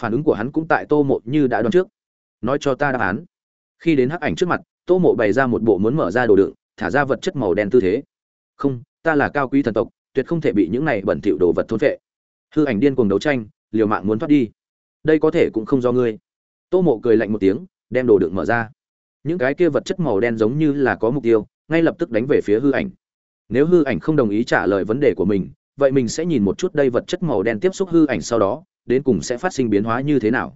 phản ứng của hắn cũng tại tô mộ như đã đoán trước. Nói cho ta đáp án. Khi đến hắc ảnh trước mặt, tô mộ bày ra một bộ muốn mở ra đồ đựng, thả ra vật chất màu đen tư thế. Không, ta là cao quý thần tộc, tuyệt không thể bị những này bẩn thỉu đồ vật thôn vệ hư ảnh điên cuồng đấu tranh, liều mạng muốn thoát đi. Đây có thể cũng không do ngươi. Tô mộ cười lạnh một tiếng, đem đồ đựng mở ra. Những cái kia vật chất màu đen giống như là có mục tiêu, ngay lập tức đánh về phía hư ảnh. Nếu hư ảnh không đồng ý trả lời vấn đề của mình, vậy mình sẽ nhìn một chút đây vật chất màu đen tiếp xúc hư ảnh sau đó đến cùng sẽ phát sinh biến hóa như thế nào?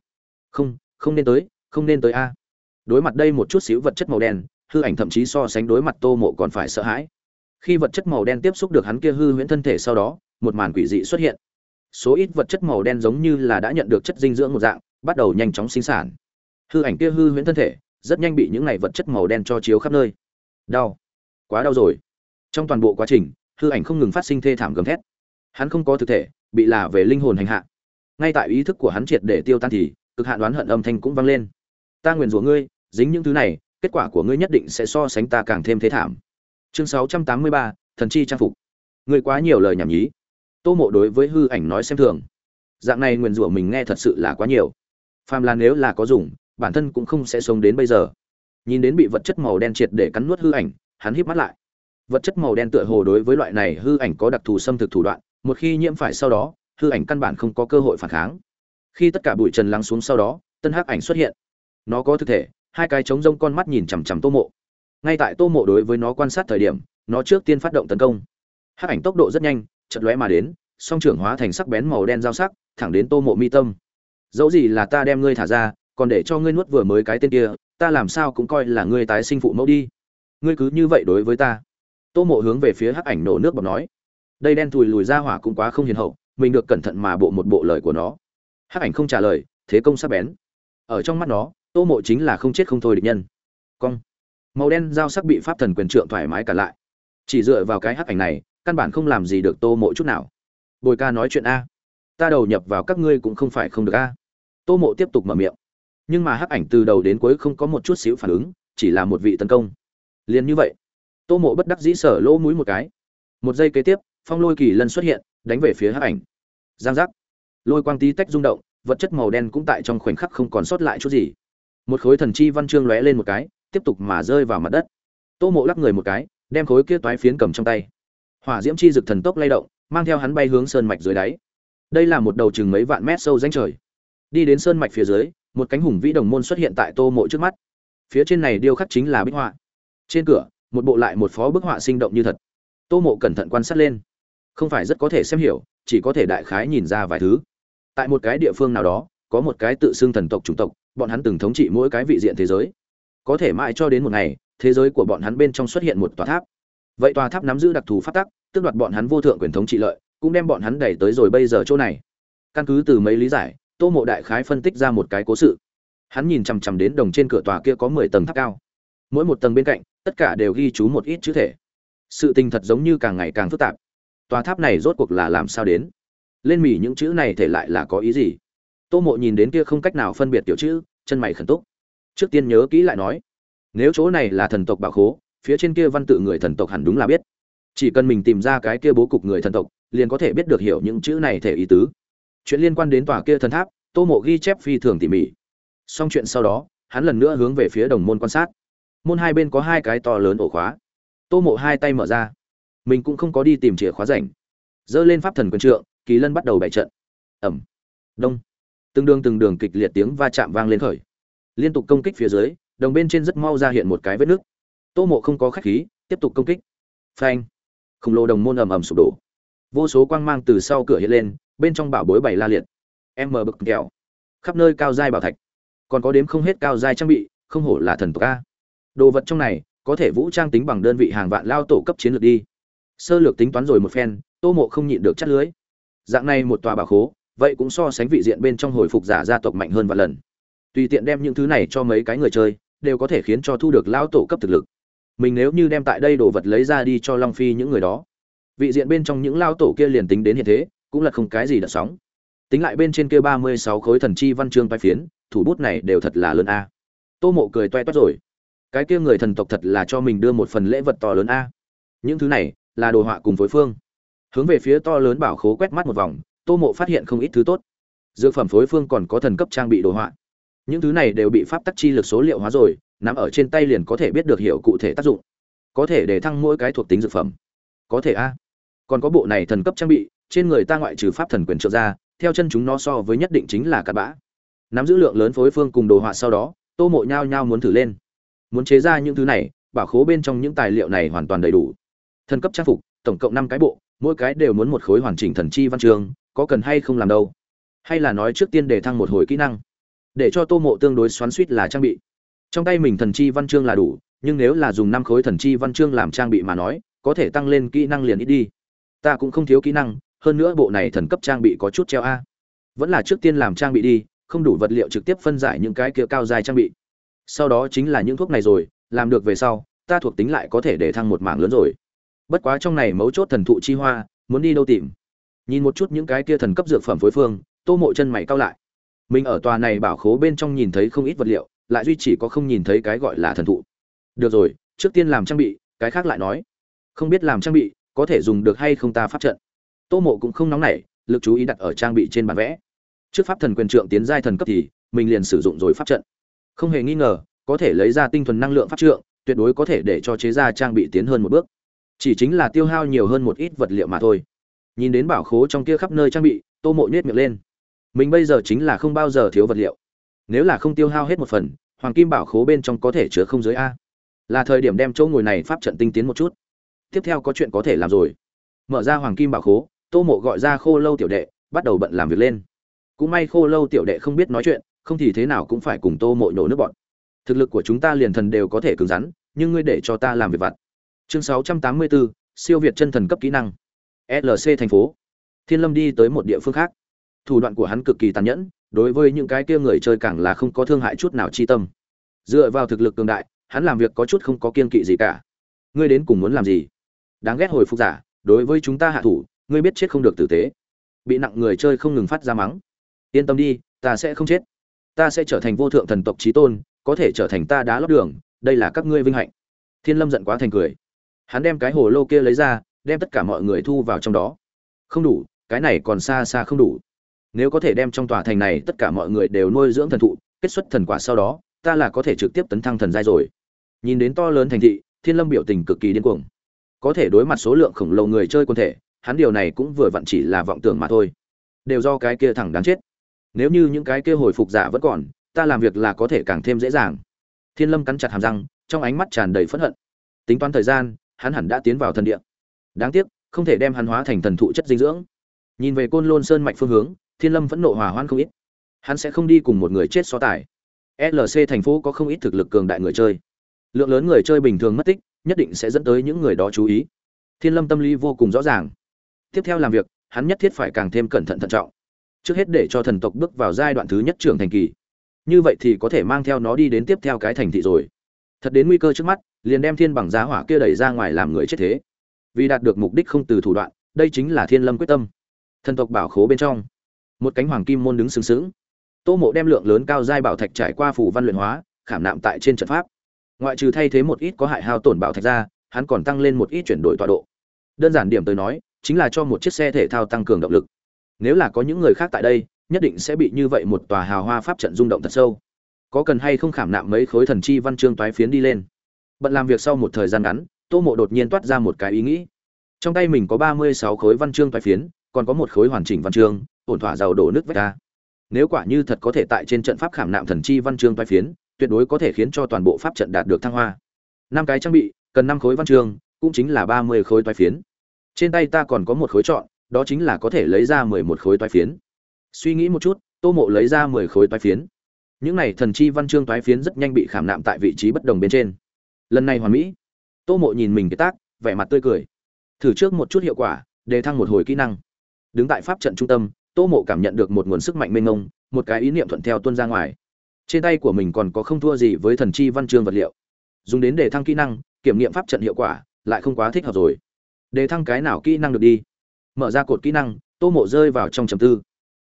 Không không nên tới, không nên tới a. Đối mặt đây một chút xíu vật chất màu đen, hư ảnh thậm chí so sánh đối mặt tô mộ còn phải sợ hãi. Khi vật chất màu đen tiếp xúc được hắn kia hư huyễn thân thể sau đó, một màn quỷ dị xuất hiện. Số ít vật chất màu đen giống như là đã nhận được chất dinh dưỡng một dạng, bắt đầu nhanh chóng sinh sản. Hư ảnh kia hư huyễn thân thể, rất nhanh bị những này vật chất màu đen cho chiếu khắp nơi. Đau. Quá đau rồi. Trong toàn bộ quá trình, hư ảnh không ngừng phát sinh thê thảm gầm thét. Hắn không có thực thể, bị là về linh hồn hành hạ ngay tại ý thức của hắn triệt để tiêu tan thì cực hạn đoán hận âm thanh cũng vang lên. Ta nguyện rủa ngươi dính những thứ này kết quả của ngươi nhất định sẽ so sánh ta càng thêm thế thảm. Chương 683, thần chi trang phục. Ngươi quá nhiều lời nhảm nhí. Tô mộ đối với hư ảnh nói xem thường. Dạng này nguyền rủa mình nghe thật sự là quá nhiều. Phàm là nếu là có dùng bản thân cũng không sẽ sống đến bây giờ. Nhìn đến bị vật chất màu đen triệt để cắn nuốt hư ảnh hắn híp mắt lại. Vật chất màu đen tựa hồ đối với loại này hư ảnh có đặc thù xâm thực thủ đoạn một khi nhiễm phải sau đó hư ảnh căn bản không có cơ hội phản kháng. Khi tất cả bụi trần lắng xuống sau đó, tân hắc ảnh xuất hiện. Nó có thực thể, hai cái trống rông con mắt nhìn chằm chằm tô mộ. Ngay tại tô mộ đối với nó quan sát thời điểm, nó trước tiên phát động tấn công. Hắc ảnh tốc độ rất nhanh chật lóe mà đến, song trưởng hóa thành sắc bén màu đen dao sắc, thẳng đến tô mộ mi tâm. Dẫu gì là ta đem ngươi thả ra, còn để cho ngươi nuốt vừa mới cái tên kia, ta làm sao cũng coi là ngươi tái sinh phụ mẫu đi. Ngươi cứ như vậy đối với ta. Tô mộ hướng về phía hắc ảnh nổ nước bọt nói. Đây đen thùi lùi ra hỏa cũng quá không hiền hậu mình được cẩn thận mà bộ một bộ lời của nó. Hắc ảnh không trả lời, thế công sắc bén. Ở trong mắt nó, tô mộ chính là không chết không thôi địch nhân. Cong. Màu đen dao sắc bị pháp thần quyền trượng thoải mái cả lại. Chỉ dựa vào cái hắc ảnh này, căn bản không làm gì được tô mộ chút nào. Bồi ca nói chuyện a. Ta đầu nhập vào các ngươi cũng không phải không được a. Tô mộ tiếp tục mở miệng. Nhưng mà hắc ảnh từ đầu đến cuối không có một chút xíu phản ứng, chỉ là một vị tấn công. Liền như vậy, tô mộ bất đắc dĩ sở lỗ mũi một cái. Một giây kế tiếp, phong lôi kỳ lân xuất hiện đánh về phía hắc ảnh. Giang giác. Lôi quang tí tách rung động, vật chất màu đen cũng tại trong khoảnh khắc không còn sót lại chút gì. Một khối thần chi văn chương lóe lên một cái, tiếp tục mà rơi vào mặt đất. Tô mộ lắc người một cái, đem khối kia toái phiến cầm trong tay. Hỏa diễm chi dực thần tốc lay động, mang theo hắn bay hướng sơn mạch dưới đáy. Đây là một đầu chừng mấy vạn mét sâu danh trời. Đi đến sơn mạch phía dưới, một cánh hùng vĩ đồng môn xuất hiện tại tô mộ trước mắt. Phía trên này điêu khắc chính là bích họa. Trên cửa, một bộ lại một phó bức họa sinh động như thật. Tô mộ cẩn thận quan sát lên không phải rất có thể xem hiểu, chỉ có thể đại khái nhìn ra vài thứ. Tại một cái địa phương nào đó, có một cái tự xưng thần tộc chủng tộc, bọn hắn từng thống trị mỗi cái vị diện thế giới. Có thể mãi cho đến một ngày, thế giới của bọn hắn bên trong xuất hiện một tòa tháp. Vậy tòa tháp nắm giữ đặc thù phát tắc, tước đoạt bọn hắn vô thượng quyền thống trị lợi, cũng đem bọn hắn đẩy tới rồi bây giờ chỗ này. Căn cứ từ mấy lý giải, tô mộ đại khái phân tích ra một cái cố sự. Hắn nhìn chằm chằm đến đồng trên cửa tòa kia có mười tầng tháp cao. Mỗi một tầng bên cạnh, tất cả đều ghi chú một ít chữ thể. Sự tình thật giống như càng ngày càng phức tạp tòa tháp này rốt cuộc là làm sao đến? Lên mỉ những chữ này thể lại là có ý gì? Tô mộ nhìn đến kia không cách nào phân biệt tiểu chữ, chân mày khẩn túc. Trước tiên nhớ kỹ lại nói, nếu chỗ này là thần tộc bảo khố, phía trên kia văn tự người thần tộc hẳn đúng là biết. Chỉ cần mình tìm ra cái kia bố cục người thần tộc, liền có thể biết được hiểu những chữ này thể ý tứ. Chuyện liên quan đến tòa kia thần tháp, tô mộ ghi chép phi thường tỉ mỉ. Xong chuyện sau đó, hắn lần nữa hướng về phía đồng môn quan sát. Môn hai bên có hai cái to lớn ổ khóa. Tô mộ hai tay mở ra mình cũng không có đi tìm chìa khóa rảnh. Dơ lên pháp thần quân trượng, kỳ lân bắt đầu bày trận. Ẩm. Đông. Từng đường từng đường kịch liệt tiếng va chạm vang lên khởi. Liên tục công kích phía dưới, đồng bên trên rất mau ra hiện một cái vết nước. Tô mộ không có khách khí, tiếp tục công kích. Phanh. Khổng lồ đồng môn ầm ầm sụp đổ. Vô số quang mang từ sau cửa hiện lên, bên trong bảo bối bảy la liệt. Em mờ bực kẹo. Khắp nơi cao dai bảo thạch. Còn có đếm không hết cao dai trang bị, không hổ là thần tộc a. Đồ vật trong này, có thể vũ trang tính bằng đơn vị hàng vạn lao tổ cấp chiến lược đi sơ lược tính toán rồi một phen, tô mộ không nhịn được chắt lưới. Dạng này một tòa bảo khố, vậy cũng so sánh vị diện bên trong hồi phục giả gia tộc mạnh hơn vài lần. Tùy tiện đem những thứ này cho mấy cái người chơi, đều có thể khiến cho thu được lao tổ cấp thực lực. Mình nếu như đem tại đây đồ vật lấy ra đi cho long phi những người đó, vị diện bên trong những lao tổ kia liền tính đến hiện thế, cũng là không cái gì đợt sóng. Tính lại bên trên kia ba mươi sáu khối thần chi văn chương tai phiến, thủ bút này đều thật là lớn a. Tô mộ cười toe toét rồi. Cái kia người thần tộc thật là cho mình đưa một phần lễ vật to lớn a. Những thứ này là đồ họa cùng phối phương. Hướng về phía to lớn bảo khố quét mắt một vòng, tô mộ phát hiện không ít thứ tốt. Dược phẩm phối phương còn có thần cấp trang bị đồ họa. Những thứ này đều bị pháp tắc chi lực số liệu hóa rồi nằm ở trên tay liền có thể biết được hiệu cụ thể tác dụng. Có thể để thăng mỗi cái thuộc tính dược phẩm. Có thể a. Còn có bộ này thần cấp trang bị, trên người ta ngoại trừ pháp thần quyền trợ ra, theo chân chúng nó so với nhất định chính là cặn bã. Nắm giữ lượng lớn phối phương cùng đồ họa sau đó, tô mộ nhao nhao muốn thử lên. Muốn chế ra những thứ này, bảo khố bên trong những tài liệu này hoàn toàn đầy đủ thần cấp trang phục, tổng cộng năm cái bộ, mỗi cái đều muốn một khối hoàn chỉnh thần chi văn trường có cần hay không làm đâu. Hay là nói trước tiên để thăng một hồi kỹ năng, để cho tô mộ tương đối xoắn suýt là trang bị. Trong tay mình thần chi văn chương là đủ, nhưng nếu là dùng năm khối thần chi văn chương làm trang bị mà nói, có thể tăng lên kỹ năng liền ít đi. Ta cũng không thiếu kỹ năng, hơn nữa bộ này thần cấp trang bị có chút treo a. Vẫn là trước tiên làm trang bị đi, không đủ vật liệu trực tiếp phân giải những cái kia cao dài trang bị. Sau đó chính là những thuốc này rồi, làm được về sau, ta thuộc tính lại có thể để thăng một mảng lớn rồi bất quá trong này mấu chốt thần thụ chi hoa, muốn đi đâu tìm? Nhìn một chút những cái kia thần cấp dược phẩm phối phương, tô mộ chân mày cao lại. Mình ở tòa này bảo khố bên trong nhìn thấy không ít vật liệu, lại duy chỉ có không nhìn thấy cái gọi là thần thụ. Được rồi, trước tiên làm trang bị, cái khác lại nói. Không biết làm trang bị, có thể dùng được hay không ta pháp trận. Tô mộ cũng không nóng nảy, lực chú ý đặt ở trang bị trên bản vẽ. Trước pháp thần quyền trượng tiến giai thần cấp thì, mình liền sử dụng rồi pháp trận. Không hề nghi ngờ, có thể lấy ra tinh thuần năng lượng pháp trượng, tuyệt đối có thể để cho chế ra trang bị tiến hơn một bước chỉ chính là tiêu hao nhiều hơn một ít vật liệu mà thôi. Nhìn đến bảo khố trong kia khắp nơi trang bị, tô mộ nhét miệng lên. Mình bây giờ chính là không bao giờ thiếu vật liệu. Nếu là không tiêu hao hết một phần, hoàng kim bảo khố bên trong có thể chứa không dưới a. Là thời điểm đem chỗ ngồi này pháp trận tinh tiến một chút. Tiếp theo có chuyện có thể làm rồi. Mở ra hoàng kim bảo khố, tô mộ gọi ra khô lâu tiểu đệ, bắt đầu bận làm việc lên. Cũng may khô lâu tiểu đệ không biết nói chuyện, không thì thế nào cũng phải cùng tô mộ nổ nước bọn. Thực lực của chúng ta liền thần đều có thể cứng rắn, nhưng ngươi để cho ta làm việc vặt chương 684, siêu việt chân thần cấp kỹ năng. Lc thành phố. Thiên lâm đi tới một địa phương khác. Thủ đoạn của hắn cực kỳ tàn nhẫn đối với những cái kia người chơi càng là không có thương hại chút nào chi tâm. Dựa vào thực lực cường đại hắn làm việc có chút không có kiên kỵ gì cả. Ngươi đến cùng muốn làm gì? Đáng ghét hồi phục giả đối với chúng ta hạ thủ ngươi biết chết không được tử tế. Bị nặng người chơi không ngừng phát ra mắng. Yên tâm đi ta sẽ không chết. Ta sẽ trở thành vô thượng thần tộc trí tôn có thể trở thành ta đá lót đường đây là các ngươi vinh hạnh. Thiên lâm giận quá thành cười hắn đem cái hồ lô kia lấy ra, đem tất cả mọi người thu vào trong đó. Không đủ, cái này còn xa xa không đủ. Nếu có thể đem trong tòa thành này tất cả mọi người đều nuôi dưỡng thần thụ, kết xuất thần quả sau đó, ta là có thể trực tiếp tấn thăng thần giai rồi. Nhìn đến to lớn thành thị, thiên lâm biểu tình cực kỳ điên cuồng. Có thể đối mặt số lượng khổng lồ người chơi quân thể, hắn điều này cũng vừa vặn chỉ là vọng tưởng mà thôi. Đều do cái kia thẳng đáng chết. Nếu như những cái kia hồi phục giả vẫn còn, ta làm việc là có thể càng thêm dễ dàng. Thiên lâm cắn chặt hàm răng, trong ánh mắt tràn đầy phẫn hận. Tính toán thời gian hắn hẳn đã tiến vào thần địa. Đáng tiếc, không thể đem hắn hóa thành thần thụ chất dinh dưỡng. Nhìn về côn lôn sơn mạch phương hướng, thiên lâm vẫn nộ hòa hoan không ít. Hắn sẽ không đi cùng một người chết so tài. Lc thành phố có không ít thực lực cường đại người chơi. Lượng lớn người chơi bình thường mất tích, nhất định sẽ dẫn tới những người đó chú ý. Thiên lâm tâm lý vô cùng rõ ràng. Tiếp theo làm việc, hắn nhất thiết phải càng thêm cẩn thận thận trọng. Trước hết để cho thần tộc bước vào giai đoạn thứ nhất trưởng thành kỳ. Như vậy thì có thể mang theo nó đi đến tiếp theo cái thành thị rồi. Thật đến nguy cơ trước mắt liền đem thiên bằng giá hỏa kia đẩy ra ngoài làm người chết thế. Vì đạt được mục đích không từ thủ đoạn, đây chính là thiên lâm quyết tâm. Thần tộc bảo khố bên trong, một cánh hoàng kim môn đứng sừng sững. Tô mộ đem lượng lớn cao giai bảo thạch trải qua phủ văn luyện hóa, khảm nạm tại trên trận pháp. Ngoại trừ thay thế một ít có hại hao tổn bảo thạch ra, hắn còn tăng lên một ít chuyển đổi tọa độ. Đơn giản điểm tới nói, chính là cho một chiếc xe thể thao tăng cường động lực. Nếu là có những người khác tại đây, nhất định sẽ bị như vậy một tòa hào hoa pháp trận rung động thật sâu. Có cần hay không khảm nạm mấy khối thần chi văn chương toái phiến đi lên? Bận làm việc sau một thời gian ngắn, tô mộ đột nhiên toát ra một cái ý nghĩ. Trong tay mình có ba mươi sáu khối văn chương toái phiến, còn có một khối hoàn chỉnh văn chương, ổn thỏa giàu đổ nước vách ra. Nếu quả như thật có thể tại trên trận pháp khảm nạm thần chi văn chương toái phiến, tuyệt đối có thể khiến cho toàn bộ pháp trận đạt được thăng hoa. Năm cái trang bị, cần năm khối văn chương, cũng chính là ba mươi khối toái phiến. Trên tay ta còn có một khối chọn, đó chính là có thể lấy ra mười một khối toái phiến. Suy nghĩ một chút, tô mộ lấy ra mười khối toái phiến. Những này thần chi văn chương toái phiến rất nhanh bị khảm nạm tại vị trí bất đồng bên trên lần này hoàn mỹ. Tô mộ nhìn mình cái tác, vẻ mặt tươi cười. Thử trước một chút hiệu quả đề thăng một hồi kỹ năng. Đứng tại pháp trận trung tâm, tô mộ cảm nhận được một nguồn sức mạnh mênh mông, một cái ý niệm thuận theo tuân ra ngoài. Trên tay của mình còn có không thua gì với thần chi văn chương vật liệu. Dùng đến đề thăng kỹ năng, kiểm nghiệm pháp trận hiệu quả, lại không quá thích hợp rồi. Đề thăng cái nào kỹ năng được đi? Mở ra cột kỹ năng, tô mộ rơi vào trong trầm tư.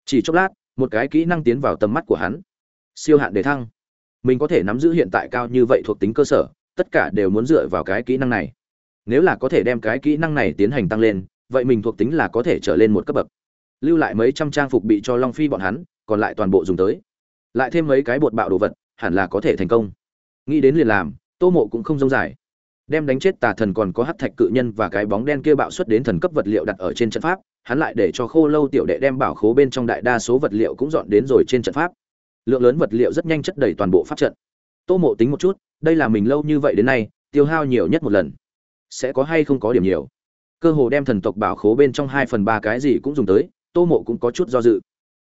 Chỉ chốc lát, một cái kỹ năng tiến vào tầm mắt của hắn. Siêu hạn đề thăng. Mình có thể nắm giữ hiện tại cao như vậy thuộc tính cơ sở tất cả đều muốn dựa vào cái kỹ năng này. Nếu là có thể đem cái kỹ năng này tiến hành tăng lên, vậy mình thuộc tính là có thể trở lên một cấp bậc. Lưu lại mấy trăm trang phục bị cho long phi bọn hắn, còn lại toàn bộ dùng tới. Lại thêm mấy cái bột bạo đồ vật, hẳn là có thể thành công. Nghĩ đến liền làm, tô mộ cũng không rông dài. Đem đánh chết tà thần còn có hắc thạch cự nhân và cái bóng đen kia bạo xuất đến thần cấp vật liệu đặt ở trên trận pháp, hắn lại để cho khô lâu tiểu đệ đem bảo khố bên trong đại đa số vật liệu cũng dọn đến rồi trên trận pháp. Lượng lớn vật liệu rất nhanh chất đầy toàn bộ pháp trận. Tô mộ tính một chút đây là mình lâu như vậy đến nay, tiêu hao nhiều nhất một lần. Sẽ có hay không có điểm nhiều. Cơ hồ đem thần tộc bảo khố bên trong hai phần ba cái gì cũng dùng tới, tô mộ cũng có chút do dự.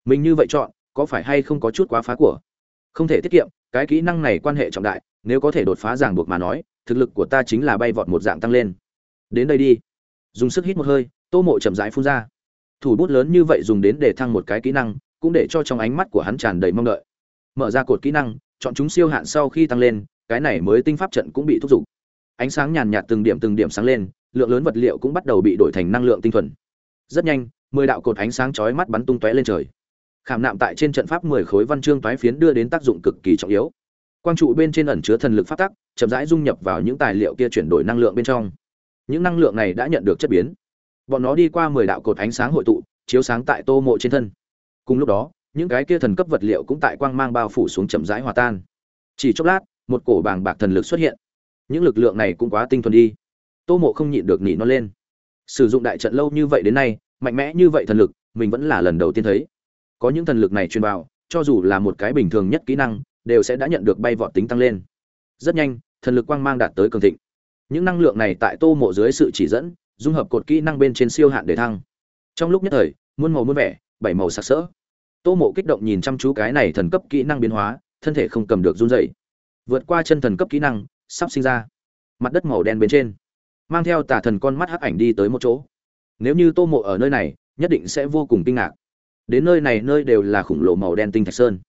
Mình như vậy chọn, có phải hay không có chút quá phá của? Không thể tiết kiệm, cái kỹ năng này quan hệ trọng đại, nếu có thể đột phá ràng buộc mà nói, thực lực của ta chính là bay vọt một dạng tăng lên. Đến đây đi. Dùng sức hít một hơi, tô mộ chậm rãi phun ra. Thủ bút lớn như vậy dùng đến để thăng một cái kỹ năng, cũng để cho trong ánh mắt của hắn tràn đầy mong đợi. Mở ra cột kỹ năng, chọn chúng siêu hạn sau khi tăng lên cái này mới tinh pháp trận cũng bị thúc giục. Ánh sáng nhàn nhạt từng điểm từng điểm sáng lên, lượng lớn vật liệu cũng bắt đầu bị đổi thành năng lượng tinh thuần. Rất nhanh, mười đạo cột ánh sáng chói mắt bắn tung tóe lên trời. Khảm nạm tại trên trận pháp mười khối văn chương toái phiến đưa đến tác dụng cực kỳ trọng yếu. Quang trụ bên trên ẩn chứa thần lực phát tắc, chậm rãi dung nhập vào những tài liệu kia chuyển đổi năng lượng bên trong. Những năng lượng này đã nhận được chất biến. Bọn nó đi qua mười đạo cột ánh sáng hội tụ, chiếu sáng tại tô mộ trên thân. Cùng lúc đó, những cái kia thần cấp vật liệu cũng tại quang mang bao phủ xuống chậm rãi hòa tan. Chỉ chốc lát một cổ bàng bạc thần lực xuất hiện. Những lực lượng này cũng quá tinh thuần đi. Tô mộ không nhịn được nỉ nó lên. Sử dụng đại trận lâu như vậy đến nay, mạnh mẽ như vậy thần lực, mình vẫn là lần đầu tiên thấy. Có những thần lực này truyền vào, cho dù là một cái bình thường nhất kỹ năng, đều sẽ đã nhận được bay vọt tính tăng lên. Rất nhanh, thần lực quang mang đạt tới cường thịnh. Những năng lượng này tại tô mộ dưới sự chỉ dẫn, dung hợp cột kỹ năng bên trên siêu hạn để thăng. Trong lúc nhất thời, muôn màu muôn vẻ, bảy màu sặc sỡ. Tô mộ kích động nhìn chăm chú cái này thần cấp kỹ năng biến hóa, thân thể không cầm được run dày vượt qua chân thần cấp kỹ năng, sắp sinh ra. Mặt đất màu đen bên trên, mang theo tà thần con mắt hắc ảnh đi tới một chỗ. Nếu như tô mộ ở nơi này, nhất định sẽ vô cùng kinh ngạc. Đến nơi này, nơi đều là khủng lồ màu đen tinh thạch sơn.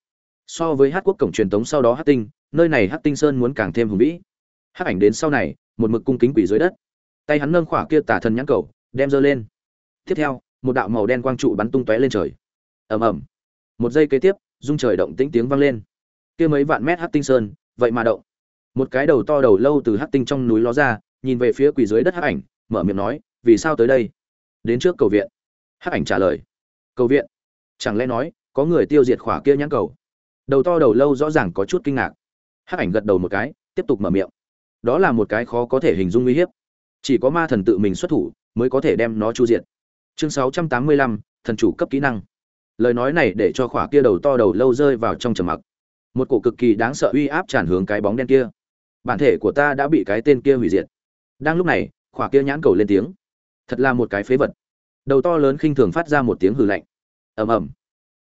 So với hát quốc cổng truyền thống sau đó hát tinh, nơi này hát tinh sơn muốn càng thêm hùng vĩ. Hát ảnh đến sau này, một mực cung kính quỷ dưới đất. Tay hắn nâng khỏa kia tà thần nhãn cầu, đem dơ lên. Tiếp theo, một đạo màu đen quang trụ bắn tung tóe lên trời. Ầm ầm. Một giây kế tiếp, rung trời động tĩnh tiếng vang lên. Kia mấy vạn mét hát tinh sơn vậy mà động. Một cái đầu to đầu lâu từ hắc tinh trong núi ló ra nhìn về phía quỷ dưới đất Hắc ảnh mở miệng nói vì sao tới đây? Đến trước cầu viện. Hắc ảnh trả lời cầu viện? Chẳng lẽ nói có người tiêu diệt khỏa kia nhãn cầu? Đầu to đầu lâu rõ ràng có chút kinh ngạc. Hắc ảnh gật đầu một cái tiếp tục mở miệng. Đó là một cái khó có thể hình dung uy hiếp. Chỉ có ma thần tự mình xuất thủ mới có thể đem nó chu diệt. Chương 685, thần chủ cấp kỹ năng. Lời nói này để cho khỏa kia đầu to đầu lâu rơi vào trong trầm mặc một cổ cực kỳ đáng sợ uy áp tràn hướng cái bóng đen kia. Bản thể của ta đã bị cái tên kia hủy diệt. Đang lúc này, khỏa kia nhãn cầu lên tiếng. Thật là một cái phế vật. Đầu to lớn khinh thường phát ra một tiếng hừ lạnh. Ầm ầm.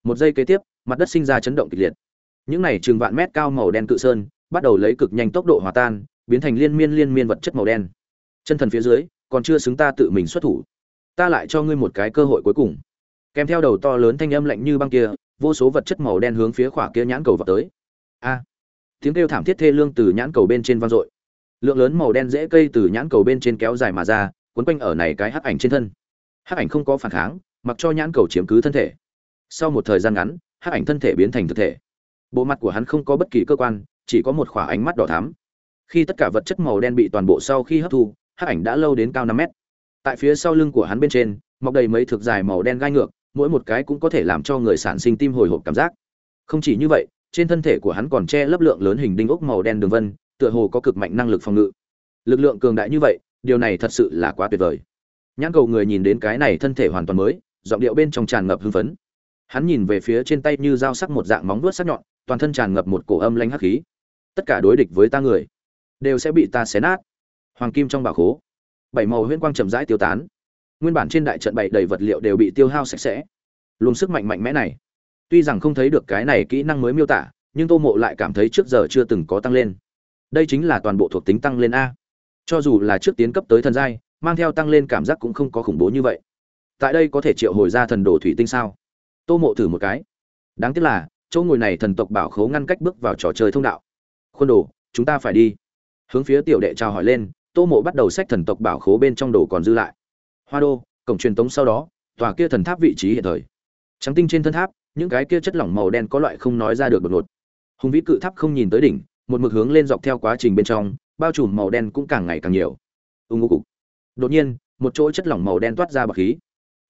Một giây kế tiếp, mặt đất sinh ra chấn động kịch liệt. Những này chừng vạn mét cao màu đen cự sơn, bắt đầu lấy cực nhanh tốc độ hòa tan, biến thành liên miên liên miên vật chất màu đen. Chân thần phía dưới, còn chưa xứng ta tự mình xuất thủ. Ta lại cho ngươi một cái cơ hội cuối cùng. Kèm theo đầu to lớn thanh âm lạnh như băng kia, vô số vật chất màu đen hướng phía khỏa kia nhãn cầu vào tới a. Tiếng kêu thảm thiết thê lương từ nhãn cầu bên trên vang dội. Lượng lớn màu đen dễ cây từ nhãn cầu bên trên kéo dài mà ra quấn quanh ở này cái hắc ảnh trên thân. Hắc ảnh không có phản kháng, mặc cho nhãn cầu chiếm cứ thân thể. Sau một thời gian ngắn, hắc ảnh thân thể biến thành thực thể. Bộ mặt của hắn không có bất kỳ cơ quan, chỉ có một khỏa ánh mắt đỏ thắm. Khi tất cả vật chất màu đen bị toàn bộ sau khi hấp thu, hắc ảnh đã lâu đến cao năm mét. Tại phía sau lưng của hắn bên trên, mọc đầy mấy thực dài màu đen gai ngược, mỗi một cái cũng có thể làm cho người sản sinh tim hồi hộp cảm giác. Không chỉ như vậy trên thân thể của hắn còn che lấp lượng lớn hình đinh ốc màu đen đường vân, tựa hồ có cực mạnh năng lực phòng ngự. Lực lượng cường đại như vậy, điều này thật sự là quá tuyệt vời. Nhãn cầu người nhìn đến cái này thân thể hoàn toàn mới, giọng điệu bên trong tràn ngập hưng phấn. Hắn nhìn về phía trên tay như dao sắc một dạng móng vuốt sắc nhọn, toàn thân tràn ngập một cổ âm lanh hắc khí. Tất cả đối địch với ta người, đều sẽ bị ta xé nát. Hoàng kim trong bảo khố, bảy màu huyễn quang chậm rãi tiêu tán. Nguyên bản trên đại trận bảy đầy vật liệu đều bị tiêu hao sạch sẽ. Luồng sức mạnh mạnh mẽ này tuy rằng không thấy được cái này kỹ năng mới miêu tả, nhưng tô mộ lại cảm thấy trước giờ chưa từng có tăng lên. Đây chính là toàn bộ thuộc tính tăng lên a. Cho dù là trước tiến cấp tới thần giai, mang theo tăng lên cảm giác cũng không có khủng bố như vậy. Tại đây có thể triệu hồi ra thần đồ thủy tinh sao? Tô mộ thử một cái. Đáng tiếc là, chỗ ngồi này thần tộc bảo khấu ngăn cách bước vào trò chơi thông đạo. Khuôn đồ, chúng ta phải đi. Hướng phía tiểu đệ chào hỏi lên, tô mộ bắt đầu xách thần tộc bảo khố bên trong đồ còn dư lại. Hoa đô, cổng truyền tống sau đó, tòa kia thần tháp vị trí hiện thời. Trắng tinh trên thân tháp những cái kia chất lỏng màu đen có loại không nói ra được đột ngột. Hùng vĩ cự tháp không nhìn tới đỉnh, một mực hướng lên dọc theo quá trình bên trong, bao trùm màu đen cũng càng ngày càng nhiều. Ưng ngô cục. Đột nhiên, một chỗ chất lỏng màu đen toát ra bọt khí.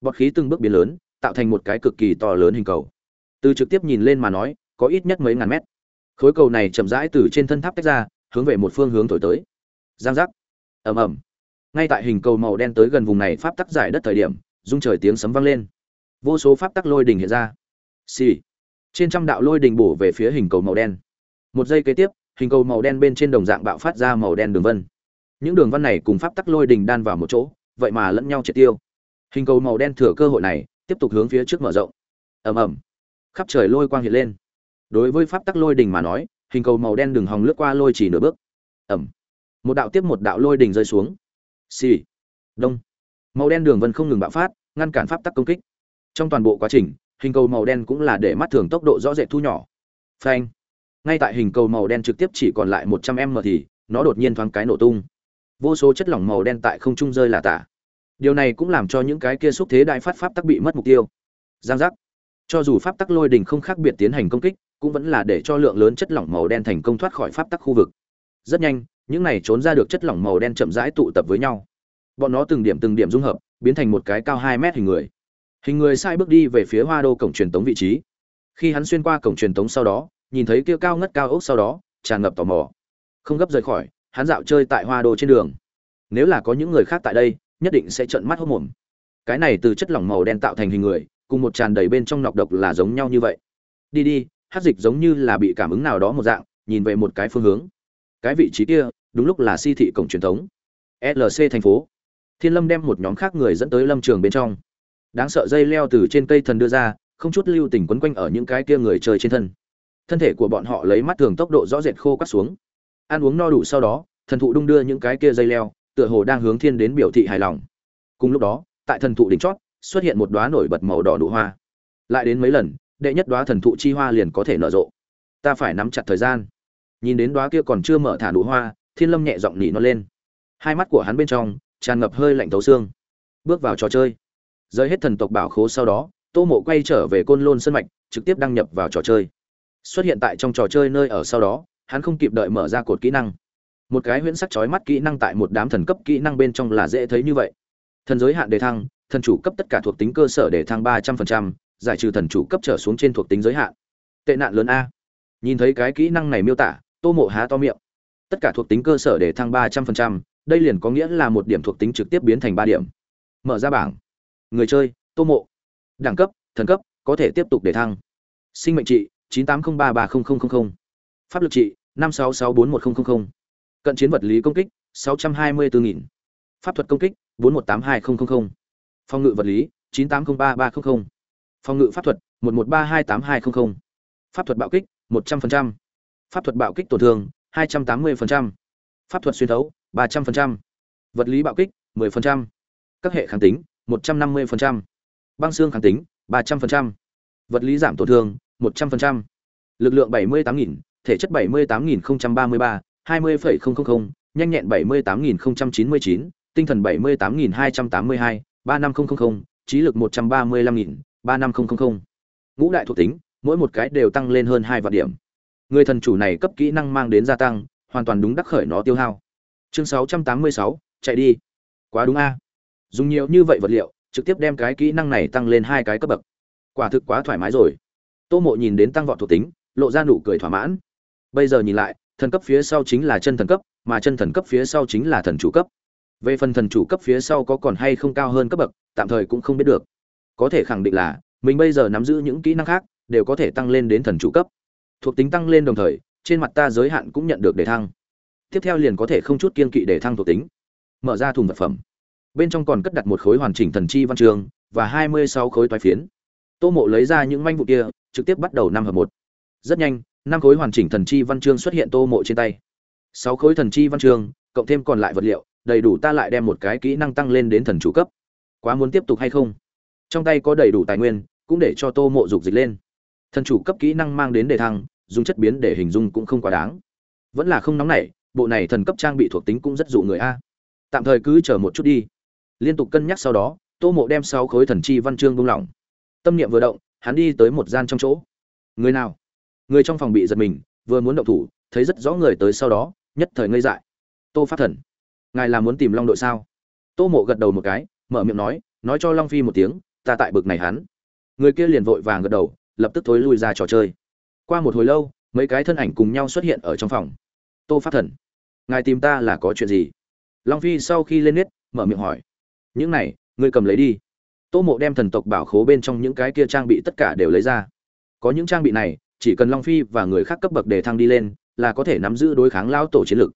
Bọt khí từng bước biến lớn, tạo thành một cái cực kỳ to lớn hình cầu. Từ trực tiếp nhìn lên mà nói, có ít nhất mấy ngàn mét. Khối cầu này chậm rãi từ trên thân tháp tách ra, hướng về một phương hướng thổi tới. Giang giác. Ầm ầm. Ngay tại hình cầu màu đen tới gần vùng này pháp tắc giải đất thời điểm dung trời tiếng sấm vang lên. Vô số pháp tắc lôi đình hiện ra. Xì, trên trăm đạo lôi đình bổ về phía hình cầu màu đen. Một giây kế tiếp hình cầu màu đen bên trên đồng dạng bạo phát ra màu đen đường vân. Những đường vân này cùng pháp tắc lôi đình đan vào một chỗ vậy mà lẫn nhau triệt tiêu. Hình cầu màu đen thừa cơ hội này tiếp tục hướng phía trước mở rộng. Ầm ầm. Khắp trời lôi quang hiện lên. Đối với pháp tắc lôi đình mà nói hình cầu màu đen đường hòng lướt qua lôi chỉ nửa bước. Ầm. Một đạo tiếp một đạo lôi đình rơi xuống. Xì. Đông. Màu đen đường vân không ngừng bạo phát ngăn cản pháp tắc công kích. Trong toàn bộ quá trình hình cầu màu đen cũng là để mắt thường tốc độ rõ rệt thu nhỏ. Phanh. Ngay tại hình cầu màu đen trực tiếp chỉ còn lại một trăm m thì, nó đột nhiên thoáng cái nổ tung. Vô số chất lỏng màu đen tại không trung rơi là tả. Điều này cũng làm cho những cái kia xúc thế đại phát pháp tắc bị mất mục tiêu. Giang giác. Cho dù pháp tắc lôi đình không khác biệt tiến hành công kích, cũng vẫn là để cho lượng lớn chất lỏng màu đen thành công thoát khỏi pháp tắc khu vực. Rất nhanh, những này trốn ra được chất lỏng màu đen chậm rãi tụ tập với nhau. Bọn nó từng điểm từng điểm dung hợp, biến thành một cái cao hai mét hình người hình người sai bước đi về phía hoa đô cổng truyền tống vị trí. Khi hắn xuyên qua cổng truyền tống sau đó, nhìn thấy kia cao ngất cao ốc sau đó, tràn ngập tò mò. Không gấp rời khỏi, hắn dạo chơi tại hoa đô trên đường. Nếu là có những người khác tại đây, nhất định sẽ trợn mắt hốt mồm. Cái này từ chất lỏng màu đen tạo thành hình người, cùng một tràn đầy bên trong nọc độc là giống nhau như vậy. Đi đi, hát dịch giống như là bị cảm ứng nào đó một dạng, nhìn về một cái phương hướng. Cái vị trí kia, đúng lúc là si thị cổng truyền thống lc thành phố. Thiên lâm đem một nhóm khác người dẫn tới lâm trường bên trong đáng sợ dây leo từ trên cây thần đưa ra, không chút lưu tình quấn quanh ở những cái kia người chơi trên thân. Thân thể của bọn họ lấy mắt thường tốc độ rõ rệt khô cắt xuống. Ăn uống no đủ sau đó, thần thụ đung đưa những cái kia dây leo, tựa hồ đang hướng thiên đến biểu thị hài lòng. Cùng lúc đó, tại thần thụ đỉnh chót, xuất hiện một đóa nổi bật màu đỏ nụ hoa. Lại đến mấy lần, đệ nhất đóa thần thụ chi hoa liền có thể nở rộ. Ta phải nắm chặt thời gian. Nhìn đến đóa kia còn chưa mở thả nụ hoa, thiên lâm nhẹ giọng nỉ nó lên. Hai mắt của hắn bên trong, tràn ngập hơi lạnh thấu xương. Bước vào trò chơi rời hết thần tộc bảo khố sau đó, tô mộ quay trở về côn lôn sân mạch, trực tiếp đăng nhập vào trò chơi. Xuất hiện tại trong trò chơi nơi ở sau đó, hắn không kịp đợi mở ra cột kỹ năng. Một cái huyễn sắc chói mắt kỹ năng tại một đám thần cấp kỹ năng bên trong là dễ thấy như vậy. Thần giới hạn đề thăng, thần chủ cấp tất cả thuộc tính cơ sở đề thăng ba trăm phần trăm, giải trừ thần chủ cấp trở xuống trên thuộc tính giới hạn. Tệ nạn lớn a. Nhìn thấy cái kỹ năng này miêu tả, tô mộ há to miệng. Tất cả thuộc tính cơ sở để thăng ba trăm phần trăm, đây liền có nghĩa là một điểm thuộc tính trực tiếp biến thành ba điểm. Mở ra bảng người chơi, tô mộ. Đẳng cấp, thần cấp, có thể tiếp tục để thăng. Sinh mệnh trị, chín tám không ba ba không không không pháp lực trị, năm sáu sáu bốn một không không không. Cận chiến vật lý công kích, sáu trăm hai mươi bốn nghìn. Pháp thuật công kích, bốn một tám hai không không không. Phòng ngự vật lý, chín tám không ba ba không không. Phòng ngự pháp thuật, một một ba hai tám hai không không. Pháp thuật bạo kích, một trăm linh pháp thuật bạo kích tổn thương, hai trăm tám mươi pháp thuật xuyên thấu, ba trăm linh vật lý bạo kích 10%. các hệ kháng tính 150%. băng xương kháng tính 300%. vật lý giảm tổn thương 100%. lực lượng 78.000, thể chất 78.033, 20,000, nhanh nhẹn 78.099, tinh thần 78.282, 35000, trí lực 135.000, 35000. Ngũ đại thuộc tính, mỗi một cái đều tăng lên hơn hai vạn điểm. Người thần chủ này cấp kỹ năng mang đến gia tăng, hoàn toàn đúng đắc khởi nó tiêu hao. Chương 686, chạy đi. Quá đúng a. Dùng nhiều như vậy vật liệu, trực tiếp đem cái kỹ năng này tăng lên hai cái cấp bậc. Quả thực quá thoải mái rồi. Tô Mộ nhìn đến tăng vọt thuộc tính, lộ ra nụ cười thỏa mãn. Bây giờ nhìn lại, thần cấp phía sau chính là chân thần cấp, mà chân thần cấp phía sau chính là thần chủ cấp. Về phần thần chủ cấp phía sau có còn hay không cao hơn cấp bậc, tạm thời cũng không biết được. Có thể khẳng định là mình bây giờ nắm giữ những kỹ năng khác, đều có thể tăng lên đến thần chủ cấp. Thuộc tính tăng lên đồng thời, trên mặt ta giới hạn cũng nhận được đề thăng. Tiếp theo liền có thể không chút kiên kỵ để thăng thuộc tính. Mở ra thùng vật phẩm. Bên trong còn cất đặt một khối hoàn chỉnh thần chi văn trường và hai mươi sáu khối toái phiến. Tô Mộ lấy ra những manh vụ kia, trực tiếp bắt đầu năm hợp một. Rất nhanh, năm khối hoàn chỉnh thần chi văn chương xuất hiện Tô Mộ trên tay. sáu khối thần chi văn chương, cộng thêm còn lại vật liệu, đầy đủ ta lại đem một cái kỹ năng tăng lên đến thần chủ cấp quá muốn tiếp tục hay không trong tay có đầy đủ tài nguyên cũng để cho tô mộ dục dịch lên thần chủ cấp kỹ năng mang đến đề thăng dùng chất biến để hình dung cũng không quá đáng vẫn là không nóng nảy bộ này thần cấp trang bị thuộc tính cũng rất dụ người a tạm thời cứ chờ một chút đi liên tục cân nhắc sau đó, tô mộ đem sáu khối thần chi văn chương buông lỏng. Tâm niệm vừa động, hắn đi tới một gian trong chỗ. Người nào? Người trong phòng bị giật mình, vừa muốn động thủ, thấy rất rõ người tới sau đó, nhất thời ngây dại. Tô phát thần, ngài là muốn tìm long đội sao? Tô mộ gật đầu một cái, mở miệng nói nói cho long phi một tiếng, ta tại bực này hắn. Người kia liền vội vàng gật đầu, lập tức thối lui ra trò chơi. Qua một hồi lâu, mấy cái thân ảnh cùng nhau xuất hiện ở trong phòng. Tô phát thần, ngài tìm ta là có chuyện gì? Long phi sau khi lên nết, mở miệng hỏi những này, ngươi cầm lấy đi. Tô mộ đem thần tộc bảo khố bên trong những cái kia trang bị tất cả đều lấy ra. Có những trang bị này, chỉ cần long phi và người khác cấp bậc để thăng đi lên, là có thể nắm giữ đối kháng lao tổ chiến lược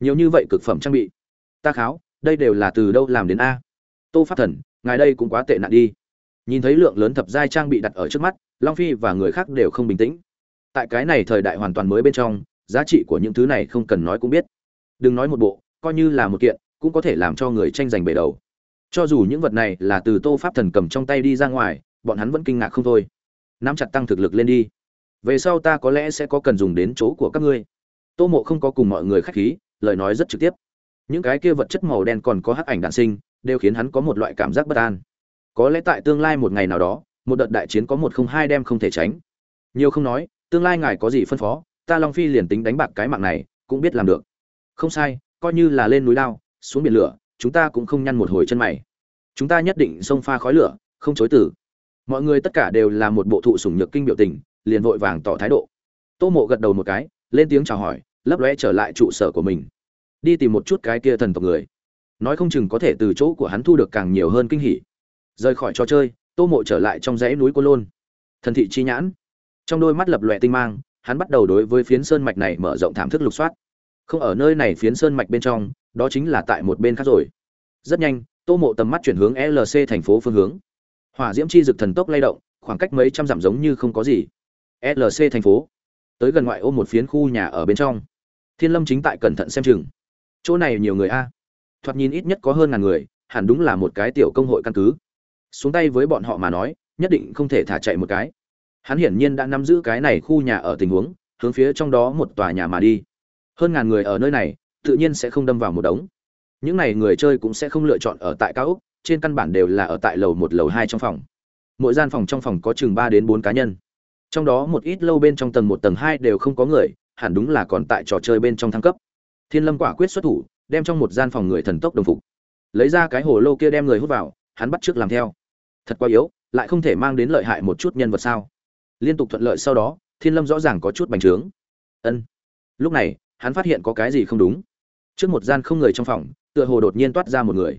nhiều như vậy cực phẩm trang bị. Ta kháo, đây đều là từ đâu làm đến a? Tô phát thần, ngài đây cũng quá tệ nạn đi. Nhìn thấy lượng lớn thập giai trang bị đặt ở trước mắt, long phi và người khác đều không bình tĩnh. Tại cái này thời đại hoàn toàn mới bên trong, giá trị của những thứ này không cần nói cũng biết. Đừng nói một bộ, coi như là một kiện, cũng có thể làm cho người tranh giành bể đầu cho dù những vật này là từ tô pháp thần cầm trong tay đi ra ngoài, bọn hắn vẫn kinh ngạc không thôi. Nắm chặt tăng thực lực lên đi. Về sau ta có lẽ sẽ có cần dùng đến chỗ của các ngươi. Tô mộ không có cùng mọi người khách khí, lời nói rất trực tiếp. Những cái kia vật chất màu đen còn có hắc ảnh đạn sinh, đều khiến hắn có một loại cảm giác bất an. Có lẽ tại tương lai một ngày nào đó, một đợt đại chiến có một không hai đem không thể tránh. Nhiều không nói, tương lai ngài có gì phân phó, ta long phi liền tính đánh bạc cái mạng này, cũng biết làm được. Không sai, coi như là lên núi lao, xuống biển lửa chúng ta cũng không nhăn một hồi chân mày. Chúng ta nhất định xông pha khói lửa, không chối từ. Mọi người tất cả đều là một bộ thụ sủng nhược kinh biểu tình, liền vội vàng tỏ thái độ. Tô mộ gật đầu một cái, lên tiếng chào hỏi, lấp lóe trở lại trụ sở của mình. Đi tìm một chút cái kia thần tộc người. Nói không chừng có thể từ chỗ của hắn thu được càng nhiều hơn kinh hỉ. Rời khỏi trò chơi, tô mộ trở lại trong dãy núi cô lôn. Thần thị chi nhãn. Trong đôi mắt lập lòe tinh mang, hắn bắt đầu đối với phiến sơn mạch này mở rộng thảm thức lục soát. Không ở nơi này phiến sơn mạch bên trong đó chính là tại một bên khác rồi. Rất nhanh, tô mộ tầm mắt chuyển hướng lc thành phố phương hướng. Hỏa diễm chi dực thần tốc lay động, khoảng cách mấy trăm dặm giống như không có gì. Lc thành phố. Tới gần ngoại ô một phiến khu nhà ở bên trong. Thiên lâm chính tại cẩn thận xem chừng. Chỗ này nhiều người a. Thoạt nhìn ít nhất có hơn ngàn người, hẳn đúng là một cái tiểu công hội căn cứ. Xuống tay với bọn họ mà nói, nhất định không thể thả chạy một cái. Hắn hiển nhiên đã nắm giữ cái này khu nhà ở tình huống, hướng phía trong đó một tòa nhà mà đi. Hơn ngàn người ở nơi này tự nhiên sẽ không đâm vào một đống. Những n à y người chơi cũng sẽ không lựa chọn ở tại cao úc trên căn bản đều là ở tại lầu một, lầu hai trong phòng. Mỗi gian phòng trong phòng có chừng ba đến bốn cá nhân. Trong đó một ít lâu bên trong tầng một, tầng hai đều không có người, hẳn đúng là còn tại trò chơi bên trong thăng cấp. Thiên lâm quả quyết xuất thủ, đem trong một gian phòng người thần tốc đồng phục. Lấy ra cái hồ lô kia đem người hút vào, hắn bắt trước làm theo. Thật quá yếu, lại không thể mang đến lợi hại một chút nhân vật sao. Liên tục thuận lợi sau đó, thiên lâm rõ ràng có chút bành trướng. Ân. Lúc này, hắn phát hiện có cái gì không đúng trước một gian không người trong phòng, tựa hồ đột nhiên toát ra một người.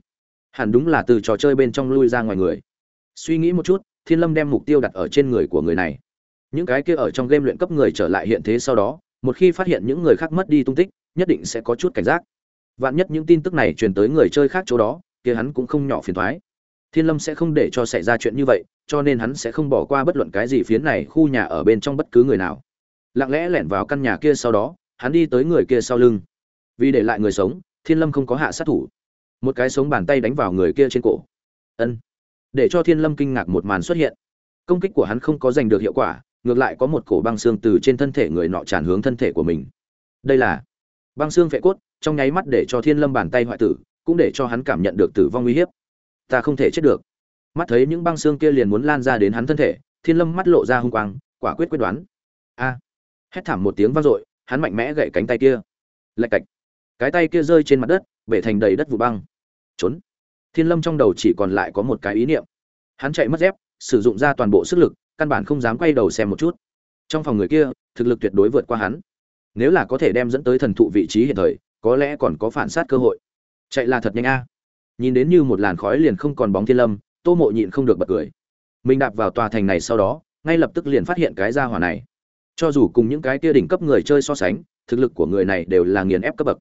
Hẳn đúng là từ trò chơi bên trong lui ra ngoài người. Suy nghĩ một chút, thiên lâm đem mục tiêu đặt ở trên người của người này. Những cái kia ở trong game luyện cấp người trở lại hiện thế sau đó, một khi phát hiện những người khác mất đi tung tích, nhất định sẽ có chút cảnh giác. Vạn nhất những tin tức này truyền tới người chơi khác chỗ đó, kia hắn cũng không nhỏ phiền thoái thiên lâm sẽ không để cho xảy ra chuyện như vậy, cho nên hắn sẽ không bỏ qua bất luận cái gì phiến này khu nhà ở bên trong bất cứ người nào. Lặng lẽ lẻn vào căn nhà kia sau đó, hắn đi tới người kia sau lưng vì để lại người sống, thiên lâm không có hạ sát thủ. Một cái sống bàn tay đánh vào người kia trên cổ. Ân. Để cho thiên lâm kinh ngạc một màn xuất hiện. Công kích của hắn không có giành được hiệu quả, ngược lại có một cổ băng xương từ trên thân thể người nọ tràn hướng thân thể của mình. Đây là băng xương phệ cốt, trong nháy mắt để cho thiên lâm bàn tay hoại tử, cũng để cho hắn cảm nhận được tử vong uy hiếp. Ta không thể chết được. Mắt thấy những băng xương kia liền muốn lan ra đến hắn thân thể, thiên lâm mắt lộ ra hung quang, quả quyết quyết đoán. A. Hét thảm một tiếng vang dội, hắn mạnh mẽ gậy cánh tay kia. Lạch cạch cái tay kia rơi trên mặt đất, bể thành đầy đất vụ băng. Trốn. Thiên lâm trong đầu chỉ còn lại có một cái ý niệm. Hắn chạy mất dép, sử dụng ra toàn bộ sức lực, căn bản không dám quay đầu xem một chút. Trong phòng người kia, thực lực tuyệt đối vượt qua hắn. Nếu là có thể đem dẫn tới thần thụ vị trí hiện thời, có lẽ còn có phản sát cơ hội. Chạy là thật nhanh a. Nhìn đến như một làn khói liền không còn bóng thiên lâm, tô mộ nhịn không được bật cười. Mình đạp vào tòa thành này sau đó, ngay lập tức liền phát hiện cái gia hỏa này. Cho dù cùng những cái kia đỉnh cấp người chơi so sánh, thực lực của người này đều là nghiền ép cấp bậc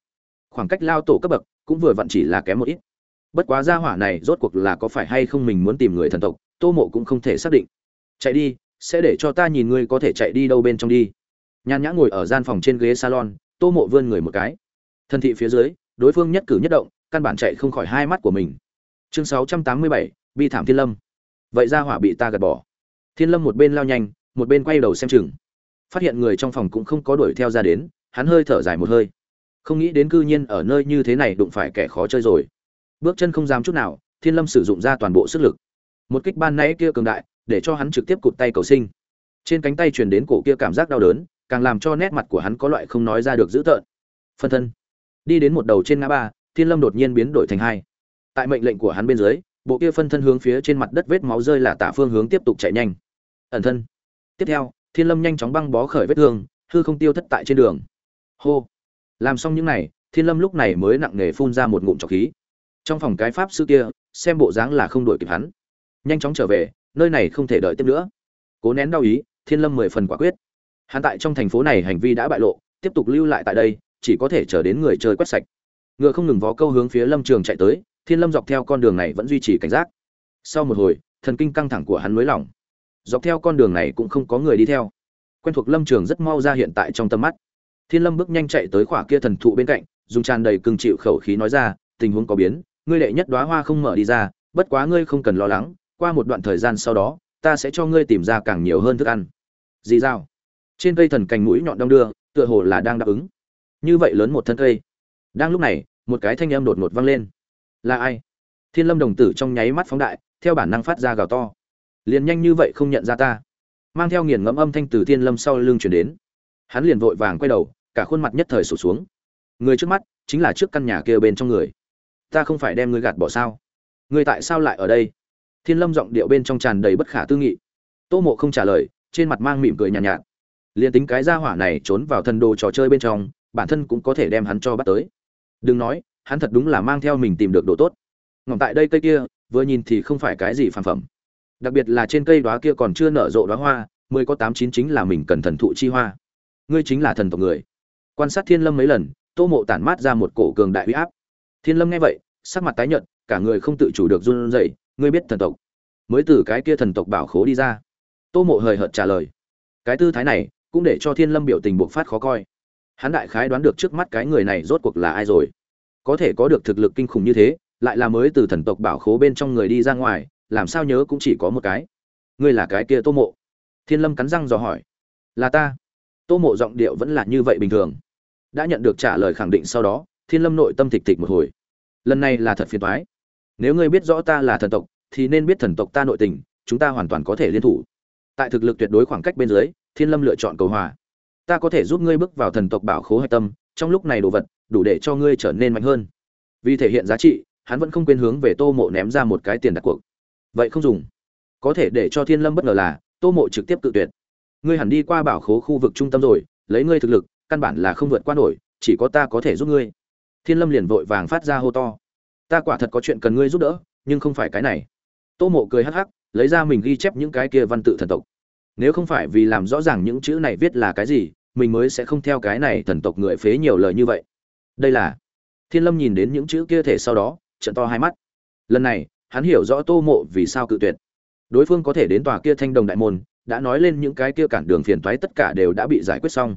khoảng cách lao tổ cấp bậc cũng vừa vặn chỉ là kém một ít. Bất quá gia hỏa này rốt cuộc là có phải hay không mình muốn tìm người thần tộc, tô mộ cũng không thể xác định. Chạy đi, sẽ để cho ta nhìn ngươi có thể chạy đi đâu bên trong đi. Nhàn nhã ngồi ở gian phòng trên ghế salon, tô mộ vươn người một cái. Thân thị phía dưới, đối phương nhất cử nhất động, căn bản chạy không khỏi hai mắt của mình. Chương sáu trăm tám mươi bảy, bi thảm thiên lâm. Vậy ra hỏa bị ta gạt bỏ. Thiên lâm một bên lao nhanh, một bên quay đầu xem chừng. Phát hiện người trong phòng cũng không có đuổi theo ra đến, hắn hơi thở dài một hơi không nghĩ đến cư nhiên ở nơi như thế này đụng phải kẻ khó chơi rồi. Bước chân không dám chút nào, thiên lâm sử dụng ra toàn bộ sức lực. Một kích ban nãy kia cường đại, để cho hắn trực tiếp cụt tay cầu sinh. Trên cánh tay truyền đến cổ kia cảm giác đau đớn, càng làm cho nét mặt của hắn có loại không nói ra được dữ tợn. Phân thân. Đi đến một đầu trên ngã ba, thiên lâm đột nhiên biến đổi thành hai. Tại mệnh lệnh của hắn bên dưới, bộ kia phân thân hướng phía trên mặt đất vết máu rơi là tả phương hướng tiếp tục chạy nhanh. Ẩn thân. Tiếp theo, thiên lâm nhanh chóng băng bó khởi vết thương, hư không tiêu thất tại trên đường. Hô làm xong những này, thiên lâm lúc này mới nặng nề phun ra một ngụm trọc khí. Trong phòng cái pháp sư kia, xem bộ dáng là không đổi kịp hắn. Nhanh chóng trở về, nơi này không thể đợi tiếp nữa. Cố nén đau ý, thiên lâm mười phần quả quyết. Hắn tại trong thành phố này hành vi đã bại lộ, tiếp tục lưu lại tại đây, chỉ có thể chờ đến người chơi quét sạch. Ngựa không ngừng vó câu hướng phía lâm trường chạy tới, thiên lâm dọc theo con đường này vẫn duy trì cảnh giác. Sau một hồi, thần kinh căng thẳng của hắn nới lỏng. Dọc theo con đường này cũng không có người đi theo. Quen thuộc lâm trường rất mau ra hiện tại trong tầm mắt thiên lâm bước nhanh chạy tới khỏa kia thần thụ bên cạnh, dùng tràn đầy cưng chịu khẩu khí nói ra, tình huống có biến, ngươi đệ nhất đoá hoa không mở đi ra, bất quá ngươi không cần lo lắng, qua một đoạn thời gian sau đó, ta sẽ cho ngươi tìm ra càng nhiều hơn thức ăn. Dì dao trên cây thần cành mũi nhọn đong đưa, tựa hồ là đang đáp ứng. Như vậy lớn một thân cây. Đang lúc này, một cái thanh âm đột ngột vang lên. Là ai? Thiên lâm đồng tử trong nháy mắt phóng đại, theo bản năng phát ra gào to. Liền nhanh như vậy không nhận ra ta. Mang theo nghiền ngẫm âm thanh từ thiên lâm sau lưng chuyển đến. Hắn liền vội vàng quay đầu cả khuôn mặt nhất thời sụt xuống. Người trước mắt chính là trước căn nhà kia bên trong người. Ta không phải đem ngươi gạt bỏ sao? Ngươi tại sao lại ở đây? Thiên lâm giọng điệu bên trong tràn đầy bất khả tư nghị. Tô mộ không trả lời trên mặt mang mỉm cười nhàn nhạt, nhạt. Liền tính cái gia hỏa này trốn vào thần đồ trò chơi bên trong bản thân cũng có thể đem hắn cho bắt tới. Đừng nói hắn thật đúng là mang theo mình tìm được đồ tốt. Ngọn tại đây cây kia vừa nhìn thì không phải cái gì phản phẩm. Đặc biệt là trên cây đóa kia còn chưa nở rộ đóa hoa mười có tám chín chính là mình cần thần thụ chi hoa. Ngươi chính là thần tộc người quan sát thiên lâm mấy lần, tô mộ tản mát ra một cổ cường đại uy áp. Thiên lâm nghe vậy, sắc mặt tái nhợt, cả người không tự chủ được run rẩy, ngươi biết thần tộc? Mới từ cái kia thần tộc bảo khố đi ra. Tô mộ hời hợt trả lời, cái tư thái này cũng để cho thiên lâm biểu tình buộc phát khó coi. Hắn đại khái đoán được trước mắt cái người này rốt cuộc là ai rồi. Có thể có được thực lực kinh khủng như thế, lại là mới từ thần tộc bảo khố bên trong người đi ra ngoài, làm sao nhớ cũng chỉ có một cái. Ngươi là cái kia tô mộ. Thiên lâm cắn răng dò hỏi, là ta. Tô mộ giọng điệu vẫn là như vậy bình thường đã nhận được trả lời khẳng định sau đó, thiên lâm nội tâm thịch thịch một hồi. Lần này là thật phiền toái. Nếu ngươi biết rõ ta là thần tộc, thì nên biết thần tộc ta nội tình, chúng ta hoàn toàn có thể liên thủ. Tại thực lực tuyệt đối khoảng cách bên dưới, thiên lâm lựa chọn cầu hòa. Ta có thể giúp ngươi bước vào thần tộc bảo khố hạch tâm, trong lúc này đồ vật, đủ để cho ngươi trở nên mạnh hơn. Vì thể hiện giá trị, hắn vẫn không quên hướng về tô mộ ném ra một cái tiền đặt cuộc vậy không dùng. Có thể để cho thiên lâm bất ngờ là, tô mộ trực tiếp tự tuyệt. Ngươi hẳn đi qua bảo khố khu vực trung tâm rồi, lấy ngươi thực lực căn bản là không vượt qua nổi, chỉ có ta có thể giúp ngươi. Thiên lâm liền vội vàng phát ra hô to. Ta quả thật có chuyện cần ngươi giúp đỡ, nhưng không phải cái này. Tô mộ cười hắc hắc, lấy ra mình ghi chép những cái kia văn tự thần tộc. Nếu không phải vì làm rõ ràng những chữ này viết là cái gì, mình mới sẽ không theo cái này thần tộc người phế nhiều lời như vậy. Đây là thiên lâm nhìn đến những chữ kia thể sau đó trận to hai mắt. Lần này, hắn hiểu rõ tô mộ vì sao cự tuyệt. Đối phương có thể đến tòa kia thanh đồng đại môn, đã nói lên những cái kia cản đường phiền toái tất cả đều đã bị giải quyết xong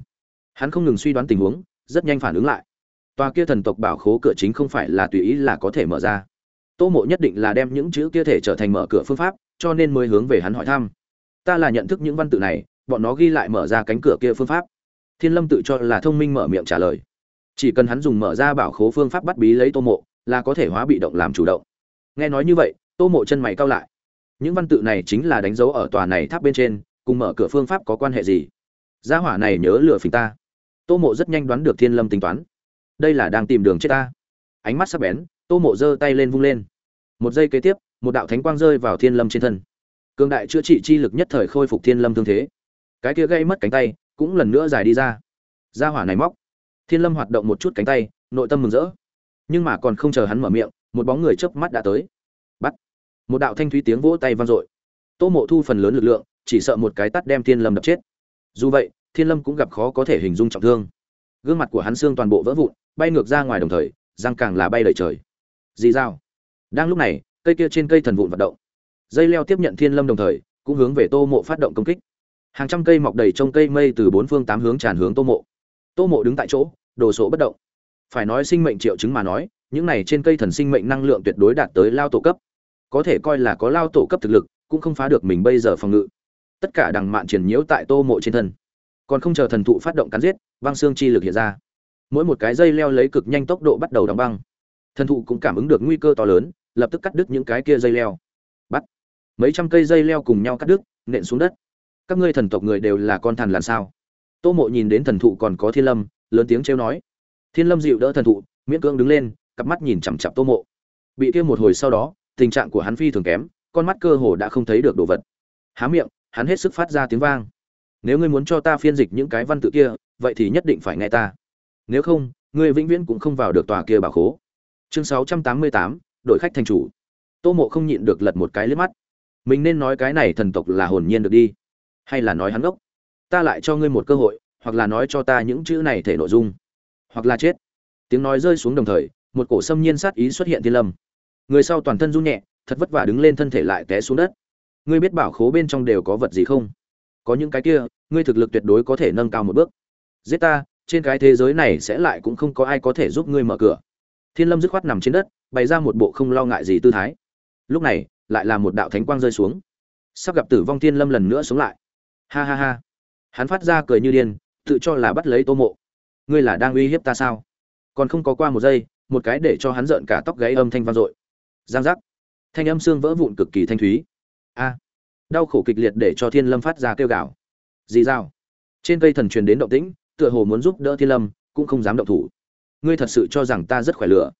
hắn không ngừng suy đoán tình huống, rất nhanh phản ứng lại. Tòa kia thần tộc bảo khố cửa chính không phải là tùy ý là có thể mở ra. Tô mộ nhất định là đem những chữ kia thể trở thành mở cửa phương pháp, cho nên mới hướng về hắn hỏi thăm. Ta là nhận thức những văn tự này, bọn nó ghi lại mở ra cánh cửa kia phương pháp. Thiên lâm tự cho là thông minh mở miệng trả lời. Chỉ cần hắn dùng mở ra bảo khố phương pháp bắt bí lấy tô mộ, là có thể hóa bị động làm chủ động. Nghe nói như vậy, tô mộ chân mày cao lại. Những văn tự này chính là đánh dấu ở tòa này tháp bên trên, cùng mở cửa phương pháp có quan hệ gì? Gia hỏa này nhớ lừa phình ta tô mộ rất nhanh đoán được thiên lâm tính toán. Đây là đang tìm đường chết ta. Ánh mắt sắc bén, tô mộ giơ tay lên vung lên. Một giây kế tiếp, một đạo thánh quang rơi vào thiên lâm trên thân. Cường đại chữa trị chi lực nhất thời khôi phục thiên lâm thương thế. Cái kia gây mất cánh tay, cũng lần nữa dài đi ra. Ra hỏa này móc. Thiên lâm hoạt động một chút cánh tay, nội tâm mừng rỡ. Nhưng mà còn không chờ hắn mở miệng, một bóng người chớp mắt đã tới. Bắt. Một đạo thanh thúy tiếng vỗ tay vang dội. Tô mộ thu phần lớn lực lượng, chỉ sợ một cái tắt đem thiên lâm đập chết. Dù vậy thiên lâm cũng gặp khó có thể hình dung trọng thương. Gương mặt của hắn xương toàn bộ vỡ vụn, bay ngược ra ngoài đồng thời, răng càng là bay đầy trời. Dì dao đang lúc này, cây kia trên cây thần vụn vận động. Dây leo tiếp nhận thiên lâm đồng thời, cũng hướng về tô mộ phát động công kích. Hàng trăm cây mọc đầy trong cây mây từ bốn phương tám hướng tràn hướng tô mộ. Tô mộ đứng tại chỗ, đồ sộ bất động. Phải nói sinh mệnh triệu chứng mà nói, những này trên cây thần sinh mệnh năng lượng tuyệt đối đạt tới lao tổ cấp. Có thể coi là có lao tổ cấp thực lực, cũng không phá được mình bây giờ phòng ngự. Tất cả đằng mạn triển nhiễu tại tô mộ trên thân còn không chờ thần thụ phát động cắn giết băng xương chi lực hiện ra. Mỗi một cái dây leo lấy cực nhanh tốc độ bắt đầu đóng băng. Thần thụ cũng cảm ứng được nguy cơ to lớn, lập tức cắt đứt những cái kia dây leo. Bắt. Mấy trăm cây dây leo cùng nhau cắt đứt, nện xuống đất. Các ngươi thần tộc người đều là con thần làm sao? Tô mộ nhìn đến thần thụ còn có thiên lâm, lớn tiếng trêu nói. Thiên lâm dịu đỡ thần thụ, miễn cưỡng đứng lên, cặp mắt nhìn chằm chặp tô mộ. Bị kia một hồi sau đó, tình trạng của hắn phi thường kém, con mắt cơ hồ đã không thấy được đồ vật. Há miệng, hắn hết sức phát ra tiếng vang nếu ngươi muốn cho ta phiên dịch những cái văn tự kia, vậy thì nhất định phải nghe ta. Nếu không, ngươi vĩnh viễn cũng không vào được tòa kia bảo khố. Chương sáu trăm tám mươi tám đội khách thành chủ. Tô mộ không nhịn được lật một cái liếp mắt. Mình nên nói cái này thần tộc là hồn nhiên được đi, hay là nói hắn gốc ta lại cho ngươi một cơ hội, hoặc là nói cho ta những chữ này thể nội dung. Hoặc là chết. Tiếng nói rơi xuống đồng thời, một cổ xâm nhiên sát ý xuất hiện thiên lâm. Người sau toàn thân run nhẹ, thật vất vả đứng lên thân thể lại té xuống đất. Ngươi biết bảo khố bên trong đều có vật gì không? Có những cái kia, ngươi thực lực tuyệt đối có thể nâng cao một bước. Giết ta, trên cái thế giới này sẽ lại cũng không có ai có thể giúp ngươi mở cửa. Thiên lâm dứt khoát nằm trên đất, bày ra một bộ không lo ngại gì tư thái. Lúc này, lại là một đạo thánh quang rơi xuống. Sắp gặp tử vong thiên lâm lần nữa sống lại. Ha ha ha. Hắn phát ra cười như điên, tự cho là bắt lấy tô mộ. Ngươi là đang uy hiếp ta sao? Còn không có qua một giây, một cái để cho hắn rợn cả tóc gáy âm thanh vang dội. Giang giác. Thanh âm xương vỡ vụn cực kỳ thanh thúy. A đau khổ kịch liệt để cho thiên lâm phát ra kêu gào. Dì dao trên cây thần truyền đến động tĩnh tựa hồ muốn giúp đỡ thiên lâm cũng không dám động thủ. Ngươi thật sự cho rằng ta rất khỏe lửa.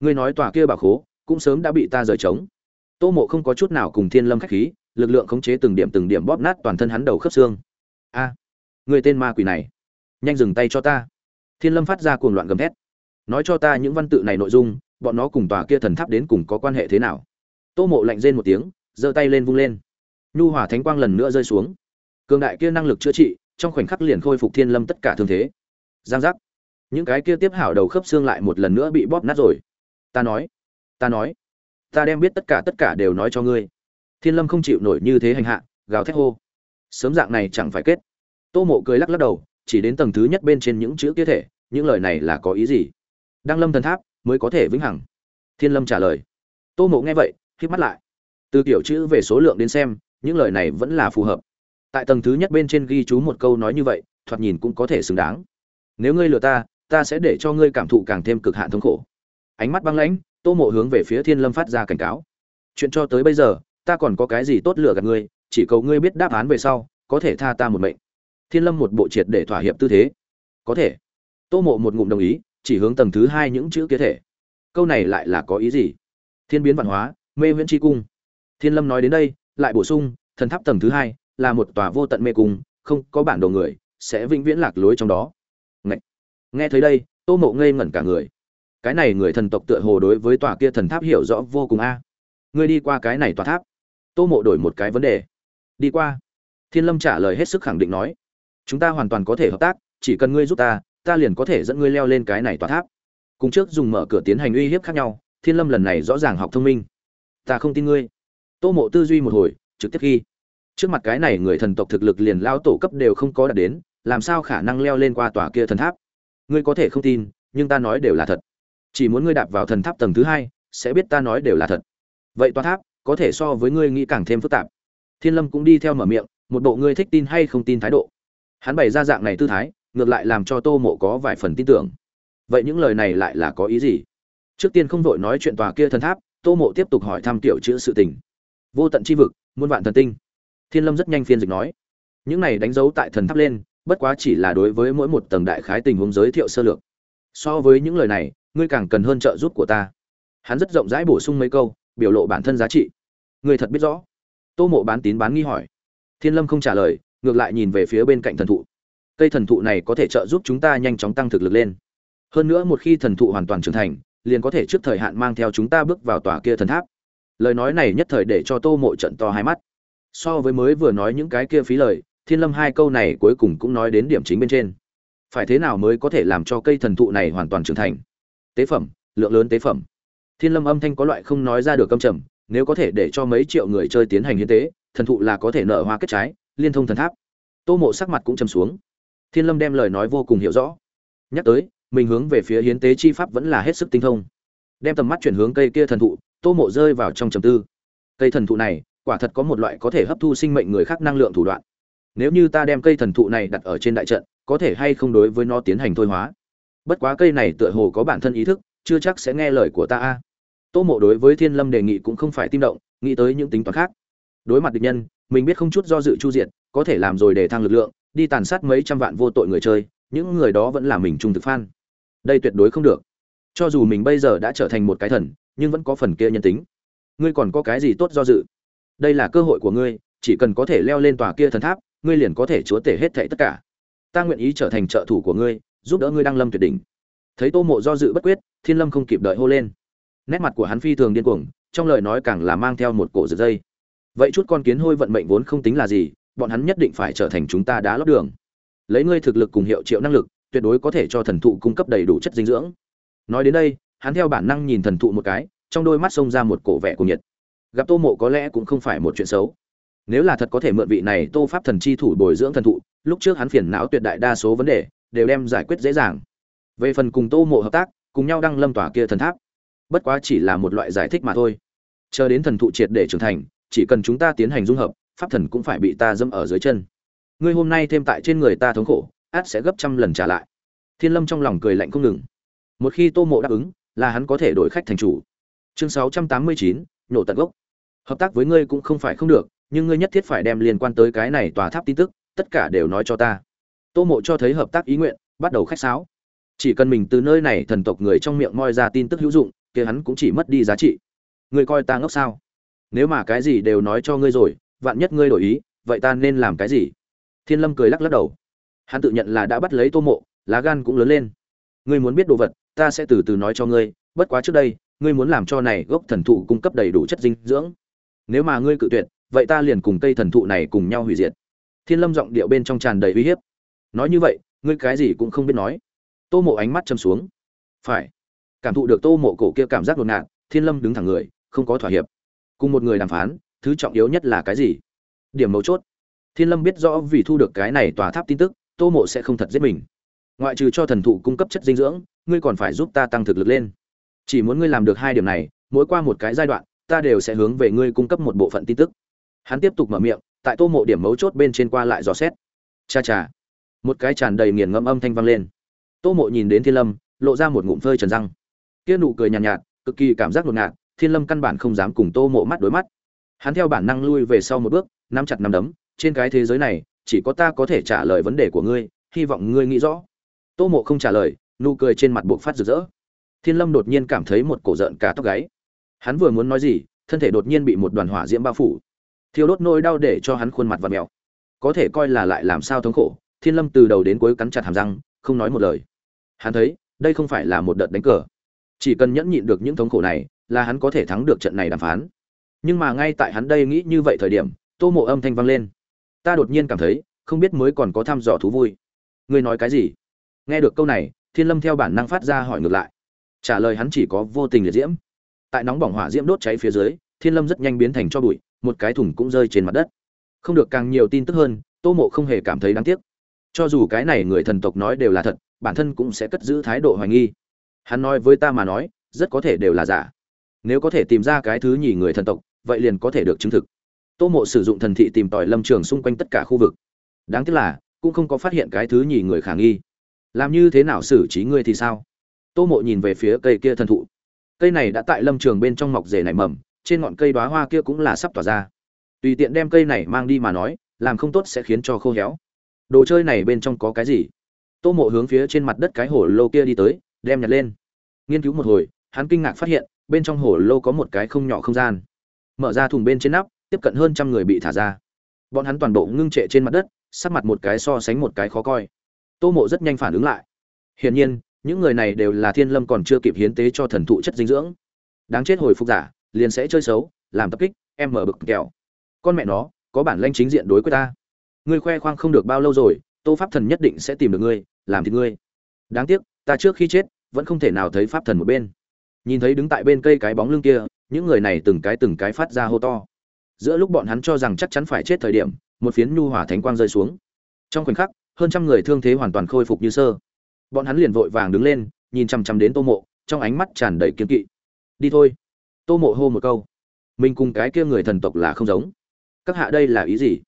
Ngươi nói tòa kia bà khố cũng sớm đã bị ta rời trống. Tô mộ không có chút nào cùng thiên lâm khách khí lực lượng khống chế từng điểm từng điểm bóp nát toàn thân hắn đầu khớp xương. A à, người tên ma quỷ này nhanh dừng tay cho ta. Thiên lâm phát ra cuồng loạn gầm thét. Nói cho ta những văn tự này nội dung bọn nó cùng tòa kia thần tháp đến cùng có quan hệ thế nào? Tô mộ lạnh rên một tiếng giơ tay lên vung lên nhu hỏa thánh quang lần nữa rơi xuống. Cường đại kia năng lực chữa trị, trong khoảnh khắc liền khôi phục thiên lâm tất cả thương thế. Giang giác. Những cái kia tiếp hảo đầu khớp xương lại một lần nữa bị bóp nát rồi. Ta nói ta nói, ta đem biết tất cả tất cả đều nói cho ngươi. Thiên lâm không chịu nổi như thế hành hạ, gào thét hô. Sớm dạng này chẳng phải kết. Tô mộ cười lắc lắc đầu, chỉ đến tầng thứ nhất bên trên những chữ kia thể, những lời này là có ý gì? Đăng lâm thần tháp mới có thể vĩnh hằng. Thiên lâm trả lời. Tô mộ nghe vậy hít mắt lại. Từ kiểu chữ về số lượng đến xem những lời này vẫn là phù hợp. Tại tầng thứ nhất bên trên ghi chú một câu nói như vậy, thoạt nhìn cũng có thể xứng đáng. Nếu ngươi lừa ta ta sẽ để cho ngươi cảm thụ càng thêm cực hạn thống khổ. Ánh mắt băng lãnh, tô mộ hướng về phía thiên lâm phát ra cảnh cáo. Chuyện cho tới bây giờ, ta còn có cái gì tốt lừa gạt ngươi, chỉ cầu ngươi biết đáp án về sau, có thể tha ta một mệnh. Thiên lâm một bộ triệt để thỏa hiệp tư thế. Có thể. Tô mộ một ngụm đồng ý, chỉ hướng tầng thứ hai những chữ kia thể. Câu này lại là có ý gì? Thiên biến văn hóa, mê viễn tri cung. Thiên lâm nói đến đây lại bổ sung, thần tháp tầng thứ hai là một tòa vô tận mê cung, không có bản đồ người sẽ vĩnh viễn lạc lối trong đó. Ngậy! nghe thấy đây, tô mộ ngây ngẩn cả người. Cái này người thần tộc tựa hồ đối với tòa kia thần tháp hiểu rõ vô cùng a. Ngươi đi qua cái này tòa tháp. Tô mộ đổi một cái vấn đề. Đi qua. Thiên lâm trả lời hết sức khẳng định nói. Chúng ta hoàn toàn có thể hợp tác, chỉ cần ngươi giúp ta ta liền có thể dẫn ngươi leo lên cái này tòa tháp. Cùng trước dùng mở cửa tiến hành uy hiếp khác nhau, thiên lâm lần này rõ ràng học thông minh. Ta không tin ngươi tô mộ tư duy một hồi, trực tiếp khi trước mặt cái này người thần tộc thực lực liền lao tổ cấp đều không có đạt đến, làm sao khả năng leo lên qua tòa kia thần tháp? Ngươi có thể không tin, nhưng ta nói đều là thật. Chỉ muốn ngươi đạp vào thần tháp tầng thứ hai, sẽ biết ta nói đều là thật. Vậy tòa tháp, có thể so với ngươi nghĩ càng thêm phức tạp. Thiên lâm cũng đi theo mở miệng, một bộ ngươi thích tin hay không tin thái độ. Hắn bày ra dạng này tư thái, ngược lại làm cho tô mộ có vài phần tin tưởng. Vậy những lời này lại là có ý gì? Trước tiên không vội nói chuyện tòa kia thần tháp, tô mộ tiếp tục hỏi thăm tiểu chữ sự tình vô tận chi vực, muôn vạn thần tinh. Thiên lâm rất nhanh phiên dịch nói. Những này đánh dấu tại thần tháp lên, bất quá chỉ là đối với mỗi một tầng đại khái tình huống giới thiệu sơ lược. So với những lời này, ngươi càng cần hơn trợ giúp của ta. Hắn rất rộng rãi bổ sung mấy câu, biểu lộ bản thân giá trị. Ngươi thật biết rõ. Tô mộ bán tín bán nghi hỏi. Thiên lâm không trả lời, ngược lại nhìn về phía bên cạnh thần thụ. Cây thần thụ này có thể trợ giúp chúng ta nhanh chóng tăng thực lực lên. Hơn nữa một khi thần thụ hoàn toàn trưởng thành, liền có thể trước thời hạn mang theo chúng ta bước vào tòa kia thần tháp lời nói này nhất thời để cho tô mộ trận to hai mắt. So với mới vừa nói những cái kia phí lời, thiên lâm hai câu này cuối cùng cũng nói đến điểm chính bên trên. Phải thế nào mới có thể làm cho cây thần thụ này hoàn toàn trưởng thành? Tế phẩm, lượng lớn tế phẩm. Thiên lâm âm thanh có loại không nói ra được câm trầm, nếu có thể để cho mấy triệu người chơi tiến hành hiến tế, thần thụ là có thể nở hoa kết trái, liên thông thần tháp. Tô mộ sắc mặt cũng trầm xuống. Thiên lâm đem lời nói vô cùng hiểu rõ. Nhắc tới, mình hướng về phía hiến tế chi pháp vẫn là hết sức tinh thông. Đem tầm mắt chuyển hướng cây kia thần thụ tô mộ rơi vào trong trầm tư. Cây thần thụ này, quả thật có một loại có thể hấp thu sinh mệnh người khác năng lượng thủ đoạn. Nếu như ta đem cây thần thụ này đặt ở trên đại trận, có thể hay không đối với nó tiến hành thôi hóa? Bất quá cây này tựa hồ có bản thân ý thức, chưa chắc sẽ nghe lời của ta a. Tô mộ đối với thiên lâm đề nghị cũng không phải tim động, nghĩ tới những tính toán khác. Đối mặt địch nhân, mình biết không chút do dự chu diện có thể làm rồi để thăng lực lượng, đi tàn sát mấy trăm vạn vô tội người chơi, những người đó vẫn là mình trung thực phan đây tuyệt đối không được. Cho dù mình bây giờ đã trở thành một cái thần nhưng vẫn có phần kia nhân tính. Ngươi còn có cái gì tốt do dự? Đây là cơ hội của ngươi, chỉ cần có thể leo lên tòa kia thần tháp, ngươi liền có thể chúa tể hết thệ tất cả. Ta nguyện ý trở thành trợ thủ của ngươi, giúp đỡ ngươi đăng lâm tuyệt đỉnh. Thấy tô mộ do dự bất quyết, thiên lâm không kịp đợi hô lên. Nét mặt của hắn phi thường điên cuồng, trong lời nói càng là mang theo một cổ giật dây. Vậy chút con kiến hôi vận mệnh vốn không tính là gì, bọn hắn nhất định phải trở thành chúng ta đá lót đường. Lấy ngươi thực lực cùng hiệu triệu năng lực, tuyệt đối có thể cho thần thụ cung cấp đầy đủ chất dinh dưỡng. Nói đến đây hắn theo bản năng nhìn thần thụ một cái, trong đôi mắt xông ra một cổ vẻ của nhiệt. Gặp tô mộ có lẽ cũng không phải một chuyện xấu. Nếu là thật có thể mượn vị này tô pháp thần chi thủ bồi dưỡng thần thụ, lúc trước hắn phiền não tuyệt đại đa số vấn đề, đều đem giải quyết dễ dàng. Về phần cùng tô mộ hợp tác, cùng nhau đăng lâm tỏa kia thần tháp, bất quá chỉ là một loại giải thích mà thôi. Chờ đến thần thụ triệt để trưởng thành, chỉ cần chúng ta tiến hành dung hợp, pháp thần cũng phải bị ta dâm ở dưới chân. Ngươi hôm nay thêm tại trên người ta thống khổ, át sẽ gấp trăm lần trả lại. Thiên lâm trong lòng cười lạnh không ngừng. Một khi tô mộ đáp ứng là hắn có thể đổi khách thành chủ. Chương sáu trăm tám mươi chín tận gốc. Hợp tác với ngươi cũng không phải không được, nhưng ngươi nhất thiết phải đem liên quan tới cái này tòa tháp tin tức, tất cả đều nói cho ta. Tô mộ cho thấy hợp tác ý nguyện, bắt đầu khách sáo. Chỉ cần mình từ nơi này thần tộc người trong miệng moi ra tin tức hữu dụng, kia hắn cũng chỉ mất đi giá trị. Ngươi coi ta ngốc sao? Nếu mà cái gì đều nói cho ngươi rồi, vạn nhất ngươi đổi ý, vậy ta nên làm cái gì? Thiên lâm cười lắc lắc đầu. Hắn tự nhận là đã bắt lấy tô mộ, lá gan cũng lớn lên. Ngươi muốn biết đồ vật ta sẽ từ từ nói cho ngươi, bất quá trước đây, ngươi muốn làm cho này gốc thần thụ cung cấp đầy đủ chất dinh dưỡng. Nếu mà ngươi cự tuyệt, vậy ta liền cùng cây thần thụ này cùng nhau hủy diệt. Thiên lâm giọng điệu bên trong tràn đầy uy hiếp. Nói như vậy, ngươi cái gì cũng không biết nói. Tô mộ ánh mắt châm xuống. Phải. Cảm thụ được tô mộ cổ kia cảm giác đột ngạt, thiên lâm đứng thẳng người, không có thỏa hiệp. Cùng một người đàm phán, thứ trọng yếu nhất là cái gì? Điểm mấu chốt. Thiên lâm biết rõ vì thu được cái này tòa tháp tin tức, tô mộ sẽ không thật giết mình. Ngoại trừ cho thần thụ cung cấp chất dinh dưỡng ngươi còn phải giúp ta tăng thực lực lên. Chỉ muốn ngươi làm được hai điểm này mỗi qua một cái giai đoạn ta đều sẽ hướng về ngươi cung cấp một bộ phận tin tức. Hắn tiếp tục mở miệng tại tô mộ điểm mấu chốt bên trên qua lại dò xét. Cha cha. Một cái tràn đầy nghiền ngẫm âm thanh vang lên. Tô mộ nhìn đến thiên lâm lộ ra một ngụm phơi trần răng. Kia nụ cười nhàn nhạt, nhạt cực kỳ cảm giác ngột ngạt thiên lâm căn bản không dám cùng tô mộ mắt đối mắt. Hắn theo bản năng lui về sau một bước nắm chặt nắm đấm trên cái thế giới này chỉ có ta có thể trả lời vấn đề của ngươi hy vọng ngươi nghĩ rõ. Tô mộ không trả lời nụ cười trên mặt buộc phát rực rỡ. Thiên lâm đột nhiên cảm thấy một cổ rợn cả tóc gáy. Hắn vừa muốn nói gì, thân thể đột nhiên bị một đoàn hỏa diễm bao phủ. Thiêu đốt nỗi đau để cho hắn khuôn mặt và mèo. Có thể coi là lại làm sao thống khổ, thiên lâm từ đầu đến cuối cắn chặt hàm răng, không nói một lời. Hắn thấy, đây không phải là một đợt đánh cờ. Chỉ cần nhẫn nhịn được những thống khổ này, là hắn có thể thắng được trận này đàm phán. Nhưng mà ngay tại hắn đây nghĩ như vậy thời điểm, tô mộ âm thanh vang lên. Ta đột nhiên cảm thấy, không biết mới còn có thăm dò thú vui. Ngươi nói cái gì? Nghe được câu này thiên lâm theo bản năng phát ra hỏi ngược lại. Trả lời hắn chỉ có vô tình liệt diễm. Tại nóng bỏng hỏa diễm đốt cháy phía dưới, thiên lâm rất nhanh biến thành cho bụi, một cái thùng cũng rơi trên mặt đất. Không được càng nhiều tin tức hơn, tô mộ không hề cảm thấy đáng tiếc. Cho dù cái này người thần tộc nói đều là thật, bản thân cũng sẽ cất giữ thái độ hoài nghi. Hắn nói với ta mà nói, rất có thể đều là giả. Nếu có thể tìm ra cái thứ nhì người thần tộc, vậy liền có thể được chứng thực. Tô mộ sử dụng thần thị tìm tòi lâm trường xung quanh tất cả khu vực. Đáng tiếc là, cũng không có phát hiện cái thứ nhì người khả nghi làm như thế nào xử trí ngươi thì sao? Tô mộ nhìn về phía cây kia thần thụ. Cây này đã tại lâm trường bên trong mọc rể nảy mầm, trên ngọn cây đoá hoa kia cũng là sắp tỏa ra. Tùy tiện đem cây này mang đi mà nói, làm không tốt sẽ khiến cho khô héo. Đồ chơi này bên trong có cái gì? Tô mộ hướng phía trên mặt đất cái hồ lô kia đi tới, đem nhặt lên. Nghiên cứu một hồi, hắn kinh ngạc phát hiện, bên trong hồ lô có một cái không nhỏ không gian. Mở ra thùng bên trên nắp, tiếp cận hơn trăm người bị thả ra. Bọn hắn toàn bộ ngưng trệ trên mặt đất, sắc mặt một cái so sánh một cái khó coi tô mộ rất nhanh phản ứng lại. Hiển nhiên, những người này đều là thiên lâm còn chưa kịp hiến tế cho thần thụ chất dinh dưỡng. Đáng chết hồi phục giả, liền sẽ chơi xấu, làm tập kích, em mở bực kẹo. Con mẹ nó, có bản lanh chính diện đối với ta. Ngươi khoe khoang không được bao lâu rồi, tô pháp thần nhất định sẽ tìm được ngươi, làm thì ngươi. Đáng tiếc, ta trước khi chết, vẫn không thể nào thấy pháp thần một bên. Nhìn thấy đứng tại bên cây cái bóng lưng kia, những người này từng cái từng cái phát ra hô to. Giữa lúc bọn hắn cho rằng chắc chắn phải chết thời điểm, một phiến nhu hỏa thánh quang rơi xuống. Trong khoảnh khắc hơn trăm người thương thế hoàn toàn khôi phục như sơ. Bọn hắn liền vội vàng đứng lên, nhìn chằm chằm đến tô mộ, trong ánh mắt tràn đầy kiêng kỵ. Đi thôi. Tô mộ hô một câu. Mình cùng cái kia người thần tộc là không giống. Các hạ đây là ý gì?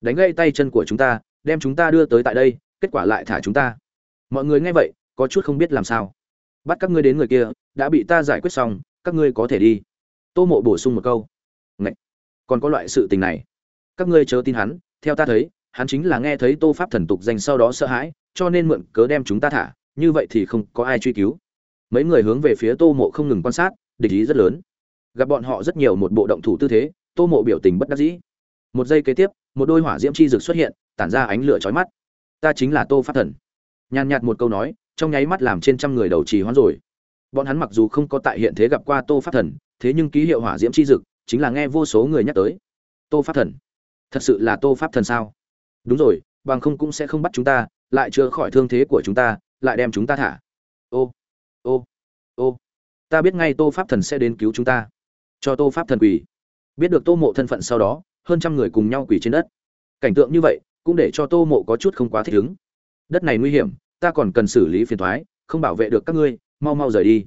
Đánh gãy tay chân của chúng ta, đem chúng ta đưa tới tại đây, kết quả lại thả chúng ta. Mọi người nghe vậy, có chút không biết làm sao. Bắt các ngươi đến người kia, đã bị ta giải quyết xong, các ngươi có thể đi. Tô mộ bổ sung một câu. Ngậy! còn có loại sự tình này. Các ngươi chớ tin hắn, theo ta thấy hắn chính là nghe thấy tô pháp thần tục danh sau đó sợ hãi, cho nên mượn cớ đem chúng ta thả, như vậy thì không có ai truy cứu. Mấy người hướng về phía tô mộ không ngừng quan sát, địch ý rất lớn. Gặp bọn họ rất nhiều một bộ động thủ tư thế, tô mộ biểu tình bất đắc dĩ. Một giây kế tiếp, một đôi hỏa diễm chi rực xuất hiện, tản ra ánh lửa chói mắt. Ta chính là tô pháp thần. Nhàn nhạt một câu nói, trong nháy mắt làm trên trăm người đầu trì hoãn rồi. Bọn hắn mặc dù không có tại hiện thế gặp qua tô pháp thần, thế nhưng ký hiệu hỏa diễm chi dực, chính là nghe vô số người nhắc tới. Tô pháp thần. Thật sự là tô pháp thần sao? Đúng rồi, bằng không cũng sẽ không bắt chúng ta, lại chữa khỏi thương thế của chúng ta, lại đem chúng ta thả. Ô ô ô. Ta biết ngay tô pháp thần sẽ đến cứu chúng ta. Cho tô pháp thần quỳ. Biết được tô mộ thân phận sau đó, hơn trăm người cùng nhau quỳ trên đất. Cảnh tượng như vậy, cũng để cho tô mộ có chút không quá thích ứng. Đất này nguy hiểm, ta còn cần xử lý phiền thoái không bảo vệ được các ngươi, mau mau rời đi.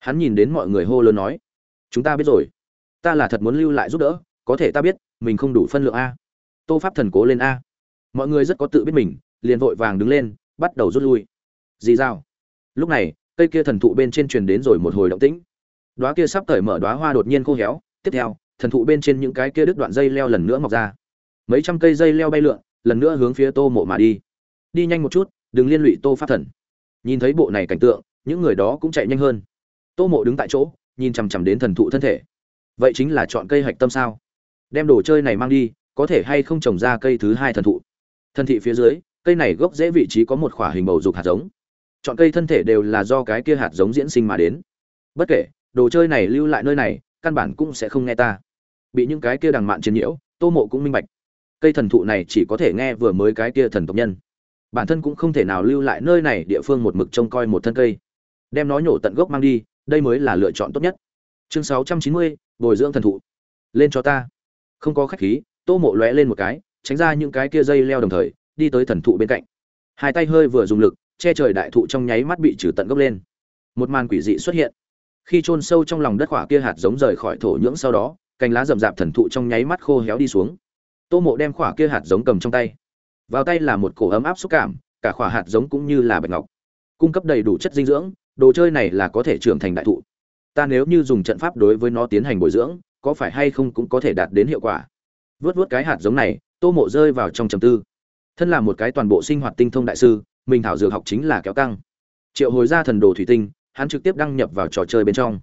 Hắn nhìn đến mọi người hô lớn nói, chúng ta biết rồi. Ta là thật muốn lưu lại giúp đỡ, có thể ta biết, mình không đủ phân lượng a. Tô pháp thần cố lên a mọi người rất có tự biết mình, liền vội vàng đứng lên, bắt đầu rút lui. Dì dao lúc này, cây kia thần thụ bên trên truyền đến rồi một hồi động tĩnh. Đoá kia sắp cởi mở đoá hoa đột nhiên khô héo. Tiếp theo, thần thụ bên trên những cái kia đứt đoạn dây leo lần nữa mọc ra. Mấy trăm cây dây leo bay lượn, lần nữa hướng phía tô mộ mà đi. Đi nhanh một chút, đừng liên lụy tô pháp thần. Nhìn thấy bộ này cảnh tượng, những người đó cũng chạy nhanh hơn. Tô mộ đứng tại chỗ, nhìn chằm chằm đến thần thụ thân thể. Vậy chính là chọn cây hạch tâm sao? Đem đồ chơi này mang đi, có thể hay không trồng ra cây thứ hai thần thụ? Thân thị phía dưới, cây này gốc dễ vị trí có một khỏa hình bầu dục hạt giống. Chọn cây thân thể đều là do cái kia hạt giống diễn sinh mà đến. Bất kể, đồ chơi này lưu lại nơi này, căn bản cũng sẽ không nghe ta. Bị những cái kia đằng mạn chiến nhiễu, tô mộ cũng minh bạch. Cây thần thụ này chỉ có thể nghe vừa mới cái kia thần tộc nhân. Bản thân cũng không thể nào lưu lại nơi này, địa phương một mực trông coi một thân cây. Đem nó nhổ tận gốc mang đi, đây mới là lựa chọn tốt nhất. Chương sáu trăm chín mươi, bồi dưỡng thần thụ. Lên cho ta. Không có khách khí, tô mộ lóe lên một cái tránh ra những cái kia dây leo đồng thời, đi tới thần thụ bên cạnh. Hai tay hơi vừa dùng lực, che trời đại thụ trong nháy mắt bị trừ tận gốc lên. Một màn quỷ dị xuất hiện. Khi chôn sâu trong lòng đất khỏa kia hạt giống rời khỏi thổ nhưỡng sau đó, cành lá rậm rạp thần thụ trong nháy mắt khô héo đi xuống. Tô mộ đem khỏa kia hạt giống cầm trong tay. Vào tay là một cổ ấm áp xúc cảm, cả khỏa hạt giống cũng như là bạch ngọc. Cung cấp đầy đủ chất dinh dưỡng, đồ chơi này là có thể trưởng thành đại thụ. Ta nếu như dùng trận pháp đối với nó tiến hành bồi dưỡng, có phải hay không cũng có thể đạt đến hiệu quả? Vớt vớt cái hạt giống này tô mộ rơi vào trong trầm tư. Thân là một cái toàn bộ sinh hoạt tinh thông đại sư, mình thảo dược học chính là kéo căng. Triệu hồi ra thần đồ thủy tinh, hắn trực tiếp đăng nhập vào trò chơi bên trong.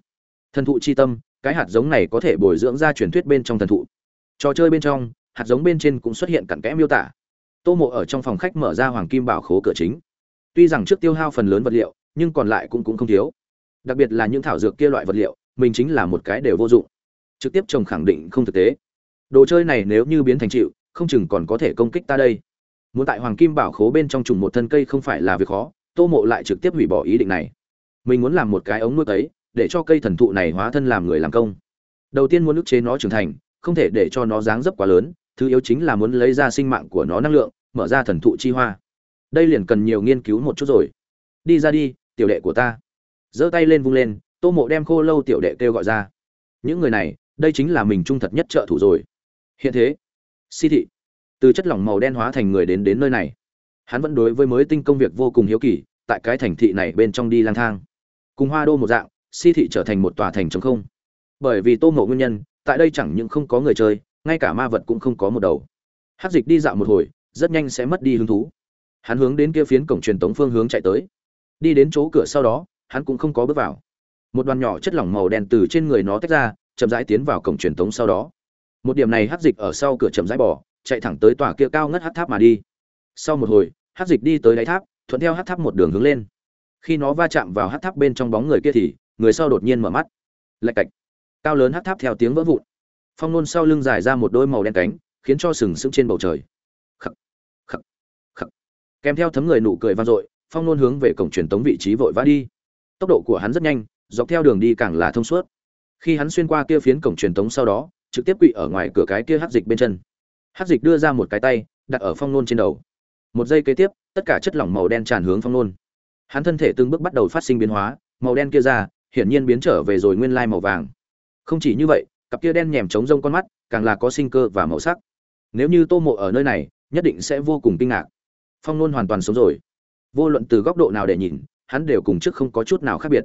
Thần thụ chi tâm, cái hạt giống này có thể bồi dưỡng ra truyền thuyết bên trong thần thụ. Trò chơi bên trong, hạt giống bên trên cũng xuất hiện cặn kẽ miêu tả. Tô mộ ở trong phòng khách mở ra hoàng kim bảo khố cửa chính. Tuy rằng trước tiêu hao phần lớn vật liệu, nhưng còn lại cũng cũng không thiếu. Đặc biệt là những thảo dược kia loại vật liệu, mình chính là một cái đều vô dụng. Trực tiếp trồng khẳng định không thực tế. Đồ chơi này nếu như biến thành chịu không chừng còn có thể công kích ta đây. Muốn tại hoàng kim bảo khố bên trong trùng một thân cây không phải là việc khó, tô mộ lại trực tiếp hủy bỏ ý định này. Mình muốn làm một cái ống nuôi cấy để cho cây thần thụ này hóa thân làm người làm công. Đầu tiên muốn ức chế nó trưởng thành, không thể để cho nó dáng dấp quá lớn, thứ yếu chính là muốn lấy ra sinh mạng của nó năng lượng, mở ra thần thụ chi hoa. Đây liền cần nhiều nghiên cứu một chút rồi. Đi ra đi, tiểu đệ của ta. Giơ tay lên vung lên, tô mộ đem khô lâu tiểu đệ kêu gọi ra. Những người này, đây chính là mình trung thật nhất trợ thủ rồi. Hiện thế si thị. Từ chất lỏng màu đen hóa thành người đến đến nơi này. Hắn vẫn đối với mới tinh công việc vô cùng hiếu kỳ, tại cái thành thị này bên trong đi lang thang. Cùng hoa đô một dạng si thị trở thành một tòa thành trống không. Bởi vì tô mộ nguyên nhân, tại đây chẳng những không có người chơi, ngay cả ma vật cũng không có một đầu. Hát dịch đi dạo một hồi, rất nhanh sẽ mất đi hứng thú. Hắn hướng đến kia phiến cổng truyền tống phương hướng chạy tới. Đi đến chỗ cửa sau đó, hắn cũng không có bước vào. Một đoàn nhỏ chất lỏng màu đen từ trên người nó tách ra, chậm rãi tiến vào cổng truyền tống sau đó một điểm này hát dịch ở sau cửa chậm rãi bỏ, chạy thẳng tới tòa kia cao ngất hát tháp mà đi. Sau một hồi hát dịch đi tới đáy tháp, thuận theo hát tháp một đường hướng lên. Khi nó va chạm vào hát tháp bên trong bóng người kia thì, người sau đột nhiên mở mắt. Lạch cạch. Cao lớn hát tháp theo tiếng vỡ vụn. Phong nôn sau lưng dài ra một đôi màu đen cánh, khiến cho sừng sững trên bầu trời. Khắc khắc khắc. Kèm theo thấm người nụ cười vang dội, phong nôn hướng về cổng truyền tống vị trí vội vã đi. Tốc độ của hắn rất nhanh, dọc theo đường đi càng là thông suốt. Khi hắn xuyên qua kia phiến cổng truyền tống sau đó trực tiếp quỵ ở ngoài cửa cái kia hắc dịch bên chân. Hắc dịch đưa ra một cái tay, đặt ở phong nôn trên đầu. Một giây kế tiếp, tất cả chất lỏng màu đen tràn hướng phong nôn. Hắn thân thể từng bước bắt đầu phát sinh biến hóa, màu đen kia ra, hiển nhiên biến trở về rồi nguyên lai màu vàng. Không chỉ như vậy, cặp kia đen nhèm trống rông con mắt, càng là có sinh cơ và màu sắc. Nếu như tô mộ ở nơi này, nhất định sẽ vô cùng kinh ngạc. Phong nôn hoàn toàn sống rồi. Vô luận từ góc độ nào để nhìn, hắn đều cùng trước không có chút nào khác biệt.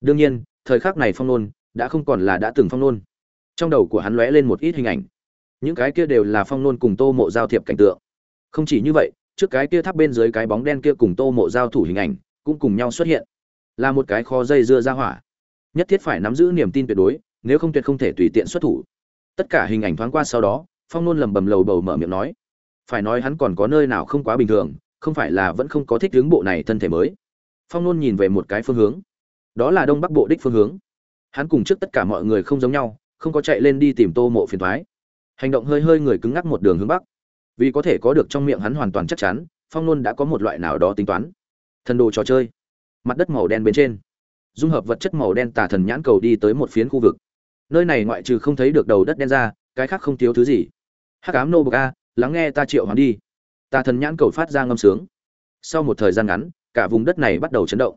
Đương nhiên, thời khắc này phong nôn đã không còn là đã từng phong nôn trong đầu của hắn lóe lên một ít hình ảnh. Những cái kia đều là phong nôn cùng tô mộ giao thiệp cảnh tượng. Không chỉ như vậy, trước cái kia tháp bên dưới cái bóng đen kia cùng tô mộ giao thủ hình ảnh cũng cùng nhau xuất hiện. Là một cái kho dây dưa ra hỏa. Nhất thiết phải nắm giữ niềm tin tuyệt đối, nếu không tuyệt không thể tùy tiện xuất thủ. Tất cả hình ảnh thoáng qua sau đó, phong nôn lầm bầm lầu bầu mở miệng nói. Phải nói hắn còn có nơi nào không quá bình thường, không phải là vẫn không có thích hướng bộ này thân thể mới. Phong nôn nhìn về một cái phương hướng. Đó là đông bắc bộ đích phương hướng. Hắn cùng trước tất cả mọi người không giống nhau không có chạy lên đi tìm tô mộ phiền thoái. Hành động hơi hơi người cứng ngắc một đường hướng bắc. Vì có thể có được trong miệng hắn hoàn toàn chắc chắn, phong nôn đã có một loại nào đó tính toán. Thần đồ trò chơi. Mặt đất màu đen bên trên. Dung hợp vật chất màu đen tà thần nhãn cầu đi tới một phiến khu vực. Nơi này ngoại trừ không thấy được đầu đất đen ra, cái khác không thiếu thứ gì. Hắc ám nô bờ a, lắng nghe ta triệu hắn đi. Tà thần nhãn cầu phát ra ngâm sướng. Sau một thời gian ngắn, cả vùng đất này bắt đầu chấn động.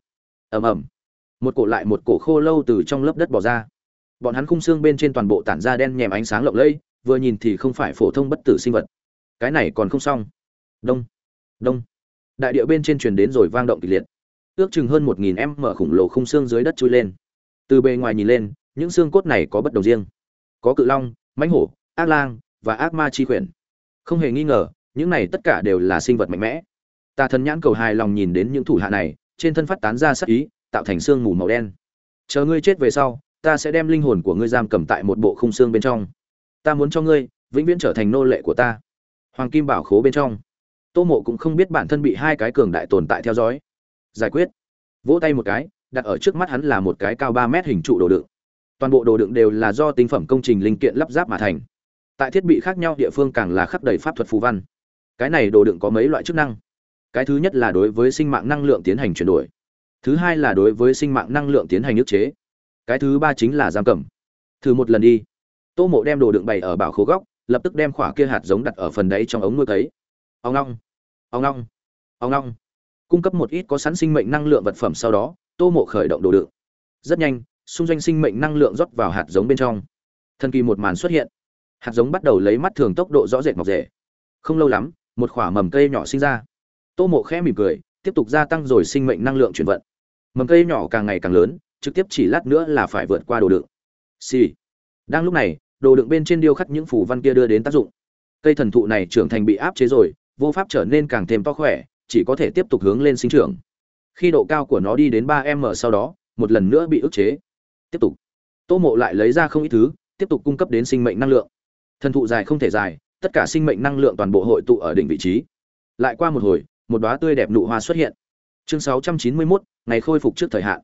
Ầm ầm. Một cổ lại một cổ khô lâu từ trong lớp đất bỏ ra bọn hắn khung xương bên trên toàn bộ tản ra đen nhèm ánh sáng lộng lẫy, vừa nhìn thì không phải phổ thông bất tử sinh vật. Cái này còn không xong. Đông đông. Đại địa bên trên truyền đến rồi vang động kịch liệt. Ước chừng hơn một nghìn em mở khủng lồ khung xương dưới đất chui lên. Từ bề ngoài nhìn lên, những xương cốt này có bất đồng riêng. Có cự long, mãnh hổ, ác lang và ác ma chi khuyển. Không hề nghi ngờ, những này tất cả đều là sinh vật mạnh mẽ. Tà thần nhãn cầu hài lòng nhìn đến những thủ hạ này, trên thân phát tán ra sắc ý, tạo thành xương mù màu đen. Chờ ngươi chết về sau ta sẽ đem linh hồn của ngươi giam cầm tại một bộ khung xương bên trong. Ta muốn cho ngươi vĩnh viễn trở thành nô lệ của ta. Hoàng kim bảo khố bên trong. Tô mộ cũng không biết bản thân bị hai cái cường đại tồn tại theo dõi. Giải quyết. Vỗ tay một cái, đặt ở trước mắt hắn là một cái cao ba mét hình trụ đồ đựng. Toàn bộ đồ đựng đều là do tinh phẩm công trình linh kiện lắp ráp mà thành. Tại thiết bị khác nhau địa phương càng là khắp đầy pháp thuật phù văn. Cái này đồ đựng có mấy loại chức năng? Cái thứ nhất là đối với sinh mạng năng lượng tiến hành chuyển đổi. Thứ hai là đối với sinh mạng năng lượng tiến hành ức chế cái thứ ba chính là giam cầm. Thử một lần đi. Tô mộ đem đồ đựng bày ở bảo khố góc, lập tức đem khỏa kia hạt giống đặt ở phần đấy trong ống nuôi cấy. Ông long ông long ông long. Cung cấp một ít có sẵn sinh mệnh năng lượng vật phẩm sau đó, tô mộ khởi động đồ đựng. Rất nhanh, xung doanh sinh mệnh năng lượng rót vào hạt giống bên trong. Thần kỳ một màn xuất hiện. Hạt giống bắt đầu lấy mắt thường tốc độ rõ rệt mọc rể không lâu lắm, một khoả mầm cây nhỏ sinh ra. Tô mộ khẽ mỉm cười, tiếp tục gia tăng rồi sinh mệnh năng lượng chuyển vận. Mầm cây nhỏ càng ngày càng lớn trực tiếp chỉ lát nữa là phải vượt qua đồ đựng. Xì、sì. đang lúc này đồ đựng bên trên điêu khắc những phủ văn kia đưa đến tác dụng. Cây thần thụ này trưởng thành bị áp chế rồi vô pháp trở nên càng thêm to khỏe chỉ có thể tiếp tục hướng lên sinh trưởng. Khi độ cao của nó đi đến ba m sau đó một lần nữa bị ức chế. Tiếp tục. Tô mộ lại lấy ra không ít thứ tiếp tục cung cấp đến sinh mệnh năng lượng. Thần thụ dài không thể dài tất cả sinh mệnh năng lượng toàn bộ hội tụ ở đỉnh vị trí. Lại qua một hồi một đóa tươi đẹp nụ hoa xuất hiện. Chương 691, ngày khôi phục trước thời hạn.